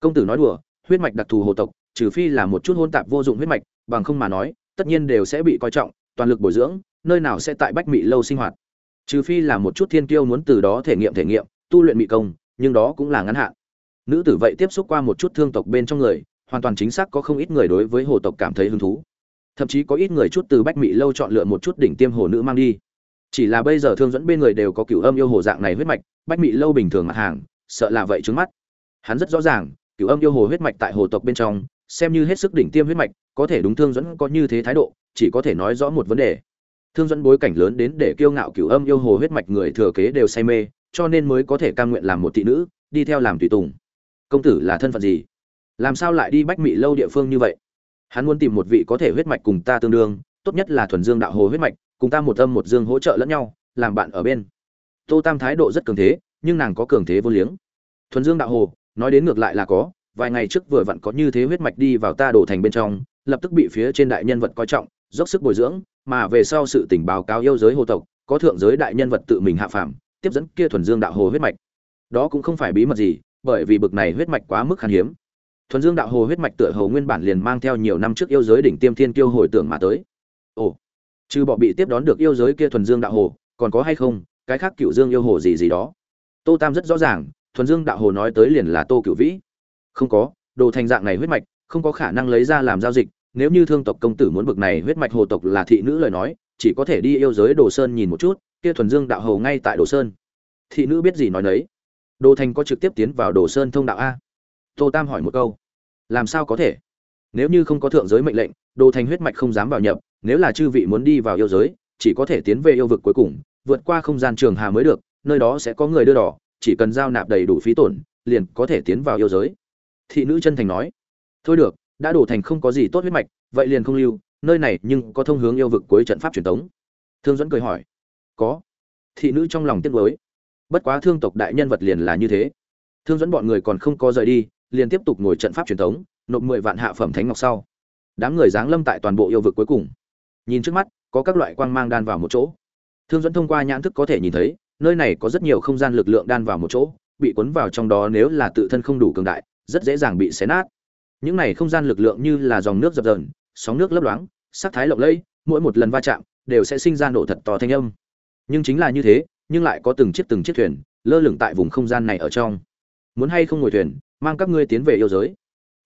Speaker 1: công tử nói đùa, huyết mạch đặc thù hồ tộc, trừ phi là một chút hôn tạp vô dụng huyết mạch bằng không mà nói, tất nhiên đều sẽ bị coi trọng, toàn lực bồi dưỡng, nơi nào sẽ tại bách mị lâu sinh hoạt. Trừ phi là một chút thiên kiêu muốn từ đó thể nghiệm thể nghiệm, tu luyện mị công, nhưng đó cũng là ngắn hạn. Nữ tử vậy tiếp xúc qua một chút thương tộc bên trong người, hoàn toàn chính xác có không ít người đối với hồ tộc cảm thấy hứng thú. Thậm chí có ít người chút từ bách mị lâu chọn lựa một chút đỉnh tiêm hồ nữ mang đi. Chỉ là bây giờ thương dẫn bên người đều có cửu âm yêu hồ dạng này huyết mạch, bách mị lâu bình thường mặt hàng, sợ là vậy trước mắt. Hắn rất rõ ràng, cửu âm yêu hồ huyết mạch tại hồ tộc bên trong xem như hết sức đỉnh tiêm huyết mạch, có thể đúng thương dẫn có như thế thái độ, chỉ có thể nói rõ một vấn đề. Thương dẫn bối cảnh lớn đến để kiêu ngạo cửu âm yêu hồ huyết mạch người thừa kế đều say mê, cho nên mới có thể cam nguyện làm một thị nữ, đi theo làm tùy tùng. Công tử là thân phận gì? Làm sao lại đi bách mị lâu địa phương như vậy? Hắn muốn tìm một vị có thể huyết mạch cùng ta tương đương, tốt nhất là thuần dương đạo hồ huyết mạch, cùng ta một âm một dương hỗ trợ lẫn nhau, làm bạn ở bên. Tô tam thái độ rất cường thế, nhưng nàng có cường thế vô liếng. Thuần dương đạo hồ, nói đến ngược lại là có vài ngày trước vừa vặn có như thế huyết mạch đi vào ta đổ thành bên trong, lập tức bị phía trên đại nhân vật coi trọng, dốc sức bồi dưỡng, mà về sau sự tình báo cáo yêu giới hồ tộc, có thượng giới đại nhân vật tự mình hạ phàm, tiếp dẫn kia thuần dương đạo hồ huyết mạch. Đó cũng không phải bí mật gì, bởi vì bực này huyết mạch quá mức khan hiếm. Thuần dương đạo hồ huyết mạch tựa hồ nguyên bản liền mang theo nhiều năm trước yêu giới đỉnh tiêm thiên kiêu hồi tưởng mà tới. Ồ, trừ bỏ bị tiếp đón được yêu giới kia thuần dương đạo hồ, còn có hay không, cái khác cựu dương yêu hồ gì gì đó. Tô tam rất rõ ràng, thuần dương đạo hồ nói tới liền là tô cựu vĩ không có, đồ thành dạng này huyết mạch, không có khả năng lấy ra làm giao dịch. Nếu như thương tộc công tử muốn bực này huyết mạch hồ tộc là thị nữ lời nói, chỉ có thể đi yêu giới đồ sơn nhìn một chút, kia thuần dương đạo hồ ngay tại đồ sơn. Thị nữ biết gì nói nấy. Đồ thành có trực tiếp tiến vào đồ sơn thông đạo a. Tô tam hỏi một câu. Làm sao có thể? Nếu như không có thượng giới mệnh lệnh, đồ thành huyết mạch không dám vào nhập, nếu là chư vị muốn đi vào yêu giới, chỉ có thể tiến về yêu vực cuối cùng, vượt qua không gian trường hà mới được, nơi đó sẽ có người đưa đỏ, chỉ cần giao nạp đầy đủ phí tổn, liền có thể tiến vào yêu giới thị nữ chân thành nói, thôi được, đã đổ thành không có gì tốt huyết mạch, vậy liền không lưu, nơi này nhưng có thông hướng yêu vực cuối trận pháp truyền thống thương dẫn cười hỏi, có. Thị nữ trong lòng tiếc nuối, bất quá thương tộc đại nhân vật liền là như thế. Thương dẫn bọn người còn không có rời đi, liền tiếp tục ngồi trận pháp truyền thống nộp mười vạn hạ phẩm thánh ngọc sau. Đám người giáng lâm tại toàn bộ yêu vực cuối cùng. Nhìn trước mắt, có các loại quang mang đan vào một chỗ. Thương dẫn thông qua nhãn thức có thể nhìn thấy, nơi này có rất nhiều không gian lực lượng đan vào một chỗ, bị cuốn vào trong đó nếu là tự thân không đủ cường đại rất dễ dàng bị xé nát. Những này không gian lực lượng như là dòng nước dập dờn, sóng nước lấp loáng, sắc thái lộng lẫy, mỗi một lần va chạm đều sẽ sinh ra nổ thật to thanh âm. Nhưng chính là như thế, nhưng lại có từng chiếc từng chiếc thuyền lơ lửng tại vùng không gian này ở trong. Muốn hay không ngồi thuyền, mang các ngươi tiến về yêu giới.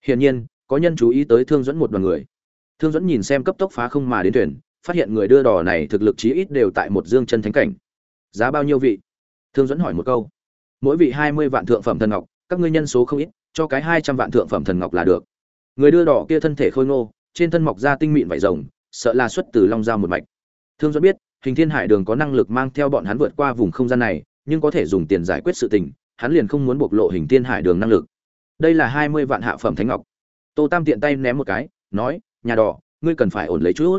Speaker 1: Hiển nhiên, có nhân chú ý tới thương dẫn một đoàn người. Thương dẫn nhìn xem cấp tốc phá không mà đến thuyền, phát hiện người đưa đò này thực lực chí ít đều tại một dương chân thánh cảnh. Giá bao nhiêu vị? Thương dẫn hỏi một câu. Mỗi vị hai mươi vạn thượng phẩm thần ngọc, các ngươi nhân số không ít cho cái hai trăm vạn thượng phẩm thần ngọc là được. Người đưa đỏ kia thân thể khôi ngô, trên thân mọc ra tinh mịn vải rồng, sợ là xuất từ long giao một mạch. Thương dẫn biết, hình thiên hải đường có năng lực mang theo bọn hắn vượt qua vùng không gian này, nhưng có thể dùng tiền giải quyết sự tình, hắn liền không muốn bộc lộ hình thiên hải đường năng lực. Đây là hai mươi vạn hạ phẩm thánh ngọc. Tô tam tiện tay ném một cái, nói, nhà đỏ, ngươi cần phải ổn lấy chút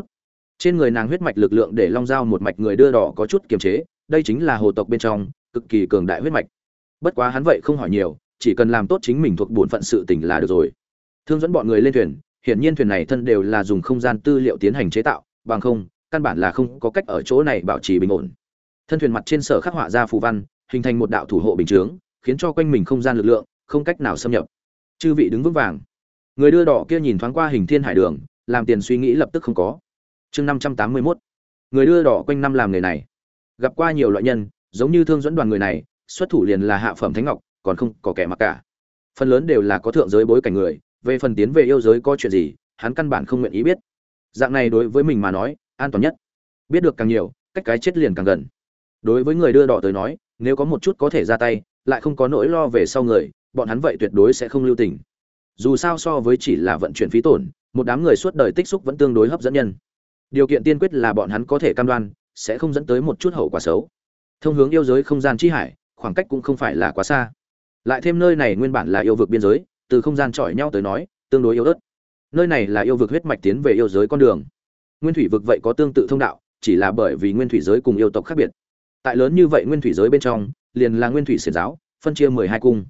Speaker 1: trên người nàng huyết mạch lực lượng để long giao một mạch người đưa đỏ có chút kiềm chế, đây chính là hồ tộc bên trong, cực kỳ cường đại huyết mạch. Bất quá hắn vậy không hỏi nhiều chỉ cần làm tốt chính mình thuộc bổn phận sự tình là được rồi. Thương dẫn bọn người lên thuyền, hiển nhiên thuyền này thân đều là dùng không gian tư liệu tiến hành chế tạo, bằng không, căn bản là không có cách ở chỗ này bảo trì bình ổn. Thân thuyền mặt trên sở khắc họa ra phù văn, hình thành một đạo thủ hộ bình chướng, khiến cho quanh mình không gian lực lượng không cách nào xâm nhập. Chư vị đứng vững vàng. Người đưa đỏ kia nhìn thoáng qua hình thiên hải đường, làm tiền suy nghĩ lập tức không có. Chương năm trăm tám mươi mốt. Người đưa đỏ quanh năm làm nghề này. Gặp qua nhiều loại nhân, giống như thương dẫn đoàn người này, xuất thủ liền là hạ phẩm thánh ngọc còn không có kẻ mặc cả. Phần lớn đều là có thượng giới bối cảnh người, về phần tiến về yêu giới có chuyện gì, hắn căn bản không nguyện ý biết. Dạng này đối với mình mà nói, an toàn nhất. Biết được càng nhiều, cách cái chết liền càng gần. Đối với người đưa đỏ tới nói, nếu có một chút có thể ra tay, lại không có nỗi lo về sau người, bọn hắn vậy tuyệt đối sẽ không lưu tình. Dù sao so với chỉ là vận chuyển phí tổn, một đám người suốt đời tích xúc vẫn tương đối hấp dẫn nhân. Điều kiện tiên quyết là bọn hắn có thể cam đoan, sẽ không dẫn tới một chút hậu quả xấu. Thông hướng yêu giới không gian chi hải, khoảng cách cũng không phải là quá xa lại thêm nơi này nguyên bản là yêu vực biên giới, từ không gian chọi nhau tới nói, tương đối yếu ớt. Nơi này là yêu vực huyết mạch tiến về yêu giới con đường. Nguyên thủy vực vậy có tương tự thông đạo, chỉ là bởi vì nguyên thủy giới cùng yêu tộc khác biệt. Tại lớn như vậy nguyên thủy giới bên trong, liền là nguyên thủy xiển giáo, phân chia mười hai cung.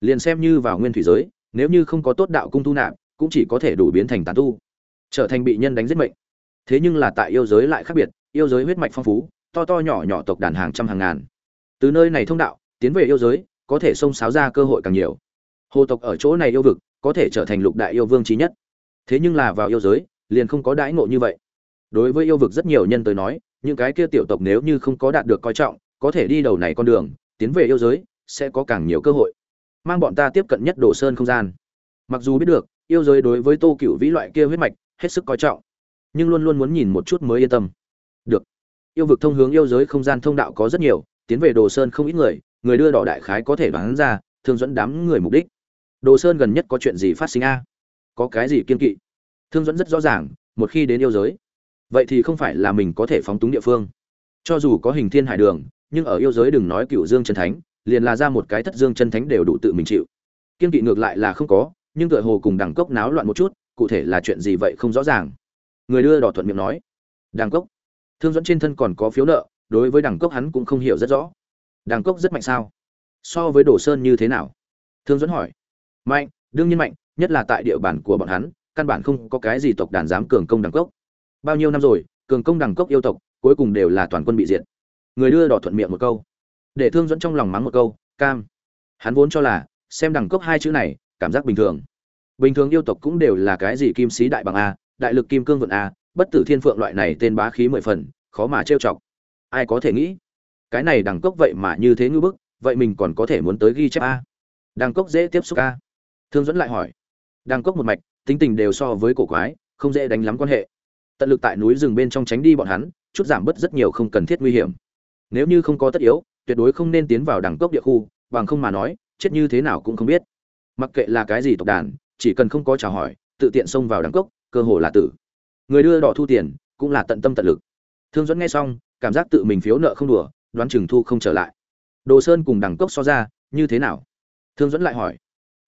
Speaker 1: Liền xem như vào nguyên thủy giới, nếu như không có tốt đạo cung tu nạp, cũng chỉ có thể đủ biến thành tán tu, trở thành bị nhân đánh giết mệnh. Thế nhưng là tại yêu giới lại khác biệt, yêu giới huyết mạch phong phú, to to nhỏ nhỏ tộc đàn hàng trăm hàng ngàn. Từ nơi này thông đạo, tiến về yêu giới có thể xông xáo ra cơ hội càng nhiều. Hồ tộc ở chỗ này yêu vực, có thể trở thành lục đại yêu vương trí nhất. Thế nhưng là vào yêu giới, liền không có đãi ngộ như vậy. Đối với yêu vực rất nhiều nhân tới nói, những cái kia tiểu tộc nếu như không có đạt được coi trọng, có thể đi đầu này con đường, tiến về yêu giới, sẽ có càng nhiều cơ hội. Mang bọn ta tiếp cận nhất đồ sơn không gian. Mặc dù biết được, yêu giới đối với tô cựu vĩ loại kia huyết mạch, hết sức coi trọng. Nhưng luôn luôn muốn nhìn một chút mới yên tâm. Được. Yêu vực thông hướng yêu giới không gian thông đạo có rất nhiều, tiến về đồ sơn không ít người người đưa đỏ đại khái có thể đoán ra, thương dẫn đám người mục đích. Đồ sơn gần nhất có chuyện gì phát sinh a? Có cái gì kiên kỵ? Thương dẫn rất rõ ràng, một khi đến yêu giới, vậy thì không phải là mình có thể phóng túng địa phương. Cho dù có hình thiên hải đường, nhưng ở yêu giới đừng nói cựu dương chân thánh, liền là ra một cái thất dương chân thánh đều đủ tự mình chịu. Kiên kỵ ngược lại là không có, nhưng tựa hồ cùng đẳng cốc náo loạn một chút, cụ thể là chuyện gì vậy không rõ ràng. Người đưa đỏ thuận miệng nói, đẳng cốc. Thương dẫn trên thân còn có phiếu nợ, đối với đẳng cốc hắn cũng không hiểu rất rõ đẳng cốc rất mạnh sao? So với đồ sơn như thế nào? Thương dẫn hỏi. Mạnh, đương nhiên mạnh, nhất là tại địa bàn của bọn hắn, căn bản không có cái gì tộc đàn dám cường công đẳng cốc. Bao nhiêu năm rồi, cường công đẳng cốc yêu tộc, cuối cùng đều là toàn quân bị diệt. Người đưa đỏ thuận miệng một câu. Để thương dẫn trong lòng mắng một câu, cam. Hắn vốn cho là, xem đẳng cấp hai chữ này, cảm giác bình thường. Bình thường yêu tộc cũng đều là cái gì kim sĩ đại bằng a, đại lực kim cương vượn a, bất tử thiên phượng loại này tên bá khí mười phần, khó mà trêu chọc. Ai có thể nghĩ? Cái này đẳng cốc vậy mà như thế ngư bức, vậy mình còn có thể muốn tới ghi chép a? Đẳng cốc dễ tiếp xúc a? Thương dẫn lại hỏi. Đẳng cốc một mạch, tính tình đều so với cổ quái, không dễ đánh lắm quan hệ. Tận lực tại núi rừng bên trong tránh đi bọn hắn, chút giảm bớt rất nhiều không cần thiết nguy hiểm. Nếu như không có tất yếu, tuyệt đối không nên tiến vào đẳng cốc địa khu, bằng không mà nói, chết như thế nào cũng không biết. Mặc kệ là cái gì tộc đàn, chỉ cần không có chào hỏi, tự tiện xông vào đẳng cốc, cơ hồ là tử. Người đưa đỏ thu tiền, cũng là tận tâm tận lực. Thương dẫn nghe xong, cảm giác tự mình phiếu nợ không đùa đoán chừng thu không trở lại. Đồ sơn cùng đẳng cốc so ra, như thế nào? Thương dẫn lại hỏi.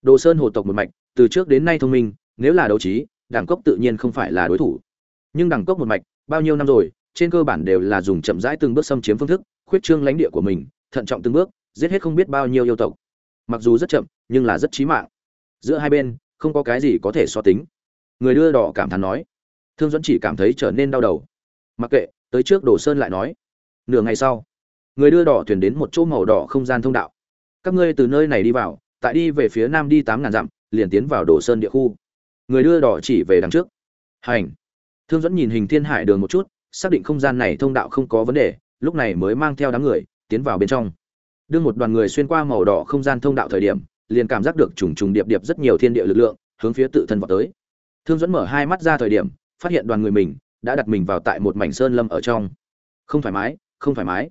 Speaker 1: Đồ sơn hồ tộc một mạch, từ trước đến nay thông minh, nếu là đấu trí đẳng cốc tự nhiên không phải là đối thủ. Nhưng đẳng cốc một mạch, bao nhiêu năm rồi, trên cơ bản đều là dùng chậm rãi từng bước xâm chiếm phương thức, khuyết trương lãnh địa của mình, thận trọng từng bước, giết hết không biết bao nhiêu yêu tộc. Mặc dù rất chậm, nhưng là rất chí mạng. Giữa hai bên, không có cái gì có thể so tính. Người đưa đỏ cảm thán nói. Thương dẫn chỉ cảm thấy trở nên đau đầu. Mặc kệ, tới trước đồ sơn lại nói. Nửa ngày sau người đưa đỏ thuyền đến một chỗ màu đỏ không gian thông đạo. Các ngươi từ nơi này đi vào, tại đi về phía nam đi tám ngàn dặm, liền tiến vào đồ sơn địa khu. Người đưa đỏ chỉ về đằng trước. Hành. Thương dẫn nhìn hình thiên hải đường một chút, xác định không gian này thông đạo không có vấn đề, lúc này mới mang theo đám người, tiến vào bên trong. Đưa một đoàn người xuyên qua màu đỏ không gian thông đạo thời điểm, liền cảm giác được trùng trùng điệp điệp rất nhiều thiên địa lực lượng, hướng phía tự thân vào tới. Thương dẫn mở hai mắt ra thời điểm, phát hiện đoàn người mình, đã đặt mình vào tại một mảnh sơn lâm ở trong. Không thoải mái, không thoải mái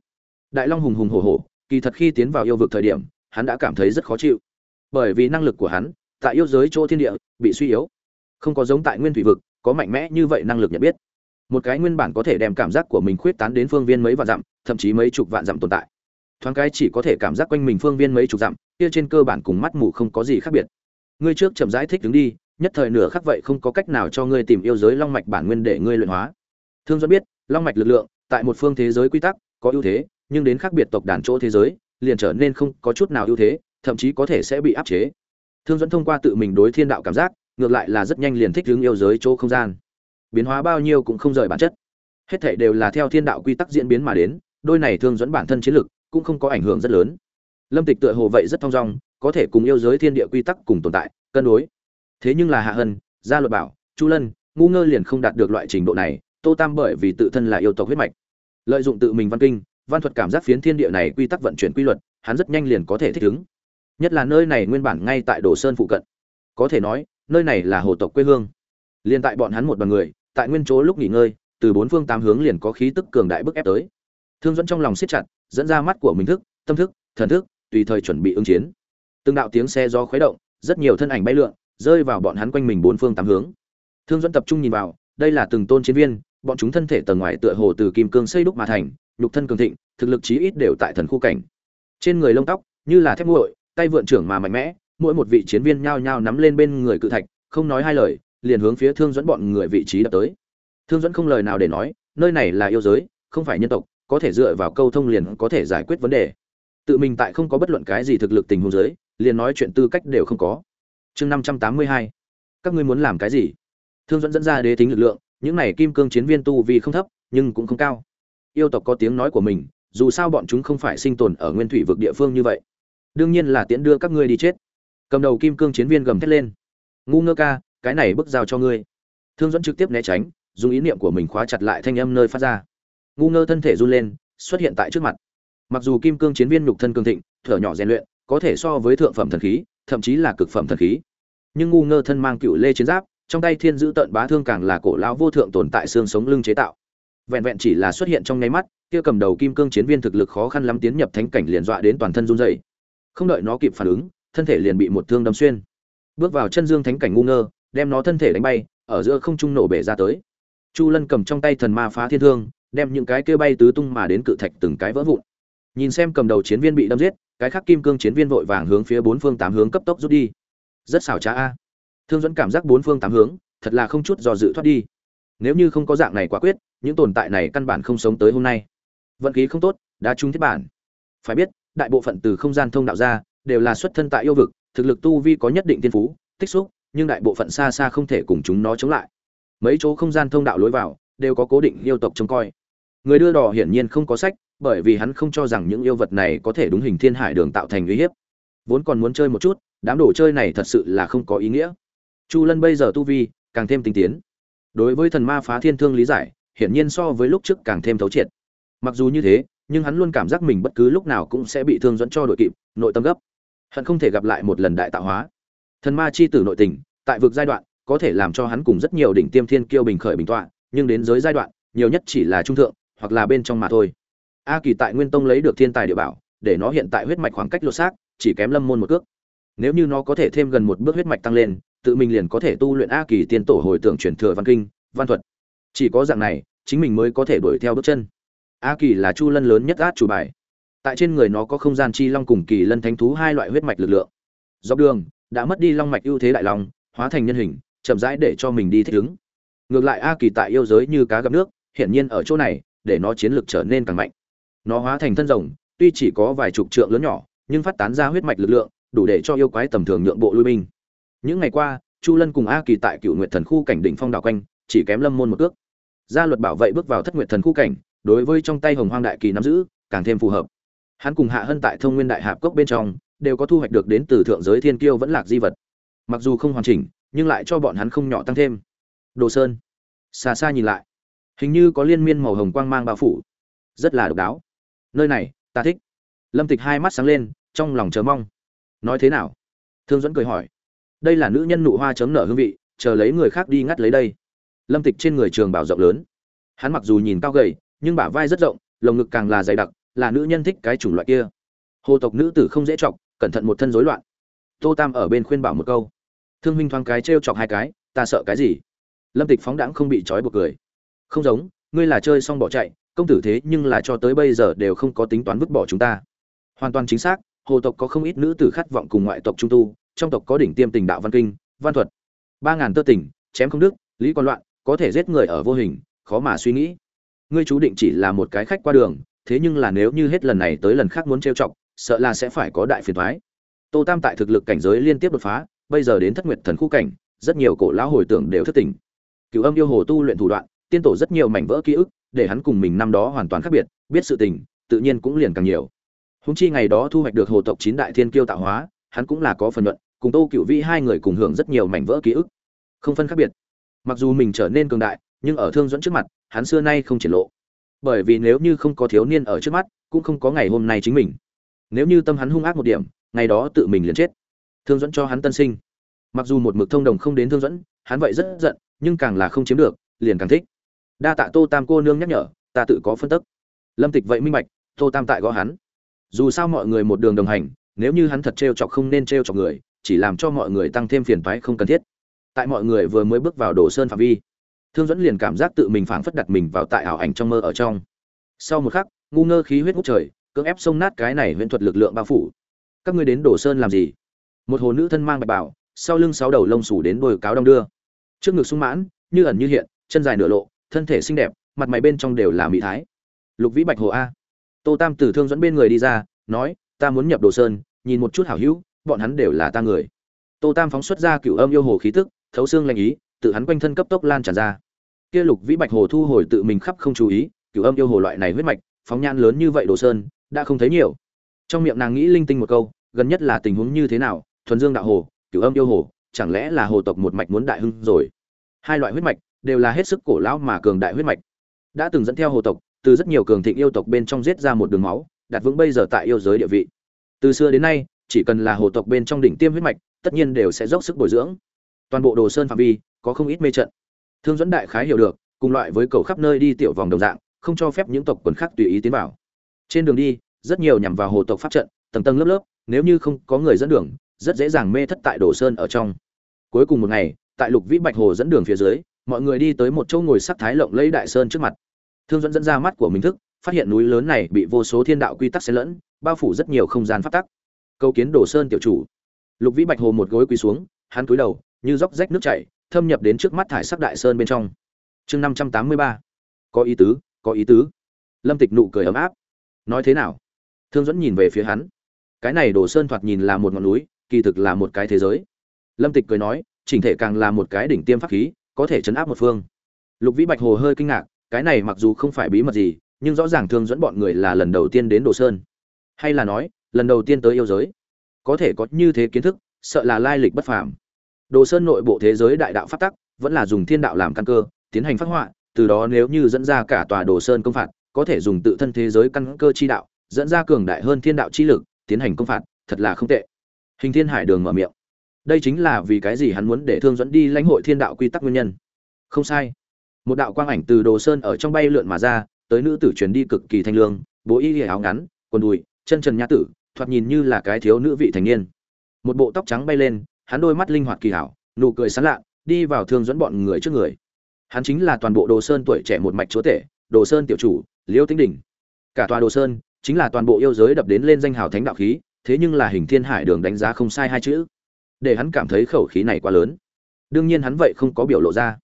Speaker 1: đại long hùng hùng hổ hổ, kỳ thật khi tiến vào yêu vực thời điểm, hắn đã cảm thấy rất khó chịu. Bởi vì năng lực của hắn, tại yêu giới chỗ thiên địa, bị suy yếu. Không có giống tại nguyên thủy vực, có mạnh mẽ như vậy năng lực nhận biết. Một cái nguyên bản có thể đem cảm giác của mình khuyết tán đến phương viên mấy vạn dặm, thậm chí mấy chục vạn dặm tồn tại. Thoáng cái chỉ có thể cảm giác quanh mình phương viên mấy chục dặm, kia trên cơ bản cùng mắt mù không có gì khác biệt. Ngươi trước chậm rãi thích đứng đi, nhất thời nửa khắc vậy không có cách nào cho ngươi tìm yêu giới long mạch bản nguyên để ngươi luyện hóa. Thương do biết, long mạch lực lượng, tại một phương thế giới quy tắc, có ưu thế nhưng đến khác biệt tộc đàn chỗ thế giới, liền trở nên không có chút nào ưu thế, thậm chí có thể sẽ bị áp chế. Thương dẫn thông qua tự mình đối thiên đạo cảm giác, ngược lại là rất nhanh liền thích hướng yêu giới chỗ không gian. Biến hóa bao nhiêu cũng không rời bản chất. Hết thảy đều là theo thiên đạo quy tắc diễn biến mà đến, đôi này thương dẫn bản thân chiến lực cũng không có ảnh hưởng rất lớn. Lâm tịch tựa hồ vậy rất thong dong, có thể cùng yêu giới thiên địa quy tắc cùng tồn tại, cân đối. Thế nhưng là hạ hân, gia luật bảo, chu lân, ngu ngơ liền không đạt được loại trình độ này, tô tam bởi vì tự thân là yêu tộc huyết mạch, lợi dụng tự mình văn kinh văn thuật cảm giác phiến thiên địa này quy tắc vận chuyển quy luật, hắn rất nhanh liền có thể thích ứng. Nhất là nơi này nguyên bản ngay tại đồ sơn phụ cận. Có thể nói, nơi này là hồ tộc quê hương. Liền tại bọn hắn một đoàn người, tại nguyên chỗ lúc nghỉ ngơi, từ bốn phương tám hướng liền có khí tức cường đại bức ép tới. Thương dẫn trong lòng siết chặt, dẫn ra mắt của mình thức, tâm thức, thần thức, tùy thời chuẩn bị ứng chiến. Từng đạo tiếng xe do khuấy động, rất nhiều thân ảnh bay lượn, rơi vào bọn hắn quanh mình bốn phương tám hướng. Thương dẫn tập trung nhìn vào, đây là từng tôn chiến viên, bọn chúng thân thể tầng ngoài tựa hồ từ kim cương xây đúc mà thành nhục thân cường thịnh, thực lực chí ít đều tại thần khu cảnh. Trên người lông tóc, như là thép nguội, tay vượn trưởng mà mạnh mẽ, mỗi một vị chiến viên nhao nhao nắm lên bên người cự thạch, không nói hai lời, liền hướng phía thương dẫn bọn người vị trí đập tới. Thương dẫn không lời nào để nói, nơi này là yêu giới, không phải nhân tộc, có thể dựa vào câu thông liền có thể giải quyết vấn đề. Tự mình tại không có bất luận cái gì thực lực tình huống giới liền nói chuyện tư cách đều không có. Chương năm trăm tám mươi hai, các ngươi muốn làm cái gì? Thương dẫn dẫn ra đế tính lực lượng, những này kim cương chiến viên tu vì không thấp, nhưng cũng không cao yêu tộc có tiếng nói của mình, dù sao bọn chúng không phải sinh tồn ở nguyên thủy vực địa phương như vậy. Đương nhiên là tiễn đưa các ngươi đi chết. Cầm đầu kim cương chiến viên gầm thét lên. Ngu ngơ ca, cái này bước giao cho ngươi. Thương dẫn trực tiếp né tránh, dùng ý niệm của mình khóa chặt lại thanh âm nơi phát ra. Ngu ngơ thân thể run lên, xuất hiện tại trước mặt. Mặc dù kim cương chiến viên nhục thân cương thịnh, thở nhỏ rèn luyện, có thể so với thượng phẩm thần khí, thậm chí là cực phẩm thần khí. Nhưng ngu ngơ thân mang cựu lê chiến giáp, trong tay thiên giữ tận bá thương càng là cổ lão vô thượng tồn tại xương sống lưng chế tạo vẹn vẹn chỉ là xuất hiện trong nháy mắt, kia cầm đầu kim cương chiến viên thực lực khó khăn lắm tiến nhập thánh cảnh liền dọa đến toàn thân run rẩy. Không đợi nó kịp phản ứng, thân thể liền bị một thương đâm xuyên. Bước vào chân dương thánh cảnh ngu ngơ, đem nó thân thể đánh bay, ở giữa không trung nổ bể ra tới. Chu lân cầm trong tay thần ma phá thiên thương, đem những cái kia bay tứ tung mà đến cự thạch từng cái vỡ vụn. Nhìn xem cầm đầu chiến viên bị đâm giết, cái khác kim cương chiến viên vội vàng hướng phía bốn phương tám hướng cấp tốc rút đi. Rất xảo trá a. Thương dẫn cảm giác bốn phương tám hướng, thật là không chút do dự thoát đi. Nếu như không có dạng này quả quyết những tồn tại này căn bản không sống tới hôm nay. Vận khí không tốt đã trúng thiết bản. Phải biết, đại bộ phận từ không gian thông đạo ra, đều là xuất thân tại yêu vực, thực lực tu vi có nhất định tiên phú, tích xúc, nhưng đại bộ phận xa xa không thể cùng chúng nó chống lại. Mấy chỗ không gian thông đạo lối vào, đều có cố định yêu tộc trông coi. Người đưa đò hiển nhiên không có sách, bởi vì hắn không cho rằng những yêu vật này có thể đúng hình thiên hải đường tạo thành uy hiếp. Vốn còn muốn chơi một chút, đám đồ chơi này thật sự là không có ý nghĩa. Chu lân bây giờ tu vi càng thêm tinh tiến. Đối với thần ma phá thiên thương lý giải hiển nhiên so với lúc trước càng thêm thấu triệt. Mặc dù như thế, nhưng hắn luôn cảm giác mình bất cứ lúc nào cũng sẽ bị thương dẫn cho đội kịp, nội tâm gấp. Hắn không thể gặp lại một lần đại tạo hóa. Thần ma chi tử nội tình, tại vực giai đoạn, có thể làm cho hắn cùng rất nhiều đỉnh tiêm thiên kiêu bình khởi bình tọa, nhưng đến giới giai đoạn, nhiều nhất chỉ là trung thượng, hoặc là bên trong mà thôi. A kỳ tại nguyên tông lấy được thiên tài địa bảo, để nó hiện tại huyết mạch khoảng cách lột xác, chỉ kém lâm môn một cước. Nếu như nó có thể thêm gần một bước huyết mạch tăng lên, tự mình liền có thể tu luyện a kỳ tiên tổ hồi tưởng truyền thừa văn kinh, văn thuật chỉ có dạng này, chính mình mới có thể đuổi theo bước chân. A kỳ là chu lân lớn nhất át chủ bài. Tại trên người nó có không gian chi long cùng kỳ lân thánh thú hai loại huyết mạch lực lượng. Dọc đường, đã mất đi long mạch ưu thế đại long, hóa thành nhân hình, chậm rãi để cho mình đi thích ứng. Ngược lại a kỳ tại yêu giới như cá gặp nước, hiển nhiên ở chỗ này, để nó chiến lực trở nên càng mạnh. Nó hóa thành thân rồng, tuy chỉ có vài chục trượng lớn nhỏ, nhưng phát tán ra huyết mạch lực lượng, đủ để cho yêu quái tầm thường nhượng bộ lui binh. Những ngày qua, chu lân cùng a kỳ tại cựu nguyện thần khu cảnh đỉnh phong đảo quanh, chỉ kém lâm môn một cước gia luật bảo vệ bước vào thất nguyệt thần khu cảnh, đối với trong tay hồng hoang đại kỳ nắm giữ, càng thêm phù hợp. Hắn cùng hạ hân tại thông nguyên đại hạp cốc bên trong, đều có thu hoạch được đến từ thượng giới thiên kiêu vẫn lạc di vật. Mặc dù không hoàn chỉnh, nhưng lại cho bọn hắn không nhỏ tăng thêm. Đồ sơn. Xa xa nhìn lại, hình như có liên miên màu hồng quang mang bao phủ. Rất là độc đáo. Nơi này, ta thích. Lâm tịch hai mắt sáng lên, trong lòng chờ mong. Nói thế nào? Thương dẫn cười hỏi. Đây là nữ nhân nụ hoa chấm nở hương vị, chờ lấy người khác đi ngắt lấy đây lâm tịch trên người trường bảo rộng lớn. Hắn mặc dù nhìn cao gầy, nhưng bả vai rất rộng, lồng ngực càng là dày đặc, là nữ nhân thích cái chủng loại kia. Hồ tộc nữ tử không dễ chọc, cẩn thận một thân rối loạn. Tô tam ở bên khuyên bảo một câu. Thương huynh thoáng cái t chọc hai cái, ta sợ cái gì? Lâm tịch phóng đãng không bị trói buộc cười. Không giống, ngươi là chơi xong bỏ chạy, công tử thế nhưng là cho tới bây giờ đều không có tính toán vứt bỏ chúng ta. Hoàn toàn chính xác, hồ tộc có không ít nữ tử khát vọng cùng ngoại tộc trung tu, trong tộc có đỉnh tiêm tình đạo văn kinh, văn thuật. Ba ngàn tơ tình, chém không đức lý còn loạn có thể giết người ở vô hình, khó mà suy nghĩ. Ngươi chú định chỉ là một cái khách qua đường, thế nhưng là nếu như hết lần này tới lần khác muốn trêu chọc, sợ là sẽ phải có đại phiền thoái tô tam tại thực lực cảnh giới liên tiếp đột phá, bây giờ đến thất nguyệt thần khu cảnh, rất nhiều cổ lão hồi tưởng đều thất tình cựu âm yêu hồ tu luyện thủ đoạn, tiên tổ rất nhiều mảnh vỡ ký ức, để hắn cùng mình năm đó hoàn toàn khác biệt, biết sự tình, tự nhiên cũng liền càng nhiều. Húng chi ngày đó thu hoạch được hồ tộc chín đại thiên kiêu tạo hóa, hắn cũng là có phần luận, cùng tô cựu vĩ hai người cùng hưởng rất nhiều mảnh vỡ ký ức. Không phân khác biệt mặc dù mình trở nên cường đại, nhưng ở thương dẫn trước mặt, hắn xưa nay không triển lộ. Bởi vì nếu như không có thiếu niên ở trước mắt, cũng không có ngày hôm nay chính mình. Nếu như tâm hắn hung ác một điểm, ngày đó tự mình liền chết. Thương dẫn cho hắn tân sinh. Mặc dù một mực thông đồng không đến thương dẫn, hắn vậy rất giận, nhưng càng là không chiếm được, liền càng thích. Đa tạ tô tam cô nương nhắc nhở, ta tự có phân tức. Lâm tịch vậy minh bạch, tô tam tại gõ hắn. Dù sao mọi người một đường đồng hành, nếu như hắn thật trêu chọc không nên trêu chọc người, chỉ làm cho mọi người tăng thêm phiền phái không cần thiết tại mọi người vừa mới bước vào đồ sơn phạm vi. Thương dẫn liền cảm giác tự mình phảng phất đặt mình vào tại ảo ảnh trong mơ ở trong. Sau một khắc, ngu ngơ khí huyết hút trời, cưỡng ép xông nát cái này huyễn thuật lực lượng bao phủ. Các ngươi đến đồ sơn làm gì? Một hồ nữ thân mang bạch bảo, sau lưng sáu đầu lông sủ đến đôi cáo đong đưa. Trước ngực sung mãn, như ẩn như hiện, chân dài nửa lộ, thân thể xinh đẹp, mặt mày bên trong đều là mỹ thái. Lục vĩ bạch hồ a. Tô tam từ thương dẫn bên người đi ra, nói, ta muốn nhập đồ sơn, nhìn một chút hảo hữu, bọn hắn đều là ta người. Tô tam phóng xuất ra cựu âm yêu hồ khí tức thấu xương lạnh ý, tự hắn quanh thân cấp tốc lan tràn ra. Kia lục vĩ bạch hồ thu hồi tự mình khắp không chú ý, cửu âm yêu hồ loại này huyết mạch, phóng nhan lớn như vậy đồ sơn, đã không thấy nhiều. Trong miệng nàng nghĩ linh tinh một câu, gần nhất là tình huống như thế nào, thuần dương đạo hồ, cửu âm yêu hồ, chẳng lẽ là hồ tộc một mạch muốn đại hưng rồi? Hai loại huyết mạch, đều là hết sức cổ lão mà cường đại huyết mạch. Đã từng dẫn theo hồ tộc, từ rất nhiều cường thịnh yêu tộc bên trong giết ra một đường máu, đặt vững bây giờ tại yêu giới địa vị. Từ xưa đến nay, chỉ cần là hồ tộc bên trong đỉnh tiêm huyết mạch, tất nhiên đều sẽ dốc sức bồi dưỡng toàn bộ đồ sơn phạm vi, có không ít mê trận. Thương dẫn đại khái hiểu được, cùng loại với cầu khắp nơi đi tiểu vòng đồng dạng, không cho phép những tộc quần khác tùy ý tiến vào. Trên đường đi, rất nhiều nhằm vào hồ tộc pháp trận, tầng tầng lớp lớp, nếu như không có người dẫn đường, rất dễ dàng mê thất tại đồ sơn ở trong. Cuối cùng một ngày, tại lục vĩ bạch hồ dẫn đường phía dưới, mọi người đi tới một chỗ ngồi sắc thái lộng lấy đại sơn trước mặt. Thương dẫn dẫn ra mắt của mình thức, phát hiện núi lớn này bị vô số thiên đạo quy tắc xen lẫn, bao phủ rất nhiều không gian phát tắc. Câu kiến đồ sơn tiểu chủ. Lục vĩ bạch hồ một gối quỳ xuống, hắn cúi đầu như róc rách nước chảy, thâm nhập đến trước mắt thải sắc đại sơn bên trong. Chương năm trăm tám mươi ba. Có ý tứ, có ý tứ. Lâm tịch nụ cười ấm áp. Nói thế nào? Thương dẫn nhìn về phía hắn. Cái này đồ sơn thoạt nhìn là một ngọn núi, kỳ thực là một cái thế giới. Lâm tịch cười nói, chỉnh thể càng là một cái đỉnh tiêm pháp khí, có thể chấn áp một phương. Lục vĩ bạch hồ hơi kinh ngạc, cái này mặc dù không phải bí mật gì, nhưng rõ ràng thương dẫn bọn người là lần đầu tiên đến đồ sơn. Hay là nói, lần đầu tiên tới yêu giới. Có thể có như thế kiến thức, sợ là lai lịch bất phàm đồ sơn nội bộ thế giới đại đạo phát tắc, vẫn là dùng thiên đạo làm căn cơ, tiến hành phát họa, từ đó nếu như dẫn ra cả tòa đồ sơn công phạt, có thể dùng tự thân thế giới căn cơ chi đạo, dẫn ra cường đại hơn thiên đạo chi lực, tiến hành công phạt, thật là không tệ. Hình thiên hải đường mở miệng. Đây chính là vì cái gì hắn muốn để thương dẫn đi lãnh hội thiên đạo quy tắc nguyên nhân? Không sai. Một đạo quang ảnh từ đồ sơn ở trong bay lượn mà ra, tới nữ tử truyền đi cực kỳ thanh lương, bố y áo ngắn, quần đùi, chân trần nhã tử, thoạt nhìn như là cái thiếu nữ vị thành niên. Một bộ tóc trắng bay lên hắn đôi mắt linh hoạt kỳ hảo, nụ cười sán lạ, đi vào thương dẫn bọn người trước người. Hắn chính là toàn bộ đồ sơn tuổi trẻ một mạch chúa tể, đồ sơn tiểu chủ, liêu tĩnh đỉnh cả tòa đồ sơn chính là toàn bộ yêu giới đập đến lên danh hào thánh đạo khí, thế nhưng là hình thiên hải đường đánh giá không sai hai chữ. Để hắn cảm thấy khẩu khí này quá lớn. Đương nhiên hắn vậy không có biểu lộ ra.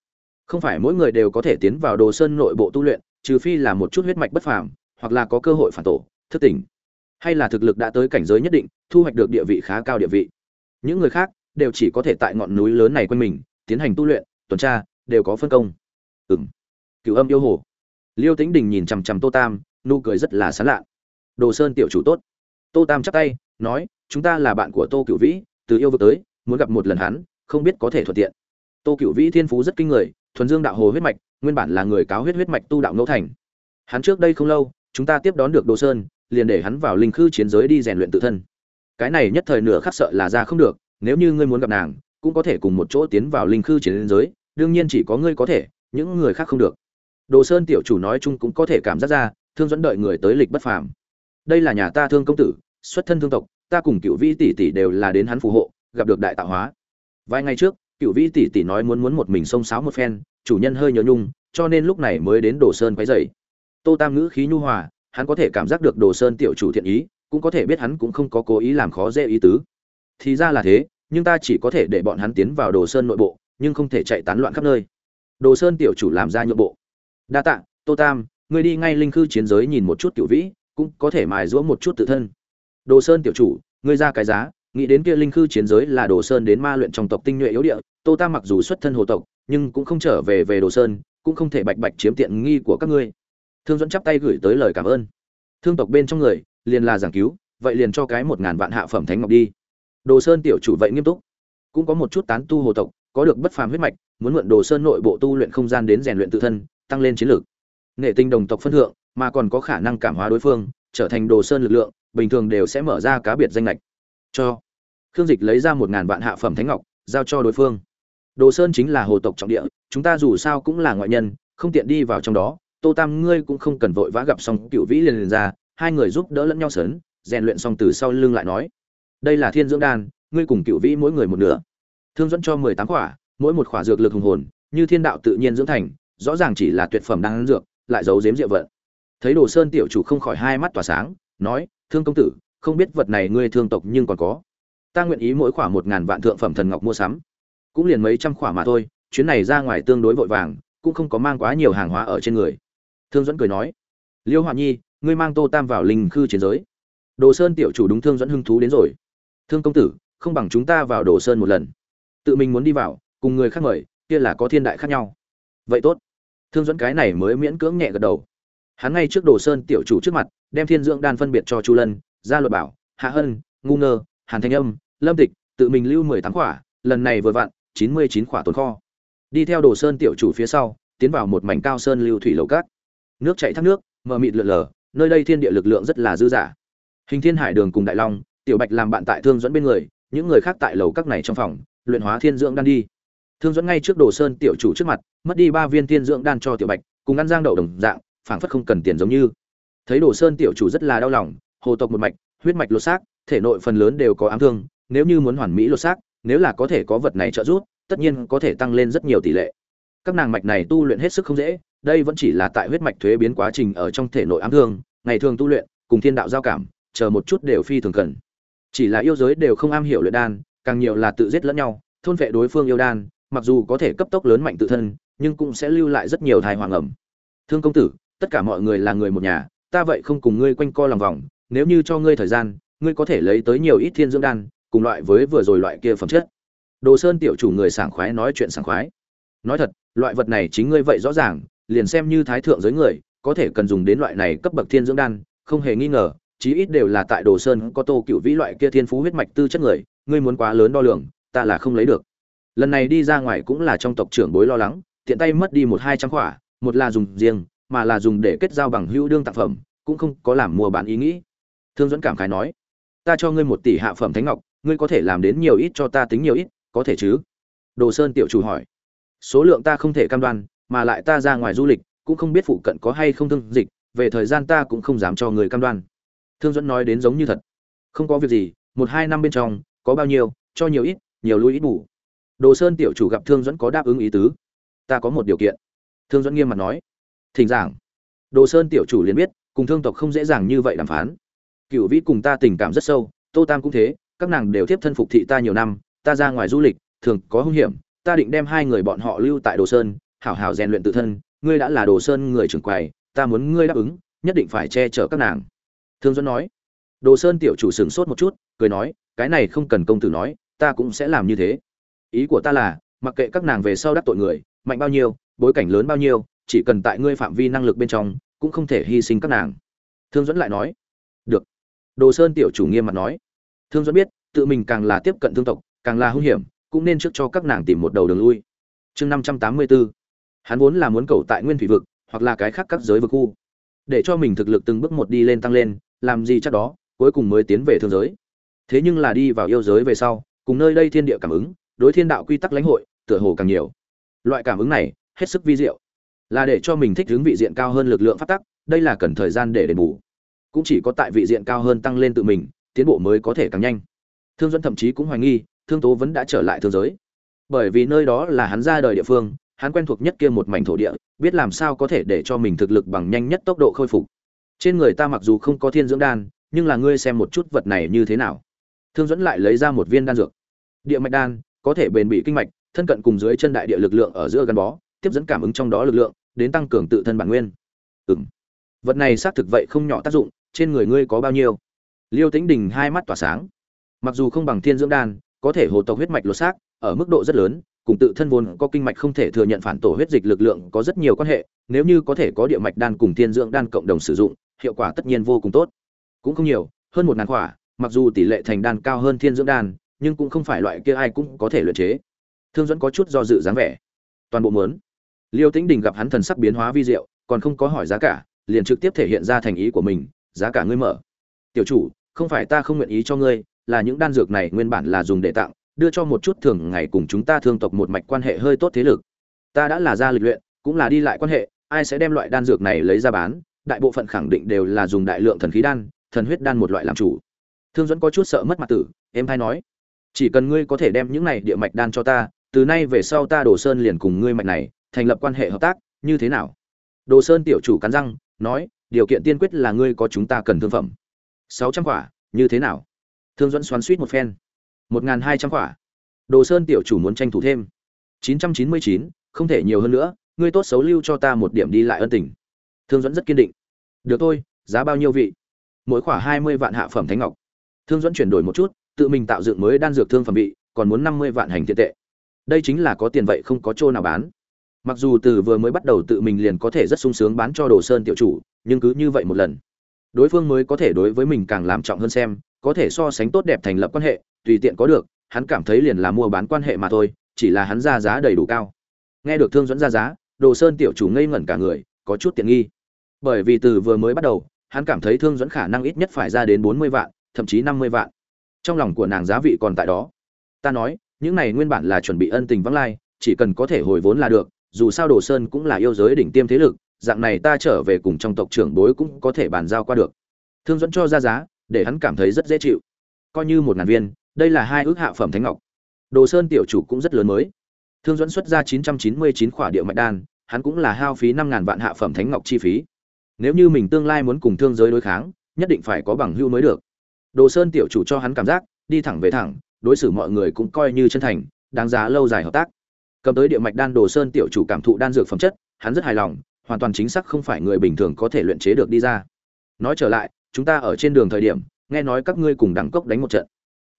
Speaker 1: Không phải mỗi người đều có thể tiến vào đồ sơn nội bộ tu luyện, trừ phi là một chút huyết mạch bất phàm, hoặc là có cơ hội phản tổ, thức tỉnh. Hay là thực lực đã tới cảnh giới nhất định, thu hoạch được địa vị khá cao địa vị. Những người khác đều chỉ có thể tại ngọn núi lớn này quanh mình, tiến hành tu luyện, tuần tra, đều có phân công. Ừng cựu âm yêu hồ. Liêu tĩnh đình nhìn chằm chằm tô tam, nụ cười rất là sán lạ. Đồ sơn tiểu chủ tốt. Tô tam chắp tay, nói, chúng ta là bạn của tô cựu vĩ, từ yêu vực tới, muốn gặp một lần hắn, không biết có thể thuận tiện. Tô cựu vĩ thiên phú rất kinh người, thuần dương đạo hồ huyết mạch, nguyên bản là người cáo huyết huyết mạch tu đạo ngẫu thành. Hắn trước đây không lâu, chúng ta tiếp đón được đồ sơn, liền để hắn vào linh khư chiến giới đi rèn luyện tự thân. Cái này nhất thời nửa khắc sợ là ra không được nếu như ngươi muốn gặp nàng, cũng có thể cùng một chỗ tiến vào linh khư chiến giới, đương nhiên chỉ có ngươi có thể, những người khác không được. Đồ sơn tiểu chủ nói chung cũng có thể cảm giác ra, thương dẫn đợi người tới lịch bất phàm. Đây là nhà ta thương công tử, xuất thân thương tộc, ta cùng cựu vi tỷ tỷ đều là đến hắn phù hộ, gặp được đại tạo hóa. Vài ngày trước cựu vi tỷ tỷ nói muốn muốn một mình xông sáo một phen, chủ nhân hơi nhớ nhung, cho nên lúc này mới đến đồ sơn quấy dày tô tam ngữ khí nhu hòa, hắn có thể cảm giác được đồ sơn tiểu chủ thiện ý, cũng có thể biết hắn cũng không có cố ý làm khó dễ ý tứ thì ra là thế, nhưng ta chỉ có thể để bọn hắn tiến vào đồ sơn nội bộ, nhưng không thể chạy tán loạn khắp nơi. Đồ sơn tiểu chủ làm ra nhượng bộ. Đa tạ, tô tam, ngươi đi ngay linh khư chiến giới nhìn một chút cựu vĩ, cũng có thể mài giũa một chút tự thân. Đồ sơn tiểu chủ, ngươi ra cái giá, nghĩ đến kia linh khư chiến giới là đồ sơn đến ma luyện trong tộc tinh nhuệ yếu địa, tô tam mặc dù xuất thân hồ tộc, nhưng cũng không trở về về đồ sơn, cũng không thể bạch bạch chiếm tiện nghi của các ngươi. Thương dẫn chắp tay gửi tới lời cảm ơn. Thương tộc bên trong người, liền là giảng cứu, vậy liền cho cái một ngàn vạn hạ phẩm thánh ngọc đi đồ sơn tiểu chủ vậy nghiêm túc. Cũng có một chút tán tu hồ tộc, có được bất phàm huyết mạch, muốn mượn đồ sơn nội bộ tu luyện không gian đến rèn luyện tự thân, tăng lên chiến lược. Nghệ tinh đồng tộc phân thượng, mà còn có khả năng cảm hóa đối phương, trở thành đồ sơn lực lượng, bình thường đều sẽ mở ra cá biệt danh lệch cho khương dịch lấy ra một ngàn vạn hạ phẩm thánh ngọc, giao cho đối phương. Đồ sơn chính là hồ tộc trọng địa, chúng ta dù sao cũng là ngoại nhân, không tiện đi vào trong đó. Tô tam ngươi cũng không cần vội vã gặp xong cựu vĩ liền liền ra, hai người giúp đỡ lẫn nhau sớn, rèn luyện xong từ sau lưng lại nói đây là thiên dưỡng đan, ngươi cùng cựu vĩ mỗi người một nửa. Thương dẫn cho mười tám khỏa, mỗi một khỏa dược lực hùng hồn, như thiên đạo tự nhiên dưỡng thành, rõ ràng chỉ là tuyệt phẩm đan dược, lại giấu giếm diệu vận. Thấy đồ sơn tiểu chủ không khỏi hai mắt tỏa sáng, nói, thương công tử, không biết vật này ngươi thương tộc nhưng còn có. Ta nguyện ý mỗi khỏa một ngàn vạn thượng phẩm thần ngọc mua sắm. Cũng liền mấy trăm khỏa mà thôi, chuyến này ra ngoài tương đối vội vàng, cũng không có mang quá nhiều hàng hóa ở trên người. Thương dẫn cười nói, liêu họa nhi, ngươi mang tô tam vào linh khư chiến giới. Đồ sơn tiểu chủ đúng thương dẫn hưng thú đến rồi thương công tử, không bằng chúng ta vào đồ sơn một lần. Tự mình muốn đi vào, cùng người khác mời, kia là có thiên đại khác nhau. Vậy tốt. Thương dẫn cái này mới miễn cưỡng nhẹ gật đầu. Hắn ngay trước đồ sơn tiểu chủ trước mặt, đem thiên dưỡng đan phân biệt cho chu lân, gia luật bảo, hạ hân, ngu ngơ, hàn thanh âm, lâm tịch, tự mình lưu mười tám khỏa, lần này vừa vặn, chín mươi chín khỏa tồn kho. Đi theo đồ sơn tiểu chủ phía sau, tiến vào một mảnh cao sơn lưu thủy lầu cát. Nước chảy thác nước, mờ mịt lượn lờ, nơi đây thiên địa lực lượng rất là dư dả. Hình thiên hải đường cùng đại long tiểu bạch làm bạn tại thương dẫn bên người, những người khác tại lầu các này trong phòng, luyện hóa thiên dưỡng đan đi. Thương dẫn ngay trước đồ sơn tiểu chủ trước mặt, mất đi ba viên thiên dưỡng đan cho tiểu bạch, cùng ăn giang đậu đồng dạng, phảng phất không cần tiền giống như. Thấy đồ sơn tiểu chủ rất là đau lòng, hồ tộc một mạch, huyết mạch lột xác, thể nội phần lớn đều có ám thương, nếu như muốn hoàn mỹ lột xác, nếu là có thể có vật này trợ giúp, tất nhiên có thể tăng lên rất nhiều tỷ lệ. Các nàng mạch này tu luyện hết sức không dễ, đây vẫn chỉ là tại huyết mạch thuế biến quá trình ở trong thể nội ám thương, ngày thường tu luyện, cùng thiên đạo giao cảm, chờ một chút đều phi thường cần chỉ là yêu giới đều không am hiểu luyện đan, càng nhiều là tự giết lẫn nhau, thôn vệ đối phương yêu đan, mặc dù có thể cấp tốc lớn mạnh tự thân, nhưng cũng sẽ lưu lại rất nhiều thai hoàng ẩm. Thương công tử, tất cả mọi người là người một nhà, ta vậy không cùng ngươi quanh co lòng vòng, nếu như cho ngươi thời gian, ngươi có thể lấy tới nhiều ít thiên dưỡng đan, cùng loại với vừa rồi loại kia phẩm chất. Đồ sơn tiểu chủ người sảng khoái nói chuyện sảng khoái. Nói thật, loại vật này chính ngươi vậy rõ ràng, liền xem như thái thượng giới người, có thể cần dùng đến loại này cấp bậc thiên dưỡng đan, không hề nghi ngờ chí ít đều là tại đồ sơn có tô cựu vĩ loại kia thiên phú huyết mạch tư chất người, ngươi muốn quá lớn đo lường, ta là không lấy được. Lần này đi ra ngoài cũng là trong tộc trưởng bối lo lắng, tiện tay mất đi một hai trăm khỏa, một là dùng riêng, mà là dùng để kết giao bằng hữu đương tặng phẩm, cũng không có làm mua bán ý nghĩ. Thương dẫn cảm khái nói, ta cho ngươi một tỷ hạ phẩm thánh ngọc, ngươi có thể làm đến nhiều ít cho ta tính nhiều ít, có thể chứ? Đồ sơn tiểu chủ hỏi, số lượng ta không thể cam đoan, mà lại ta ra ngoài du lịch, cũng không biết phụ cận có hay không thương dịch, về thời gian ta cũng không dám cho người cam đoan thương dẫn nói đến giống như thật. Không có việc gì, một hai năm bên trong, có bao nhiêu, cho nhiều ít, nhiều lui ít bù. Đồ sơn tiểu chủ gặp thương dẫn có đáp ứng ý tứ. Ta có một điều kiện. Thương dẫn nghiêm mặt nói. Thỉnh giảng. Đồ sơn tiểu chủ liền biết, cùng thương tộc không dễ dàng như vậy đàm phán. Cựu vĩ cùng ta tình cảm rất sâu, tô tam cũng thế, các nàng đều tiếp thân phục thị ta nhiều năm, ta ra ngoài du lịch, thường có hung hiểm, ta định đem hai người bọn họ lưu tại đồ sơn, hảo hảo rèn luyện tự thân, ngươi đã là đồ sơn người trưởng quầy, ta muốn ngươi đáp ứng, nhất định phải che chở các nàng thương dẫn nói. Đồ sơn tiểu chủ sửng sốt một chút, cười nói, cái này không cần công tử nói, ta cũng sẽ làm như thế. Ý của ta là, mặc kệ các nàng về sau đắc tội người, mạnh bao nhiêu, bối cảnh lớn bao nhiêu, chỉ cần tại ngươi phạm vi năng lực bên trong, cũng không thể hy sinh các nàng. Thương dẫn lại nói. Được. Đồ sơn tiểu chủ nghiêm mặt nói. Thương dẫn biết, tự mình càng là tiếp cận thương tộc, càng là hung hiểm, cũng nên trước cho các nàng tìm một đầu đường lui. Chương năm trăm tám mươi bốn hắn vốn là muốn cầu tại nguyên thủy vực, hoặc là cái khác các giới vực khu. Để cho mình thực lực từng bước một đi lên tăng lên làm gì chắc đó, cuối cùng mới tiến về thương giới. Thế nhưng là đi vào yêu giới về sau, cùng nơi đây thiên địa cảm ứng, đối thiên đạo quy tắc lãnh hội, tựa hồ càng nhiều. Loại cảm ứng này, hết sức vi diệu. Là để cho mình thích hướng vị diện cao hơn lực lượng phát tắc, đây là cần thời gian để đền bù. Cũng chỉ có tại vị diện cao hơn tăng lên tự mình, tiến bộ mới có thể càng nhanh. Thương dẫn thậm chí cũng hoài nghi, thương tố vẫn đã trở lại thương giới. Bởi vì nơi đó là hắn ra đời địa phương, hắn quen thuộc nhất kia một mảnh thổ địa, biết làm sao có thể để cho mình thực lực bằng nhanh nhất tốc độ khôi phục trên người ta mặc dù không có thiên dưỡng đan, nhưng là ngươi xem một chút vật này như thế nào. Thương dẫn lại lấy ra một viên đan dược. Địa mạch đan, có thể bền bị kinh mạch, thân cận cùng dưới chân đại địa lực lượng ở giữa gắn bó, tiếp dẫn cảm ứng trong đó lực lượng, đến tăng cường tự thân bản nguyên. Ừng vật này xác thực vậy không nhỏ tác dụng, trên người ngươi có bao nhiêu? Liêu tính đình hai mắt tỏa sáng. Mặc dù không bằng thiên dưỡng đan, có thể hồ tộc huyết mạch lột xác, ở mức độ rất lớn, cùng tự thân vốn có kinh mạch không thể thừa nhận phản tổ huyết dịch lực lượng có rất nhiều quan hệ, nếu như có thể có địa mạch đan cùng thiên dưỡng đan cộng đồng sử dụng hiệu quả tất nhiên vô cùng tốt. Cũng không nhiều hơn một ngàn quả mặc dù tỷ lệ thành đan cao hơn thiên dưỡng đan nhưng cũng không phải loại kia ai cũng có thể luyện chế. Thương dẫn có chút do dự dáng vẻ. Toàn bộ muốn, liêu tĩnh đình gặp hắn thần sắc biến hóa vi diệu còn không có hỏi giá cả liền trực tiếp thể hiện ra thành ý của mình giá cả ngươi mở. Tiểu chủ không phải ta không nguyện ý cho ngươi là những đan dược này nguyên bản là dùng để tặng đưa cho một chút thường ngày cùng chúng ta thương tộc một mạch quan hệ hơi tốt thế lực. Ta đã là gia lịch luyện cũng là đi lại quan hệ ai sẽ đem loại đan dược này lấy ra bán đại bộ phận khẳng định đều là dùng đại lượng thần khí đan, thần huyết đan một loại làm chủ. Thương dẫn có chút sợ mất mặt tử, em hay nói, chỉ cần ngươi có thể đem những này địa mạch đan cho ta, từ nay về sau ta đồ sơn liền cùng ngươi mạch này thành lập quan hệ hợp tác, như thế nào? Đồ sơn tiểu chủ cắn răng, nói, điều kiện tiên quyết là ngươi có chúng ta cần thương phẩm. Sáu trăm quả, như thế nào? Thương dẫn xoắn suýt một phen. Một n g h n hai trăm quả. Đồ sơn tiểu chủ muốn tranh thủ thêm. Chín trăm chín mươi chín, không thể nhiều hơn nữa, ngươi tốt xấu lưu cho ta một điểm đi lại ân tình. Thương dẫn rất kiên định được thôi, giá bao nhiêu vị? Mỗi khoảng hai mươi vạn hạ phẩm thánh ngọc. Thương dẫn chuyển đổi một chút, tự mình tạo dựng mới đan dược thương phẩm vị, còn muốn năm mươi vạn hành thiện tệ. Đây chính là có tiền vậy không có chỗ nào bán. Mặc dù từ vừa mới bắt đầu tự mình liền có thể rất sung sướng bán cho đồ sơn tiểu chủ, nhưng cứ như vậy một lần, đối phương mới có thể đối với mình càng làm trọng hơn xem, có thể so sánh tốt đẹp thành lập quan hệ, tùy tiện có được, hắn cảm thấy liền là mua bán quan hệ mà thôi, chỉ là hắn ra giá đầy đủ cao. Nghe được thương dẫn ra giá, đồ sơn tiểu chủ ngây ngẩn cả người, có chút tiện nghi bởi vì từ vừa mới bắt đầu, hắn cảm thấy thương dẫn khả năng ít nhất phải ra đến bốn mươi vạn, thậm chí năm mươi vạn. Trong lòng của nàng giá vị còn tại đó. Ta nói, những này nguyên bản là chuẩn bị ân tình vắng lai, chỉ cần có thể hồi vốn là được, dù sao đồ sơn cũng là yêu giới đỉnh tiêm thế lực, dạng này ta trở về cùng trong tộc trưởng bối cũng có thể bàn giao qua được. Thương dẫn cho ra giá, để hắn cảm thấy rất dễ chịu. Coi như một ngàn viên, đây là hai ước hạ phẩm thánh ngọc. Đồ sơn tiểu chủ cũng rất lớn mới. Thương dẫn xuất ra chín trăm chín mươi chín khỏa địa mạch đan, hắn cũng là hao phí năm ngàn vạn hạ phẩm thánh ngọc chi phí nếu như mình tương lai muốn cùng thương giới đối kháng, nhất định phải có bằng hưu mới được. Đồ sơn tiểu chủ cho hắn cảm giác, đi thẳng về thẳng, đối xử mọi người cũng coi như chân thành, đáng giá lâu dài hợp tác. Cầm tới địa mạch đan đồ sơn tiểu chủ cảm thụ đan dược phẩm chất, hắn rất hài lòng, hoàn toàn chính xác không phải người bình thường có thể luyện chế được đi ra. Nói trở lại, chúng ta ở trên đường thời điểm, nghe nói các ngươi cùng đẳng cốc đánh một trận.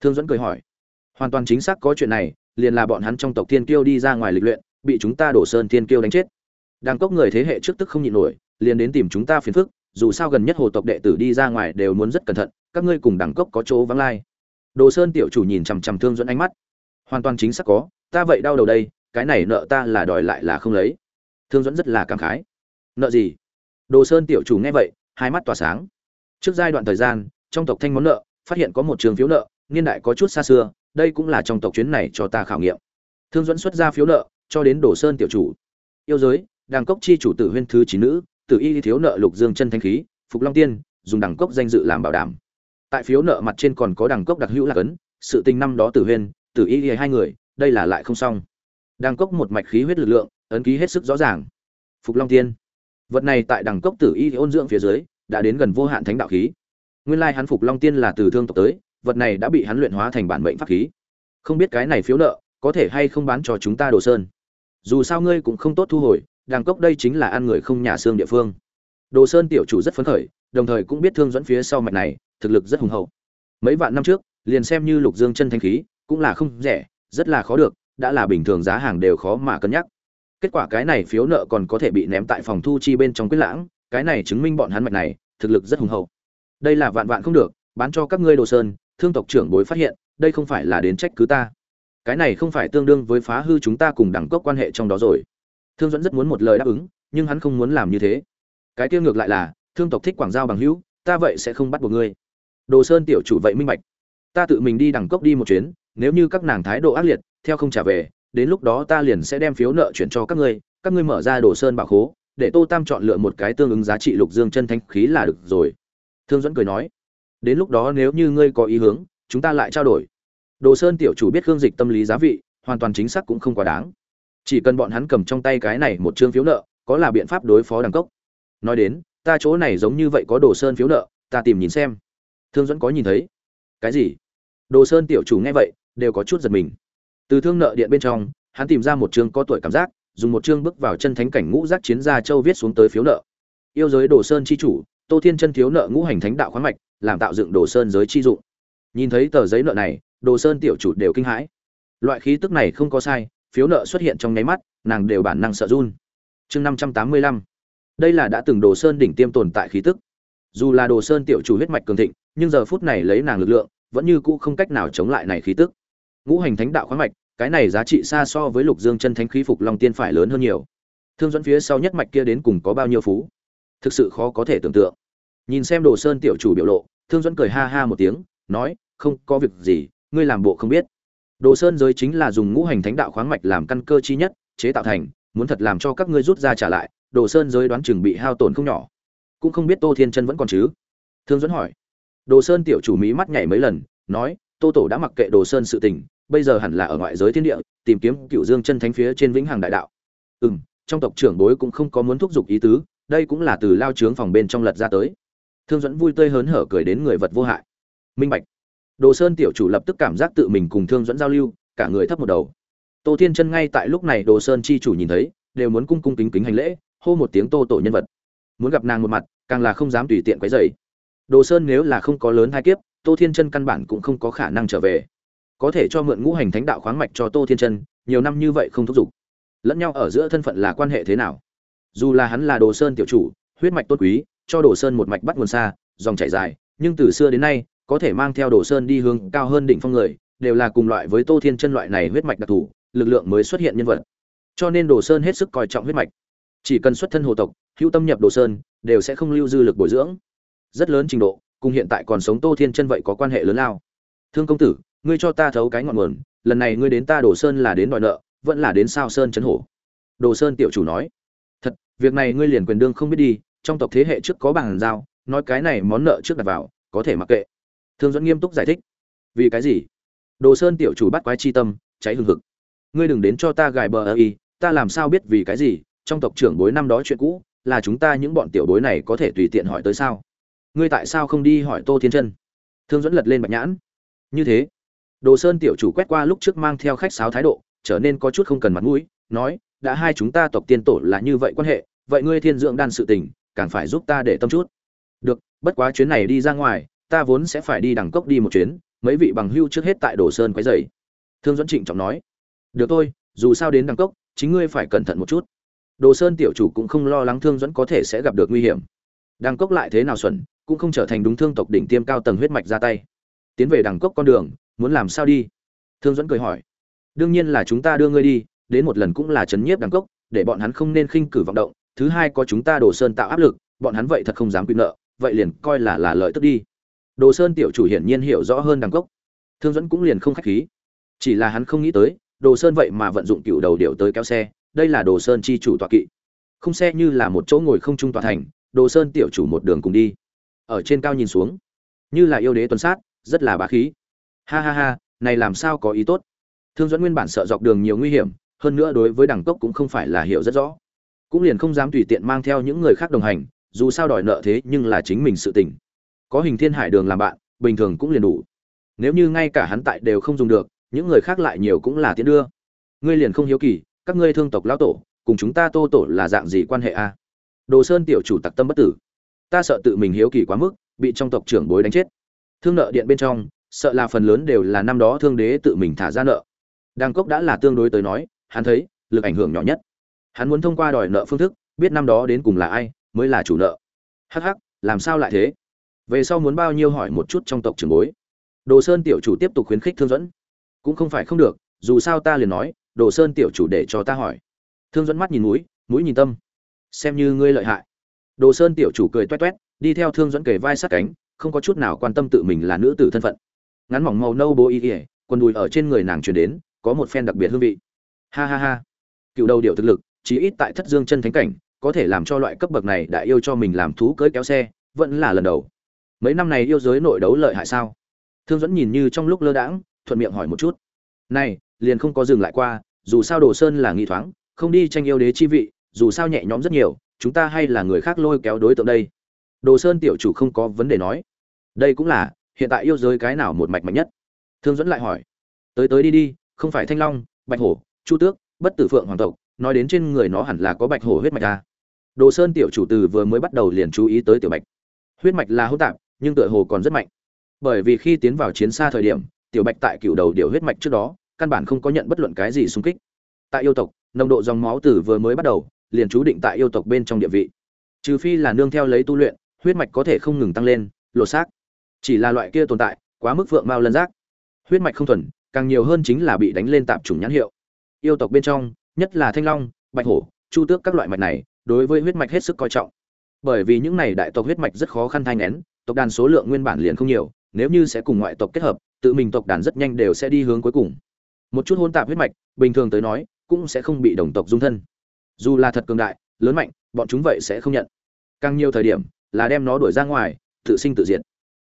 Speaker 1: Thương dẫn cười hỏi. Hoàn toàn chính xác có chuyện này, liền là bọn hắn trong tộc thiên kiêu đi ra ngoài lịch luyện, bị chúng ta đổ sơn thiên kiêu đánh chết. Đẳng cốc người thế hệ trước tức không nhịn nổi liền đến tìm chúng ta phiền phức, dù sao gần nhất hồ tộc đệ tử đi ra ngoài đều muốn rất cẩn thận, các ngươi cùng đẳng cốc có chỗ vắng lai. Đồ sơn tiểu chủ nhìn chằm chằm thương dẫn ánh mắt. Hoàn toàn chính xác có, ta vậy đau đầu đây, cái này nợ ta là đòi lại là không lấy. Thương dẫn rất là cảm khái. Nợ gì? Đồ sơn tiểu chủ nghe vậy, hai mắt tỏa sáng. Trước giai đoạn thời gian, trong tộc thanh món nợ, phát hiện có một trường phiếu nợ, niên đại có chút xa xưa, đây cũng là trong tộc chuyến này cho ta khảo nghiệm. Thương dẫn xuất ra phiếu nợ, cho đến đồ sơn tiểu chủ. Yêu giới đàng cốc chi chủ tử huyên thứ chín nữ tử y thiếu nợ lục dương chân thanh khí phục long tiên dùng đẳng cốc danh dự làm bảo đảm. Tại phiếu nợ mặt trên còn có đẳng cốc đặc hữu là ấn, sự tình năm đó tử huyên tử y hai người đây là lại không xong. Đẳng cốc một mạch khí huyết lực lượng ấn ký hết sức rõ ràng. Phục long tiên. Vật này tại đẳng cốc tử y ôn dưỡng phía dưới đã đến gần vô hạn thánh đạo khí. Nguyên lai hắn phục long tiên là từ thương tộc tới vật này đã bị hắn luyện hóa thành bản mệnh pháp khí. Không biết cái này phiếu nợ có thể hay không bán cho chúng ta đồ sơn? Dù sao ngươi cũng không tốt thu hồi đàng cốc đây chính là ăn người không nhà xương địa phương. Đồ sơn tiểu chủ rất phấn khởi, đồng thời cũng biết thương dẫn phía sau mạch này, thực lực rất hùng hậu. Mấy vạn năm trước, liền xem như lục dương chân thanh khí, cũng là không rẻ, rất là khó được, đã là bình thường giá hàng đều khó mà cân nhắc. Kết quả cái này phiếu nợ còn có thể bị ném tại phòng thu chi bên trong quyết lãng, cái này chứng minh bọn hắn mạch này, thực lực rất hùng hậu. Đây là vạn vạn không được, bán cho các ngươi đồ sơn, thương tộc trưởng bối phát hiện, đây không phải là đến trách cứ ta. Cái này không phải tương đương với phá hư chúng ta cùng đẳng cấp quan hệ trong đó rồi thương dẫn rất muốn một lời đáp ứng, nhưng hắn không muốn làm như thế. Cái kia ngược lại là, thương tộc thích quảng giao bằng hữu, ta vậy sẽ không bắt buộc ngươi. Đồ sơn tiểu chủ vậy minh bạch. Ta tự mình đi đẳng cốc đi một chuyến, nếu như các nàng thái độ ác liệt, theo không trả về, đến lúc đó ta liền sẽ đem phiếu nợ chuyển cho các ngươi các ngươi mở ra đồ sơn bảo khố, để tô tam chọn lựa một cái tương ứng giá trị lục dương chân thanh khí là được rồi. Thương dẫn cười nói, đến lúc đó nếu như ngươi có ý hướng, chúng ta lại trao đổi. Đồ sơn tiểu chủ biết khương dịch tâm lý giá vị, hoàn toàn chính xác cũng không quá đáng chỉ cần bọn hắn cầm trong tay cái này một chương phiếu nợ, có là biện pháp đối phó đẳng cốc nói đến, ta chỗ này giống như vậy có đồ sơn phiếu nợ, ta tìm nhìn xem. Thương dẫn có nhìn thấy? Cái gì? Đồ sơn tiểu chủ nghe vậy, đều có chút giật mình. Từ thương nợ điện bên trong, hắn tìm ra một chương có tuổi cảm giác, dùng một chương bước vào chân thánh cảnh ngũ giác chiến gia châu viết xuống tới phiếu nợ. Yêu giới đồ sơn chi chủ, tô thiên chân thiếu nợ ngũ hành thánh đạo khoáng mạch, làm tạo dựng đồ sơn giới chi dụng. Nhìn thấy tờ giấy nợ này, đồ sơn tiểu chủ đều kinh hãi. Loại khí tức này không có sai phiếu nợ xuất hiện trong nháy mắt, nàng đều bản năng sợ run. Chương năm trăm tám mươi lăm. Đây là đã từng đồ sơn đỉnh tiêm tồn tại khí tức. Dù là đồ sơn tiểu chủ huyết mạch cường thịnh, nhưng giờ phút này lấy nàng lực lượng, vẫn như cũ không cách nào chống lại này khí tức. Ngũ hành thánh đạo khoáng mạch, cái này giá trị xa so với lục dương chân thánh khí phục long tiên phải lớn hơn nhiều. Thương dẫn phía sau nhất mạch kia đến cùng có bao nhiêu phú? Thực sự khó có thể tưởng tượng. Nhìn xem đồ sơn tiểu chủ biểu lộ, thương dẫn cười ha ha một tiếng, nói, không có việc gì, ngươi làm bộ không biết đồ sơn giới chính là dùng ngũ hành thánh đạo khoáng mạch làm căn cơ chi nhất chế tạo thành muốn thật làm cho các ngươi rút ra trả lại đồ sơn giới đoán chừng bị hao tổn không nhỏ. Cũng không biết tô thiên chân vẫn còn chứ? Thương dẫn hỏi. Đồ sơn tiểu chủ mỹ mắt nhảy mấy lần nói tô tổ đã mặc kệ đồ sơn sự tình bây giờ hẳn là ở ngoại giới thiên địa tìm kiếm cựu dương chân thánh phía trên vĩnh hằng đại đạo. Ừm, trong tộc trưởng bối cũng không có muốn thúc giục ý tứ đây cũng là từ lao trướng phòng bên trong lật ra tới. Thương dẫn vui tươi hớn hở cười đến người vật vô hại. Minh bạch đồ sơn tiểu chủ lập tức cảm giác tự mình cùng thương dẫn giao lưu, cả người thấp một đầu. Tô thiên chân ngay tại lúc này đồ sơn chi chủ nhìn thấy, đều muốn cung cung kính kính hành lễ, hô một tiếng tô tổ nhân vật. Muốn gặp nàng một mặt, càng là không dám tùy tiện quấy rầy. Đồ sơn nếu là không có lớn hai kiếp, tô thiên chân căn bản cũng không có khả năng trở về. Có thể cho mượn ngũ hành thánh đạo khoáng mạch cho tô thiên chân, nhiều năm như vậy không thúc giục. Lẫn nhau ở giữa thân phận là quan hệ thế nào? Dù là hắn là đồ sơn tiểu chủ, huyết mạch tốt quý, cho đồ sơn một mạch bắt nguồn xa, dòng chảy dài, nhưng từ xưa đến nay có thể mang theo đồ sơn đi hướng cao hơn đỉnh phong người, đều là cùng loại với tô thiên chân loại này huyết mạch đặc thù, lực lượng mới xuất hiện nhân vật. Cho nên đồ sơn hết sức coi trọng huyết mạch. Chỉ cần xuất thân hồ tộc, hữu tâm nhập đồ sơn, đều sẽ không lưu dư lực bồi dưỡng. Rất lớn trình độ, cùng hiện tại còn sống tô thiên chân vậy có quan hệ lớn lao. Thương công tử, ngươi cho ta thấu cái ngọn nguồn, lần này ngươi đến ta đồ sơn là đến đòi nợ, vẫn là đến sao sơn chấn hổ? Đồ sơn tiểu chủ nói. Thật, việc này ngươi liền quyền đương không biết đi, trong tộc thế hệ trước có bàn giao, nói cái này món nợ trước đặt vào, có thể mặc kệ thương dẫn nghiêm túc giải thích. Vì cái gì? Đồ sơn tiểu chủ bắt quái chi tâm, cháy hừng hực. Ngươi đừng đến cho ta gài bờ ơ y, ta làm sao biết vì cái gì? Trong tộc trưởng bối năm đó chuyện cũ, là chúng ta những bọn tiểu bối này có thể tùy tiện hỏi tới sao? Ngươi tại sao không đi hỏi tô thiên chân? Thương dẫn lật lên bạch nhãn. Như thế, đồ sơn tiểu chủ quét qua lúc trước mang theo khách sáo thái độ, trở nên có chút không cần mặt mũi, nói, đã hai chúng ta tộc tiên tổ là như vậy quan hệ, vậy ngươi thiên dưỡng đan sự tình, càng phải giúp ta để tâm chút. Được, bất quá chuyến này đi ra ngoài ta vốn sẽ phải đi đằng cốc đi một chuyến, mấy vị bằng hưu trước hết tại đồ sơn quấy dày thương dẫn trịnh trọng nói. Được thôi, dù sao đến đằng cốc, chính ngươi phải cẩn thận một chút. Đồ sơn tiểu chủ cũng không lo lắng thương dẫn có thể sẽ gặp được nguy hiểm. Đằng cốc lại thế nào xuẩn, cũng không trở thành đúng thương tộc đỉnh tiêm cao tầng huyết mạch ra tay. Tiến về đằng cốc con đường, muốn làm sao đi? Thương dẫn cười hỏi. Đương nhiên là chúng ta đưa ngươi đi, đến một lần cũng là chấn nhiếp đằng cốc, để bọn hắn không nên khinh cử vọng động. Thứ hai có chúng ta đồ sơn tạo áp lực, bọn hắn vậy thật không dám quy nợ, vậy liền coi là là lợi tức đi đồ sơn tiểu chủ hiển nhiên hiểu rõ hơn đằng cốc. Thương dẫn cũng liền không khách khí. Chỉ là hắn không nghĩ tới, đồ sơn vậy mà vận dụng cựu đầu điệu tới kéo xe, đây là đồ sơn chi chủ tọa kỵ. Không xe như là một chỗ ngồi không trung tọa thành, đồ sơn tiểu chủ một đường cùng đi. Ở trên cao nhìn xuống, như là yêu đế tuần sát, rất là bá khí. Ha ha ha, này làm sao có ý tốt? Thương dẫn nguyên bản sợ dọc đường nhiều nguy hiểm, hơn nữa đối với đẳng cốc cũng không phải là hiểu rất rõ. Cũng liền không dám tùy tiện mang theo những người khác đồng hành, dù sao đòi nợ thế nhưng là chính mình sự tình có hình thiên hải đường làm bạn, bình thường cũng liền đủ. Nếu như ngay cả hắn tại đều không dùng được, những người khác lại nhiều cũng là tiến đưa. Ngươi liền không hiếu kỳ, các ngươi thương tộc lão tổ, cùng chúng ta tô tổ là dạng gì quan hệ a? Đồ sơn tiểu chủ tặc tâm bất tử. Ta sợ tự mình hiếu kỳ quá mức, bị trong tộc trưởng bối đánh chết. Thương nợ điện bên trong, sợ là phần lớn đều là năm đó thương đế tự mình thả ra nợ. Đàng cốc đã là tương đối tới nói, hắn thấy, lực ảnh hưởng nhỏ nhất. Hắn muốn thông qua đòi nợ phương thức, biết năm đó đến cùng là ai, mới là chủ nợ. Hắc hắc, làm sao lại thế? Về sau muốn bao nhiêu hỏi một chút trong tộc trưởng bối. Đồ sơn tiểu chủ tiếp tục khuyến khích thương dẫn cũng không phải không được, dù sao ta liền nói, đồ sơn tiểu chủ để cho ta hỏi. Thương dẫn mắt nhìn mũi mũi nhìn tâm. Xem như ngươi lợi hại. Đồ sơn tiểu chủ cười toét toét, đi theo thương dẫn kề vai sát cánh, không có chút nào quan tâm tự mình là nữ tử thân phận. Ngắn mỏng màu nâu bố y ỉa quần đùi ở trên người nàng truyền đến, có một phen đặc biệt hương vị. Ha ha ha. Cựu đầu điệu thực lực, chí ít tại thất dương chân thánh cảnh, có thể làm cho loại cấp bậc này đã yêu cho mình làm thú cưỡi kéo xe, vẫn là lần đầu mấy năm này yêu giới nội đấu lợi hại sao? Thương dẫn nhìn như trong lúc lơ đãng, thuận miệng hỏi một chút. Này, liền không có dừng lại qua, dù sao đồ sơn là nghi thoáng, không đi tranh yêu đế chi vị, dù sao nhẹ nhõm rất nhiều, chúng ta hay là người khác lôi kéo đối tượng đây. Đồ sơn tiểu chủ không có vấn đề nói. Đây cũng là, hiện tại yêu giới cái nào một mạch mạnh nhất? Thương dẫn lại hỏi. Tới tới đi đi, không phải thanh long, bạch hổ, chu tước, bất tử phượng hoàng tộc, nói đến trên người nó hẳn là có bạch hổ huyết mạch ta đồ sơn tiểu chủ từ vừa mới bắt đầu liền chú ý tới tiểu bạch huyết mạch là hỗn tạp nhưng tựa hồ còn rất mạnh. Bởi vì khi tiến vào chiến xa thời điểm, tiểu bạch tại cựu đầu điều huyết mạch trước đó, căn bản không có nhận bất luận cái gì xung kích. Tại yêu tộc, nồng độ dòng máu từ vừa mới bắt đầu, liền chú định tại yêu tộc bên trong địa vị. Trừ phi là nương theo lấy tu luyện, huyết mạch có thể không ngừng tăng lên, lột xác. Chỉ là loại kia tồn tại, quá mức vượng mao lân giác. Huyết mạch không thuần, càng nhiều hơn chính là bị đánh lên tạp chủng nhãn hiệu. Yêu tộc bên trong, nhất là thanh long, bạch hổ, chu tước các loại mạch này, đối với huyết mạch hết sức coi trọng. Bởi vì những này đại tộc huyết mạch rất khó khăn thai ngén tộc đàn số lượng nguyên bản liền không nhiều, nếu như sẽ cùng ngoại tộc kết hợp, tự mình tộc đàn rất nhanh đều sẽ đi hướng cuối cùng. Một chút hôn tạp huyết mạch, bình thường tới nói, cũng sẽ không bị đồng tộc dung thân. Dù là thật cường đại, lớn mạnh, bọn chúng vậy sẽ không nhận. Càng nhiều thời điểm, là đem nó đuổi ra ngoài, tự sinh tự diệt.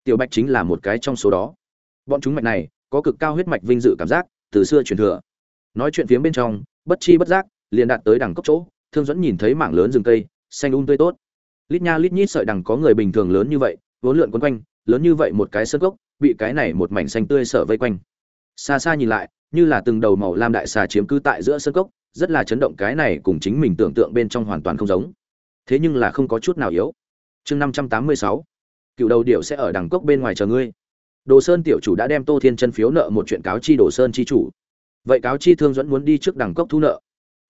Speaker 1: Tiểu bạch chính là một cái trong số đó. Bọn chúng mạch này, có cực cao huyết mạch vinh dự cảm giác, từ xưa truyền thừa. Nói chuyện phía bên trong, bất chi bất giác, liền đạt tới đằng cốc chỗ, thương dẫn nhìn thấy mảng lớn rừng cây, xanh um tươi tốt. Lít nha lít nhít sợi đằng có người bình thường lớn như vậy vốn lượn quấn quanh, lớn như vậy một cái sơ gốc bị cái này một mảnh xanh tươi sở vây quanh. Xa xa nhìn lại, như là từng đầu màu lam đại xà chiếm cứ tại giữa sơ gốc rất là chấn động cái này cùng chính mình tưởng tượng bên trong hoàn toàn không giống. Thế nhưng là không có chút nào yếu. Chương năm trăm tám mươi sáu, cựu đầu điệu sẽ ở đằng cốc bên ngoài chờ ngươi. Đồ sơn tiểu chủ đã đem tô thiên chân phiếu nợ một chuyện cáo chi đồ sơn chi chủ. Vậy cáo chi thương dẫn muốn đi trước đằng cốc thu nợ.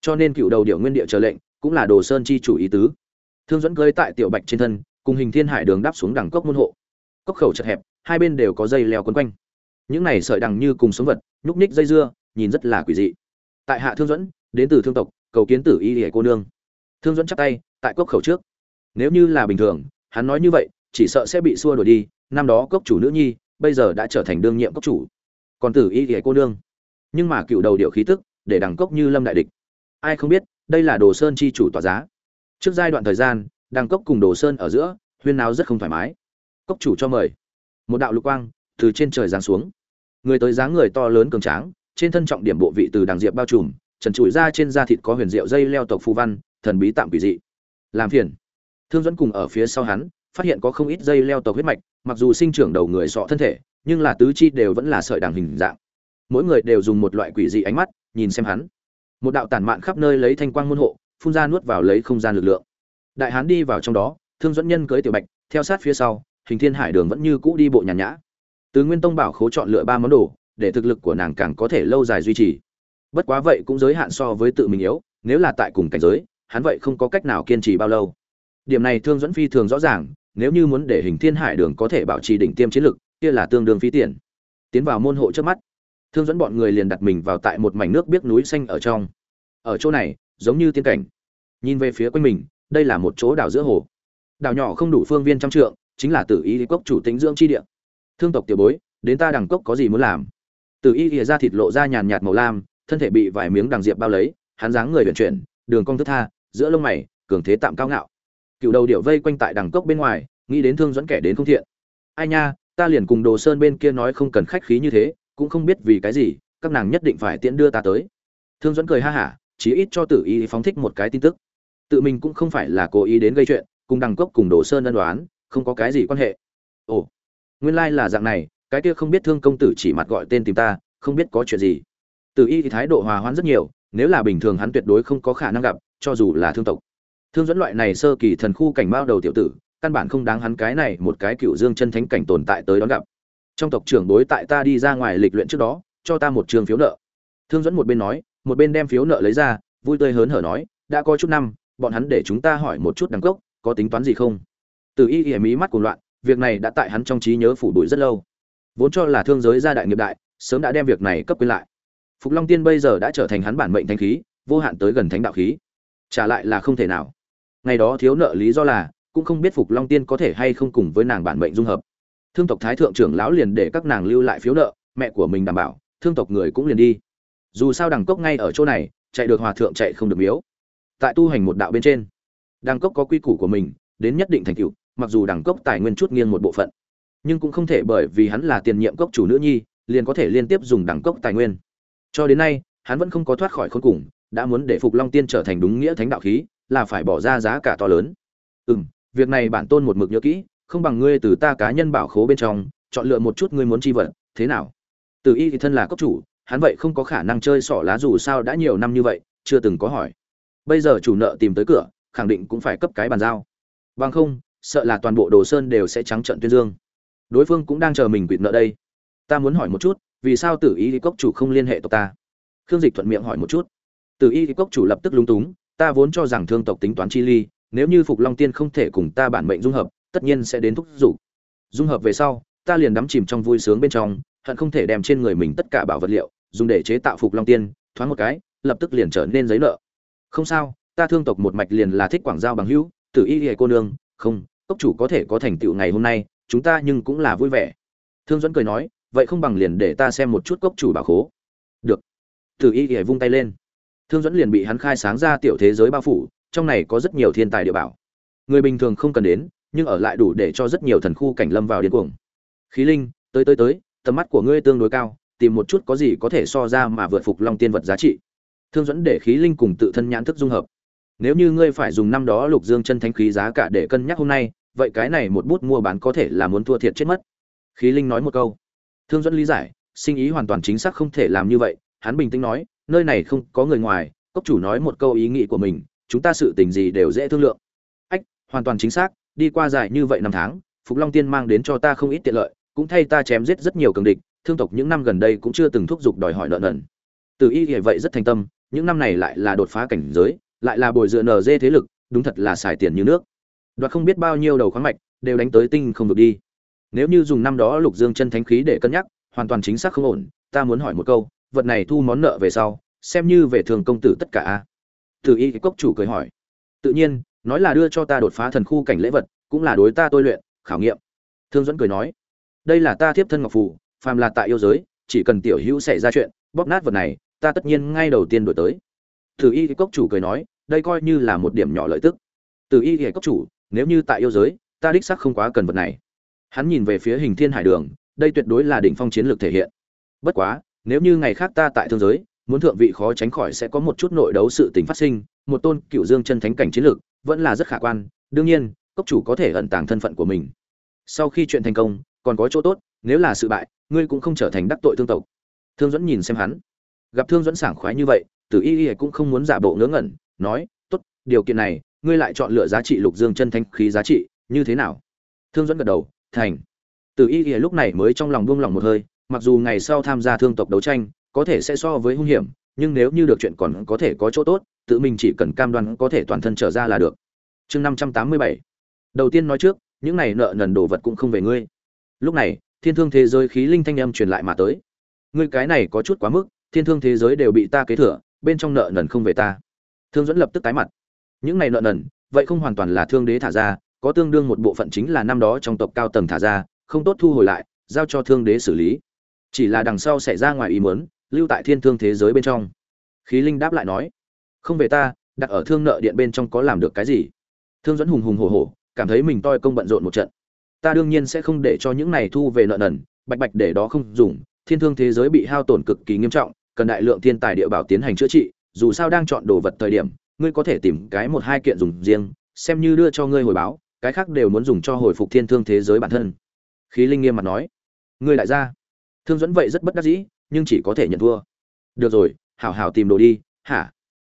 Speaker 1: Cho nên cựu đầu điệu nguyên địa chờ lệnh, cũng là đồ sơn chi chủ ý tứ. Thương dẫn cưới tại tiểu bạch trên thân cùng hình thiên hải đường đáp xuống đẳng cốc môn hộ. Cốc khẩu chật hẹp, hai bên đều có dây leo quấn quanh. Những này sợi đằng như cùng sống vật, nhúc ních dây dưa, nhìn rất là quỷ dị. Tại hạ thương dẫn đến từ thương tộc, cầu kiến tử y hệ cô nương. Thương dẫn chắp tay, tại cốc khẩu trước. Nếu như là bình thường, hắn nói như vậy, chỉ sợ sẽ bị xua đuổi đi, năm đó cốc chủ nữ nhi, bây giờ đã trở thành đương nhiệm cốc chủ. Còn tử y hệ cô nương. Nhưng mà cựu đầu điệu khí tức, để đẳng cốc như lâm đại địch. Ai không biết, đây là đồ sơn chi chủ tỏa giá. Trước giai đoạn thời gian đằng cốc cùng đồ sơn ở giữa, huyên náo rất không thoải mái. Cốc chủ cho mời. Một đạo lục quang từ trên trời giáng xuống. Người tới dáng người to lớn cường tráng, trên thân trọng điểm bộ vị từ đằng diệp bao trùm, trần trụi ra trên da thịt có huyền diệu dây leo tộc phù văn, thần bí tạm quỷ dị. Làm phiền. Thương dẫn cùng ở phía sau hắn, phát hiện có không ít dây leo tộc huyết mạch, mặc dù sinh trưởng đầu người sọ thân thể, nhưng là tứ chi đều vẫn là sợi đằng hình dạng. Mỗi người đều dùng một loại quỷ dị ánh mắt, nhìn xem hắn. Một đạo tản mạn khắp nơi lấy thanh quang môn hộ, phun ra nuốt vào lấy không gian lực lượng đại hán đi vào trong đó, thương dẫn nhân cưới tiểu bạch, theo sát phía sau, hình thiên hải đường vẫn như cũ đi bộ nhàn nhã. Từ nguyên tông bảo khố chọn lựa ba món đồ, để thực lực của nàng càng có thể lâu dài duy trì. Bất quá vậy cũng giới hạn so với tự mình yếu, nếu là tại cùng cảnh giới, hắn vậy không có cách nào kiên trì bao lâu. Điểm này thương dẫn phi thường rõ ràng, nếu như muốn để hình thiên hải đường có thể bảo trì đỉnh tiêm chiến lực, kia là tương đương phí tiền. Tiến vào môn hộ trước mắt, thương dẫn bọn người liền đặt mình vào tại một mảnh nước biếc núi xanh ở trong. Ở chỗ này, giống như tiên cảnh. Nhìn về phía quanh mình đây là một chỗ đảo giữa hồ. Đảo nhỏ không đủ phương viên trăm trượng, chính là tử y cốc chủ tính dưỡng chi địa. Thương tộc tiểu bối, đến ta đằng cốc có gì muốn làm? Tử y ỉa ra thịt lộ ra nhàn nhạt màu lam, thân thể bị vài miếng đằng diệp bao lấy, hắn dáng người vận chuyển, đường cong thức tha, giữa lông mày, cường thế tạm cao ngạo. Cựu đầu điệu vây quanh tại đằng cốc bên ngoài, nghĩ đến thương dẫn kẻ đến không thiện. Ai nha, ta liền cùng đồ sơn bên kia nói không cần khách khí như thế, cũng không biết vì cái gì, các nàng nhất định phải tiễn đưa ta tới. Thương dẫn cười ha hả, chí ít cho tử y phóng thích một cái tin tức tự mình cũng không phải là cố ý đến gây chuyện, cùng đằng cốc cùng đồ sơn ân đoán không có cái gì quan hệ. Ồ, nguyên lai là dạng này, cái kia không biết thương công tử chỉ mặt gọi tên tìm ta, không biết có chuyện gì. Từ y thì thái độ hòa hoãn rất nhiều, nếu là bình thường hắn tuyệt đối không có khả năng gặp, cho dù là thương tộc. Thương dẫn loại này sơ kỳ thần khu cảnh bao đầu tiểu tử, căn bản không đáng hắn cái này một cái cựu dương chân thánh cảnh tồn tại tới đón gặp. Trong tộc trưởng đối tại ta đi ra ngoài lịch luyện trước đó, cho ta một trường phiếu nợ. Thương dẫn một bên nói, một bên đem phiếu nợ lấy ra, vui tươi hớn hở nói, đã có chút năm bọn hắn để chúng ta hỏi một chút đẳng cốc có tính toán gì không? Từ y y mí mắt cuồng loạn, việc này đã tại hắn trong trí nhớ phủ đuổi rất lâu. Vốn cho là thương giới gia đại nghiệp đại, sớm đã đem việc này cấp quyên lại. Phục long tiên bây giờ đã trở thành hắn bản mệnh thanh khí, vô hạn tới gần thánh đạo khí. Trả lại là không thể nào. Ngày đó thiếu nợ lý do là, cũng không biết phục long tiên có thể hay không cùng với nàng bản mệnh dung hợp. Thương tộc thái thượng trưởng lão liền để các nàng lưu lại phiếu nợ, mẹ của mình đảm bảo, thương tộc người cũng liền đi. Dù sao đẳng cốc ngay ở chỗ này, chạy được hòa thượng chạy không được miếu tại tu hành một đạo bên trên. Đẳng cốc có quy củ của mình, đến nhất định thành tựu, mặc dù đẳng cốc tài nguyên chút nghiêng một bộ phận. Nhưng cũng không thể bởi vì hắn là tiền nhiệm cốc chủ nữ nhi, liền có thể liên tiếp dùng đẳng cốc tài nguyên. Cho đến nay, hắn vẫn không có thoát khỏi khốn cùng, đã muốn để phục long tiên trở thành đúng nghĩa thánh đạo khí, là phải bỏ ra giá cả to lớn. Ừ m việc này bản tôn một mực nhớ kỹ, không bằng ngươi từ ta cá nhân bảo khố bên trong, chọn lựa một chút ngươi muốn chi vật, thế nào? Từ y thì thân là cốc chủ, hắn vậy không có khả năng chơi sỏ lá dù sao đã nhiều năm như vậy, chưa từng có hỏi bây giờ chủ nợ tìm tới cửa, khẳng định cũng phải cấp cái bàn giao. Bằng không, sợ là toàn bộ đồ sơn đều sẽ trắng trận tuyên dương. Đối phương cũng đang chờ mình quỵt nợ đây. Ta muốn hỏi một chút, vì sao tử y cốc chủ không liên hệ tộc ta? Khương dịch thuận miệng hỏi một chút. Tử y cốc chủ lập tức lúng túng, ta vốn cho rằng thương tộc tính toán chi ly, nếu như phục long tiên không thể cùng ta bản mệnh dung hợp, tất nhiên sẽ đến thúc giục. Dung hợp về sau, ta liền đắm chìm trong vui sướng bên trong, hận không thể đem trên người mình tất cả bảo vật liệu, dùng để chế tạo phục long tiên, thoáng một cái, lập tức liền trở nên giấy nợ không sao, ta thương tộc một mạch liền là thích quảng giao bằng hữu, tử y hề cô nương, không, cốc chủ có thể có thành tựu ngày hôm nay, chúng ta nhưng cũng là vui vẻ. Thương dẫn cười nói, vậy không bằng liền để ta xem một chút cốc chủ bảo khố. Được. Tử y hề vung tay lên. Thương dẫn liền bị hắn khai sáng ra tiểu thế giới bao phủ, trong này có rất nhiều thiên tài địa bảo. Người bình thường không cần đến, nhưng ở lại đủ để cho rất nhiều thần khu cảnh lâm vào điên cuồng. Khí linh, tới tới tới, tầm mắt của ngươi tương đối cao, tìm một chút có gì có thể so ra mà vượt phục long tiên vật giá trị thương dẫn để khí linh cùng tự thân nhãn thức dung hợp. Nếu như ngươi phải dùng năm đó lục dương chân thánh khí giá cả để cân nhắc hôm nay, vậy cái này một bút mua bán có thể là muốn thua thiệt chết mất. Khí linh nói một câu. Thương dẫn lý giải, sinh ý hoàn toàn chính xác không thể làm như vậy, hắn bình tĩnh nói, nơi này không có người ngoài, cốc chủ nói một câu ý nghĩ của mình, chúng ta sự tình gì đều dễ thương lượng. Ách, hoàn toàn chính xác, đi qua dài như vậy năm tháng, phục long tiên mang đến cho ta không ít tiện lợi, cũng thay ta chém giết rất nhiều cường địch, thương tộc những năm gần đây cũng chưa từng thúc giục đòi hỏi nợ nần. Từ y vậy rất thành tâm những năm này lại là đột phá cảnh giới, lại là bồi dựa nở dê thế lực, đúng thật là xài tiền như nước. Đoạt không biết bao nhiêu đầu khoáng mạch, đều đánh tới tinh không được đi. Nếu như dùng năm đó lục dương chân thánh khí để cân nhắc, hoàn toàn chính xác không ổn, ta muốn hỏi một câu, vật này thu món nợ về sau, xem như về thường công tử tất cả a? Từ y cốc chủ cười hỏi. Tự nhiên, nói là đưa cho ta đột phá thần khu cảnh lễ vật, cũng là đối ta tôi luyện, khảo nghiệm. Thương dẫn cười nói. Đây là ta thiếp thân ngọc phù, phàm là tại yêu giới, chỉ cần tiểu hữu xảy ra chuyện, bóp nát vật này ta tất nhiên ngay đầu tiên đổi tới. Từ y cốc chủ cười nói, đây coi như là một điểm nhỏ lợi tức. Từ y cốc chủ, nếu như tại yêu giới, ta đích xác không quá cần vật này. Hắn nhìn về phía hình thiên hải đường, đây tuyệt đối là đỉnh phong chiến lược thể hiện. Bất quá, nếu như ngày khác ta tại thương giới, muốn thượng vị khó tránh khỏi sẽ có một chút nội đấu sự tình phát sinh, một tôn cựu dương chân thánh cảnh chiến lược, vẫn là rất khả quan. Đương nhiên, cốc chủ có thể ẩn tàng thân phận của mình. Sau khi chuyện thành công, còn có chỗ tốt, nếu là sự bại, ngươi cũng không trở thành đắc tội thương tộc. Thương dẫn nhìn xem hắn gặp thương dẫn sảng khoái như vậy, tử y y cũng không muốn giả bộ ngớ ngẩn, nói, tốt, điều kiện này, ngươi lại chọn lựa giá trị lục dương chân thanh khí giá trị, như thế nào? Thương dẫn gật đầu, thành. Tử y y lúc này mới trong lòng buông lòng một hơi, mặc dù ngày sau tham gia thương tộc đấu tranh, có thể sẽ so với hung hiểm, nhưng nếu như được chuyện còn có thể có chỗ tốt, tự mình chỉ cần cam đoan có thể toàn thân trở ra là được. Chương năm trăm tám mươi bảy. Đầu tiên nói trước, những này nợ nần đồ vật cũng không về ngươi. Lúc này, thiên thương thế giới khí linh thanh âm truyền lại mà tới. Ngươi cái này có chút quá mức thiên thương thế giới đều bị ta kế thừa, bên trong nợ nần không về ta. Thương dẫn lập tức tái mặt. Những này nợ nần, vậy không hoàn toàn là thương đế thả ra, có tương đương một bộ phận chính là năm đó trong tộc cao tầng thả ra, không tốt thu hồi lại, giao cho thương đế xử lý. Chỉ là đằng sau xảy ra ngoài ý muốn, lưu tại thiên thương thế giới bên trong. Khí linh đáp lại nói, không về ta, đặt ở thương nợ điện bên trong có làm được cái gì? Thương dẫn hùng hùng hổ hổ, cảm thấy mình toi công bận rộn một trận. Ta đương nhiên sẽ không để cho những này thu về nợ nần, bạch bạch để đó không dùng, thiên thương thế giới bị hao tổn cực kỳ nghiêm trọng cần đại lượng thiên tài địa bảo tiến hành chữa trị, dù sao đang chọn đồ vật thời điểm, ngươi có thể tìm cái một hai kiện dùng riêng, xem như đưa cho ngươi hồi báo, cái khác đều muốn dùng cho hồi phục thiên thương thế giới bản thân. Khí linh nghiêm mặt nói. Ngươi lại ra thương dẫn vậy rất bất đắc dĩ, nhưng chỉ có thể nhận thua. Được rồi, hảo hảo tìm đồ đi, hả?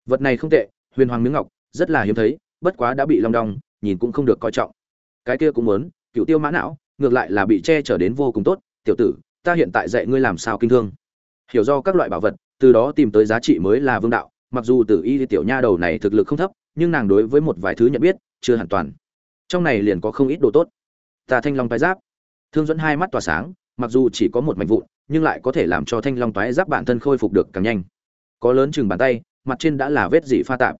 Speaker 1: Vật này không tệ, huyền hoàng miếng ngọc, rất là hiếm thấy, bất quá đã bị long đong, nhìn cũng không được coi trọng. Cái kia cũng muốn cựu tiêu mã não, ngược lại là bị che chở đến vô cùng tốt, tiểu tử, ta hiện tại dạy ngươi làm sao kinh thương hiểu do các loại bảo vật, từ đó tìm tới giá trị mới là vương đạo. Mặc dù tử y tiểu nha đầu này thực lực không thấp, nhưng nàng đối với một vài thứ nhận biết, chưa hoàn toàn. Trong này liền có không ít đồ tốt. Ta thanh long tái giáp. Thương dẫn hai mắt tỏa sáng, mặc dù chỉ có một mảnh vụn, nhưng lại có thể làm cho thanh long tái giáp bản thân khôi phục được càng nhanh. Có lớn chừng bàn tay, mặt trên đã là vết dị pha tạp.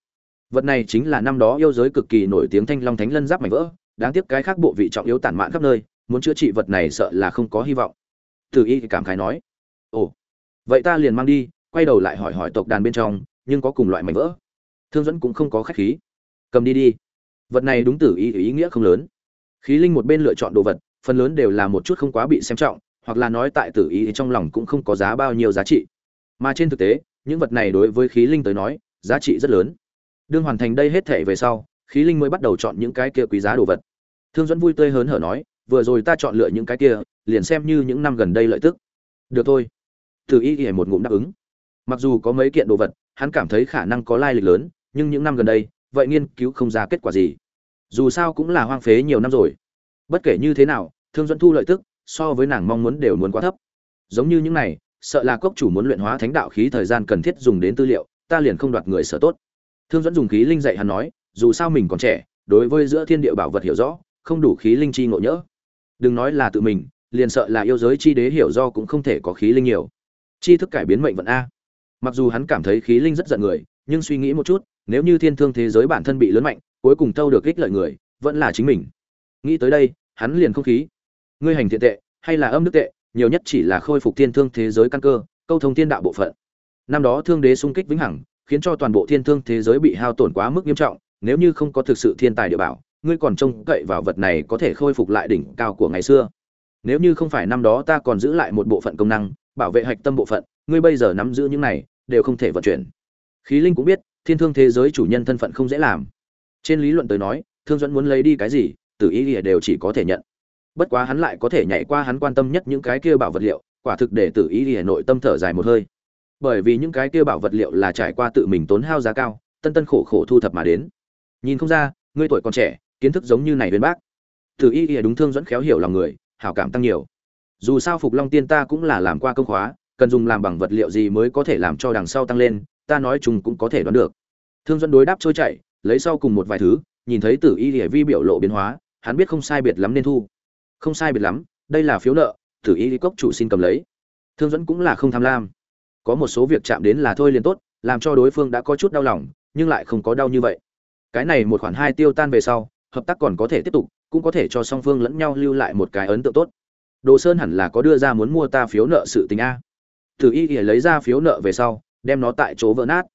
Speaker 1: Vật này chính là năm đó yêu giới cực kỳ nổi tiếng thanh long thánh lân giáp mảnh vỡ, đáng tiếc cái khác bộ vị trọng yếu tản mạn khắp nơi, muốn chữa trị vật này sợ là không có hy vọng. Từ y cảm khái nói, ồ vậy ta liền mang đi, quay đầu lại hỏi hỏi tộc đàn bên trong, nhưng có cùng loại mảnh vỡ. Thương dẫn cũng không có khách khí. Cầm đi đi. Vật này đúng tử ý ý nghĩa không lớn. Khí linh một bên lựa chọn đồ vật, phần lớn đều là một chút không quá bị xem trọng, hoặc là nói tại tử ý trong lòng cũng không có giá bao nhiêu giá trị. Mà trên thực tế, những vật này đối với khí linh tới nói, giá trị rất lớn. Đương hoàn thành đây hết thể về sau, khí linh mới bắt đầu chọn những cái kia quý giá đồ vật. Thương dẫn vui tươi hớn hở nói, vừa rồi ta chọn lựa những cái kia, liền xem như những năm gần đây lợi tức. Được thôi từ y y một ngụm đáp ứng. Mặc dù có mấy kiện đồ vật, hắn cảm thấy khả năng có lai lịch lớn, nhưng những năm gần đây, vậy nghiên cứu không ra kết quả gì. Dù sao cũng là hoang phế nhiều năm rồi. Bất kể như thế nào, thương dẫn thu lợi tức, so với nàng mong muốn đều muốn quá thấp. Giống như những này, sợ là cốc chủ muốn luyện hóa thánh đạo khí thời gian cần thiết dùng đến tư liệu, ta liền không đoạt người sở tốt. Thương dẫn dùng khí linh dạy hắn nói, dù sao mình còn trẻ, đối với giữa thiên địa bảo vật hiểu rõ, không đủ khí linh chi ngộ nhỡ. Đừng nói là tự mình, liền sợ là yêu giới chi đế hiểu do cũng không thể có khí linh nhiều chi thức cải biến mệnh vận a. Mặc dù hắn cảm thấy khí linh rất giận người, nhưng suy nghĩ một chút, nếu như thiên thương thế giới bản thân bị lớn mạnh, cuối cùng thâu được ích lợi người, vẫn là chính mình. Nghĩ tới đây, hắn liền không khí. Ngươi hành thiện tệ, hay là âm đức tệ, nhiều nhất chỉ là khôi phục thiên thương thế giới căn cơ, câu thông thiên đạo bộ phận. Năm đó thương đế xung kích vĩnh hằng, khiến cho toàn bộ thiên thương thế giới bị hao tổn quá mức nghiêm trọng, nếu như không có thực sự thiên tài địa bảo, ngươi còn trông cậy vào vật này có thể khôi phục lại đỉnh cao của ngày xưa. Nếu như không phải năm đó ta còn giữ lại một bộ phận công năng bảo vệ hạch tâm bộ phận, ngươi bây giờ nắm giữ những này, đều không thể vận chuyển. Khí linh cũng biết, thiên thương thế giới chủ nhân thân phận không dễ làm. Trên lý luận tới nói, thương dẫn muốn lấy đi cái gì, tử ý ỉa đều chỉ có thể nhận. Bất quá hắn lại có thể nhảy qua hắn quan tâm nhất những cái kia bảo vật liệu, quả thực để tử ý ỉa nội tâm thở dài một hơi. Bởi vì những cái kia bảo vật liệu là trải qua tự mình tốn hao giá cao, tân tân khổ khổ thu thập mà đến. Nhìn không ra, ngươi tuổi còn trẻ, kiến thức giống như này bên bác. Tử ý ỉa đúng thương dẫn khéo hiểu lòng người, hảo cảm tăng nhiều dù sao phục long tiên ta cũng là làm qua công khóa, cần dùng làm bằng vật liệu gì mới có thể làm cho đằng sau tăng lên, ta nói chung cũng có thể đoán được. Thương dẫn đối đáp trôi chảy, lấy sau cùng một vài thứ, nhìn thấy tử y địa vi biểu lộ biến hóa, hắn biết không sai biệt lắm nên thu. Không sai biệt lắm, đây là phiếu nợ, tử y cốc chủ xin cầm lấy. Thương dẫn cũng là không tham lam. Có một số việc chạm đến là thôi liền tốt, làm cho đối phương đã có chút đau lòng, nhưng lại không có đau như vậy. Cái này một khoản hai tiêu tan về sau, hợp tác còn có thể tiếp tục, cũng có thể cho song phương lẫn nhau lưu lại một cái ấn tượng tốt đồ sơn hẳn là có đưa ra muốn mua ta phiếu nợ sự tình a. Tử y ỉa lấy ra phiếu nợ về sau, đem nó tại chỗ vỡ nát.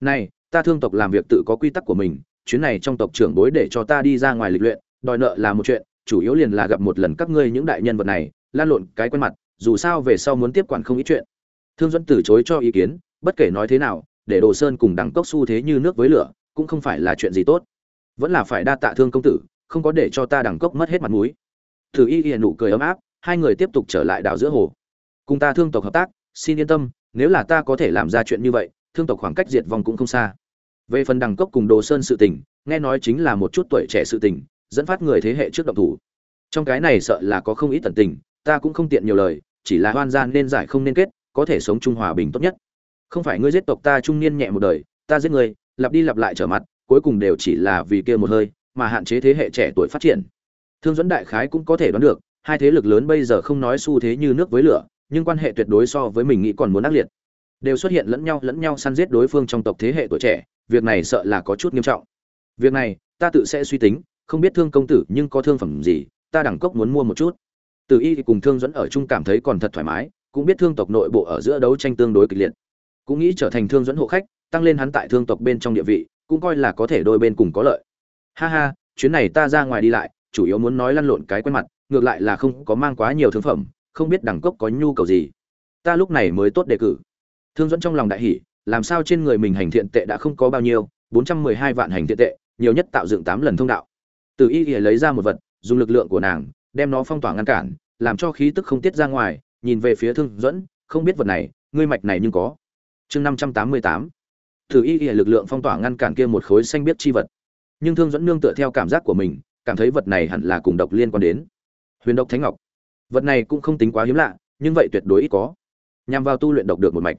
Speaker 1: Này, ta thương tộc làm việc tự có quy tắc của mình, chuyến này trong tộc trưởng bối để cho ta đi ra ngoài lịch luyện, đòi nợ là một chuyện, chủ yếu liền là gặp một lần các ngươi những đại nhân vật này, lan lộn cái quen mặt, dù sao về sau muốn tiếp quản không ít chuyện. Thương dẫn từ chối cho ý kiến, bất kể nói thế nào, để đồ sơn cùng đẳng cốc xu thế như nước với lửa, cũng không phải là chuyện gì tốt. Vẫn là phải đa tạ thương công tử, không có để cho ta đẳng cốc mất hết mặt mũi. Thử y y nụ cười ấm áp hai người tiếp tục trở lại đảo giữa hồ. Cùng ta thương tộc hợp tác, xin yên tâm, nếu là ta có thể làm ra chuyện như vậy, thương tộc khoảng cách diệt vong cũng không xa. Về phần đẳng cốc cùng đồ sơn sự tình, nghe nói chính là một chút tuổi trẻ sự tình, dẫn phát người thế hệ trước động thủ. Trong cái này sợ là có không ít tận tình, ta cũng không tiện nhiều lời, chỉ là hoan gian nên giải không nên kết, có thể sống trung hòa bình tốt nhất. Không phải ngươi giết tộc ta trung niên nhẹ một đời, ta giết ngươi, lặp đi lặp lại trở mặt, cuối cùng đều chỉ là vì kia một hơi, mà hạn chế thế hệ trẻ tuổi phát triển. Thương dẫn đại khái cũng có thể đoán được hai thế lực lớn bây giờ không nói xu thế như nước với lửa, nhưng quan hệ tuyệt đối so với mình nghĩ còn muốn ác liệt. Đều xuất hiện lẫn nhau lẫn nhau săn giết đối phương trong tộc thế hệ tuổi trẻ, việc này sợ là có chút nghiêm trọng. Việc này, ta tự sẽ suy tính, không biết thương công tử nhưng có thương phẩm gì, ta đẳng cốc muốn mua một chút. Từ y thì cùng thương dẫn ở chung cảm thấy còn thật thoải mái, cũng biết thương tộc nội bộ ở giữa đấu tranh tương đối kịch liệt. Cũng nghĩ trở thành thương dẫn hộ khách, tăng lên hắn tại thương tộc bên trong địa vị, cũng coi là có thể đôi bên cùng có lợi. Ha ha, chuyến này ta ra ngoài đi lại, chủ yếu muốn nói lăn lộn cái quen mặt ngược lại là không có mang quá nhiều thương phẩm, không biết đẳng cốc có nhu cầu gì. Ta lúc này mới tốt đề cử. Thương dẫn trong lòng đại hỷ làm sao trên người mình hành thiện tệ đã không có bao nhiêu, bốn trăm mười hai vạn hành thiện tệ, nhiều nhất tạo dựng tám lần thông đạo. Từ y y lấy ra một vật, dùng lực lượng của nàng, đem nó phong tỏa ngăn cản, làm cho khí tức không tiết ra ngoài, nhìn về phía thương dẫn không biết vật này, ngươi mạch này nhưng có. Chương năm trăm tám mươi tám. Thử y lực lượng phong tỏa ngăn cản kia một khối xanh biết chi vật. Nhưng thương dẫn nương tựa theo cảm giác của mình, cảm thấy vật này hẳn là cùng độc liên quan đến huyền độc thánh ngọc. Vật này cũng không tính quá hiếm lạ, nhưng vậy tuyệt đối ít có. Nhằm vào tu luyện độc được một mạch.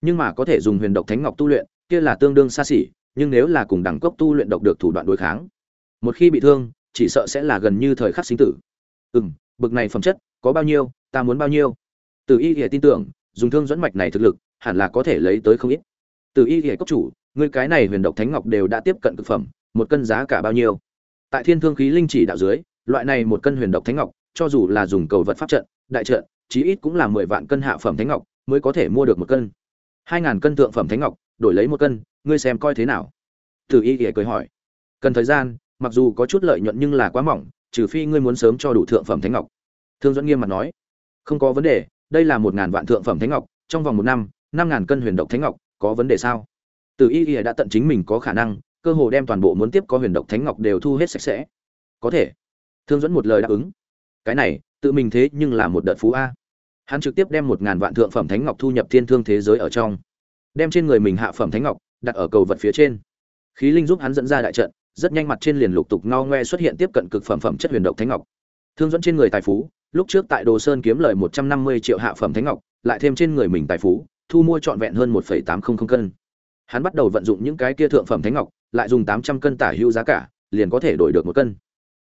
Speaker 1: Nhưng mà có thể dùng huyền độc thánh ngọc tu luyện, kia là tương đương xa xỉ, nhưng nếu là cùng đẳng cấp tu luyện độc được thủ đoạn đối kháng, một khi bị thương, chỉ sợ sẽ là gần như thời khắc sinh tử. Ừ m bực này phẩm chất, có bao nhiêu, ta muốn bao nhiêu? Từ y hệ tin tưởng, dùng thương dẫn mạch này thực lực, hẳn là có thể lấy tới không ít. Từ y hệ cốc chủ người cái này huyền độc thánh ngọc đều đã tiếp cận cực phẩm, một cân giá cả bao nhiêu? Tại thiên thương khí linh chỉ đạo dưới, loại này một cân huyền độc thánh ngọc cho dù là dùng cầu vật pháp trận, đại trận, chí ít cũng là mười vạn cân hạ phẩm thánh ngọc mới có thể mua được một cân. Hai ngàn cân thượng phẩm thánh ngọc, đổi lấy một cân, ngươi xem coi thế nào? Từ y Nhi cười hỏi. Cần thời gian, mặc dù có chút lợi nhuận nhưng là quá mỏng, trừ phi ngươi muốn sớm cho đủ thượng phẩm thánh ngọc. Thương dẫn nghiêm mặt nói. Không có vấn đề, đây là một ngàn vạn thượng phẩm thánh ngọc, trong vòng một năm năm ngàn cân huyền độc thánh ngọc, có vấn đề sao? Từ y Nhi đã tận chính mình có khả năng, cơ hồ đem toàn bộ muốn tiếp có huyền độc thánh ngọc đều thu hết sạch sẽ. Có thể. Thương dẫn một lời đáp ứng cái này, tự mình thế nhưng là một đợt phú a. Hắn trực tiếp đem một ngàn vạn thượng phẩm thánh ngọc thu nhập thiên thương thế giới ở trong. Đem trên người mình hạ phẩm thánh ngọc, đặt ở cầu vật phía trên. Khí linh giúp hắn dẫn ra đại trận, rất nhanh mặt trên liền lục tục ngao ngoe xuất hiện tiếp cận cực phẩm phẩm chất huyền độc thánh ngọc. Thương dẫn trên người tài phú, lúc trước tại đồ sơn kiếm lời một trăm năm mươi triệu hạ phẩm thánh ngọc, lại thêm trên người mình tài phú, thu mua trọn vẹn hơn một tám trăm linh cân. Hắn bắt đầu vận dụng những cái kia thượng phẩm thánh ngọc, lại dùng tám trăm cân tả hữu giá cả, liền có thể đổi được một cân.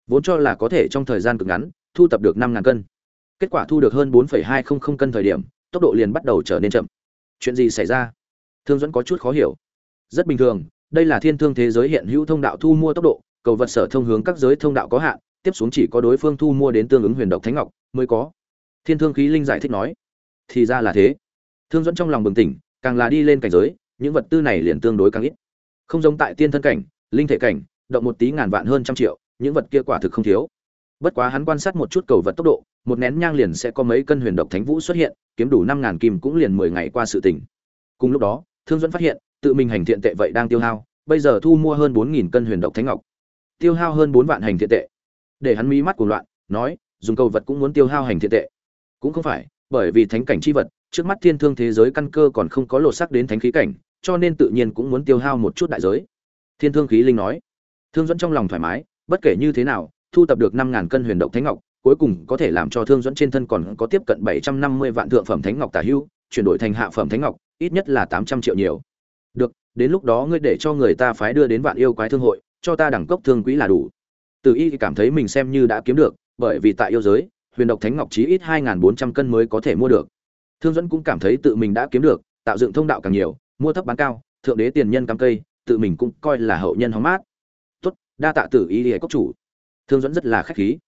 Speaker 1: Vốn cho là có thể trong thời gian cực ngắn thu tập được năm ngàn cân. Kết quả thu được hơn bốn hai trăm linh cân thời điểm, tốc độ liền bắt đầu trở nên chậm. Chuyện gì xảy ra? Thương dẫn có chút khó hiểu. Rất bình thường, đây là thiên thương thế giới hiện hữu thông đạo thu mua tốc độ, cầu vật sở thông hướng các giới thông đạo có hạn, tiếp xuống chỉ có đối phương thu mua đến tương ứng huyền độc thánh ngọc mới có. Thiên thương khí linh giải thích nói, thì ra là thế. Thương dẫn trong lòng bừng tỉnh, càng là đi lên cảnh giới, những vật tư này liền tương đối càng ít. Không giống tại tiên thân cảnh, linh thể cảnh, động một tí ngàn vạn hơn trăm triệu, những vật kia quả thực không thiếu bất quá hắn quan sát một chút cầu vật tốc độ, một nén nhang liền sẽ có mấy cân huyền độc thánh vũ xuất hiện, kiếm đủ năm ngàn kim cũng liền mười ngày qua sự tỉnh cùng lúc đó, thương dẫn phát hiện, tự mình hành thiện tệ vậy đang tiêu hao, bây giờ thu mua hơn bốn nghìn cân huyền độc thánh ngọc. Tiêu hao hơn bốn vạn hành thiện tệ. Để hắn mí mắt cuồng loạn, nói, dùng cầu vật cũng muốn tiêu hao hành thiện tệ. Cũng không phải, bởi vì thánh cảnh chi vật, trước mắt thiên thương thế giới căn cơ còn không có lột sắc đến thánh khí cảnh, cho nên tự nhiên cũng muốn tiêu hao một chút đại giới. Thiên thương khí linh nói. Thương dẫn trong lòng thoải mái, bất kể như thế nào thu tập được năm ngàn cân huyền độc thánh ngọc, cuối cùng có thể làm cho thương dẫn trên thân còn có tiếp cận bảy trăm năm mươi vạn thượng phẩm thánh ngọc tả hữu, chuyển đổi thành hạ phẩm thánh ngọc, ít nhất là tám trăm triệu nhiều. Được, đến lúc đó ngươi để cho người ta phái đưa đến vạn yêu quái thương hội, cho ta đẳng cấp thương quỹ là đủ. Từ y cảm thấy mình xem như đã kiếm được, bởi vì tại yêu giới, huyền độc thánh ngọc chí ít hai bốn trăm cân mới có thể mua được. Thương dẫn cũng cảm thấy tự mình đã kiếm được, tạo dựng thông đạo càng nhiều, mua thấp bán cao, thượng đế tiền nhân cắm cây, tự mình cũng coi là hậu nhân hóng mát. Tốt, đa tạ tử y hệ cốc chủ thương dẫn rất là khách khí.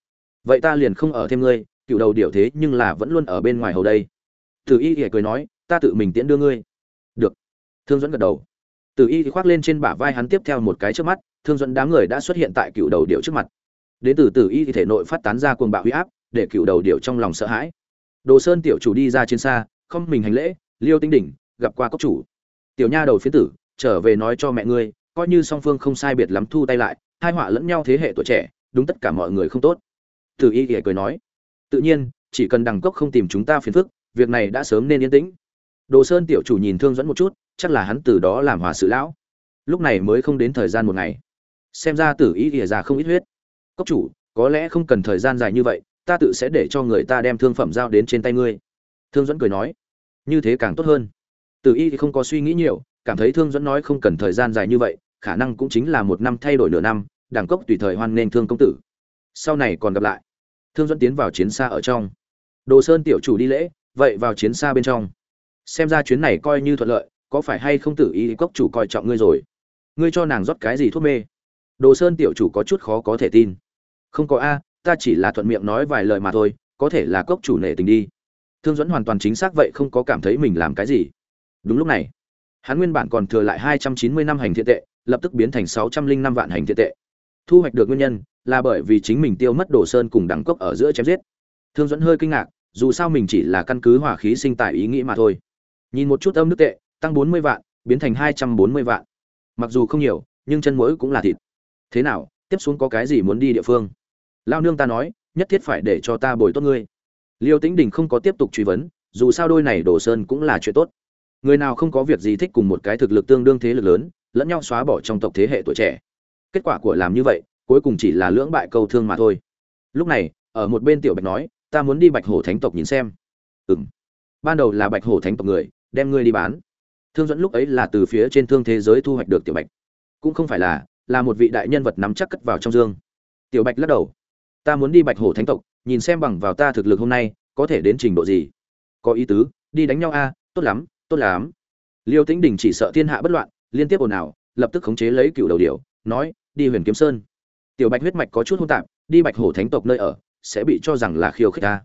Speaker 1: Vậy ta liền không ở thêm ngươi, cựu đầu điểu thế nhưng là vẫn luôn ở bên ngoài hầu đây. Tử y thì cười nói, ta tự mình tiễn đưa ngươi. Được. Thương dẫn gật đầu. Tử y thì khoác lên trên bả vai hắn tiếp theo một cái trước mắt, thương dẫn đám người đã xuất hiện tại cựu đầu điệu trước mặt. Đến từ tử y thì thể nội phát tán ra cuồng bạo huy áp, để cựu đầu điệu trong lòng sợ hãi. Đồ sơn tiểu chủ đi ra trên xa, không mình hành lễ, liêu tinh đỉnh, gặp qua cốc chủ. Tiểu nha đầu phiến tử, trở về nói cho mẹ ngươi, coi như song phương không sai biệt lắm thu tay lại, hai họa lẫn nhau thế hệ tuổi trẻ đúng tất cả mọi người không tốt. Tử y thì cười nói, tự nhiên, chỉ cần đằng cốc không tìm chúng ta phiền phức, việc này đã sớm nên yên tĩnh. Đồ sơn tiểu chủ nhìn thương dẫn một chút, chắc là hắn từ đó làm hòa sự lão. Lúc này mới không đến thời gian một ngày. Xem ra tử y ỉa ra không ít huyết. Cốc chủ, có lẽ không cần thời gian dài như vậy, ta tự sẽ để cho người ta đem thương phẩm giao đến trên tay ngươi. Thương dẫn cười nói, như thế càng tốt hơn. Tử y thì không có suy nghĩ nhiều, cảm thấy thương dẫn nói không cần thời gian dài như vậy, khả năng cũng chính là một năm thay đổi nửa năm đảng cốc tùy thời hoan nên thương công tử. Sau này còn gặp lại. Thương dẫn tiến vào chiến xa ở trong. Đồ sơn tiểu chủ đi lễ, vậy vào chiến xa bên trong. Xem ra chuyến này coi như thuận lợi, có phải hay không tử y cốc chủ coi trọng ngươi rồi? Ngươi cho nàng rót cái gì thuốc mê? Đồ sơn tiểu chủ có chút khó có thể tin. Không có a, ta chỉ là thuận miệng nói vài lời mà thôi, có thể là cốc chủ nể tình đi. Thương dẫn hoàn toàn chính xác vậy không có cảm thấy mình làm cái gì. Đúng lúc này, hắn nguyên bản còn thừa lại hai trăm chín mươi năm hành thiện tệ, lập tức biến thành sáu trăm linh năm vạn hành thiện tệ thu hoạch được nguyên nhân là bởi vì chính mình tiêu mất đồ sơn cùng đẳng cốc ở giữa chém giết. Thương dẫn hơi kinh ngạc, dù sao mình chỉ là căn cứ hỏa khí sinh tại ý nghĩ mà thôi. Nhìn một chút âm nước tệ, tăng bốn mươi vạn, biến thành hai trăm bốn mươi vạn. Mặc dù không nhiều, nhưng chân mũi cũng là thịt. Thế nào, tiếp xuống có cái gì muốn đi địa phương? Lao nương ta nói, nhất thiết phải để cho ta bồi tốt ngươi. Liêu tĩnh đình không có tiếp tục truy vấn, dù sao đôi này đồ sơn cũng là chuyện tốt. Người nào không có việc gì thích cùng một cái thực lực tương đương thế lực lớn, lẫn nhau xóa bỏ trong tộc thế hệ tuổi trẻ kết quả của làm như vậy, cuối cùng chỉ là lưỡng bại câu thương mà thôi. Lúc này, ở một bên tiểu bạch nói, ta muốn đi bạch hổ thánh tộc nhìn xem. Ừng ban đầu là bạch hổ thánh tộc người, đem ngươi đi bán. Thương dẫn lúc ấy là từ phía trên thương thế giới thu hoạch được tiểu bạch. Cũng không phải là là một vị đại nhân vật nắm chắc cất vào trong dương. Tiểu bạch lắc đầu. Ta muốn đi bạch hổ thánh tộc, nhìn xem bằng vào ta thực lực hôm nay, có thể đến trình độ gì. Có ý tứ, đi đánh nhau a, tốt lắm tốt lắm. Liêu tĩnh đình chỉ sợ thiên hạ bất loạn, liên tiếp ồn ào, lập tức khống chế lấy cựu đầu điều nói, đi huyền kiếm sơn. Tiểu bạch huyết mạch có chút hôn tạp, đi bạch hổ thánh tộc nơi ở, sẽ bị cho rằng là khiêu khích ta.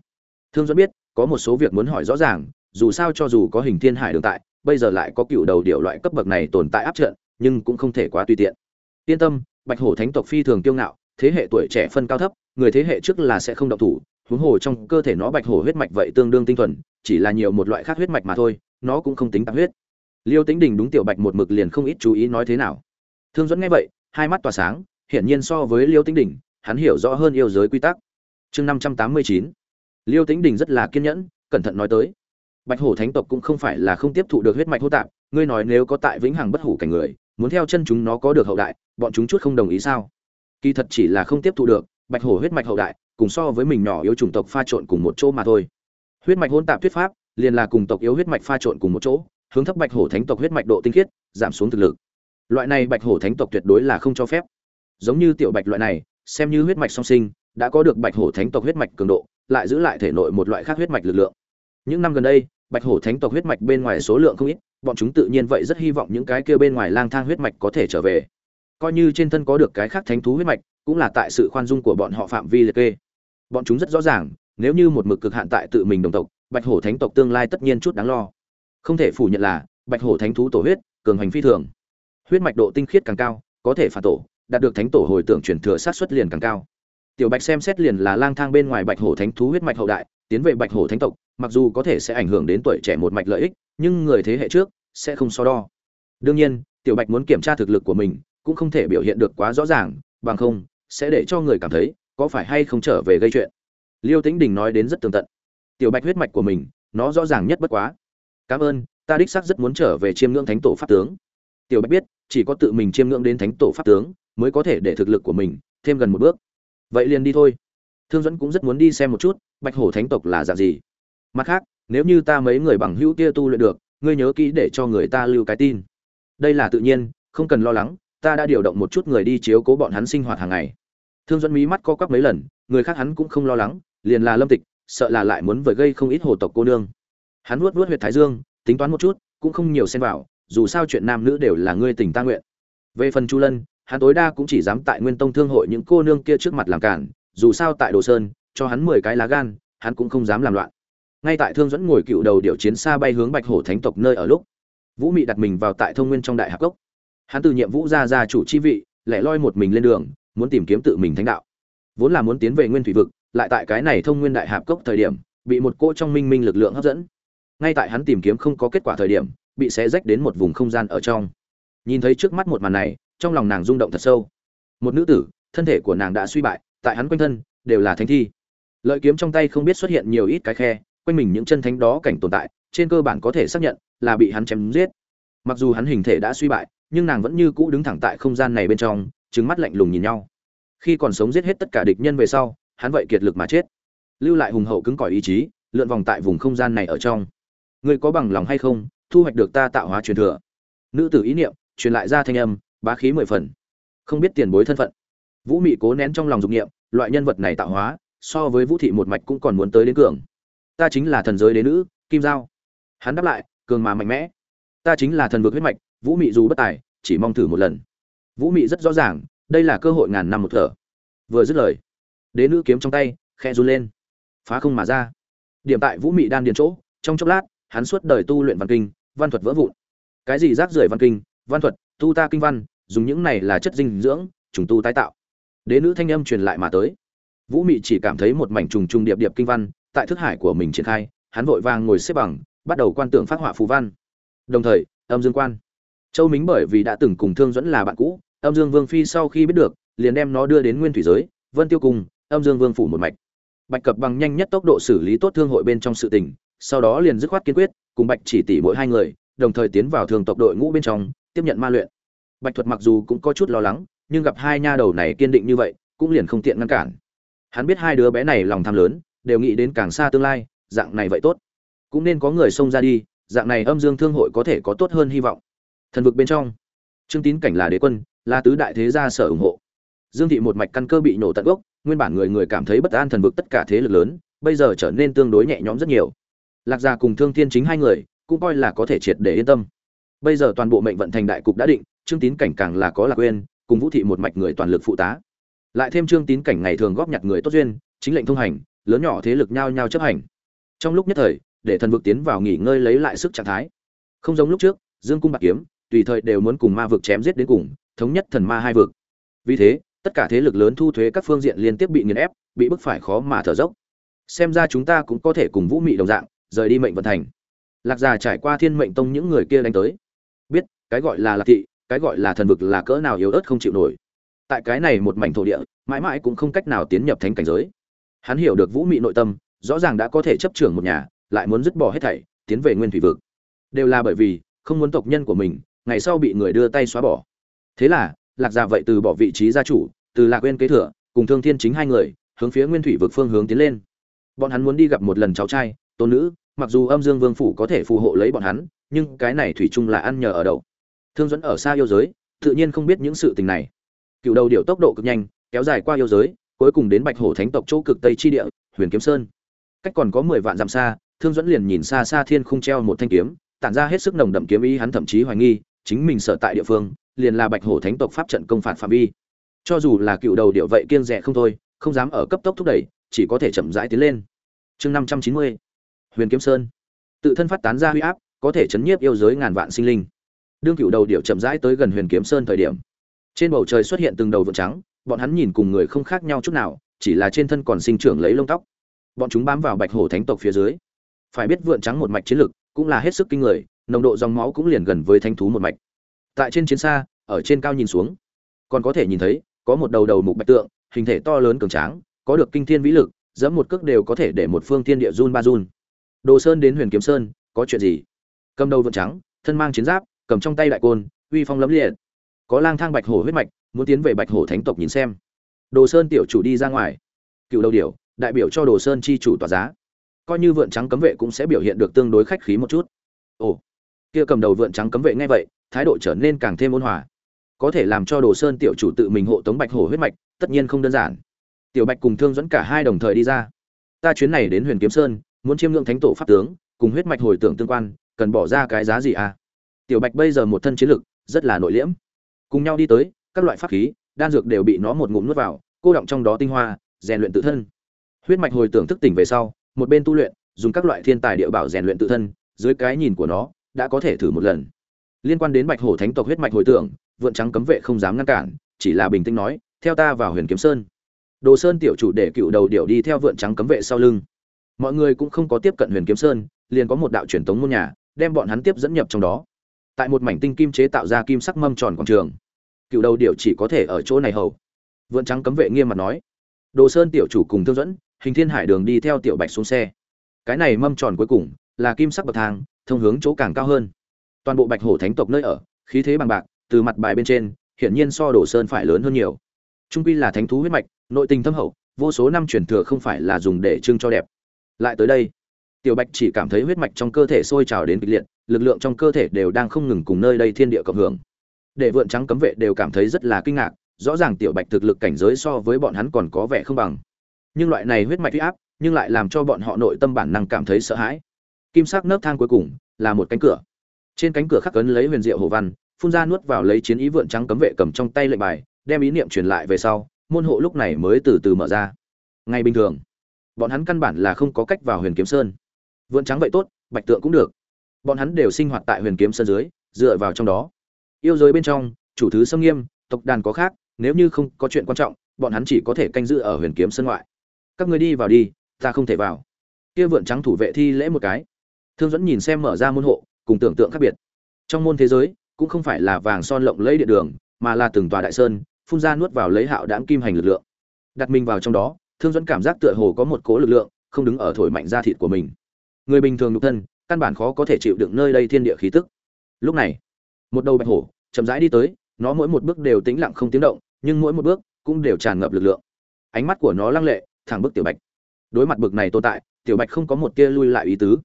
Speaker 1: Thương dẫn biết, có một số việc muốn hỏi rõ ràng, dù sao cho dù có hình thiên hải đường tại, bây giờ lại có cựu đầu điệu loại cấp bậc này tồn tại áp trận, nhưng cũng không thể quá tùy tiện. Yên tâm, bạch hổ thánh tộc phi thường kiêu ngạo, thế hệ tuổi trẻ phân cao thấp, người thế hệ trước là sẽ không động thủ, huống hồ trong cơ thể nó bạch hổ huyết mạch vậy tương đương tinh thuần, chỉ là nhiều một loại khác huyết mạch mà thôi, nó cũng không tính tạp huyết. Liêu tính đình đúng tiểu bạch một mực liền không ít chú ý nói thế nào. Thương dẫn nghe vậy hai mắt tỏa sáng, hiển nhiên so với liêu Tĩnh đình hắn hiểu rõ hơn yêu giới quy tắc. Chương năm trăm tám mươi chín. Liêu Tĩnh đình rất là kiên nhẫn, cẩn thận nói tới. Bạch hổ thánh tộc cũng không phải là không tiếp thụ được huyết mạch hô tạp, ngươi nói nếu có tại vĩnh hằng bất hủ cảnh người, muốn theo chân chúng nó có được hậu đại, bọn chúng chút không đồng ý sao? Kỳ thật chỉ là không tiếp thụ được, bạch hổ huyết mạch hậu đại, cùng so với mình nhỏ yếu chủng tộc pha trộn cùng một chỗ mà thôi. Huyết mạch hỗn tạp thuyết pháp, liền là cùng tộc yếu huyết mạch pha trộn cùng một chỗ, hướng thấp bạch hổ thánh tộc huyết mạch độ tinh khiết, giảm xuống thực lực loại này bạch hổ thánh tộc tuyệt đối là không cho phép. Giống như tiểu bạch loại này, xem như huyết mạch song sinh, đã có được bạch hổ thánh tộc huyết mạch cường độ, lại giữ lại thể nội một loại khác huyết mạch lực lượng. Những năm gần đây, bạch hổ thánh tộc huyết mạch bên ngoài số lượng không ít, bọn chúng tự nhiên vậy rất hy vọng những cái kia bên ngoài lang thang huyết mạch có thể trở về. Coi như trên thân có được cái khác thánh thú huyết mạch, cũng là tại sự khoan dung của bọn họ phạm vi liệt kê. Bọn chúng rất rõ ràng, nếu như một mực cực hạn tại tự mình đồng tộc, bạch hổ thánh tộc tương lai tất nhiên chút đáng lo. Không thể phủ nhận là, bạch hổ thánh thú tổ huyết, cường hành phi thường huyết mạch độ tinh khiết càng cao, có thể phản tổ, đạt được thánh tổ hồi tưởng chuyển thừa sát xuất liền càng cao. Tiểu bạch xem xét liền là lang thang bên ngoài bạch hổ thánh thú huyết mạch hậu đại, tiến về bạch hổ thánh tộc, mặc dù có thể sẽ ảnh hưởng đến tuổi trẻ một mạch lợi ích, nhưng người thế hệ trước sẽ không so đo. Đương nhiên, tiểu bạch muốn kiểm tra thực lực của mình, cũng không thể biểu hiện được quá rõ ràng, bằng không, sẽ để cho người cảm thấy, có phải hay không trở về gây chuyện. Liêu tĩnh đình nói đến rất tường tận. Tiểu bạch huyết mạch của mình, nó rõ ràng nhất bất quá. Cảm ơn, ta đích xác rất muốn trở về chiêm ngưỡng thánh tổ pháp tướng tiểu bạch biết, chỉ có tự mình chiêm ngưỡng đến thánh tổ pháp tướng mới có thể để thực lực của mình thêm gần một bước. Vậy liền đi thôi. Thương dẫn cũng rất muốn đi xem một chút, bạch hổ thánh tộc là dạng gì. Mặt khác, nếu như ta mấy người bằng hữu kia tu luyện được, ngươi nhớ kỹ để cho người ta lưu cái tin. Đây là tự nhiên, không cần lo lắng, ta đã điều động một chút người đi chiếu cố bọn hắn sinh hoạt hàng ngày. Thương dẫn mí mắt co quắp mấy lần, người khác hắn cũng không lo lắng, liền là lâm tịch, sợ là lại muốn vời gây không ít hồ tộc cô nương. Hắn nuốt nuốt huyệt thái dương, tính toán một chút, cũng không nhiều xen vào dù sao chuyện nam nữ đều là ngươi tình ta nguyện. Về phần chu lân, hắn tối đa cũng chỉ dám tại nguyên tông thương hội những cô nương kia trước mặt làm cản, dù sao tại đồ sơn, cho hắn mười cái lá gan, hắn cũng không dám làm loạn. Ngay tại thương dẫn ngồi cựu đầu điều chiến xa bay hướng bạch hổ thánh tộc nơi ở lúc, vũ mị đặt mình vào tại thông nguyên trong đại hạc cốc. Hắn từ nhiệm vũ ra ra chủ chi vị, lẻ loi một mình lên đường, muốn tìm kiếm tự mình thánh đạo. Vốn là muốn tiến về nguyên thủy vực, lại tại cái này thông nguyên đại hạp cốc thời điểm, bị một cỗ trong minh minh lực lượng hấp dẫn. Ngay tại hắn tìm kiếm không có kết quả thời điểm bị xé rách đến một vùng không gian ở trong. Nhìn thấy trước mắt một màn này, trong lòng nàng rung động thật sâu. Một nữ tử, thân thể của nàng đã suy bại, tại hắn quanh thân, đều là thánh thi. Lợi kiếm trong tay không biết xuất hiện nhiều ít cái khe, quanh mình những chân thánh đó cảnh tồn tại, trên cơ bản có thể xác nhận là bị hắn chém giết. Mặc dù hắn hình thể đã suy bại, nhưng nàng vẫn như cũ đứng thẳng tại không gian này bên trong trứng mắt lạnh lùng nhìn nhau. Khi còn sống giết hết tất cả địch nhân về sau, hắn vậy kiệt lực mà chết. Lưu lại hùng hậu cứng cỏi ý chí, lượn vòng tại vùng không gian này ở trong. Ngươi có bằng lòng hay không thu hoạch được ta tạo hóa truyền thừa. Nữ tử ý niệm, truyền lại ra thanh âm, bá khí mười phần. Không biết tiền bối thân phận. Vũ mị cố nén trong lòng dục niệm, loại nhân vật này tạo hóa, so với vũ thị một mạch cũng còn muốn tới đến cường. Ta chính là thần giới đế nữ, kim giao. Hắn đáp lại, cường mà mạnh mẽ. Ta chính là thần vực huyết mạch, vũ mị dù bất tài, chỉ mong thử một lần. Vũ mị rất rõ ràng, đây là cơ hội ngàn năm một thở. Vừa dứt lời, đế nữ kiếm trong tay khe run lên. Phá không mà ra. Điểm tại vũ mị đan điền chỗ, trong chốc lát hắn suốt đời tu luyện văn kinh, văn thuật vỡ vụn. Cái gì rác rưởi văn kinh, văn thuật, tu ta kinh văn, dùng những này là chất dinh dưỡng, trùng tu tái tạo. Đế nữ thanh âm truyền lại mà tới. Vũ mị chỉ cảm thấy một mảnh trùng trùng điệp điệp kinh văn, tại thức hải của mình triển khai, hắn vội vàng ngồi xếp bằng, bắt đầu quan tưởng phát họa phù văn. Đồng thời, âm dương quan. Châu mính bởi vì đã từng cùng thương dẫn là bạn cũ, âm dương vương phi sau khi biết được, liền đem nó đưa đến nguyên thủy giới, vân tiêu cung, âm dương vương phủ một mạch. Bạch cập bằng nhanh nhất tốc độ xử lý tốt thương hội bên trong sự tình sau đó liền dứt khoát kiên quyết, cùng bạch chỉ tỷ mỗi hai người, đồng thời tiến vào thường tộc đội ngũ bên trong, tiếp nhận ma luyện. Bạch thuật mặc dù cũng có chút lo lắng, nhưng gặp hai nha đầu này kiên định như vậy, cũng liền không tiện ngăn cản. Hắn biết hai đứa bé này lòng tham lớn, đều nghĩ đến càng xa tương lai, dạng này vậy tốt. Cũng nên có người xông ra đi, dạng này âm dương thương hội có thể có tốt hơn hy vọng. Thần vực bên trong, trương tín cảnh là đế quân, là tứ đại thế gia sở ủng hộ. Dương thị một mạch căn cơ bị nổ tận gốc, nguyên bản người người cảm thấy bất an thần vực tất cả thế lực lớn, bây giờ trở nên tương đối nhẹ nhõm rất nhiều lạc gia cùng thương thiên chính hai người cũng coi là có thể triệt để yên tâm. Bây giờ toàn bộ mệnh vận thành đại cục đã định, trương tín cảnh càng là có lạc quên cùng vũ thị một mạch người toàn lực phụ tá. Lại thêm trương tín cảnh ngày thường góp nhặt người tốt duyên, chính lệnh thông hành, lớn nhỏ thế lực nhau nhau chấp hành. Trong lúc nhất thời, để thần vực tiến vào nghỉ ngơi lấy lại sức trạng thái. Không giống lúc trước, dương cung bạc kiếm, tùy thời đều muốn cùng ma vực chém giết đến cùng, thống nhất thần ma hai vực. Vì thế, tất cả thế lực lớn thu thuế các phương diện liên tiếp bị nghiền ép, bị bức phải khó mà thở dốc. Xem ra chúng ta cũng có thể cùng vũ mị đồng dạng rời đi mệnh vận thành. Lạc già trải qua thiên mệnh tông những người kia đánh tới. Biết, cái gọi là lạc thị, cái gọi là thần vực là cỡ nào yếu ớt không chịu nổi. Tại cái này một mảnh thổ địa, mãi mãi cũng không cách nào tiến nhập thánh cảnh giới. Hắn hiểu được vũ mị nội tâm, rõ ràng đã có thể chấp trưởng một nhà, lại muốn dứt bỏ hết thảy, tiến về nguyên thủy vực. Đều là bởi vì, không muốn tộc nhân của mình, ngày sau bị người đưa tay xóa bỏ. Thế là, lạc già vậy từ bỏ vị trí gia chủ, từ lạc quên kế thừa, cùng thương thiên chính hai người, hướng phía nguyên thủy vực phương hướng tiến lên. Bọn hắn muốn đi gặp một lần cháu trai, tôn nữ mặc dù âm dương vương phủ có thể phù hộ lấy bọn hắn, nhưng cái này thủy chung là ăn nhờ ở đậu. Thương dẫn ở xa yêu giới, tự nhiên không biết những sự tình này. Cựu đầu điệu tốc độ cực nhanh, kéo dài qua yêu giới, cuối cùng đến bạch hổ thánh tộc chỗ cực tây chi địa, huyền kiếm sơn. Cách còn có mười vạn dặm xa, thương dẫn liền nhìn xa xa thiên không treo một thanh kiếm, tản ra hết sức nồng đậm kiếm ý, hắn thậm chí hoài nghi, chính mình sở tại địa phương, liền là bạch hổ thánh tộc pháp trận công phạt phạm vi. Cho dù là cựu đầu điệu vậy kiên rẻ không thôi, không dám ở cấp tốc thúc đẩy, chỉ có thể chậm rãi tiến lên. Chương năm trăm chín mươi huyền kiếm sơn. Tự thân phát tán ra huy áp, có thể chấn nhiếp yêu giới ngàn vạn sinh linh. Đương cựu đầu điệu chậm rãi tới gần huyền kiếm sơn thời điểm, trên bầu trời xuất hiện từng đầu vượn trắng, bọn hắn nhìn cùng người không khác nhau chút nào, chỉ là trên thân còn sinh trưởng lấy lông tóc. Bọn chúng bám vào bạch hổ thánh tộc phía dưới. Phải biết vượn trắng một mạch chiến lực, cũng là hết sức kinh người, nồng độ dòng máu cũng liền gần với thanh thú một mạch. Tại trên chiến xa, ở trên cao nhìn xuống, còn có thể nhìn thấy, có một đầu đầu mục bạch tượng, hình thể to lớn cường tráng, có được kinh thiên vĩ lực dẫm một cước đều có thể để một phương thiên địa run ba run đồ sơn đến huyền kiếm sơn, có chuyện gì? Cầm đầu vượn trắng, thân mang chiến giáp, cầm trong tay đại côn, uy phong lẫm liệt. Có lang thang bạch hổ huyết mạch, muốn tiến về bạch hổ thánh tộc nhìn xem. Đồ sơn tiểu chủ đi ra ngoài. Cựu đầu điểu, đại biểu cho đồ sơn chi chủ tỏa giá. Coi như vượn trắng cấm vệ cũng sẽ biểu hiện được tương đối khách khí một chút. Ồ, kia cầm đầu vượn trắng cấm vệ ngay vậy, thái độ trở nên càng thêm ôn hòa. Có thể làm cho đồ sơn tiểu chủ tự mình hộ tống bạch hổ huyết mạch, tất nhiên không đơn giản. Tiểu bạch cùng thương dẫn cả hai đồng thời đi ra. Ta chuyến này đến huyền kiếm sơn muốn chiêm ngưỡng thánh tổ pháp tướng, cùng huyết mạch hồi tưởng tương quan, cần bỏ ra cái giá gì à? Tiểu bạch bây giờ một thân chiến lực, rất là nội liễm. Cùng nhau đi tới, các loại pháp khí, đan dược đều bị nó một ngụm nuốt vào, cô động trong đó tinh hoa, rèn luyện tự thân. Huyết mạch hồi tưởng thức tỉnh về sau, một bên tu luyện, dùng các loại thiên tài địa bảo rèn luyện tự thân, dưới cái nhìn của nó, đã có thể thử một lần. Liên quan đến bạch hổ thánh tộc huyết mạch hồi tưởng, vượn trắng cấm vệ không dám ngăn cản, chỉ là bình tĩnh nói, theo ta vào huyền kiếm sơn. Đồ sơn tiểu chủ để cựu đầu điệu đi theo vượn trắng cấm vệ sau lưng mọi người cũng không có tiếp cận huyền kiếm sơn, liền có một đạo truyền tống môn nhà, đem bọn hắn tiếp dẫn nhập trong đó. Tại một mảnh tinh kim chế tạo ra kim sắc mâm tròn quảng trường. Cựu đầu điệu chỉ có thể ở chỗ này hầu. Vượn trắng cấm vệ nghiêm mặt nói. Đồ sơn tiểu chủ cùng thương dẫn hình thiên hải đường đi theo tiểu bạch xuống xe. Cái này mâm tròn cuối cùng là kim sắc bậc thang, thông hướng chỗ càng cao hơn. Toàn bộ bạch hổ thánh tộc nơi ở, khí thế bằng bạc, từ mặt bài bên trên, hiển nhiên so đồ sơn phải lớn hơn nhiều. Trung quy là thánh thú huyết mạch, nội tình thâm hậu, vô số năm truyền thừa không phải là dùng để trưng cho đẹp lại tới đây, tiểu bạch chỉ cảm thấy huyết mạch trong cơ thể sôi trào đến kịch liệt, lực lượng trong cơ thể đều đang không ngừng cùng nơi đây thiên địa cộng hưởng. Để vượn trắng cấm vệ đều cảm thấy rất là kinh ngạc, rõ ràng tiểu bạch thực lực cảnh giới so với bọn hắn còn có vẻ không bằng. Nhưng loại này huyết mạch huy áp, nhưng lại làm cho bọn họ nội tâm bản năng cảm thấy sợ hãi. Kim sắc nấc thang cuối cùng là một cánh cửa. Trên cánh cửa khắc ấn lấy huyền diệu hồ văn, phun ra nuốt vào lấy chiến ý vượn trắng cấm vệ cầm trong tay lệnh bài, đem ý niệm truyền lại về sau, môn hộ lúc này mới từ từ mở ra. Ngay bình thường bọn hắn căn bản là không có cách vào huyền kiếm sơn. Vượn trắng vậy tốt, bạch tượng cũng được. Bọn hắn đều sinh hoạt tại huyền kiếm sơn dưới, dựa vào trong đó. Yêu giới bên trong, chủ thứ xâm nghiêm, tộc đàn có khác, nếu như không có chuyện quan trọng, bọn hắn chỉ có thể canh giữ ở huyền kiếm sơn ngoại. Các người đi vào đi, ta không thể vào. Kia vượn trắng thủ vệ thi lễ một cái. Thương dẫn nhìn xem mở ra môn hộ, cùng tưởng tượng khác biệt. Trong môn thế giới, cũng không phải là vàng son lộng lấy địa đường, mà là từng tòa đại sơn, phun ra nuốt vào lấy hạo đãng kim hành lực lượng. Đặt mình vào trong đó thương dẫn cảm giác tựa hồ có một cố lực lượng, không đứng ở thổi mạnh da thịt của mình. Người bình thường nhục thân, căn bản khó có thể chịu đựng nơi đây thiên địa khí tức. Lúc này, một đầu bạch hổ chậm rãi đi tới, nó mỗi một bước đều tĩnh lặng không tiếng động, nhưng mỗi một bước cũng đều tràn ngập lực lượng. Ánh mắt của nó lăng lệ, thẳng bức tiểu bạch. Đối mặt bực này tồn tại, tiểu bạch không có một tia lui lại ý tứ.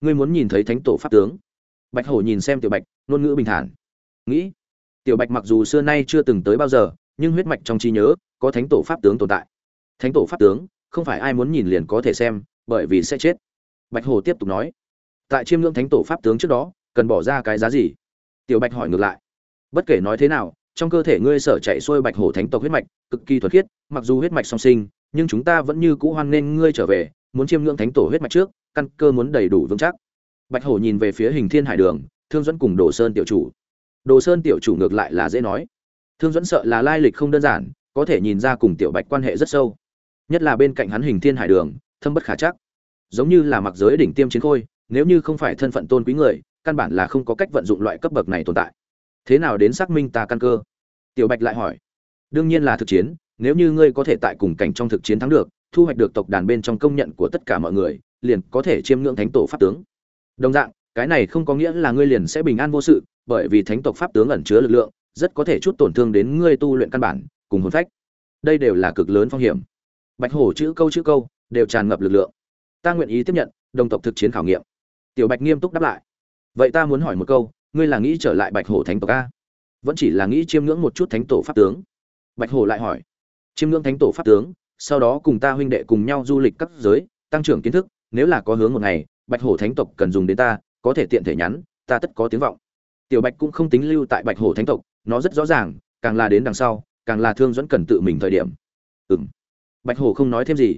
Speaker 1: Ngươi muốn nhìn thấy thánh tổ pháp tướng? Bạch hổ nhìn xem tiểu bạch, ngôn ngữ bình thản. Nghĩ, tiểu bạch mặc dù xưa nay chưa từng tới bao giờ, nhưng huyết mạch trong trí nhớ có thánh tổ pháp tướng tồn tại thánh tổ pháp tướng, không phải ai muốn nhìn liền có thể xem, bởi vì sẽ chết. Bạch hổ tiếp tục nói. Tại chiêm ngưỡng thánh tổ pháp tướng trước đó, cần bỏ ra cái giá gì? Tiểu bạch hỏi ngược lại. Bất kể nói thế nào, trong cơ thể ngươi sở chạy xuôi bạch hổ thánh tộc huyết mạch, cực kỳ thuật khiết, mặc dù huyết mạch song sinh, nhưng chúng ta vẫn như cũ hoan nghênh ngươi trở về, muốn chiêm ngưỡng thánh tổ huyết mạch trước, căn cơ muốn đầy đủ vững chắc. Bạch hổ nhìn về phía hình thiên hải đường, thương dẫn cùng đồ sơn tiểu chủ. Đồ sơn tiểu chủ ngược lại là dễ nói. Thương dẫn sợ là lai lịch không đơn giản, có thể nhìn ra cùng tiểu bạch quan hệ rất sâu nhất là bên cạnh hắn hình thiên hải đường, thâm bất khả chắc. Giống như là mặc giới đỉnh tiêm chiến khôi, nếu như không phải thân phận tôn quý người, căn bản là không có cách vận dụng loại cấp bậc này tồn tại. Thế nào đến xác minh ta căn cơ? Tiểu bạch lại hỏi. Đương nhiên là thực chiến, nếu như ngươi có thể tại cùng cảnh trong thực chiến thắng được, thu hoạch được tộc đàn bên trong công nhận của tất cả mọi người, liền có thể chiêm ngưỡng thánh tổ pháp tướng. Đồng dạng, cái này không có nghĩa là ngươi liền sẽ bình an vô sự, bởi vì thánh tộc pháp tướng ẩn chứa lực lượng, rất có thể chút tổn thương đến ngươi tu luyện căn bản, cùng hồn phách. Đây đều là cực lớn phong hiểm bạch hổ chữ câu chữ câu đều tràn ngập lực lượng. Ta nguyện ý tiếp nhận, đồng tộc thực chiến khảo nghiệm. Tiểu bạch nghiêm túc đáp lại. Vậy ta muốn hỏi một câu, ngươi là nghĩ trở lại bạch hổ thánh tộc a? Vẫn chỉ là nghĩ chiêm ngưỡng một chút thánh tổ pháp tướng. Bạch hổ lại hỏi. Chiêm ngưỡng thánh tổ pháp tướng, sau đó cùng ta huynh đệ cùng nhau du lịch các giới, tăng trưởng kiến thức, nếu là có hướng một ngày, bạch hổ thánh tộc cần dùng đến ta, có thể tiện thể nhắn, ta tất có tiếng vọng. Tiểu bạch cũng không tính lưu tại bạch hổ thánh tộc, nó rất rõ ràng, càng là đến đằng sau, càng là thương dẫn cần tự mình thời điểm. Ừng bạch hổ không nói thêm gì.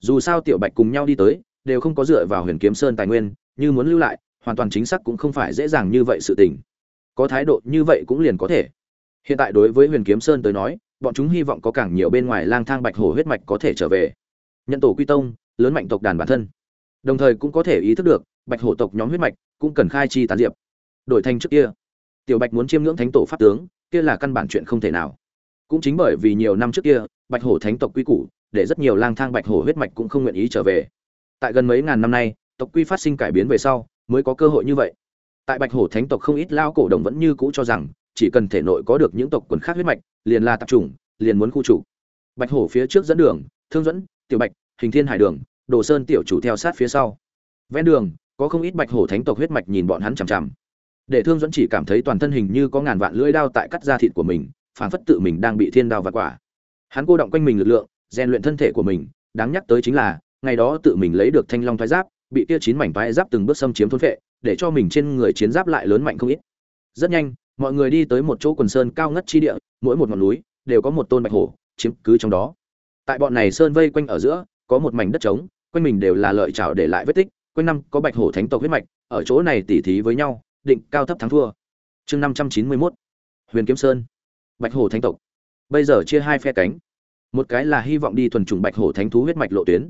Speaker 1: Dù sao tiểu bạch cùng nhau đi tới, đều không có dựa vào huyền kiếm sơn tài nguyên, như muốn lưu lại, hoàn toàn chính xác cũng không phải dễ dàng như vậy sự tình. Có thái độ như vậy cũng liền có thể. Hiện tại đối với huyền kiếm sơn tới nói, bọn chúng hy vọng có càng nhiều bên ngoài lang thang bạch hổ huyết mạch có thể trở về. Nhận tổ quy tông, lớn mạnh tộc đàn bản thân. Đồng thời cũng có thể ý thức được, bạch hổ tộc nhóm huyết mạch cũng cần khai chi tán diệp. Đổi thành trước kia, tiểu bạch muốn chiêm ngưỡng thánh tổ pháp tướng, kia là căn bản chuyện không thể nào. Cũng chính bởi vì nhiều năm trước kia, bạch hổ thánh tộc quy củ để rất nhiều lang thang bạch hổ huyết mạch cũng không nguyện ý trở về. Tại gần mấy ngàn năm nay, tộc quy phát sinh cải biến về sau, mới có cơ hội như vậy. Tại bạch hổ thánh tộc không ít lao cổ đồng vẫn như cũ cho rằng, chỉ cần thể nội có được những tộc quần khác huyết mạch, liền là tập trung liền muốn khu chủ bạch hổ phía trước dẫn đường, thương dẫn tiểu bạch, hình thiên hải đường, đồ sơn tiểu chủ theo sát phía sau. Ven đường, có không ít bạch hổ thánh tộc huyết mạch nhìn bọn hắn chằm chằm. Để thương dẫn chỉ cảm thấy toàn thân hình như có ngàn vạn lưỡi đao tại cắt da thịt của mình phản phất tự mình đang bị thiên đao vặt quả. Hắn cô động quanh mình lực lượng rèn luyện thân thể của mình, đáng nhắc tới chính là, ngày đó tự mình lấy được thanh long thoái giáp, bị kia chín mảnh thoái giáp từng bước xâm chiếm thôn phệ, để cho mình trên người chiến giáp lại lớn mạnh không ít. Rất nhanh, mọi người đi tới một chỗ quần sơn cao ngất chi địa, mỗi một ngọn núi đều có một tôn bạch hổ chiếm cứ trong đó. Tại bọn này sơn vây quanh ở giữa, có một mảnh đất trống, quanh mình đều là lợi trảo để lại vết tích, quanh năm có bạch hổ thánh tộc huyết mạch, ở chỗ này tỉ thí với nhau, định cao thấp thắng thua. Chương năm trăm chín mươi mốt, huyền kiếm sơn. Bạch hổ thánh tộc. Bây giờ chia hai phe cánh một cái là hy vọng đi thuần chủng bạch hổ thánh thú huyết mạch lộ tuyến.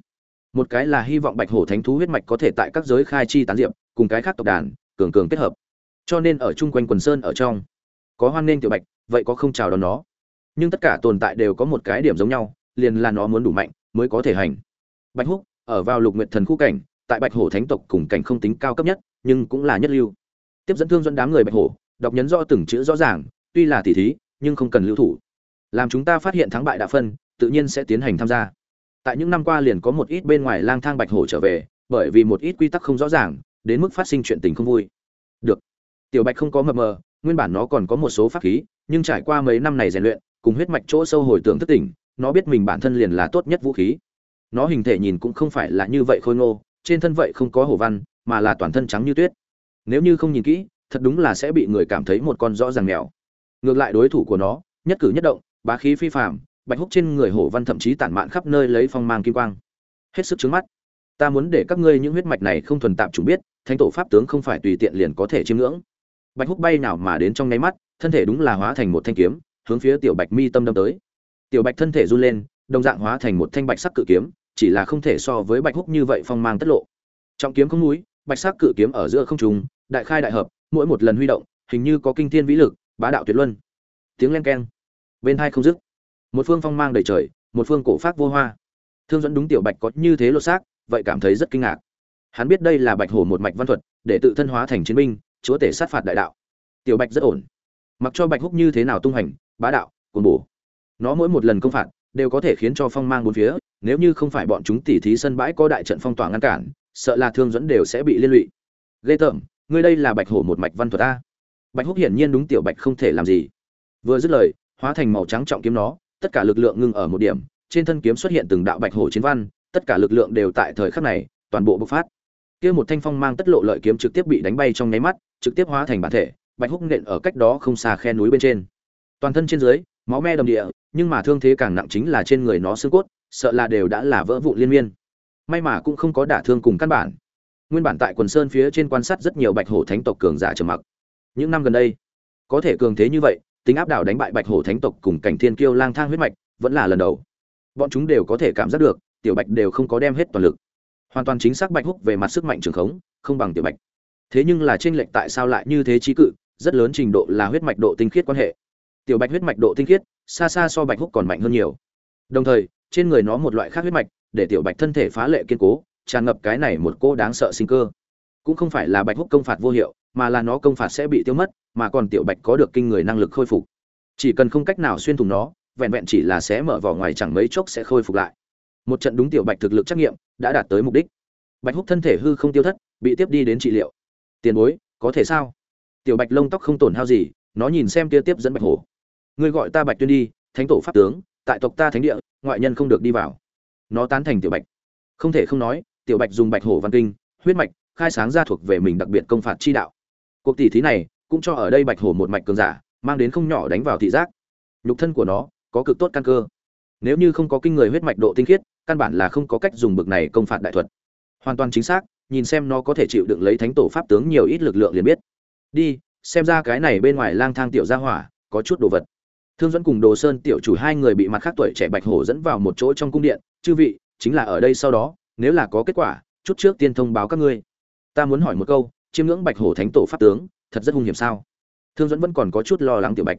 Speaker 1: Một cái là hy vọng bạch hổ thánh thú huyết mạch có thể tại các giới khai chi tán diệp, cùng cái khác tộc đàn, cường cường kết hợp. Cho nên ở chung quanh quần sơn ở trong, có hoan nghênh tiểu bạch, vậy có không chào đón nó. Nhưng tất cả tồn tại đều có một cái điểm giống nhau, liền là nó muốn đủ mạnh mới có thể hành. Bạch húc, ở vào lục nguyện thần khu cảnh, tại bạch hổ thánh tộc cùng cảnh không tính cao cấp nhất, nhưng cũng là nhất lưu. Tiếp dẫn thương dẫn đám người bạch hổ, đọc nhấn rõ từng chữ rõ ràng, tuy là tỉ thí, nhưng không cần lưu thủ. Làm chúng ta phát hiện thắng bại đã phân tự nhiên sẽ tiến hành tham gia. Tại những năm qua liền có một ít bên ngoài lang thang bạch hổ trở về, bởi vì một ít quy tắc không rõ ràng, đến mức phát sinh chuyện tình không vui. Được. Tiểu bạch không có mập mờ, nguyên bản nó còn có một số pháp khí, nhưng trải qua mấy năm này rèn luyện, cùng huyết mạch chỗ sâu hồi tưởng thất tỉnh, nó biết mình bản thân liền là tốt nhất vũ khí. Nó hình thể nhìn cũng không phải là như vậy khôi ngô, trên thân vậy không có hổ văn, mà là toàn thân trắng như tuyết. Nếu như không nhìn kỹ, thật đúng là sẽ bị người cảm thấy một con rõ ràng mèo. Ngược lại đối thủ của nó, nhất cử nhất động, bá khí phi phạm bạch húc trên người hổ văn thậm chí tản mạn khắp nơi lấy phong mang kim quang. Hết sức trướng mắt. Ta muốn để các ngươi những huyết mạch này không thuần tạp chủ biết, thánh tổ pháp tướng không phải tùy tiện liền có thể chiêm ngưỡng. Bạch húc bay nào mà đến trong nháy mắt, thân thể đúng là hóa thành một thanh kiếm, hướng phía tiểu bạch mi tâm đâm tới. Tiểu bạch thân thể run lên, đồng dạng hóa thành một thanh bạch sắc cự kiếm, chỉ là không thể so với bạch húc như vậy phong mang tất lộ. Trọng kiếm không núi, bạch sắc cự kiếm ở giữa không trùng đại khai đại hợp, mỗi một lần huy động, hình như có kinh thiên vĩ lực, bá đạo tuyệt luân. Tiếng len keng. Bên hai không dứt một phương phong mang đầy trời, một phương cổ pháp vô hoa. Thương dẫn đúng tiểu bạch có như thế lột xác, vậy cảm thấy rất kinh ngạc. Hắn biết đây là bạch hổ một mạch văn thuật, để tự thân hóa thành chiến binh, chúa tể sát phạt đại đạo. Tiểu bạch rất ổn. Mặc cho bạch húc như thế nào tung hành, bá đạo cồn bổ. Nó mỗi một lần công phạt, đều có thể khiến cho phong mang bốn phía, nếu như không phải bọn chúng tỉ thí sân bãi có đại trận phong tỏa ngăn cản, sợ là thương dẫn đều sẽ bị liên lụy. Ghê tởm, ngươi đây là bạch hổ một mạch văn thuật a bạch húc hiển nhiên đúng tiểu bạch không thể làm gì. Vừa dứt lời, hóa thành màu trắng trọng kiếm nó tất cả lực lượng ngưng ở một điểm, trên thân kiếm xuất hiện từng đạo bạch hổ chiến văn, tất cả lực lượng đều tại thời khắc này, toàn bộ bộc phát. Kia một thanh phong mang tất lộ lợi kiếm trực tiếp bị đánh bay trong nháy mắt, trực tiếp hóa thành bản thể, bạch húc nện ở cách đó không xa khe núi bên trên. Toàn thân trên dưới, máu me đầm địa, nhưng mà thương thế càng nặng chính là trên người nó xương cốt, sợ là đều đã là vỡ vụn liên miên. May mà cũng không có đả thương cùng căn bản. Nguyên bản tại quần sơn phía trên quan sát rất nhiều bạch hổ thánh tộc cường giả trầm mặc. Những năm gần đây, có thể cường thế như vậy tính áp đảo đánh bại bạch hổ thánh tộc cùng cảnh thiên kiêu lang thang huyết mạch vẫn là lần đầu. Bọn chúng đều có thể cảm giác được, tiểu bạch đều không có đem hết toàn lực. Hoàn toàn chính xác bạch húc về mặt sức mạnh trường khống, không bằng tiểu bạch. Thế nhưng là tranh lệch tại sao lại như thế trí cự, rất lớn trình độ là huyết mạch độ tinh khiết quan hệ. Tiểu bạch huyết mạch độ tinh khiết, xa xa so bạch húc còn mạnh hơn nhiều. Đồng thời, trên người nó một loại khác huyết mạch, để tiểu bạch thân thể phá lệ kiên cố, tràn ngập cái này một cô đáng sợ sinh cơ cũng không phải là bạch húc công phạt vô hiệu, mà là nó công phạt sẽ bị tiêu mất, mà còn tiểu bạch có được kinh người năng lực khôi phục. Chỉ cần không cách nào xuyên thủng nó, vẹn vẹn chỉ là sẽ mở vỏ ngoài chẳng mấy chốc sẽ khôi phục lại. Một trận đúng tiểu bạch thực lực trắc nghiệm đã đạt tới mục đích. Bạch húc thân thể hư không tiêu thất, bị tiếp đi đến trị liệu. Tiền bối, có thể sao? Tiểu bạch lông tóc không tổn hao gì, nó nhìn xem tia tiếp dẫn bạch hổ. Ngươi gọi ta bạch tuyên đi, thánh tổ pháp tướng, tại tộc ta thánh địa, ngoại nhân không được đi vào. Nó tán thành tiểu bạch. Không thể không nói, tiểu bạch dùng bạch hổ văn kinh, huyết mạch khai sáng ra thuộc về mình đặc biệt công phạt chi đạo. Cuộc tỷ thí này cũng cho ở đây bạch hổ một mạch cường giả, mang đến không nhỏ đánh vào thị giác. Nhục thân của nó có cực tốt căn cơ. Nếu như không có kinh người huyết mạch độ tinh khiết, căn bản là không có cách dùng bực này công phạt đại thuật. Hoàn toàn chính xác, nhìn xem nó có thể chịu đựng lấy thánh tổ pháp tướng nhiều ít lực lượng liền biết. Đi, xem ra cái này bên ngoài lang thang tiểu gia hỏa, có chút đồ vật. Thương dẫn cùng đồ sơn tiểu chủ hai người bị mặt khác tuổi trẻ bạch hổ dẫn vào một chỗ trong cung điện. Chư vị, chính là ở đây sau đó, nếu là có kết quả, chút trước tiên thông báo các ngươi ta muốn hỏi một câu, chiêm ngưỡng bạch hổ thánh tổ pháp tướng, thật rất hung hiểm sao? Thương dẫn vẫn còn có chút lo lắng tiểu bạch.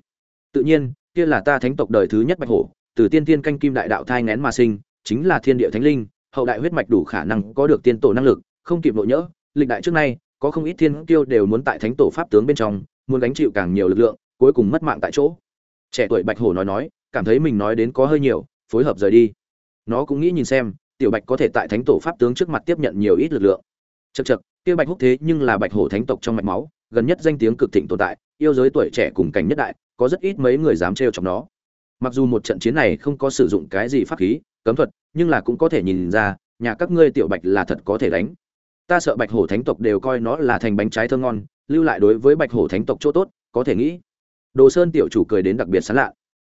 Speaker 1: Tự nhiên, kia là ta thánh tộc đời thứ nhất bạch hổ, từ tiên tiên canh kim đại đạo thai ngén mà sinh, chính là thiên địa thánh linh, hậu đại huyết mạch đủ khả năng có được tiên tổ năng lực, không kịp nội nhỡ, lịch đại trước nay, có không ít thiên kiêu đều muốn tại thánh tổ pháp tướng bên trong, muốn gánh chịu càng nhiều lực lượng, cuối cùng mất mạng tại chỗ. Trẻ tuổi bạch hổ nói nói, cảm thấy mình nói đến có hơi nhiều, phối hợp rời đi. Nó cũng nghĩ nhìn xem, tiểu bạch có thể tại thánh tổ pháp tướng trước mặt tiếp nhận nhiều ít lực lượng. Chật chật kia bạch húc thế nhưng là bạch hổ thánh tộc trong mạch máu, gần nhất danh tiếng cực thịnh tồn tại, yêu giới tuổi trẻ cùng cảnh nhất đại, có rất ít mấy người dám trêu chọc nó. Mặc dù một trận chiến này không có sử dụng cái gì pháp khí, cấm thuật, nhưng là cũng có thể nhìn ra, nhà các ngươi tiểu bạch là thật có thể đánh. Ta sợ bạch hổ thánh tộc đều coi nó là thành bánh trái thơm ngon, lưu lại đối với bạch hổ thánh tộc chỗ tốt, có thể nghĩ. Đồ sơn tiểu chủ cười đến đặc biệt sán lạ.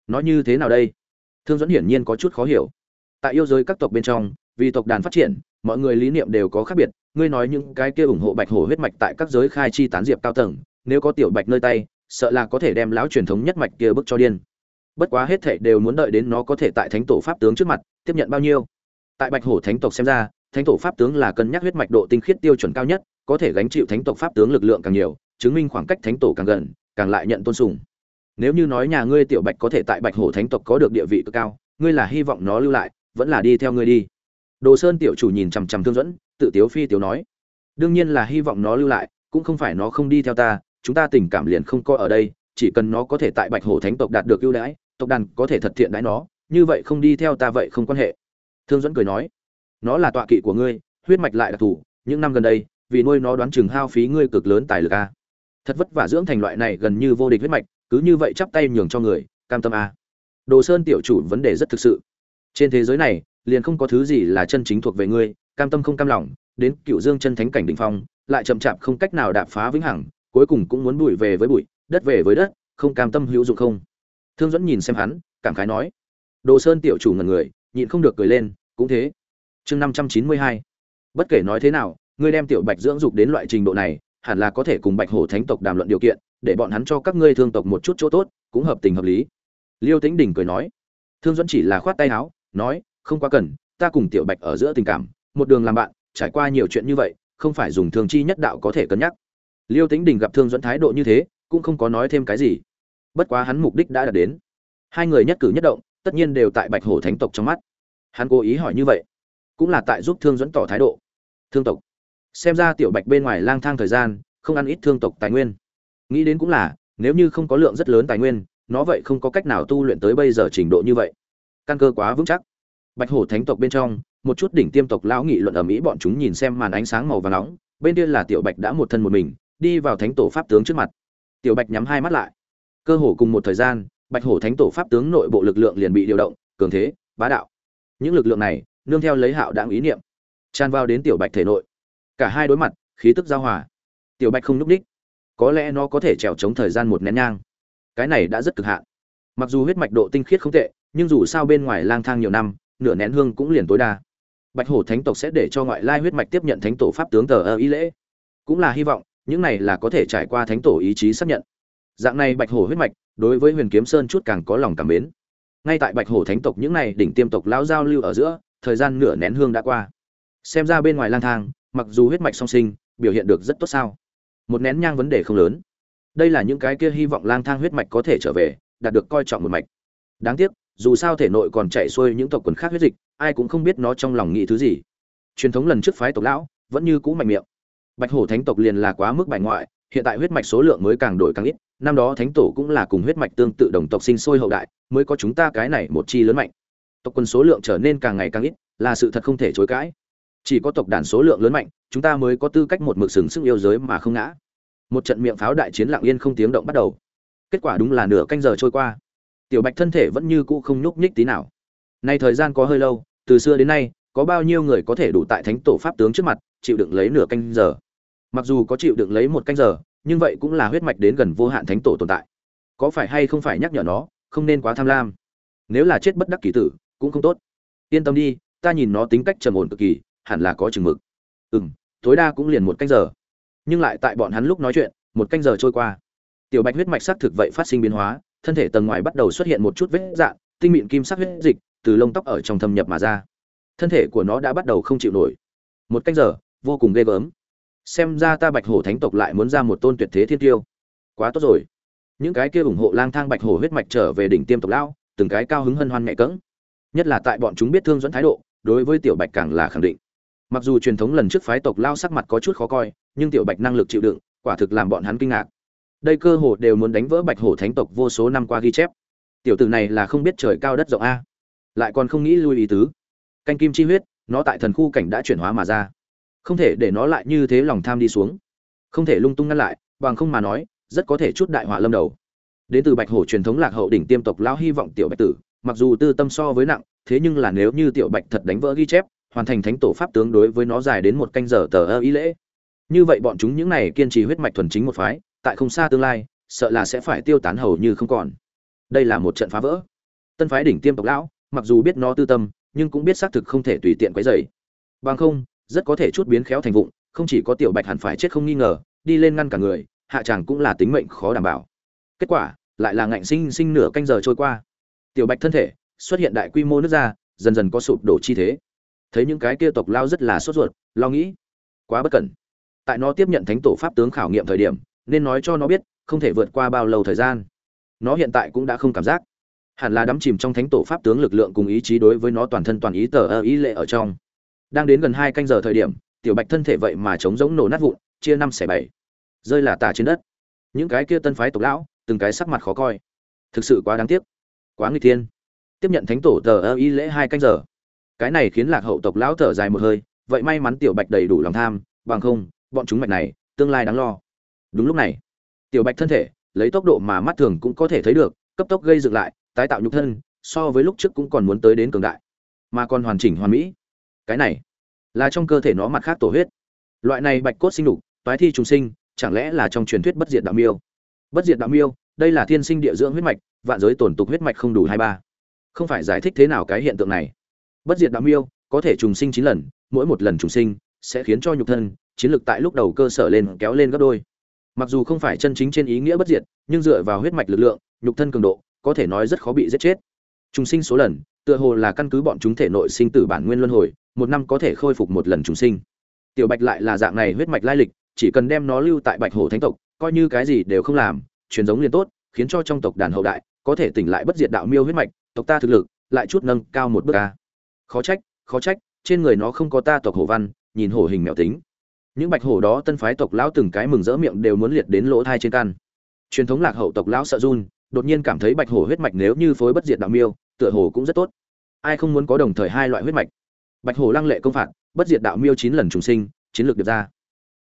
Speaker 1: Nó như thế nào đây? Thương dẫn hiển nhiên có chút khó hiểu. Tại yêu giới các tộc bên trong, vì tộc đàn phát triển, mọi người lý niệm đều có khác biệt ngươi nói những cái kia ủng hộ bạch hổ huyết mạch tại các giới khai chi tán diệp cao tầng, nếu có tiểu bạch nơi tay, sợ là có thể đem lão truyền thống nhất mạch kia bức cho điên. Bất quá hết thảy đều muốn đợi đến nó có thể tại thánh tổ pháp tướng trước mặt tiếp nhận bao nhiêu. Tại bạch hổ thánh tộc xem ra, thánh tổ pháp tướng là cân nhắc huyết mạch độ tinh khiết tiêu chuẩn cao nhất, có thể gánh chịu thánh tộc pháp tướng lực lượng càng nhiều, chứng minh khoảng cách thánh tổ càng gần, càng lại nhận tôn sùng. Nếu như nói nhà ngươi tiểu bạch có thể tại bạch hổ thánh tộc có được địa vị cực cao, ngươi là hy vọng nó lưu lại, vẫn là đi theo ngươi đi. Đồ sơn tiểu chủ nhìn chằm chằm thương dẫn tự tiếu phi tiếu nói. Đương nhiên là hy vọng nó lưu lại, cũng không phải nó không đi theo ta, chúng ta tình cảm liền không coi ở đây, chỉ cần nó có thể tại bạch hổ thánh tộc đạt được ưu đãi, tộc đàn có thể thật thiện đãi nó, như vậy không đi theo ta vậy không quan hệ. Thương dẫn cười nói, nó là tọa kỵ của ngươi, huyết mạch lại đặc thù những năm gần đây, vì nuôi nó đoán chừng hao phí ngươi cực lớn tài lực a. Thật vất vả dưỡng thành loại này gần như vô địch huyết mạch, cứ như vậy chắp tay nhường cho người, cam tâm a. Đồ sơn tiểu chủ vấn đề rất thực sự. Trên thế giới này, liền không có thứ gì là chân chính thuộc về ngươi cam tâm không cam lòng, đến cựu dương chân thánh cảnh đỉnh phong, lại chậm chạp không cách nào đạp phá vĩnh hằng, cuối cùng cũng muốn bụi về với bụi, đất về với đất, không cam tâm hữu dụng không? Thương dẫn nhìn xem hắn, cảm khái nói. Đồ sơn tiểu chủ ngẩn người, nhịn không được cười lên, cũng thế. Chương năm trăm chín mươi hai. Bất kể nói thế nào, ngươi đem tiểu bạch dưỡng dục đến loại trình độ này, hẳn là có thể cùng bạch hổ thánh tộc đàm luận điều kiện, để bọn hắn cho các ngươi thương tộc một chút chỗ tốt, cũng hợp tình hợp lý. Liêu tĩnh đình cười nói. Thương dẫn chỉ là khoát tay áo, nói, không quá cần, ta cùng tiểu bạch ở giữa tình cảm một đường làm bạn, trải qua nhiều chuyện như vậy, không phải dùng thường chi nhất đạo có thể cân nhắc. Liêu tính đình gặp thương dẫn thái độ như thế, cũng không có nói thêm cái gì. Bất quá hắn mục đích đã đạt đến. Hai người nhất cử nhất động, tất nhiên đều tại bạch hổ thánh tộc trong mắt. Hắn cố ý hỏi như vậy, cũng là tại giúp thương dẫn tỏ thái độ. Thương tộc. Xem ra tiểu bạch bên ngoài lang thang thời gian, không ăn ít thương tộc tài nguyên. Nghĩ đến cũng là, nếu như không có lượng rất lớn tài nguyên, nó vậy không có cách nào tu luyện tới bây giờ trình độ như vậy. Căn cơ quá vững chắc. Bạch hổ thánh tộc bên trong một chút đỉnh tiêm tộc lão nghị luận ở mỹ bọn chúng nhìn xem màn ánh sáng màu vàng nóng, bên kia là tiểu bạch đã một thân một mình, đi vào thánh tổ pháp tướng trước mặt. Tiểu bạch nhắm hai mắt lại. Cơ hồ cùng một thời gian, bạch hổ thánh tổ pháp tướng nội bộ lực lượng liền bị điều động, cường thế, bá đạo. Những lực lượng này, nương theo lấy hạo đáng ý niệm, tràn vào đến tiểu bạch thể nội. Cả hai đối mặt, khí tức giao hòa. Tiểu bạch không núp ních. Có lẽ nó có thể trèo chống thời gian một nén nhang. Cái này đã rất cực hạn. Mặc dù huyết mạch độ tinh khiết không tệ, nhưng dù sao bên ngoài lang thang nhiều năm, nửa nén hương cũng liền tối đa bạch hổ thánh tộc sẽ để cho ngoại lai huyết mạch tiếp nhận thánh tổ pháp tướng tờ ơ ý lễ. Cũng là hy vọng, những này là có thể trải qua thánh tổ ý chí xác nhận. Dạng này bạch hổ huyết mạch, đối với huyền kiếm sơn chút càng có lòng cảm mến. Ngay tại bạch hổ thánh tộc những này đỉnh tiêm tộc lão giao lưu ở giữa, thời gian nửa nén hương đã qua. Xem ra bên ngoài lang thang, mặc dù huyết mạch song sinh, biểu hiện được rất tốt sao. Một nén nhang vấn đề không lớn. Đây là những cái kia hy vọng lang thang huyết mạch có thể trở về, đạt được coi trọng một mạch. Đáng tiếc dù sao thể nội còn chạy xuôi những tộc quần khác huyết dịch, ai cũng không biết nó trong lòng nghĩ thứ gì. Truyền thống lần trước phái tộc lão, vẫn như cũ mạnh miệng. Bạch hổ thánh tộc liền là quá mức bại ngoại, hiện tại huyết mạch số lượng mới càng đổi càng ít, năm đó thánh tổ cũng là cùng huyết mạch tương tự đồng tộc sinh sôi hậu đại, mới có chúng ta cái này một chi lớn mạnh. Tộc quân số lượng trở nên càng ngày càng ít, là sự thật không thể chối cãi. Chỉ có tộc đàn số lượng lớn mạnh, chúng ta mới có tư cách một mực sừng sức yêu giới mà không ngã. Một trận miệng pháo đại chiến lặng yên không tiếng động bắt đầu. Kết quả đúng là nửa canh giờ trôi qua tiểu bạch thân thể vẫn như cũ không nhúc nhích tí nào. Nay thời gian có hơi lâu, từ xưa đến nay, có bao nhiêu người có thể đủ tại thánh tổ pháp tướng trước mặt, chịu đựng lấy nửa canh giờ? Mặc dù có chịu đựng lấy một canh giờ, nhưng vậy cũng là huyết mạch đến gần vô hạn thánh tổ tồn tại. Có phải hay không phải nhắc nhở nó, không nên quá tham lam? Nếu là chết bất đắc kỳ tử, cũng không tốt. Yên tâm đi, ta nhìn nó tính cách trầm ổn cực kỳ, hẳn là có chừng mực. Ừ m tối đa cũng liền một canh giờ. Nhưng lại tại bọn hắn lúc nói chuyện, một canh giờ trôi qua. Tiểu bạch huyết mạch xác thực vậy phát sinh biến hóa thân thể tầng ngoài bắt đầu xuất hiện một chút vết dạn tinh mịn kim sắc huyết dịch từ lông tóc ở trong thâm nhập mà ra. Thân thể của nó đã bắt đầu không chịu nổi. Một canh giờ, vô cùng ghê gớm. Xem ra ta bạch hổ thánh tộc lại muốn ra một tôn tuyệt thế thiên tiêu. Quá tốt rồi. Những cái kia ủng hộ lang thang bạch hổ huyết mạch trở về đỉnh tiêm tộc lão, từng cái cao hứng hân hoan nhẹ cỡng nhất là tại bọn chúng biết thương dẫn thái độ, đối với tiểu bạch càng là khẳng định. Mặc dù truyền thống lần trước phái tộc lao sắc mặt có chút khó coi, nhưng tiểu bạch năng lực chịu đựng, quả thực làm bọn hắn kinh ngạc đây cơ hồ đều muốn đánh vỡ bạch hổ thánh tộc vô số năm qua ghi chép. Tiểu tử này là không biết trời cao đất rộng a. Lại còn không nghĩ lui ý tứ. Canh kim chi huyết, nó tại thần khu cảnh đã chuyển hóa mà ra. Không thể để nó lại như thế lòng tham đi xuống. Không thể lung tung ngăn lại, bằng không mà nói, rất có thể chút đại họa lâm đầu. Đến từ bạch hổ truyền thống lạc hậu đỉnh tiêm tộc lão hy vọng tiểu bạch tử, mặc dù tư tâm so với nặng, thế nhưng là nếu như tiểu bạch thật đánh vỡ ghi chép, hoàn thành thánh tổ pháp tướng đối với nó dài đến một canh giờ tờ ơ ý lễ. Như vậy bọn chúng những này kiên trì huyết mạch thuần chính một phái tại không xa tương lai, sợ là sẽ phải tiêu tán hầu như không còn. Đây là một trận phá vỡ. Tân phái đỉnh tiêm tộc lão, mặc dù biết nó tư tâm, nhưng cũng biết xác thực không thể tùy tiện quấy rầy. Bằng không, rất có thể chút biến khéo thành vụng, không chỉ có tiểu bạch hẳn phải chết không nghi ngờ, đi lên ngăn cả người, hạ chàng cũng là tính mệnh khó đảm bảo. Kết quả, lại là ngạnh sinh sinh nửa canh giờ trôi qua. Tiểu bạch thân thể, xuất hiện đại quy mô nước ra dần dần có sụp đổ chi thế. Thấy những cái kia tộc lao rất là sốt ruột, lo nghĩ. Quá bất cẩn. Tại nó tiếp nhận thánh tổ pháp tướng khảo nghiệm thời điểm nên nói cho nó biết, không thể vượt qua bao lâu thời gian. Nó hiện tại cũng đã không cảm giác. Hẳn là đắm chìm trong thánh tổ pháp tướng lực lượng cùng ý chí đối với nó toàn thân toàn ý tờ ơ ý lệ ở trong. Đang đến gần hai canh giờ thời điểm, tiểu bạch thân thể vậy mà chống giống nổ nát vụn, chia năm xẻ bảy. Rơi là tả trên đất. Những cái kia tân phái tộc lão, từng cái sắc mặt khó coi. Thực sự quá đáng tiếc. Quá nguy thiên. Tiếp nhận thánh tổ tờ ơ ý lễ hai canh giờ. Cái này khiến lạc hậu tộc lão thở dài một hơi, vậy may mắn tiểu bạch đầy đủ lòng tham, bằng không, bọn chúng mạch này, tương lai đáng lo đúng lúc này, tiểu bạch thân thể, lấy tốc độ mà mắt thường cũng có thể thấy được, cấp tốc gây dựng lại, tái tạo nhục thân, so với lúc trước cũng còn muốn tới đến cường đại, mà còn hoàn chỉnh hoàn mỹ. Cái này là trong cơ thể nó mặt khác tổ huyết. Loại này bạch cốt sinh đục, toái thi trùng sinh, chẳng lẽ là trong truyền thuyết bất diệt đạo miêu? Bất diệt đạo miêu, đây là thiên sinh địa dưỡng huyết mạch, vạn giới tổn tục huyết mạch không đủ hai ba. Không phải giải thích thế nào cái hiện tượng này. Bất diệt đạo miêu, có thể trùng sinh chín lần, mỗi một lần trùng sinh sẽ khiến cho nhục thân, chiến lực tại lúc đầu cơ sở lên kéo lên gấp đôi mặc dù không phải chân chính trên ý nghĩa bất diệt, nhưng dựa vào huyết mạch lực lượng, nhục thân cường độ, có thể nói rất khó bị giết chết. Trùng sinh số lần, tựa hồ là căn cứ bọn chúng thể nội sinh tử bản nguyên luân hồi, một năm có thể khôi phục một lần trùng sinh. Tiểu bạch lại là dạng này huyết mạch lai lịch, chỉ cần đem nó lưu tại bạch hồ thánh tộc, coi như cái gì đều không làm, truyền giống liền tốt, khiến cho trong tộc đàn hậu đại, có thể tỉnh lại bất diệt đạo miêu huyết mạch, tộc ta thực lực, lại chút nâng cao một bước ca khó trách khó trách, trên người nó không có ta tộc hổ văn, nhìn hổ hình mèo tính những bạch hổ đó tân phái tộc lão từng cái mừng rỡ miệng đều muốn liệt đến lỗ thai trên căn. Truyền thống lạc hậu tộc lão sợ run, đột nhiên cảm thấy bạch hổ huyết mạch nếu như phối bất diệt đạo miêu, tựa hồ cũng rất tốt. Ai không muốn có đồng thời hai loại huyết mạch? Bạch hổ lăng lệ công phạt, bất diệt đạo miêu chín lần trùng sinh, chiến lược được ra.